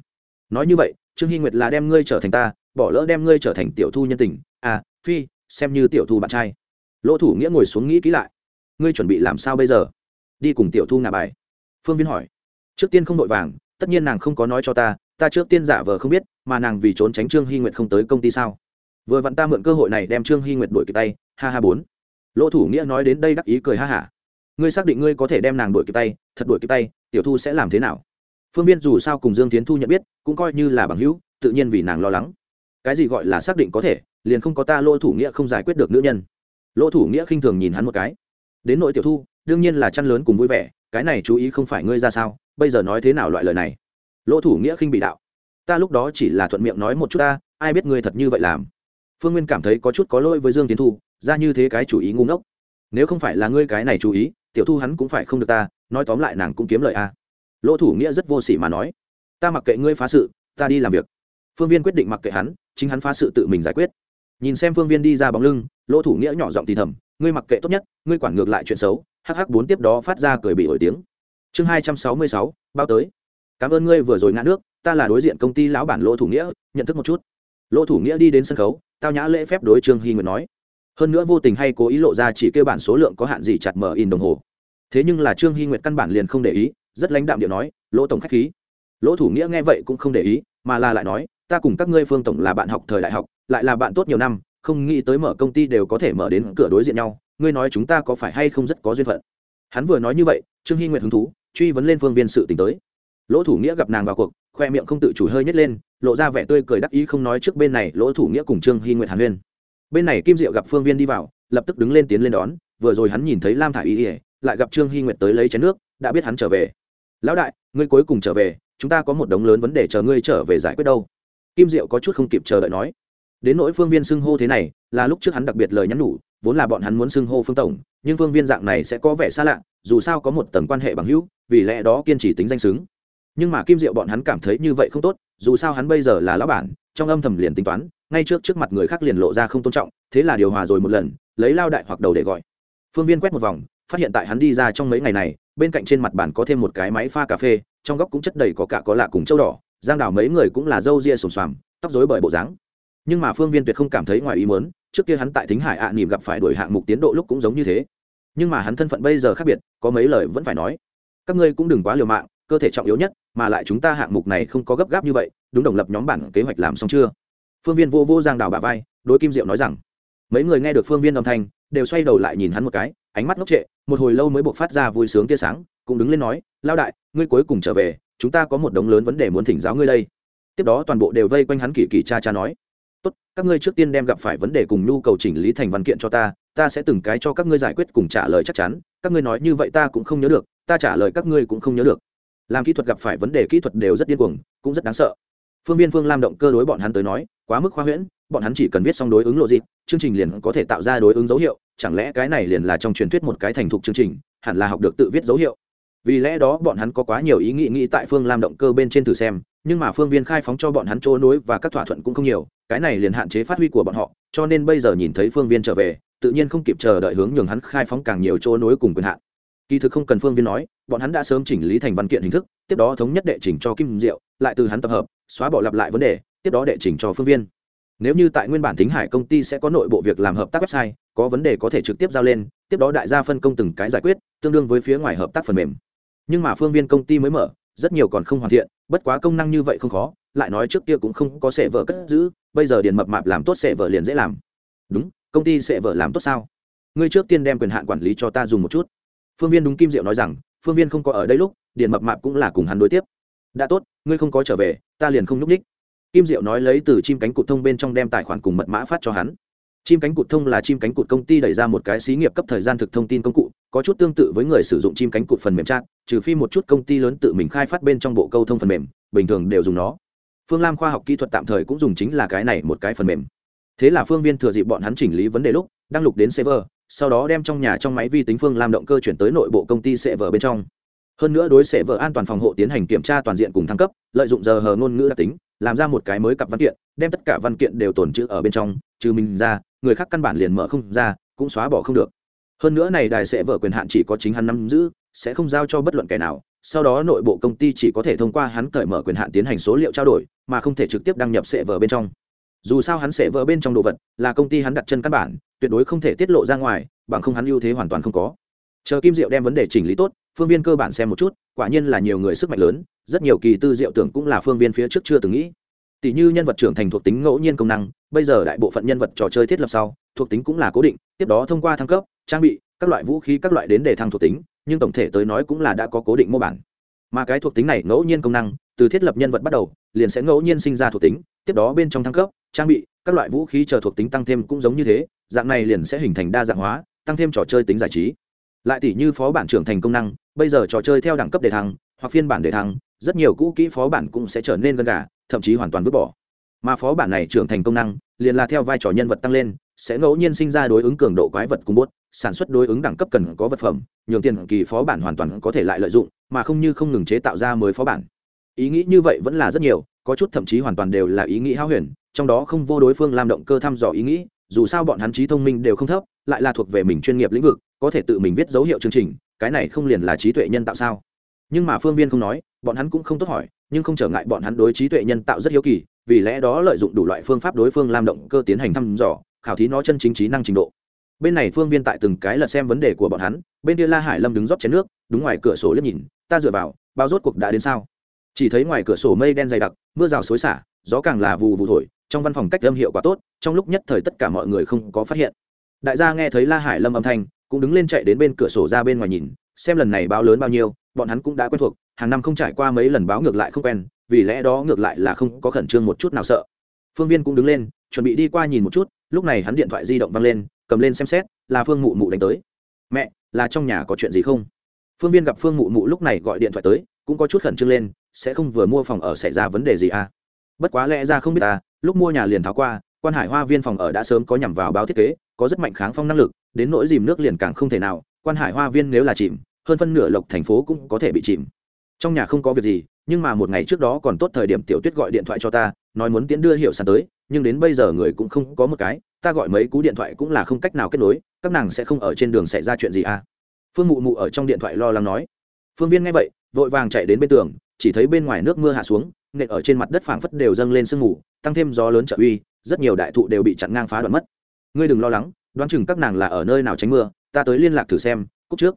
Nói như vậy, trương hy nguyệt là đem ngươi trở thành ta, bỏ lỡ đem ngươi trở thành tiểu thu nhân tình. À phi, xem như tiểu thu bạn trai. Lỗ thủ nghĩa ngồi xuống nghĩ kỹ lại. Ngươi chuẩn bị làm sao bây giờ? Đi cùng tiểu thu ngà bài. Phương viên hỏi. Trước tiên không vội vàng, tất nhiên nàng không có nói cho ta ta trước tiên giả vờ không biết, mà nàng vì trốn tránh trương hy nguyệt không tới công ty sao? Vừa vặn ta mượn cơ hội này đem trương hy nguyệt đuổi kịp tay, ha ha bốn. Lỗ thủ nghĩa nói đến đây đắc ý cười ha hả ngươi xác định ngươi có thể đem nàng đuổi kịp tay, thật đuổi kịp tay, tiểu thu sẽ làm thế nào? Phương viên dù sao cùng dương tiến thu nhận biết, cũng coi như là bằng hữu, tự nhiên vì nàng lo lắng. Cái gì gọi là xác định có thể, liền không có ta lỗ thủ nghĩa không giải quyết được nữ nhân. Lỗ thủ nghĩa khinh thường nhìn hắn một cái. Đến nội tiểu thu, đương nhiên là chăn lớn cùng vui vẻ, cái này chú ý không phải ngươi ra sao, bây giờ nói thế nào loại lời này? Lỗ thủ nghĩa khinh bị đạo. Ta lúc đó chỉ là thuận miệng nói một chút ta, ai biết ngươi thật như vậy làm? Phương nguyên cảm thấy có chút có lỗi với dương tiến thu, ra như thế cái chủ ý ngu ngốc. Nếu không phải là ngươi cái này chú ý tiểu thu hắn cũng phải không được ta, nói tóm lại nàng cũng kiếm lời a. Lỗ thủ nghĩa rất vô s ỉ mà nói, ta mặc kệ ngươi phá sự, ta đi làm việc. Phương viên quyết định mặc kệ hắn, chính hắn phá sự tự mình giải quyết. Nhìn xem phương viên đi ra bóng lưng, lỗ thủ nghĩa nhỏ giọng thì thầm, ngươi mặc kệ tốt nhất, ngươi quản ngược lại chuyện xấu hh bốn tiếp đó phát ra cười bị ổi tiếng. Chương hai trăm sáu mươi sáu bao tới. Cảm ơn ngươi vừa rồi ngã nước, ta là đối diện công ty lão bản lỗ thủ nghĩa, nhận thức một chút. Lỗ thủ nghĩa đi đến sân khấu, tao nhã lễ phép đối trương hy nguyệt nói hơn nữa vô tình hay cố ý lộ ra chỉ kêu bản số lượng có hạn gì chặt mở in đồng hồ. Thế nhưng là trương hy nguyệt căn bản liền không để ý, rất lãnh đạm điệu nói, lỗ tổng khách khí. Lỗ thủ nghĩa nghe vậy cũng không để ý, mà là lại nói, ta cùng các ngươi phương tổng là bạn học thời đại học, lại là bạn tốt nhiều năm, không nghĩ tới mở công ty đều có thể mở đến cửa đối diện nhau. Ngươi nói chúng ta có phải hay không rất có duyên phận? Hắn vừa nói như vậy, trương hy nguyệt hứng thú, truy vấn lên phương viên sự t tới. Lỗ thủ nghĩa gặp nàng vào cuộc, khoe miệng không tự chủ hơi nhét lên, lộ ra vẻ tươi cười đắc ý không nói trước bên này, lỗ thủ nghĩa cùng trương hy nguyệt hàn huyên bên này kim diệu gặp phương viên đi vào, lập tức đứng lên tiến lên đón, vừa rồi hắn nhìn thấy lam thả y ỉa lại gặp trương hy nguyệt tới lấy chén nước, đã biết hắn trở về. Lão đại, ngươi cuối cùng trở về, chúng ta có một đống lớn vấn đề chờ ngươi trở về giải quyết đâu. Kim diệu có chút không kịp chờ đợi nói. Đến nỗi phương viên xưng hô thế này, là lúc trước hắn đặc biệt lời nhắn nhủ, vốn là bọn hắn muốn xưng hô phương tổng, nhưng phương viên dạng này sẽ có vẻ xa lạ, dù sao có một tầng quan hệ bằng hữu, vì lẽ đó kiên trì tính danh xứng. Nhưng mà kim diệu bọn hắn cảm thấy như vậy không tốt, dù sao hắn bây giờ là lão bản, trong âm thầm liền tính toán ngay trước trước mặt người khác liền lộ ra không tôn trọng, thế là điều hòa rồi một lần, lấy lao đại hoặc đầu để gọi. Phương viên quét một vòng, phát hiện tại hắn đi ra trong mấy ngày này, bên cạnh trên mặt bàn có thêm một cái máy pha cà phê, trong góc cũng chất đầy có cả có lạ cùng châu đỏ, giang đảo mấy người cũng là râu ria sồm xoàm, tóc rối bởi bộ dáng. Nhưng mà phương viên tuyệt không cảm thấy ngoài ý muốn, trước kia hắn tại thính hải ạ à nỉm gặp phải đổi hạng mục tiến độ lúc cũng giống như thế. Nhưng mà hắn thân phận bây giờ khác biệt, có mấy lời vẫn phải nói. Các ngươi cũng đừng quá liều mạng, cơ thể trọng yếu nhất, mà lại chúng ta hạng mục này không có gấp gáp như vậy, đúng đồng lập nhóm bản kế hoạch làm xong chưa? Phương viên vô vô giang đào bà vai, đối kim diệu nói rằng, mấy người nghe được phương viên âm thanh, đều xoay đầu lại nhìn hắn một cái, ánh mắt ngốc trệ, một hồi lâu mới buộc phát ra vui sướng tia sáng, cũng đứng lên nói lao đại, ngươi cuối cùng trở về, chúng ta có một đống lớn vấn đề muốn thỉnh giáo ngươi đây. Tiếp đó toàn bộ đều vây quanh hắn kỳ kỳ cha cha nói, tốt, các ngươi trước tiên đem gặp phải vấn đề cùng nhu cầu chỉnh lý thành văn kiện cho ta ta sẽ từng cái cho các ngươi giải quyết cùng trả lời chắc chắn, các ngươi nói như vậy ta cũng không nhớ được, ta trả lời các ngươi cũng không nhớ được. Làm kỹ thuật gặp phải vấn đề kỹ thuật đều rất điên cuồng, cũng rất đáng sợ phương viên phương lam động cơ đối bọn hắn tới nói, quá mức khoa huyễn, bọn hắn chỉ cần viết xong đối ứng lộ dịp, chương trình liền có thể tạo ra đối ứng dấu hiệu, chẳng lẽ cái này liền là trong truyền thuyết một cái thành thục chương trình, hẳn là học được tự viết dấu hiệu. Vì lẽ đó bọn hắn có quá nhiều ý nghĩ nghĩ tại phương lam động cơ bên trên thử xem, nhưng mà phương viên khai phóng cho bọn hắn chỗ nối và các thỏa thuận cũng không nhiều, cái này liền hạn chế phát huy của bọn họ, cho nên bây giờ nhìn thấy phương viên trở về, tự nhiên không kịp chờ đợi hướng nhường hắn khai phóng càng nhiều chỗ nối cùng quyền hạn kỳ thực không cần phương viên nói, bọn hắn đã sớm chỉnh lý thành văn kiện hình thức, tiếp đó thống nhất đệ chỉnh cho kim diệu, lại từ hắn tập hợp, xóa bỏ lặp lại vấn đề, tiếp đó đệ chỉnh cho phương viên. Nếu như tại nguyên bản Thính hải công ty sẽ có nội bộ việc làm hợp tác website, có vấn đề có thể trực tiếp giao lên, tiếp đó đại gia phân công từng cái giải quyết, tương đương với phía ngoài hợp tác phần mềm. Nhưng mà phương viên công ty mới mở, rất nhiều còn không hoàn thiện, bất quá công năng như vậy không khó, lại nói trước kia cũng không có sệ vợ cất giữ, bây giờ điền mập mạp làm tốt sệ vợ liền dễ làm. Đúng, công ty sệ vợ làm tốt sao? Ngươi trước tiên đem quyền hạn quản lý cho ta dùng một chút phương viên đúng kim diệu nói rằng, phương viên không có ở đây lúc, điền mập mạp cũng là cùng hắn đối tiếp. Đã tốt, ngươi không có trở về, ta liền không n ú c ních kim diệu nói lấy từ chim cánh cụt thông bên trong đem tài khoản cùng mật mã phát cho hắn. Chim cánh cụt thông là chim cánh cụt công ty đẩy ra một cái xí nghiệp cấp thời gian thực thông tin công cụ, có chút tương tự với người sử dụng chim cánh cụt phần mềm chat, trừ phi một chút công ty lớn tự mình khai phát bên trong bộ câu thông phần mềm, bình thường đều dùng nó. Phương lam khoa học kỹ thuật tạm thời cũng dùng chính là cái này một cái phần mềm. Thế là phương viên thừa dịp bọn hắn chỉnh lý vấn đề lúc, đăng lục đến server sau đó đem trong nhà trong máy vi tính phương làm động cơ chuyển tới nội bộ công ty server bên trong. Hơn nữa đối server an toàn phòng hộ tiến hành kiểm tra toàn diện cùng thăng cấp, lợi dụng giờ hờ ngôn ngữ đặc tính, làm ra một cái mới cặp văn kiện, đem tất cả văn kiện đều tồn trữ ở bên trong, trừ mình ra, người khác căn bản liền mở không ra, cũng xóa bỏ không được. Hơn nữa này đài sẽ vở quyền hạn chỉ có chính hắn nắm giữ, sẽ không giao cho bất luận kẻ nào, sau đó nội bộ công ty chỉ có thể thông qua hắn cởi mở quyền hạn tiến hành số liệu trao đổi, mà không thể trực tiếp đăng nhập sẽ vở bên trong. Dù sao hắn sẽ vở bên trong đồ vật là công ty hắn đặt chân căn bản tuyệt đối không thể tiết lộ ra ngoài, bằng không hắn ưu thế hoàn toàn không có. Chờ kim diệu đem vấn đề chỉnh lý tốt, phương viên cơ bản xem một chút, quả nhiên là nhiều người sức mạnh lớn, rất nhiều kỳ tư diệu tưởng cũng là phương viên phía trước chưa từng nghĩ. Tỷ như nhân vật trưởng thành thuộc tính ngẫu nhiên công năng, bây giờ đại bộ phận nhân vật trò chơi thiết lập sau, thuộc tính cũng là cố định, tiếp đó thông qua thăng cấp, trang bị, các loại vũ khí, các loại đến để thăng thuộc tính, nhưng tổng thể tới nói cũng là đã có cố định mô bản. Mà cái thuộc tính này ngẫu nhiên công năng, từ thiết lập nhân vật bắt đầu, liền sẽ ngẫu nhiên sinh ra thuộc tính, tiếp đó bên trong thăng cấp, trang bị các loại vũ khí chờ thuộc tính tăng thêm cũng giống như thế, dạng này liền sẽ hình thành đa dạng hóa, tăng thêm trò chơi tính giải trí. Lại tỷ như phó bản trưởng thành công năng, bây giờ trò chơi theo đẳng cấp đề thăng, hoặc phiên bản đề thăng, rất nhiều cũ kỹ phó bản cũng sẽ trở nên gần gà, thậm chí hoàn toàn vứt bỏ. Mà phó bản này trưởng thành công năng, liền là theo vai trò nhân vật tăng lên, sẽ ngẫu nhiên sinh ra đối ứng cường độ quái vật cùng bốt, sản xuất đối ứng đẳng cấp cần có vật phẩm, nhường tiền kỳ phó bản hoàn toàn có thể lại lợi dụng, mà không như không ngừng chế tạo ra mới phó bản. Ý nghĩ như vậy vẫn là rất nhiều, có chút thậm chí hoàn toàn đều là ý nghĩ hao huyền trong đó không vô đối phương làm động cơ thăm dò ý nghĩ, dù sao bọn hắn trí thông minh đều không thấp, lại là thuộc về mình chuyên nghiệp lĩnh vực, có thể tự mình viết dấu hiệu chương trình, cái này không liền là trí tuệ nhân tạo sao? Nhưng mà phương viên không nói, bọn hắn cũng không tốt hỏi, nhưng không trở ngại bọn hắn đối trí tuệ nhân tạo rất hiếu kỳ, vì lẽ đó lợi dụng đủ loại phương pháp đối phương làm động cơ tiến hành thăm dò, khảo thí nó chân chính trí năng trình độ. Bên này phương viên tại từng cái lật xem vấn đề của bọn hắn, bên kia la hải lâm đứng rót chén nước, đúng ngoài cửa sổ liếc nhìn, ta dựa vào, bao rốt cuộc đã đến sao? Chỉ thấy ngoài cửa sổ mây đen dày đặc, mưa rào xối xả, gió càng là vù vù thổi trong văn phòng cách âm hiệu quả tốt, trong lúc nhất thời tất cả mọi người không có phát hiện. Đại gia nghe thấy la hải lâm âm thanh, cũng đứng lên chạy đến bên cửa sổ ra bên ngoài nhìn, xem lần này báo lớn bao nhiêu, bọn hắn cũng đã quen thuộc, hàng năm không trải qua mấy lần báo ngược lại không quen, vì lẽ đó ngược lại là không có khẩn trương một chút nào sợ. Phương viên cũng đứng lên, chuẩn bị đi qua nhìn một chút, lúc này hắn điện thoại di động văng lên, cầm lên xem xét, là phương mụ mụ đánh tới. Mẹ, là trong nhà có chuyện gì không? Phương viên gặp phương mụ mụ lúc này gọi điện thoại tới, cũng có chút khẩn trương lên, sẽ không vừa mua phòng ở xảy ra vấn đề gì à? Bất quá lẽ ra không biết ta lúc mua nhà liền tháo qua, quan hải hoa viên phòng ở đã sớm có nhằm vào báo thiết kế, có rất mạnh kháng phong năng lực, đến nỗi dìm nước liền càng không thể nào, quan hải hoa viên nếu là chìm, hơn phân nửa lộc thành phố cũng có thể bị chìm. Trong nhà không có việc gì, nhưng mà một ngày trước đó còn tốt thời điểm tiểu tuyết gọi điện thoại cho ta, nói muốn tiễn đưa hiệu sàn tới, nhưng đến bây giờ người cũng không có một cái, ta gọi mấy cú điện thoại cũng là không cách nào kết nối, các nàng sẽ không ở trên đường xảy ra chuyện gì à? Phương mụ mụ ở trong điện thoại lo lắng nói. Phương viên nghe vậy, vội vàng chạy đến bên tường chỉ thấy bên ngoài nước mưa hạ xuống, nện ở trên mặt đất phảng phất đều dâng lên sương mù, tăng thêm gió lớn trợ uy, rất nhiều đại thụ đều bị chặn ngang phá đoạn mất. Ngươi đừng lo lắng, đoán chừng các nàng là ở nơi nào tránh mưa, ta tới liên lạc thử xem cúc trước.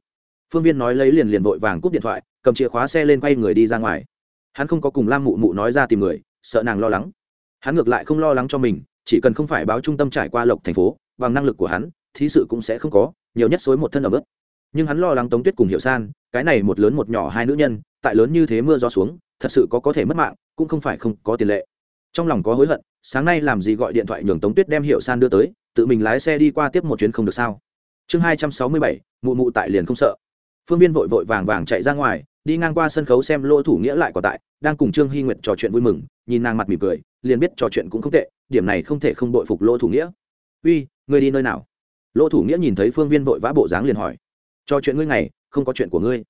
Phương viên nói lấy liền liền vội vàng cúp điện thoại, cầm chìa khóa xe lên quay người đi ra ngoài. Hắn không có cùng lam mụ mụ nói ra tìm người, sợ nàng lo lắng. Hắn ngược lại không lo lắng cho mình, chỉ cần không phải báo trung tâm trải qua lộc thành phố, bằng năng lực của hắn, thí sự cũng sẽ không có, nhiều nhất xối một thân ở bước nhưng hắn lo lắng tống tuyết cùng hiểu san, cái này một lớn một nhỏ hai nữ nhân tại lớn như thế mưa gió xuống, thật sự có có thể mất mạng, cũng không phải không có tiền lệ. Trong lòng có hối hận, sáng nay làm gì gọi điện thoại nhường tống tuyết đem hiệu san đưa tới, tự mình lái xe đi qua tiếp một chuyến không được sao? Chương hai trăm sáu mươi bảy, mụ mụ tại liền không sợ. Phương viên vội vội vàng vàng chạy ra ngoài, đi ngang qua sân khấu xem lỗ thủ nghĩa lại còn tại, đang cùng trương hy nguyệt trò chuyện vui mừng, nhìn nàng mặt mỉm cười, liền biết trò chuyện cũng không tệ, điểm này không thể không đội phục lỗ thủ nghĩa. Uy ngươi đi nơi nào? Lỗ thủ nghĩa nhìn thấy phương viên vội vã bộ dáng liền hỏi. Trò chuyện ngươi ngày, không có chuyện của ngươi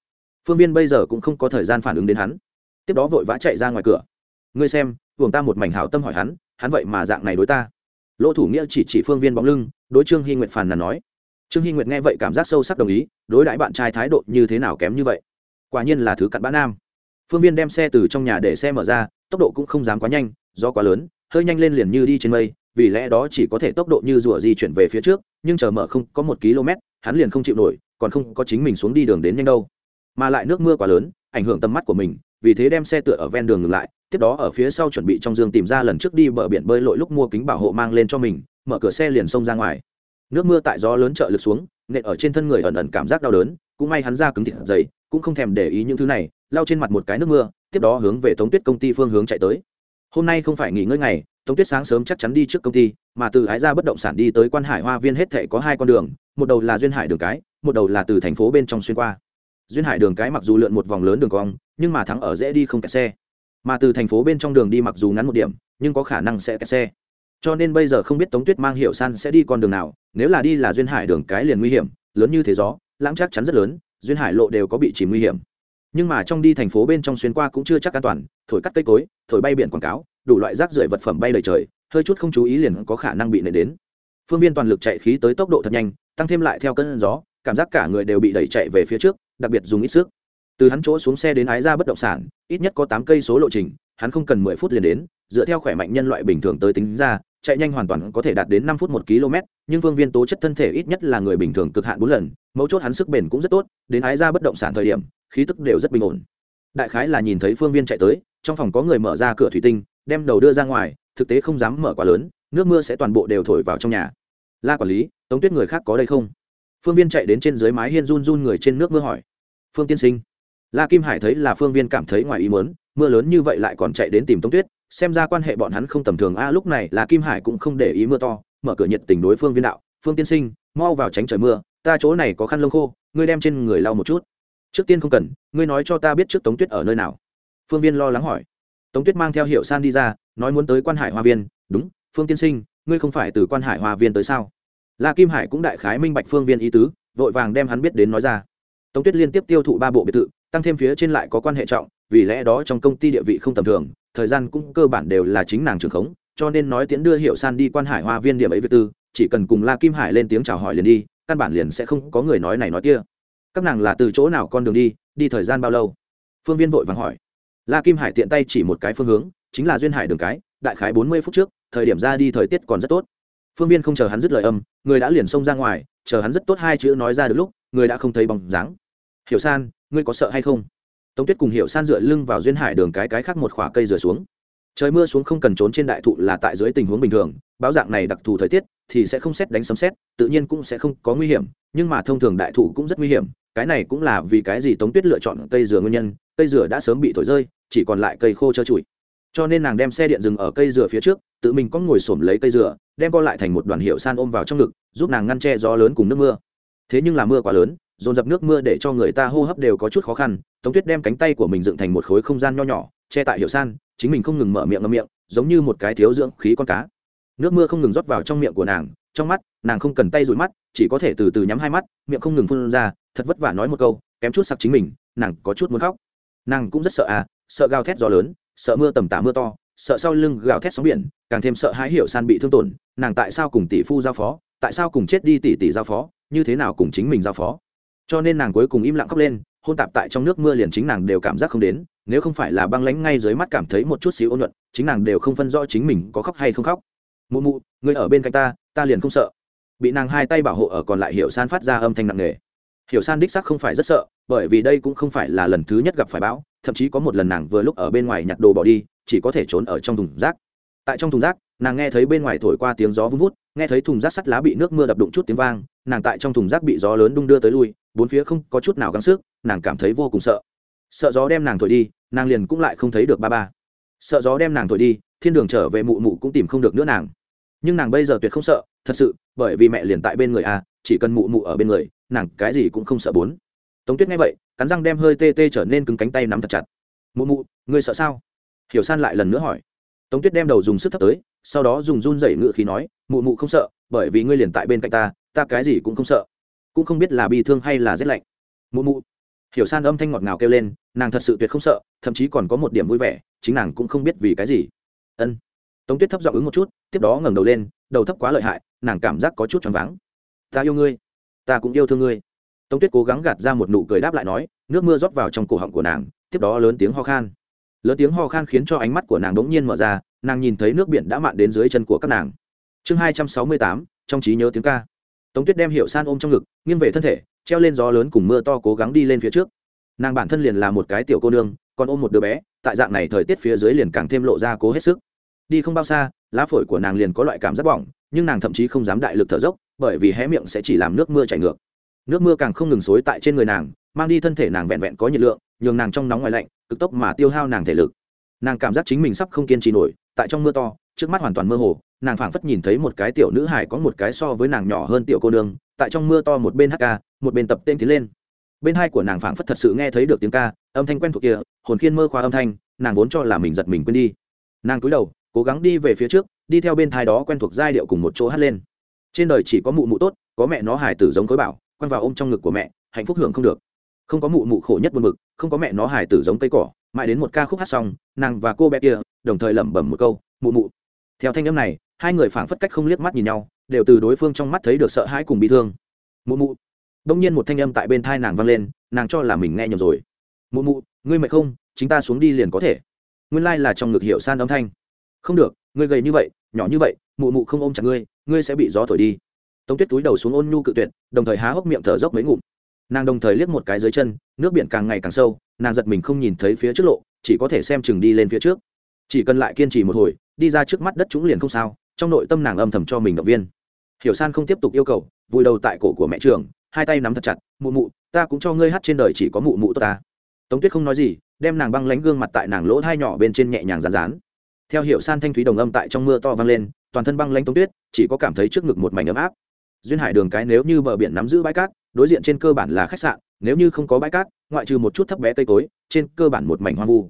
phương viên bây giờ cũng không có thời gian phản ứng đến hắn. Tiếp đó vội vã chạy ra ngoài cửa. Ngươi xem, hưởng ta một mảnh hảo tâm hỏi hắn hắn vậy mà dạng này đối ta. Lỗ thủ nghĩa chỉ chỉ phương viên bóng lưng, đối trương hy nguyệt phàn nàn nói. Trương hy nguyệt nghe vậy cảm giác sâu sắc đồng ý, đối đãi bạn trai thái độ như thế nào kém như vậy? Quả nhiên là thứ cặn bã nam. Phương viên đem xe từ trong nhà để xe mở ra, tốc độ cũng không dám quá nhanh do quá lớn, hơi nhanh lên liền như đi trên mây, vì lẽ đó chỉ có thể tốc độ như rùa di chuyển về phía trước, nhưng chờ mở không có một km, hắn liền không chịu nổi, còn không có chính mình xuống đi đường đến nhanh đâu mà lại nước mưa quá lớn, ảnh hưởng tầm mắt của mình, vì thế đem xe tựa ở ven đường ngừng lại, tiếp đó ở phía sau chuẩn bị trong giường tìm ra lần trước đi bờ biển bơi lội lúc mua kính bảo hộ mang lên cho mình, mở cửa xe liền xông ra ngoài. Nước mưa tại gió lớn trợ lực xuống, nện ở trên thân người ẩn ẩn cảm giác đau đớn, cũng may hắn ra cứng thịt dày, cũng không thèm để ý những thứ này, lau trên mặt một cái nước mưa, tiếp đó hướng về tống tuyết công ty phương hướng chạy tới. Hôm nay không phải nghỉ ngơi ngày, tống tuyết sáng sớm chắc chắn đi trước công ty, mà từ ái ra bất động sản đi tới quan hải hoa viên hết thệ có hai con đường, một đầu là duyên hải đường cái, một đầu là từ thành phố bên trong xuyên qua duyên hải đường cái mặc dù lượn một vòng lớn đường cong, nhưng mà thắng ở dễ đi không kẹt xe. Mà từ thành phố bên trong đường đi mặc dù ngắn một điểm, nhưng có khả năng sẽ kẹt xe. Cho nên bây giờ không biết tống tuyết mang hiệu san sẽ đi con đường nào, nếu là đi là duyên hải đường cái liền nguy hiểm, lớn như thế gió, lãng chắc chắn rất lớn, duyên hải lộ đều có bị chỉ nguy hiểm. Nhưng mà trong đi thành phố bên trong xuyên qua cũng chưa chắc an toàn, thổi cắt cây cối, thổi bay biển quảng cáo, đủ loại rác rưởi vật phẩm bay đầy trời, hơi chút không chú ý liền có khả năng bị nệ đến. Phương viên toàn lực chạy khí tới tốc độ thật nhanh, tăng thêm lại theo cơn gió, cảm giác cả người đều bị đẩy chạy về phía trước đặc biệt dùng ít sức. Từ hắn chỗ xuống xe đến ái ra bất động sản, ít nhất có tám cây số lộ trình, hắn không cần mười phút liền đến, dựa theo khỏe mạnh nhân loại bình thường tới tính ra, chạy nhanh hoàn toàn có thể đạt đến năm phút một km, nhưng phương viên tố chất thân thể ít nhất là người bình thường cực hạn bốn lần, mấu chốt hắn sức bền cũng rất tốt, đến ái ra bất động sản thời điểm, khí tức đều rất bình ổn. Đại khái là nhìn thấy phương viên chạy tới, trong phòng có người mở ra cửa thủy tinh, đem đầu đưa ra ngoài, thực tế không dám mở quá lớn, nước mưa sẽ toàn bộ đều thổi vào trong nhà. La quản lý, tống tuyết người khác có đây không? Phương viên chạy đến trên dưới mái hiên run run người trên nước mưa hỏi phương tiên sinh. La kim hải thấy là phương viên cảm thấy ngoài ý mớn mưa lớn như vậy lại còn chạy đến tìm tống tuyết, xem ra quan hệ bọn hắn không tầm thường. A, lúc này là kim hải cũng không để ý mưa to, mở cửa nhiệt tình đối phương viên đạo, phương tiên sinh, mau vào tránh trời mưa, ta chỗ này có khăn lông khô, ngươi đem trên người lau một chút. Trước tiên không cần, ngươi nói cho ta biết trước tống tuyết ở nơi nào. Phương viên lo lắng hỏi. Tống tuyết mang theo hiệu san đi ra, nói muốn tới quan hải hoa viên. Đúng, phương tiên sinh, ngươi không phải từ quan hải hoa viên tới sao? La kim hải cũng đại khái minh bạch phương viên ý tứ, vội vàng đem hắn biết đến nói ra tống tuyết liên tiếp tiêu thụ ba bộ biệt thự, tăng thêm phía trên lại có quan hệ trọng, vì lẽ đó trong công ty địa vị không tầm thường, thời gian cũng cơ bản đều là chính nàng trường khống, cho nên nói tiễn đưa hiệu san đi quan hải hoa viên điểm ấy việc tư, chỉ cần cùng la kim hải lên tiếng chào hỏi liền đi, căn bản liền sẽ không có người nói này nói kia. Các nàng là từ chỗ nào con đường đi đi thời gian bao lâu? Phương viên vội vàng hỏi. La kim hải tiện tay chỉ một cái phương hướng, chính là duyên hải đường cái, đại khái bốn mươi phút trước, thời điểm ra đi thời tiết còn rất tốt. Phương viên không chờ hắn dứt lời âm, người đã liền xông ra ngoài, chờ hắn rất tốt hai chữ nói ra được lúc người đã không thấy bóng dáng. Hiểu san, ngươi có sợ hay không? Tống tuyết cùng hiểu san dựa lưng vào duyên hải đường cái cái khác một khỏa cây rửa xuống. Trời mưa xuống không cần trốn trên đại thụ là tại dưới tình huống bình thường, báo dạng này đặc thù thời tiết thì sẽ không xét đánh sấm xét, tự nhiên cũng sẽ không có nguy hiểm, nhưng mà thông thường đại thụ cũng rất nguy hiểm, cái này cũng là vì cái gì tống tuyết lựa chọn cây dừa nguyên nhân, cây dừa đã sớm bị thổi rơi, chỉ còn lại cây khô trơ trụi. Cho nên nàng đem xe điện dừng ở cây dừa phía trước, tự mình có ngồi xổm lấy cây dừa, đem co lại thành một đoàn hiệu san ôm vào trong ngực, giúp nàng ngăn che gió lớn cùng nước mưa thế nhưng là mưa quá lớn, dồn dập nước mưa để cho người ta hô hấp đều có chút khó khăn, tống tuyết đem cánh tay của mình dựng thành một khối không gian nho nhỏ, che tại hiệu san, chính mình không ngừng mở miệng ngâm miệng, giống như một cái thiếu dưỡng khí con cá. Nước mưa không ngừng rót vào trong miệng của nàng, trong mắt, nàng không cần tay rụi mắt, chỉ có thể từ từ nhắm hai mắt, miệng không ngừng phun ra, thật vất vả nói một câu, kém chút sặc chính mình, nàng có chút muốn khóc. Nàng cũng rất sợ à sợ gào thét gió lớn, sợ mưa tầm tả mưa to, sợ sau lưng gào thét sóng biển, càng thêm sợ hãi hiểu san bị thương tổn, nàng tại sao cùng tỷ phu giao phó, tại sao cùng chết đi tỷ tỷ giao phó như thế nào cùng chính mình giao phó. Cho nên nàng cuối cùng im lặng khóc lên, hôn tạp tại trong nước mưa liền chính nàng đều cảm giác không đến, nếu không phải là băng lánh ngay dưới mắt cảm thấy một chút xíu ôn nhuận, chính nàng đều không phân rõ chính mình có khóc hay không khóc. Mụ mụ, người ở bên cạnh ta ta liền không sợ. Bị nàng hai tay bảo hộ ở còn lại hiểu san phát ra âm thanh nặng nề. Hiểu san đích sắc không phải rất sợ, bởi vì đây cũng không phải là lần thứ nhất gặp phải bão, thậm chí có một lần nàng vừa lúc ở bên ngoài nhặt đồ bỏ đi, chỉ có thể trốn ở trong thùng rác. Tại trong thùng rác nàng nghe thấy bên ngoài thổi qua tiếng gió vun vút nghe thấy thùng rác sắt lá bị nước mưa đập đụng chút tiếng vang nàng tại trong thùng rác bị gió lớn đung đưa tới lui bốn phía không có chút nào gắng sức nàng cảm thấy vô cùng sợ. Sợ gió đem nàng thổi đi nàng liền cũng lại không thấy được ba ba. Sợ gió đem nàng thổi đi thiên đường trở về mụ mụ cũng tìm không được nữa nàng. Nhưng nàng bây giờ tuyệt không sợ thật sự bởi vì mẹ liền tại bên người a à, chỉ cần mụ mụ ở bên người nàng cái gì cũng không sợ bốn. Tống tuyết nghe vậy cắn răng đem hơi tê tê trở nên cứng cánh tay nắm thật chặt. Mụ mụ ngươi sợ sao? Hiểu san lại lần nữa hỏi. Tống tuyết đem đầu dùng sức thấp tới sau đó dùng run rẩy ngự khí nói, mụ mụ không sợ, bởi vì ngươi liền tại bên cạnh ta ta cái gì cũng không sợ. Cũng không biết là bi thương hay là rét lạnh. Mụ mụ. Hiểu san âm thanh ngọt ngào kêu lên, nàng thật sự tuyệt không sợ, thậm chí còn có một điểm vui vẻ, chính nàng cũng không biết vì cái gì. Ân. Tống tuyết thấp giọng ứng một chút, tiếp đó ngẩng đầu lên, đầu thấp quá lợi hại, nàng cảm giác có chút choáng váng. Ta yêu ngươi, ta cũng yêu thương ngươi. Tống tuyết cố gắng gạt ra một nụ cười đáp lại nói, nước mưa rót vào trong cổ họng của nàng, tiếp đó lớn tiếng ho khan lớn tiếng ho khan khiến cho ánh mắt của nàng đ ố n g nhiên mở ra, nàng nhìn thấy nước biển đã mạn đến dưới chân của các nàng. Chương hai trăm sáu mươi tám, trong trí nhớ tiếng ca. Tống tuyết đem hiệu san ôm trong ngực, nghiêng về thân thể, treo lên gió lớn cùng mưa to cố gắng đi lên phía trước. Nàng bản thân liền là một cái tiểu cô nương, còn ôm một đứa bé, tại dạng này thời tiết phía dưới liền càng thêm lộ ra cố hết sức. Đi không bao xa, lá phổi của nàng liền có loại cảm giác bỏng, nhưng nàng thậm chí không dám đại lực thở dốc, bởi vì hé miệng sẽ chỉ làm nước mưa chảy ngược. Nước mưa càng không ngừng xối tại trên người nàng mang đi thân thể nàng vẹn vẹn có nhiệt lượng, nhường nàng trong nóng ngoài lạnh, cực tốc mà tiêu hao nàng thể lực. Nàng cảm giác chính mình sắp không kiên trì nổi, tại trong mưa to, trước mắt hoàn toàn mơ hồ, nàng phảng phất nhìn thấy một cái tiểu nữ hải có một cái so với nàng nhỏ hơn tiểu cô nương, tại trong mưa to một bên hát ca, một bên tập tên tiến lên. Bên hai của nàng phảng phất thật sự nghe thấy được tiếng ca, âm thanh quen thuộc kia, hồn khiên mơ khoa âm thanh, nàng vốn cho là mình giật mình quên đi. Nàng cúi đầu, cố gắng đi về phía trước, đi theo bên thai đó quen thuộc giai điệu cùng một chỗ hát lên. Trên đời chỉ có mụ mụ tốt, có mẹ nó hải tử giống khối bảo, quăng vào ôm trong ngực của mẹ, hạnh phúc hưởng không được không có mụ mụ khổ nhất buồn bực, không có mẹ nó hải tử giống cây cỏ, mãi đến một ca khúc hát xong, nàng và cô bé kia đồng thời lẩm bẩm một câu, mụ mụ. Theo thanh âm này, hai người phảng phất cách không liếc mắt nhìn nhau, đều từ đối phương trong mắt thấy được sợ hãi cùng bị thương. Mụ mụ. Đông nhiên một thanh âm tại bên thai nàng vang lên, nàng cho là mình nghe nhầm rồi. Mụ mụ, ngươi mệt không? Chính ta xuống đi liền có thể. Nguyên lai là trong ngực hiệu san âm thanh. Không được, ngươi gầy như vậy, nhỏ như vậy, mụ mụ không ôm chặt ngươi ngươi sẽ bị gió thổi đi. Tống tuyết túi đầu xuống ôn nhu cự tuyệt, đồng thời há hốc miệng thở dốc mấy ngụm nàng đồng thời liếc một cái dưới chân, nước biển càng ngày càng sâu, nàng giật mình không nhìn thấy phía trước lộ, chỉ có thể xem chừng đi lên phía trước. Chỉ cần lại kiên trì một hồi, đi ra trước mắt đất chúng liền không sao, trong nội tâm nàng âm thầm cho mình động viên. Hiểu san không tiếp tục yêu cầu, vùi đầu tại cổ của mẹ trường, hai tay nắm thật chặt, mụ mụ, ta cũng cho ngươi hát trên đời chỉ có mụ mụ tốt ta. Tống tuyết không nói gì, đem nàng băng lánh gương mặt tại nàng lỗ hai nhỏ bên trên nhẹ nhàng rán rán theo hiệu san thanh thúy đồng âm tại trong mưa to vang lên, toàn thân băng lánh tống tuyết, chỉ có cảm thấy trước ngực một mảnh ấm áp duyên hải đường cái nếu như bờ biển nắm giữ bãi cát, đối diện trên cơ bản là khách sạn, nếu như không có bãi cát, ngoại trừ một chút thấp bé cây cối, trên cơ bản một mảnh hoang vu.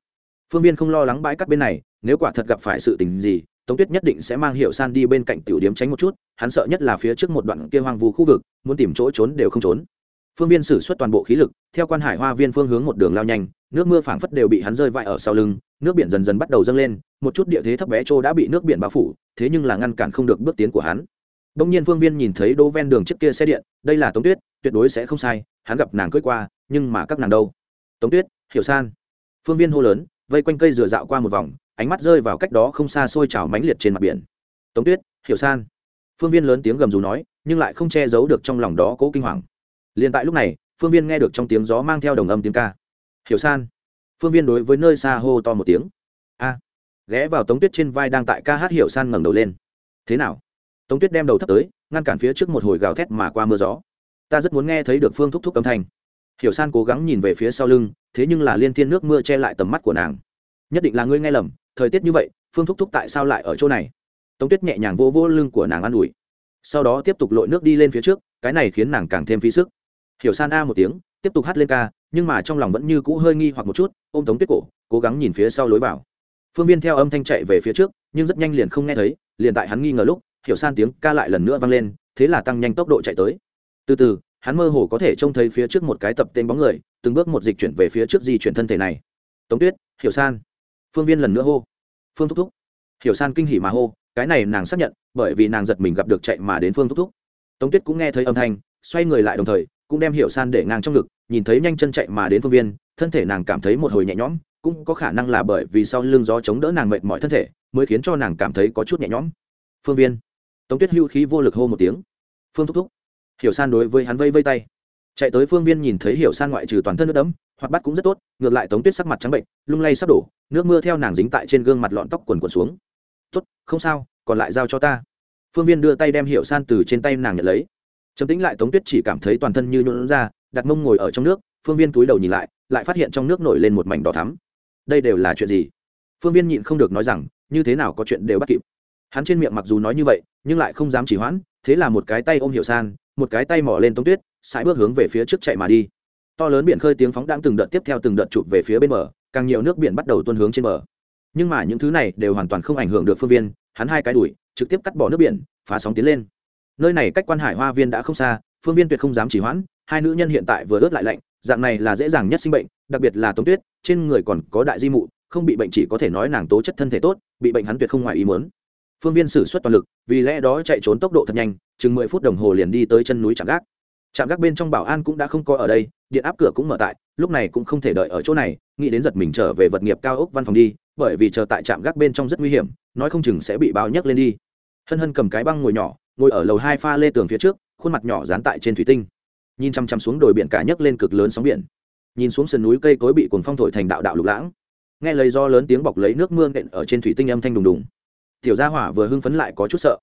Phương viên không lo lắng bãi cát bên này, nếu quả thật gặp phải sự tình gì, tống tuyết nhất định sẽ mang hiệu san đi bên cạnh tiểu điếm tránh một chút, hắn sợ nhất là phía trước một đoạn kia hoang vu khu vực, muốn tìm chỗ trốn đều không trốn. Phương viên xử suất toàn bộ khí lực, theo quan hải hoa viên phương hướng một đường lao nhanh, nước mưa phảng phất đều bị hắn rơi vãi ở sau lưng, nước biển dần dần bắt đầu dâng lên, một chút địa thế thấp bé trô đã bị nước biển bao phủ, thế nhưng là ngăn cản không được bước tiến của hắn đông nhiên phương viên nhìn thấy đỗ ven đường trước kia xe điện, đây là tống tuyết, tuyệt đối sẽ không sai, hắn gặp nàng cưỡi qua, nhưng mà các nàng đâu? Tống tuyết, hiểu san. Phương viên hô lớn, vây quanh cây rửa dạo qua một vòng, ánh mắt rơi vào cách đó không xa xôi trào mãnh liệt trên mặt biển. Tống tuyết, hiểu san. Phương viên lớn tiếng gầm rú nói, nhưng lại không che giấu được trong lòng đó cố kinh hoàng. Liền tại lúc này, phương viên nghe được trong tiếng gió mang theo đồng âm tiếng ca. Hiểu san. Phương viên đối với nơi xa hô to một tiếng. A. Ghé vào tống tuyết trên vai đang tại ca hát hiểu san ngẩng đầu lên. Thế nào? Tống tuyết đem đầu thấp tới, ngăn cản phía trước một hồi gào thét mà qua mưa gió. Ta rất muốn nghe thấy được phương thúc thúc âm thanh. Hiểu san cố gắng nhìn về phía sau lưng, thế nhưng là liên thiên nước mưa che lại tầm mắt của nàng. Nhất định là ngươi nghe lầm, thời tiết như vậy, phương thúc thúc tại sao lại ở chỗ này? Tống tuyết nhẹ nhàng vô vô lưng của nàng an ủi. Sau đó tiếp tục lội nước đi lên phía trước, cái này khiến nàng càng thêm phí sức. Hiểu san a một tiếng, tiếp tục hát lên ca, nhưng mà trong lòng vẫn như cũ hơi nghi hoặc một chút, ôm tống tuyết cổ, cố gắng nhìn phía sau lối vào. Phương viên theo âm thanh chạy về phía trước, nhưng rất nhanh liền không nghe thấy, liền tại hắn nghi ngờ lúc hiểu san tiếng ca lại lần nữa vang lên, thế là tăng nhanh tốc độ chạy tới. Từ từ, hắn mơ hồ có thể trông thấy phía trước một cái tập tên bóng người, từng bước một dịch chuyển về phía trước di chuyển thân thể này. Tống tuyết, hiểu san. Phương viên lần nữa hô. Phương thúc thúc. Hiểu san kinh hỉ mà hô, cái này nàng xác nhận, bởi vì nàng giật mình gặp được chạy mà đến phương thúc thúc. Tống tuyết cũng nghe thấy âm thanh, xoay người lại đồng thời, cũng đem hiểu san để ngang trong ngực, nhìn thấy nhanh chân chạy mà đến phương viên, thân thể nàng cảm thấy một hồi nhẹ nhõm, cũng có khả năng là bởi vì sau lưng gió chống đỡ nàng mệt mỏi thân thể, mới khiến cho nàng cảm thấy có chút nhẹ nhõm. Phương viên tống tuyết hưu khí vô lực hô một tiếng. Phương thúc thúc. Hiểu san đối với hắn vây vây tay. Chạy tới phương viên nhìn thấy hiểu san ngoại trừ toàn thân nước đẫm, hoạt bắt cũng rất tốt, ngược lại tống tuyết sắc mặt trắng bệnh, lung lay sắp đổ, nước mưa theo nàng dính tại trên gương mặt lọn tóc quần quần xuống. Tốt, không sao, còn lại giao cho ta. Phương viên đưa tay đem hiểu san từ trên tay nàng nhận lấy. Trầm tính lại tống tuyết chỉ cảm thấy toàn thân như nhuộn ra, đặt mông ngồi ở trong nước, phương viên túi đầu nhìn lại lại phát hiện trong nước nổi lên một mảnh đỏ thắm. Đây đều là chuyện gì? Phương viên nhịn không được nói rằng, như thế nào có chuyện đều bắt kịp hắn trên miệng mặc dù nói như vậy, nhưng lại không dám chỉ hoãn, thế là một cái tay ôm hiểu san, một cái tay mỏ lên tống tuyết, sải bước hướng về phía trước chạy mà đi. To lớn biển khơi tiếng phóng đang từng đợt tiếp theo từng đợt chụp về phía bên bờ, càng nhiều nước biển bắt đầu tuôn hướng trên bờ. Nhưng mà những thứ này đều hoàn toàn không ảnh hưởng được phương viên, hắn hai cái đuổi, trực tiếp cắt bỏ nước biển, phá sóng tiến lên. Nơi này cách quan hải hoa viên đã không xa, phương viên tuyệt không dám chỉ hoãn, hai nữ nhân hiện tại vừa ướt lại lạnh, dạng này là dễ dàng nhất sinh bệnh, đặc biệt là tống tuyết, trên người còn có đại di mụ, không bị bệnh chỉ có thể nói nàng tố chất thân thể tốt, bị bệnh hắn tuyệt không ngoài ý muốn phương viên sử xuất toàn lực, vì lẽ đó chạy trốn tốc độ thật nhanh, chừng mười phút đồng hồ liền đi tới chân núi trạm gác. Trạm gác bên trong bảo an cũng đã không có ở đây, điện áp cửa cũng mở tại, lúc này cũng không thể đợi ở chỗ này, nghĩ đến giật mình trở về vật nghiệp cao ốc văn phòng đi, bởi vì chờ tại trạm gác bên trong rất nguy hiểm, nói không chừng sẽ bị bao nhấc lên đi. Hân hân cầm cái băng ngồi nhỏ, ngồi ở lầu hai pha lê tường phía trước, khuôn mặt nhỏ dán tại trên thủy tinh. Nhìn chăm chăm xuống đồi biển cả nhấc lên cực lớn sóng biển. Nhìn xuống sườn núi cây cối bị cuồng phong thổi thành đạo đạo lục lãng. Nghe lấy do lớn tiếng bọc lấy nước mưa nện ở trên thủy tinh âm thanh đùng đùng tiểu gia hỏa vừa hưng phấn lại có chút sợ.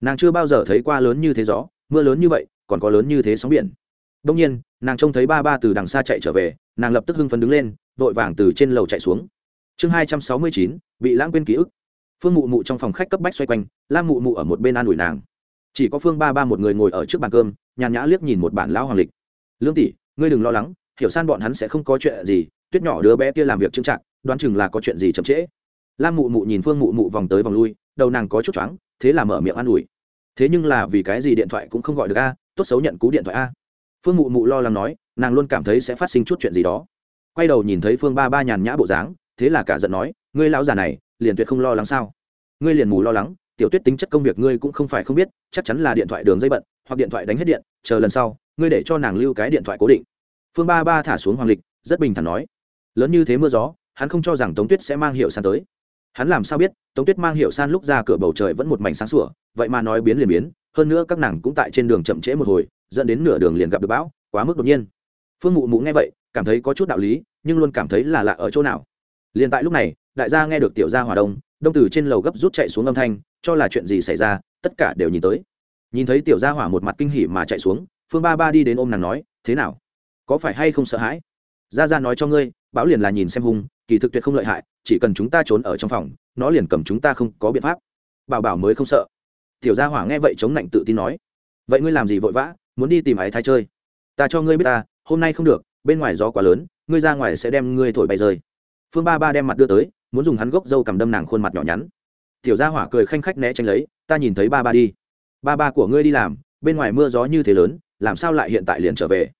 Nàng chưa bao giờ thấy qua lớn như thế gió, mưa lớn như vậy, còn có lớn như thế sóng biển. Đông nhiên, nàng trông thấy ba ba từ đằng xa chạy trở về, nàng lập tức hưng phấn đứng lên, vội vàng từ trên lầu chạy xuống. Chương hai trăm sáu mươi chín, bị lãng quên ký ức. Phương mụ mụ trong phòng khách cấp bách xoay quanh, lam mụ mụ ở một bên an ủi nàng. Chỉ có phương ba ba một người ngồi ở trước bàn cơm, nhàn nhã liếc nhìn một bản lão hoàng lịch. Lương tỷ, ngươi đừng lo lắng, hiểu san bọn hắn sẽ không có chuyện gì, tuyết nhỏ đứa bé kia làm việc trưng trạng đoán chừng là có chuyện gì chậm trễ. Lam mụ mụ nhìn phương mụ mụ vòng tới vòng lui đầu nàng có chút choáng, thế là mở miệng an ủi. Thế nhưng là vì cái gì điện thoại cũng không gọi được a, tốt xấu nhận cú điện thoại a. Phương mụ mụ lo lắng nói, nàng luôn cảm thấy sẽ phát sinh chút chuyện gì đó. Quay đầu nhìn thấy phương ba ba nhàn nhã bộ dáng, thế là cả giận nói, ngươi lão già này, liền tuyệt không lo lắng sao? Ngươi liền mù lo lắng, tiểu tuyết tính chất công việc ngươi cũng không phải không biết, chắc chắn là điện thoại đường dây bận, hoặc điện thoại đánh hết điện, chờ lần sau, ngươi để cho nàng lưu cái điện thoại cố định. Phương ba ba thả xuống hoàng lịch, rất bình thản nói. Lớn như thế mưa gió, hắn không cho rằng tống tuyết sẽ mang hiệu san tới hắn làm sao biết, tống tuyết mang hiệu san lúc ra cửa bầu trời vẫn một mảnh sáng sủa, vậy mà nói biến liền biến, hơn nữa các nàng cũng tại trên đường chậm trễ một hồi, dẫn đến nửa đường liền gặp được bão, quá mức đột nhiên. Phương mụ mụ nghe vậy, cảm thấy có chút đạo lý, nhưng luôn cảm thấy là lạ ở chỗ nào. Liền tại lúc này, đại gia nghe được tiểu gia hòa đông đông từ trên lầu gấp rút chạy xuống âm thanh, cho là chuyện gì xảy ra, tất cả đều nhìn tới. Nhìn thấy tiểu gia hỏa một mặt kinh hỉ mà chạy xuống, phương ba ba đi đến ôm nàng nói, thế nào? Có phải hay không sợ hãi? Gia gia nói cho ngươi, bão liền là nhìn xem hung kỳ thực tuyệt không lợi hại, chỉ cần chúng ta trốn ở trong phòng, nó liền cầm chúng ta không có biện pháp. Bảo bảo mới không sợ. Tiểu gia hỏa nghe vậy chống lạnh tự tin nói. Vậy ngươi làm gì vội vã, muốn đi tìm ái thái chơi? Ta cho ngươi biết ta, hôm nay không được, bên ngoài gió quá lớn, ngươi ra ngoài sẽ đem ngươi thổi bay rơi. Phương ba ba đem mặt đưa tới, muốn dùng hắn gốc dâu cầm đâm nàng khuôn mặt nhỏ nhắn. Tiểu gia hỏa cười khanh khách né tránh lấy, ta nhìn thấy ba ba đi. Ba ba của ngươi đi làm, bên ngoài mưa gió như thế lớn, làm sao lại hiện tại liền trở về?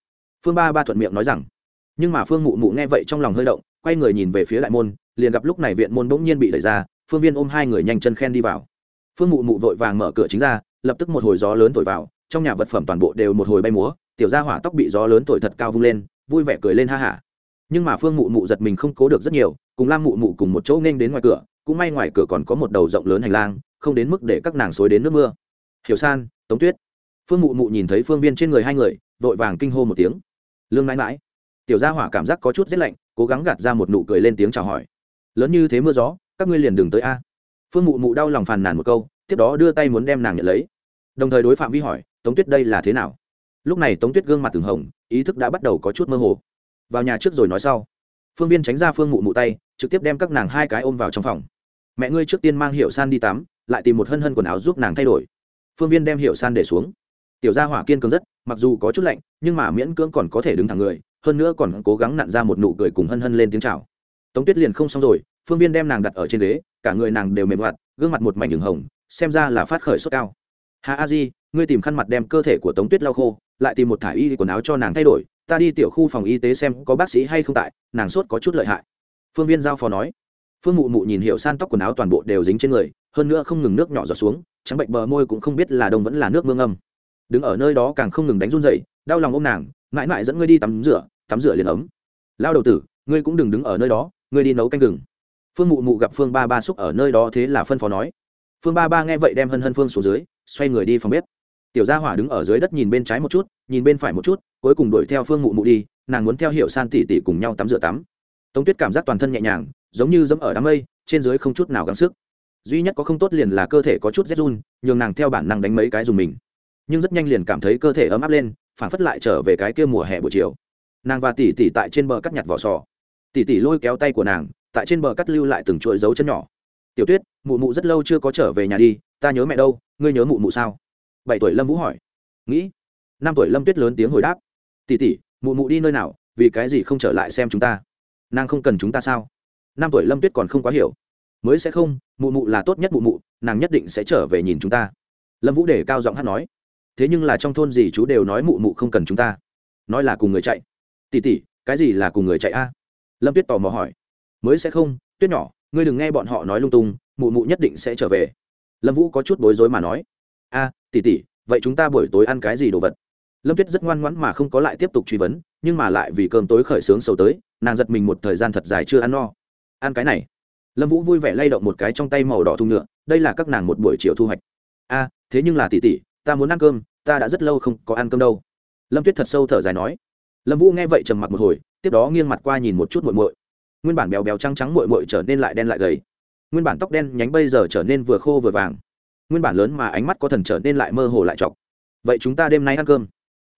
Phương ba ba thuận miệng nói rằng. Nhưng mà phương mụ mụ nghe vậy trong lòng hơi động quay người nhìn về phía đại môn, liền gặp lúc này viện môn bỗng nhiên bị đẩy ra, phương viên ôm hai người nhanh chân khen đi vào. Phương mụ mụ vội vàng mở cửa chính ra, lập tức một hồi gió lớn thổi vào, trong nhà vật phẩm toàn bộ đều một hồi bay múa, tiểu gia hỏa tóc bị gió lớn thổi thật cao vung lên, vui vẻ cười lên ha hả. Nhưng mà phương mụ mụ giật mình không cố được rất nhiều, cùng lam mụ mụ cùng một chỗ nên đến ngoài cửa, cũng may ngoài cửa còn có một đầu rộng lớn hành lang, không đến mức để các nàng xối đến nước mưa. Hiểu san, tống tuyết. Phương mụ mụ nhìn thấy phương viên trên người hai người, vội vàng kinh hô một tiếng. Lương mãi mãi. Tiểu gia hỏa cảm giác có chút rét lạnh cố gắng gạt ra một nụ cười lên tiếng chào hỏi. Lớn như thế mưa gió, các ngươi liền đừng tới a. Phương mụ mụ đau lòng phàn nàn một câu, tiếp đó đưa tay muốn đem nàng nhận lấy. Đồng thời đối phạm vi hỏi, tống tuyết đây là thế nào? Lúc này tống tuyết gương mặt từng hồng, ý thức đã bắt đầu có chút mơ hồ. Vào nhà trước rồi nói sau. Phương viên tránh ra phương mụ mụ tay, trực tiếp đem các nàng hai cái ôm vào trong phòng. Mẹ ngươi trước tiên mang hiệu san đi tắm, lại tìm một hân hân quần áo giúp nàng thay đổi. Phương viên đem hiệu san để xuống. Tiểu gia hỏa kiên cường rất, mặc dù có chút lạnh, nhưng mà miễn cưỡng còn có thể đứng thẳng người hơn nữa còn cố gắng nặn ra một nụ cười cùng hân hân lên tiếng chào. Tống tuyết liền không xong rồi, phương viên đem nàng đặt ở trên ghế, cả người nàng đều mềm mặt gương mặt một mảnh đường hồng, xem ra là phát khởi sốt cao. Hà a di, ngươi tìm khăn mặt đem cơ thể của tống tuyết lau khô, lại tìm một thả y quần áo cho nàng thay đổi, ta đi tiểu khu phòng y tế xem có bác sĩ hay không tại, nàng sốt có chút lợi hại. Phương viên giao phó nói. Phương mụ mụ nhìn hiệu san tóc quần áo toàn bộ đều dính trên người, hơn nữa không ngừng nước nhỏ giọt xuống, trắng bệnh bờ môi cũng không biết là đông vẫn là nước mương âm. Đứng ở nơi đó càng không ngừng đánh run dậy đau lòng ô m nàng mãi mãi dẫn ngươi đi tắm rửa tắm rửa liền ấm. Lao đầu tử, ngươi cũng đừng đứng ở nơi đó, ngươi đi nấu canh gừng. Phương mụ mụ gặp phương ba ba xúc ở nơi đó thế là phân phó nói. Phương ba ba nghe vậy đem hân hân phương xuống dưới, xoay người đi phòng bếp. Tiểu gia hỏa đứng ở dưới đất nhìn bên trái một chút, nhìn bên phải một chút, cuối cùng đuổi theo phương mụ mụ đi, nàng muốn theo hiệu san tỉ tỉ cùng nhau tắm rửa tắm. Tống tuyết cảm giác toàn thân nhẹ nhàng, giống như dẫm ở đám mây, trên dưới không chút nào gắng sức. Duy nhất có không tốt liền là cơ thể có chút rét run, nhường nàng theo bản năng đánh mấy cái dùng mình. Nhưng rất nhanh liền cảm thấy cơ thể ấm áp lên phản phất lại trở về cái kia mùa hè buổi chiều. Nàng và tỉ tỉ tại trên bờ cắt nhặt vỏ sò. Tỉ tỉ lôi kéo tay của nàng, tại trên bờ cắt lưu lại từng chuỗi dấu chân nhỏ. Tiểu tuyết, mụ mụ rất lâu chưa có trở về nhà đi, ta nhớ mẹ đâu, ngươi nhớ mụ mụ sao? Bảy tuổi lâm vũ hỏi. Nghĩ. Năm tuổi lâm tuyết lớn tiếng hồi đáp. Tỉ tỉ mụ mụ đi nơi nào, vì cái gì không trở lại xem chúng ta? Nàng không cần chúng ta sao? Năm tuổi lâm tuyết còn không quá hiểu. Mới sẽ không, mụ mụ là tốt nhất mụ mụ, nàng nhất định sẽ trở về nhìn chúng ta. Lâm vũ để cao giọng hát nói thế nhưng là trong thôn gì chú đều nói mụ mụ không cần chúng ta. Nói là cùng người chạy. Tỉ tỉ cái gì là cùng người chạy a? Lâm tuyết tò mò hỏi. Mới sẽ không tuyết nhỏ ngươi đừng nghe bọn họ nói lung tung mụ mụ nhất định sẽ trở về. Lâm vũ có chút bối rối mà nói. A à, tỉ tỉ vậy chúng ta buổi tối ăn cái gì đồ vật? Lâm tuyết rất ngoan ngoãn mà không có lại tiếp tục truy vấn nhưng mà lại vì cơm tối khởi sướng sầu tới nàng giật mình một thời gian thật dài chưa ăn no. Ăn cái này. Lâm vũ vui vẻ lay động một cái trong tay màu đỏ thu nhựa đây là các nàng một buổi chiều thu hoạch. A thế nhưng là tỉ tỉ ta muốn ăn cơm, ta đã rất lâu không có ăn cơm đâu. Lâm tuyết thật sâu thở dài nói. Lâm vũ nghe vậy trầm mặc một hồi, tiếp đó nghiêng mặt qua nhìn một chút muội muội. Nguyên bản béo béo trắng trắng muội muội trở nên lại đen lại gầy. Nguyên bản tóc đen nhánh bây giờ trở nên vừa khô vừa vàng. Nguyên bản lớn mà ánh mắt có thần trở nên lại mơ hồ lại chọc vậy chúng ta đêm nay ăn cơm.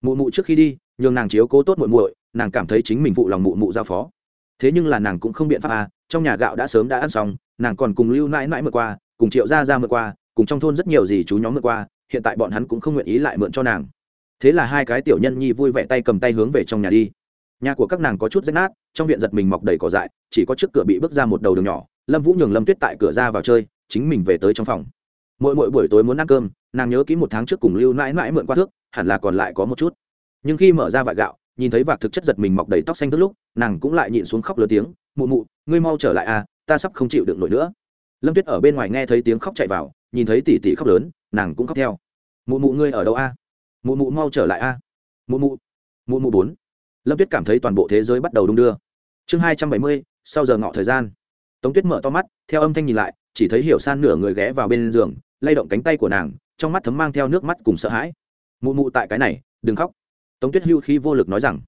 Mụ mụ trước khi đi, nhường nàng chiếu cố tốt muội muội, nàng cảm thấy chính mình phụ lòng mụ mụ giao phó. Thế nhưng là nàng cũng không biện pháp à trong nhà gạo đã sớm đã ăn xong, nàng còn cùng lưu mãi mãi mượn qua, cùng triệu gia ra mượn qua, cùng trong thôn rất nhiều gì chú nhóm mượn qua hiện tại bọn hắn cũng không nguyện ý lại mượn cho nàng. Thế là hai cái tiểu nhân nhi vui vẻ tay cầm tay hướng về trong nhà đi. Nhà của các nàng có chút rách nát, trong viện giật mình mọc đầy cỏ dại, chỉ có trước cửa bị bước ra một đầu đường nhỏ, lâm vũ nhường lâm tuyết tại cửa ra vào chơi, chính mình về tới trong phòng. Mỗi mỗi buổi tối muốn ăn cơm, nàng nhớ kỹ một tháng trước cùng lưu mãi mãi mượn qua thước, hẳn là còn lại có một chút. Nhưng khi mở ra vại gạo, nhìn thấy vạc thực chất giật mình mọc đầy tóc xanh tức lúc, nàng cũng lại nhịn xuống khóc lớn tiếng, mụ mụ, ngươi mau trở lại à ta sắp không chịu được nổi nữa. Lâm tuyết ở bên ngoài nghe thấy tiếng khóc chạy vào, nhìn thấy tỷ tỷ khóc lớn nàng cũng khóc theo. Mụ mụ ngươi ở đâu a? Mụ mụ mau trở lại a. Mụ mụ mụ mụ bốn. Lâm tuyết cảm thấy toàn bộ thế giới bắt đầu đung đưa. Chương hai trăm bảy mươi, sau giờ ngọ thời gian. Tống tuyết mở to mắt, theo âm thanh nhìn lại, chỉ thấy hiểu san nửa người ghé vào bên giường, lay động cánh tay của nàng, trong mắt thấm mang theo nước mắt cùng sợ hãi. Mụ mụ tại cái này, đừng khóc. Tống tuyết hưu khi vô lực nói rằng.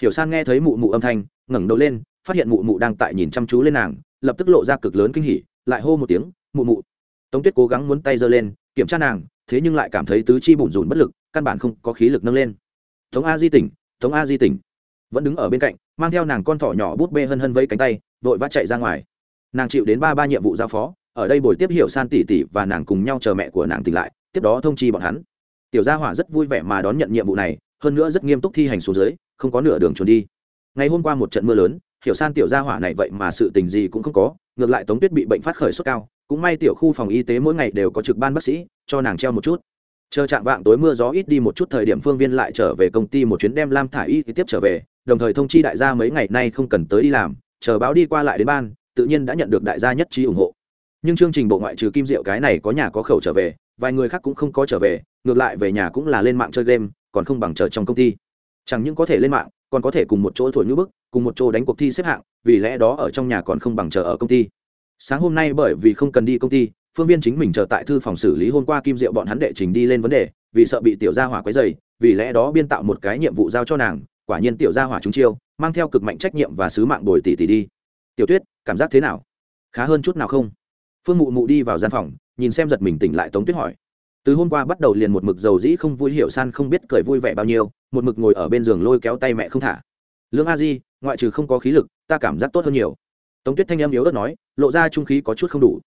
Hiểu san nghe thấy mụ mụ âm thanh, ngẩng đầu lên, phát hiện mụ mụ đang tại nhìn chăm chú lên nàng, lập tức lộ ra cực lớn kinh hỉ, lại hô một tiếng, mụ mụ. Tống tuyết cố gắng muốn tay giơ lên kiểm tra nàng, thế nhưng lại cảm thấy tứ chi bủn rủn bất lực, căn bản không có khí lực nâng lên. Tống a di tỉnh, tống a di tỉnh. Vẫn đứng ở bên cạnh, mang theo nàng con thỏ nhỏ bút bê hân hân vẫy cánh tay, vội vã chạy ra ngoài. Nàng chịu đến ba ba nhiệm vụ giao phó, ở đây buổi tiếp hiểu san tỷ tỷ và nàng cùng nhau chờ mẹ của nàng tỉnh lại, tiếp đó thông chi bọn hắn. Tiểu gia hỏa rất vui vẻ mà đón nhận nhiệm vụ này, hơn nữa rất nghiêm túc thi hành số dưới, không có nửa đường trốn đi. Ngày hôm qua một trận mưa lớn, hiểu san tiểu gia hỏa này vậy mà sự tình gì cũng không có, ngược lại tống tuyết bị bệnh phát khởi sốt cao cũng may tiểu khu phòng y tế mỗi ngày đều có trực ban bác sĩ, cho nàng treo một chút. Chờ chạm vạng tối mưa gió ít đi một chút thời điểm phương viên lại trở về công ty một chuyến đem lam thả y tiếp trở về, đồng thời thông chi đại gia mấy ngày nay không cần tới đi làm, chờ báo đi qua lại đến ban, tự nhiên đã nhận được đại gia nhất trí ủng hộ. Nhưng chương trình bộ ngoại trừ kim diệu cái này có nhà có khẩu trở về, vài người khác cũng không có trở về, ngược lại về nhà cũng là lên mạng chơi game, còn không bằng chờ trong công ty. Chẳng những có thể lên mạng, còn có thể cùng một chỗ thổi nhũ bức, cùng một chỗ đánh cuộc thi xếp hạng, vì lẽ đó ở trong nhà còn không bằng chờ ở công ty sáng hôm nay bởi vì không cần đi công ty, phương viên chính mình chờ tại thư phòng xử lý hôm qua kim diệu bọn hắn đệ trình đi lên vấn đề, vì sợ bị tiểu gia hỏa quấy dày vì lẽ đó biên tạo một cái nhiệm vụ giao cho nàng, quả nhiên tiểu gia hỏa chúng chiêu, mang theo cực mạnh trách nhiệm và sứ mạng bồi tỷ tỷ đi. Tiểu tuyết, cảm giác thế nào? Khá hơn chút nào không? Phương mụ mụ đi vào gian phòng, nhìn xem giật mình tỉnh lại tống tuyết hỏi. Từ hôm qua bắt đầu liền một mực dầu dĩ không vui hiểu san không biết cười vui vẻ bao nhiêu, một mực ngồi ở bên giường lôi kéo tay mẹ không thả. Lương a di, ngoại trừ không có khí lực, ta cảm giác tốt hơn nhiều tống tuyết thanh em yếu ớt nói, lộ ra trung khí có chút không đủ.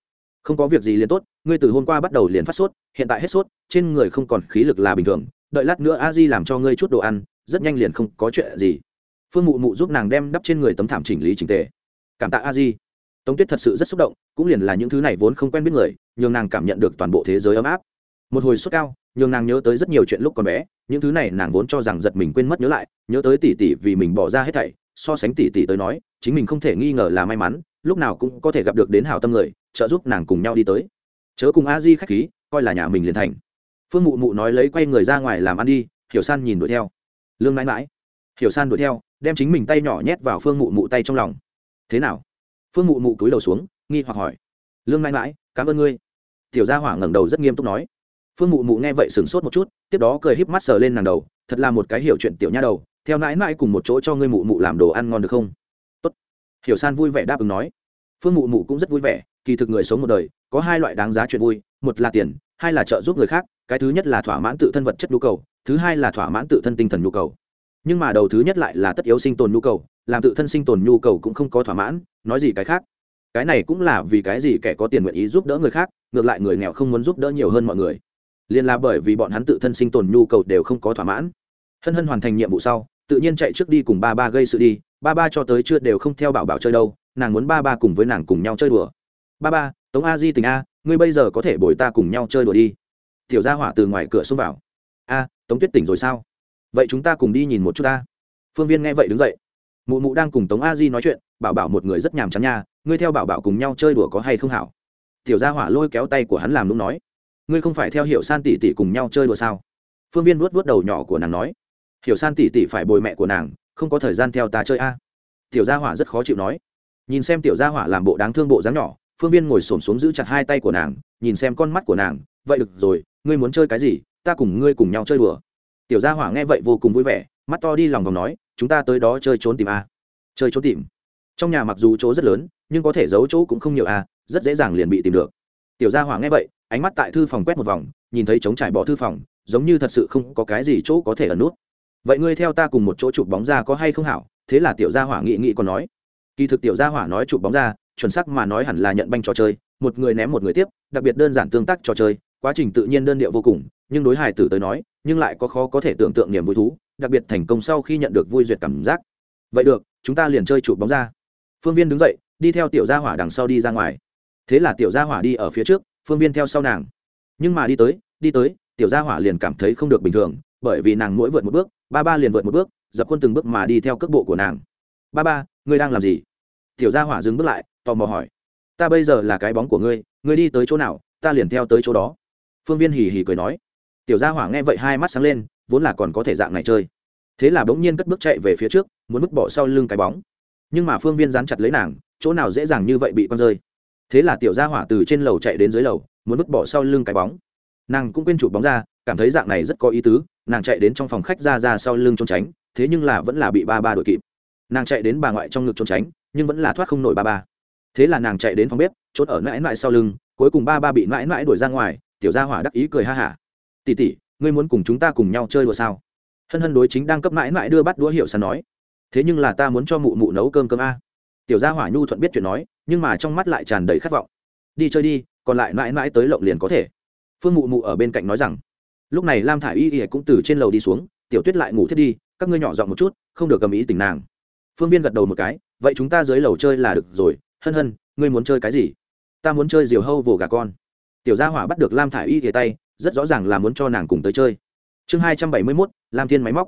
Không có việc gì liền tốt, ngươi từ hôm qua bắt đầu liền phát sốt, hiện tại hết sốt, trên người không còn khí lực là bình thường, đợi lát nữa a di làm cho ngươi chút đồ ăn, rất nhanh liền không có chuyện gì. Phương mụ mụ giúp nàng đem đắp trên người tấm thảm chỉnh lý trình tề. Cảm tạ a di. Tống tuyết thật sự rất xúc động, cũng liền là những thứ này vốn không quen biết người, nhường nàng cảm nhận được toàn bộ thế giới ấm áp. Một hồi sốt cao, nhường nàng nhớ tới rất nhiều chuyện lúc còn bé, những thứ này nàng vốn cho rằng giật mình quên mất nhớ lại, nhớ tới tỷ tỷ vì mình bỏ ra hết thảy so sánh tỷ tỷ tới nói, chính mình không thể nghi ngờ là may mắn, lúc nào cũng có thể gặp được đến hảo tâm người, trợ giúp nàng cùng nhau đi tới. Chớ cùng a di khách khí, coi là nhà mình liền thành. Phương mụ mụ nói lấy quay người ra ngoài làm ăn đi, hiểu san nhìn đuổi theo. Lương mãi mãi. Hiểu san đuổi theo, đem chính mình tay nhỏ nhét vào phương mụ mụ tay trong lòng. Thế nào? Phương mụ mụ cúi đầu xuống, nghi hoặc hỏi. Lương mãi mãi, cảm ơn ngươi. Tiểu gia hỏa ngẩng đầu rất nghiêm túc nói. Phương mụ mụ nghe vậy sửng sốt một chút, tiếp đó cười híp mắt sờ lên nàng đầu, thật là một cái hiểu chuyện tiểu nha đầu theo nãi nãi cùng một chỗ cho ngươi mụ mụ làm đồ ăn ngon được không? Tốt. hiểu san vui vẻ đáp ứng nói. Phương mụ mụ cũng rất vui vẻ, kỳ thực người sống một đời, có hai loại đáng giá chuyện vui, một là tiền, hai là trợ giúp người khác, cái thứ nhất là thỏa mãn tự thân vật chất nhu cầu, thứ hai là thỏa mãn tự thân tinh thần nhu cầu. Nhưng mà đầu thứ nhất lại là tất yếu sinh tồn nhu cầu, làm tự thân sinh tồn nhu cầu cũng không có thỏa mãn, nói gì cái khác. Cái này cũng là vì cái gì kẻ có tiền nguyện ý giúp đỡ người khác, ngược lại người nghèo không muốn giúp đỡ nhiều hơn mọi người. Liền là bởi vì bọn hắn tự thân sinh tồn nhu cầu đều không có thỏa mãn. Hân hân hoàn thành nhiệm vụ sau tự nhiên chạy trước đi cùng ba ba gây sự đi, ba ba cho tới chưa đều không theo bảo bảo chơi đâu, nàng muốn ba ba cùng với nàng cùng nhau chơi đùa. Ba ba, tống a di tình a, ngươi bây giờ có thể bồi ta cùng nhau chơi đùa đi. Tiểu gia hỏa từ ngoài cửa xông vào. A, tống tuyết tỉnh rồi sao? Vậy chúng ta cùng đi nhìn một chút ta. Phương viên nghe vậy đứng dậy. Mụ mụ đang cùng tống a di nói chuyện, bảo bảo một người rất nhàm chán nha, ngươi theo bảo bảo cùng nhau chơi đùa có hay không hảo? Tiểu gia hỏa lôi kéo tay của hắn làm lúc nói. Ngươi không phải theo hiểu san tỷ tỷ cùng nhau chơi đùa sao? Phương viên vuốt vuốt đầu nhỏ của nàng nói hiểu san tỷ tỷ phải bồi mẹ của nàng, không có thời gian theo ta chơi a. Tiểu gia hỏa rất khó chịu nói. Nhìn xem tiểu gia hỏa làm bộ đáng thương bộ dáng nhỏ, phương viên ngồi s ổ m xuống giữ chặt hai tay của nàng, nhìn xem con mắt của nàng, vậy được rồi, ngươi muốn chơi cái gì, ta cùng ngươi cùng nhau chơi đùa. Tiểu gia hỏa nghe vậy vô cùng vui vẻ, mắt to đi lòng vòng nói, chúng ta tới đó chơi trốn tìm a. Chơi trốn tìm. Trong nhà mặc dù chỗ rất lớn, nhưng có thể giấu chỗ cũng không nhiều a, rất dễ dàng liền bị tìm được. Tiểu gia hỏa nghe vậy, ánh mắt tại thư phòng quét một vòng, nhìn thấy trống trải bỏ thư phòng, giống như thật sự không có cái gì chỗ có thể ẩn nút vậy ngươi theo ta cùng một chỗ chụp bóng ra có hay không hảo? Thế là tiểu gia hỏa nghị nghị còn nói. Kỳ thực tiểu gia hỏa nói chụp bóng ra, chuẩn xác mà nói hẳn là nhận banh trò chơi, một người ném một người tiếp, đặc biệt đơn giản tương tác trò chơi, quá trình tự nhiên đơn điệu vô cùng, nhưng đối hài tử tới nói, nhưng lại có khó có thể tưởng tượng niềm vui thú, đặc biệt thành công sau khi nhận được vui duyệt cảm giác. Vậy được, chúng ta liền chơi chụp bóng ra. Phương viên đứng dậy, đi theo tiểu gia hỏa đằng sau đi ra ngoài. Thế là tiểu gia hỏa đi ở phía trước, phương viên theo sau nàng. Nhưng mà đi tới đi tới, tiểu gia hỏa liền cảm thấy không được bình thường, bởi vì nàng mỗi vượt một bước ba ba liền vượt một bước, dập quân từng bước mà đi theo cước bộ của nàng. Ba ba, ngươi đang làm gì? Tiểu gia hỏa dừng bước lại, tò mò hỏi. Ta bây giờ là cái bóng của ngươi ngươi đi tới chỗ nào, ta liền theo tới chỗ đó. Phương viên hì hì cười nói. Tiểu gia hỏa nghe vậy hai mắt sáng lên, vốn là còn có thể dạng này chơi. Thế là bỗng nhiên cất bước chạy về phía trước, muốn vứt bỏ sau lưng cái bóng. Nhưng mà phương viên dán chặt lấy nàng, chỗ nào dễ dàng như vậy bị con rơi. Thế là tiểu gia hỏa từ trên lầu chạy đến dưới lầu, muốn vứt bỏ sau lưng cái bóng nàng cũng quên chụp bóng ra, cảm thấy dạng này rất có ý tứ, nàng chạy đến trong phòng khách ra ra sau lưng trốn tránh, thế nhưng là vẫn là bị ba ba đuổi kịp. Nàng chạy đến bà ngoại trong ngực trốn tránh, nhưng vẫn là thoát không nổi ba ba. Thế là nàng chạy đến phòng bếp trốn ở mãi mãi sau lưng, cuối cùng ba ba bị mãi mãi đuổi ra ngoài, tiểu gia hỏa đắc ý cười ha hả. Tỉ tỉ ngươi muốn cùng chúng ta cùng nhau chơi đùa sao? Hân hân đối chính đang cấp mãi mãi đưa bắt đũa hiệu sàn nói. Thế nhưng là ta muốn cho mụ mụ nấu cơm cơm a. Tiểu gia hỏa nhu thuận biết chuyện nói, nhưng mà trong mắt lại tràn đầy khát vọng. Đi chơi đi, còn lại mãi mãi tới lộng liền có thể phương mụ mụ ở bên cạnh nói rằng, lúc này lam thả i y y cũng từ trên lầu đi xuống, tiểu tuyết lại ngủ thiết đi, các ngươi nhỏ dọn một chút, không được cầm ý tình nàng. Phương viên gật đầu một cái, vậy chúng ta dưới lầu chơi là được rồi, hân hân, ngươi muốn chơi cái gì? Ta muốn chơi diều hâu vồ gà con. Tiểu gia hỏa bắt được lam thả i y ghề tay, rất rõ ràng là muốn cho nàng cùng tới chơi. Chương hai trăm bảy mươi mốt, lam thiên máy móc.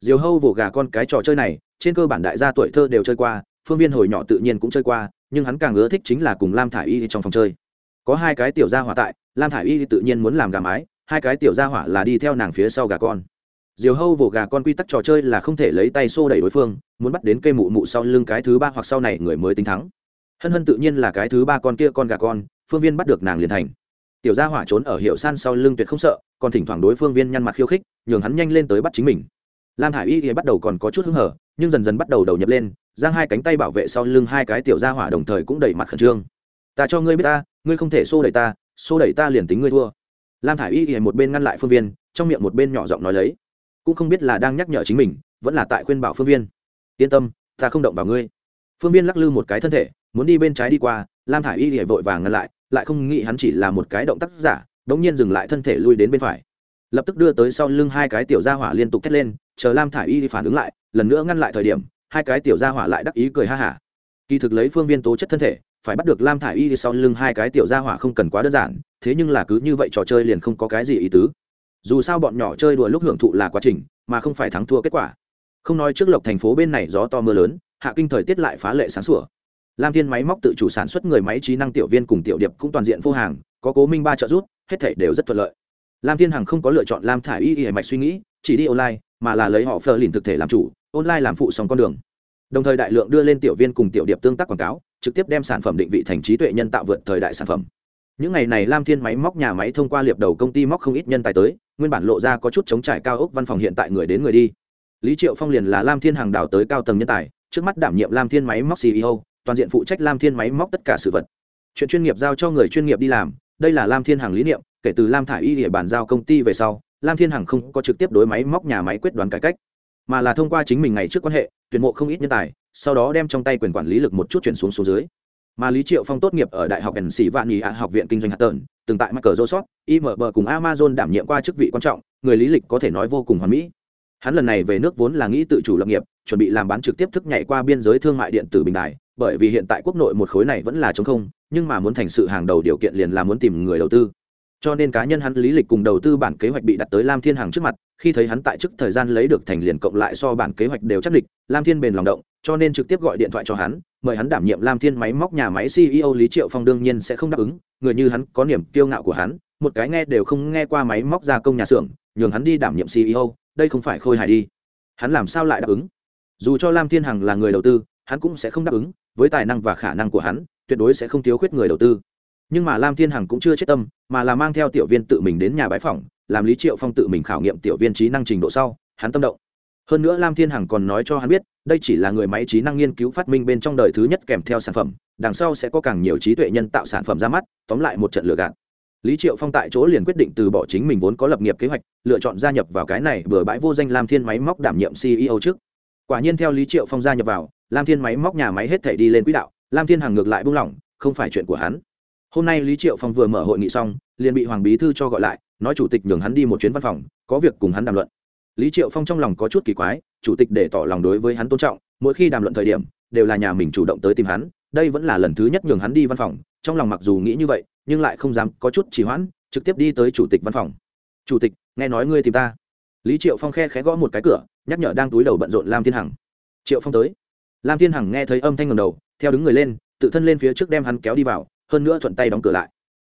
Diều hâu vồ gà con cái trò chơi này, trên cơ bản đại gia tuổi thơ đều chơi qua, phương viên hồi nhỏ tự nhiên cũng chơi qua, nhưng hắn càng ưa thích chính là cùng lam thả i y trong phòng chơi. Có hai cái tiểu gia hỏa tại lam thả i y tự nhiên muốn làm gà mái, hai cái tiểu gia hỏa là đi theo nàng phía sau gà con. Diều hâu vồ gà con quy tắc trò chơi là không thể lấy tay xô đẩy đối phương, muốn bắt đến cây mụ mụ sau lưng cái thứ ba hoặc sau này người mới tính thắng. Hân hân tự nhiên là cái thứ ba con kia con gà con, phương viên bắt được nàng liền thành. Tiểu gia hỏa trốn ở hiệu san sau lưng tuyệt không sợ, còn thỉnh thoảng đối phương viên nhăn mặt khiêu khích, nhường hắn nhanh lên tới bắt chính mình. Lam hải y thì bắt đầu còn có chút hứng hở, nhưng dần dần bắt đầu đầu nhập lên, giang hai cánh tay bảo vệ sau lưng hai cái tiểu gia hỏa đồng thời cũng đẩy mặt khẩn trương. Ta cho ngươi biết ta, ngươi không thể xô đẩy ta xô đẩy ta liền tính ngươi thua. Lam thả i y thì một bên ngăn lại phương viên, trong miệng một bên nhỏ giọng nói lấy. Cũng không biết là đang nhắc nhở chính mình, vẫn là tại khuyên bảo phương viên. Yên tâm, ta không động vào ngươi. Phương viên lắc lư một cái thân thể, muốn đi bên trái đi qua, lam thả i y thì vội vàng ngăn lại lại không nghĩ hắn chỉ là một cái động tác giả đ ỗ n g nhiên dừng lại thân thể lui đến bên phải. Lập tức đưa tới sau lưng hai cái tiểu gia hỏa liên tục thét lên, chờ lam thả i y thì phản ứng lại, lần nữa ngăn lại thời điểm, hai cái tiểu gia hỏa lại đắc ý cười ha hả. Kỳ thực lấy phương viên tố chất thân thể phải bắt được lam thả i y sau lưng hai cái tiểu gia hỏa không cần quá đơn giản, thế nhưng là cứ như vậy trò chơi liền không có cái gì ý tứ. Dù sao bọn nhỏ chơi đùa lúc hưởng thụ là quá trình, mà không phải thắng thua kết quả. Không nói trước lộc thành phố bên này gió to mưa lớn, hạ kinh thời tiết lại phá lệ sáng sủa. Lam thiên máy móc tự chủ sản xuất người máy trí năng tiểu viên cùng tiểu điệp cũng toàn diện vô hàng, có cố minh ba trợ rút hết thể đều rất thuận lợi. Lam thiên hằng không có lựa chọn lam thả y y mạch suy nghĩ, chỉ đi online, mà là lấy họ phờ lìn thực thể làm chủ, online làm phụ sòng con đường. Đồng thời đại lượng đưa lên tiểu viên cùng tiểu điệp tương tác quảng cáo trực tiếp đem sản phẩm định vị thành trí tuệ nhân tạo vượt thời đại sản phẩm. Những ngày này lam thiên máy móc, nhà máy thông qua liệp đầu công ty móc không ít nhân tài tới, nguyên bản lộ ra có chút chống trải cao ốc văn phòng hiện tại người đến người đi. Lý triệu phong liền là lam thiên hàng đào tới cao tầng nhân tài, trước mắt đảm nhiệm lam thiên máy móc ceo toàn diện phụ trách lam thiên máy móc tất cả sự vật. Chuyện chuyên nghiệp giao cho người chuyên nghiệp đi làm, đây là lam thiên hàng lý niệm, kể từ lam thả y địa bàn giao công ty về sau, lam thiên hàng không có trực tiếp đối máy móc nhà máy quyết đoán cải cách mà là thông qua chính mình ngày trước quan hệ, tuyển mộ không ít nhân tài, sau đó đem trong tay quyền quản lý lực một chút chuyển xuống số dưới. Mà lý triệu phong tốt nghiệp ở đại học ẩn sĩ vạn nghị học viện kinh doanh hạt tợn từng tại microsoft imb cùng amazon đảm nhiệm qua chức vị quan trọng, người lý lịch có thể nói vô cùng hoàn mỹ. Hắn lần này về nước vốn là nghĩ tự chủ lập nghiệp, chuẩn bị làm bán trực tiếp thức nhảy qua biên giới thương mại điện tử bình đài, bởi vì hiện tại quốc nội một khối này vẫn là chống không, nhưng mà muốn thành sự hàng đầu điều kiện liền là muốn tìm người đầu tư cho nên cá nhân hắn lý lịch cùng đầu tư bản kế hoạch bị đặt tới lam thiên hàng trước mặt, khi thấy hắn tại chức thời gian lấy được thành liền cộng lại so bản kế hoạch đều chắc địch, lam thiên bền lòng động, cho nên trực tiếp gọi điện thoại cho hắn, mời hắn đảm nhiệm lam thiên máy móc nhà máy ceo lý triệu phong đương nhiên sẽ không đáp ứng, người như hắn có niềm kiêu ngạo của hắn, một cái nghe đều không nghe qua máy móc gia công nhà xưởng, nhường hắn đi đảm nhiệm ceo đây không phải khôi hài đi. Hắn làm sao lại đáp ứng? Dù cho lam thiên hằng là người đầu tư, hắn cũng sẽ không đáp ứng, với tài năng và khả năng của hắn, tuyệt đối sẽ không thiếu khuyết người đầu tư nhưng mà lam thiên hằng cũng chưa chết tâm, mà là mang theo tiểu viên tự mình đến nhà bãi phòng làm lý triệu phong tự mình khảo nghiệm tiểu viên trí năng trình độ sau, hắn tâm động. Hơn nữa lam thiên hằng còn nói cho hắn biết, đây chỉ là người máy trí năng nghiên cứu phát minh bên trong đời thứ nhất kèm theo sản phẩm, đằng sau sẽ có càng nhiều trí tuệ nhân tạo sản phẩm ra mắt, tóm lại một trận lừa gạt. Lý triệu phong tại chỗ liền quyết định từ bỏ chính mình vốn có lập nghiệp kế hoạch, lựa chọn gia nhập vào cái này bừa bãi vô danh lam thiên máy móc đảm nhiệm ceo trước. Quả nhiên theo lý triệu phong gia nhập vào, lam thiên máy móc nhà máy hết thể đi lên quỹ đạo, lam thiên Hằng ngược lại buông lỏng, không phải chuyện của hắn hôm nay lý triệu phong vừa mở hội nghị xong, liền bị hoàng bí thư cho gọi lại, nói chủ tịch nhường hắn đi một chuyến văn phòng, có việc cùng hắn đàm luận. Lý triệu phong trong lòng có chút kỳ quái, chủ tịch để tỏ lòng đối với hắn tôn trọng, mỗi khi đàm luận thời điểm, đều là nhà mình chủ động tới tìm hắn, đây vẫn là lần thứ nhất nhường hắn đi văn phòng, trong lòng mặc dù nghĩ như vậy, nhưng lại không dám có chút trì hoãn, trực tiếp đi tới chủ tịch văn phòng. Chủ tịch, nghe nói ngươi tìm ta. Lý triệu phong khe khẽ gõ một cái cửa, nhắc nhở đang túi đầu bận rộn lam thiên hằng. Triệu phong tới. Lam thiên hằng nghe thấy âm thanh ngầm đầu, theo đứng người lên, tự thân lên phía trước đem hắn kéo đi vào hơn nữa thuận tay đóng cửa lại.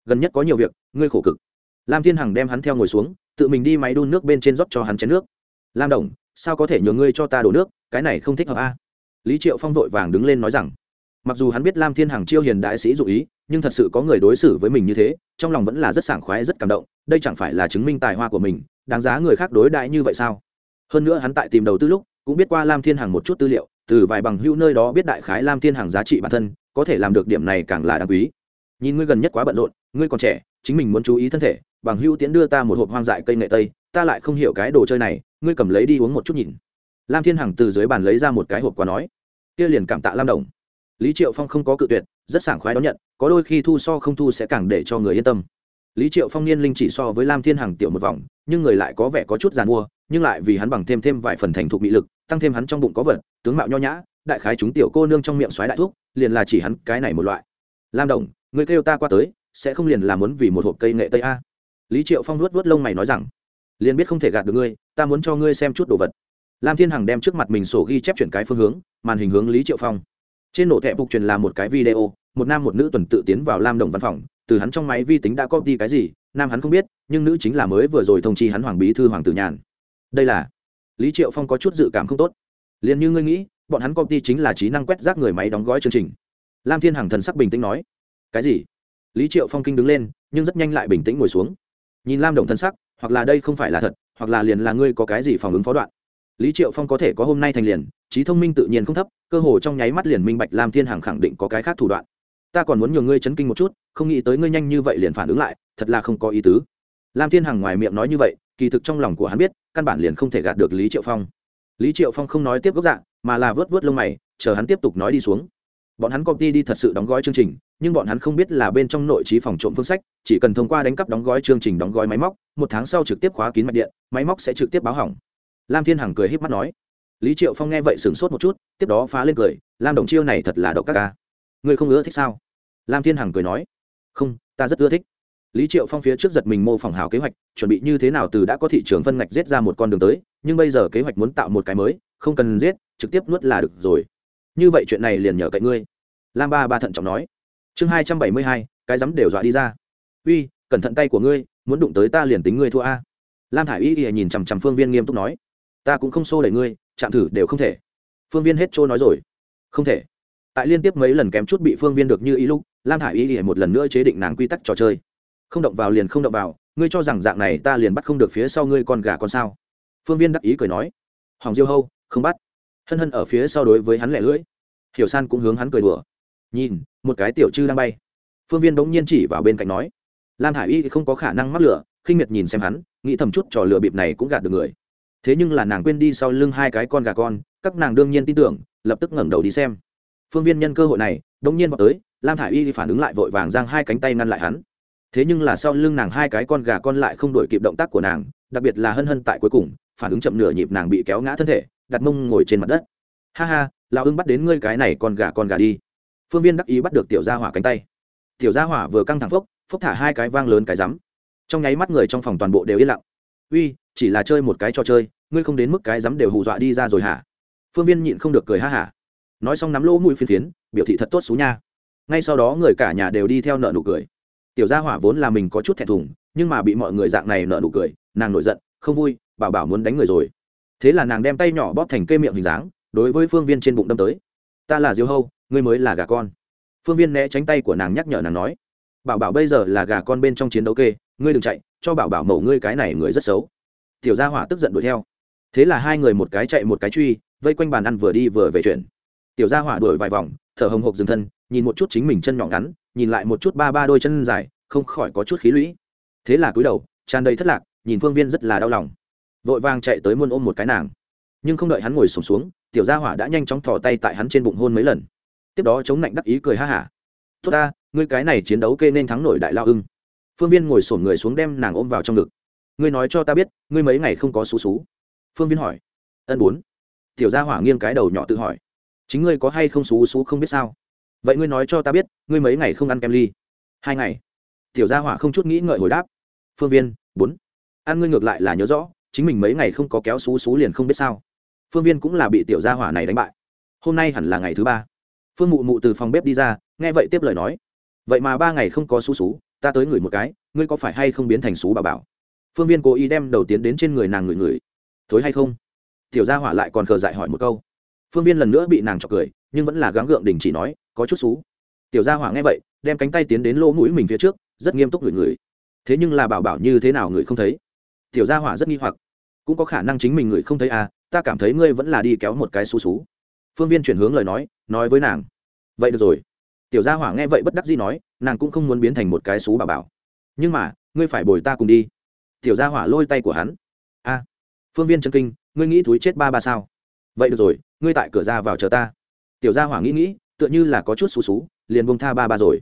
Gần nhất có nhiều việc, ngươi khổ cực. Lam thiên hằng đem hắn theo ngồi xuống, tự mình đi máy đun nước bên trên rót cho hắn chén nước. Lam đồng, sao có thể nhường ngươi cho ta đổ nước, cái này không thích hợp a. Lý triệu phong vội vàng đứng lên nói rằng, mặc dù hắn biết lam thiên hằng chiêu hiền đại sĩ dụ ý, nhưng thật sự có người đối xử với mình như thế, trong lòng vẫn là rất sảng khoái, rất cảm động, đây chẳng phải là chứng minh tài hoa của mình, đáng giá người khác đối đại như vậy sao? Hơn nữa hắn tại tìm đầu tư lúc, cũng biết qua lam thiên hằng một chút tư liệu, từ vài bằng hữu nơi đó biết đại khái lam thiên hằng giá trị bản thân, có thể làm được điểm này càng là đáng quý nhìn ngươi gần nhất quá bận rộn, ngươi còn trẻ, chính mình muốn chú ý thân thể, bằng hưu tiến đưa ta một hộp hoang dại cây nghệ tây, ta lại không hiểu cái đồ chơi này, ngươi cầm lấy đi uống một chút nhìn. Lam thiên hằng từ dưới bàn lấy ra một cái hộp quà nói. Kia liền cảm tạ lam đồng. Lý triệu phong không có cự tuyệt, rất sảng khoái đón nhận, có đôi khi thu so không thu sẽ càng để cho người yên tâm. Lý triệu phong niên linh chỉ so với lam thiên hằng tiểu một vòng, nhưng người lại có vẻ có chút g i à n mua nhưng lại vì hắn bằng thêm thêm vài phần thành thục bị lực, tăng thêm hắn trong bụng có vật, tướng mạo nho nhã, đại khái chúng tiểu cô nương trong miệng xoáy đại thuốc liền là chỉ hắn cái này một loại. Lam đồng người kêu ta qua tới, sẽ không liền là muốn vì một hộp cây nghệ tây a? Lý triệu phong luốt vớt lông mày nói rằng, liền biết không thể gạt được ngươi, ta muốn cho ngươi xem chút đồ vật. Lam thiên hằng đem trước mặt mình sổ ghi chép chuyển cái phương hướng, màn hình hướng lý triệu phong. Trên nổ thẻ phục truyền là một cái video, một nam một nữ tuần tự tiến vào lam đồng văn phòng, từ hắn trong máy vi tính đã copy cái gì, nam hắn không biết, nhưng nữ chính là mới vừa rồi thông chi hắn hoàng bí thư hoàng tử nhàn. Đây là, lý triệu phong có chút dự cảm không tốt. Liền như ngươi nghĩ, bọn hắn copy chính là trí năng quét rác người máy đóng gói chương trình. Lam thiên hằng thần sắc bình tĩnh nói cái gì? Lý triệu phong kinh đứng lên, nhưng rất nhanh lại bình tĩnh ngồi xuống. Nhìn lam đồng thân sắc, hoặc là đây không phải là thật, hoặc là liền là ngươi có cái gì phản ứng phó đoạn. Lý triệu phong có thể có hôm nay thành liền, trí thông minh tự nhiên không thấp, cơ hồ trong nháy mắt liền minh bạch lam thiên hằng khẳng định có cái khác thủ đoạn. Ta còn muốn nhường ngươi chấn kinh một chút, không nghĩ tới ngươi nhanh như vậy liền phản ứng lại, thật là không có ý tứ. Lam thiên hằng ngoài miệng nói như vậy, kỳ thực trong lòng của hắn biết, căn bản liền không thể gạt được lý triệu phong. Lý triệu phong không nói tiếp gốc dạng mà là vớt vớt lông mày, chờ hắn tiếp tục nói đi xuống bọn hắn công ty đi thật sự đóng gói chương trình, nhưng bọn hắn không biết là bên trong nội trí phòng trộm phương sách, chỉ cần thông qua đánh cắp đóng gói chương trình đóng gói máy móc, một tháng sau trực tiếp khóa kín mạch điện, máy móc sẽ trực tiếp báo hỏng. Lam thiên hằng cười h í p mắt nói. Lý triệu phong nghe vậy sửng sốt một chút, tiếp đó phá lên cười, lam đồng chiêu này thật là đậu các ca ngươi không ưa thích sao? Lam thiên hằng cười nói. Không, ta rất ưa thích. Lý triệu phong phía trước giật mình mô phỏng hào kế hoạch, chuẩn bị như thế nào từ đã có thị trường phân ngạch giết ra một con đường tới, nhưng bây giờ kế hoạch muốn tạo một cái mới, không cần giết, trực tiếp nuốt là được rồi như vậy chuyện này liền nhờ cậy ngươi. Lam ba ba thận trọng nói. Chương hai trăm bảy mươi hai, cái dám đều dọa đi ra. Uy, cẩn thận tay của ngươi, muốn đụng tới ta liền tính ngươi thua a. Lam thả i y nhìn chằm chằm phương viên nghiêm túc nói. Ta cũng không xô đẩy ngươi, chạm thử đều không thể. Phương viên hết trôi nói rồi. Không thể. Tại liên tiếp mấy lần kém chút bị phương viên được như ý lúc, lam thả i y một lần nữa chế định nàng quy tắc trò chơi. Không động vào liền không động vào, ngươi cho rằng dạng này ta liền bắt không được phía sau ngươi con gà con sao? Phương viên đắc ý cười nói. Hoàng diêu hâu, không bắt hân hân ở phía sau đối với hắn lẻ lưỡi. Hiểu san cũng hướng hắn cười đùa. Nhìn, một cái tiểu chư đang bay. Phương viên bỗng nhiên chỉ vào bên cạnh nói. Lam hải y không có khả năng mắc lửa, khinh miệt nhìn xem hắn, nghĩ thầm chút trò lừa bịp này cũng gạt được người. Thế nhưng là nàng quên đi sau lưng hai cái con gà con, các nàng đương nhiên tin tưởng, lập tức ngẩng đầu đi xem. Phương viên nhân cơ hội này đông nhiên vào tới, lam thả i y phản ứng lại vội vàng giang hai cánh tay ngăn lại hắn. Thế nhưng là sau lưng nàng hai cái con gà con lại không đổi kịp động tác của nàng, đặc biệt là hân hân tại cuối cùng, phản ứng chậm nửa nhịp nàng bị kéo ngã thân thể đặt mông ngồi trên mặt đất. Ha ha, lão ưng bắt đến ngươi cái này con gà con gà đi. Phương viên đắc ý bắt được tiểu gia hỏa cánh tay. Tiểu gia hỏa vừa căng thẳng phốc phốc thả hai cái vang lớn cái rắm. Trong nháy mắt người trong phòng toàn bộ đều yên lặng. Uy, chỉ là chơi một cái trò chơi, ngươi không đến mức cái rắm đều hù dọa đi ra rồi hả? Phương viên nhịn không được cười ha hả. Nói xong nắm lỗ mũi phiến phiến, biểu thị thật tốt xú nha. Ngay sau đó người cả nhà đều đi theo nợ nụ cười. Tiểu gia hỏa vốn là mình có chút thẹn thùng, nhưng mà bị mọi người dạng này nợ nụ cười, nàng nổi giận, không vui, bảo bảo muốn đánh người rồi thế là nàng đem tay nhỏ bóp thành cây miệng hình dáng, đối với phương viên trên bụng đâm tới. Ta là diêu hâu, ngươi mới là gà con. Phương viên né tránh tay của nàng nhắc nhở nàng nói. Bảo bảo bây giờ là gà con bên trong chiến đấu kê, ngươi đừng chạy, cho bảo bảo mổ ngươi cái này người rất xấu. Tiểu gia hỏa tức giận đuổi theo. Thế là hai người một cái chạy một cái truy, vây quanh bàn ăn vừa đi vừa về chuyện. Tiểu gia hỏa đuổi vài vòng, thở hồng hộc dừng thân, nhìn một chút chính mình chân nhỏ ngắn, nhìn lại một chút ba ba đôi chân dài, không khỏi có chút khí lũy. Thế là cúi đầu, tràn đầy thất lạc, nhìn phương viên rất là đau lòng vội vàng chạy tới muôn ôm một cái nàng. Nhưng không đợi hắn ngồi sùng xuống, xuống tiểu gia hỏa đã nhanh chóng thò tay tại hắn trên bụng hôn mấy lần. Tiếp đó chống lạnh đắc ý cười ha hả. Tốt ta ngươi cái này chiến đấu kê nên thắng nổi đại lao ưng. Phương viên ngồi sổn người xuống đem nàng ôm vào trong ngực. Ngươi nói cho ta biết ngươi mấy ngày không có xú xú? Phương viên hỏi. Ân bốn. Tiểu gia hỏa nghiêng cái đầu nhỏ tự hỏi. Chính ngươi có hay không xú xú không biết sao? Vậy ngươi nói cho ta biết ngươi mấy ngày không ăn kem ly? Hai ngày. Tiểu gia hỏa không chút nghĩ ngợi hồi đáp. Phương viên bốn. Ăn ngươi ngược lại là nhớ rõ chính mình mấy ngày không có kéo xú xú liền không biết sao. Phương viên cũng là bị tiểu gia hỏa này đánh bại. Hôm nay hẳn là ngày thứ ba. Phương mụ mụ từ phòng bếp đi ra, nghe vậy tiếp lời nói. Vậy mà ba ngày không có xú xú, ta tới ngửi một cái, ngươi có phải hay không biến thành xú bà bảo? Phương viên cố ý đem đầu tiến đến trên người nàng ngửi ngửi. Thối hay không? Tiểu gia hỏa lại còn khờ dại hỏi một câu. Phương viên lần nữa bị nàng chọc cười, nhưng vẫn là gắng gượng đình chỉ nói, có chút xú. Tiểu gia hỏa nghe vậy, đem cánh tay tiến đến lỗ mũi mình phía trước, rất nghiêm túc ngửi ngửi. Thế nhưng là bảo bảo như thế nào người không thấy tiểu gia hỏa rất nghi hoặc. Cũng có khả năng chính mình người không thấy à ta cảm thấy ngươi vẫn là đi kéo một cái xú xú. Phương viên chuyển hướng lời nói nói với nàng. Vậy được rồi. Tiểu gia hỏa nghe vậy bất đắc dĩ nói, nàng cũng không muốn biến thành một cái xú bà bảo. Nhưng mà, ngươi phải bồi ta cùng đi. Tiểu gia hỏa lôi tay của hắn. A. Phương viên chân kinh, ngươi nghĩ thúi chết ba ba sao? Vậy được rồi, ngươi tại cửa ra vào chờ ta. Tiểu gia hỏa nghĩ nghĩ, tựa như là có chút xú xú, liền bông tha ba ba rồi.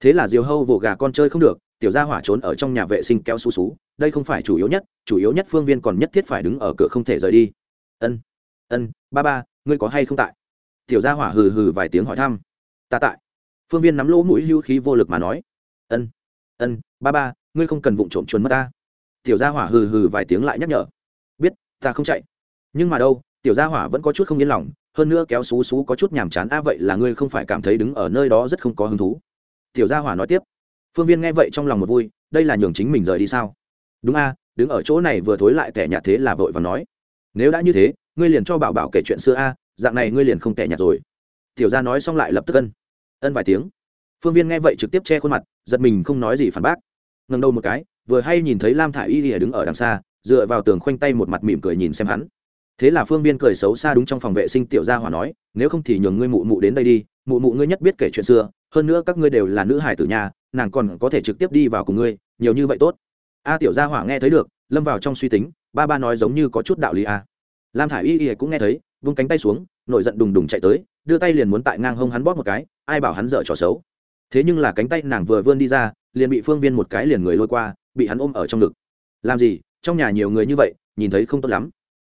Thế là diều hâu vỗ gà con chơi không được tiểu gia hỏa trốn ở trong nhà vệ sinh kéo xú xú, đây không phải chủ yếu nhất, chủ yếu nhất phương viên còn nhất thiết phải đứng ở cửa không thể rời đi. Ân ân, ba ba, ngươi có hay không tại? Tiểu gia hỏa hừ hừ vài tiếng hỏi thăm. Ta tại. Phương viên nắm lỗ mũi hưu khí vô lực mà nói. Ân ân, ba ba, ngươi không cần vụng trộm chuồn mất ta. Tiểu gia hỏa hừ hừ vài tiếng lại nhắc nhở. Biết, ta không chạy. Nhưng mà đâu, tiểu gia hỏa vẫn có chút không yên lòng, hơn nữa kéo xú xú có chút nhàm chán, a, vậy là ngươi không phải cảm thấy đứng ở nơi đó rất không có hứng thú. Tiểu gia hỏa nói tiếp phương viên nghe vậy trong lòng một vui đây là nhường chính mình rời đi sao? Đúng a đứng ở chỗ này vừa thối lại tẻ nhạt thế là vội và nói. Nếu đã như thế ngươi liền cho bảo bảo kể chuyện xưa a dạng này ngươi liền không tẻ nhạt rồi. Tiểu gia nói xong lại lập tức ân, ân vài tiếng. Phương viên nghe vậy trực tiếp che khuôn mặt giật mình không nói gì phản bác. Ngần đầu một cái vừa hay nhìn thấy lam thả i y ỉa đứng ở đằng xa dựa vào tường khoanh tay một mặt mỉm cười nhìn xem hắn. Thế là phương viên cười xấu xa đúng trong phòng vệ sinh tiểu gia hỏa nói nếu không thì nhường ngươi mụ mụ đến đây đi mụ mụ ngươi nhất biết kể chuyện xưa hơn nữa các ngươi đều là nữ hải tử nhà nàng còn có thể trực tiếp đi vào cùng ngươi, nhiều như vậy tốt. A tiểu gia hỏa nghe thấy được, lâm vào trong suy tính, ba ba nói giống như có chút đạo lý a lam thả i y y cũng nghe thấy, vung cánh tay xuống, nổi giận đùng đùng chạy tới, đưa tay liền muốn tại ngang hông hắn bóp một cái, ai bảo hắn dở trò xấu. Thế nhưng là cánh tay nàng vừa vươn đi ra, liền bị phương viên một cái liền người lôi qua, bị hắn ôm ở trong ngực. Làm gì, trong nhà nhiều người như vậy, nhìn thấy không tốt lắm.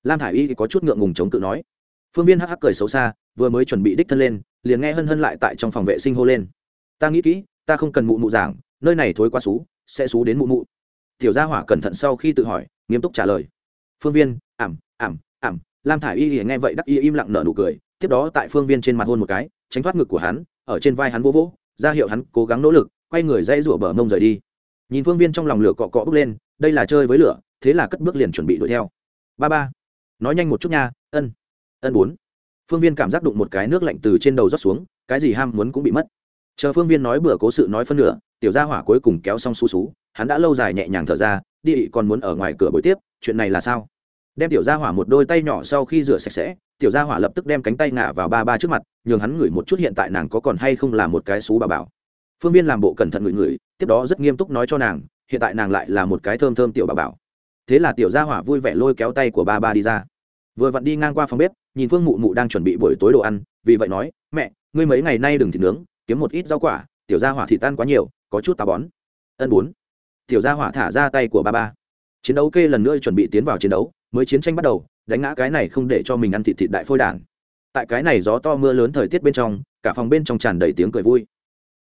Lam thả i y thì có chút ngượng ngùng chống cự nói. Phương viên hắc hắc cười xấu xa, vừa mới chuẩn bị đích thân lên, liền nghe hân hân lại tại trong phòng vệ sinh hô lên. Ta nghĩ kỹ ta không cần mụ mụ giảng, nơi này thối quá xú, sẽ xú đến mụ mụ. Tiểu gia hỏa cẩn thận sau khi tự hỏi, nghiêm túc trả lời. Phương viên, ảm ảm ảm. Lam thả i y thì nghe vậy đắc y im lặng nở nụ cười, tiếp đó tại phương viên trên mặt hôn một cái, tránh thoát ngực của hắn, ở trên vai hắn vô vỗ, ra hiệu hắn cố gắng nỗ lực, quay người dãy rủa bờ mông rời đi. Nhìn phương viên trong lòng lửa cọ cọ bước lên, đây là chơi với lửa, thế là cất bước liền chuẩn bị đuổi theo. Ba ba, nói nhanh một chút nha, ân ân bốn. Phương viên cảm giác đụng một cái nước lạnh từ trên đầu rót xuống, cái gì ham muốn cũng bị mất chờ phương viên nói bữa cố sự nói phân nửa, tiểu gia hỏa cuối cùng kéo xong xú xú, hắn đã lâu dài nhẹ nhàng thở ra, đi còn muốn ở ngoài cửa buổi tiếp, chuyện này là sao? Đem tiểu gia hỏa một đôi tay nhỏ sau khi rửa sạch sẽ, tiểu gia hỏa lập tức đem cánh tay ngả vào ba ba trước mặt, nhường hắn ngửi một chút hiện tại nàng có còn hay không là một cái xú bà bảo. Phương viên làm bộ cẩn thận ngửi ngửi, tiếp đó rất nghiêm túc nói cho nàng, hiện tại nàng lại là một cái thơm thơm tiểu bà bảo. Thế là tiểu gia hỏa vui vẻ lôi kéo tay của ba ba đi ra. Vừa vặn đi ngang qua phòng bếp, nhìn phương mụ mụ đang chuẩn bị buổi tối đồ ăn, vì vậy nói, mẹ, ngươi mấy ngày nay đừng thịt nướng kiếm một ít rau quả, tiểu gia hỏa thịt tan quá nhiều, có chút tà bón. Ân bốn. Tiểu gia hỏa thả ra tay của ba ba. Chiến đấu kê lần nữa chuẩn bị tiến vào chiến đấu, mới chiến tranh bắt đầu, đánh ngã cái này không để cho mình ăn thịt thịt đại phôi đản tại cái này gió to mưa lớn thời tiết bên trong, cả phòng bên trong tràn đầy tiếng cười vui.